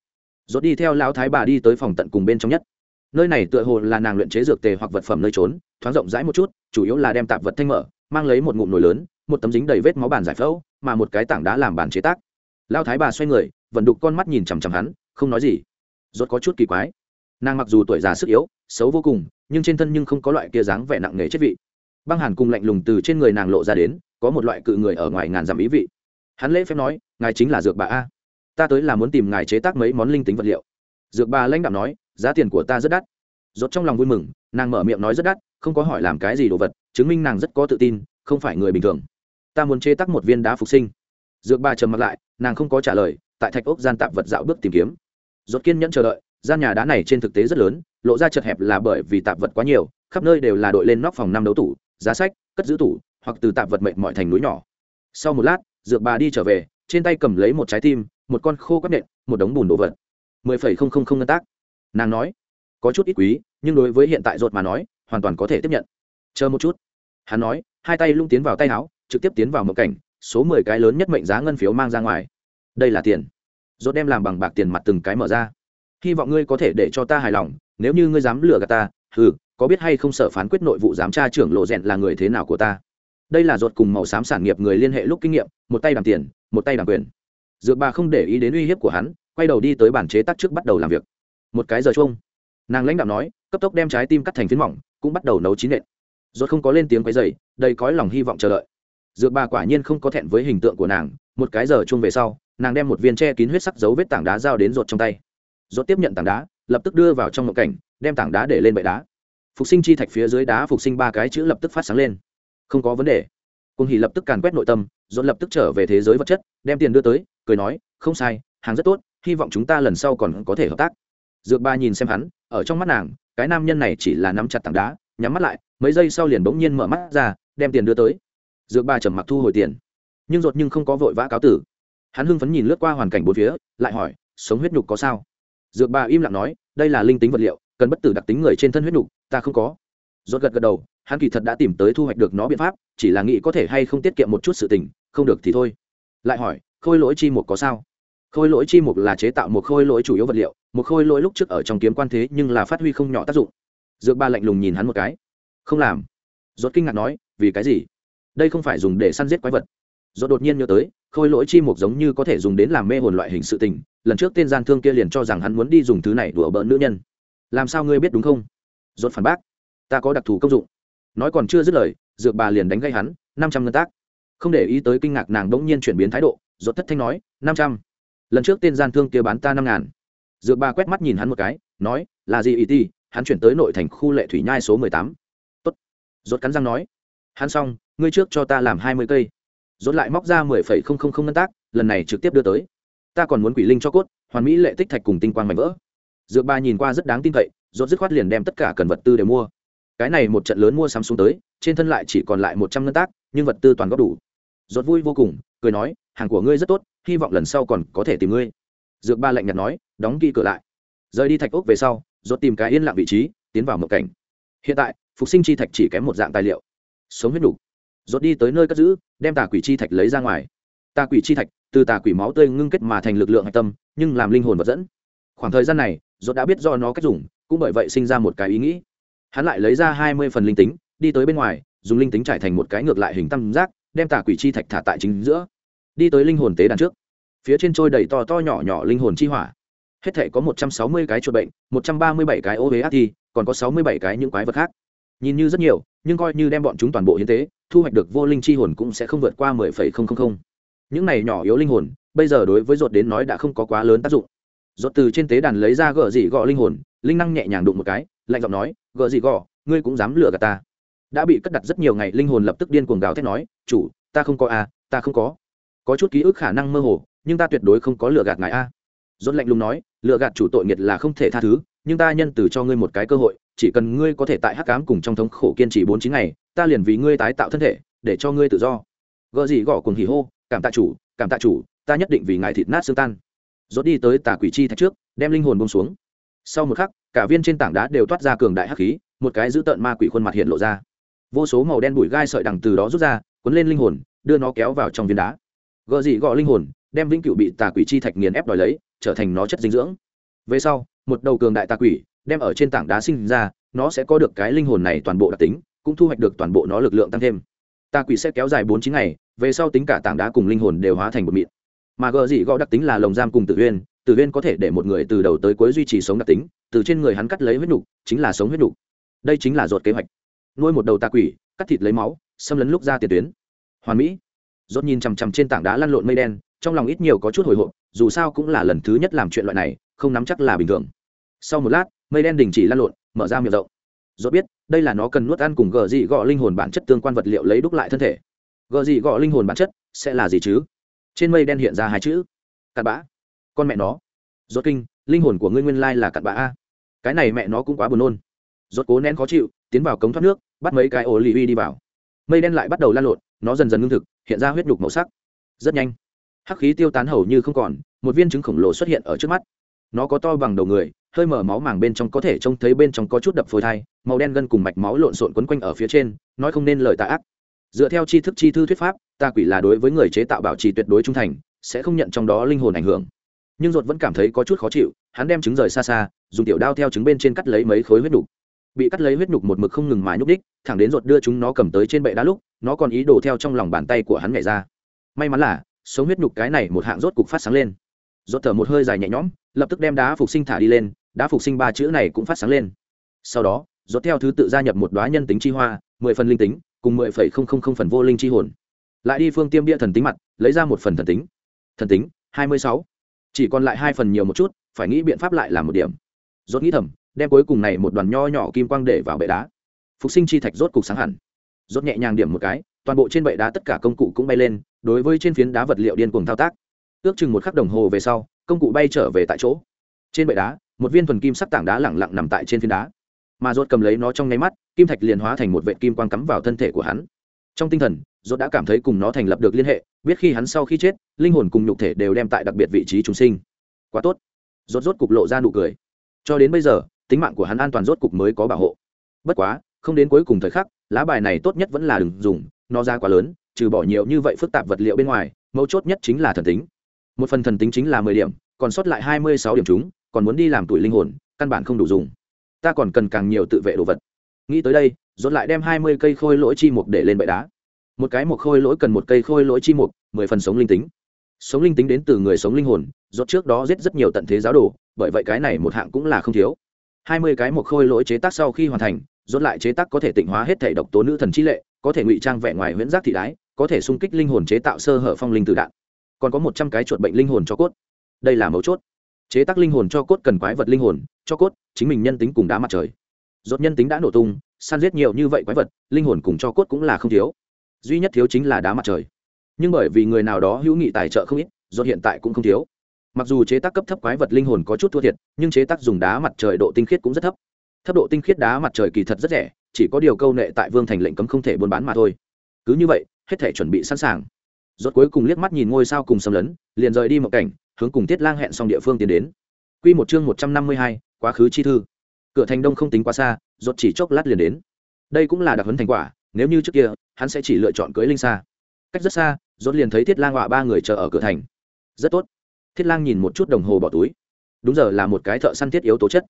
Rốt đi theo lão thái bà đi tới phòng tận cùng bên trong nhất. Nơi này tựa hồ là nàng luyện chế dược tề hoặc vật phẩm nơi trốn, thoáng rộng rãi một chút, chủ yếu là đem tạp vật thanh mở, mang lấy một ngụm nồi lớn, một tấm dính đầy vết máu bàn giải phẫu, mà một cái tảng đá làm bàn chế tác lao thái bà xoay người vận đục con mắt nhìn chằm chằm hắn, không nói gì. Rốt có chút kỳ quái. Nàng mặc dù tuổi già sức yếu, xấu vô cùng, nhưng trên thân nhưng không có loại kia dáng vẻ nặng nề chết vị. Băng hàn cùng lạnh lùng từ trên người nàng lộ ra đến, có một loại cự người ở ngoài ngàn dặm ý vị. Hắn lễ phép nói, ngài chính là dược bà a. Ta tới là muốn tìm ngài chế tác mấy món linh tính vật liệu. Dược bà lãnh đạo nói, giá tiền của ta rất đắt. Rốt trong lòng vui mừng, nàng mở miệng nói rất đắt, không có hỏi làm cái gì đồ vật, chứng minh nàng rất có tự tin, không phải người bình thường. Ta muốn chế tác một viên đá phục sinh. Dược bà trầm mặt lại nàng không có trả lời, tại thạch ốc gian tạp vật dạo bước tìm kiếm. Rốt kiên nhẫn chờ đợi, gian nhà đá này trên thực tế rất lớn, lộ ra chật hẹp là bởi vì tạp vật quá nhiều, khắp nơi đều là đội lên nóc phòng năm đấu tủ, giá sách, cất giữ tủ, hoặc từ tạp vật mệnh mọi thành núi nhỏ. Sau một lát, dược bà đi trở về, trên tay cầm lấy một trái tim, một con khô quắt nện, một đống bùn đồ vật. Mười phẩy không không không ngân tác. Nàng nói, có chút ít quý, nhưng đối với hiện tại ruột mà nói, hoàn toàn có thể tiếp nhận. Chờ một chút. Hắn nói, hai tay lung tiến vào tay áo, trực tiếp tiến vào một cảnh số mười cái lớn nhất mệnh giá ngân phiếu mang ra ngoài. Đây là tiền. Rốt đem làm bằng bạc tiền mặt từng cái mở ra. Hy vọng ngươi có thể để cho ta hài lòng, nếu như ngươi dám lừa gạt ta, hừ, có biết hay không sở phán quyết nội vụ giám tra trưởng lộ rèn là người thế nào của ta? Đây là ruột cùng màu xám sản nghiệp người liên hệ lúc kinh nghiệm, một tay đàm tiền, một tay đàm quyền. Dược bà không để ý đến uy hiếp của hắn, quay đầu đi tới bản chế tác trước bắt đầu làm việc. Một cái giờ chung nàng lãnh đạo nói, cấp tốc đem trái tim cắt thành phiến mỏng, cũng bắt đầu nấu chín nện. Ruột không có lên tiếng quấy dày đầy cõi lòng hy vọng chờ đợi dược bà quả nhiên không có thẹn với hình tượng của nàng, một cái giờ chung về sau, nàng đem một viên tre kín huyết sắc dấu vết tảng đá giao đến ruột trong tay. Ruột tiếp nhận tảng đá, lập tức đưa vào trong ngộ cảnh, đem tảng đá để lên bệ đá. Phục sinh chi thạch phía dưới đá phục sinh ba cái chữ lập tức phát sáng lên. Không có vấn đề. Cùng hỉ lập tức càn quét nội tâm dồn lập tức trở về thế giới vật chất, đem tiền đưa tới, cười nói, không sai, hàng rất tốt, hy vọng chúng ta lần sau còn có thể hợp tác. Dược ba nhìn xem hắn, ở trong mắt nàng, cái nam nhân này chỉ là nắm chặt tảng đá, nhắm mắt lại, mấy giây sau liền bỗng nhiên mở mắt ra, đem tiền đưa tới dược ba trầm mặc thu hồi tiền. Nhưng ruột nhưng không có vội vã cáo tử. Hắn hưng phấn nhìn lướt qua hoàn cảnh bốn phía, lại hỏi, sống huyết nhục có sao? Dược bà im lặng nói, đây là linh tính vật liệu, cần bất tử đặc tính người trên thân huyết nhục, ta không có. Ruột gật gật đầu, hắn kỳ thật đã tìm tới thu hoạch được nó biện pháp, chỉ là nghĩ có thể hay không tiết kiệm một chút sự tình, không được thì thôi. Lại hỏi, khôi lỗi chi mục có sao? Khôi lỗi chi mục là chế tạo một khôi lỗi chủ yếu vật liệu, một khôi lỗi lúc trước ở trong kiếm quan thế nhưng là phát huy không nhỏ tác dụng. Dược ba lạnh lùng nhìn hắn một cái. Không làm. Rốt kinh ngạc nói, vì cái gì? Đây không phải dùng để săn giết quái vật. Rốt đột nhiên nhớ tới, khôi lỗi chi mục giống như có thể dùng đến làm mê hồn loại hình sự tình, lần trước tên gian thương kia liền cho rằng hắn muốn đi dùng thứ này đùa bỡn nữ nhân. Làm sao ngươi biết đúng không? Rốt phản bác, ta có đặc thù công dụng. Nói còn chưa dứt lời, dược bà liền đánh gây hắn, năm trăm ngân tác. Không để ý tới kinh ngạc nàng đỗng nhiên chuyển biến thái độ, rốt thất thanh nói, năm trăm. Lần trước tên gian thương kia bán ta năm ngàn. Dược bà quét mắt nhìn hắn một cái, nói, là gì ý ti hắn chuyển tới nội thành khu lệ thủy nhai số mười tám. Tốt. Rốt cắn răng nói, hắn xong ngươi trước cho ta làm hai mươi cây. Rốt lại móc ra mười phẩy không không không ngân tác, lần này trực tiếp đưa tới. Ta còn muốn quỷ linh cho cốt, hoàn mỹ lệ tích thạch cùng tinh quang mảnh vỡ. Dược ba nhìn qua rất đáng tin cậy, rốt dứt khoát liền đem tất cả cần vật tư đều mua. Cái này một trận lớn mua sắm xuống tới, trên thân lại chỉ còn lại một trăm ngân tác, nhưng vật tư toàn góp đủ. Rốt vui vô cùng, cười nói, hàng của ngươi rất tốt, hy vọng lần sau còn có thể tìm ngươi. Dược ba lạnh nhạt nói, đóng ghi cửa lại. Rời đi thạch ốc về sau, rốt tìm cái yên lặng vị trí, tiến vào một cảnh. Hiện tại, phục sinh chi thạch chỉ kém một dạng tài liệu. Sống huyết đủ rốt đi tới nơi cất giữ, đem tà quỷ chi thạch lấy ra ngoài. Tà quỷ chi thạch, từ tà quỷ máu tươi ngưng kết mà thành lực lượng hạch tâm, nhưng làm linh hồn vật dẫn. Khoảng thời gian này, rốt đã biết do nó cách dùng, cũng bởi vậy sinh ra một cái ý nghĩ. Hắn lại lấy ra hai mươi phần linh tính, đi tới bên ngoài, dùng linh tính trải thành một cái ngược lại hình tam giác, đem tà quỷ chi thạch thả tại chính giữa. Đi tới linh hồn tế đàn trước. Phía trên trôi đầy to to nhỏ nhỏ linh hồn chi hỏa. Hết thể có một trăm sáu mươi cái chuột bệnh, một trăm ba mươi bảy cái ô huế ác thi, còn có sáu mươi bảy cái những quái vật khác nhìn như rất nhiều, nhưng coi như đem bọn chúng toàn bộ hiến tế, thu hoạch được vô linh chi hồn cũng sẽ không vượt qua mười phẩy không không không. Những này nhỏ yếu linh hồn, bây giờ đối với ruột đến nói đã không có quá lớn tác dụng. Ruột từ trên tế đàn lấy ra gợ dị gọ linh hồn, linh năng nhẹ nhàng đụng một cái, lạnh giọng nói gợ dị gọ, ngươi cũng dám lừa gạt ta. Đã bị cất đặt rất nhiều ngày, linh hồn lập tức điên cuồng gào thét nói, chủ, ta không có a ta không có. Có chút ký ức khả năng mơ hồ, nhưng ta tuyệt đối không có lừa gạt ngài a. Dốt lạnh lùng nói, lừa gạt chủ tội nghiệt là không thể tha thứ, nhưng ta nhân từ cho ngươi một cái cơ hội chỉ cần ngươi có thể tại hắc cám cùng trong thống khổ kiên trì bốn chín ngày, ta liền vì ngươi tái tạo thân thể, để cho ngươi tự do. Gợ gì gõ cùng hỉ hô, cảm tạ chủ, cảm tạ chủ, ta nhất định vì ngài thịt nát xương tan. Rốt đi tới tà quỷ chi thạch trước, đem linh hồn bông xuống. Sau một khắc, cả viên trên tảng đá đều toát ra cường đại hắc khí, một cái dữ tợn ma quỷ khuôn mặt hiện lộ ra. Vô số màu đen bụi gai sợi đằng từ đó rút ra, cuốn lên linh hồn, đưa nó kéo vào trong viên đá. Gợ gì gõ linh hồn, đem vĩnh cửu bị tà quỷ chi thạch nghiền ép đòi lấy, trở thành nó chất dinh dưỡng. Về sau, một đầu cường đại tà quỷ đem ở trên tảng đá sinh ra, nó sẽ có được cái linh hồn này toàn bộ đặc tính, cũng thu hoạch được toàn bộ nó lực lượng tăng thêm. Tà quỷ sẽ kéo dài bốn chín ngày, về sau tính cả tảng đá cùng linh hồn đều hóa thành một mịn. Mà gợ gì gõ đặc tính là lồng giam cùng tự uyên tự uyên có thể để một người từ đầu tới cuối duy trì sống đặc tính, từ trên người hắn cắt lấy huyết nhục, chính là sống huyết nhục. Đây chính là ruột kế hoạch. Nuôi một đầu tà quỷ, cắt thịt lấy máu, xâm lấn lúc ra tiền tuyến. Hoàn mỹ. Rốt nhìn chằm chằm trên tảng đá lăn lộn mây đen, trong lòng ít nhiều có chút hồi hộp, dù sao cũng là lần thứ nhất làm chuyện loại này, không nắm chắc là bình thường. Sau một lát mây đen đình chỉ lan lộn, mở ra miệng rộng. Rốt biết, đây là nó cần nuốt ăn cùng gờ dị gọ linh hồn bản chất tương quan vật liệu lấy đúc lại thân thể. Gờ dị gọ linh hồn bản chất sẽ là gì chứ? Trên mây đen hiện ra hai chữ, cặn bã. Con mẹ nó. Rốt kinh, linh hồn của ngươi nguyên lai là cặn bã a. Cái này mẹ nó cũng quá buồn nôn. Rốt cố nén khó chịu, tiến vào cống thoát nước, bắt mấy cái ổ lì uy đi vào. Mây đen lại bắt đầu lan lộn, nó dần dần ngưng thực, hiện ra huyết đục màu sắc. Rất nhanh. Hắc khí tiêu tán hầu như không còn, một viên trứng khổng lồ xuất hiện ở trước mắt. Nó có to bằng đầu người hơi mở máu màng bên trong có thể trông thấy bên trong có chút đập phôi thai, màu đen gân cùng mạch máu lộn xộn quấn quanh ở phía trên, nói không nên lời tà ác. Dựa theo tri thức chi thư thuyết pháp, ta quỷ là đối với người chế tạo bảo trì tuyệt đối trung thành, sẽ không nhận trong đó linh hồn ảnh hưởng. Nhưng ruột vẫn cảm thấy có chút khó chịu, hắn đem trứng rời xa xa, dùng tiểu đao theo trứng bên trên cắt lấy mấy khối huyết đục bị cắt lấy huyết nhục một mực không ngừng mà nhúc đích thẳng đến ruột đưa chúng nó cầm tới trên bệ đá lúc, nó còn ý đồ theo trong lòng bàn tay của hắn nhảy ra. May mắn là, sống huyết nhục cái này một hạng rốt cục phát sáng lên. Rốt thở một hơi dài nhẹ nhõm, lập tức đem đá phục sinh thả đi lên đã phục sinh ba chữ này cũng phát sáng lên. Sau đó rốt theo thứ tự gia nhập một đóa nhân tính chi hoa, mười phần linh tính, cùng mười phẩy không không không phần vô linh chi hồn. Lại đi phương tiêm bia thần tính mặt, lấy ra một phần thần tính. Thần tính, hai mươi sáu. Chỉ còn lại hai phần nhiều một chút, phải nghĩ biện pháp lại làm một điểm. Rốt nghĩ thầm, đem cuối cùng này một đoàn nho nhỏ kim quang để vào bệ đá. Phục sinh chi thạch rốt cục sáng hẳn. Rốt nhẹ nhàng điểm một cái, toàn bộ trên bệ đá tất cả công cụ cũng bay lên, đối với trên phiến đá vật liệu điên cuồng thao tác. Ước chừng một khắc đồng hồ về sau, công cụ bay trở về tại chỗ. Trên bệ đá một viên thuần kim sắc tảng đá lẳng lặng nằm tại trên phiến đá. Mà rốt cầm lấy nó trong nháy mắt, kim thạch liền hóa thành một vệ kim quang cắm vào thân thể của hắn. Trong tinh thần, rốt đã cảm thấy cùng nó thành lập được liên hệ, biết khi hắn sau khi chết, linh hồn cùng nhục thể đều đem tại đặc biệt vị trí chúng sinh. Quá tốt. Rốt rốt cục lộ ra nụ cười. Cho đến bây giờ, tính mạng của hắn an toàn rốt cục mới có bảo hộ. Bất quá, không đến cuối cùng thời khắc, lá bài này tốt nhất vẫn là đừng dùng, nó ra quá lớn, trừ bỏ nhiều như vậy phức tạp vật liệu bên ngoài, mấu chốt nhất chính là thần tính. Một phần thần tính chính là mười điểm, còn sót lại hai mươi sáu điểm chúng còn muốn đi làm tuổi linh hồn, căn bản không đủ dùng. Ta còn cần càng nhiều tự vệ đồ vật. Nghĩ tới đây dốt lại đem hai mươi cây khôi lỗi chi mục để lên bệ đá. Một cái mục khôi lỗi cần một cây khôi lỗi chi mục, mười phần sống linh tính. Sống linh tính đến từ người sống linh hồn dốt trước đó giết rất nhiều tận thế giáo đồ, bởi vậy cái này một hạng cũng là không thiếu. Hai mươi cái mục khôi lỗi chế tác sau khi hoàn thành dốt lại chế tác có thể tịnh hóa hết thể độc tố nữ thần chi lệ, có thể ngụy trang vẻ ngoài huyễn giác thị đái, có thể xung kích linh hồn chế tạo sơ hở phong linh từ đạn. Còn có một trăm cái chuột bệnh linh hồn cho cốt. Đây là mấu chốt chế tác linh hồn cho cốt cần quái vật linh hồn, cho cốt, chính mình nhân tính cùng đá mặt trời. Dốt nhân tính đã nổ tung, săn giết nhiều như vậy quái vật, linh hồn cùng cho cốt cũng là không thiếu. Duy nhất thiếu chính là đá mặt trời. Nhưng bởi vì người nào đó hữu nghị tài trợ không ít dốt hiện tại cũng không thiếu. Mặc dù chế tác cấp thấp quái vật linh hồn có chút thua thiệt, nhưng chế tác dùng đá mặt trời độ tinh khiết cũng rất thấp. Thấp độ tinh khiết đá mặt trời kỳ thật rất rẻ, chỉ có điều câu nệ tại vương thành lệnh cấm không thể buôn bán mà thôi. Cứ như vậy, hết thể chuẩn bị sẵn sàng. Rốt cuối cùng liếc mắt nhìn ngôi sao cùng xâm lấn, liền rời đi một cảnh hướng cùng tiết lang hẹn xong địa phương tiến đến. Quy một chương một trăm năm mươi hai, quá khứ chi thư. Cửa thành đông không tính quá xa rốt chỉ chốc lát liền đến. Đây cũng là đặc huấn thành quả nếu như trước kia hắn sẽ chỉ lựa chọn cưới linh xa cách rất xa rốt liền thấy thiết lang họa ba người chờ ở cửa thành. Rất tốt. Thiết lang nhìn một chút đồng hồ bỏ túi. Đúng giờ là một cái thợ săn thiết yếu tố chất.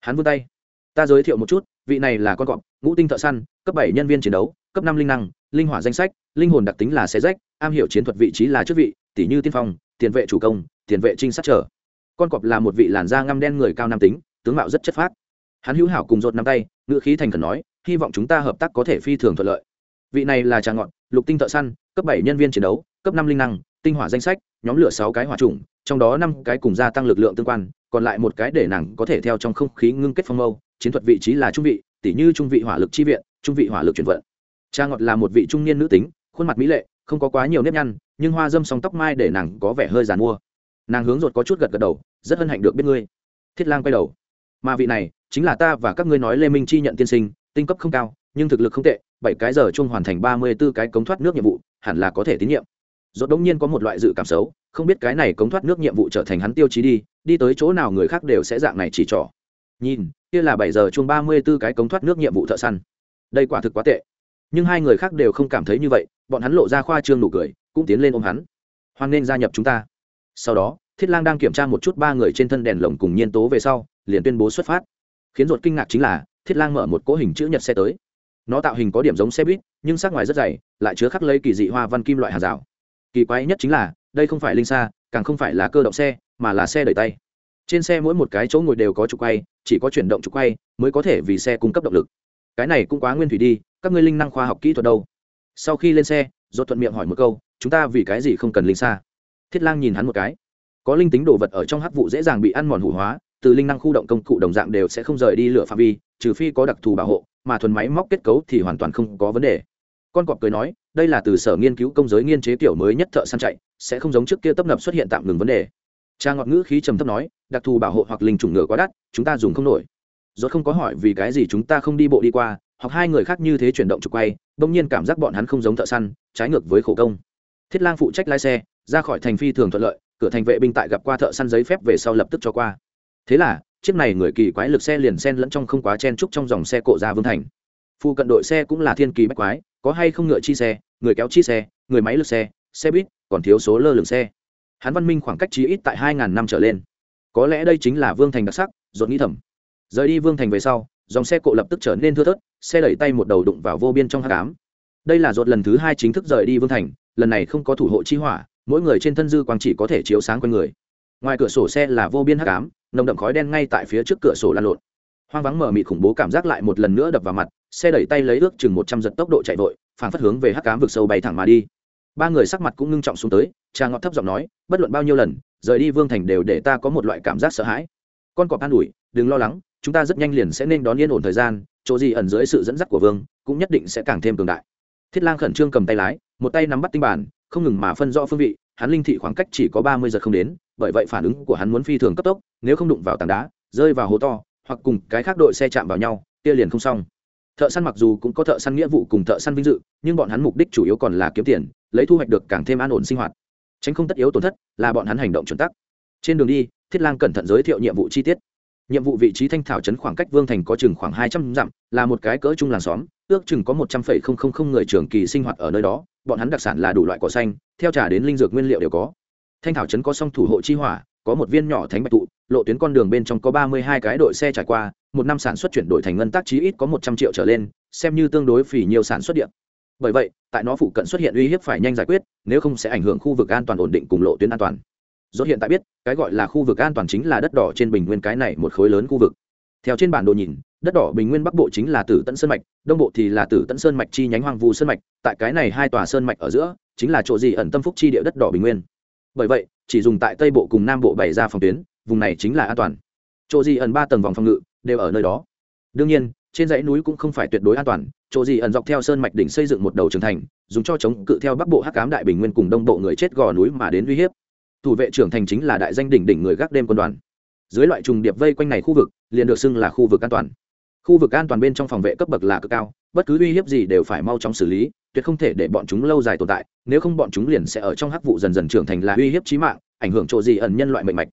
Hắn vươn tay. Ta giới thiệu một chút vị này là con cọp ngũ tinh thợ săn cấp bảy nhân viên chiến đấu cấp năm linh năng linh hỏa danh sách linh hồn đặc tính là xé rách am hiểu chiến thuật vị trí là chức vị tỷ như tiên phong tiền vệ chủ công, tiền vệ trinh sát trở con cọp là một vị làn da ngăm đen người cao nam tính, tướng mạo rất chất phác. Hắn hữu hảo cùng rột nắm tay ngựa khí thành khẩn nói, hy vọng chúng ta hợp tác có thể phi thường thuận lợi. Vị này là trà ngọn, lục tinh thợ săn, cấp bảy nhân viên chiến đấu, cấp năm linh năng, tinh hỏa danh sách, nhóm lửa sáu cái hỏa trùng trong đó năm cái cùng gia tăng lực lượng tương quan, còn lại một cái để nàng có thể theo trong không khí ngưng kết phong mâu, chiến thuật vị trí là trung vị tỷ như trung vị hỏa lực chi viện, trung vị hỏa lực chuyển vận. Cha ngọt là một vị trung niên nữ tính, khuôn mặt mỹ lệ không có quá nhiều nếp nhăn, nhưng hoa dâm sóng tóc mai để nàng có vẻ hơi giàn mua. Nàng hướng ruột có chút gật gật đầu, rất hân hạnh được biết ngươi. Thiết lang quay đầu. Mà vị này, chính là ta và các ngươi nói lê minh chi nhận tiên sinh, tinh cấp không cao, nhưng thực lực không tệ, bảy cái giờ chung hoàn thành ba mươi b ố cái cống thoát nước nhiệm vụ, hẳn là có thể tín nhiệm. Dốt đống nhiên có một loại dự cảm xấu, không biết cái này cống thoát nước nhiệm vụ trở thành hắn tiêu chí đi đi tới chỗ nào người khác đều sẽ dạng này chỉ trỏ. Nhìn, kia là bảy giờ chung ba mươi b ố cái cống thoát nước nhiệm vụ thợ săn. Đây quả thực quá tệ nhưng hai người khác đều không cảm thấy như vậy, bọn hắn lộ ra khoa trương nụ cười, cũng tiến lên ôm hắn. Hoan nên gia nhập chúng ta. Sau đó, thiết lang đang kiểm tra một chút ba người trên thân đèn lồng cùng nhiên tố về sau, liền tuyên bố xuất phát. Khiến ruột kinh ngạc chính là, thiết lang mở một cỗ hình chữ nhật xe tới. Nó tạo hình có điểm giống xe buýt, nhưng sắc ngoài rất dày, lại chứa khắc lấy kỳ dị hoa văn kim loại hàng rào. Kỳ quái nhất chính là, đây không phải linh xa càng không phải là cơ động xe, mà là xe đẩy tay. Trên xe mỗi một cái chỗ ngồi đều có trục quay, chỉ có chuyển động trục quay mới có thể vì xe cung cấp động lực cái này cũng quá nguyên thủy đi, các ngươi linh năng khoa học kỹ thuật đâu? Sau khi lên xe dốt thuận miệng hỏi một câu, chúng ta vì cái gì không cần linh xa? Thiết lang nhìn hắn một cái. Có linh tính đồ vật ở trong hắc vụ dễ dàng bị ăn mòn hủ hóa, từ linh năng khu động công cụ đồng dạng đều sẽ không rời đi lửa phạm vi, trừ phi có đặc thù bảo hộ, mà thuần máy móc kết cấu thì hoàn toàn không có vấn đề. Con cọp cười nói, đây là từ sở nghiên cứu công giới nghiên chế kiểu mới nhất thợ săn chạy, sẽ không giống trước kia tấp nập xuất hiện tạm ngừng vấn đề. Cha ngọt ngữ khí trầm thấp nói, đặc thù bảo hộ hoặc linh chủng ngựa quá đắt, chúng ta dùng không nổi rốt không có hỏi vì cái gì chúng ta không đi bộ đi qua, hoặc hai người khác như thế chuyển động trục quay, bỗng nhiên cảm giác bọn hắn không giống thợ săn, trái ngược với khổ công. Thiết lang phụ trách lái xe, ra khỏi thành phi thường thuận lợi, cửa thành vệ binh tại gặp qua thợ săn giấy phép về sau lập tức cho qua. Thế là, chiếc này người kỳ quái lực xe liền sen lẫn trong không quá chen trúc trong dòng xe cộ ra vương thành. Phụ cận đội xe cũng là thiên kỳ bách quái, có hay không ngựa chi xe, người kéo chi xe, người máy lực xe xe buýt, còn thiếu số lơ lửng xe. Hắn văn minh khoảng cách chí ít tại hai ngàn năm trở lên. Có lẽ đây chính là vương thành đặc sắc dột nghĩ thầm rời đi vương thành về sau, dòng xe cộ lập tức trở nên thưa thớt, xe đẩy tay một đầu đụng vào vô biên trong hát cám đây là ruột lần thứ hai chính thức rời đi vương thành, lần này không có thủ hộ chi hỏa, mỗi người trên thân dư quang chỉ có thể chiếu sáng quanh người. Ngoài cửa sổ xe là vô biên hắc ám, nồng đậm khói đen ngay tại phía trước cửa sổ lan lộn. Hoang vắng mở mịt khủng bố cảm giác lại một lần nữa đập vào mặt, xe đẩy tay lấy ước chừng một trăm giật tốc độ chạy vội phản phát hướng về hắc ám vực sâu bay thẳng mà đi. Ba người sắc mặt cũng ngưng trọng xuống tới, cha ngọt thấp giọng nói, bất luận bao nhiêu lần, rời đi vương thành đều để ta có một loại cảm giác sợ hãi. Con cọp an ủi, đừng lo lắng chúng ta rất nhanh liền sẽ nên đón yên ổn thời gian, chỗ gì ẩn dưới sự dẫn dắt của vương, cũng nhất định sẽ càng thêm cường đại. Thiết lang khẩn trương cầm tay lái, một tay nắm bắt tinh bản, không ngừng mà phân rõ phương vị, hắn linh thị khoảng cách chỉ có ba mươi giật không đến, bởi vậy phản ứng của hắn muốn phi thường cấp tốc, nếu không đụng vào tảng đá, rơi vào hố to, hoặc cùng cái khác đội xe chạm vào nhau tia liền không xong. Thợ săn mặc dù cũng có thợ săn nghĩa vụ cùng thợ săn vinh dự, nhưng bọn hắn mục đích chủ yếu còn là kiếm tiền, lấy thu hoạch được càng thêm an ổn sinh hoạt. Tránh không tất yếu tổn thất là bọn hắn hành động chuẩn tắc. Trên đường đi, thiết lang cẩn thận giới thiệu nhiệm vụ chi tiết nhiệm vụ vị trí thanh thảo trấn khoảng cách vương thành có chừng khoảng hai trăm dặm, là một cái cỡ chung làng xóm, ước chừng có một trăm phẩy không không không người trường kỳ sinh hoạt ở nơi đó, bọn hắn đặc sản là đủ loại cỏ xanh, theo trả đến linh dược nguyên liệu đều có. Thanh thảo trấn có song thủ hộ chi hỏa, có một viên nhỏ thánh bạch tụ, lộ tuyến con đường bên trong có ba mươi hai cái đội xe trải qua, một năm sản xuất chuyển đổi thành ngân tác chí ít có một trăm triệu trở lên, xem như tương đối phỉ nhiều sản xuất điện bởi vậy, tại nó phụ cận xuất hiện uy hiếp phải nhanh giải quyết, nếu không sẽ ảnh hưởng khu vực an toàn ổn định cùng lộ tuyến an toàn. Rốt hiện tại biết, cái gọi là khu vực an toàn chính là đất đỏ trên bình nguyên cái này một khối lớn khu vực. Theo trên bản đồ nhìn, đất đỏ bình nguyên bắc bộ chính là Tử Tận Sơn mạch, đông bộ thì là Tử Tận Sơn mạch chi nhánh Hoang Vu Sơn mạch, tại cái này hai tòa sơn mạch ở giữa, chính là chỗ gì ẩn tâm phúc chi địa đất đỏ bình nguyên. Bởi vậy, chỉ dùng tại tây bộ cùng nam bộ bày ra phòng tuyến, vùng này chính là an toàn. Chỗ gì ẩn ba tầng vòng phòng ngự đều ở nơi đó. Đương nhiên, trên dãy núi cũng không phải tuyệt đối an toàn, chỗ gì ẩn dọc theo sơn mạch đỉnh xây dựng một đầu trường thành, dùng cho chống cự theo bắc bộ hắc ám đại bình nguyên cùng đông bộ người chết gò núi mà đến uy hiếp thủ vệ trưởng thành chính là đại danh đỉnh đỉnh người gác đêm quân đoàn. Dưới loại trùng điệp vây quanh này khu vực, liền được xưng là khu vực an toàn. Khu vực an toàn bên trong phòng vệ cấp bậc là cực cao, bất cứ uy hiếp gì đều phải mau chóng xử lý, tuyệt không thể để bọn chúng lâu dài tồn tại, nếu không bọn chúng liền sẽ ở trong hắc vụ dần dần trưởng thành là uy hiếp chí mạng, ảnh hưởng chỗ gì ẩn nhân loại mệnh mạch.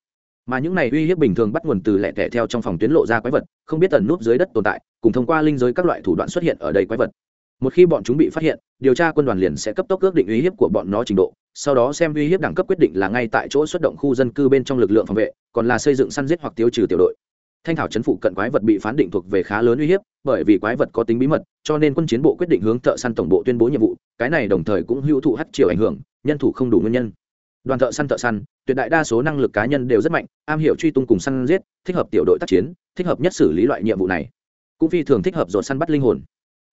Mà những này uy hiếp bình thường bắt nguồn từ lẻ tẻ theo trong phòng tuyến lộ ra quái vật, không biết ẩn núp dưới đất tồn tại, cùng thông qua linh giới các loại thủ đoạn xuất hiện ở đây quái vật. Một khi bọn chúng bị phát hiện, điều tra quân đoàn liền sẽ cấp tốc ước định uy hiếp của bọn nó trình độ sau đó xem uy hiếp đẳng cấp quyết định là ngay tại chỗ xuất động khu dân cư bên trong lực lượng phòng vệ, còn là xây dựng săn giết hoặc tiêu trừ tiểu đội. Thanh thảo chấn phụ cận quái vật bị phán định thuộc về khá lớn uy hiếp, bởi vì quái vật có tính bí mật, cho nên quân chiến bộ quyết định hướng thợ săn tổng bộ tuyên bố nhiệm vụ, cái này đồng thời cũng hữu thụ hắt chiều ảnh hưởng, nhân thủ không đủ nguyên nhân. Đoàn thợ săn thợ săn, tuyệt đại đa số năng lực cá nhân đều rất mạnh, am hiểu truy tung cùng săn giết, thích hợp tiểu đội tác chiến, thích hợp nhất xử lý loại nhiệm vụ này. Cũng phi thường thích hợp dồn săn bắt linh hồn.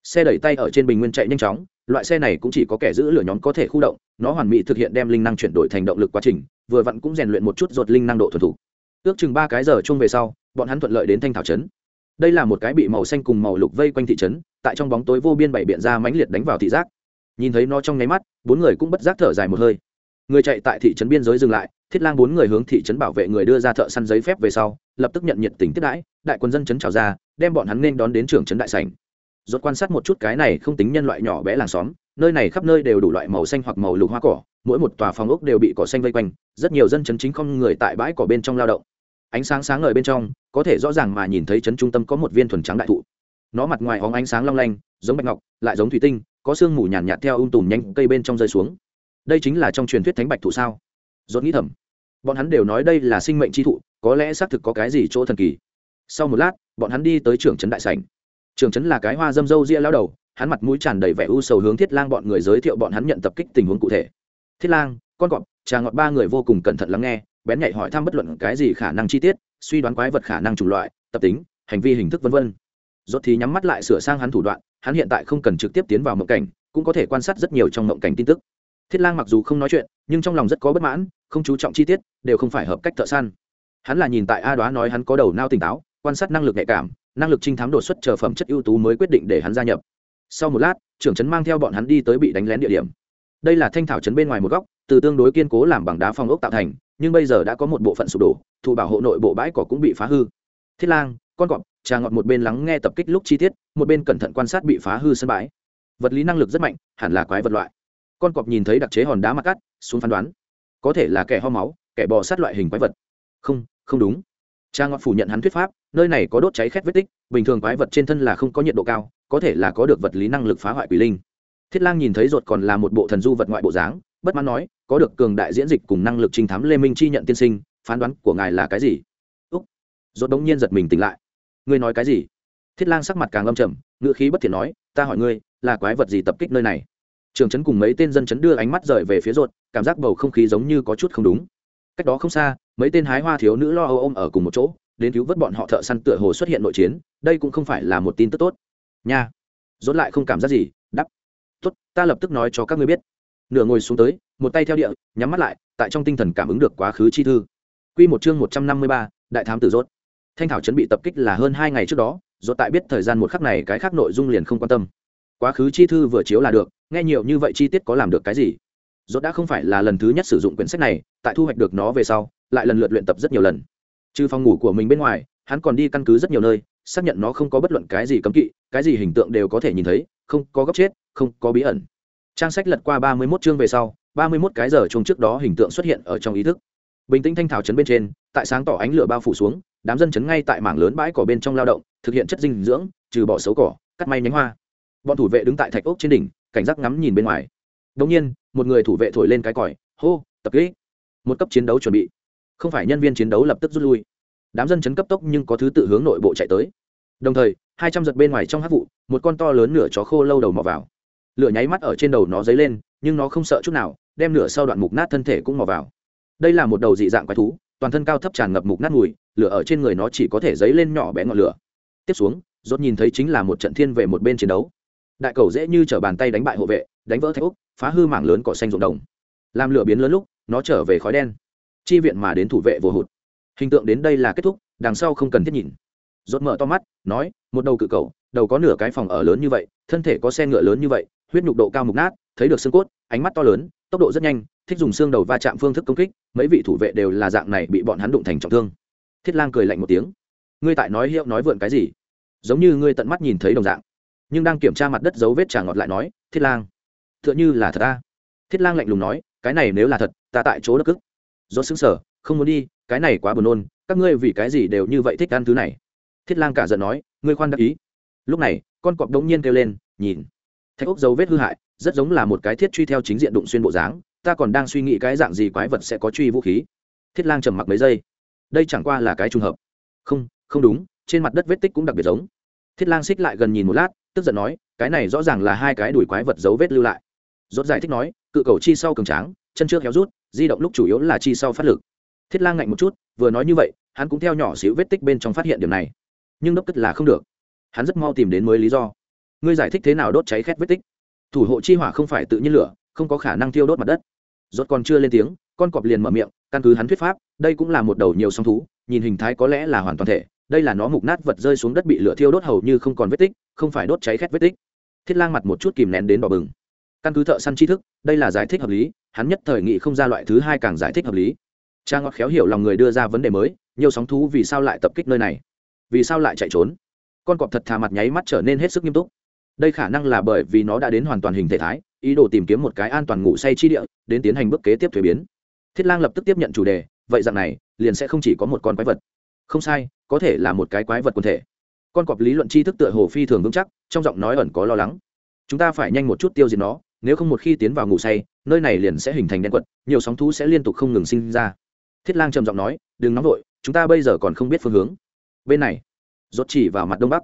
Xe đẩy tay ở trên bình nguyên chạy nhanh chóng loại xe này cũng chỉ có kẻ giữ lửa nhóm có thể khu động, nó hoàn mỹ thực hiện đem linh năng chuyển đổi thành động lực quá trình, vừa vặn cũng rèn luyện một chút ruột linh năng độ thuần thủ ước chừng ba cái giờ chung về sau, bọn hắn thuận lợi đến thanh thảo trấn. Đây là một cái bị màu xanh cùng màu lục vây quanh thị trấn, tại trong bóng tối vô biên bảy biện ra mãnh liệt đánh vào thị giác. Nhìn thấy nó trong nháy mắt, bốn người cũng bất giác thở dài một hơi. Người chạy tại thị trấn biên giới dừng lại, thiết lang bốn người hướng thị trấn bảo vệ người đưa ra thợ săn giấy phép về sau, lập tức nhận nhiệt tình tiếp đãi, đại quân dân trấn trào ra, đem bọn hắn nên đón đến trưởng trấn đại sảnh rốt quan sát một chút cái này không tính nhân loại nhỏ bé làng xóm nơi này khắp nơi đều đủ loại màu xanh hoặc màu lục hoa cỏ mỗi một tòa phòng ốc đều bị cỏ xanh vây quanh rất nhiều dân chấn chính không người tại bãi cỏ bên trong lao động. Ánh sáng sáng ngời bên trong có thể rõ ràng mà nhìn thấy chấn trung tâm có một viên thuần trắng đại thụ. Nó mặt ngoài hóng ánh sáng long lanh giống bạch ngọc lại giống thủy tinh có sương mù nhàn nhạt, theo ung tùm nhanh cây bên trong rơi xuống. Đây chính là trong truyền thuyết thánh bạch thụ sao? Dốt nghĩ thầm. Bọn hắn đều nói đây là sinh mệnh chi thụ có lẽ xác thực có cái gì chỗ thần kỳ. Sau một lát bọn hắn đi tới trưởng trấn đại sảnh trường trấn là cái hoa dâm dâu ria lao đầu, hắn mặt mũi tràn đầy vẻ u sầu hướng thiết lang bọn người giới thiệu bọn hắn nhận tập kích tình huống cụ thể. Thiết lang, con cọp, trà ngọt ba người vô cùng cẩn thận lắng nghe, bén nhạy hỏi thăm bất luận cái gì khả năng chi tiết, suy đoán quái vật khả năng chủng loại, tập tính, hành vi hình thức v v rốt thì nhắm mắt lại sửa sang hắn thủ đoạn, hắn hiện tại không cần trực tiếp tiến vào mộng cảnh, cũng có thể quan sát rất nhiều trong mộng cảnh tin tức. Thiết lang mặc dù không nói chuyện, nhưng trong lòng rất có bất mãn, không chú trọng chi tiết, đều không phải hợp cách thợ săn. Hắn là nhìn tại a đoá nói hắn có đầu nao tỉnh táo, quan sát năng lực nhạy cảm năng lực trinh thám đột xuất chờ phẩm chất ưu tú mới quyết định để hắn gia nhập. Sau một lát, trưởng trấn mang theo bọn hắn đi tới bị đánh lén địa điểm. Đây là thanh thảo trấn bên ngoài một góc, từ tương đối kiên cố làm bằng đá phong ốc tạo thành, nhưng bây giờ đã có một bộ phận sụp đổ thủ bảo hộ nội bộ bãi cỏ cũng bị phá hư. Thiết lang, con cọp, trà ngọt một bên lắng nghe tập kích lúc chi tiết, một bên cẩn thận quan sát bị phá hư sân bãi. Vật lý năng lực rất mạnh, hẳn là quái vật loại. Con cọp nhìn thấy đặc chế hòn đá mặt cắt, xuống phán đoán. Có thể là kẻ ho máu, kẻ bò sát loại hình quái vật. Không không đúng cha ngọt phủ nhận hắn thuyết pháp nơi này có đốt cháy khét vết tích bình thường quái vật trên thân là không có nhiệt độ cao có thể là có được vật lý năng lực phá hoại quỷ linh thiết lang nhìn thấy ruột còn là một bộ thần du vật ngoại bộ dáng bất mãn nói có được cường đại diễn dịch cùng năng lực trinh thám lê minh chi nhận tiên sinh phán đoán của ngài là cái gì úc ruột đống nhiên giật mình tỉnh lại ngươi nói cái gì thiết lang sắc mặt càng lâm trầm ngữ khí bất thiện nói ta hỏi ngươi là quái vật gì tập kích nơi này trường trấn cùng mấy tên dân trấn đưa ánh mắt rời về phía ruột cảm giác bầu không khí giống như có chút không đúng cách đó không xa mấy tên hái hoa thiếu nữ lo âu ôm ở cùng một chỗ, đến cứu vớt bọn họ thợ săn tựa hồ xuất hiện nội chiến, đây cũng không phải là một tin tức tốt. Nha dốt lại không cảm giác gì, đắp. Tốt, ta lập tức nói cho các ngươi biết. Nửa ngồi xuống tới, một tay theo địa, nhắm mắt lại, tại trong tinh thần cảm ứng được quá khứ chi thư. Q một chương một trăm năm mươi ba, đại thám tử dốt thanh thảo chuẩn bị tập kích là hơn hai ngày trước đó dốt tại biết thời gian một khắc này cái khác nội dung liền không quan tâm. Quá khứ chi thư vừa chiếu là được, nghe nhiều như vậy chi tiết có làm được cái gì? Dốt đã không phải là lần thứ nhất sử dụng quyển sách này, tại thu hoạch được nó về sau lại lần lượt luyện tập rất nhiều lần. Trừ phòng ngủ của mình bên ngoài, hắn còn đi căn cứ rất nhiều nơi, xác nhận nó không có bất luận cái gì cấm kỵ, cái gì hình tượng đều có thể nhìn thấy, không có góc chết, không có bí ẩn. Trang sách lật qua ba mươi mốt chương về sau, ba mươi mốt cái giờ chung trước đó hình tượng xuất hiện ở trong ý thức. Bình tĩnh thanh thảo trấn bên trên, tại sáng tỏ ánh lửa bao phủ xuống, đám dân chấn ngay tại mảng lớn bãi cỏ bên trong lao động, thực hiện chất dinh dưỡng, trừ bỏ xấu cỏ, cắt may nhánh hoa. Bọn thủ vệ đứng tại thạch ốc trên đỉnh, cảnh giác ngắm nhìn bên ngoài. Đ ỗ n g nhiên, một người thủ vệ thổi lên cái còi, hô, tập kỹ. Một cấp chiến đấu chuẩn bị không phải nhân viên chiến đấu lập tức rút lui. Đám dân chấn cấp tốc nhưng có thứ tự hướng nội bộ chạy tới. Đồng thời, hai trăm giật bên ngoài trong hát vụ, một con to lớn nửa chó khô lâu đầu mò vào. Lửa nháy mắt ở trên đầu nó dấy lên, nhưng nó không sợ chút nào, đem nửa sau đoạn mục nát thân thể cũng mò vào. Đây là một đầu dị dạng quái thú, toàn thân cao thấp tràn ngập mục nát mùi, lửa ở trên người nó chỉ có thể dấy lên nhỏ bé ngọn lửa. Tiếp xuống, rốt nhìn thấy chính là một trận thiên về một bên chiến đấu. Đại cầu dễ như t bàn tay đánh bại hộ vệ, đánh vỡ thạch úc, phá hư mảng lớn cỏ xanh ruộng đồng. Làm lửa biến lớn lúc, nó trở về khói đen chi viện mà đến thủ vệ vô hụt. Hình tượng đến đây là kết thúc, đằng sau không cần thiết nhìn. Rốt mở to mắt, nói, một đầu cự cầu, đầu có nửa cái phòng ở lớn như vậy, thân thể có xe ngựa lớn như vậy, huyết nhục độ cao mục nát, thấy được xương cốt, ánh mắt to lớn, tốc độ rất nhanh, thích dùng xương đầu va chạm phương thức công kích, mấy vị thủ vệ đều là dạng này bị bọn hắn đụng thành trọng thương. Thiết lang cười lạnh một tiếng. Ngươi tại nói hiệu nói vượn cái gì? Giống như ngươi tận mắt nhìn thấy đồng dạng. Nhưng đang kiểm tra mặt đất dấu vết trà ngọt lại nói, thiết lang t h ư ợ n h ư là thật ta thiết lang lạnh lùng nói, cái này nếu là thật, ta tại chỗ đất cức do xứng sở không muốn đi, cái này quá buồn nôn, các ngươi vì cái gì đều như vậy thích ăn thứ này? Thiết lang cả giận nói, ngươi khoan đắc ý. Lúc này, con cọp đống nhiên kêu lên, nhìn. Thạch ốc dấu vết hư hại, rất giống là một cái thiết truy theo chính diện đụng xuyên bộ dáng, ta còn đang suy nghĩ cái dạng gì quái vật sẽ có truy vũ khí. Thiết lang trầm mặc mấy giây, đây chẳng qua là cái trùng hợp. Không không đúng, trên mặt đất vết tích cũng đặc biệt giống. Thiết lang xích lại gần nhìn một lát, tức giận nói, cái này rõ ràng là hai cái đùi quái vật dấu vết lưu lại. Rốt giải thích nói, cự cầu chi sau cường tráng, chân trước héo rút di động lúc chủ yếu là chi sau phát lực. Thiết lang ngạnh một chút, vừa nói như vậy, hắn cũng theo nhỏ xíu vết tích bên trong phát hiện điểm này. Nhưng đốc cất là không được. Hắn rất mau tìm đến mới lý do. Ngươi giải thích thế nào đốt cháy khét vết tích? Thủ hộ chi hỏa không phải tự nhiên lửa, không có khả năng thiêu đốt mặt đất. Rốt còn chưa lên tiếng, con cọp liền mở miệng, căn cứ hắn thuyết pháp, đây cũng là một đầu nhiều song thú, nhìn hình thái có lẽ là hoàn toàn thể, đây là nó mục nát vật rơi xuống đất bị lửa thiêu đốt hầu như không còn vết tích, không phải đốt cháy khét vết tích. Thiết lang mặt một chút kìm nén đến đỏ bừng căn cứ thợ săn tri thức, đây là giải thích hợp lý, hắn nhất thời nghị không ra loại thứ hai càng giải thích hợp lý. Cha ngọt khéo hiểu lòng người đưa ra vấn đề mới, nhiều sóng thú vì sao lại tập kích nơi này? Vì sao lại chạy trốn? Con cọp thật thà mặt nháy mắt trở nên hết sức nghiêm túc. Đây khả năng là bởi vì nó đã đến hoàn toàn hình thể thái, ý đồ tìm kiếm một cái an toàn ngủ say chi địa, đến tiến hành bước kế tiếp thuế biến. Thiết lang lập tức tiếp nhận chủ đề, vậy dạng này, liền sẽ không chỉ có một con quái vật. Không sai, có thể là một cái quái vật quần thể. Con cọp lý luận tri thức tựa hồ phi thường vững chắc, trong giọng nói ẩn có lo lắng. Chúng ta phải nhanh một chút tiêu diệt nó nếu không một khi tiến vào ngủ say, nơi này liền sẽ hình thành đen quật, nhiều sóng thú sẽ liên tục không ngừng sinh ra. Thiết lang trầm giọng nói, đừng nóng vội, chúng ta bây giờ còn không biết phương hướng. Bên này, rốt chỉ vào mặt đông bắc.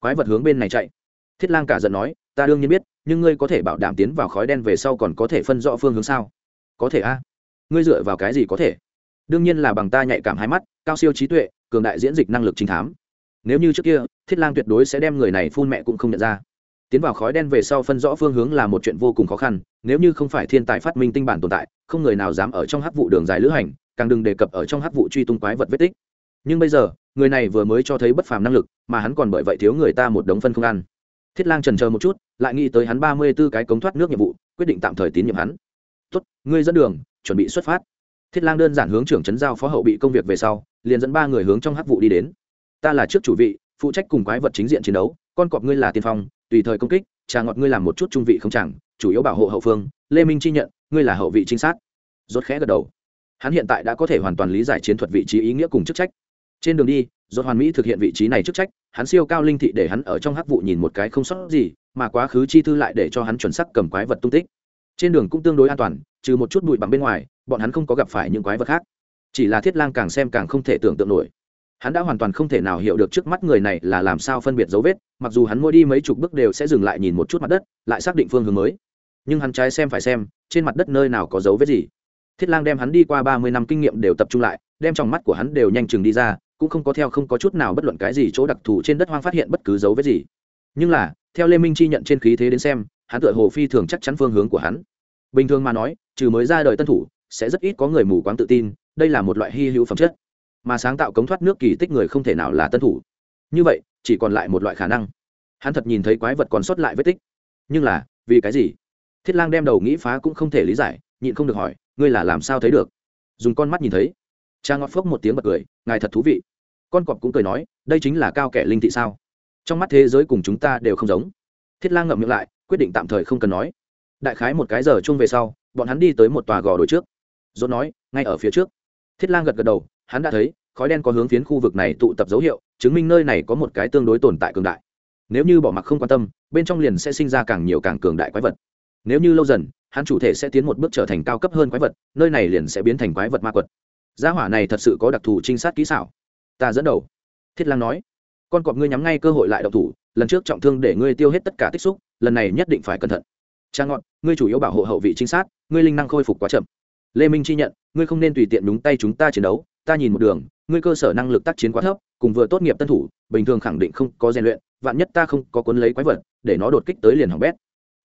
Quái vật hướng bên này chạy. Thiết lang cả giận nói, ta đương nhiên biết, nhưng ngươi có thể bảo đảm tiến vào khói đen về sau còn có thể phân rõ phương hướng sao? Có thể a. Ngươi dựa vào cái gì có thể? Đương nhiên là bằng ta nhạy cảm hai mắt, cao siêu trí tuệ, cường đại diễn dịch năng lực chính thám. Nếu như trước kia, thiết lang tuyệt đối sẽ đem người này phun mẹ cũng không nhận ra tiến vào khói đen về sau phân rõ phương hướng là một chuyện vô cùng khó khăn, nếu như không phải thiên tài phát minh tinh bản tồn tại, không người nào dám ở trong hắc vụ đường dài lữ hành, càng đừng đề cập ở trong hắc vụ truy tung quái vật vết tích. Nhưng bây giờ, người này vừa mới cho thấy bất phàm năng lực, mà hắn còn bởi vậy thiếu người ta một đống phân không ăn. Thiết lang trần chờ một chút, lại nghĩ tới hắn ba mươi b ố cái cống thoát nước nhiệm vụ, quyết định tạm thời tín nhiệm hắn. Tốt, ngươi dẫn đường, chuẩn bị xuất phát. Thiết lang đơn giản hướng trưởng trấn giao phó hậu bị công việc về sau, liền dẫn ba người hướng trong hắc vụ đi đến. Ta là trước chủ vị, phụ trách cùng quái vật chính diện chiến đấu, con cọp ngươi là tiên phong tùy thời công kích, trà ngọt ngươi làm một chút trung vị không chẳng, chủ yếu bảo hộ hậu phương, lê minh chi nhận, ngươi là hậu vị trinh sát. Rốt khẽ gật đầu. Hắn hiện tại đã có thể hoàn toàn lý giải chiến thuật vị trí ý nghĩa cùng chức trách. Trên đường đi, rốt hoàn mỹ thực hiện vị trí này chức trách, hắn siêu cao linh thị để hắn ở trong hắc vụ nhìn một cái không sót gì, mà quá khứ chi thư lại để cho hắn chuẩn xác cầm quái vật tung tích. Trên đường cũng tương đối an toàn, trừ một chút bụi bằng bên ngoài, bọn hắn không có gặp phải những quái vật khác. Chỉ là thiết lang càng xem càng không thể tưởng tượng nổi hắn đã hoàn toàn không thể nào hiểu được trước mắt người này là làm sao phân biệt dấu vết, mặc dù hắn mỗi đi mấy chục bước đều sẽ dừng lại nhìn một chút mặt đất, lại xác định phương hướng mới. Nhưng hắn trái xem phải xem, trên mặt đất nơi nào có dấu vết gì. Thiết lang đem hắn đi qua ba mươi năm kinh nghiệm đều tập trung lại, đem trong mắt của hắn đều nhanh chừng đi ra, cũng không có theo không có chút nào bất luận cái gì chỗ đặc thù trên đất hoang phát hiện bất cứ dấu vết gì. Nhưng là, theo lê minh chi nhận trên khí thế đến xem, hắn tựa hồ phi thường chắc chắn phương hướng của hắn. Bình thường mà nói, trừ mới ra đời tân thủ, sẽ rất ít có người mù quáng tự tin, đây là một loại hy hữu phẩm chất mà sáng tạo cống thoát nước kỳ tích người không thể nào là tân thủ. Như vậy, chỉ còn lại một loại khả năng. Hắn thật nhìn thấy quái vật còn sót lại vết tích. Nhưng là, vì cái gì? Thiết lang đem đầu nghĩ phá cũng không thể lý giải, nhịn không được hỏi, ngươi là làm sao thấy được? Dùng con mắt nhìn thấy. Cha ngọt phốc một tiếng bật cười, ngài thật thú vị. Con cọp cũng cười nói, đây chính là cao kẻ linh thị sao? Trong mắt thế giới cùng chúng ta đều không giống. Thiết lang ngậm miệng lại, quyết định tạm thời không cần nói. Đại khái một cái giờ chung về sau, bọn hắn đi tới một tòa gò đồi trước. Dốt nói, ngay ở phía trước. Thiết lang gật gật đầu, hắn đã thấy khói đen có hướng phiến khu vực này tụ tập dấu hiệu, chứng minh nơi này có một cái tương đối tồn tại cường đại. Nếu như bỏ mặc không quan tâm, bên trong liền sẽ sinh ra càng nhiều càng cường đại quái vật. Nếu như lâu dần, hắn chủ thể sẽ tiến một bước trở thành cao cấp hơn quái vật, nơi này liền sẽ biến thành quái vật ma quật. Gia hỏa này thật sự có đặc thù trinh sát kỹ xảo. Ta dẫn đầu. Thiết lang nói. Con cọp ngươi nhắm ngay cơ hội lại độc thủ, lần trước trọng thương để ngươi tiêu hết tất cả tích xúc, lần này nhất định phải cẩn thận. Cha ngọn, ngươi chủ yếu bảo hộ hậu vị trinh sát, ngươi linh năng khôi phục quá chậm. Lê minh chi nhận, ngươi không nên tùy tiện đúng tay chúng ta chiến đấu, ta nhìn một đường ngươi cơ sở năng lực tác chiến quá thấp, cùng vừa tốt nghiệp tân thủ, bình thường khẳng định không có rèn luyện, vạn nhất ta không có cuốn lấy quái vật, để nó đột kích tới liền hỏng bét.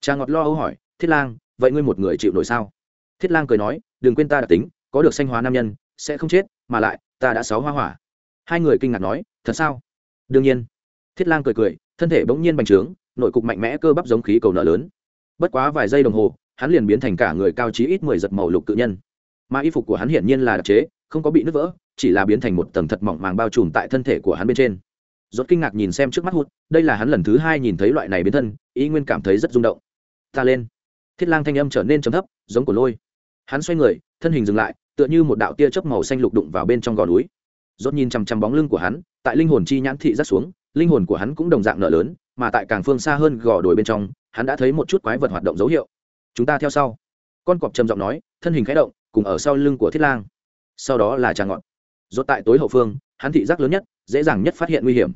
Cha ngọt lo âu hỏi, thiết lang, vậy ngươi một người chịu nổi sao? Thiết lang cười nói, đừng quên ta đặc tính, có được sanh hóa nam nhân, sẽ không chết, mà lại, ta đã sáu hoa hỏa. Hai người kinh ngạc nói, thật sao? Đương nhiên. Thiết lang cười cười, thân thể bỗng nhiên bành trướng, nội cục mạnh mẽ cơ bắp giống khí cầu nợ lớn. Bất quá vài giây đồng hồ, hắn liền biến thành cả người cao trí ít mười giật màu lục tự nhân. Mà y phục của hắn hiển nhiên là đặc chế, không có bị nứt vỡ chỉ là biến thành một tầng thật mỏng màng bao trùm tại thân thể của hắn bên trên. Rốt kinh ngạc nhìn xem trước mắt hụt, đây là hắn lần thứ hai nhìn thấy loại này biến thân, ý nguyên cảm thấy rất rung động. Ta lên. Thiết lang thanh âm trở nên trầm thấp, giống của lôi. Hắn xoay người, thân hình dừng lại, tựa như một đạo tia chớp màu xanh lục đụng vào bên trong gò núi. Rốt nhìn chằm chằm bóng lưng của hắn, tại linh hồn chi nhãn thị rất xuống, linh hồn của hắn cũng đồng dạng nợ lớn, mà tại càng phương xa hơn gò đồi bên trong, hắn đã thấy một chút quái vật hoạt động dấu hiệu. Chúng ta theo sau. Con cọp trầm giọng nói, thân hình khẽ động, cùng ở sau lưng của thiết lang. Sau đó là trà ngọn rốt tại tối hậu phương, hắn thị giác lớn nhất, dễ dàng nhất phát hiện nguy hiểm.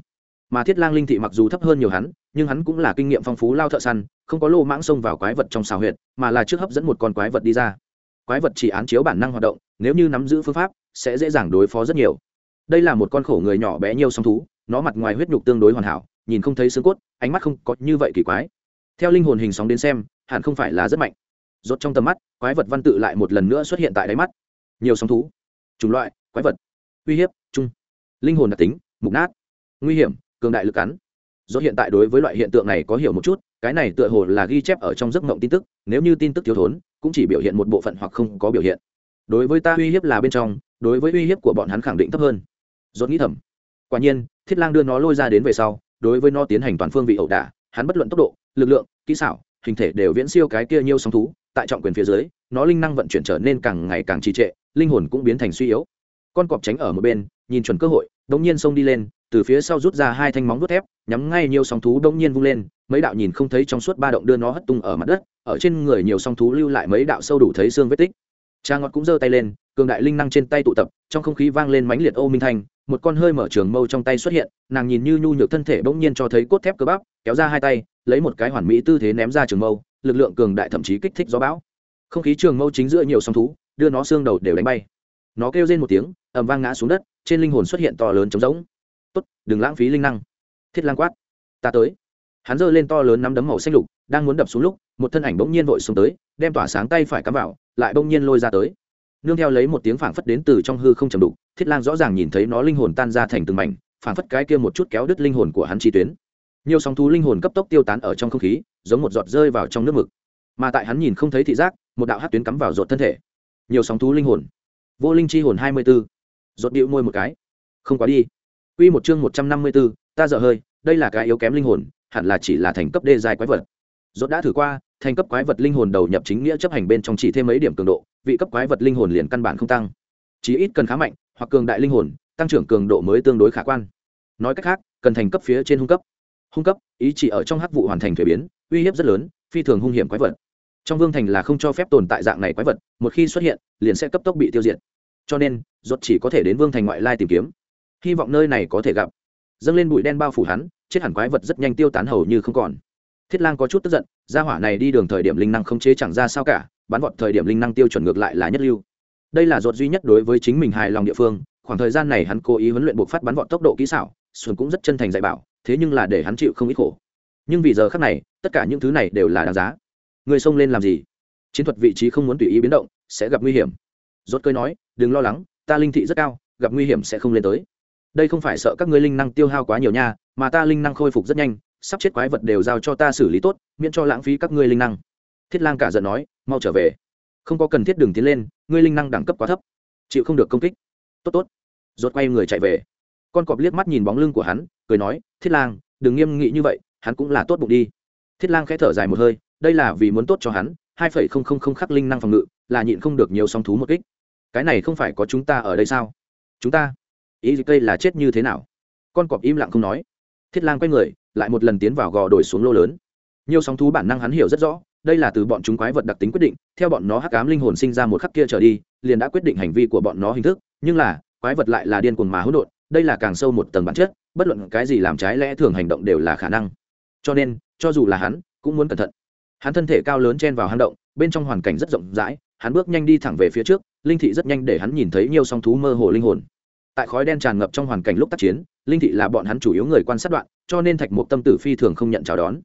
Mà thiết lang linh thị mặc dù thấp hơn nhiều hắn, nhưng hắn cũng là kinh nghiệm phong phú lao thợ săn, không có lô mãng xông vào quái vật trong xào huyệt, mà là trước hấp dẫn một con quái vật đi ra. Quái vật chỉ án chiếu bản năng hoạt động, nếu như nắm giữ phương pháp, sẽ dễ dàng đối phó rất nhiều. Đây là một con khổ người nhỏ bé nhiều song thú, nó mặt ngoài huyết nhục tương đối hoàn hảo, nhìn không thấy xương cốt, ánh mắt không có như vậy kỳ quái. Theo linh hồn hình sóng đến xem, hẳn không phải là rất mạnh. Rốt trong tầm mắt, quái vật văn tự lại một lần nữa xuất hiện tại đáy mắt. Nhiều sóng thú, chủng loại, quái vật uy hiếp, chung. Linh hồn đặc tính, mục nát. Nguy hiểm, cường đại lực cắn. Do hiện tại đối với loại hiện tượng này có hiểu một chút, cái này tựa hồ là ghi chép ở trong giấc mộng tin tức, nếu như tin tức thiếu thốn, cũng chỉ biểu hiện một bộ phận hoặc không có biểu hiện. Đối với ta uy hiếp là bên trong, đối với uy hiếp của bọn hắn khẳng định thấp hơn. Dốt nghĩ thầm. Quả nhiên, thiết lang đưa nó lôi ra đến về sau, đối với nó tiến hành toàn phương vị ẩu đả, hắn bất luận tốc độ, lực lượng, kỹ xảo, hình thể đều viễn siêu cái kia nhiêu sóng thú, tại trọng quyền phía dưới, nó linh năng vận chuyển trở nên càng ngày càng trì trệ, linh hồn cũng biến thành suy yếu con cọp tránh ở một bên, nhìn chuẩn cơ hội, đống nhiên xông đi lên, từ phía sau rút ra hai thanh móng vuốt thép, nhắm ngay nhiều song thú đống nhiên vung lên, mấy đạo nhìn không thấy trong suốt ba động đưa nó hất tung ở mặt đất, ở trên người nhiều song thú lưu lại mấy đạo sâu đủ thấy xương vết tích. Cha ngọt cũng giơ tay lên, cường đại linh năng trên tay tụ tập, trong không khí vang lên mãnh liệt ô minh thanh, một con hơi mở trường mâu trong tay xuất hiện, nàng nhìn như nhu nhược thân thể bỗng nhiên cho thấy cốt thép cơ bắp, kéo ra hai tay, lấy một cái hoàn mỹ tư thế ném ra trường mâu, lực lượng cường đại thậm chí kích thích gió bão. Không khí trường mâu chính giữa nhiều song thú, đưa nó xương đầu đều đánh bay. Nó kêu lên một tiếng ầm vang ngã xuống đất, trên linh hồn xuất hiện to lớn trống rỗng. Tốt, đừng lãng phí linh năng. Thiết lang quát. Ta tới. Hắn giơ lên to lớn nắm đấm màu xanh lục, đang muốn đập xuống lúc, một thân ảnh bỗng nhiên vội xuống tới, đem tỏa sáng tay phải cắm vào, lại bỗng nhiên lôi ra tới. Nương theo lấy một tiếng phảng phất đến từ trong hư không trầm đục, thiết lang rõ ràng nhìn thấy nó linh hồn tan ra thành từng mảnh, phảng phất cái kia một chút kéo đứt linh hồn của hắn chi tuyến. Nhiều sóng thú linh hồn cấp tốc tiêu tán ở trong không khí, giống một giọt rơi vào trong nước mực. Mà tại hắn nhìn không thấy thị giác, một đạo hát tuyến cắm vào ruột thân thể. Nhiều sóng thú linh hồn. Vô linh chi hồn hai mươi b ố rốt điệu môi một cái. Không quá đi. Quy một chương một trăm năm mươi b ố ta dở hơi, đây là cái yếu kém linh hồn, hẳn là chỉ là thành cấp đê dài quái vật. Rốt đã thử qua, thành cấp quái vật linh hồn đầu nhập chính nghĩa chấp hành bên trong chỉ thêm mấy điểm cường độ, vị cấp quái vật linh hồn liền căn bản không tăng. Chỉ ít cần khá mạnh, hoặc cường đại linh hồn, tăng trưởng cường độ mới tương đối khả quan. Nói cách khác, cần thành cấp phía trên hung cấp. Hung cấp, ý chỉ ở trong hắc vụ hoàn thành thủy biến, uy hiếp rất lớn, phi thường hung hiểm quái vật. Trong vương thành là không cho phép tồn tại dạng này quái vật, một khi xuất hiện, liền sẽ cấp tốc bị tiêu diệt cho nên ruột chỉ có thể đến vương thành ngoại lai tìm kiếm. Hy vọng nơi này có thể gặp. Dâng lên bụi đen bao phủ hắn, chết hẳn quái vật rất nhanh tiêu tán hầu như không còn. Thiết lang có chút tức giận, gia hỏa này đi đường thời điểm linh năng không chế chẳng ra sao cả, bắn vọt thời điểm linh năng tiêu chuẩn ngược lại là nhất lưu. Đây là ruột duy nhất đối với chính mình hài lòng địa phương, khoảng thời gian này hắn cố ý huấn luyện buộc phát bắn vọt tốc độ kỹ xảo, xuân cũng rất chân thành dạy bảo, thế nhưng là để hắn chịu không ít khổ. Nhưng vì giờ khác này, tất cả những thứ này đều là đáng giá. Người xông lên làm gì? Chiến thuật vị trí không muốn tùy ý biến động, sẽ gặp nguy hiểm. Rốt cơi nói đừng lo lắng, ta linh thị rất cao, gặp nguy hiểm sẽ không lên tới. Đây không phải sợ các ngươi linh năng tiêu hao quá nhiều nha, mà ta linh năng khôi phục rất nhanh, sắp chết quái vật đều giao cho ta xử lý tốt, miễn cho lãng phí các ngươi linh năng. Thiết lang cả giận nói, mau trở về. Không có cần thiết đường tiến lên, ngươi linh năng đẳng cấp quá thấp. Chịu không được công kích. Tốt tốt. Rốt quay người chạy về. Con cọp liếc mắt nhìn bóng lưng của hắn, cười nói, thiết lang, đừng nghiêm nghị như vậy, hắn cũng là tốt bụng đi. Thiết lang khẽ thở dài một hơi, đây là vì muốn tốt cho hắn, hai phẩy không không không khắc linh năng phòng ngự, là nhịn không được nhiều song thú một kích cái này không phải có chúng ta ở đây sao? Chúng ta? Ý cây là chết như thế nào? Con cọp im lặng không nói. Thiết lang quay người, lại một lần tiến vào gò đổi xuống lô lớn. Nhiều sóng thú bản năng hắn hiểu rất rõ, đây là từ bọn chúng quái vật đặc tính quyết định, theo bọn nó hắc ám linh hồn sinh ra một khắc kia trở đi, liền đã quyết định hành vi của bọn nó hình thức, nhưng là, quái vật lại là điên cuồng mà hỗn độn, đây là càng sâu một tầng bản chất, bất luận cái gì làm trái lẽ thường hành động đều là khả năng. Cho nên, cho dù là hắn, cũng muốn cẩn thận. Hắn thân thể cao lớn chen vào hang động, bên trong hoàn cảnh rất rộng rãi, hắn bước nhanh đi thẳng về phía trước linh thị rất nhanh để hắn nhìn thấy nhiều song thú mơ hồ linh hồn. Tại khói đen tràn ngập trong hoàn cảnh lúc tác chiến, linh thị là bọn hắn chủ yếu người quan sát đoạn, cho nên thạch mục tâm tử phi thường không nhận chào đón.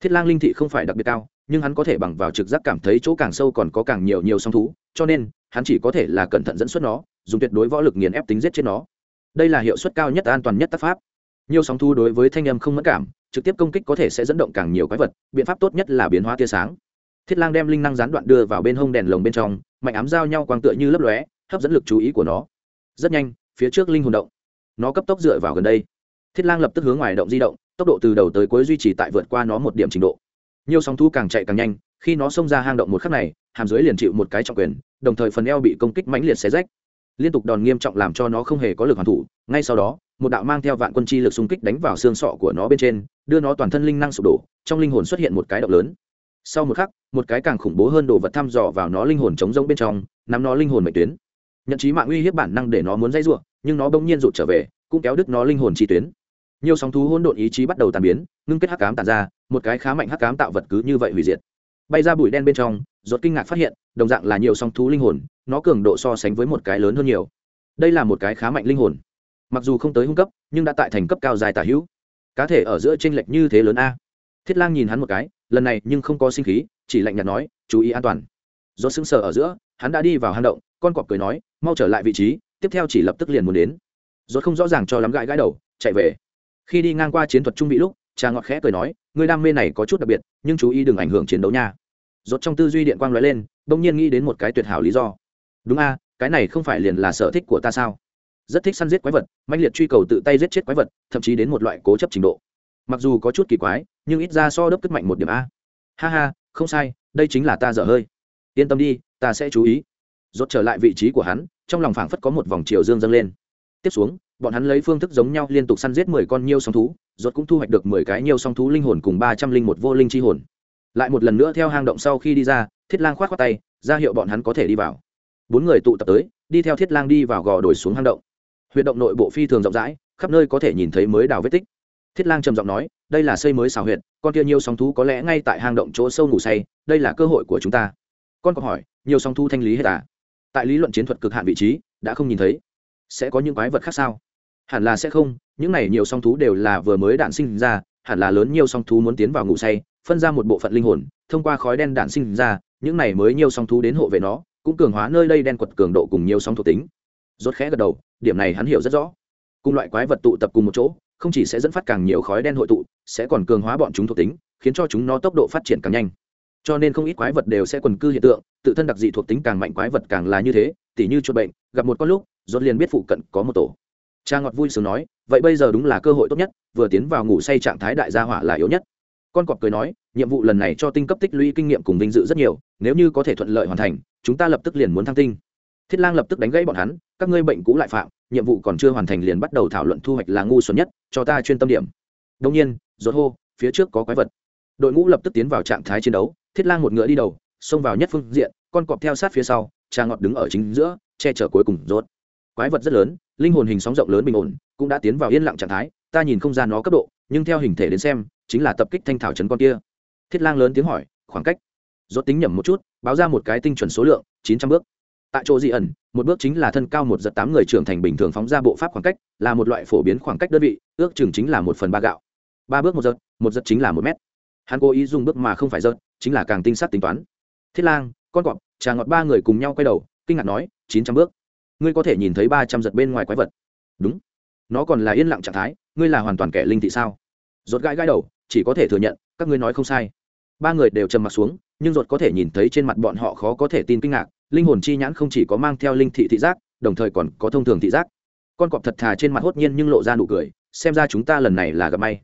Thiết lang linh thị không phải đặc biệt cao, nhưng hắn có thể bằng vào trực giác cảm thấy chỗ càng sâu còn có càng nhiều nhiều song thú, cho nên, hắn chỉ có thể là cẩn thận dẫn xuất nó, dùng tuyệt đối võ lực nghiền ép tính giết chết nó. Đây là hiệu suất cao nhất, an toàn nhất tác pháp. Nhiều sóng thú đối với thanh âm không mất cảm, trực tiếp công kích có thể sẽ dẫn động càng nhiều quái vật, biện pháp tốt nhất là biến hóa tia sáng thiết lang đem linh năng gián đoạn đưa vào bên hông đèn lồng bên trong mạnh ám giao nhau quang tựa như lấp lóe, hấp dẫn lực chú ý của nó. Rất nhanh, phía trước linh hồn động. Nó cấp tốc dựa vào gần đây. Thiết lang lập tức hướng ngoài động di động, tốc độ từ đầu tới cuối duy trì tại vượt qua nó một điểm trình độ. Nhiều sóng thu càng chạy càng nhanh, khi nó xông ra hang động một khắc này, hàm dưới liền chịu một cái trọng quyền, đồng thời phần eo bị công kích mãnh liệt xé rách. Liên tục đòn nghiêm trọng làm cho nó không hề có lực hoàn thủ, ngay sau đó, một đạo mang theo vạn quân chi lực xung kích đánh vào xương sọ của nó bên trên, đưa nó toàn thân linh năng sụp đổ, trong linh hồn xuất hiện một cái động lớn sau một khắc, một cái càng khủng bố hơn đồ vật thăm dò vào nó linh hồn chống rông bên trong, nắm nó linh hồn mệnh tuyến. Nhận trí mạng uy hiếp bản năng để nó muốn dây ruộng nhưng nó bỗng nhiên rụt trở về, cũng kéo đứt nó linh hồn chi tuyến. Nhiều sóng thú hỗn độn ý chí bắt đầu tàn biến, ngưng kết hắc cám tàn ra, một cái khá mạnh hắc cám tạo vật cứ như vậy hủy diệt. Bay ra bụi đen bên trong giọt kinh ngạc phát hiện, đồng dạng là nhiều song thú linh hồn, nó cường độ so sánh với một cái lớn hơn nhiều. Đây là một cái khá mạnh linh hồn. Mặc dù không tới hung cấp, nhưng đã tại thành cấp cao dài tả hữu. Cá thể ở giữa t r n lệch như thế lớn a thiết lang nhìn hắn một cái, lần này nhưng không có sinh khí, chỉ lạnh nhạt nói, chú ý an toàn. Do sững sờ ở giữa, hắn đã đi vào hang động, con cọp cười nói, mau trở lại vị trí, tiếp theo chỉ lập tức liền muốn đến. Rốt không rõ ràng cho lắm gãi gãi đầu, chạy về. Khi đi ngang qua chiến thuật trung vị lúc, cha ngọt khẽ cười nói, người đam mê này có chút đặc biệt, nhưng chú ý đừng ảnh hưởng chiến đấu nha. Rốt trong tư duy điện quang lóe lên, bỗng nhiên nghĩ đến một cái tuyệt hảo lý do. Đúng a, cái này không phải liền là sở thích của ta sao? Rất thích săn giết quái vật manh liệt truy cầu tự tay giết chết quái vật, thậm chí đến một loại cố chấp trình độ. Mặc dù có chút kỳ quái nhưng ít ra so đớp cất mạnh một điểm a. Ha ha, không sai, đây chính là ta dở hơi. Yên tâm đi, ta sẽ chú ý. Rốt trở lại vị trí của hắn, trong lòng phảng phất có một vòng chiều dương dâng lên. Tiếp xuống, bọn hắn lấy phương thức giống nhau liên tục săn giết mười con nhiêu song thú, rốt cũng thu hoạch được mười cái nhiêu song thú linh hồn cùng ba trăm linh một vô linh chi hồn. Lại một lần nữa theo hang động sau khi đi ra, thiết lang khoát khoát tay, ra hiệu bọn hắn có thể đi vào. Bốn người tụ tập tới, đi theo thiết lang đi vào gò đổi xuống hang động. Huyệt động nội bộ phi thường rộng rãi, khắp nơi có thể nhìn thấy mới đào vết tích thiết lang trầm giọng nói, đây là xây mới xào huyệt, con kia nhiều sóng thú có lẽ ngay tại hang động chỗ sâu ngủ say, đây là cơ hội của chúng ta. Con có hỏi, nhiều sóng thú thanh lý hết à? Tại lý luận chiến thuật cực hạn vị trí, đã không nhìn thấy. Sẽ có những quái vật khác sao? Hẳn là sẽ không, những này nhiều song thú đều là vừa mới đạn sinh ra, hẳn là lớn nhiều song thú muốn tiến vào ngủ say, phân ra một bộ phận linh hồn, thông qua khói đen đạn sinh ra, những này mới nhiều song thú đến hộ vệ nó, cũng cường hóa nơi đây đen quật cường độ cùng nhiều sóng thuộc tính. Rốt khẽ gật đầu, điểm này hắn hiểu rất rõ. Cùng loại quái vật tụ tập cùng một chỗ không chỉ sẽ dẫn phát càng nhiều khói đen hội tụ, sẽ còn cường hóa bọn chúng thuộc tính, khiến cho chúng nó tốc độ phát triển càng nhanh. Cho nên không ít quái vật đều sẽ quần cư hiện tượng, tự thân đặc dị thuộc tính càng mạnh quái vật càng là như thế, tỉ như chuột bệnh, gặp một con lúc, rốt liền biết phụ cận có một tổ. Cha ngọt vui sướng nói, vậy bây giờ đúng là cơ hội tốt nhất, vừa tiến vào ngủ say trạng thái đại gia hỏa là yếu nhất. Con cọp cười nói, nhiệm vụ lần này cho tinh cấp tích lũy kinh nghiệm cùng vinh dự rất nhiều, nếu như có thể thuận lợi hoàn thành, chúng ta lập tức liền muốn thăng tinh. Thiết lang lập tức đánh gãy bọn hắn các ngươi bệnh cũ lại phạm, nhiệm vụ còn chưa hoàn thành liền bắt đầu thảo luận thu hoạch là ngu xuẩn nhất, cho ta chuyên tâm điểm. Đông nhiên rốt hô, phía trước có quái vật. Đội ngũ lập tức tiến vào trạng thái chiến đấu, thiết lang một ngựa đi đầu, xông vào nhất phương diện, con cọp theo sát phía sau, cha ngọt đứng ở chính giữa, che chở cuối cùng rốt quái vật rất lớn, linh hồn hình sóng rộng lớn bình ổn, cũng đã tiến vào yên lặng trạng thái, ta nhìn không ra nó cấp độ, nhưng theo hình thể đến xem, chính là tập kích thanh thảo trấn con kia. Thiết lang lớn tiếng hỏi, khoảng cách. Rốt tính nhẩm một chút, báo ra một cái tinh chuẩn số lượng, chín trăm bước tại chỗ dị ẩn, một bước chính là thân cao một giật tám người trưởng thành bình thường phóng ra bộ pháp khoảng cách, là một loại phổ biến khoảng cách đơn vị, ước chừng chính là một phần ba gạo. Ba bước một giật một giật chính là một mét. Hắn cố ý dùng bước mà không phải giật, chính là càng tinh sát tính toán. Thiết lang, con cọp trà ngọt ba người cùng nhau quay đầu, kinh ngạc nói, chín trăm bước. Ngươi có thể nhìn thấy ba trăm giật bên ngoài quái vật. Đúng. Nó còn là yên lặng trạng thái, ngươi là hoàn toàn kẻ linh thị sao? Rột gãi gãi đầu, chỉ có thể thừa nhận, các ngươi nói không sai. Ba người đều trầm m ặ t xuống, nhưng rột có thể nhìn thấy trên mặt bọn họ khó có thể tin kinh ngạc linh hồn chi nhãn không chỉ có mang theo linh thị thị giác, đồng thời còn có thông thường thị giác. Con cọp thật thà trên mặt hốt nhiên nhưng lộ ra nụ cười, xem ra chúng ta lần này là gặp may.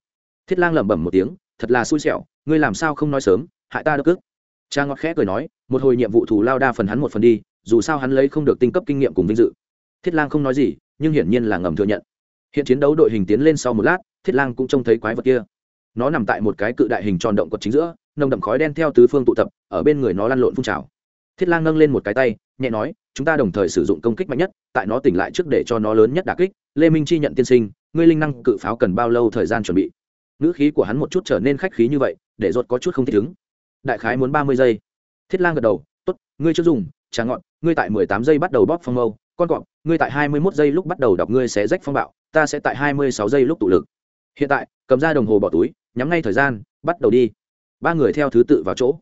Thiết lang lẩm bẩm một tiếng, thật là xui xẻo, ngươi làm sao không nói sớm, hại ta đất ức. Cha ngọt khẽ cười nói, một hồi nhiệm vụ thù lao đa phần hắn một phần đi, dù sao hắn lấy không được tinh cấp kinh nghiệm cùng vinh dự. Thiết lang không nói gì, nhưng hiển nhiên là ngầm thừa nhận. Hiện chiến đấu đội hình tiến lên sau một lát, thiết lang cũng trông thấy quái vật kia. Nó nằm tại một cái cự đại hình tròn động quật chính giữa, nồng đậm khói đen theo tứ phương tụ tập, ở bên người nó lăn lộn phun trào thiết lang nâng lên một cái tay, nhẹ nói, chúng ta đồng thời sử dụng công kích mạnh nhất, tại nó tỉnh lại trước để cho nó lớn nhất đà kích. Lê minh chi nhận tiên sinh, ngươi linh năng cự pháo cần bao lâu thời gian chuẩn bị? Ngữ khí của hắn một chút trở nên khách khí như vậy, để ruột có chút không thích ứng. Đại khái muốn ba mươi giây. Thiết lang gật đầu, tốt, ngươi chưa dùng, trà ngọn ngươi tại mười tám giây bắt đầu bóp phong mâu, con cọp, ngươi tại hai mươi mốt giây lúc bắt đầu đọc ngươi sẽ rách phong bạo, ta sẽ tại hai mươi sáu giây lúc tụ lực. Hiện tại, cầm ra đồng hồ bỏ túi, nhắm ngay thời gian, bắt đầu đi. Ba người theo thứ tự vào chỗ.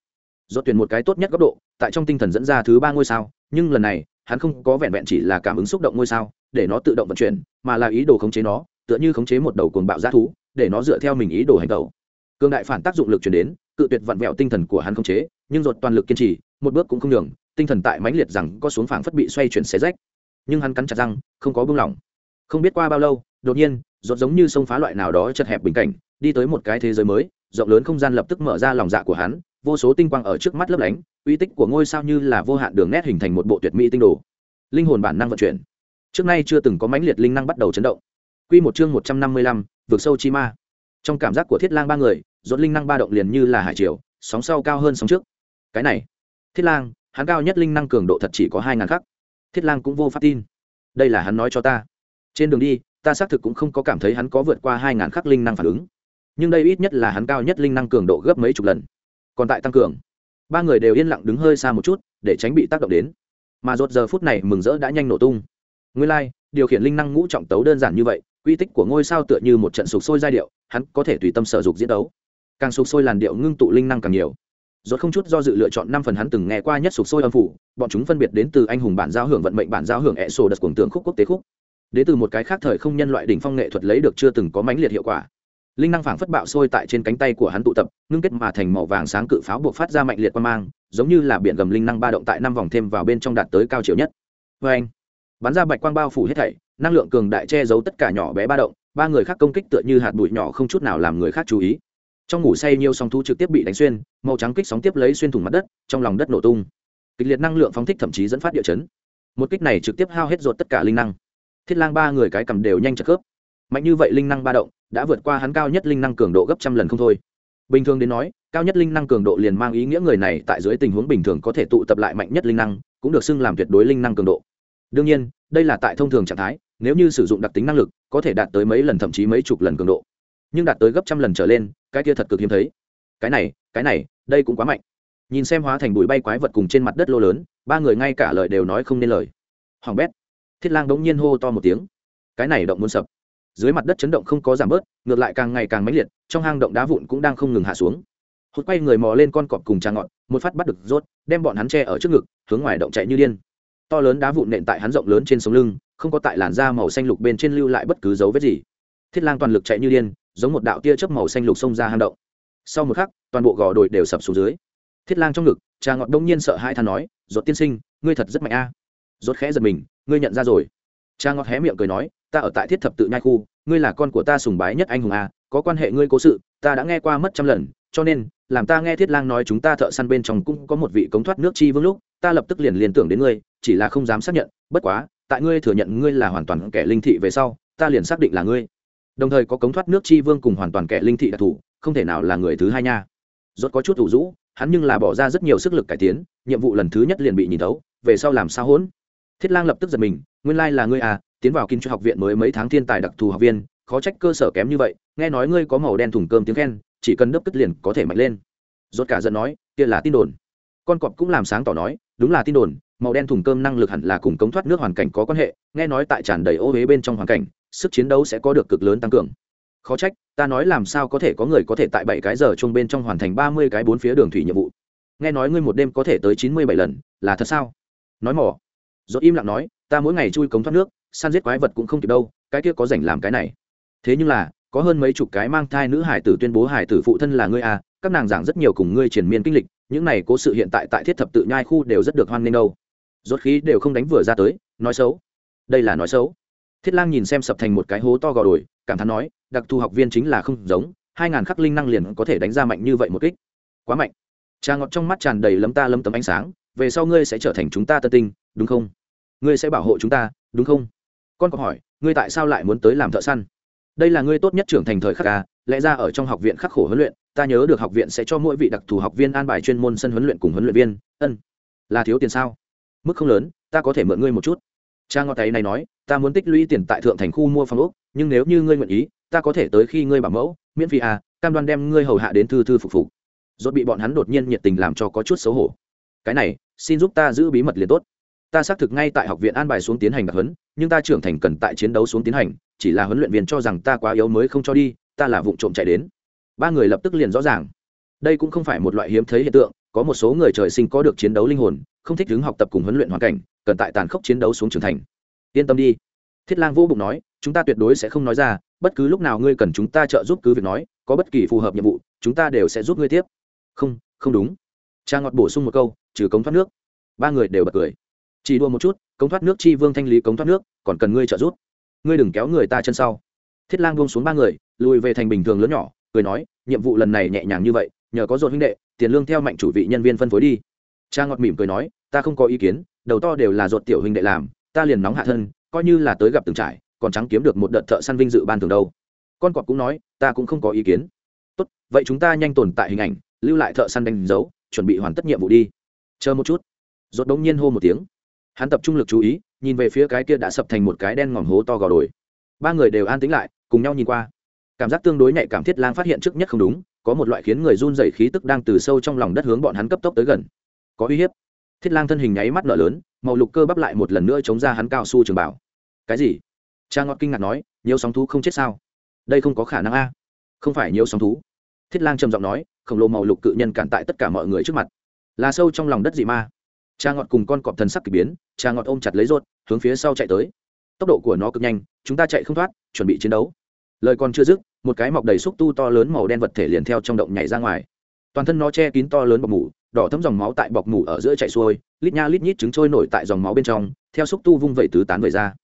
Rốt tuyển một cái tốt nhất góc độ, tại trong tinh thần dẫn ra thứ ba ngôi sao, nhưng lần này, hắn không có vẹn vẹn chỉ là cảm ứng xúc động ngôi sao, để nó tự động vận chuyển, mà là ý đồ khống chế nó, tựa như khống chế một đầu cuồng bạo dã thú, để nó dựa theo mình ý đồ hành động. cương đại phản tác dụng lực truyền đến, cự tuyệt vặn vẹo tinh thần của hắn khống chế, nhưng rốt toàn lực kiên trì, một bước cũng không đường tinh thần tại mãnh liệt rằng có xuống phảng phất bị xoay chuyển xé rách nhưng hắn cắn chặt răng, không có buông lỏng không biết qua bao lâu, đột nhiên, rốt giống như sông phá loại nào đó chật hẹp bình cảnh, đi tới một cái thế giới mới, rộng lớn không gian lập tức mở ra lòng dạ của hắn vô số tinh quang ở trước mắt lấp lánh uy tích của ngôi sao như là vô hạn đường nét hình thành một bộ tuyệt mỹ tinh đồ linh hồn bản năng vận chuyển trước nay chưa từng có mãnh liệt linh năng bắt đầu chấn động Quy một chương một trăm năm mươi lăm, vượt sâu chi ma. Trong cảm giác của Thiết Lang ba người, dồn linh năng ba động liền như là hải triều, sóng sau cao hơn sóng trước. Cái này, Thiết Lang, hắn cao nhất linh năng cường độ thật chỉ có hai ngàn khắc. Thiết Lang cũng vô pháp tin. Đây là hắn nói cho ta. Trên đường đi, ta xác thực cũng không có cảm thấy hắn có vượt qua hai ngàn khắc linh năng phản ứng. Nhưng đây ít nhất là hắn cao nhất linh năng cường độ gấp mấy chục lần. Còn tại tăng cường, ba người đều yên lặng đứng hơi xa một chút, để tránh bị tác động đến. Mà rốt giờ phút này mừng rỡ đã nhanh nổ tung. Nguyên lai, like, điều khiển linh năng ngũ trọng tấu đơn giản như vậy, quy tích của ngôi sao tựa như một trận sục sôi giai điệu hắn có thể tùy tâm sở dục diễn đấu. Càng sục sôi làn điệu ngưng tụ linh năng càng nhiều. Rốt không chút do dự lựa chọn năm phần hắn từng nghe qua nhất sục sôi âm phủ bọn chúng phân biệt đến từ anh hùng bản giao hưởng vận mệnh bản giao hưởng ẹ sổ đợt cuồng tượng khúc quốc tế khúc. Đến từ một cái khác thời không nhân loại đỉnh phong nghệ thuật lấy được chưa từng có mãnh liệt hiệu quả linh năng phảng phất bạo sôi tại trên cánh tay của hắn tụ tập, ngưng kết mà thành màu vàng sáng cự pháo buộc phát ra mạnh liệt quan mang, giống như là biển gầm linh năng ba động tại năm vòng thêm vào bên trong đạt tới cao chiều nhất. Vê anh, bắn ra bạch quang bao phủ hết thảy, năng lượng cường đại che giấu tất cả nhỏ bé ba động, ba người khác công kích tựa như hạt bụi nhỏ không chút nào làm người khác chú ý. Trong ngủ say nhiều song thu trực tiếp bị đánh xuyên, màu trắng kích sóng tiếp lấy xuyên thủng mặt đất, trong lòng đất nổ tung. Kịch liệt năng lượng phóng thích thậm chí dẫn phát địa chấn. Một kích này trực tiếp hao hết ruột tất cả linh năng. Thiết lang ba người cái cầm đều nhanh chật khớp. Mạnh như vậy linh năng ba động đã vượt qua hắn cao nhất linh năng cường độ gấp trăm lần không thôi. Bình thường đến nói, cao nhất linh năng cường độ liền mang ý nghĩa người này tại dưới tình huống bình thường có thể tụ tập lại mạnh nhất linh năng, cũng được xưng làm tuyệt đối linh năng cường độ. Đương nhiên, đây là tại thông thường trạng thái, nếu như sử dụng đặc tính năng lực, có thể đạt tới mấy lần thậm chí mấy chục lần cường độ. Nhưng đạt tới gấp trăm lần trở lên, cái kia thật cực hiếm thấy. Cái này cái này, đây cũng quá mạnh. Nhìn xem hóa thành bụi bay quái vật cùng trên mặt đất lô lớn, ba người ngay cả lời đều nói không nên lời. Hoàng bét, thiết lang đống nhiên hô to một tiếng. Cái này động muốn sập dưới mặt đất chấn động không có giảm bớt, ngược lại càng ngày càng mãnh liệt, trong hang động đá vụn cũng đang không ngừng hạ xuống. Hụt quay người mò lên con cọp cùng trà ngọn một phát bắt được rốt, đem bọn hắn tre ở trước ngực, hướng ngoài động chạy như điên. To lớn đá vụn nện tại hắn rộng lớn trên sống lưng, không có tại làn da màu xanh lục bên trên lưu lại bất cứ dấu vết gì. Thiết lang toàn lực chạy như điên, giống một đạo tia chớp màu xanh lục xông ra hang động. Sau một khắc, toàn bộ gò đồi đều sập xuống dưới. Thiết lang trong ngực cha ngọt đông nhiên sợ hai than nói, rốt tiên sinh, ngươi thật rất mạnh a. À. khẽ giật mình, ngươi nhận ra rồi. Cha ngọt hé miệng cười nói ta ở tại thiết thập tự nhai khu, ngươi là con của ta sùng bái nhất anh hùng a có quan hệ ngươi cố sự, ta đã nghe qua mất trăm lần, cho nên, làm ta nghe thiết lang nói chúng ta thợ săn bên trong cũng có một vị cống thoát nước chi vương lúc, ta lập tức liền liên tưởng đến ngươi, chỉ là không dám xác nhận, bất quá, tại ngươi thừa nhận ngươi là hoàn toàn kẻ linh thị về sau, ta liền xác định là ngươi. Đồng thời có cống thoát nước chi vương cùng hoàn toàn kẻ linh thị đặc thù không thể nào là người thứ hai nha. Rốt có chút thủ rũ, hắn nhưng là bỏ ra rất nhiều sức lực cải tiến, nhiệm vụ lần thứ nhất liền bị nhìn thấu, về sau làm sao hỗn? Thiết lang lập tức giật mình nguyên lai là ngươi à tiến vào kinh cho học viện mới mấy tháng thiên tài đặc thù học viên, khó trách cơ sở kém như vậy, nghe nói ngươi có màu đen thùng cơm tiếng khen, chỉ cần đớp cất liền có thể mạnh lên. Rốt cả giận nói, kia là tin đồn. Con cọp cũng làm sáng tỏ nói, đúng là tin đồn, màu đen thùng cơm năng lực hẳn là cùng cống thoát nước hoàn cảnh có quan hệ, nghe nói tại tràn đầy ô huế bên trong hoàn cảnh, sức chiến đấu sẽ có được cực lớn tăng cường. Khó trách, ta nói làm sao có thể có người có thể tại bảy cái giờ chung bên trong hoàn thành ba mươi cái bốn phía đường thủy nhiệm vụ. Nghe nói ngươi một đêm có thể tới chín mươi bảy lần, là thật sao? Nói mỏ. Dốt im lặng nói ta mỗi ngày chui cống thoát nước, săn giết quái vật cũng không kịp đâu, cái kia có rảnh làm cái này. Thế nhưng là, có hơn mấy chục cái mang thai nữ hải tử tuyên bố hải tử phụ thân là ngươi à các nàng giảng rất nhiều cùng ngươi triển miên kinh lịch, những này cố sự hiện tại tại thiết thập tự nhai khu đều rất được hoan nghênh đâu. Rốt khí đều không đánh vừa ra tới, nói xấu. Đây là nói xấu. Thiết lang nhìn xem sập thành một cái hố to gò đồi, cảm thán nói, đặc thù học viên chính là không giống, hai ngàn khắc linh năng liền có thể đánh ra mạnh như vậy một kích. Quá mạnh. Trà ngọt trong mắt tràn đầy lấm ta lấm tấm ánh sáng, về sau ngươi sẽ trở thành chúng ta tân tinh, đúng không? Ngươi sẽ bảo hộ chúng ta, đúng không? Con có hỏi, ngươi tại sao lại muốn tới làm thợ săn? Đây là ngươi tốt nhất trưởng thành thời khắc ca lẽ ra ở trong học viện khắc khổ huấn luyện, ta nhớ được học viện sẽ cho mỗi vị đặc thù học viên an bài chuyên môn sân huấn luyện cùng huấn luyện viên, ân. Là thiếu tiền sao? Mức không lớn, ta có thể mượn ngươi một chút. Cha ngọt tay này nói, ta muốn tích lũy tiền tại thượng thành khu mua phòng ốc, nhưng nếu như ngươi nguyện ý, ta có thể tới khi ngươi bảo mẫu, miễn phí à cam đoan đem ngươi hầu hạ đến thư thư phục phục. Rốt bị bọn hắn đột nhiên nhiệt tình làm cho có chút xấu hổ. Cái này, xin giúp ta giữ bí mật liền tốt ta xác thực ngay tại học viện an bài xuống tiến hành đặc huấn, nhưng ta trưởng thành cần tại chiến đấu xuống tiến hành, chỉ là huấn luyện viên cho rằng ta quá yếu mới không cho đi, ta là vụ trộm chạy đến. Ba người lập tức liền rõ ràng. Đây cũng không phải một loại hiếm thấy hiện tượng, có một số người trời sinh có được chiến đấu linh hồn, không thích đứng học tập cùng huấn luyện hoàn cảnh, cần tại tàn khốc chiến đấu xuống trưởng thành. Yên tâm đi. Thiết lang vô bụng nói, chúng ta tuyệt đối sẽ không nói ra, bất cứ lúc nào ngươi cần chúng ta trợ giúp cứ việc nói, có bất kỳ phù hợp nhiệm vụ, chúng ta đều sẽ giúp ngươi tiếp. Không không đúng. Cha ngọt bổ sung một câu, trừ cống thoát nước. Ba người đều bật cười chỉ đua một chút, cống thoát nước chi vương thanh lý cống thoát nước, còn cần ngươi trợ giúp. Ngươi đừng kéo người ta chân sau. Thiết lang buông xuống ba người, lùi về thành bình thường lớn nhỏ, cười nói, nhiệm vụ lần này nhẹ nhàng như vậy, nhờ có dồn huynh đệ, tiền lương theo mạnh chủ vị nhân viên phân phối đi. Cha ngọt mỉm cười nói, ta không có ý kiến, đầu to đều là ruột tiểu huynh đệ làm, ta liền nóng hạ thân, coi như là tới gặp từng trải còn trắng kiếm được một đợt thợ săn vinh dự ban thường đâu. Con cọp cũng nói, ta cũng không có ý kiến. Tốt, vậy chúng ta nhanh tồn tại hình ảnh, lưu lại thợ săn đánh dấu, chuẩn bị hoàn tất nhiệm vụ đi. Chờ một chút. Rốt đống nhiên hô một tiếng hắn tập trung lực chú ý, nhìn về phía cái kia đã sập thành một cái đen ngòm hố to gò đồi. Ba người đều an tĩnh lại, cùng nhau nhìn qua. Cảm giác tương đối nhạy cảm thiết lang phát hiện trước nhất không đúng, có một loại khiến người run dày khí tức đang từ sâu trong lòng đất hướng bọn hắn cấp tốc tới gần. Có uy hiếp. Thiết lang thân hình nháy mắt nở lớn, màu lục cơ bắp lại một lần nữa chống ra hắn cao su trường bảo. Cái gì? Cha ngọt kinh ngạc nói nhiều sóng thú không chết sao? Đây không có khả năng a. Không phải nhiều sóng thú. Thiết lang trầm giọng nói, khổng lồ màu lục cự nhân cản tại tất cả mọi người trước mặt. Là sâu trong lòng đất dị ma cha ngọt cùng con cọp thần sắc k ỳ biến, cha ngọt ôm chặt lấy rốt hướng phía sau chạy tới. Tốc độ của nó cực nhanh, chúng ta chạy không thoát, chuẩn bị chiến đấu. Lời còn chưa dứt, một cái mọc đầy xúc tu to lớn màu đen vật thể liền theo trong động nhảy ra ngoài. Toàn thân nó che kín to lớn bọc mủ, đỏ thấm dòng máu tại bọc mủ ở giữa chạy xuôi, lít nha lít nhít trứng trôi nổi tại dòng máu bên trong, theo xúc tu vung vẩy tứ tán vẩy ra.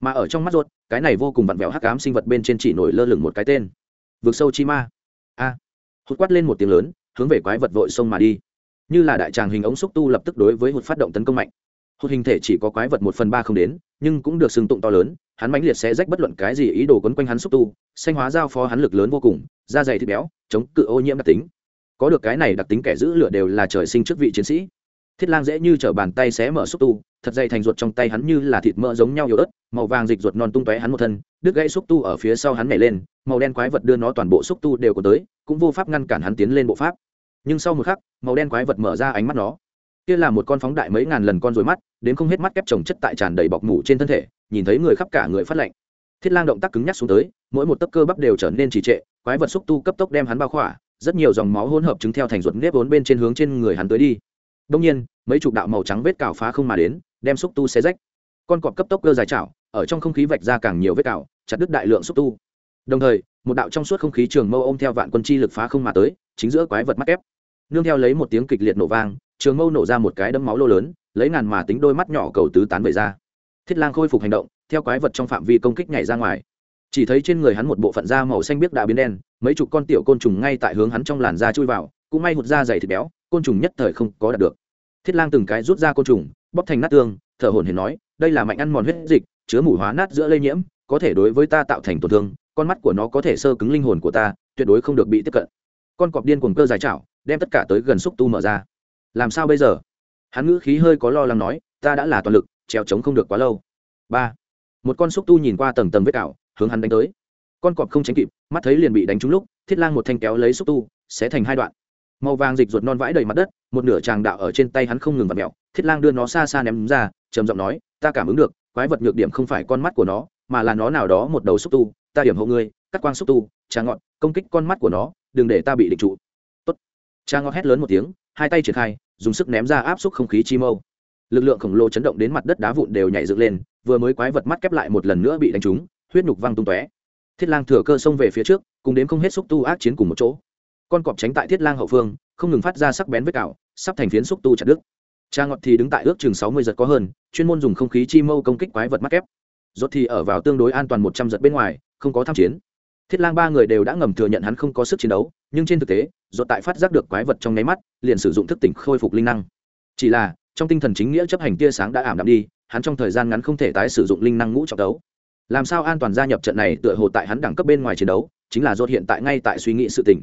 Mà ở trong mắt ruột, cái này vô cùng vặn vẹo hắc ám sinh vật bên trên chỉ nổi lơ lửng một cái tên. Vượt sâu chi ma. A. À. hụt quát lên một tiếng lớn, hướng về quái vật vội sông mà đi như là đại tràng hình ống xúc tu lập tức đối với hụt phát động tấn công mạnh. Hụt hình thể chỉ có quái vật một phần ba không đến, nhưng cũng được xưng tụng to lớn, hắn mãnh liệt sẽ rách bất luận cái gì ý đồ quấn quanh hắn xúc tu xanh hóa giao phó hắn lực lớn vô cùng, da dày thịt béo, chống cự ô nhiễm đặc tính. Có được cái này đặc tính kẻ giữ lửa đều là trời sinh trước vị chiến sĩ. Thiết lang dễ như t bàn tay xé mở xúc tu, thật dày thành ruột trong tay hắn như là thịt mỡ giống nhau yếu ớt, màu vàng dịch ruột non tung tóe hắn một thân, đứt gãy xúc tu ở phía sau hắn nhảy lên, màu đen quái vật đưa nó toàn bộ xúc tu đều có tới, cũng vô pháp ngăn cản hắn tiến lên bộ pháp nhưng sau một khắc, màu đen quái vật mở ra ánh mắt nó. Kia là một con phóng đại mấy ngàn lần con rối mắt, đến không hết mắt kép trồng chất tại tràn đầy bọc mủ trên thân thể, nhìn thấy người khắp cả người phát lạnh. Thiết lang động tác cứng nhắc xuống tới, mỗi một tấc cơ bắp đều trở nên trì trệ, quái vật xúc tu cấp tốc đem hắn bao khỏa, rất nhiều dòng máu hỗn hợp chứng theo thành ruột nếp vốn bên trên hướng trên người hắn tới đi. Đông nhiên, mấy chục đạo màu trắng vết cào phá không mà đến, đem xúc tu xé rách. Con cọp cấp tốc cơ dài chảo, ở trong không khí vạch ra càng nhiều vết cào, chặt đứt đại lượng xúc tu. Đồng thời, một đạo trong suốt không khí trường mâu ôm theo vạn quân chi lực phá không mà tới, chính giữa quái vật mắc ép nương theo lấy một tiếng kịch liệt nổ vang, trường mâu nổ ra một cái đấm máu lô lớn, lấy ngàn mà tính đôi mắt nhỏ cầu tứ tán về ra. Thiết lang khôi phục hành động, theo quái vật trong phạm vi công kích nhảy ra ngoài. Chỉ thấy trên người hắn một bộ phận da màu xanh biếc đã biến đen, mấy chục con tiểu côn trùng ngay tại hướng hắn trong làn da chui vào, cũng may hụt da dày thịt béo, côn trùng nhất thời không có đạt được. Thiết lang từng cái rút ra côn trùng, bóp thành nát tương, thở hồn hển nói, đây là mạnh ăn mòn huyết dịch, chứa mủ hóa nát giữa lây nhiễm, có thể đối với ta tạo thành tổn thương, con mắt của nó có thể sơ cứng linh hồn của ta, tuyệt đối không được bị tiếp cận. Con cọp điên cuồng cơ dài chảo đem tất cả tới gần xúc tu mở ra. Làm sao bây giờ? Hắn ngữ khí hơi có lo lắng nói, ta đã là toàn lực treo chống không được quá lâu. Ba. Một con xúc tu nhìn qua tầng tầng vết cạo hướng hắn đánh tới. Con cọp không tránh kịp, mắt thấy liền bị đánh trúng lúc, thiết lang một thanh kéo lấy xúc tu sẽ thành hai đoạn. Màu vàng dịch ruột non vãi đầy mặt đất, một nửa tràng đạo ở trên tay hắn không ngừng vặt mẹo thiết lang đưa nó xa xa ném ra, trầm giọng nói, ta cảm ứng được, quái vật nhược điểm không phải con mắt của nó, mà là nó nào đó một đầu xúc tu, ta điểm hộ ngươi, cắt quang xúc tu, trà ngọn, công kích con mắt của nó, đừng để ta bị định trụ cha ngọt hét lớn một tiếng, hai tay triển khai, dùng sức ném ra áp suất không khí chi mâu. Lực lượng khổng lồ chấn động đến mặt đất đá vụn đều nhảy dựng lên, vừa mới quái vật mắt kép lại một lần nữa bị đánh trúng, huyết nhục văng tung tóe. Thiết lang thừa cơ xông về phía trước, cùng đến không hết xúc tu ác chiến cùng một chỗ. Con cọp tránh tại thiết lang hậu phương, không ngừng phát ra sắc bén với cạo sắp thành phiến xúc tu chặt đứt. Cha ngọt thì đứng tại ước chừng sáu mươi giật có hơn, chuyên môn dùng không khí chi mâu công kích quái vật mắt kép. Rốt thì ở vào tương đối an toàn một trăm giật bên ngoài, không có tham chiến thiết lang ba người đều đã ngầm thừa nhận hắn không có sức chiến đấu, nhưng trên thực tế rốt tại phát giác được quái vật trong nháy mắt, liền sử dụng thức tỉnh khôi phục linh năng. Chỉ là, trong tinh thần chính nghĩa chấp hành tia sáng đã ảm đạm đi, hắn trong thời gian ngắn không thể tái sử dụng linh năng ngũ trọng đấu. Làm sao an toàn gia nhập trận này tựa hồ tại hắn đẳng cấp bên ngoài chiến đấu, chính là dốt hiện tại ngay tại suy nghĩ sự tình.